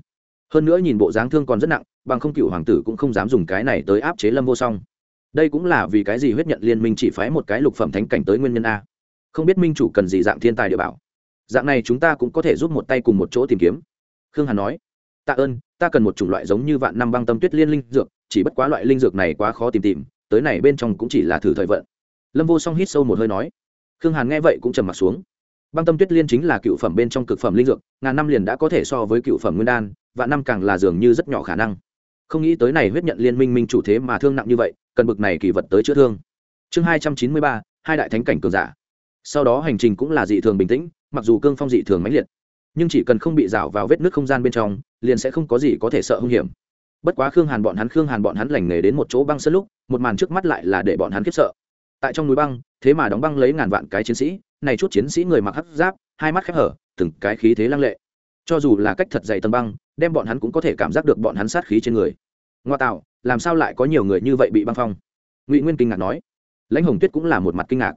Hơn nữa nhìn bộ dáng thương còn rất nặng, bằng không cựu hoàng tử cũng không dám dùng cái này tới áp chế lâm vô song đây cũng là vì cái gì huyết nhận liên minh chỉ phái một cái lục phẩm thánh cảnh tới nguyên nhân a? Không biết minh chủ cần gì dạng thiên tài địa bảo. Dạng này chúng ta cũng có thể giúp một tay cùng một chỗ tìm kiếm. Khương hàn nói, tạ ơn, ta cần một chủng loại giống như vạn năm băng tâm tuyết liên linh dược, chỉ bất quá loại linh dược này quá khó tìm tìm, tới này bên trong cũng chỉ là thử thời vận. Lâm vô song hít sâu một hơi nói. Khương hàn nghe vậy cũng trầm m ặ t xuống. Băng tâm tuyết liên chính là cựu phẩm bên trong cực phẩm linh dược, ngàn năm liền đã có thể so với cựu phẩm nguyên đan, vạn năm càng là dường như rất nhỏ khả năng. Không nghĩ tới này huyết nhận liên minh minh chủ thế mà thương nặng như vậy cần bực này kỳ vật tới chữa thương. Chương hai trăm chín mươi ba, hai đại thánh cảnh cường giả. Sau đó hành trình cũng là dị thường bình tĩnh, mặc dù cương phong dị thường mãnh liệt, nhưng chỉ cần không bị rào vào vết nước không gian bên trong, liền sẽ không có gì có thể sợ hung hiểm. Bất quá khương hàn bọn hắn, khương hàn bọn hắn lành nghề đến một chỗ băng sân lúc, một màn trước mắt lại là để bọn hắn khiếp sợ. Tại trong núi băng, thế mà đóng băng lấy ngàn vạn cái chiến sĩ, này chút chiến sĩ người mặc hắc giáp, hai mắt khép hở, từng cái khí thế lăng lệ. Cho dù là cách thật dày tầng băng, đem bọn hắn cũng có thể cảm giác được bọn hắn sát khí trên người ngoa tạo, làm sao lại có nhiều người như vậy bị băng phong? Ngụy nguyên kinh ngạc nói. Lãnh hồng tuyết cũng là một mặt kinh ngạc.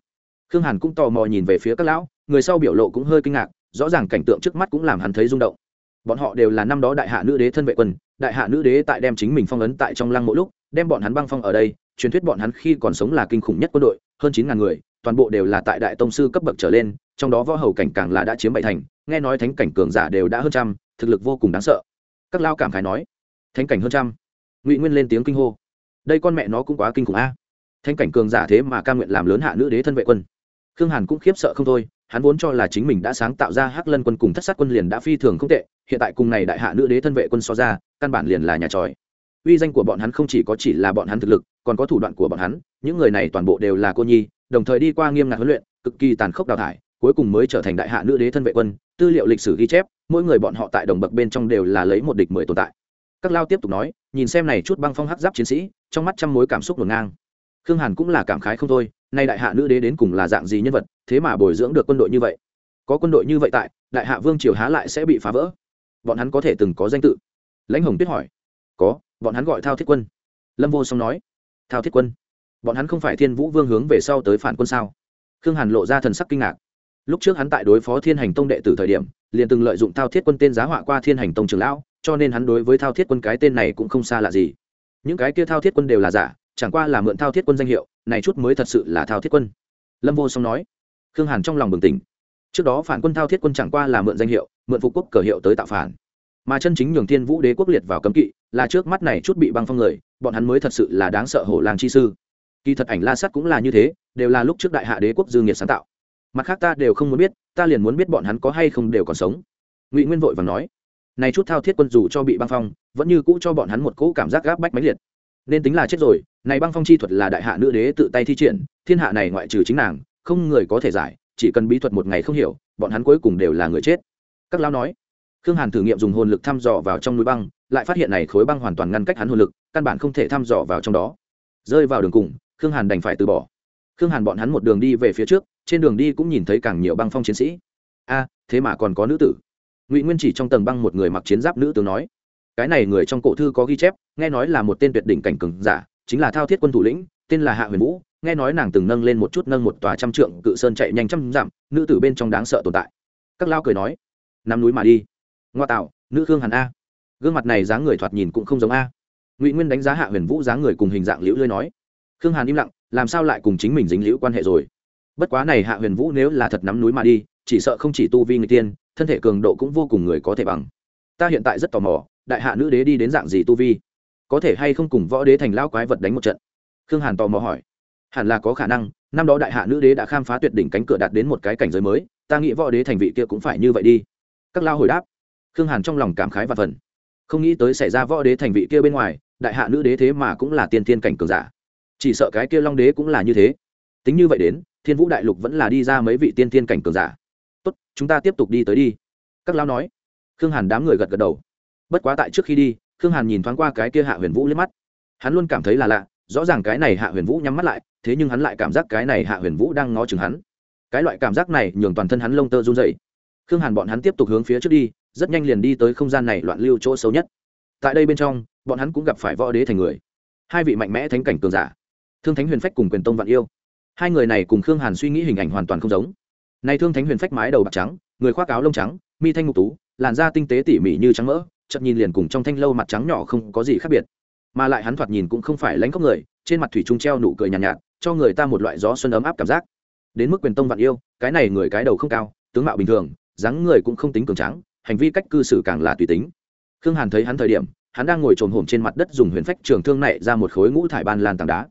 Khương hàn cũng tò mò nhìn về phía các lão, người sau biểu lộ cũng hơi kinh ngạc, rõ ràng cảnh tượng trước mắt cũng làm hắn thấy rung động. Bọn họ đều là năm đó đại hạ nữ đế thân vệ quân, đại hạ nữ đế tại đem chính mình phong ấn tại trong lăng mỗi lúc, đem bọn hắn băng phong ở đây, truyền thuyết bọn hắn khi còn sống là kinh khủng nhất quân đội, hơn chín ngàn người, toàn bộ đều là tại đại tông sư cấp bậc trở lên, trong đó võ hầu cảnh càng là đã chiếm bảy thành, nghe nói thánh cảnh cường giả đều đã hơn trăm, thực lực vô cùng đáng sợ. Các lao cảm khái nói. Thánh cảnh hơn trăm? Ngụy nguyên lên tiếng kinh hô đây con mẹ nó cũng quá kinh khủng a Thanh cảnh cường giả thế mà ca nguyện làm lớn hạ nữ đế thân vệ quân khương hàn cũng khiếp sợ không thôi hắn vốn cho là chính mình đã sáng tạo ra hắc lân quân cùng thất sát quân liền đã phi thường không tệ hiện tại cùng này đại hạ nữ đế thân vệ quân so ra căn bản liền là nhà tròi uy danh của bọn hắn không chỉ có chỉ là bọn hắn thực lực còn có thủ đoạn của bọn hắn những người này toàn bộ đều là cô nhi đồng thời đi qua nghiêm ngặt huấn luyện cực kỳ tàn khốc đào thải cuối cùng mới trở thành đại hạ nữ đế thân vệ quân tư liệu lịch sử ghi chép mỗi người bọn họ tại đồng bậc bên trong đều là lấy một địch mười tồn tại các lao tiếp tục nói nhìn xem này chút băng phong hắc giáp chiến sĩ, trong mắt trăm mối cảm xúc ngổn ngang. Khương hàn cũng là cảm khái không thôi, nay đại hạ nữ đế đến cùng là dạng gì nhân vật, thế mà bồi dưỡng được quân đội như vậy. Có quân đội như vậy tại, đại hạ vương triều há lại sẽ bị phá vỡ? Bọn hắn có thể từng có danh tự? Lãnh hồng tuyết hỏi. Có, bọn hắn gọi thao thiết quân. Lâm vô song nói. Thao thiết quân. Bọn hắn không phải thiên vũ vương hướng về sau tới phản quân sao? Khương hàn lộ ra thần sắc kinh ngạc. Lúc trước hắn tại đối phó thiên hành tông đệ tử thời điểm, liền từng lợi dụng thao thiết quân tên giá họa qua thiên hành tông trường lão cho nên hắn đối với thao thiết quân cái tên này cũng không xa lạ gì. Những cái kia thao thiết quân đều là giả, chẳng qua là mượn thao thiết quân danh hiệu, này chút mới thật sự là thao thiết quân. Lâm vô song nói. Khương hàn trong lòng bừng tỉnh. Trước đó phản quân thao thiết quân chẳng qua là mượn danh hiệu, mượn phục quốc cờ hiệu tới tạo phản. Mà chân chính nhường thiên vũ đế quốc liệt vào cấm kỵ, là trước mắt này chút bị băng phong người, bọn hắn mới thật sự là đáng sợ hổ làng chi sư. Kỳ thật ảnh la sắt cũng là như thế, đều là lúc trước đại hạ đế quốc dương nghiệt sáng tạo. Mặt khác ta đều không muốn biết, ta liền muốn biết bọn hắn có hay không đều còn sống. Ngụy nguyên vội và nói này chút thao thiết quân dù cho bị băng phong, vẫn như cũ cho bọn hắn một cỗ cảm giác gáp bách máy liệt. Nên tính là chết rồi, này băng phong chi thuật là đại hạ nữ đế tự tay thi triển, thiên hạ này ngoại trừ chính nàng, không người có thể giải, chỉ cần bí thuật một ngày không hiểu, bọn hắn cuối cùng đều là người chết. Các lão nói, khương hàn thử nghiệm dùng hồn lực thăm dò vào trong núi băng, lại phát hiện này khối băng hoàn toàn ngăn cách hắn hồn lực, căn bản không thể thăm dò vào trong đó. Rơi vào đường cùng, khương hàn đành phải từ bỏ. Khương hàn bọn hắn một đường đi về phía trước, trên đường đi cũng nhìn thấy càng nhiều băng phong chiến sĩ. A, thế mà còn có nữ tử ngụy nguyên chỉ trong tầng băng một người mặc chiến giáp nữ tướng nói cái này người trong cổ thư có ghi chép nghe nói là một tên tuyệt đỉnh cảnh cường giả chính là thao thiết quân thủ lĩnh tên là hạ huyền vũ nghe nói nàng từng nâng lên một chút nâng một tòa trăm trượng cự sơn chạy nhanh trăm dặm nữ tử bên trong đáng sợ tồn tại các lao cười nói nằm núi mà đi ngoa tạo nữ khương hàn a gương mặt này dáng người thoạt nhìn cũng không giống a ngụy nguyên đánh giá hạ huyền vũ dáng người cùng hình dạng liễu lưới nói khương hàn im lặng làm sao lại cùng chính mình dính liễu quan hệ rồi bất quá này hạ huyền vũ nếu là thật nắm núi mà đi chỉ sợ không chỉ tu vi người tiên thân thể cường độ cũng vô cùng người có thể bằng. Ta hiện tại rất tò mò, đại hạ nữ đế đi đến dạng gì tu vi? Có thể hay không cùng võ đế thành lao quái vật đánh một trận? Khương hàn tò mò hỏi. Hẳn là có khả năng, năm đó đại hạ nữ đế đã khám phá tuyệt đỉnh cánh cửa đạt đến một cái cảnh giới mới, ta nghĩ võ đế thành vị kia cũng phải như vậy đi. Các lao hồi đáp. Khương hàn trong lòng cảm khái và phần. Không nghĩ tới xảy ra võ đế thành vị kia bên ngoài, đại hạ nữ đế thế mà cũng là tiên thiên cảnh cường giả. Chỉ sợ cái kia long đế cũng là như thế. Tính như vậy đến, thiên vũ đại lục vẫn là đi ra mấy vị tiên thiên cảnh cường giả chúng ta tiếp tục đi tới đi. Các Lão nói. Khương hàn đám người gật gật đầu. Bất quá tại trước khi đi, khương hàn nhìn thoáng qua cái kia hạ huyền vũ lên mắt. Hắn luôn cảm thấy là lạ, rõ ràng cái này hạ huyền vũ nhắm mắt lại, thế nhưng hắn lại cảm giác cái này hạ huyền vũ đang ngó chừng hắn. Cái loại cảm giác này nhường toàn thân hắn lông tơ run dậy khương hàn bọn hắn tiếp tục hướng phía trước đi, rất nhanh liền đi tới không gian này loạn lưu chỗ xấu nhất. Tại đây bên trong, bọn hắn cũng gặp phải võ đế thành người. Hai vị mạnh mẽ thánh cảnh cường giả. Thương thánh huyền phách cùng quyền tông vạn yêu. Hai người này cùng khương hàn suy nghĩ hình ảnh hoàn toàn không giống này thương thánh huyền phách mái đầu bạc trắng người khoác áo lông trắng mi thanh ngục tú làn da tinh tế tỉ mỉ như trắng mỡ chậm nhìn liền cùng trong thanh lâu mặt trắng nhỏ không có gì khác biệt. Mà lại hắn thoạt nhìn cũng không phải lãnh khóc người trên mặt thủy trung treo nụ cười nhàn nhạt, nhạt cho người ta một loại gió xuân ấm áp cảm giác. Đến mức quyền tông vạn yêu cái này người cái đầu không cao tướng mạo bình thường dáng người cũng không tính cường tráng hành vi cách cư xử càng là tùy tính. Khương hàn thấy hắn thời điểm hắn đang ngồi trồm hổm trên mặt đất dùng huyền phách trường thương này ra một khối ngũ thải ban lan tảng đá.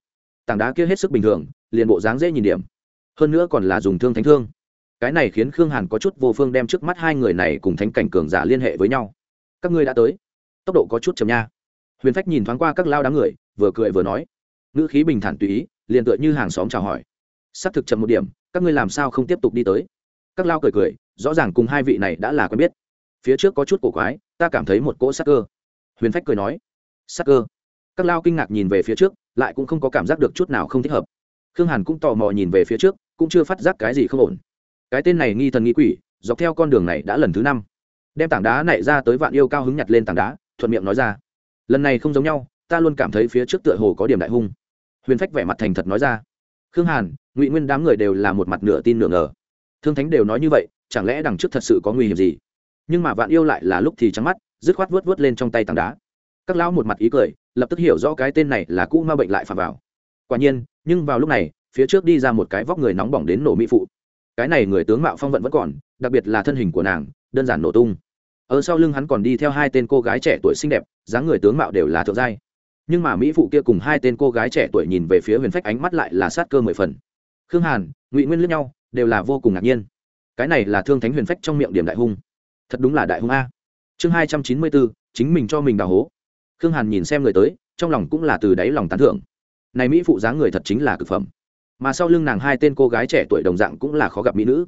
Tảng đá kia hết sức bình thường liền bộ dáng dễ nhìn điểm. Hơn nữa còn là dùng thương thánh thương cái này khiến khương hàn có chút vô phương đem trước mắt hai người này cùng thánh cảnh cường giả liên hệ với nhau. Các ngươi đã tới. Tốc độ có chút chậm nha. Huyền phách nhìn thoáng qua các lao đám người, vừa cười vừa nói. Ngữ khí bình thản tùy ý, liền tựa như hàng xóm chào hỏi. S ắ c thực chậm một điểm, các ngươi làm sao không tiếp tục đi tới? Các lao cười cười, rõ ràng cùng hai vị này đã là quen biết. Phía trước có chút cổ quái, ta cảm thấy một cỗ sắc cơ. Huyền phách cười nói. Sắc cơ? Các lao kinh ngạc nhìn về phía trước, lại cũng không có cảm giác được chút nào không thích hợp. Khương hàn cũng tò mò nhìn về phía trước, cũng chưa phát giác cái gì không ổn cái tên này nghi thần nghi quỷ, dọc theo con đường này đã lần thứ năm. Đem tảng đá này ra tới vạn yêu cao hứng nhặt lên tảng đá, thuận miệng nói ra. Lần này không giống nhau, ta luôn cảm thấy phía trước tựa hồ có điểm đại hung. Huyền phách vẻ mặt thành thật nói ra. Khương hàn, ngụy nguyên đám người đều là một mặt nửa tin nửa ngờ. Thương thánh đều nói như vậy, chẳng lẽ đằng trước thật sự có nguy hiểm gì? Nhưng mà vạn yêu lại là lúc thì trắng mắt, dứt khoát vớt vớt lên trong tay tảng đá. Các lão một mặt ý cười, lập tức hiểu rõ cái tên này là cũ ma bệnh lại phạm vào. Quả nhiên, nhưng vào lúc này, phía trước đi ra một cái vóc người nóng bỏng đến nổ mỹ phụ cái này người tướng mạo phong vận vẫn còn, đặc biệt là thân hình của nàng, đơn giản nổ tung. Ở sau lưng hắn còn đi theo hai tên cô gái trẻ tuổi xinh đẹp, dáng người tướng mạo đều là thượng giai. Nhưng mà mỹ phụ kia cùng hai tên cô gái trẻ tuổi nhìn về phía huyền phách ánh mắt lại là sát cơ mười phần. Khương hàn, ngụy nguyên lướt nhau, đều là vô cùng ngạc nhiên. Cái này là thương thánh huyền phách trong miệng điểm đại hung. Thật đúng là đại hung a. Chương hai trăm chín mươi bốn, chính mình cho mình đào hố. Khương hàn nhìn xem người tới, trong lòng cũng là từ đáy lòng tán thưởng. Này mỹ phụ dáng người thật chính là cực phẩm mà sau lưng nàng hai tên cô gái trẻ tuổi đồng dạng cũng là khó gặp mỹ nữ.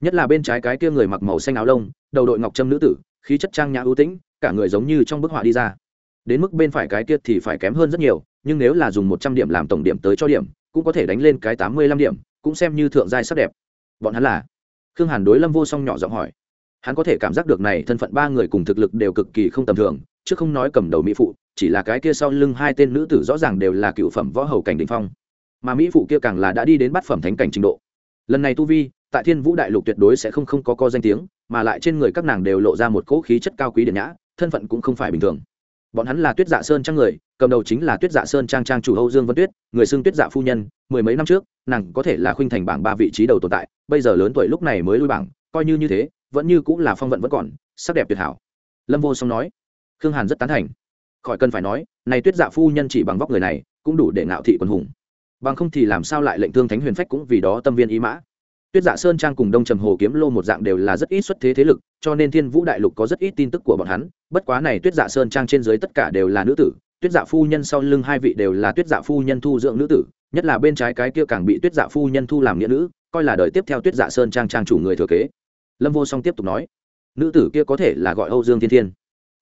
Nhất là bên trái cái kia người mặc màu xanh áo lông, đầu đội ngọc trâm nữ tử, khí chất trang nhã ưu tĩnh, cả người giống như trong bức họa đi ra. Đến mức bên phải cái kia thì phải kém hơn rất nhiều, nhưng nếu là dùng một trăm điểm làm tổng điểm tới cho điểm, cũng có thể đánh lên cái tám mươi lăm điểm, cũng xem như thượng giai sắc đẹp. Bọn hắn là? Khương hàn đối lâm vô song nhỏ giọng hỏi. Hắn có thể cảm giác được này thân phận ba người cùng thực lực đều cực kỳ không tầm thường, chứ không nói cầm đầu mỹ phụ, chỉ là cái kia sau lưng hai tên nữ tử rõ ràng đều là cựu phẩm võ hầu cảnh đình phong mà mỹ phụ kia càng là đã đi đến bát phẩm thánh cảnh trình độ. Lần này tu vi, tại thiên vũ đại lục tuyệt đối sẽ không không có co danh tiếng, mà lại trên người các nàng đều lộ ra một cỗ khí chất cao quý điện nhã, thân phận cũng không phải bình thường. Bọn hắn là tuyết dạ sơn trang người, cầm đầu chính là tuyết dạ sơn trang trang chủ âu dương vân tuyết, người xưng tuyết dạ phu nhân, mười mấy năm trước, nàng có thể là khuynh thành bảng ba vị trí đầu tồn tại, bây giờ lớn tuổi lúc này mới lui bảng, coi như như thế, vẫn như cũng là phong vận vẫn còn, sắc đẹp tuyệt hảo. Lâm vô song nói, khương hàn rất tán thành. Khỏi cần phải nói, này tuyết dạ phu nhân chỉ bằng vóc người này, cũng đủ để ngạo thị quần hùng bằng không thì làm sao lại lệnh thương thánh huyền phách cũng vì đó tâm viên ý mã. Tuyết dạ sơn trang cùng đông trầm hồ kiếm lô một dạng đều là rất ít xuất thế thế lực, cho nên thiên vũ đại lục có rất ít tin tức của bọn hắn. Bất quá này tuyết dạ sơn trang trên dưới tất cả đều là nữ tử. Tuyết dạ phu nhân sau lưng hai vị đều là tuyết dạ phu nhân thu dưỡng nữ tử, nhất là bên trái cái kia càng bị tuyết dạ phu nhân thu làm nghĩa nữ, coi là đời tiếp theo tuyết dạ sơn trang trang chủ người thừa kế. Lâm vô song tiếp tục nói, nữ tử kia có thể là gọi âu dương thiên thiên.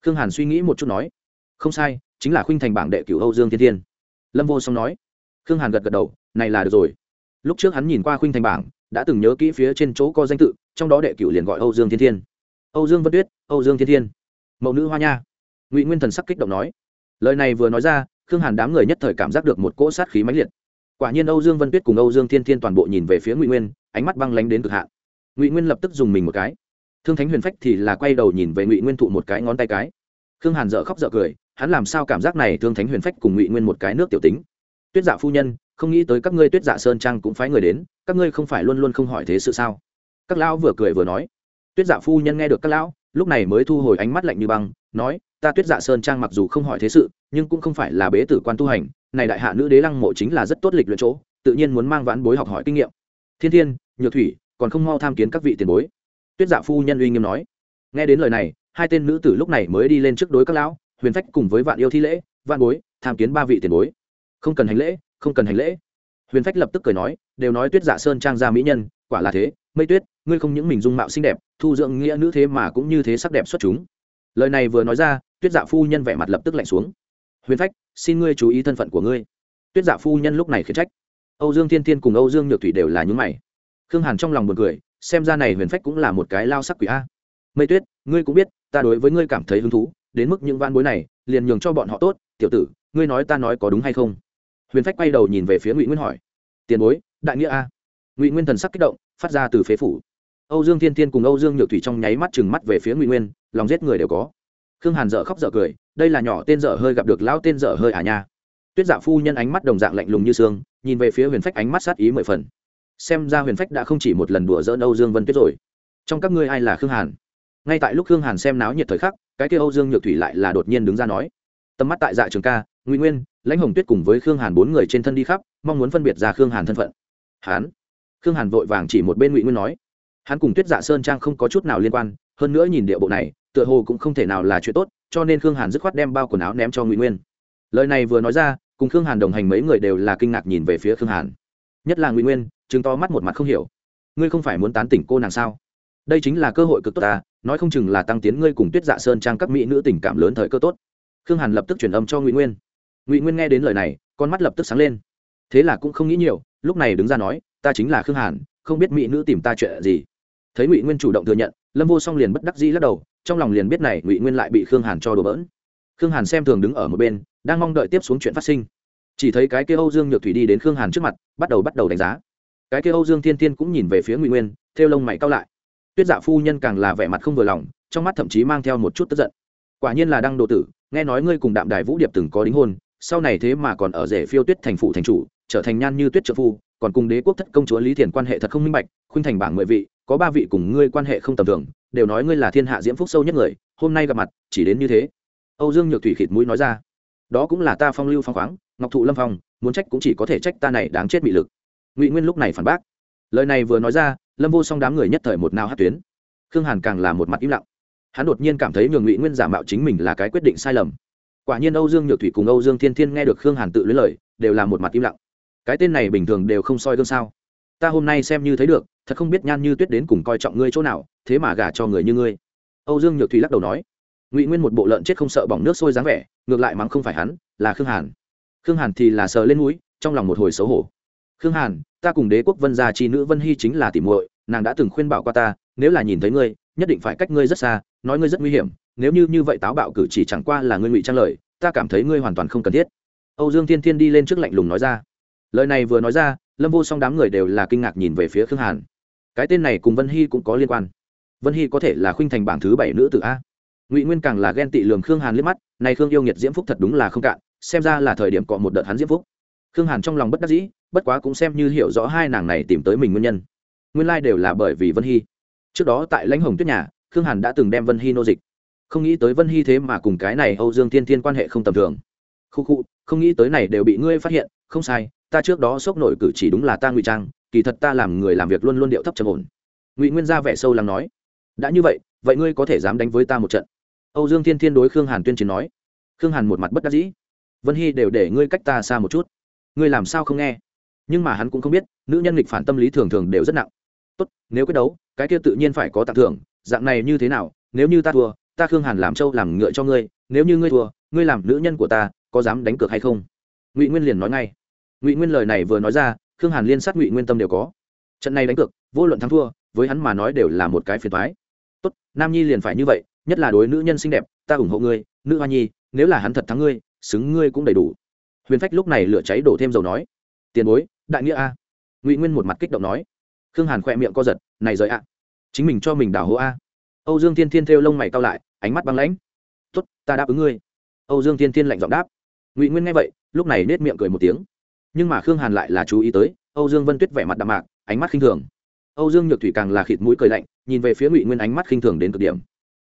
Khương hàn suy nghĩ một chút nói, không sai, chính là khuynh thành bảng đệ cửu âu dương thiên thiên. Lâm vô song nói khương hàn gật gật đầu, này là được rồi. Lúc trước hắn nhìn qua khuynh thành bảng, đã từng nhớ kỹ phía trên chỗ có danh tự, trong đó đệ cửu liền gọi âu dương thiên thiên. Âu dương vân tuyết, âu dương thiên thiên. Mẫu nữ hoa nha. Ngụy nguyên thần sắc kích động nói. Lời này vừa nói ra, khương hàn đám người nhất thời cảm giác được một cỗ sát khí mãnh liệt. Quả nhiên âu dương vân tuyết cùng âu dương thiên thiên toàn bộ nhìn về phía ngụy nguyên, ánh mắt băng lánh đến cực hạn. Ngụy nguyên lập tức dùng mình một cái. Thương thánh huyền phách thì là quay đầu nhìn về ngụy nguyên thụ một cái ngón tay cái. Khương hàn dợ khóc dợ cười, hắn làm sao cảm giác này thương thánh huyền phách cùng ngụy nguyên một cái nước tiểu tính? Tuyết dạ phu nhân, không nghĩ tới các ngươi tuyết dạ sơn trang cũng phái người đến, các ngươi không phải luôn luôn không hỏi thế sự sao? Các lão vừa cười vừa nói. Tuyết dạ phu nhân nghe được các lão, lúc này mới thu hồi ánh mắt lạnh như băng, nói, ta tuyết dạ sơn trang mặc dù không hỏi thế sự, nhưng cũng không phải là bế tử quan tu hành, này đại hạ nữ đế lăng mộ chính là rất tốt lịch luyện chỗ, tự nhiên muốn mang vãn bối học hỏi kinh nghiệm. Thiên thiên, nhược thủy, còn không mau tham kiến các vị tiền bối. Tuyết dạ phu nhân uy nghiêm nói. Nghe đến lời này, hai tên nữ tử lúc này mới đi lên trước đối các lão, huyền phách cùng với vạn yêu thi lễ, vạn bối, tham kiến ba vị tiền bối không cần hành lễ, không cần hành lễ. Huyền phách lập tức cười nói, đều nói tuyết dạ sơn trang ra mỹ nhân, quả là thế. Mây tuyết, ngươi không những mình dung mạo xinh đẹp, thu dưỡng nghĩa nữ thế mà cũng như thế sắc đẹp xuất chúng. Lời này vừa nói ra, tuyết dạ phu nhân vẻ mặt lập tức lạnh xuống. Huyền phách, xin ngươi chú ý thân phận của ngươi. Tuyết dạ phu nhân lúc này khiển trách. Âu dương thiên thiên cùng âu dương nhược thủy đều là những mày. Khương hàn trong lòng buồn cười, xem ra này huyền phách cũng là một cái lao sắc quỷ a. Mây tuyết, ngươi cũng biết, ta đối với ngươi cảm thấy hứng thú, đến mức những van bối này, liền nhường cho bọn họ tốt. Tiểu tử, ngươi nói ta nói có đúng hay không? Huyền phách quay đầu nhìn về phía ngụy nguyên hỏi, tiền bối, đại nghĩa a? Ngụy nguyên thần sắc kích động, phát ra từ phế phủ. Âu dương thiên thiên cùng âu dương nhược thủy trong nháy mắt chừng mắt về phía ngụy nguyên, lòng giết người đều có. Khương hàn dở khóc dở cười, đây là nhỏ tên dở hơi gặp được lão tên dở hơi à nha. Tuyết dạ phu nhân ánh mắt đồng dạng lạnh lùng như xương, nhìn về phía huyền phách ánh mắt sát ý mười phần. Xem ra huyền phách đã không chỉ một lần đùa dỡn âu dương vân tuyết rồi. Trong các ngươi ai là khương hàn? Ngay tại lúc khương hàn xem náo nhiệt thời khắc, cái kia âu dương nhược thủy lại là đột nhiên đứng ra nói, tầm mắt tại dạ trường ca ngụy nguyên, lãnh hồng tuyết cùng với khương hàn bốn người trên thân đi khắp, mong muốn phân biệt ra khương hàn thân phận. Hán. Khương hàn vội vàng chỉ một bên ngụy nguyên nói. Hắn cùng tuyết dạ sơn trang không có chút nào liên quan, hơn nữa nhìn địa bộ này, tựa hồ cũng không thể nào là chuyện tốt, cho nên khương hàn dứt khoát đem bao quần áo ném cho ngụy nguyên. Lời này vừa nói ra, cùng khương hàn đồng hành mấy người đều là kinh ngạc nhìn về phía khương hàn. Nhất là ngụy nguyên chứng to mắt một mặt không hiểu. Ngươi không phải muốn tán tỉnh cô nàng sao? Đây chính là cơ hội cực tốt ta, nói không chừng là tăng tiến ngươi cùng tuyết dạ sơn trang các mỹ nữ tình cảm lớn thời cơ tốt. Khương hàn lập tức truyền âm cho ngụy nguyên ngụy nguyên nghe đến lời này con mắt lập tức sáng lên thế là cũng không nghĩ nhiều lúc này đứng ra nói ta chính là khương hàn không biết mỹ nữ tìm ta chuyện gì thấy ngụy nguyên chủ động thừa nhận lâm vô song liền bất đắc dĩ lắc đầu trong lòng liền biết này ngụy nguyên lại bị khương hàn cho đùa bỡn khương hàn xem thường đứng ở một bên đang mong đợi tiếp xuống chuyện phát sinh chỉ thấy cái kia âu dương nhược thủy đi đến khương hàn trước mặt bắt đầu bắt đầu đánh giá cái kia âu dương thiên Thiên cũng nhìn về phía ngụy nguyên theo lông mày cao lại tuyết dạ phu nhân càng là vẻ mặt không vừa lòng trong mắt thậm chí mang theo một chút tức giận quả nhiên là đăng độ tử nghe nói ngươi cùng đạm đài vũ điệp từng có đính hôn sau này thế mà còn ở rể phiêu tuyết thành phủ thành chủ, trở thành nhan như tuyết trợ phu, còn cùng đế quốc thất công chúa lý thiền quan hệ thật không minh bạch, khuynh thành bảng mười vị, có ba vị cùng ngươi quan hệ không tầm thường, đều nói ngươi là thiên hạ diễm phúc sâu nhất người, hôm nay gặp mặt, chỉ đến như thế. Âu dương nhược thủy khịt mũi nói ra. Đó cũng là ta phong lưu phong khoáng, ngọc thụ lâm phong, muốn trách cũng chỉ có thể trách ta này đáng chết bị lực. Ngụy nguyên lúc này phản bác. Lời này vừa nói ra, lâm vô song đám người nhất thời một nào hát tuyến. Khương hàn càng là một mặt im lặng. Hắn đột nhiên cảm thấy nhường ngụy nguyên giả mạo chính mình là cái quyết định sai lầm quả nhiên âu dương nhược thủy cùng âu dương thiên thiên nghe được khương hàn tự lấy lời, đều là một mặt im lặng. Cái tên này bình thường đều không soi gương sao? Ta hôm nay xem như thấy được, thật không biết nhan như tuyết đến cùng coi trọng ngươi chỗ nào, thế mà gả cho người như ngươi. Âu dương nhược thủy lắc đầu nói. Ngụy nguyên một bộ lợn chết không sợ bỏng nước sôi dáng vẻ, ngược lại mắng không phải hắn, là khương hàn. Khương hàn thì là sờ lên núi trong lòng một hồi xấu hổ. Khương hàn, ta cùng đế quốc vân gia chi nữ vân hy chính là tỉ muội, nàng đã từng khuyên bảo qua ta, nếu là nhìn thấy ngươi nhất định phải cách ngươi rất xa, nói ngươi rất nguy hiểm, nếu như như vậy táo bạo cử chỉ chẳng qua là ngươi ngụy trang lời, ta cảm thấy ngươi hoàn toàn không cần thiết. Âu dương thiên thiên đi lên trước lạnh lùng nói ra. Lời này vừa nói ra, lâm vô song đám người đều là kinh ngạc nhìn về phía khương hàn. Cái tên này cùng vân hy cũng có liên quan. Vân hy có thể là khuynh thành bảng thứ bảy nữ tử a. Ngụy nguyên càng là ghen tị lường khương hàn liếc mắt, này khương yêu nghiệt diễm phúc thật đúng là không cạn, xem ra là thời điểm cọ một đợt hắn diễm phúc. Khương hàn trong lòng bất đắc dĩ, bất quá cũng xem như hiểu rõ hai nàng này tìm tới mình nguyên nhân. Nguyên lai、like、đều là bởi vì vân hy trước đó tại lãnh hồng tuyết nhà, khương hàn đã từng đem vân hy nô dịch. Không nghĩ tới vân hy thế mà cùng cái này âu dương tiên tiên quan hệ không tầm thường. Khu khu, không nghĩ tới này đều bị ngươi phát hiện, không sai, ta trước đó sốc nổi cử chỉ đúng là ta ngụy trang, kỳ thật ta làm người làm việc luôn luôn điệu thấp trầm ổn. Ngụy nguyên ra vẻ sâu lắng nói, đã như vậy vậy ngươi có thể dám đánh với ta một trận? Âu dương thiên thiên đối khương hàn tuyên chiến nói. Khương hàn một mặt bất đắc dĩ. Vân hy đều để ngươi cách ta xa một chút. Ngươi làm sao không nghe? Nhưng mà hắn cũng không biết, nữ nhân nghịch phản tâm lý thường thường đều rất nặng. Tốt, nếu quyết đấu cái kia tự nhiên phải có tặng thưởng, dạng này như thế nào, nếu như ta thua, ta khương hàn làm trâu làm ngựa cho ngươi, nếu như ngươi thua, ngươi làm nữ nhân của ta, có dám đánh cược hay không? Ngụy nguyên liền nói ngay. Ngụy nguyên lời này vừa nói ra, khương hàn liên sát ngụy nguyên tâm đều có. Trận này đánh cược, vô luận thắng thua, với hắn mà nói đều là một cái phiền thoái tốt, nam nhi liền phải như vậy, nhất là đối nữ nhân xinh đẹp, ta ủng hộ ngươi, nữ hoa nhi, nếu là hắn thật thắng ngươi, xứng ngươi cũng đầy đủ. Huyền phách lúc này lửa cháy đổ thêm dầu nói. Tiền bối, đại nghĩa a. Ngụy nguyên một mặt kích động nói khương hàn khỏe miệng co giật, này rời à? chính mình cho mình đảo hố a. Âu dương thiên thiên thêu lông mày cao lại, ánh mắt băng lãnh. Tốt, ta đáp ứng ngươi. Âu dương thiên thiên lạnh giọng đáp. Ngụy nguyên nghe vậy, lúc này nết miệng cười một tiếng. Nhưng mà khương hàn lại là chú ý tới, âu dương vân tuyết vẻ mặt đạm mạc, ánh mắt khinh thường. Âu dương nhược thủy càng là khịt mũi cười lạnh, nhìn về phía ngụy nguyên ánh mắt khinh thường đến cực điểm.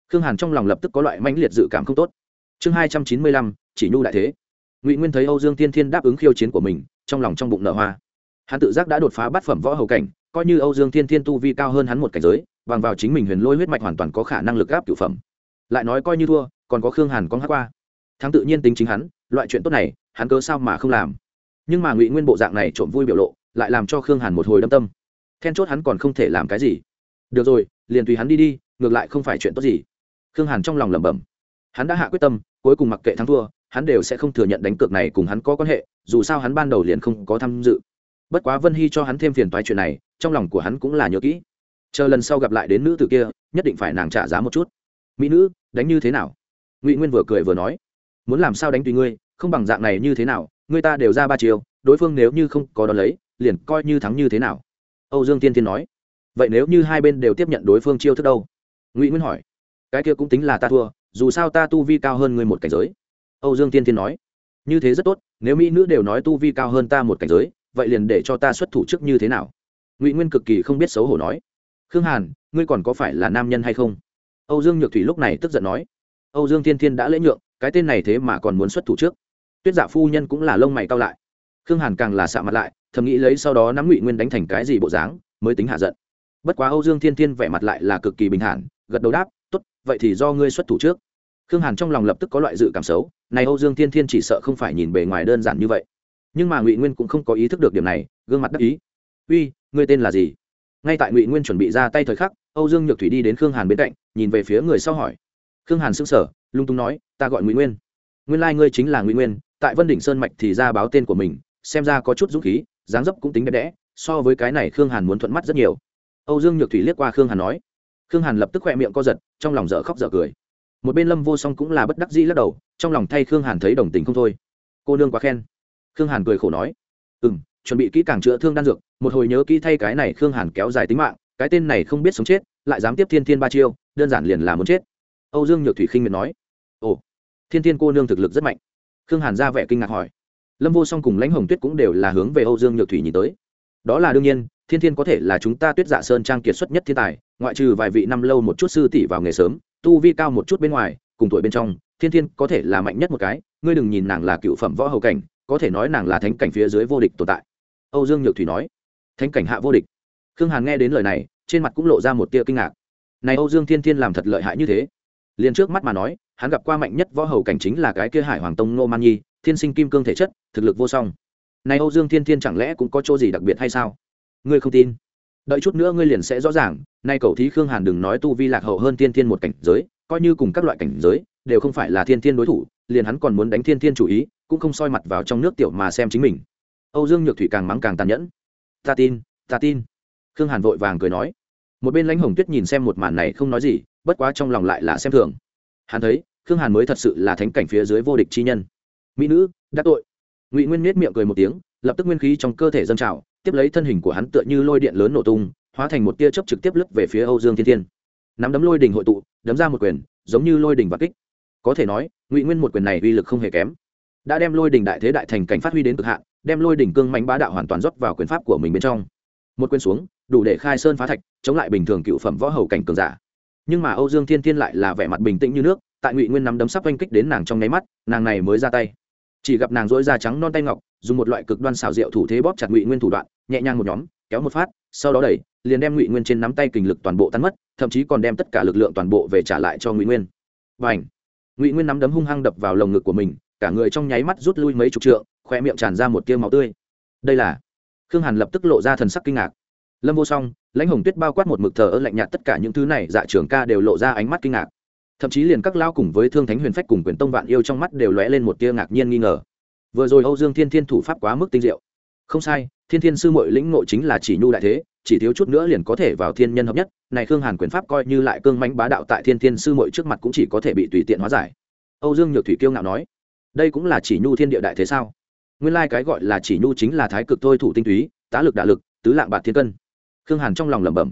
Khương hàn trong lòng lập tức có loại mãnh liệt dự cảm không tốt. Chương hai trăm chín mươi lăm, chỉ nhu đại thế. Ngụy nguyên thấy âu dương tiên thiên đáp ứng khiêu chiến của mình, trong lòng trong bụng nợ hoa. Hắn tự giác đã đột phá bát phẩm võ hầu cảnh coi như âu dương thiên thiên tu vi cao hơn hắn một cảnh giới, bằng vào chính mình huyền lôi huyết mạch hoàn toàn có khả năng lực gáp cửu phẩm. Lại nói coi như thua, còn có khương hàn con hát qua. Thắng tự nhiên tính chính hắn, loại chuyện tốt này, hắn cớ sao mà không làm. Nhưng mà ngụy nguyên bộ dạng này trộm vui biểu lộ, lại làm cho khương hàn một hồi đâm tâm. Then chốt hắn còn không thể làm cái gì. Được rồi, liền tùy hắn đi đi, ngược lại không phải chuyện tốt gì. Khương hàn trong lòng lẩm bẩm. Hắn đã hạ quyết tâm, cuối cùng mặc kệ thắng thua, hắn đều sẽ không thừa nhận đánh cược này cùng hắn có quan hệ, dù sao hắn ban đầu liền không có tham dự bất quá vân hy cho hắn thêm phiền toái chuyện này, trong lòng của hắn cũng là nhớ kỹ. Chờ lần sau gặp lại đến nữ tử kia, nhất định phải nàng trả giá một chút. Mỹ nữ, đánh như thế nào? Ngụy nguyên vừa cười vừa nói. Muốn làm sao đánh tùy ngươi, không bằng dạng này như thế nào Ngươi ta đều ra ba chiều, đối phương nếu như không có đón lấy, liền coi như thắng như thế nào. Âu dương tiên tiên nói. Vậy nếu như hai bên đều tiếp nhận đối phương chiêu thức đâu? Ngụy nguyên hỏi. Cái kia cũng tính là ta thua, dù sao ta tu vi cao hơn ngươi một cảnh giới. Âu dương tiên tiên nói. Như thế rất tốt, nếu mỹ nữ đều nói tu vi cao hơn ta một cảnh giới vậy liền để cho ta xuất thủ trước như thế nào? Ngụy nguyên cực kỳ không biết xấu hổ nói. Khương hàn, ngươi còn có phải là nam nhân hay không? Âu dương nhược thủy lúc này tức giận nói. Âu dương Thiên Thiên đã lễ nhượng, cái tên này thế mà còn muốn xuất thủ trước. Tuyết dạ phu nhân cũng là lông mày cao lại. Khương hàn càng là xạ mặt lại, thầm nghĩ lấy sau đó nắm ngụy nguyên đánh thành cái gì bộ dáng, mới tính hạ giận. Bất quá âu dương thiên thiên vẻ mặt lại là cực kỳ bình thản, gật đầu đáp t ố t vậy thì do ngươi xuất thủ trước. Khương hàn trong lòng lập tức có loại dự cảm xấu, này âu dương thiên thiên chỉ sợ không phải nhìn bề ngoài đơn giản như vậy nhưng mà ngụy nguyên cũng không có ý thức được điểm này gương mặt đắc ý uy ngươi tên là gì ngay tại ngụy nguyên chuẩn bị ra tay thời khắc âu dương nhược thủy đi đến khương hàn bên cạnh nhìn về phía người sau hỏi khương hàn sững sờ, lung tung nói ta gọi ngụy nguyên nguyên lai、like、ngươi chính là ngụy nguyên tại vân đỉnh sơn mạch thì ra báo tên của mình xem ra có chút dũng khí dáng dấp cũng tính đẹp đẽ so với cái này khương hàn muốn thuận mắt rất nhiều âu dương nhược thủy liếc qua khương hàn nói khương hàn lập tức khoe miệng co giật trong lòng dở khóc dở cười một bên lâm vô song cũng là bất đắc dĩ lắc đầu trong lòng thay khương hàn thấy đồng tình không thôi cô nương quá khen khương hàn cười khổ nói ừ m chuẩn bị kỹ càng chữa thương đan dược, một hồi nhớ kỹ thay cái này khương hàn kéo dài tính mạng, cái tên này không biết sống chết, lại dám tiếp thiên thiên ba chiêu, đơn giản liền là muốn chết. Âu dương nhược thủy khinh miệt nói, ồ, thiên thiên cô nương thực lực rất mạnh. Khương hàn ra vẻ kinh ngạc hỏi, lâm vô song cùng lãnh hồng tuyết cũng đều là hướng về âu dương nhược thủy nhìn tới. Đó là đương nhiên, thiên thiên có thể là chúng ta tuyết dạ sơn trang kiệt xuất nhất thiên tài, ngoại trừ vài vị năm lâu một chút sư tỷ vào nghề sớm, tu vi cao một chút bên ngoài, cùng tuổi bên trong, thiên thiên có thể là mạnh nhất một cái, ngươi đừng nhìn nàng là cựu phẩm võ hầu cảnh có thể nói nàng là thánh cảnh phía dưới vô địch tồn tại. Âu dương nhược thủy nói, thánh cảnh hạ vô địch. Khương hàn nghe đến lời này, trên mặt cũng lộ ra một tia kinh ngạc. Này âu dương thiên thiên làm thật lợi hại như thế. Liền trước mắt mà nói, hắn gặp qua mạnh nhất võ hầu cảnh chính là cái kia hải hoàng tông nô man nhi, thiên sinh kim cương thể chất, thực lực vô song. Này âu dương thiên thiên chẳng lẽ cũng có chỗ gì đặc biệt hay sao? Ngươi không tin? Đợi chút nữa ngươi liền sẽ rõ ràng, nay cầu thí khương hàn đừng nói tu vi lạc hậu hơn thiên thiên một cảnh giới, coi như cùng các loại cảnh giới, đều không phải là thiên thiên đối thủ liền hắn còn muốn đánh thiên thiên chủ ý, cũng không soi mặt vào trong nước tiểu mà xem chính mình. Âu dương nhược thủy càng mắng càng tàn nhẫn. Ta tin ta tin. Khương hàn vội vàng cười nói. Một bên lãnh hồng tuyết nhìn xem một màn này không nói gì, bất quá trong lòng lại là xem thường. Hắn thấy, khương hàn mới thật sự là thánh cảnh phía dưới vô địch chi nhân. Mỹ nữ đắc tội. Ngụy nguyên nết miệng cười một tiếng, lập tức nguyên khí trong cơ thể dâng trào, tiếp lấy thân hình của hắn tựa như lôi điện lớn nổ tung, hóa thành một tia chớp trực tiếp lướt về phía âu dương thiên thiên. Nắm đấm lôi đình hội tụ, đấm ra một quyền, giống như lôi đình và kích có thể nói, ngụy nguyên một quyền này uy lực không hề kém. Đã đem lôi đình đại thế đại thành cảnh phát huy đến cực hạn, đem lôi đỉnh cương mánh bá đạo hoàn toàn rót vào quyền pháp của mình bên trong. Một quyền xuống, đủ để khai sơn phá thạch, chống lại bình thường cựu phẩm võ hầu cảnh cường giả. Nhưng mà âu dương thiên thiên lại là vẻ mặt bình tĩnh như nước, tại ngụy nguyên nắm đấm sắp oanh kích đến nàng trong nháy mắt, nàng này mới ra tay. Chỉ gặp nàng dỗi da trắng non tay ngọc, dùng một loại cực đoan xào rượu thủ thế bóp chặt ngụy nguyên thủ đoạn, nhẹ nhàng một nhóm, kéo một phát, sau đó đẩy, liền đem ngụy nguyên trên nắm tay kình lực toàn bộ tan mất, thậm chí còn đem tất cả lực lượng toàn bộ về trả lại cho ngụy nguyên. Và ảnh ngụy nguyên nắm đấm hung hăng đập vào lồng ngực của mình cả người trong nháy mắt rút lui mấy chục trượng khoe miệng tràn ra một tiêu máu tươi đây là khương hàn lập tức lộ ra thần sắc kinh ngạc lâm vô song lãnh hồng tuyết bao quát một mực thờ ơ lạnh nhạt tất cả những thứ này dạ trưởng ca đều lộ ra ánh mắt kinh ngạc thậm chí liền các lao cùng với thương thánh huyền phách cùng quyền tông vạn yêu trong mắt đều lóe lên một tia ngạc nhiên nghi ngờ vừa rồi âu dương thiên thiên thủ pháp quá mức tinh diệu không sai thiên thiên sư mội lĩnh ngộ chính là chỉ nhu đại thế chỉ thiếu chút nữa liền có thể vào thiên nhân hợp nhất, này khương hàn quyền pháp coi như lại cương mánh bá đạo tại thiên thiên sư mội trước mặt cũng chỉ có thể bị tùy tiện hóa giải. Âu dương nhược thủy kiêu ngạo nói, đây cũng là chỉ nhu thiên địa đại thế sao? Nguyên lai cái gọi là chỉ nhu chính là thái cực thôi thủ tinh túy, tá lực đả lực, tứ lạng bạc thiên cân. Khương hàn trong lòng lẩm bẩm,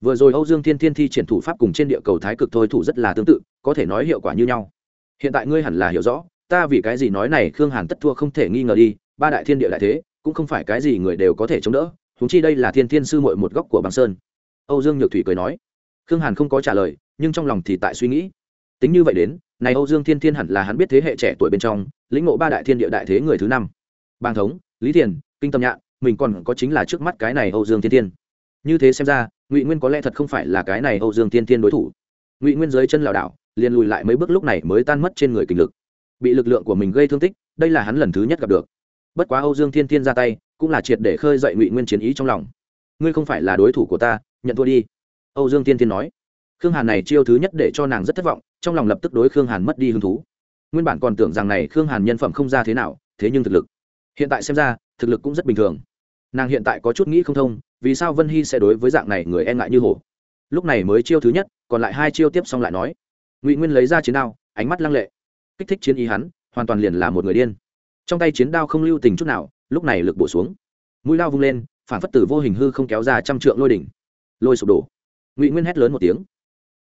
vừa rồi âu dương thiên thiên thi triển thủ pháp cùng trên địa cầu thái cực thôi thủ rất là tương tự, có thể nói hiệu quả như nhau. Hiện tại ngươi hẳn là hiểu rõ, ta vì cái gì nói này khương hàn tất thua không thể nghi ngờ đi, ba đại thiên địa đại thế, cũng không phải cái gì người đều có thể chống đỡ chúng chi đây là thiên thiên sư mội một góc của bằng sơn. Âu dương nhược thủy cười nói, khương hàn không có trả lời, nhưng trong lòng thì tại suy nghĩ. Tính như vậy đến, này âu dương thiên thiên hẳn là hắn biết thế hệ trẻ tuổi bên trong, lĩnh ngộ ba đại thiên địa đại thế người thứ năm. Bàng thống, lý thiền, kinh tâm nhạn, mình còn có chính là trước mắt cái này âu dương thiên thiên. Như thế xem ra, ngụy nguyên có lẽ thật không phải là cái này âu dương thiên thiên đối thủ. Ngụy nguyên dưới chân lảo đảo, liền lùi lại mấy bước lúc này mới tan mất trên người kình lực. Bị lực lượng của mình gây thương tích, đây là hắn lần thứ nhất gặp được. Bất quá âu dương thiên thiên ra tay cũng là triệt để khơi dậy ngụy nguyên chiến ý trong lòng. Ngươi không phải là đối thủ của ta, nhận thua đi. Âu dương thiên thiên nói. Khương hàn này chiêu thứ nhất để cho nàng rất thất vọng, trong lòng lập tức đối khương hàn mất đi hứng thú. Nguyên bản còn tưởng rằng này khương hàn nhân phẩm không ra thế nào, thế nhưng thực lực. Hiện tại xem ra, thực lực cũng rất bình thường. Nàng hiện tại có chút nghĩ không thông, vì sao vân hy sẽ đối với dạng này người e ngại như hổ? Lúc này mới chiêu thứ nhất, còn lại hai chiêu tiếp xong lại nói. Ngụy nguyên lấy ra chiến đao, ánh mắt lăng lệ. Kích thích chiến ý hắn, hoàn toàn liền là một người điên. Trong tay chiến đao không lưu tình chút nào lúc này lực bổ xuống. Mũi lao vung lên, phản phất tử vô hình hư không kéo ra trăm trượng lôi đỉnh. Lôi sụp đổ. Ngụy nguyên hét lớn một tiếng.